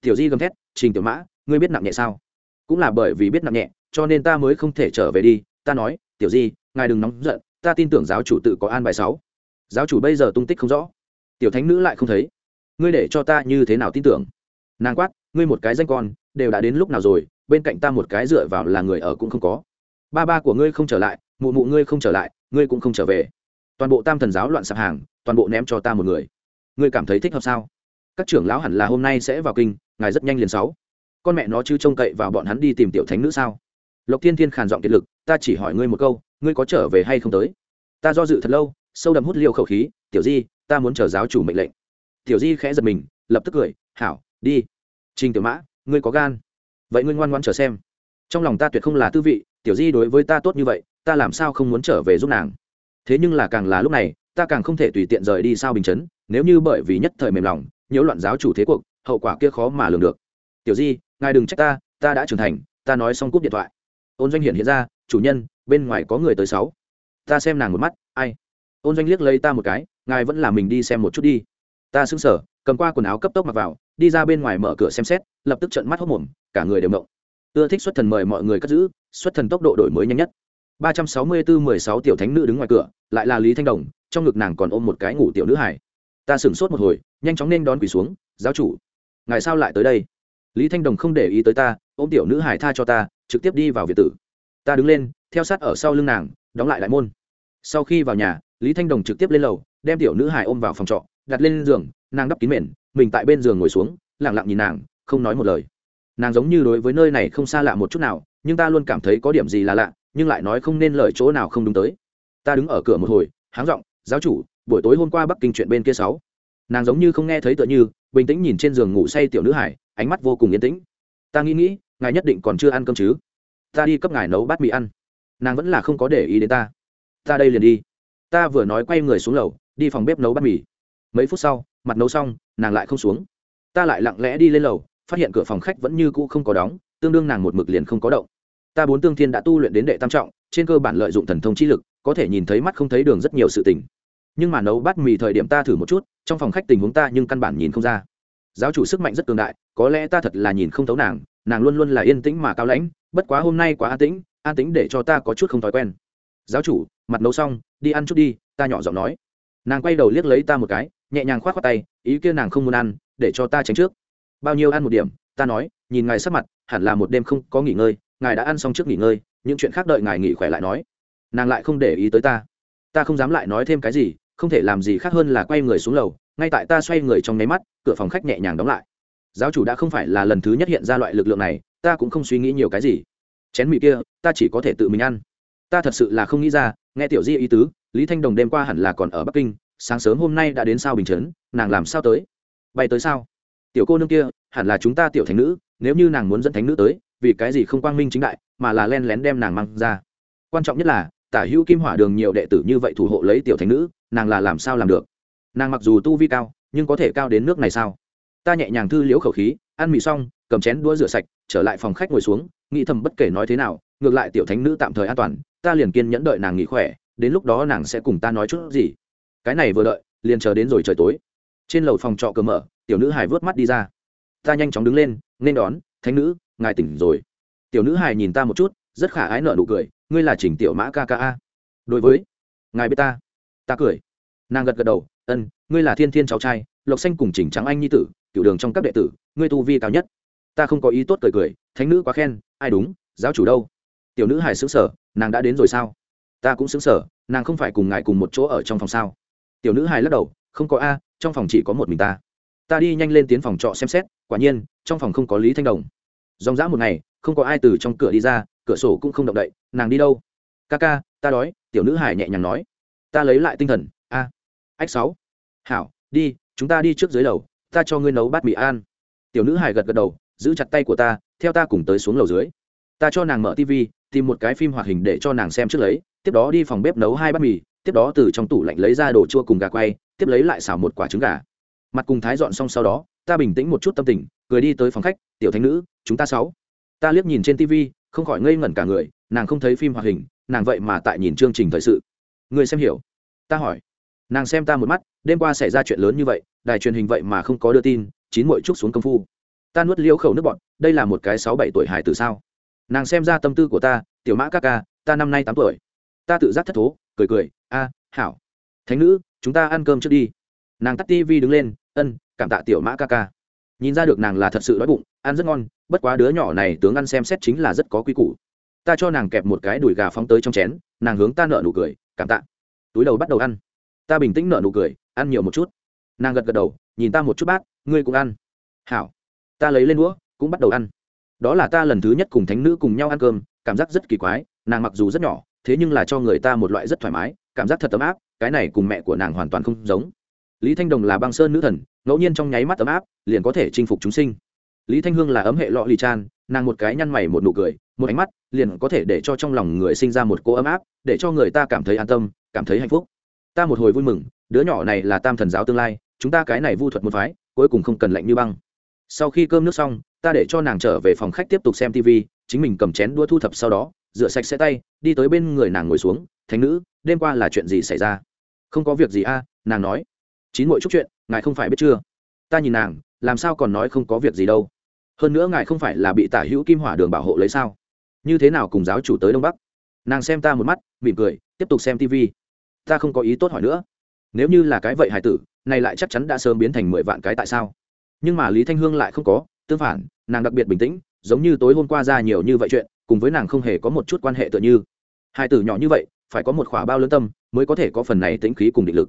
Tiểu di gầm thét, trình tiểu mã, ngươi biết nặng nhẹ sao? Cũng là bởi vì biết nặng nhẹ, cho nên ta mới không thể trở về đi. Ta nói, tiểu di, ngài đừng nóng giận, ta tin tưởng giáo chủ tự có an bài sáu. Giáo chủ bây giờ tung tích không rõ. Tiểu thánh nữ lại không thấy. Ngươi để cho ta như thế nào tin tưởng? Nàng quát, ngươi một cái danh con, đều đã đến lúc nào rồi bên cạnh ta một cái dựa vào là người ở cũng không có. Ba ba của ngươi không trở lại, mụ mụ ngươi không trở lại, ngươi cũng không trở về. Toàn bộ tam thần giáo loạn sạp hàng, toàn bộ ném cho ta một người. Ngươi cảm thấy thích hợp sao? Các trưởng lão hẳn là hôm nay sẽ vào kinh, ngài rất nhanh liền sáu. Con mẹ nó chứ trông cậy vào bọn hắn đi tìm tiểu thánh nữ sao? Lộc thiên thiên khàn giọng kiệt lực, ta chỉ hỏi ngươi một câu, ngươi có trở về hay không tới? Ta do dự thật lâu, sâu đậm hút liều khẩu khí, tiểu di, ta muốn chờ giáo chủ mệnh lệnh. Tiểu di khẽ giật mình, lập tức cười, hảo, đi. Trình tiểu mã, ngươi có gan vậy ngươi ngoan ngoan chờ xem. Trong lòng ta tuyệt không là tư vị, tiểu di đối với ta tốt như vậy, ta làm sao không muốn trở về giúp nàng? Thế nhưng là càng là lúc này, ta càng không thể tùy tiện rời đi sao bình chấn, nếu như bởi vì nhất thời mềm lòng, nhiễu loạn giáo chủ thế cuộc, hậu quả kia khó mà lường được. Tiểu di, ngài đừng trách ta ta đã trưởng thành, ta nói xong cúp điện thoại. Ôn doanh hiện hiện ra, chủ nhân, bên ngoài có người tới sáu. Ta xem nàng một mắt, ai? Ôn doanh liếc lấy ta một cái, ngài vẫn là mình đi xem một chút đi. Ta xứng sở cầm qua quần áo cấp tốc mặc vào, đi ra bên ngoài mở cửa xem xét, lập tức trận mắt hốc mồm cả người đều mộng. Ưa thích xuất thần mời mọi người cất giữ, xuất thần tốc độ đổi mới nhanh nhất. Ba trăm sáu mươi bốn mười sáu tiểu thánh nữ đứng ngoài cửa, lại là lý thanh đồng, trong ngực nàng còn ôm một cái ngủ tiểu nữ hải ta sửng sốt một hồi, nhanh chóng nên đón quỷ xuống, giáo chủ, ngài sao lại tới đây? Lý thanh đồng không để ý tới ta, ôm tiểu nữ hải tha cho ta, trực tiếp đi vào việt tử. Ta đứng lên, theo sát ở sau lưng nàng, đóng lại đại môn. Sau khi vào nhà, lý thanh đồng trực tiếp lên lầu, đem tiểu nữ hải ôm vào phòng trọ, đặt lên giường, nàng đắp kín mền, mình tại bên giường ngồi xuống lẳng lặng nhìn nàng, không nói một lời nàng giống như đối với nơi này không xa lạ một chút nào, nhưng ta luôn cảm thấy có điểm gì là lạ, nhưng lại nói không nên lời chỗ nào không đúng tới. Ta đứng ở cửa một hồi, háng r ộ n g giáo chủ, buổi tối hôm qua bắc kinh chuyện bên kia sáu. Nàng giống như không nghe thấy tựa như, bình tĩnh nhìn trên giường ngủ say tiểu nữ hải, ánh mắt vô cùng yên tĩnh. Ta nghĩ nghĩ, ngài nhất định còn chưa ăn cơm chứ? Ta đi cấp ngài nấu bát mì ăn. Nàng vẫn là không có để ý đến ta. Ta đây liền đi. Ta vừa nói quay người xuống lầu, đi phòng bếp nấu bát mì. Mấy phút sau, mặt nấu xong, nàng lại không xuống. Ta lại lặng lẽ đi lên lầu phát hiện cửa phòng khách vẫn như cũ không có đóng, tương đương nàng một mực liền không có động. Ta bốn tương thiên đã tu luyện đến đệ tam trọng, trên cơ bản lợi dụng thần thông trí lực, có thể nhìn thấy mắt không thấy đường rất nhiều sự tình. Nhưng mà nấu bát mì thời điểm ta thử một chút, trong phòng khách tình huống ta nhưng căn bản nhìn không ra. Giáo chủ sức mạnh rất cường đại, có lẽ ta thật là nhìn không thấu nàng nàng luôn luôn là yên tĩnh mà cao lãnh, bất quá hôm nay quá an tĩnh an tĩnh để cho ta có chút không thói quen. Giáo chủ, mặt nấu xong, đi ăn chút đi, ta nhỏ giọng nói. Nàng quay đầu liếc lấy ta một cái, nhẹ nhàng k h o á t khoác tay, ý kia nàng không muốn ăn, để cho ta tránh trước bao nhiêu ăn một điểm, ta nói, nhìn ngài sắp mặt, hẳn là một đêm không có nghỉ ngơi, ngài đã ăn xong trước nghỉ ngơi, những chuyện khác đợi ngài nghỉ khỏe lại nói. Nàng lại không để ý tới ta. Ta không dám lại nói thêm cái gì, không thể làm gì khác hơn là quay người xuống lầu, ngay tại ta xoay người trong nháy mắt, cửa phòng khách nhẹ nhàng đóng lại. Giáo chủ đã không phải là lần thứ nhất hiện ra loại lực lượng này, ta cũng không suy nghĩ nhiều cái gì. Chén mì kia, ta chỉ có thể tự mình ăn. Ta thật sự là không nghĩ ra, nghe tiểu di ý tứ, lý thanh đồng đêm qua hẳn là còn ở bắc kinh, sáng sớm hôm nay đã đến sao bình chấn, nàng làm sao tới? Bay tới sao? Tiểu cô nương kia hẳn là chúng ta tiểu thánh nữ, nếu như nàng muốn dẫn thánh nữ tới, vì cái gì không quang minh chính đại, mà là len lén đem nàng mang ra. Quan trọng nhất là, tả hữu kim hỏa đường nhiều đệ tử như vậy thủ hộ lấy tiểu thánh nữ, nàng là làm sao làm được? Nàng mặc dù tu vi cao, nhưng có thể cao đến nước này sao? Ta nhẹ nhàng thư liễu khẩu khí, ăn mì xong, cầm chén đũa rửa sạch, trở lại phòng khách ngồi xuống, nghĩ thầm bất kể nói thế nào, ngược lại tiểu thánh nữ tạm thời an toàn, ta liền kiên nhẫn đợi nàng nghỉ khỏe, đến lúc đó nàng sẽ cùng ta nói chút gì. Cái này vừa đợi, liền chờ đến rồi trời tối. Trên lầu phòng trọ cửa mở tiểu nữ hải vớt mắt đi ra. Ta nhanh chóng đứng lên, nên đón, thánh nữ, ngài tỉnh rồi. Tiểu nữ hài nhìn ta một chút, rất khả ái nợ nụ cười, ngươi là chỉnh tiểu mã kka a. Đối với, ngài biết ta. Ta cười. Nàng gật gật đầu, ân, ngươi là thiên thiên cháu trai, lộc xanh cùng chỉnh trắng anh nhi tử cựu đường trong các đệ tử, ngươi tu vi cao nhất. Ta không có ý tốt cười cười, thánh nữ quá khen, ai đúng, giáo chủ đâu? Tiểu nữ hài xứng sở nàng đã đến rồi sao? Ta cũng xứng sở nàng không phải cùng ngài cùng một chỗ ở trong phòng sao? Tiểu nữ hài lắc đầu, không có a, trong phòng chỉ có một mình ta ta đi nhanh lên tiến phòng trọ xem xét, quả nhiên, trong phòng không có lý thanh đồng. Dòng dã một ngày, không có ai từ trong cửa đi ra, cửa sổ cũng không động đậy, nàng đi đâu? Ca ca, ta đói, tiểu nữ hải nhẹ nhàng nói. Ta lấy lại tinh thần, a. Ách, sáu. Hảo, đi, chúng ta đi trước dưới lầu, ta cho ngươi nấu bát mì an tiểu nữ hải gật gật đầu, giữ chặt tay của ta, theo ta cùng tới xuống lầu dưới. Ta cho nàng mở tv tìm một cái phim hoạt hình để cho nàng xem trước lấy, tiếp đó đi phòng bếp nấu hai bát mì, tiếp đó từ trong tủ lạnh lấy ra đồ chua cùng gà quay, tiếp lấy lại xào một quả trứng gà mặt cùng thái dọn xong sau đó, ta bình tĩnh một chút tâm tình, cười đi tới phòng khách, tiểu thánh nữ, chúng ta sáu. Ta liếc nhìn trên tv không khỏi ngây ngẩn cả người, nàng không thấy phim hoạt hình, nàng vậy mà tại nhìn chương trình thời sự. Người xem hiểu. Ta hỏi. Nàng xem ta một mắt, đêm qua xảy ra chuyện lớn như vậy, đài truyền hình vậy mà không có đưa tin, chín mội trúc xuống công phu. Ta nuốt liễu khẩu nước bọn đây là một cái sáu bảy tuổi hải từ sao? Nàng xem ra tâm tư của ta, tiểu mã ca ca, ta năm nay tám tuổi. Ta tự giác thất thố, cười cười, a, hảo. Thánh nữ, chúng ta ăn cơm trước đi nàng tắt tivi đứng lên, ân, cảm tạ tiểu mã ca ca. Nhìn ra được nàng là thật sự đói bụng, ăn rất ngon, bất quá đứa nhỏ này tướng ăn xem xét chính là rất có quy củ. Ta cho nàng kẹp một cái đùi gà phóng tới trong chén, nàng hướng ta nợ nụ cười, cảm tạ. Túi đầu bắt đầu ăn. Ta bình tĩnh nợ nụ cười, ăn nhiều một chút. Nàng gật gật đầu, nhìn ta một chút bác, ngươi cũng ăn. Hảo. Ta lấy lên đũa, cũng bắt đầu ăn. Đó là ta lần thứ nhất cùng thánh nữ cùng nhau ăn cơm, cảm giác rất kỳ quái, nàng mặc dù rất nhỏ, thế nhưng là cho người ta một loại rất thoải mái, cảm giác thật ấm áp, cái này cùng mẹ của nàng hoàn toàn không giống lý thanh đồng là băng sơn nữ thần, ngẫu nhiên trong nháy mắt ấm áp, liền có thể chinh phục chúng sinh. Lý thanh hương là ấm hệ lọ lì chan nàng một cái nhăn mày một nụ cười, một ánh mắt liền có thể để cho trong lòng người sinh ra một cô ấm áp, để cho người ta cảm thấy an tâm, cảm thấy hạnh phúc. Ta một hồi vui mừng, đứa nhỏ này là tam thần giáo tương lai, chúng ta cái này vu thuật một phái, cuối cùng không cần lạnh như băng. Sau khi cơm nước xong, ta để cho nàng trở về phòng khách tiếp tục xem tv chính mình cầm chén đua thu thập sau đó, rửa sạch sẽ tay, đi tới bên người nàng ngồi xuống, thánh nữ, đêm qua là chuyện gì xảy ra? Không có việc gì a, nàng nói chín mỗi chút chuyện, ngài không phải biết chưa? Ta nhìn nàng, làm sao còn nói không có việc gì đâu. Hơn nữa ngài không phải là bị tả hữu kim hỏa đường bảo hộ lấy sao? Như thế nào cùng giáo chủ tới đông bắc? Nàng xem ta một mắt, mỉm cười, tiếp tục xem tv ta không có ý tốt hỏi nữa. Nếu như là cái vậy hải tử, này lại chắc chắn đã sớm biến thành mười vạn cái tại sao? Nhưng mà lý thanh hương lại không có, tương phản, nàng đặc biệt bình tĩnh, giống như tối hôm qua ra nhiều như vậy chuyện, cùng với nàng không hề có một chút quan hệ tựa như. Hải tử nhỏ như vậy, phải có một khỏa bao lớn tâm, mới có thể có phần này tĩnh khí cùng định lực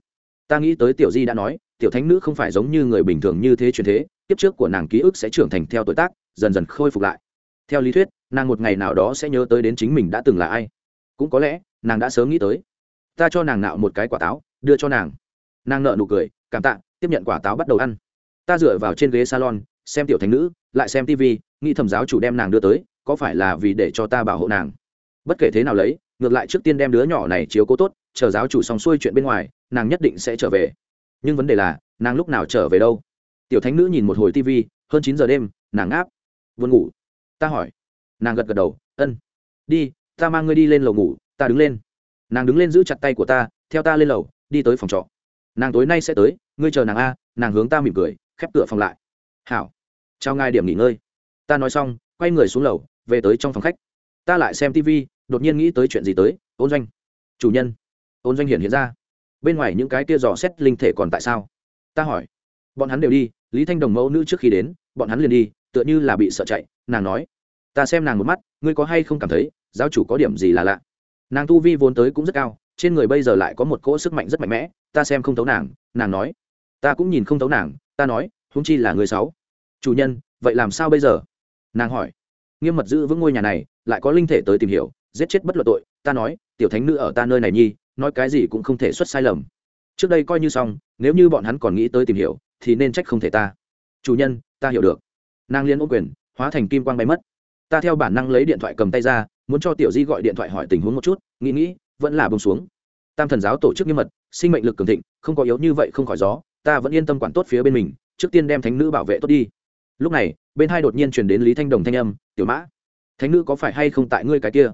ta nghĩ tới tiểu di đã nói, tiểu thánh nữ không phải giống như người bình thường như thế truyền thế tiếp trước của nàng ký ức sẽ trưởng thành theo tuổi tác, dần dần khôi phục lại. Theo lý thuyết, nàng một ngày nào đó sẽ nhớ tới đến chính mình đã từng là ai. Cũng có lẽ, nàng đã sớm nghĩ tới. Ta cho nàng nạo một cái quả táo, đưa cho nàng. Nàng nợ nụ cười, cảm tạ, tiếp nhận quả táo bắt đầu ăn. Ta dựa vào trên ghế salon, xem tiểu thánh nữ, lại xem tv nghĩ thẩm giáo chủ đem nàng đưa tới, có phải là vì để cho ta bảo hộ nàng? Bất kể thế nào lấy, ngược lại trước tiên đem đứa nhỏ này chiếu cố tốt, chờ giáo chủ xong xuôi chuyện bên ngoài nàng nhất định sẽ trở về. Nhưng vấn đề là, nàng lúc nào trở về đâu? Tiểu thánh nữ nhìn một hồi tv hơn chín giờ đêm, nàng ngáp. Vươn ngủ. Ta hỏi. Nàng gật gật đầu, ân. Đi, ta mang ngươi đi lên lầu ngủ, ta đứng lên. Nàng đứng lên giữ chặt tay của ta, theo ta lên lầu, đi tới phòng trọ. Nàng tối nay sẽ tới, ngươi chờ nàng a, nàng hướng ta mỉm cười, khép cửa phòng lại. Hảo. Trao ngài điểm nghỉ ngơi. Ta nói xong, quay người xuống lầu, về tới trong phòng khách. Ta lại xem tv đột nhiên nghĩ tới chuyện gì tới, ôn doanh. Chủ nhân. Ôn doanh hiện hiện ra bên ngoài những cái kia dò xét linh thể còn tại sao? Ta hỏi. Bọn hắn đều đi, lý thanh đồng mẫu nữ trước khi đến, bọn hắn liền đi, tựa như là bị sợ chạy, nàng nói. Ta xem nàng một mắt, ngươi có hay không cảm thấy, giáo chủ có điểm gì là lạ? Nàng tu vi vốn tới cũng rất cao, trên người bây giờ lại có một cỗ sức mạnh rất mạnh mẽ, ta xem không thấu nàng nàng nói. Ta cũng nhìn không thấu nàng, ta nói húng chi là người sáu. Chủ nhân, vậy làm sao bây giờ? Nàng hỏi. Nghiêm mật giữ vững ngôi nhà này, lại có linh thể tới tìm hiểu, giết chết bất luận tội, ta nói, tiểu thánh nữ ở ta nơi này nhi nói cái gì cũng không thể xuất sai lầm. Trước đây coi như xong, nếu như bọn hắn còn nghĩ tới tìm hiểu, thì nên trách không thể ta. Chủ nhân, ta hiểu được. Nàng liên ô quyền, hóa thành kim quang bay mất. Ta theo bản năng lấy điện thoại cầm tay ra, muốn cho tiểu di gọi điện thoại hỏi tình huống một chút, nghĩ nghĩ, vẫn là bông xuống. Tam thần giáo tổ chức nghiêm mật, sinh mệnh lực cường thịnh, không có yếu như vậy không khỏi gió, ta vẫn yên tâm quản tốt phía bên mình, trước tiên đem thánh nữ bảo vệ tốt đi. Lúc này, bên hai đột nhiên truyền đến lý thanh đồng thanh âm, tiểu mã, thánh nữ có phải hay không tại ngươi cái kia?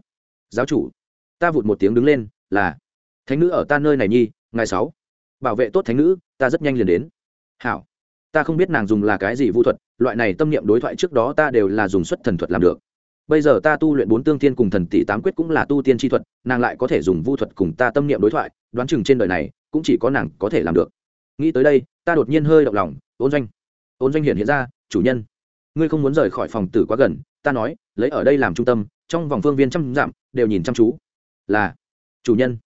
Giáo chủ. Ta vụt một tiếng đứng lên, là thánh nữ ở ta nơi này nhi ngày sáu. Bảo vệ tốt thánh nữ, ta rất nhanh liền đến. Hảo. Ta không biết nàng dùng là cái gì vũ thuật, loại này tâm niệm đối thoại trước đó ta đều là dùng xuất thần thuật làm được. Bây giờ ta tu luyện bốn tương thiên cùng thần tỷ tám quyết cũng là tu tiên chi thuật, nàng lại có thể dùng vu thuật cùng ta tâm niệm đối thoại, đoán chừng trên đời này, cũng chỉ có nàng có thể làm được. Nghĩ tới đây, ta đột nhiên hơi động lòng, ôn doanh. Ôn doanh hiện hiện ra, chủ nhân. Ngươi không muốn rời khỏi phòng tử quá gần, ta nói, lấy ở đây làm trung tâm, trong vòng phương viên trăm dặm, đều nhìn chăm chú. Là, chủ nhân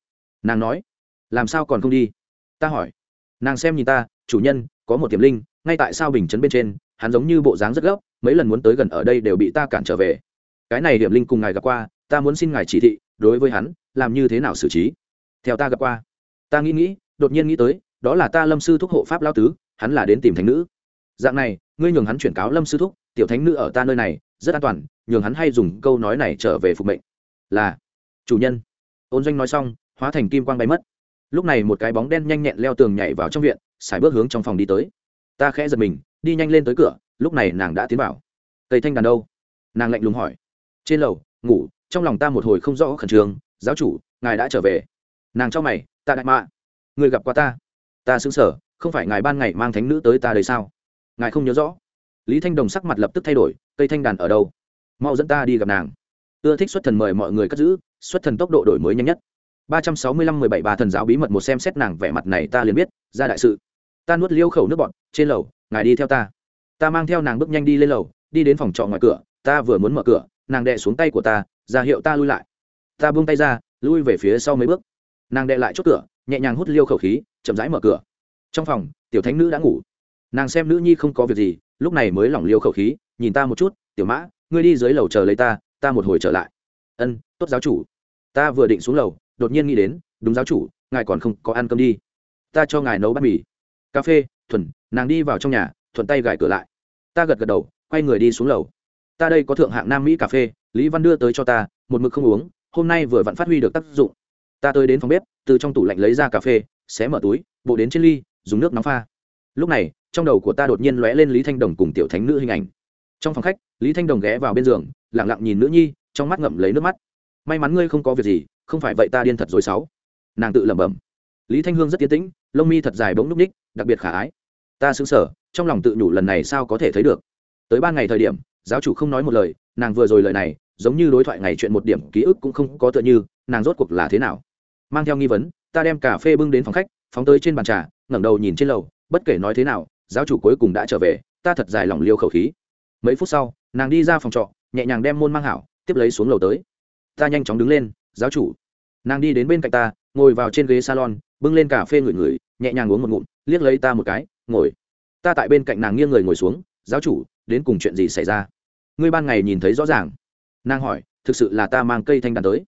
nàng nói, làm sao còn không đi? Ta hỏi. Nàng xem nhìn ta, chủ nhân, có một tiềm linh, ngay tại sao bình chấn bên trên, hắn giống như bộ dáng rất gấp, mấy lần muốn tới gần ở đây đều bị ta cản trở về. Cái này điểm linh cùng ngài gặp qua, ta muốn xin ngài chỉ thị, đối với hắn, làm như thế nào xử trí? Theo ta gặp qua. Ta nghĩ nghĩ, đột nhiên nghĩ tới, đó là ta lâm sư thúc hộ pháp lao tứ, hắn là đến tìm thánh nữ. Dạng này, ngươi nhường hắn chuyển cáo lâm sư thúc, tiểu thánh nữ ở ta nơi này, rất an toàn, nhường hắn hay dùng câu nói này trở về phục mệnh. Là, chủ nhân. Ôn doanh nói xong hóa thành kim quang bay mất. Lúc này một cái bóng đen nhanh nhẹn leo tường nhảy vào trong viện, xài bước hướng trong phòng đi tới. Ta khẽ giật mình, đi nhanh lên tới cửa, lúc này nàng đã tiến vào. Cây thanh đàn đâu? Nàng lạnh lùng hỏi. Trên lầu, ngủ, trong lòng ta một hồi không rõ khẩn trương, giáo chủ, ngài đã trở về. Nàng cho mày, ta đại mạ, người gặp qua ta. Ta xứng sở, không phải ngài ban ngày mang thánh nữ tới ta đây sao? Ngài không nhớ rõ. Lý thanh đồng sắc mặt lập tức thay đổi cây thanh đàn ở đâu? Mau dẫn ta đi gặp nàng. Ưa thích xuất thần mời mọi người cất giữ, xuất thần tốc độ đổi mới nhanh nhất ba trăm sáu mươi lăm mười bảy bà thần giáo bí mật một xem xét nàng vẻ mặt này ta liền biết, ra đại sự. Ta nuốt liêu khẩu nước bọn trên lầu, ngài đi theo ta. Ta mang theo nàng bước nhanh đi lên lầu, đi đến phòng trọ ngoài cửa, ta vừa muốn mở cửa, nàng đệ xuống tay của ta, ra hiệu ta lui lại. Ta buông tay ra, lui về phía sau mấy bước. Nàng đệ lại chốt cửa, nhẹ nhàng hút liêu khẩu khí, chậm rãi mở cửa. Trong phòng, tiểu thánh nữ đã ngủ. Nàng xem nữ nhi không có việc gì, lúc này mới lỏng liêu khẩu khí, nhìn ta một chút, tiểu mã, ngươi đi dưới lầu chờ lấy ta ta một hồi trở lại. Ân, tốt giáo chủ. Ta vừa định xuống lầu đột nhiên nghĩ đến, đúng giáo chủ, ngài còn không có ăn cơm đi. Ta cho ngài nấu bát mì, cà phê, thuần, nàng đi vào trong nhà, thuận tay gài cửa lại. Ta gật gật đầu, quay người đi xuống lầu. Ta đây có thượng hạng nam mỹ cà phê, lý văn đưa tới cho ta, một mực không uống, hôm nay vừa vặn phát huy được tác dụng. Ta tới đến phòng bếp, từ trong tủ lạnh lấy ra cà phê, xé mở túi, bộ đến trên ly, dùng nước nóng pha. Lúc này, trong đầu của ta đột nhiên lóe lên lý thanh đồng cùng tiểu thánh nữ hình ảnh. Trong phòng khách, lý thanh đồng ghé vào bên giường lẳng lặng nhìn nữ nhi, trong mắt ngậm lấy nước mắt may mắn ngươi không có việc gì, không phải vậy ta điên thật rồi sáu. Nàng tự lẩm bẩm. Lý thanh hương rất tiến tĩnh, lông mi thật dài bỗng núp ních, đặc biệt khả ái. Ta xứng sở trong lòng tự nhủ lần này sao có thể thấy được. Tới ba ngày thời điểm, giáo chủ không nói một lời, nàng vừa rồi lời này, giống như đối thoại ngày chuyện một điểm, ký ức cũng không có tựa như, nàng rốt cuộc là thế nào? Mang theo nghi vấn, ta đem cà phê bưng đến phòng khách, phóng tới trên bàn trà, ngẩng đầu nhìn trên lầu, bất kể nói thế nào, giáo chủ cuối cùng đã trở về, ta thật dài lòng liêu khẩu khí. Mấy phút sau, nàng đi ra phòng trọ, nhẹ nhàng đem môn mang hảo, tiếp lấy xuống lầu tới ta nhanh chóng đứng lên, giáo chủ. Nàng đi đến bên cạnh ta, ngồi vào trên ghế salon, bưng lên cà phê ngửi ngửi, nhẹ nhàng uống một ngụm, liếc lấy ta một cái, ngồi. Ta tại bên cạnh nàng nghiêng người ngồi xuống, giáo chủ, đến cùng chuyện gì xảy ra? Ngươi ban ngày nhìn thấy rõ ràng. Nàng hỏi, thực sự là ta mang cây thanh đàn tới?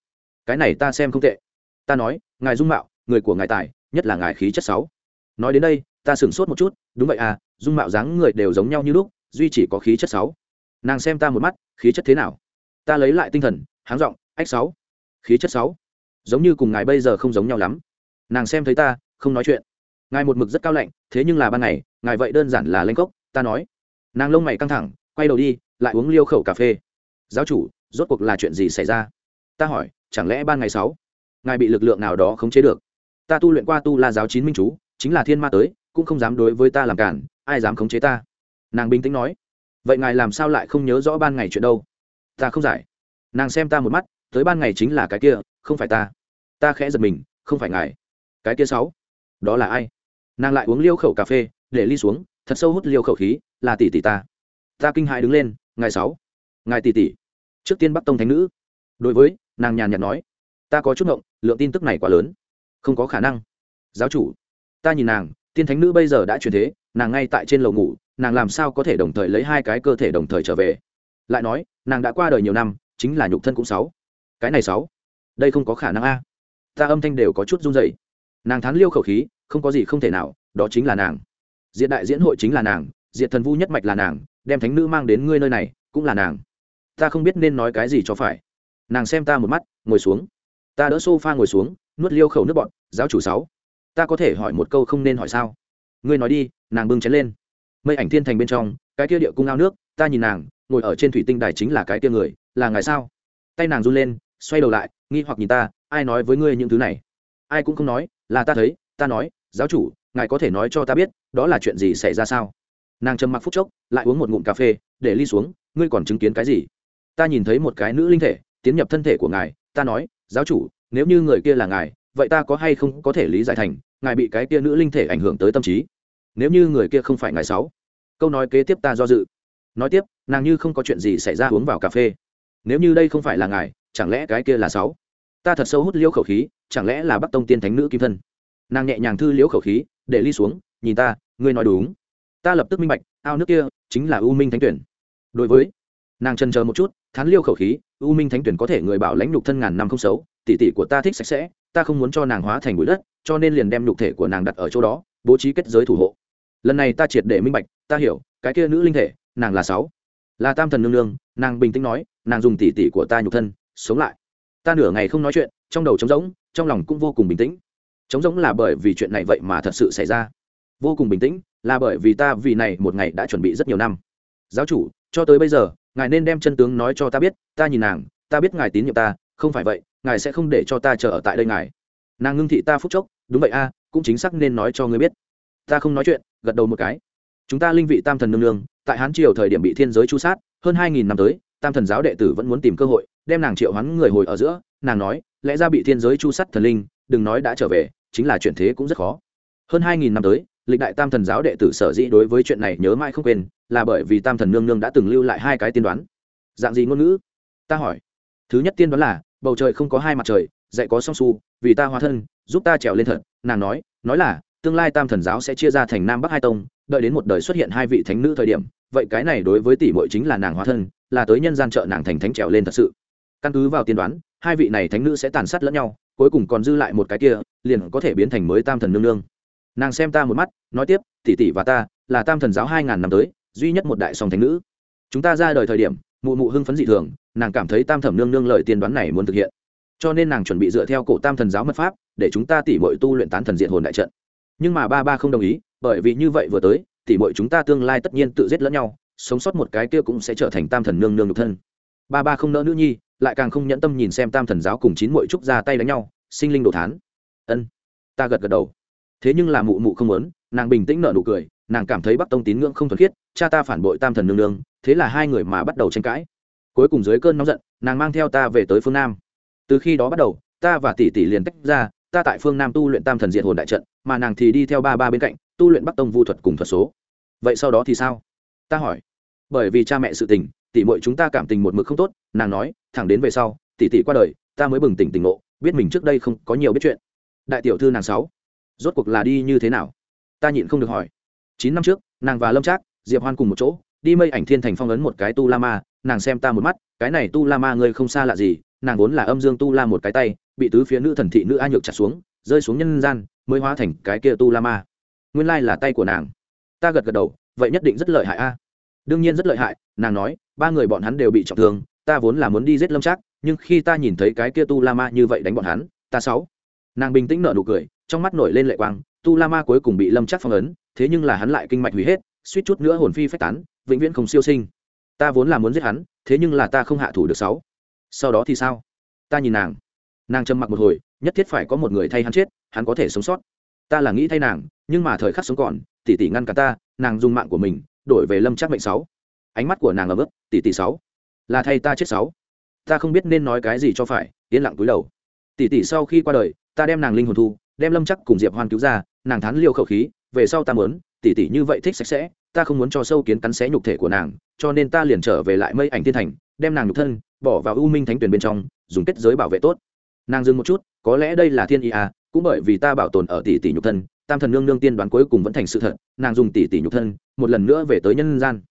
Cái này ta xem không tệ. Ta nói, ngài dung mạo, người của ngài tài, nhất là ngài khí chất sáu. Nói đến đây, ta sửng sốt một chút, đúng vậy à dung mạo dáng người đều giống nhau như lúc, duy chỉ có khí chất sáu. Nàng xem ta một mắt, khí chất thế nào? Ta lấy lại tinh thần, háng r ộ n g ách sáu. Khí chất sáu. Giống như cùng ngài bây giờ không giống nhau lắm. Nàng xem thấy ta, không nói chuyện. Ngài một mực rất cao lạnh, thế nhưng là ban ngày, ngài vậy đơn giản là lanh cốc, ta nói. Nàng lông mày căng thẳng, quay đầu đi, lại uống liêu khẩu cà phê. Giáo chủ, rốt cuộc là chuyện gì xảy ra? Ta hỏi, chẳng lẽ ban ngày sáu, ngài bị lực lượng nào đó khống chế được? Ta tu luyện qua tu la giáo chín minh chú, chính là thiên ma tới, cũng không dám đối với ta làm cản, ai dám khống chế ta? Nàng bình tĩnh nói. Vậy ngài làm sao lại không nhớ rõ ban ngày chuyện đâu? Ta không giải. Nàng xem ta một mắt tới ban ngày chính là cái kia, không phải ta. Ta khẽ giật mình, không phải ngài. Cái kia sáu. Đó là ai? Nàng lại uống liêu khẩu cà phê, để ly xuống, thật sâu hút liêu khẩu khí, là tỷ tỷ ta. Ta kinh hại đứng lên, ngài sáu. Ngài tỷ tỷ. Trước tiên bắt tông thánh nữ. Đối với, nàng nhàn nhạt nói. Ta có chút ngộng, lượng tin tức này quá lớn. Không có khả năng. Giáo chủ. Ta nhìn nàng, tiên thánh nữ bây giờ đã chuyển thế, nàng ngay tại trên lầu ngủ, nàng làm sao có thể đồng thời lấy hai cái cơ thể đồng thời trở về? Lại nói, nàng đã qua đời nhiều năm, chính là nhục thân cũng sáu cái này sáu, đây không có khả năng a. Ta âm thanh đều có chút run rẩy. Nàng thán liêu khẩu khí, không có gì không thể nào, đó chính là nàng. Diện đại diễn hội chính là nàng diện thần vu nhất mạch là nàng, đem thánh nữ mang đến ngươi nơi này, cũng là nàng. Ta không biết nên nói cái gì cho phải. Nàng xem ta một mắt, ngồi xuống. Ta đỡ s o f a ngồi xuống, nuốt liêu khẩu nước bọn giáo chủ sáu. Ta có thể hỏi một câu không nên hỏi sao? Ngươi nói đi, nàng bưng chén lên. Mây ảnh thiên thành bên trong, cái kia địa cung ao nước, ta nhìn nàng, ngồi ở trên thủy tinh đài chính là cái kia người, là ngài sao? Tay nàng run lên xoay đầu lại, nghi hoặc nhìn ta, ai nói với ngươi những thứ này? Ai cũng không nói, là ta thấy, ta nói, giáo chủ, ngài có thể nói cho ta biết, đó là chuyện gì xảy ra sao? Nàng trầm mặc phút chốc, lại uống một ngụm cà phê, để ly xuống, ngươi còn chứng kiến cái gì? Ta nhìn thấy một cái nữ linh thể, tiến nhập thân thể của ngài, ta nói, giáo chủ, nếu như người kia là ngài, vậy ta có hay không có thể lý giải thành, ngài bị cái kia nữ linh thể ảnh hưởng tới tâm trí? Nếu như người kia không phải ngài sáu, câu nói kế tiếp ta do dự. Nói tiếp, nàng như không có chuyện gì xảy ra uống vào cà phê. Nếu như đây không phải là ngài chẳng lẽ cái kia là sáu? Ta thật sâu hút liễu khẩu khí, chẳng lẽ là bắc tông tiên thánh nữ kim thân? Nàng nhẹ nhàng thư liễu khẩu khí, để ly xuống, nhìn ta, ngươi nói đúng. Ta lập tức minh bạch, ao nước kia chính là u minh thánh tuyển. Đối với, nàng trần chờ một chút, thán liêu khẩu khí, u minh thánh tuyển có thể người bảo lãnh nhục thân ngàn năm không xấu, tỷ tỷ của ta thích sạch sẽ, ta không muốn cho nàng hóa thành bụi đất, cho nên liền đem nhục thể của nàng đặt ở chỗ đó, bố trí kết giới thủ hộ. Lần này ta triệt để minh bạch, ta hiểu, cái kia nữ linh thể, nàng là sáu. Là tam thần nương nương, nàng bình tĩnh nói, nàng dùng tỷ tỷ của ta nhục thân sống lại. Ta nửa ngày không nói chuyện, trong đầu trống rỗng, trong lòng cũng vô cùng bình tĩnh. Trống rỗng là bởi vì chuyện này vậy mà thật sự xảy ra. Vô cùng bình tĩnh là bởi vì ta vì này một ngày đã chuẩn bị rất nhiều năm. Giáo chủ, cho tới bây giờ, ngài nên đem chân tướng nói cho ta biết, ta nhìn nàng, ta biết ngài tín nhiệm ta, không phải vậy, ngài sẽ không để cho ta chờ ở tại đây ngài. Nàng ngưng thị ta phúc chốc, đúng vậy a, cũng chính xác nên nói cho ngươi biết. Ta không nói chuyện, gật đầu một cái. Chúng ta linh vị tam thần nương nương, tại hán triều thời điểm bị thiên giới chu sát, hơn hai nghìn năm tới, tam thần giáo đệ tử vẫn muốn tìm cơ hội đem nàng triệu hoán người hồi ở giữa, nàng nói, lẽ ra bị thiên giới chu sắt thần linh, đừng nói đã trở về, chính là chuyện thế cũng rất khó. Hơn hai nghìn năm tới, lịch đại tam thần giáo đệ tử sở dĩ đối với chuyện này nhớ mãi không quên, là bởi vì tam thần nương nương đã từng lưu lại hai cái tiên đoán. Dạng gì ngôn ngữ? Ta hỏi. Thứ nhất tiên đoán là, bầu trời không có hai mặt trời, dạy có song su, vì ta hóa thân, giúp ta trèo lên thật. Nàng nói nói là, tương lai tam thần giáo sẽ chia ra thành nam bắc hai tông, đợi đến một đời xuất hiện hai vị thánh nữ thời điểm, vậy cái này đối với tỷ muội chính là nàng hóa thân, là tới nhân gian trợ nàng thành thánh trèo lên thật sự căn cứ vào tiên đoán, hai vị này thánh nữ sẽ tàn sát lẫn nhau, cuối cùng còn dư lại một cái kia, liền có thể biến thành mới tam thần nương nương. Nàng xem ta một mắt, nói tiếp, tỷ tỷ và ta là tam thần giáo hai ngàn năm tới, duy nhất một đại song thánh nữ. Chúng ta ra đời thời điểm, mụ mụ hưng phấn dị thường, nàng cảm thấy tam thẩm nương nương lời tiên đoán này muốn thực hiện. Cho nên nàng chuẩn bị dựa theo cổ tam thần giáo mật pháp, để chúng ta tỉ mọi tu luyện tán thần diện hồn đại trận. Nhưng mà ba ba không đồng ý, bởi vì như vậy vừa tới, tỉ mọi chúng ta tương lai tất nhiên tự giết lẫn nhau, sống sót một cái kia cũng sẽ trở thành tam thần nương nương nhục thân. Ba ba không nỡ nữ nhi lại càng không nhẫn tâm nhìn xem tam thần giáo cùng chín mội trúc ra tay đánh nhau, sinh linh đồ thán. Ân, ta gật gật đầu. Thế nhưng là mụ mụ không muốn, nàng bình tĩnh nở nụ cười, nàng cảm thấy bắc tông tín ngưỡng không thuần khiết, cha ta phản bội tam thần nương nương, thế là hai người mà bắt đầu tranh cãi. Cuối cùng dưới cơn nóng giận, nàng mang theo ta về tới phương nam. Từ khi đó bắt đầu, ta và tỷ tỷ liền tách ra, ta tại phương nam tu luyện tam thần diện hồn đại trận, mà nàng thì đi theo ba ba bên cạnh, tu luyện bắc tông vu thuật cùng thuật số. Vậy sau đó thì sao? Ta hỏi bởi vì cha mẹ sự tình, tỷ muội chúng ta cảm tình một mực không tốt, nàng nói, thẳng đến về sau, tỷ tỷ qua đời, ta mới bừng tỉnh tỉnh ngộ, biết mình trước đây không có nhiều biết chuyện. Đại tiểu thư nàng sáu, rốt cuộc là đi như thế nào? Ta nhịn không được hỏi. Chín năm trước, nàng và lâm trác, diệp hoan cùng một chỗ, đi mây ảnh thiên thành phong ấn một cái tu la ma, nàng xem ta một mắt, cái này tu la ma ngươi không xa lạ gì, nàng vốn là âm dương tu la một cái tay, bị tứ phía nữ thần thị nữ a nhược chặt xuống, rơi xuống nhân gian, mới hóa thành cái kia tu la ma. Nguyên lai là tay của nàng. Ta gật gật đầu, vậy nhất định rất lợi hại a đương nhiên rất lợi hại, nàng nói, ba người bọn hắn đều bị trọng thương, ta vốn là muốn đi giết lâm trác, nhưng khi ta nhìn thấy cái kia tu la ma như vậy đánh bọn hắn, ta sáu. Nàng bình tĩnh nở nụ cười, trong mắt nổi lên lệ quang, tu la ma cuối cùng bị lâm trác phong ấn, thế nhưng là hắn lại kinh mạch hủy hết, suýt chút nữa hồn phi phách tán, vĩnh viễn không siêu sinh. Ta vốn là muốn giết hắn, thế nhưng là ta không hạ thủ được sáu. Sau đó thì sao? Ta nhìn nàng. Nàng trầm mặc một hồi, nhất thiết phải có một người thay hắn chết, hắn có thể sống sót. Ta là nghĩ thay nàng, nhưng mà thời khắc sống còn tỷ tỷ ngăn cả ta, nàng dùng mạng của mình đổi về lâm chắc mệnh sáu. Ánh mắt của nàng ở mức tỷ tỷ sáu, là thay ta chết sáu. Ta không biết nên nói cái gì cho phải, yên lặng túi đầu. Tỷ tỷ sau khi qua đời, ta đem nàng linh hồn thu, đem lâm chắc cùng diệp hoan cứu ra, nàng thán liêu khẩu khí, về sau ta muốn, tỷ tỷ như vậy thích sạch sẽ, ta không muốn cho sâu kiến cắn xé nhục thể của nàng, cho nên ta liền trở về lại mây ảnh thiên thành, đem nàng nhục thân, bỏ vào u minh thánh tuyển bên trong, dùng kết giới bảo vệ tốt. Nàng dừng một chút, có lẽ đây là thiên ý à cũng bởi vì ta bảo tồn ở tỷ tỷ nhục thân tam thần nương nương tiên đoán cuối cùng vẫn thành sự thật, nàng dùng tỷ tỷ nhục thân, một lần nữa về tới nhân gian.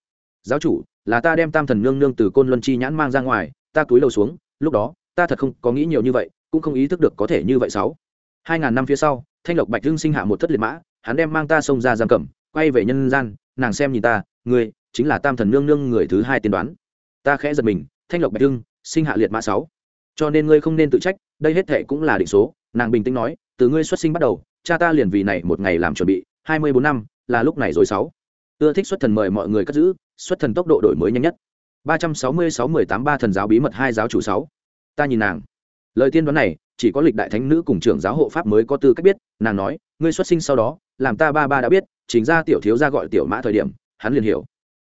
Giáo chủ, là ta đem tam thần nương nương từ côn luân chi nhãn mang ra ngoài, ta túi lầu xuống, lúc đó, ta thật không có nghĩ nhiều như vậy, cũng không ý thức được có thể như vậy sáu hai ngàn năm phía sau, thanh lộc bạch hưng sinh hạ một thất liệt mã, hắn đem mang ta xông ra giam cầm, quay về nhân gian, nàng xem nhìn ta, ngươi, chính là tam thần nương nương người thứ hai tiên đoán. Ta khẽ giật mình, thanh lộc bạch hưng sinh hạ liệt mã sáu. Cho nên ngươi không nên tự trách, đây hết thệ cũng là định số, nàng bình tĩnh nói, từ ngươi xuất sinh bắt đầu cha ta liền vì này một ngày làm chuẩn bị, hai mươi bốn năm, là lúc này rồi sáu. Ưa thích xuất thần mời mọi người cất giữ, xuất thần tốc độ đổi mới nhanh nhất. ba trăm sáu mươi sáu mười tám ba thần giáo bí mật hai giáo chủ sáu. Ta nhìn nàng. Lời tiên đoán này, chỉ có lịch đại thánh nữ cùng trưởng giáo hộ pháp mới có tư cách biết, nàng nói, ngươi xuất sinh sau đó, làm ta ba ba đã biết, chính ra tiểu thiếu ra gọi tiểu mã thời điểm, hắn liền hiểu.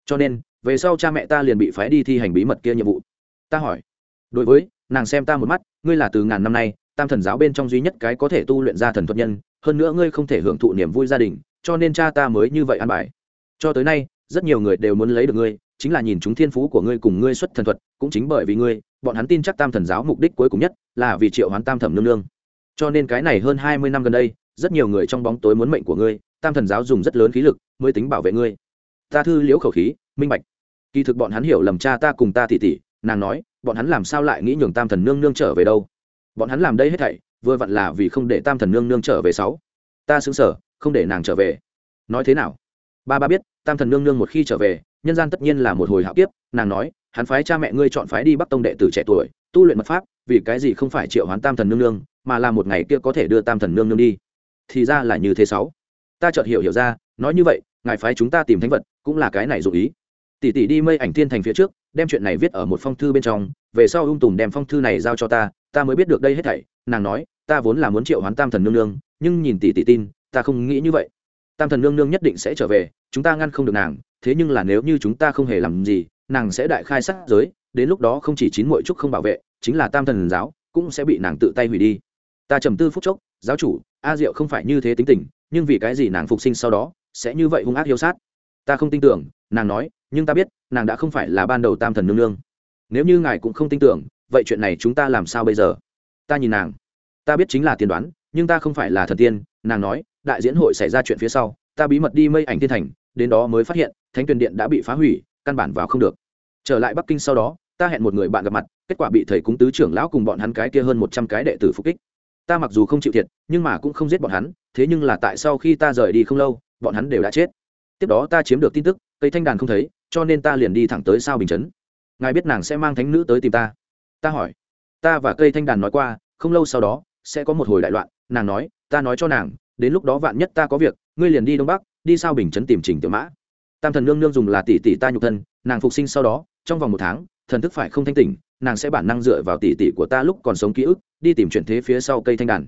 Cho nên, về sau cha mẹ ta liền bị phái đi thi hành bí mật kia nhiệm vụ. Ta hỏi, đối với, nàng xem ta một mắt, ngươi là từ ngàn năm nay, tam thần giáo bên trong duy nhất cái có thể tu luyện ra thần thuật nhân hơn nữa ngươi không thể hưởng thụ niềm vui gia đình, cho nên cha ta mới như vậy an bài. Cho tới nay, rất nhiều người đều muốn lấy được ngươi, chính là nhìn chúng thiên phú của ngươi cùng ngươi xuất thần thuật, cũng chính bởi vì ngươi, bọn hắn tin chắc tam thần giáo mục đích cuối cùng nhất là vì triệu hoán tam thẩm nương nương. Cho nên cái này hơn hai mươi năm gần đây, rất nhiều người trong bóng tối muốn mệnh của ngươi, tam thần giáo dùng rất lớn khí lực mới tính bảo vệ ngươi. Ta thư liễu khẩu khí, minh bạch. Kỳ thực bọn hắn hiểu lầm cha ta cùng ta tỉ tỉ, nàng nói, bọn hắn làm sao lại nghĩ nhường tam thần nương nương trở về đâu? Bọn hắn làm đây hết thảy vừa vặn là vì không để tam thần nương nương trở về sáu. Ta xứng sở, không để nàng trở về. Nói thế nào? Ba ba biết, tam thần nương nương một khi trở về, nhân gian tất nhiên là một hồi hạo kiếp, nàng nói, hắn phái cha mẹ ngươi chọn phái đi bắc tông đệ tử trẻ tuổi, tu luyện mật pháp, vì cái gì không phải triệu hoán tam thần nương nương, mà là một ngày kia có thể đưa tam thần nương nương đi. Thì ra là như thế sáu. Ta chợt hiểu hiểu ra, nói như vậy, ngài phái chúng ta tìm thánh vật, cũng là cái này dụ ý. Tỷ tỷ đi mây ảnh thiên thành phía trước, đem chuyện này viết ở một phong thư bên trong, về sau ung tùm đem phong thư này giao cho ta ta mới biết được đây hết thảy, nàng nói ta vốn là muốn triệu hoán tam thần nương nương, nhưng nhìn tỷ tỷ tin, ta không nghĩ như vậy. Tam thần nương nương nhất định sẽ trở về, chúng ta ngăn không được nàng, thế nhưng là nếu như chúng ta không hề làm gì, nàng sẽ đại khai sát giới, đến lúc đó không chỉ chín mỗi trúc không bảo vệ, chính là tam thần giáo, cũng sẽ bị nàng tự tay hủy đi. Ta trầm tư phúc chốc, giáo chủ, a diệu không phải như thế tính tình, nhưng vì cái gì nàng phục sinh sau đó, sẽ như vậy hung ác hiếu sát? Ta không tin tưởng, nàng nói, nhưng ta biết, nàng đã không phải là ban đầu tam thần nương nương. Nếu như ngài cũng không tin tưởng, vậy chuyện này chúng ta làm sao bây giờ? Ta nhìn nàng ta biết chính là tiên đoán, nhưng ta không phải là thần tiên, nàng nói, đại diễn hội xảy ra chuyện phía sau, ta bí mật đi mây ảnh thiên thành, đến đó mới phát hiện, thánh tuyền điện đã bị phá hủy, căn bản vào không được. Trở lại bắc kinh sau đó, ta hẹn một người bạn gặp mặt, kết quả bị thầy cúng tứ trưởng lão cùng bọn hắn cái kia hơn một trăm cái đệ tử phục kích. Ta mặc dù không chịu thiệt, nhưng mà cũng không giết bọn hắn, thế nhưng là tại sau khi ta rời đi không lâu, bọn hắn đều đã chết. Tiếp đó ta chiếm được tin tức, cây thanh đàn không thấy, cho nên ta liền đi thẳng tới sao bình chấn. Ngài biết nàng sẽ mang thánh nữ tới tìm ta? Ta hỏi. Ta và cây thanh đàn nói qua, không lâu sau đó sẽ có một hồi đại loạn, nàng nói, ta nói cho nàng, đến lúc đó vạn nhất ta có việc, ngươi liền đi đông bắc, đi sao bình chấn tìm trình tiểu mã. Tam thần nương nương dùng là tỷ tỷ ta nhục thân, nàng phục sinh sau đó, trong vòng một tháng, thần thức phải không thanh tỉnh, nàng sẽ bản năng dựa vào tỷ tỷ của ta lúc còn sống ký ức, đi tìm chuyển thế phía sau cây thanh đàn.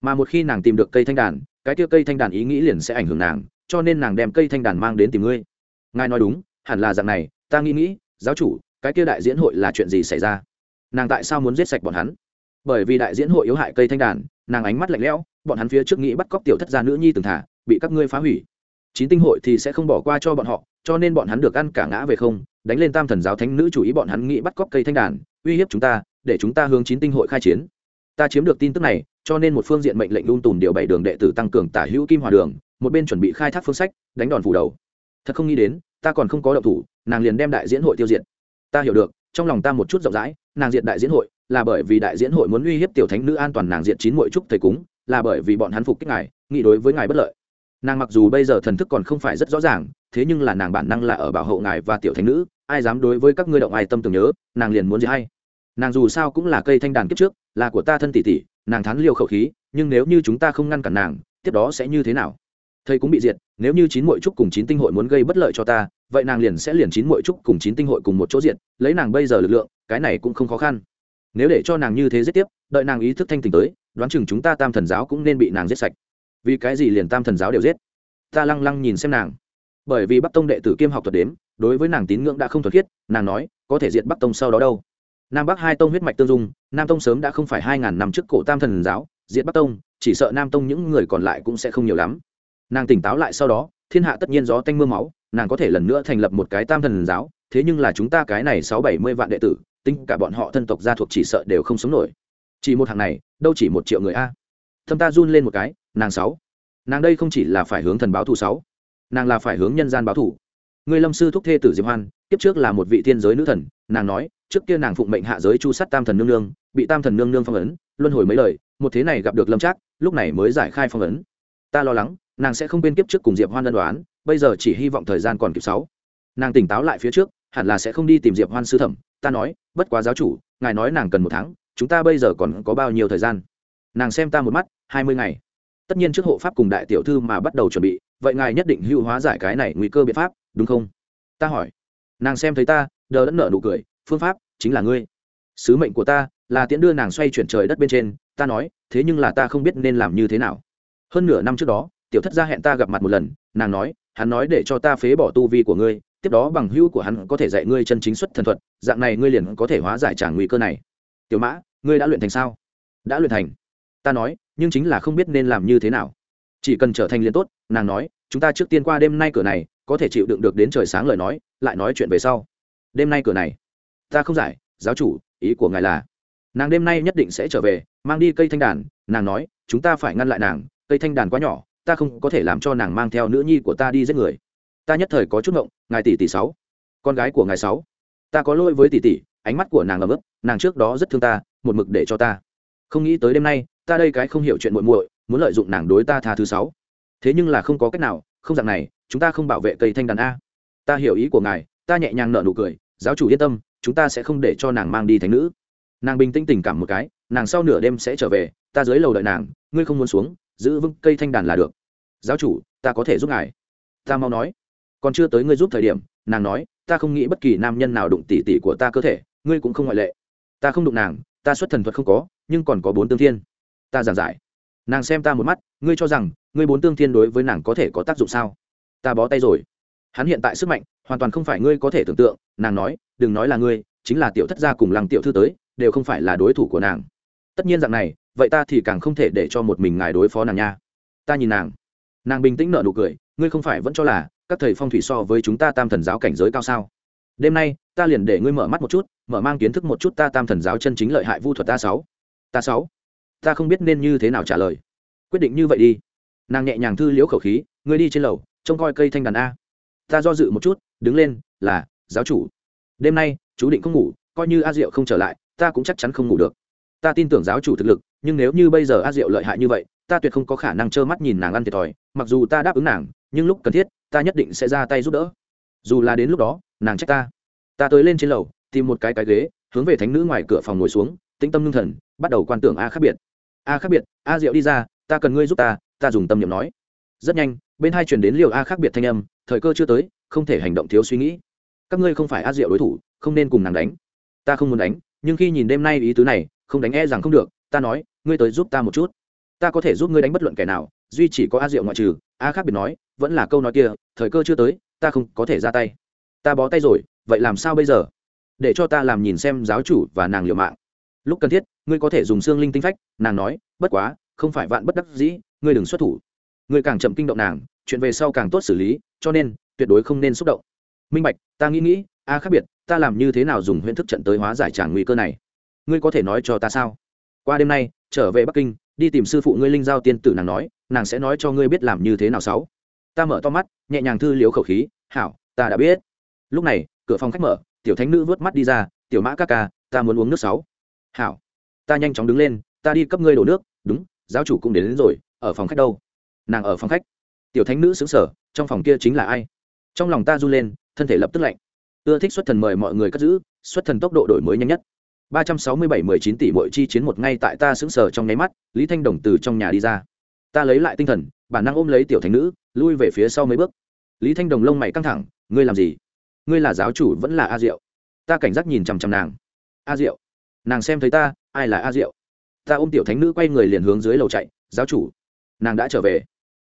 Mà một khi nàng tìm được cây thanh đàn, cái kia cây thanh đàn ý nghĩ liền sẽ ảnh hưởng nàng, cho nên nàng đem cây thanh đàn mang đến tìm ngươi. Ngài nói đúng, hẳn là dạng này, ta nghĩ nghĩ, giáo chủ, cái kia đại diễn hội là chuyện gì xảy ra? Nàng tại sao muốn giết sạch bọn hắn? Bởi vì đại diễn hội yếu hại cây thanh đàn, nàng ánh mắt lạnh lẽo, bọn hắn phía trước nghĩ bắt cóc tiểu thất gia nữ nhi từng thả, bị các ngươi phá hủy. Chín tinh hội thì sẽ không bỏ qua cho bọn họ, cho nên bọn hắn được ăn cả ngã về không, đánh lên tam thần giáo thánh nữ chủ ý bọn hắn nghĩ bắt cóc cây thanh đàn, uy hiếp chúng ta, để chúng ta hướng chín tinh hội khai chiến. Ta chiếm được tin tức này, cho nên một phương diện mệnh lệnh lung tùn điều bảy đường đệ tử tăng cường tả hữu kim hòa đường, một bên chuẩn bị khai thác phương sách, đánh đòn phủ đầu. Thật không nghĩ đến, ta còn không có động thủ, nàng liền đem đại diễn hội tiêu diệt. Ta hiểu được, trong lòng ta một chút rộng rãi, nàng diệt đại diễn hội là bởi vì đại diễn hội muốn uy hiếp tiểu thánh nữ an toàn nàng diện chín mỗi trúc thầy cúng, là bởi vì bọn hắn phục kích ngài, nghĩ đối với ngài bất lợi. Nàng mặc dù bây giờ thần thức còn không phải rất rõ ràng, thế nhưng là nàng bản năng là ở bảo hộ ngài và tiểu thánh nữ, ai dám đối với các ngươi động ai tâm tưởng nhớ, nàng liền muốn gì hay. Nàng dù sao cũng là cây thanh đàn kiếp trước, là của ta thân tỷ tỷ, nàng thán liêu khẩu khí, nhưng nếu như chúng ta không ngăn cản nàng, tiếp đó sẽ như thế nào? Thầy cũng bị diệt, nếu như chín mội trúc cùng chín tinh hội muốn gây bất lợi cho ta, vậy nàng liền sẽ liền chín mội trúc cùng chín tinh hội cùng một chỗ diệt, lấy nàng bây giờ lực lượng, cái này cũng không khó khăn nếu để cho nàng như thế giết tiếp, đợi nàng ý thức thanh tỉnh tới, đoán chừng chúng ta tam thần giáo cũng nên bị nàng giết sạch. Vì cái gì liền tam thần giáo đều giết? Ta lăng lăng nhìn xem nàng. Bởi vì bắc tông đệ tử kiêm học thuật đếm, đối với nàng tín ngưỡng đã không thuật khiết, nàng nói, có thể diệt bắc tông sau đó đâu? Nam bắc hai tông huyết mạch tương dung, nam tông sớm đã không phải hai ngàn năm trước cổ tam thần giáo, diệt bắc tông, chỉ sợ nam tông những người còn lại cũng sẽ không nhiều lắm. Nàng tỉnh táo lại sau đó, thiên hạ tất nhiên gió tanh m ư a máu, nàng có thể lần nữa thành lập một cái tam thần giáo, thế nhưng là chúng ta cái này sáu bảy mươi vạn đệ tử tính cả bọn họ thân tộc gia thuộc chỉ sợ đều không sống nổi. Chỉ một hàng này, đâu chỉ một triệu người a. Thâm ta run lên một cái, nàng sáu. Nàng đây không chỉ là phải hướng thần báo thù sáu, nàng là phải hướng nhân gian báo thù. Người lâm sư thúc thê tử diệp hoan tiếp trước là một vị thiên giới nữ thần, nàng nói, trước kia nàng phụng mệnh hạ giới chu sát tam thần nương nương, bị tam thần nương nương phong ấn, luân hồi mấy lời, một thế này gặp được lâm trác, lúc này mới giải khai phong ấn. Ta lo lắng, nàng sẽ không bên kiếp trước cùng diệp hoan đơn đoán bây giờ chỉ hy vọng thời gian còn kịp sáu. Nàng tỉnh táo lại phía trước, hẳn là sẽ không đi tìm diệp hoan sư thẩm ta nói, bất quá giáo chủ, ngài nói nàng cần một tháng, chúng ta bây giờ còn có bao nhiêu thời gian? Nàng xem ta một mắt, hai mươi ngày. Tất nhiên trước hộ pháp cùng đại tiểu thư mà bắt đầu chuẩn bị, vậy ngài nhất định hữu hóa giải cái này nguy cơ biện pháp, đúng không? Ta hỏi. Nàng xem thấy ta, đờ đẫn nợ nụ cười, phương pháp chính là ngươi. Sứ mệnh của ta là tiễn đưa nàng xoay chuyển trời đất bên trên, ta nói, thế nhưng là ta không biết nên làm như thế nào. Hơn nửa năm trước đó, tiểu thất gia hẹn ta gặp mặt một lần, nàng nói, hắn nói để cho ta phế bỏ tu vi của ngươi tiếp đó bằng hữu của hắn có thể dạy ngươi chân chính xuất thần thuật, dạng này ngươi liền có thể hóa giải trả nguy cơ này. Tiểu mã, ngươi đã luyện thành sao? Đã luyện thành. Ta nói, nhưng chính là không biết nên làm như thế nào. Chỉ cần trở thành liền tốt, nàng nói, chúng ta trước tiên qua đêm nay cửa này, có thể chịu đựng được đến trời sáng lời nói, lại nói chuyện về sau. Đêm nay cửa này, ta không giải, giáo chủ, ý của ngài là, nàng đêm nay nhất định sẽ trở về, mang đi cây thanh đàn, nàng nói, chúng ta phải ngăn lại nàng, cây thanh đàn quá nhỏ, ta không có thể làm cho nàng mang theo nữ nhi của ta đi giết người. Ta nhất thời có chút ngộng ngài tỷ tỷ sáu. Con gái của ngài sáu. Ta có lỗi với tỷ tỷ, ánh mắt của nàng ấm ức, nàng trước đó rất thương ta, một mực để cho ta. Không nghĩ tới đêm nay, ta đây cái không hiểu chuyện muội muội, muốn lợi dụng nàng đối ta tha thứ sáu. Thế nhưng là không có cách nào, không dạng này, chúng ta không bảo vệ cây thanh đàn a. Ta hiểu ý của ngài, ta nhẹ nhàng nở nụ cười, giáo chủ yên tâm, chúng ta sẽ không để cho nàng mang đi thành nữ. Nàng bình tĩnh tình cảm một cái, nàng sau nửa đêm sẽ trở về, ta dưới lầu đợi nàng, ngươi không muốn xuống, giữ vững cây thanh đàn là được. Giáo chủ, ta có thể giúp ngài. Ta mau nói còn chưa tới ngươi giúp thời điểm, nàng nói, ta không nghĩ bất kỳ nam nhân nào đụng tỉ tỉ của ta cơ thể, ngươi cũng không ngoại lệ. Ta không đụng nàng, ta xuất thần thuật không có, nhưng còn có bốn tương thiên. Ta giảng giải. Nàng xem ta một mắt, ngươi cho rằng, ngươi bốn tương thiên đối với nàng có thể có tác dụng sao? Ta bó tay rồi. Hắn hiện tại sức mạnh, hoàn toàn không phải ngươi có thể tưởng tượng, nàng nói, đừng nói là ngươi, chính là tiểu thất gia cùng lăng tiểu thư tới, đều không phải là đối thủ của nàng. Tất nhiên dạng này, vậy ta thì càng không thể để cho một mình ngài đối phó nàng nha. Ta nhìn nàng. Nàng bình tĩnh nợ nụ cười, ngươi không phải vẫn cho là các thầy phong thủy so với chúng ta tam thần giáo cảnh giới cao sao? Đêm nay, ta liền để ngươi mở mắt một chút, mở mang kiến thức một chút ta tam thần giáo chân chính lợi hại vu thuật ta sáu. Ta sáu. Ta không biết nên như thế nào trả lời. Quyết định như vậy đi. Nàng nhẹ nhàng thư liễu khẩu khí, ngươi đi trên lầu, trông coi cây thanh đàn a. Ta do dự một chút, đứng lên, là, giáo chủ. Đêm nay, chú định không ngủ, coi như a diệu không trở lại, ta cũng chắc chắn không ngủ được. Ta tin tưởng giáo chủ thực lực, nhưng nếu như bây giờ a diệu lợi hại như vậy, ta tuyệt không có khả năng trơ mắt nhìn nàng ăn thiệt thòi, mặc dù ta đáp ứng nàng nhưng lúc cần thiết, ta nhất định sẽ ra tay giúp đỡ. Dù là đến lúc đó, nàng trách ta. Ta tới lên trên lầu, tìm một cái cái ghế, hướng về thánh nữ ngoài cửa phòng ngồi xuống, tĩnh tâm ngưng thần, bắt đầu quan tưởng a khác biệt. A khác biệt, a diệu đi ra, ta cần ngươi giúp ta ta dùng tâm niệm nói. Rất nhanh, bên hai chuyển đến liều a khác biệt thanh âm, thời cơ chưa tới, không thể hành động thiếu suy nghĩ. Các ngươi không phải a diệu đối thủ, không nên cùng nàng đánh. Ta không muốn đánh, nhưng khi nhìn đêm nay ý tứ này, không đánh e rằng không được, ta nói, ngươi tới giúp ta một chút. Ta có thể giúp ngươi đánh bất luận kẻ nào, duy chỉ có a diệu ngoại trừ, a khác biệt nói vẫn là câu nói kia, thời cơ chưa tới, ta không có thể ra tay. Ta bó tay rồi, vậy làm sao bây giờ? Để cho ta làm nhìn xem giáo chủ và nàng liều mạng. Lúc cần thiết, ngươi có thể dùng xương linh tinh phách, nàng nói, bất quá, không phải vạn bất đắc dĩ, ngươi đừng xuất thủ. Ngươi càng chậm kinh động nàng, chuyện về sau càng tốt xử lý, cho nên, tuyệt đối không nên xúc động. Minh bạch, ta nghĩ nghĩ, a khác biệt, ta làm như thế nào dùng huyễn thức trận tới hóa giải tràng nguy cơ này? Ngươi có thể nói cho ta sao? Qua đêm nay, trở về bắc kinh, đi tìm sư phụ ngươi linh giao tiên tử nàng nói, nàng sẽ nói cho ngươi biết làm như thế nào sáu ta mở to mắt nhẹ nhàng thư liếu khẩu khí hảo ta đã biết. Lúc này cửa phòng khách mở tiểu thánh nữ vớt mắt đi ra tiểu mã ca ca ta muốn uống nước sáu. Hảo ta nhanh chóng đứng lên ta đi cấp ngươi đổ nước. Đúng giáo chủ cũng đến, đến rồi ở phòng khách đâu? Nàng ở phòng khách. Tiểu thánh nữ xứng sở trong phòng kia chính là ai? Trong lòng ta run lên thân thể lập tức lạnh. Ưa thích xuất thần mời mọi người cất giữ xuất thần tốc độ đổi mới nhanh nhất. Ba trăm sáu mươi bảy mười chín tỷ mỗi chi chiến một ngay tại ta xứng sở trong nháy mắt lý thanh đồng từ trong nhà đi ra ta lấy lại tinh thần, bản năng ôm lấy tiểu thánh nữ, lui về phía sau mấy bước. Lý thanh đồng lông mày căng thẳng, ngươi làm gì? Ngươi là giáo chủ vẫn là a diệu? Ta cảnh giác nhìn chằm chằm nàng. A diệu? Nàng xem thấy ta, ai là a diệu? Ta ôm tiểu thánh nữ quay người liền hướng dưới lầu chạy, giáo chủ. Nàng đã trở về.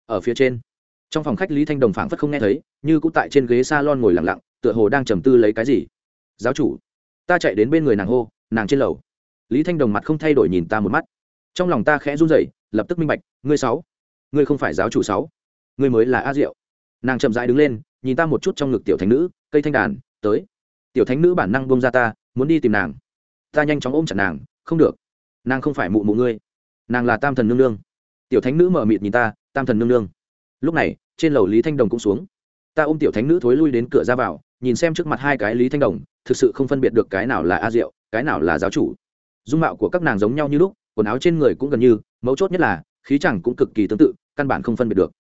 Ở phía trên. Trong phòng khách lý thanh đồng phảng phất không nghe thấy, như cũng tại trên ghế s a lon ngồi lặng lặng, tựa hồ đang trầm tư lấy cái gì. Giáo chủ. Ta chạy đến bên người nàng hô, nàng trên lầu. Lý thanh đồng mặt không thay đổi nhìn ta một mắt. Trong lòng ta khẽ run rẩy lập tức minh bạch, ngươi sáu, ngươi không phải giáo chủ sáu, ngươi mới là a diệu. Nàng chậm rãi đứng lên, nhìn ta một chút trong ngực tiểu thánh nữ, cây thanh đàn, tới. Tiểu thánh nữ bản năng bông ra ta, muốn đi tìm nàng. Ta nhanh chóng ôm chặt nàng, không được. Nàng không phải mụ mụ ngươi. Nàng là tam thần nương nương. Tiểu thánh nữ mở mịt nhìn ta, tam thần nương nương. Lúc này, trên lầu lý thanh đồng cũng xuống. Ta ôm tiểu thánh nữ thối lui đến cửa ra vào, nhìn xem trước mặt hai cái lý thanh đồng, thực sự không phân biệt được cái nào là a diệu, cái nào là giáo chủ. Dung mạo của các nàng giống nhau như lúc quần áo trên người cũng gần như, mấu chốt nhất là, khí chẳng cũng cực kỳ tương tự, căn bản không phân biệt được.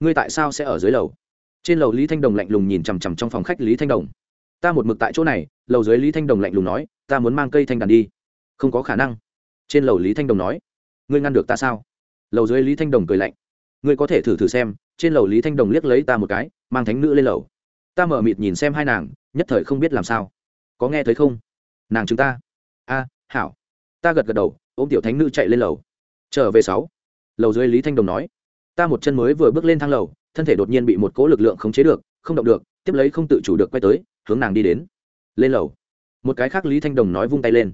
Ngươi tại sao sẽ ở dưới lầu? Trên lầu lý thanh đồng lạnh lùng nhìn chằm chằm trong phòng khách lý thanh đồng. Ta một mực tại chỗ này, lầu dưới lý thanh đồng lạnh lùng nói, ta muốn mang cây thanh đàn đi. Không có khả năng. Trên lầu lý thanh đồng nói, ngươi ngăn được ta sao? Lầu dưới lý thanh đồng cười lạnh, ngươi có thể thử thử xem, trên lầu lý thanh đồng liếc lấy ta một cái, mang thánh nữ lên lầu. Ta mở mịt nhìn xem hai nàng, nhất thời không biết làm sao. Có nghe thấy không? Nàng chúng ta. A, hảo. Ta gật gật đầu ôm tiểu thánh nữ chạy lên lầu. Trở về sáu. Lầu dưới lý thanh đồng nói, ta một chân mới vừa bước lên thang lầu, thân thể đột nhiên bị một cỗ lực lượng khống chế được, không động được, tiếp lấy không tự chủ được quay tới, hướng nàng đi đến. Lên lầu. Một cái khác lý thanh đồng nói vung tay lên,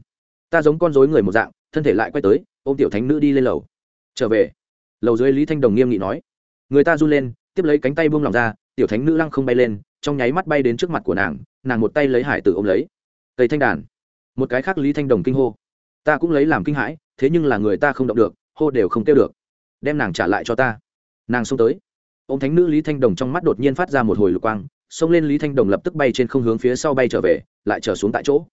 ta giống con dối người một dạng, thân thể lại quay tới, ôm tiểu thánh nữ đi lên lầu. Trở về. Lầu dưới lý thanh đồng nghiêm nghị nói, người ta run lên, tiếp lấy cánh tay buông lỏng ra, tiểu thánh nữ lăng không bay lên, trong nháy mắt bay đến trước mặt của nàng nàng một tay lấy hải tử ôm lấy. Tây thanh đàn. Một cái khác lý thanh đồng kinh hô ta cũng lấy làm kinh hãi, thế nhưng là người ta không động được, hô đều không kêu được. Đem nàng trả lại cho ta. Nàng xông tới. Ô m thánh nữ lý thanh đồng trong mắt đột nhiên phát ra một hồi lục quang, xông lên lý thanh đồng lập tức bay trên không hướng phía sau bay trở về, lại trở xuống tại chỗ.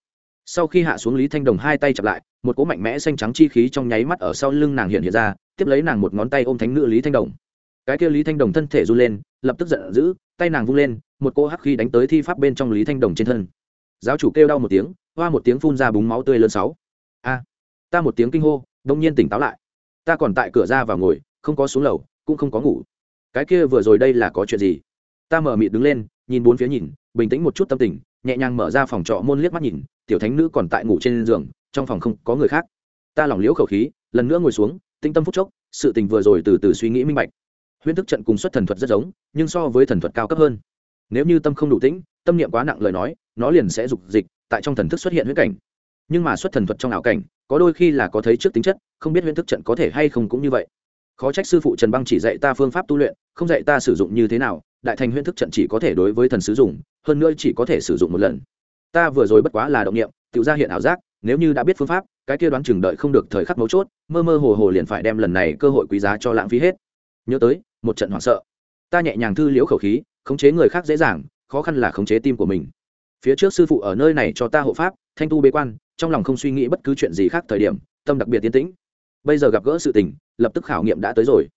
Sau khi hạ xuống lý thanh đồng hai tay chặp lại, một cỗ mạnh mẽ xanh trắng chi khí trong nháy mắt ở sau lưng nàng hiện hiện ra, tiếp lấy nàng một ngón tay ôm thánh nữ lý thanh đồng. Cái kia lý thanh đồng thân thể run lên, lập tức giận dữ, tay nàng vung lên, một cỗ hắc khí đánh tới thi pháp bên trong lý thanh đồng trên thân. Giáo chủ kêu đau một tiếng, hoa một tiếng phun ra búng máu tươi lớn sáu a, ta một tiếng kinh hô, đông nhiên tỉnh táo lại. Ta còn tại cửa ra vào ngồi, không có xuống lầu, cũng không có ngủ. Cái kia vừa rồi đây là có chuyện gì? Ta mở mịt đứng lên, nhìn bốn phía nhìn, bình tĩnh một chút tâm tình, nhẹ nhàng mở ra phòng trọ môn liếc mắt nhìn, tiểu thánh nữ còn tại ngủ trên giường, trong phòng không có người khác. Ta lỏng liễu khẩu khí, lần nữa ngồi xuống, tinh tâm phúc chốc, sự tình vừa rồi từ từ suy nghĩ minh bạch. Huyễn thức trận cùng xuất thần thuật rất giống, nhưng so với thần thuật cao cấp hơn. Nếu như tâm không đủ tĩnh, tâm niệm quá nặng lời nói, nó liền sẽ dục dịch, tại trong thần thức xuất hiện huyễn cảnh nhưng mà xuất thần thuật trong ảo cảnh, có đôi khi là có thấy trước tính chất, không biết huyễn thức trận có thể hay không cũng như vậy. Khó trách sư phụ trần băng chỉ dạy ta phương pháp tu luyện, không dạy ta sử dụng như thế nào, đại thành huyễn thức trận chỉ có thể đối với thần sử dụng, hơn nữa chỉ có thể sử dụng một lần. Ta vừa rồi bất quá là động nghiệm tự ra hiện ảo giác, nếu như đã biết phương pháp, cái kia đoán chừng đợi không được thời khắc mấu chốt, mơ mơ hồ hồ liền phải đem lần này cơ hội quý giá cho lãng phí hết. Nhớ tới, một trận hoảng sợ. Ta nhẹ nhàng thư liễu khẩu khí, khống chế người khác dễ dàng, khó khăn là khống chế tim của mình phía trước sư phụ ở nơi này cho ta hộ pháp, thanh tu bế quan, trong lòng không suy nghĩ bất cứ chuyện gì khác thời điểm, tâm đặc biệt tiến tĩnh. Bây giờ gặp gỡ sự tình, lập tức khảo nghiệm đã tới rồi.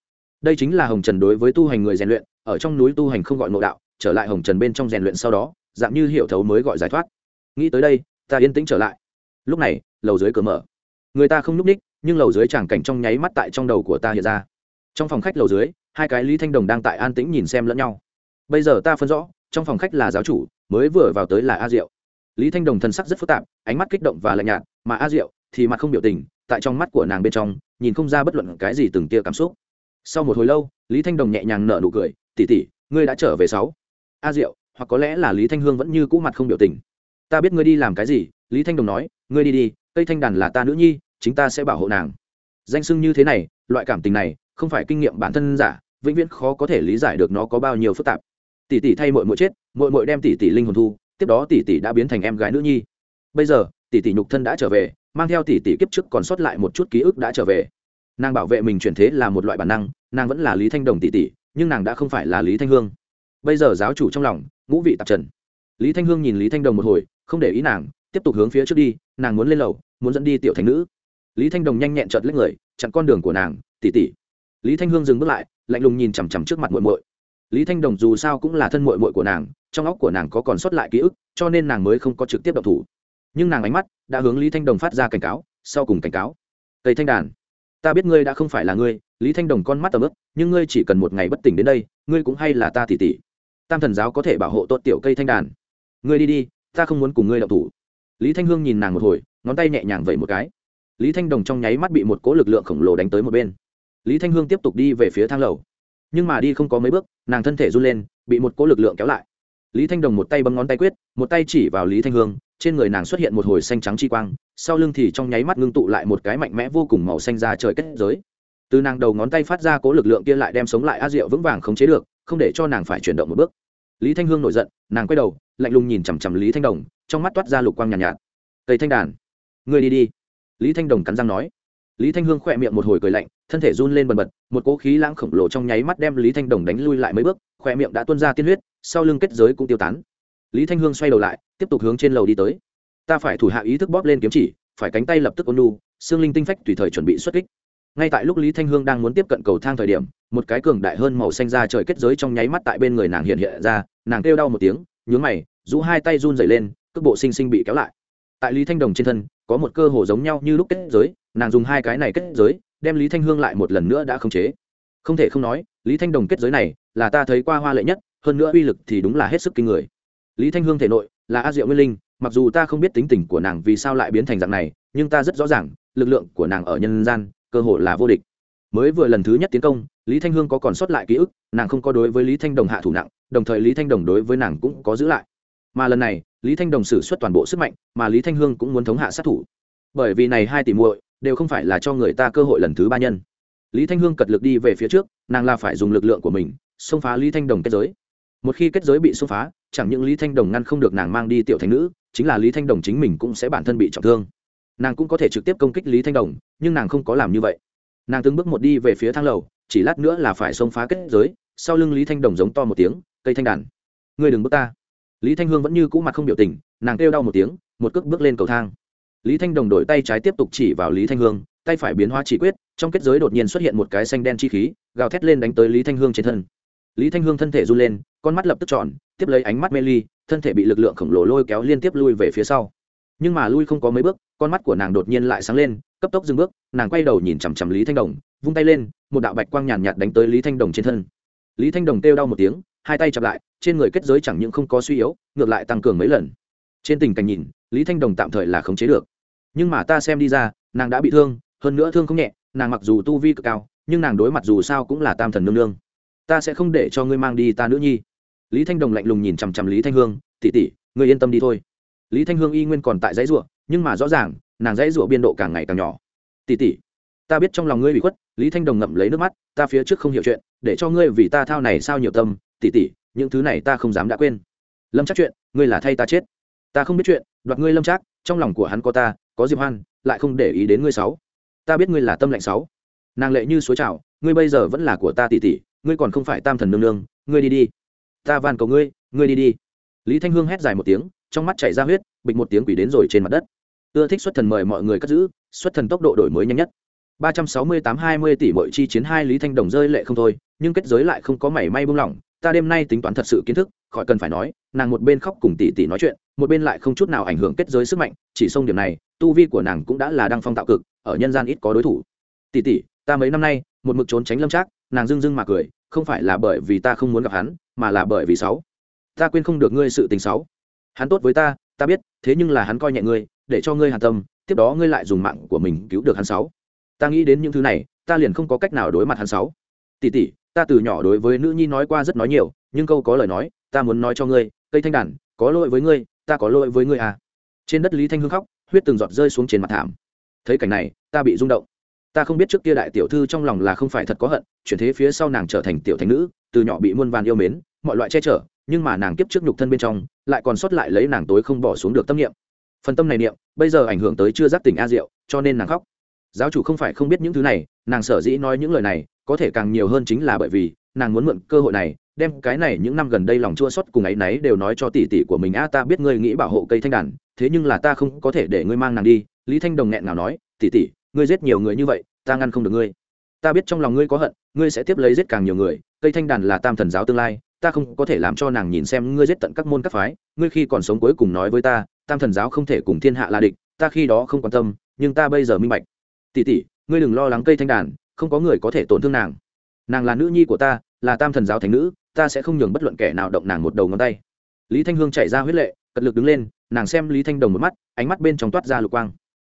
Đây chính là hồng trần đối với tu hành người rèn luyện, ở trong núi tu hành không gọi nội đạo, trở lại hồng trần bên trong rèn luyện sau đó, dạng như hiệu thấu mới gọi giải thoát. Nghĩ tới đây, ta yên tĩnh trở lại. Lúc này, lầu dưới cửa mở. Người ta không n ú c ních nhưng lầu dưới tràng cảnh trong nháy mắt tại trong đầu của ta hiện ra. Trong phòng khách lầu dưới, hai cái lý thanh đồng đang tại an tĩnh nhìn xem lẫn nhau. Bây giờ ta phân rõ trong phòng khách là giáo chủ, mới vừa vào tới là a diệu. Lý thanh đồng thân sắc rất phức tạp, ánh mắt kích động và lạnh nhạt, mà a diệu thì mặt không biểu tình, tại trong mắt của nàng bên trong, nhìn không ra bất luận cái gì từng tia cảm xúc. Sau một hồi lâu, lý thanh đồng nhẹ nhàng nở nụ cười tỉ tỉ ngươi đã trở về sáu. A diệu, hoặc có lẽ là lý thanh hương vẫn như cũ mặt không biểu tình. Ta biết ngươi đi làm cái gì. Lý thanh đồng nói, ngươi đi đi, cây thanh đàn là ta nữ nhi, chính ta sẽ bảo hộ nàng. Danh sưng như thế này, loại cảm tình này, không phải kinh nghiệm bản thân giả, vĩnh viễn khó có thể lý giải được nó có bao nhiêu phức tạp tỷ tỷ thay mội mội chết mội mội đem tỷ tỷ linh hồn thu, tiếp đó tỷ tỷ đã biến thành em gái nữ nhi. Bây giờ, tỷ tỷ nhục thân đã trở về, mang theo tỷ tỷ kiếp trước còn sót lại một chút ký ức đã trở về. Nàng bảo vệ mình chuyển thế là một loại bản năng, nàng vẫn là lý thanh đồng tỷ tỷ, nhưng nàng đã không phải là lý thanh hương. Bây giờ giáo chủ trong lòng, ngũ vị tạp trần. Lý thanh hương nhìn lý thanh đồng một hồi, không để ý nàng, tiếp tục hướng phía trước đi, nàng muốn lên lầu, muốn dẫn đi tiểu thành nữ. Lý thanh đồng nhanh nhẹn trợt lấy người, chặn con đường của nàng, tỷ tỷ. Lý thanh hương dừng bước lại, lạnh lùng nhìn chằm chằm trước mặt muội muội lý thanh đồng dù sao cũng là thân muội muội của nàng, trong óc của nàng có còn sót lại ký ức, cho nên nàng mới không có trực tiếp động thủ. Nhưng nàng ánh mắt đã hướng lý thanh đồng phát ra cảnh cáo, sau cùng cảnh cáo. Tây thanh đàn, ta biết ngươi đã không phải là ngươi, lý thanh đồng con mắt tầm ức nhưng ngươi chỉ cần một ngày bất tỉnh đến đây, ngươi cũng hay là ta tỷ tỷ. Tam thần giáo có thể bảo hộ tốt tiểu cây thanh đàn. Ngươi đi đi, ta không muốn cùng ngươi động thủ. Lý thanh hương nhìn nàng một hồi, ngón tay nhẹ nhàng vẩy một cái. Lý thanh đồng trong nháy mắt bị một cỗ lực lượng khổng lồ đánh tới một bên. Lý thanh hương tiếp tục đi về phía thang lầu. Nhưng mà đi không có mấy bước nàng thân thể run lên bị một cỗ lực lượng kéo lại. Lý thanh đồng một tay bấm ngón tay quyết một tay chỉ vào lý thanh hương trên người nàng xuất hiện một hồi xanh trắng chi quang sau lưng thì trong nháy mắt ngưng tụ lại một cái mạnh mẽ vô cùng màu xanh ra trời kết giới. Từ nàng đầu ngón tay phát ra cố lực lượng kia lại đem sống lại a diệu vững vàng khống chế được không để cho nàng phải chuyển động một bước. Lý thanh hương nổi giận nàng quay đầu lạnh lùng nhìn chằm chằm lý thanh đồng trong mắt toát ra lục quang nhàn nhạt, nhạt tây thanh đàn người đi đi. Lý thanh đồng cắn răng nói lý thanh hương khỏe miệng một hồi cười lạnh thân thể run lên bần bật một cỗ khí lãng khổng lồ trong nháy mắt đem lý thanh đồng đánh lui lại mấy bước khỏe miệng đã tuôn ra tiên huyết sau lưng kết giới cũng tiêu tán. Lý thanh hương xoay đầu lại tiếp tục hướng trên lầu đi tới. Ta phải thủ hạ ý thức bóp lên kiếm chỉ phải cánh tay lập tức ôn nu, xương linh tinh phách tùy thời chuẩn bị xuất kích. Ngay tại lúc lý thanh hương đang muốn tiếp cận cầu thang thời điểm một cái cường đại hơn màu xanh ra trời kết giới trong nháy mắt tại bên người nàng hiện hiện ra nàng kêu đau một tiếng nhướng mày rũ hai tay run dày lên cước bộ sinh sinh bị kéo lại. Tại lý thanh đồng trên thân có một cơ hồ giống nhau như lúc kết giới nàng dùng hai cái này kết giới, đem lý thanh hương lại một lần nữa đã khống chế. Không thể không nói, lý thanh đồng kết giới này là ta thấy qua hoa lệ nhất, hơn nữa uy lực thì đúng là hết sức kinh người. Lý thanh hương thể nội là a diệu nguyên linh, mặc dù ta không biết tính tình của nàng vì sao lại biến thành dạng này, nhưng ta rất rõ ràng, lực lượng của nàng ở nhân gian, cơ hội là vô địch. Mới vừa lần thứ nhất tiến công, lý thanh hương có còn sót lại ký ức, nàng không có đối với lý thanh đồng hạ thủ nặng, đồng thời lý thanh đồng đối với nàng cũng có giữ lại. Mà lần này, lý thanh đồng xử suất toàn bộ sức mạnh, mà lý thanh hương cũng muốn thống hạ sát thủ. Bởi vì này hai tỷ muội đều không phải là cho người ta cơ hội lần thứ ba nhân. Lý thanh hương cật lực đi về phía trước, nàng là phải dùng lực lượng của mình, xông phá lý thanh đồng kết giới. Một khi kết giới bị xông phá, chẳng những lý thanh đồng ngăn không được nàng mang đi tiểu thành nữ, chính là lý thanh đồng chính mình cũng sẽ bản thân bị trọng thương. Nàng cũng có thể trực tiếp công kích lý thanh đồng, nhưng nàng không có làm như vậy. Nàng từng bước một đi về phía thang lầu, chỉ lát nữa là phải xông phá kết giới, sau lưng lý thanh đồng giống to một tiếng, cây thanh đàn người đừng bước ta. Lý thanh hương vẫn như cũ mặt không biểu tình, nàng kêu đau một tiếng, một cước bước lên cầu thang lý thanh đồng đổi tay trái tiếp tục chỉ vào lý thanh hương, tay phải biến hóa chỉ quyết, trong kết giới đột nhiên xuất hiện một cái xanh đen chi khí, gào thét lên đánh tới lý thanh hương trên thân. Lý thanh hương thân thể run lên, con mắt lập tức tròn, tiếp lấy ánh mắt mê ly, thân thể bị lực lượng khổng lồ lôi kéo liên tiếp lui về phía sau. Nhưng mà lui không có mấy bước, con mắt của nàng đột nhiên lại sáng lên, cấp tốc dừng bước, nàng quay đầu nhìn chằm chằm lý thanh đồng, vung tay lên, một đạo bạch quang nhàn nhạt đánh tới lý thanh đồng trên thân. Lý thanh đồng kêu đau một tiếng, hai tay chặp lại, trên người kết giới chẳng những không có suy yếu, ngược lại tăng cường mấy lần. Trên tình cảnh nhìn, lý thanh đồng tạm thời là khống chế được nhưng mà ta xem đi ra, nàng đã bị thương, hơn nữa thương không nhẹ, nàng mặc dù tu vi cực cao, nhưng nàng đối mặt dù sao cũng là tam thần nương nương. Ta sẽ không để cho ngươi mang đi ta nữ nhi. Lý thanh đồng lạnh lùng nhìn chằm chằm lý thanh hương tỉ tỉ ngươi yên tâm đi thôi. Lý thanh hương y nguyên còn tại giấy ruộng nhưng mà rõ ràng, nàng dãy rủa biên độ càng ngày càng nhỏ. Tỉ tỉ ta biết trong lòng ngươi bị khuất. Lý thanh đồng ngậm lấy nước mắt, ta phía trước không hiểu chuyện, để cho ngươi vì ta thao này sao nhiều tâm tỉ tỉ những thứ này ta không dám đã quên. Lâm chắc chuyện, ngươi là thay ta chết. Ta không biết chuyện, đoạt ngươi lâm chắc trong lòng của hắn có ta có diệp hoan, lại không để ý đến ngươi sáu. Ta biết ngươi là tâm lạnh sáu. Nàng lệ như suối trào, ngươi bây giờ vẫn là của ta tỉ tỉ ngươi còn không phải tam thần nương nương, ngươi đi đi. Ta van cầu ngươi ngươi đi đi. Lý thanh hương hét dài một tiếng, trong mắt chảy ra huyết, bịch một tiếng quỷ đến rồi trên mặt đất. Ưa thích xuất thần mời mọi người cất giữ, xuất thần tốc độ đổi mới nhanh nhất. Ba trăm sáu mươi tám hai mươi tỷ mỗi chi chiến hai lý thanh đồng rơi lệ không thôi, nhưng kết giới lại không có mảy may buông lỏng. Ta đêm nay tính toán thật sự kiến thức, khỏi cần phải nói, nàng một bên khóc cùng tỷ tỷ nói chuyện, một bên lại không chút nào ảnh hưởng kết giới sức mạnh, chỉ sông điểm này tu vi của nàng cũng đã là đăng phong tạo cực ở nhân gian ít có đối thủ. Tỷ tỷ ta mấy năm nay một mực trốn tránh lâm trác nàng dưng dưng mà cười không phải là bởi vì ta không muốn gặp hắn mà là bởi vì sáu. Ta quên không được ngươi sự tình sáu. Hắn tốt với ta ta biết thế nhưng là hắn coi nhẹ ngươi để cho ngươi hàn tâm tiếp đó ngươi lại dùng mạng của mình cứu được hắn sáu. Ta nghĩ đến những thứ này ta liền không có cách nào đối mặt hắn sáu. Tỷ tỷ ta từ nhỏ đối với nữ nhi nói qua rất nói nhiều nhưng câu có lời nói ta muốn nói cho ngươi cây thanh đản, có lỗi với ngươi ta có lỗi với ngươi à. Trên đất lý thanh hương khóc huyết từng giọt rơi xuống trên mặt thảm. Thấy cảnh này, ta bị rung động. Ta không biết trước kia đại tiểu thư trong lòng là không phải thật có hận, chuyển thế phía sau nàng trở thành tiểu thành nữ, từ nhỏ bị muôn vàn yêu mến, mọi loại che chở, nhưng mà nàng kiếp trước nhục thân bên trong, lại còn sót lại lấy nàng tối không bỏ xuống được tâm niệm. Phần tâm này niệm, bây giờ ảnh hưởng tới chưa giác tỉnh a diệu, cho nên nàng khóc. Giáo chủ không phải không biết những thứ này, nàng sở dĩ nói những lời này, có thể càng nhiều hơn chính là bởi vì nàng muốn mượn cơ hội này đem cái này những năm gần đây lòng chua xót cùng ấy nấy đều nói cho tỷ tỷ của mình, a, ta biết ngươi nghĩ bảo hộ cây thanh đàn, thế nhưng là ta không có thể để ngươi mang nàng đi. Lý thanh đồng nghẹn ngào nói, tỷ tỷ, ngươi giết nhiều người như vậy, ta ngăn không được ngươi. Ta biết trong lòng ngươi có hận, ngươi sẽ tiếp lấy giết càng nhiều người, cây thanh đàn là tam thần giáo tương lai, ta không có thể làm cho nàng nhìn xem ngươi giết tận các môn các phái. Ngươi khi còn sống cuối cùng nói với ta, tam thần giáo không thể cùng thiên hạ là địch, ta khi đó không quan tâm, nhưng ta bây giờ minh bạch. Tỷ tỷ, ngươi đừng lo lắng cây thanh đàn, không có người có thể tổn thương nàng. Nàng là nữ nhi của ta là tam thần giáo thánh nữ, ta sẽ không nhường bất luận kẻ nào động nàng một đầu ngón tay. Lý thanh hương chạy ra huyết lệ, cật lực đứng lên, nàng xem lý thanh đồng một mắt, ánh mắt bên trong toát ra lục quang.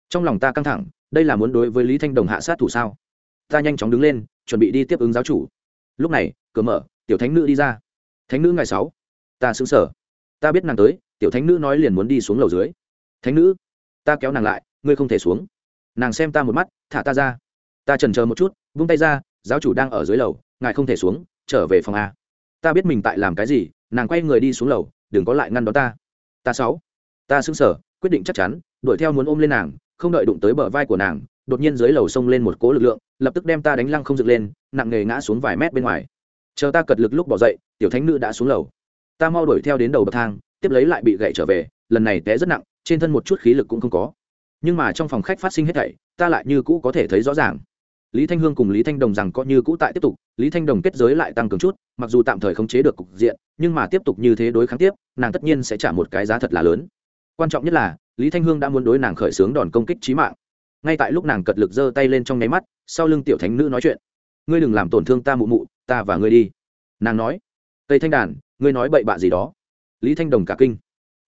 Trong lòng ta căng thẳng, đây là muốn đối với lý thanh đồng hạ sát thủ sao? Ta nhanh chóng đứng lên, chuẩn bị đi tiếp ứng giáo chủ. Lúc này, cửa mở, tiểu thánh nữ đi ra. Thánh nữ ngày sáu, ta xứng sở. Ta biết nàng tới, tiểu thánh nữ nói liền muốn đi xuống lầu dưới. Thánh nữ, ta kéo nàng lại, ngươi không thể xuống. Nàng xem ta một mắt, thả ta ra. Ta trần chờ một chút, vung tay ra, giáo chủ đang ở dưới lầu ngài không thể xuống, trở về phòng a. Ta biết mình tại làm cái gì, nàng quay người đi xuống lầu, đừng có lại ngăn đón ta. Ta sáu. Ta xứng sở quyết định chắc chắn, đuổi theo muốn ôm lên nàng, không đợi đụng tới bờ vai của nàng, đột nhiên dưới lầu sông lên một cố lực lượng, lập tức đem ta đánh lăng không dựng lên, nặng nề ngã xuống vài mét bên ngoài. Chờ ta cật lực lúc bỏ dậy, tiểu thánh nữ đã xuống lầu. Ta mau đuổi theo đến đầu bậc thang, tiếp lấy lại bị gậy trở về, lần này té rất nặng, trên thân một chút khí lực cũng không có. Nhưng mà trong phòng khách phát sinh hết thảy, ta lại như cũ có thể thấy rõ ràng lý thanh hương cùng lý thanh đồng rằng có như cũ tại tiếp tục, lý thanh đồng kết giới lại tăng cường chút, mặc dù tạm thời không chế được cục diện, nhưng mà tiếp tục như thế đối kháng tiếp, nàng tất nhiên sẽ trả một cái giá thật là lớn. Quan trọng nhất là, lý thanh hương đã muốn đối nàng khởi xướng đòn công kích trí mạng. Ngay tại lúc nàng cật lực giơ tay lên trong nháy mắt, sau lưng tiểu thánh nữ nói chuyện. Ngươi đừng làm tổn thương ta mụ mụ, ta và ngươi đi. Nàng nói. Tây thanh đàn, ngươi nói bậy bạ gì đó? Lý thanh đồng cả kinh.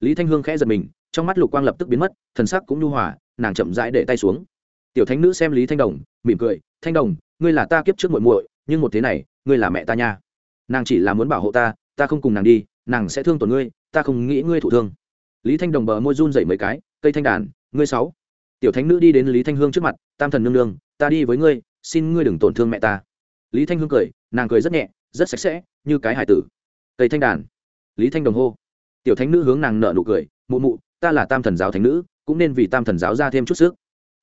Lý thanh hương khẽ giật mình, trong mắt lục quang lập tức biến mất, thần sắc cũng nhu hòa, nàng chậm rãi để tay xuống tiểu thánh nữ xem lý thanh đồng, mỉm cười, thanh đồng, ngươi là ta kiếp trước muội muội, nhưng một thế này, ngươi là mẹ ta nha. Nàng chỉ là muốn bảo hộ ta ta không cùng nàng đi, nàng sẽ thương tổn ngươi, ta không nghĩ ngươi thụ thương. Lý thanh đồng bờ môi run dậy mấy cái, cây thanh đàn, ngươi sáu. Tiểu thánh nữ đi đến lý thanh hương trước mặt, tam thần nương nương, ta đi với ngươi, xin ngươi đừng tổn thương mẹ ta. Lý thanh hương cười, nàng cười rất nhẹ, rất sạch sẽ, như cái hải tử. Cây thanh đàn. Lý thanh đồng hô. Tiểu thánh nữ hướng nàng nợ nụ cười, mụ mụ, ta là tam thần giáo thánh nữ, cũng nên vì tam thần giáo ra thêm chút sức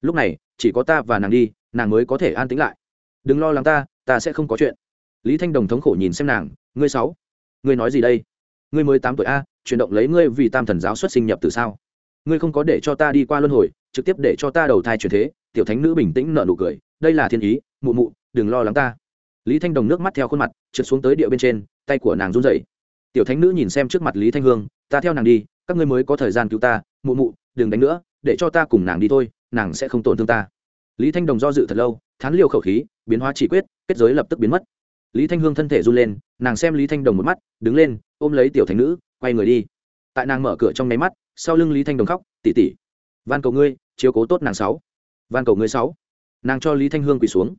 lúc này, chỉ có ta và nàng đi, nàng mới có thể an tĩnh lại. Đừng lo lắng ta ta sẽ không có chuyện. Lý thanh đồng thống khổ nhìn xem nàng, ngươi sáu, ngươi nói gì đây? Ngươi mới tám tuổi a, chuyển động lấy ngươi vì tam thần giáo xuất sinh nhập từ sao? Ngươi không có để cho ta đi qua luân hồi, trực tiếp để cho ta đầu thai chuyển thế. Tiểu thánh nữ bình tĩnh nợ nụ cười, đây là thiên ý, mụ mụ, đừng lo lắng ta. Lý thanh đồng nước mắt theo khuôn mặt, trượt xuống tới địa bên trên, tay của nàng run rẩy. Tiểu thánh nữ nhìn xem trước mặt lý thanh hương, ta theo nàng đi, các ngươi mới có thời gian cứu ta, mụ mụ, đừng đánh nữa, để cho ta cùng nàng đi thôi nàng sẽ không tổn thương ta. Lý thanh đồng do dự thật lâu, thán liều khẩu khí, biến hóa chỉ quyết, kết giới lập tức biến mất. Lý thanh hương thân thể run lên, nàng xem lý thanh đồng một mắt, đứng lên, ôm lấy tiểu thánh nữ, quay người đi. Tại nàng mở cửa trong nháy mắt, sau lưng lý thanh đồng khóc tỉ tỉ van cầu ngươi, chiếu cố tốt nàng sáu. Van cầu ngươi sáu. Nàng cho lý thanh hương quỳ xuống.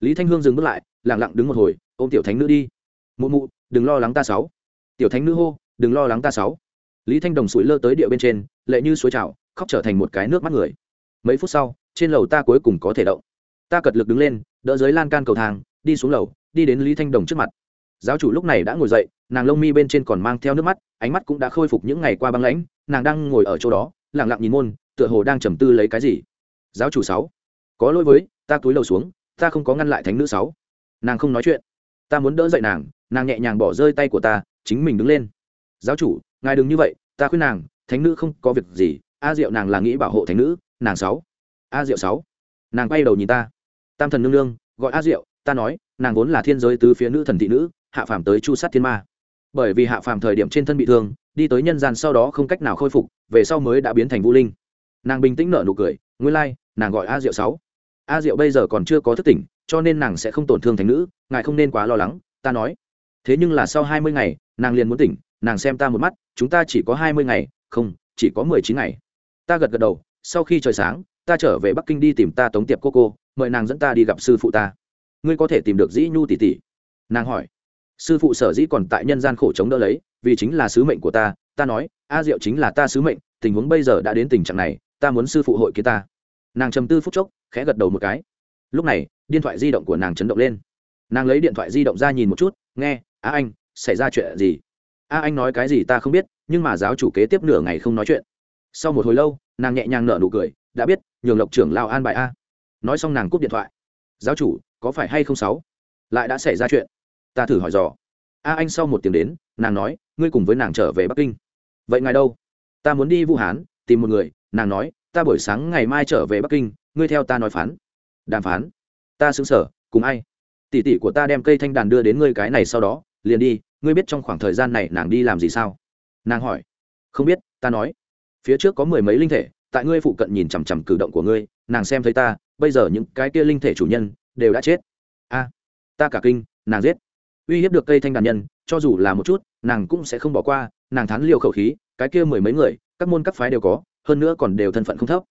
Lý thanh hương dừng bước lại lẳng lặng đứng một hồi, ôm tiểu thánh nữ đi. Mụ mụ, đừng lo lắng ta sáu. Tiểu thánh nữ hô, đừng lo lắng ta sáu. Lý thanh đồng sủi lơ tới địa bên trên, lệ như suối trào, khóc trở thành một cái nước mắt người mấy phút sau, trên lầu ta cuối cùng có thể động. Ta cật lực đứng lên, đỡ dưới lan can cầu thang, đi xuống lầu, đi đến lý thanh đồng trước mặt. Giáo chủ lúc này đã ngồi dậy, nàng lông mi bên trên còn mang theo nước mắt, ánh mắt cũng đã khôi phục những ngày qua băng lãnh, nàng đang ngồi ở chỗ đó lẳng lặng nhìn môn, tựa hồ đang trầm tư lấy cái gì. Giáo chủ sáu, có lỗi với, ta túi lầu xuống, ta không có ngăn lại thánh nữ sáu. Nàng không nói chuyện. Ta muốn đỡ dậy nàng nàng nhẹ nhàng bỏ rơi tay của ta, chính mình đứng lên. Giáo chủ, ngài đừng như vậy, ta khuyên nàng, thánh nữ không có việc gì, a diệu nàng là nghĩ bảo hộ thánh nữ nàng sáu a diệu sáu. Nàng quay đầu nhìn ta. Tam thần nương nương gọi a diệu ta nói nàng vốn là thiên giới tứ phía nữ thần thị nữ hạ phàm tới chu sát thiên ma. Bởi vì hạ phàm thời điểm trên thân bị thương đi tới nhân gian sau đó không cách nào khôi phục về sau mới đã biến thành vũ linh. Nàng bình tĩnh nở nụ cười nguyên lai、like, nàng gọi a diệu sáu. A diệu bây giờ còn chưa có thức tỉnh cho nên nàng sẽ không tổn thương thành nữ ngài không nên quá lo lắng ta nói. Thế nhưng là sau hai mươi ngày nàng liền muốn tỉnh nàng xem ta một mắt chúng ta chỉ có hai mươi ngày không chỉ có mười chín ngày. Ta gật gật đầu sau khi trời sáng, ta trở về bắc kinh đi tìm ta tống tiệp cô cô, mời nàng dẫn ta đi gặp sư phụ ta. Ngươi có thể tìm được dĩ nhu tỷ tỷ. Nàng hỏi. Sư phụ sở dĩ còn tại nhân gian khổ chống đỡ lấy, vì chính là sứ mệnh của ta ta nói, a diệu chính là ta sứ mệnh, tình huống bây giờ đã đến tình trạng này, ta muốn sư phụ hội kiến ta. Nàng trầm tư phút chốc, khẽ gật đầu một cái. Lúc này, điện thoại di động của nàng chấn động lên. Nàng lấy điện thoại di động ra nhìn một chút, nghe, a anh, xảy ra chuyện gì? A anh nói, cái gì ta không biết, nhưng mà giáo chủ kế tiếp nửa ngày không nói chuyện sau một hồi lâu, nàng nhẹ nhàng nở nụ cười, đã biết, nhường lộc trưởng lao an bài a. Nói xong nàng cúp điện thoại. Giáo chủ, có phải hay không sáu? Lại đã xảy ra chuyện. Ta thử hỏi dò. A anh sau một tiếng đến, nàng nói, ngươi cùng với nàng trở về bắc kinh. Vậy ngài đâu? Ta muốn đi vũ hán, tìm một người. Nàng nói, ta buổi sáng ngày mai trở về bắc kinh, ngươi theo ta nói phán. Đàm phán? Ta xứng sở, cùng ai? Tỷ tỷ của ta đem cây thanh đàn đưa đến ngươi cái này sau đó, liền đi, ngươi biết trong khoảng thời gian này nàng đi làm gì sao? Nàng hỏi. Không biết, ta nói phía trước có mười mấy linh thể, tại ngươi phụ cận nhìn chằm chằm cử động của ngươi, nàng xem thấy ta, bây giờ những cái kia linh thể chủ nhân đều đã chết. A, ta cả kinh, nàng giết. Uy hiếp được cây thanh đàn nhân, cho dù là một chút, nàng cũng sẽ không bỏ qua, nàng thán liều khẩu khí, cái kia mười mấy người, các môn các phái đều có, hơn nữa còn đều thân phận không thấp.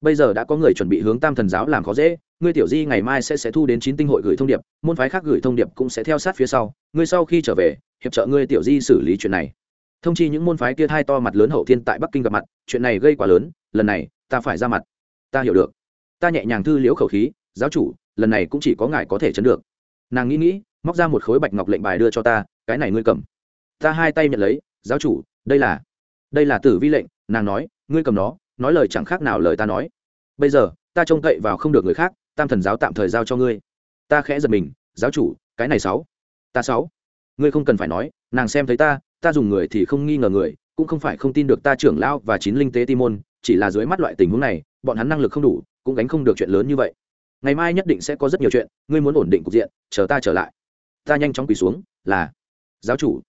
Bây giờ đã có người chuẩn bị hướng tam thần giáo làm khó dễ, ngươi tiểu di ngày mai sẽ sẽ thu đến chín tinh hội gửi thông điệp, môn phái khác gửi thông điệp cũng sẽ theo sát phía sau, ngươi sau khi trở về, hiệp trợ ngươi tiểu di xử lý chuyện này thông chi những môn phái kia hai to mặt lớn hậu thiên tại bắc kinh gặp mặt, chuyện này gây quá lớn, lần này, ta phải ra mặt. Ta hiểu được. Ta nhẹ nhàng thư liễu khẩu khí, giáo chủ, lần này cũng chỉ có ngài có thể chấn được. Nàng nghĩ nghĩ, móc ra một khối bạch ngọc lệnh bài đưa cho ta, cái này ngươi cầm. Ta hai tay nhận lấy, giáo chủ, đây là đây là tử vi lệnh, nàng nói, ngươi cầm nó, nói lời chẳng khác nào lời ta nói. Bây giờ, ta trông cậy vào không được người khác, tam thần giáo tạm thời giao cho ngươi. Ta khẽ giật mình, giáo chủ, cái này sáu, ta sáu. Ngươi không cần phải nói, nàng xem thấy ta ta dùng người thì không nghi ngờ người, cũng không phải không tin được ta trưởng lão và chín linh tế timon chỉ là dưới mắt loại tình huống này, bọn hắn năng lực không đủ, cũng gánh không được chuyện lớn như vậy. Ngày mai nhất định sẽ có rất nhiều chuyện, ngươi muốn ổn định cục diện, chờ ta trở lại. Ta nhanh chóng quỳ xuống, là, giáo chủ.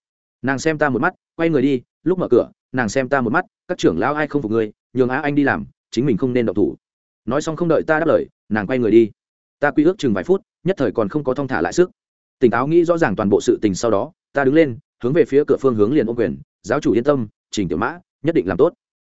Nàng xem ta một mắt, quay người đi, lúc mở cửa, nàng xem ta một mắt, các trưởng lão ai không phục ngươi, nhường á anh đi làm, chính mình không nên động thủ. Nói xong không đợi ta đáp lời, nàng quay người đi. Ta quy ước chừng vài phút, nhất thời còn không có thong thả lại sức. Tỉnh táo nghĩ rõ ràng toàn bộ sự tình sau đó, ta đứng lên hướng về phía cửa phương hướng liền ôm quyền, giáo chủ yên tâm, trình tiểu mã, nhất định làm tốt.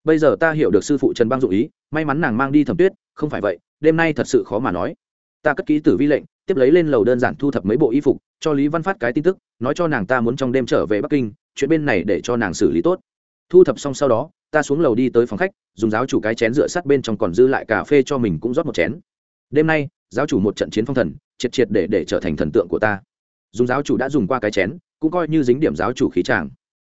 Bây giờ ta hiểu được sư phụ trần bang dụ ý, may mắn nàng mang đi thẩm tuyết, không phải vậy, đêm nay thật sự khó mà nói. Ta cất ký tử vi lệnh, tiếp lấy lên lầu đơn giản thu thập mấy bộ y phục, cho lý văn phát cái tin tức, nói cho nàng ta muốn trong đêm trở về bắc kinh, chuyện bên này để cho nàng xử lý tốt. Thu thập xong sau đó, ta xuống lầu đi tới phòng khách, dùng giáo chủ cái chén rửa sắt bên trong còn dư lại cà phê cho mình cũng rót một chén. Đêm nay, giáo chủ một trận chiến phong thần, triệt triệt để để trở thành thần tượng của ta. Dùng giáo chủ đã dùng qua cái chén cũng coi như dính điểm giáo chủ khí tràng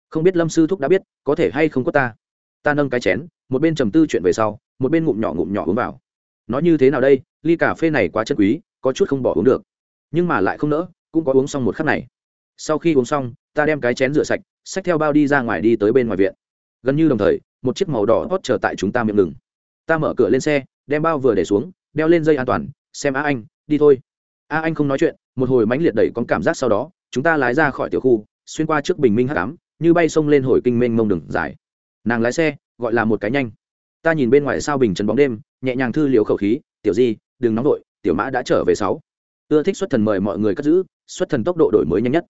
không biết lâm sư thúc đã biết, có thể hay không có ta? Ta nâng cái chén, một bên trầm tư chuyện về sau, một bên ngụm nhỏ ngụm nhỏ uống vào. Nói như thế nào đây, ly cà phê này quá chân quý, có chút không bỏ uống được. Nhưng mà lại không nỡ, cũng có uống xong một khắc này. Sau khi uống xong, ta đem cái chén rửa sạch, xách theo bao đi ra ngoài đi tới bên ngoài viện. Gần như đồng thời, một chiếc màu đỏ hót chờ tại chúng ta miệng ngừng. Ta mở cửa lên xe, đem bao vừa để xuống, đeo lên dây an toàn, xem a anh, đi thôi. A anh không nói chuyện, một hồi mãnh liệt đẩy con cảm giác sau đó chúng ta lái ra khỏi tiểu khu, xuyên qua trước bình minh h tám như bay sông lên hồi kinh mênh mông đường dài. Nàng lái xe, gọi là một cái nhanh. Ta nhìn bên ngoài sao bình trần bóng đêm, nhẹ nhàng thư liều khẩu khí, tiểu di, đừng nóng đội tiểu mã đã trở về sáu. Ưa thích xuất thần mời mọi người cất giữ, xuất thần tốc độ đổi mới nhanh nhất.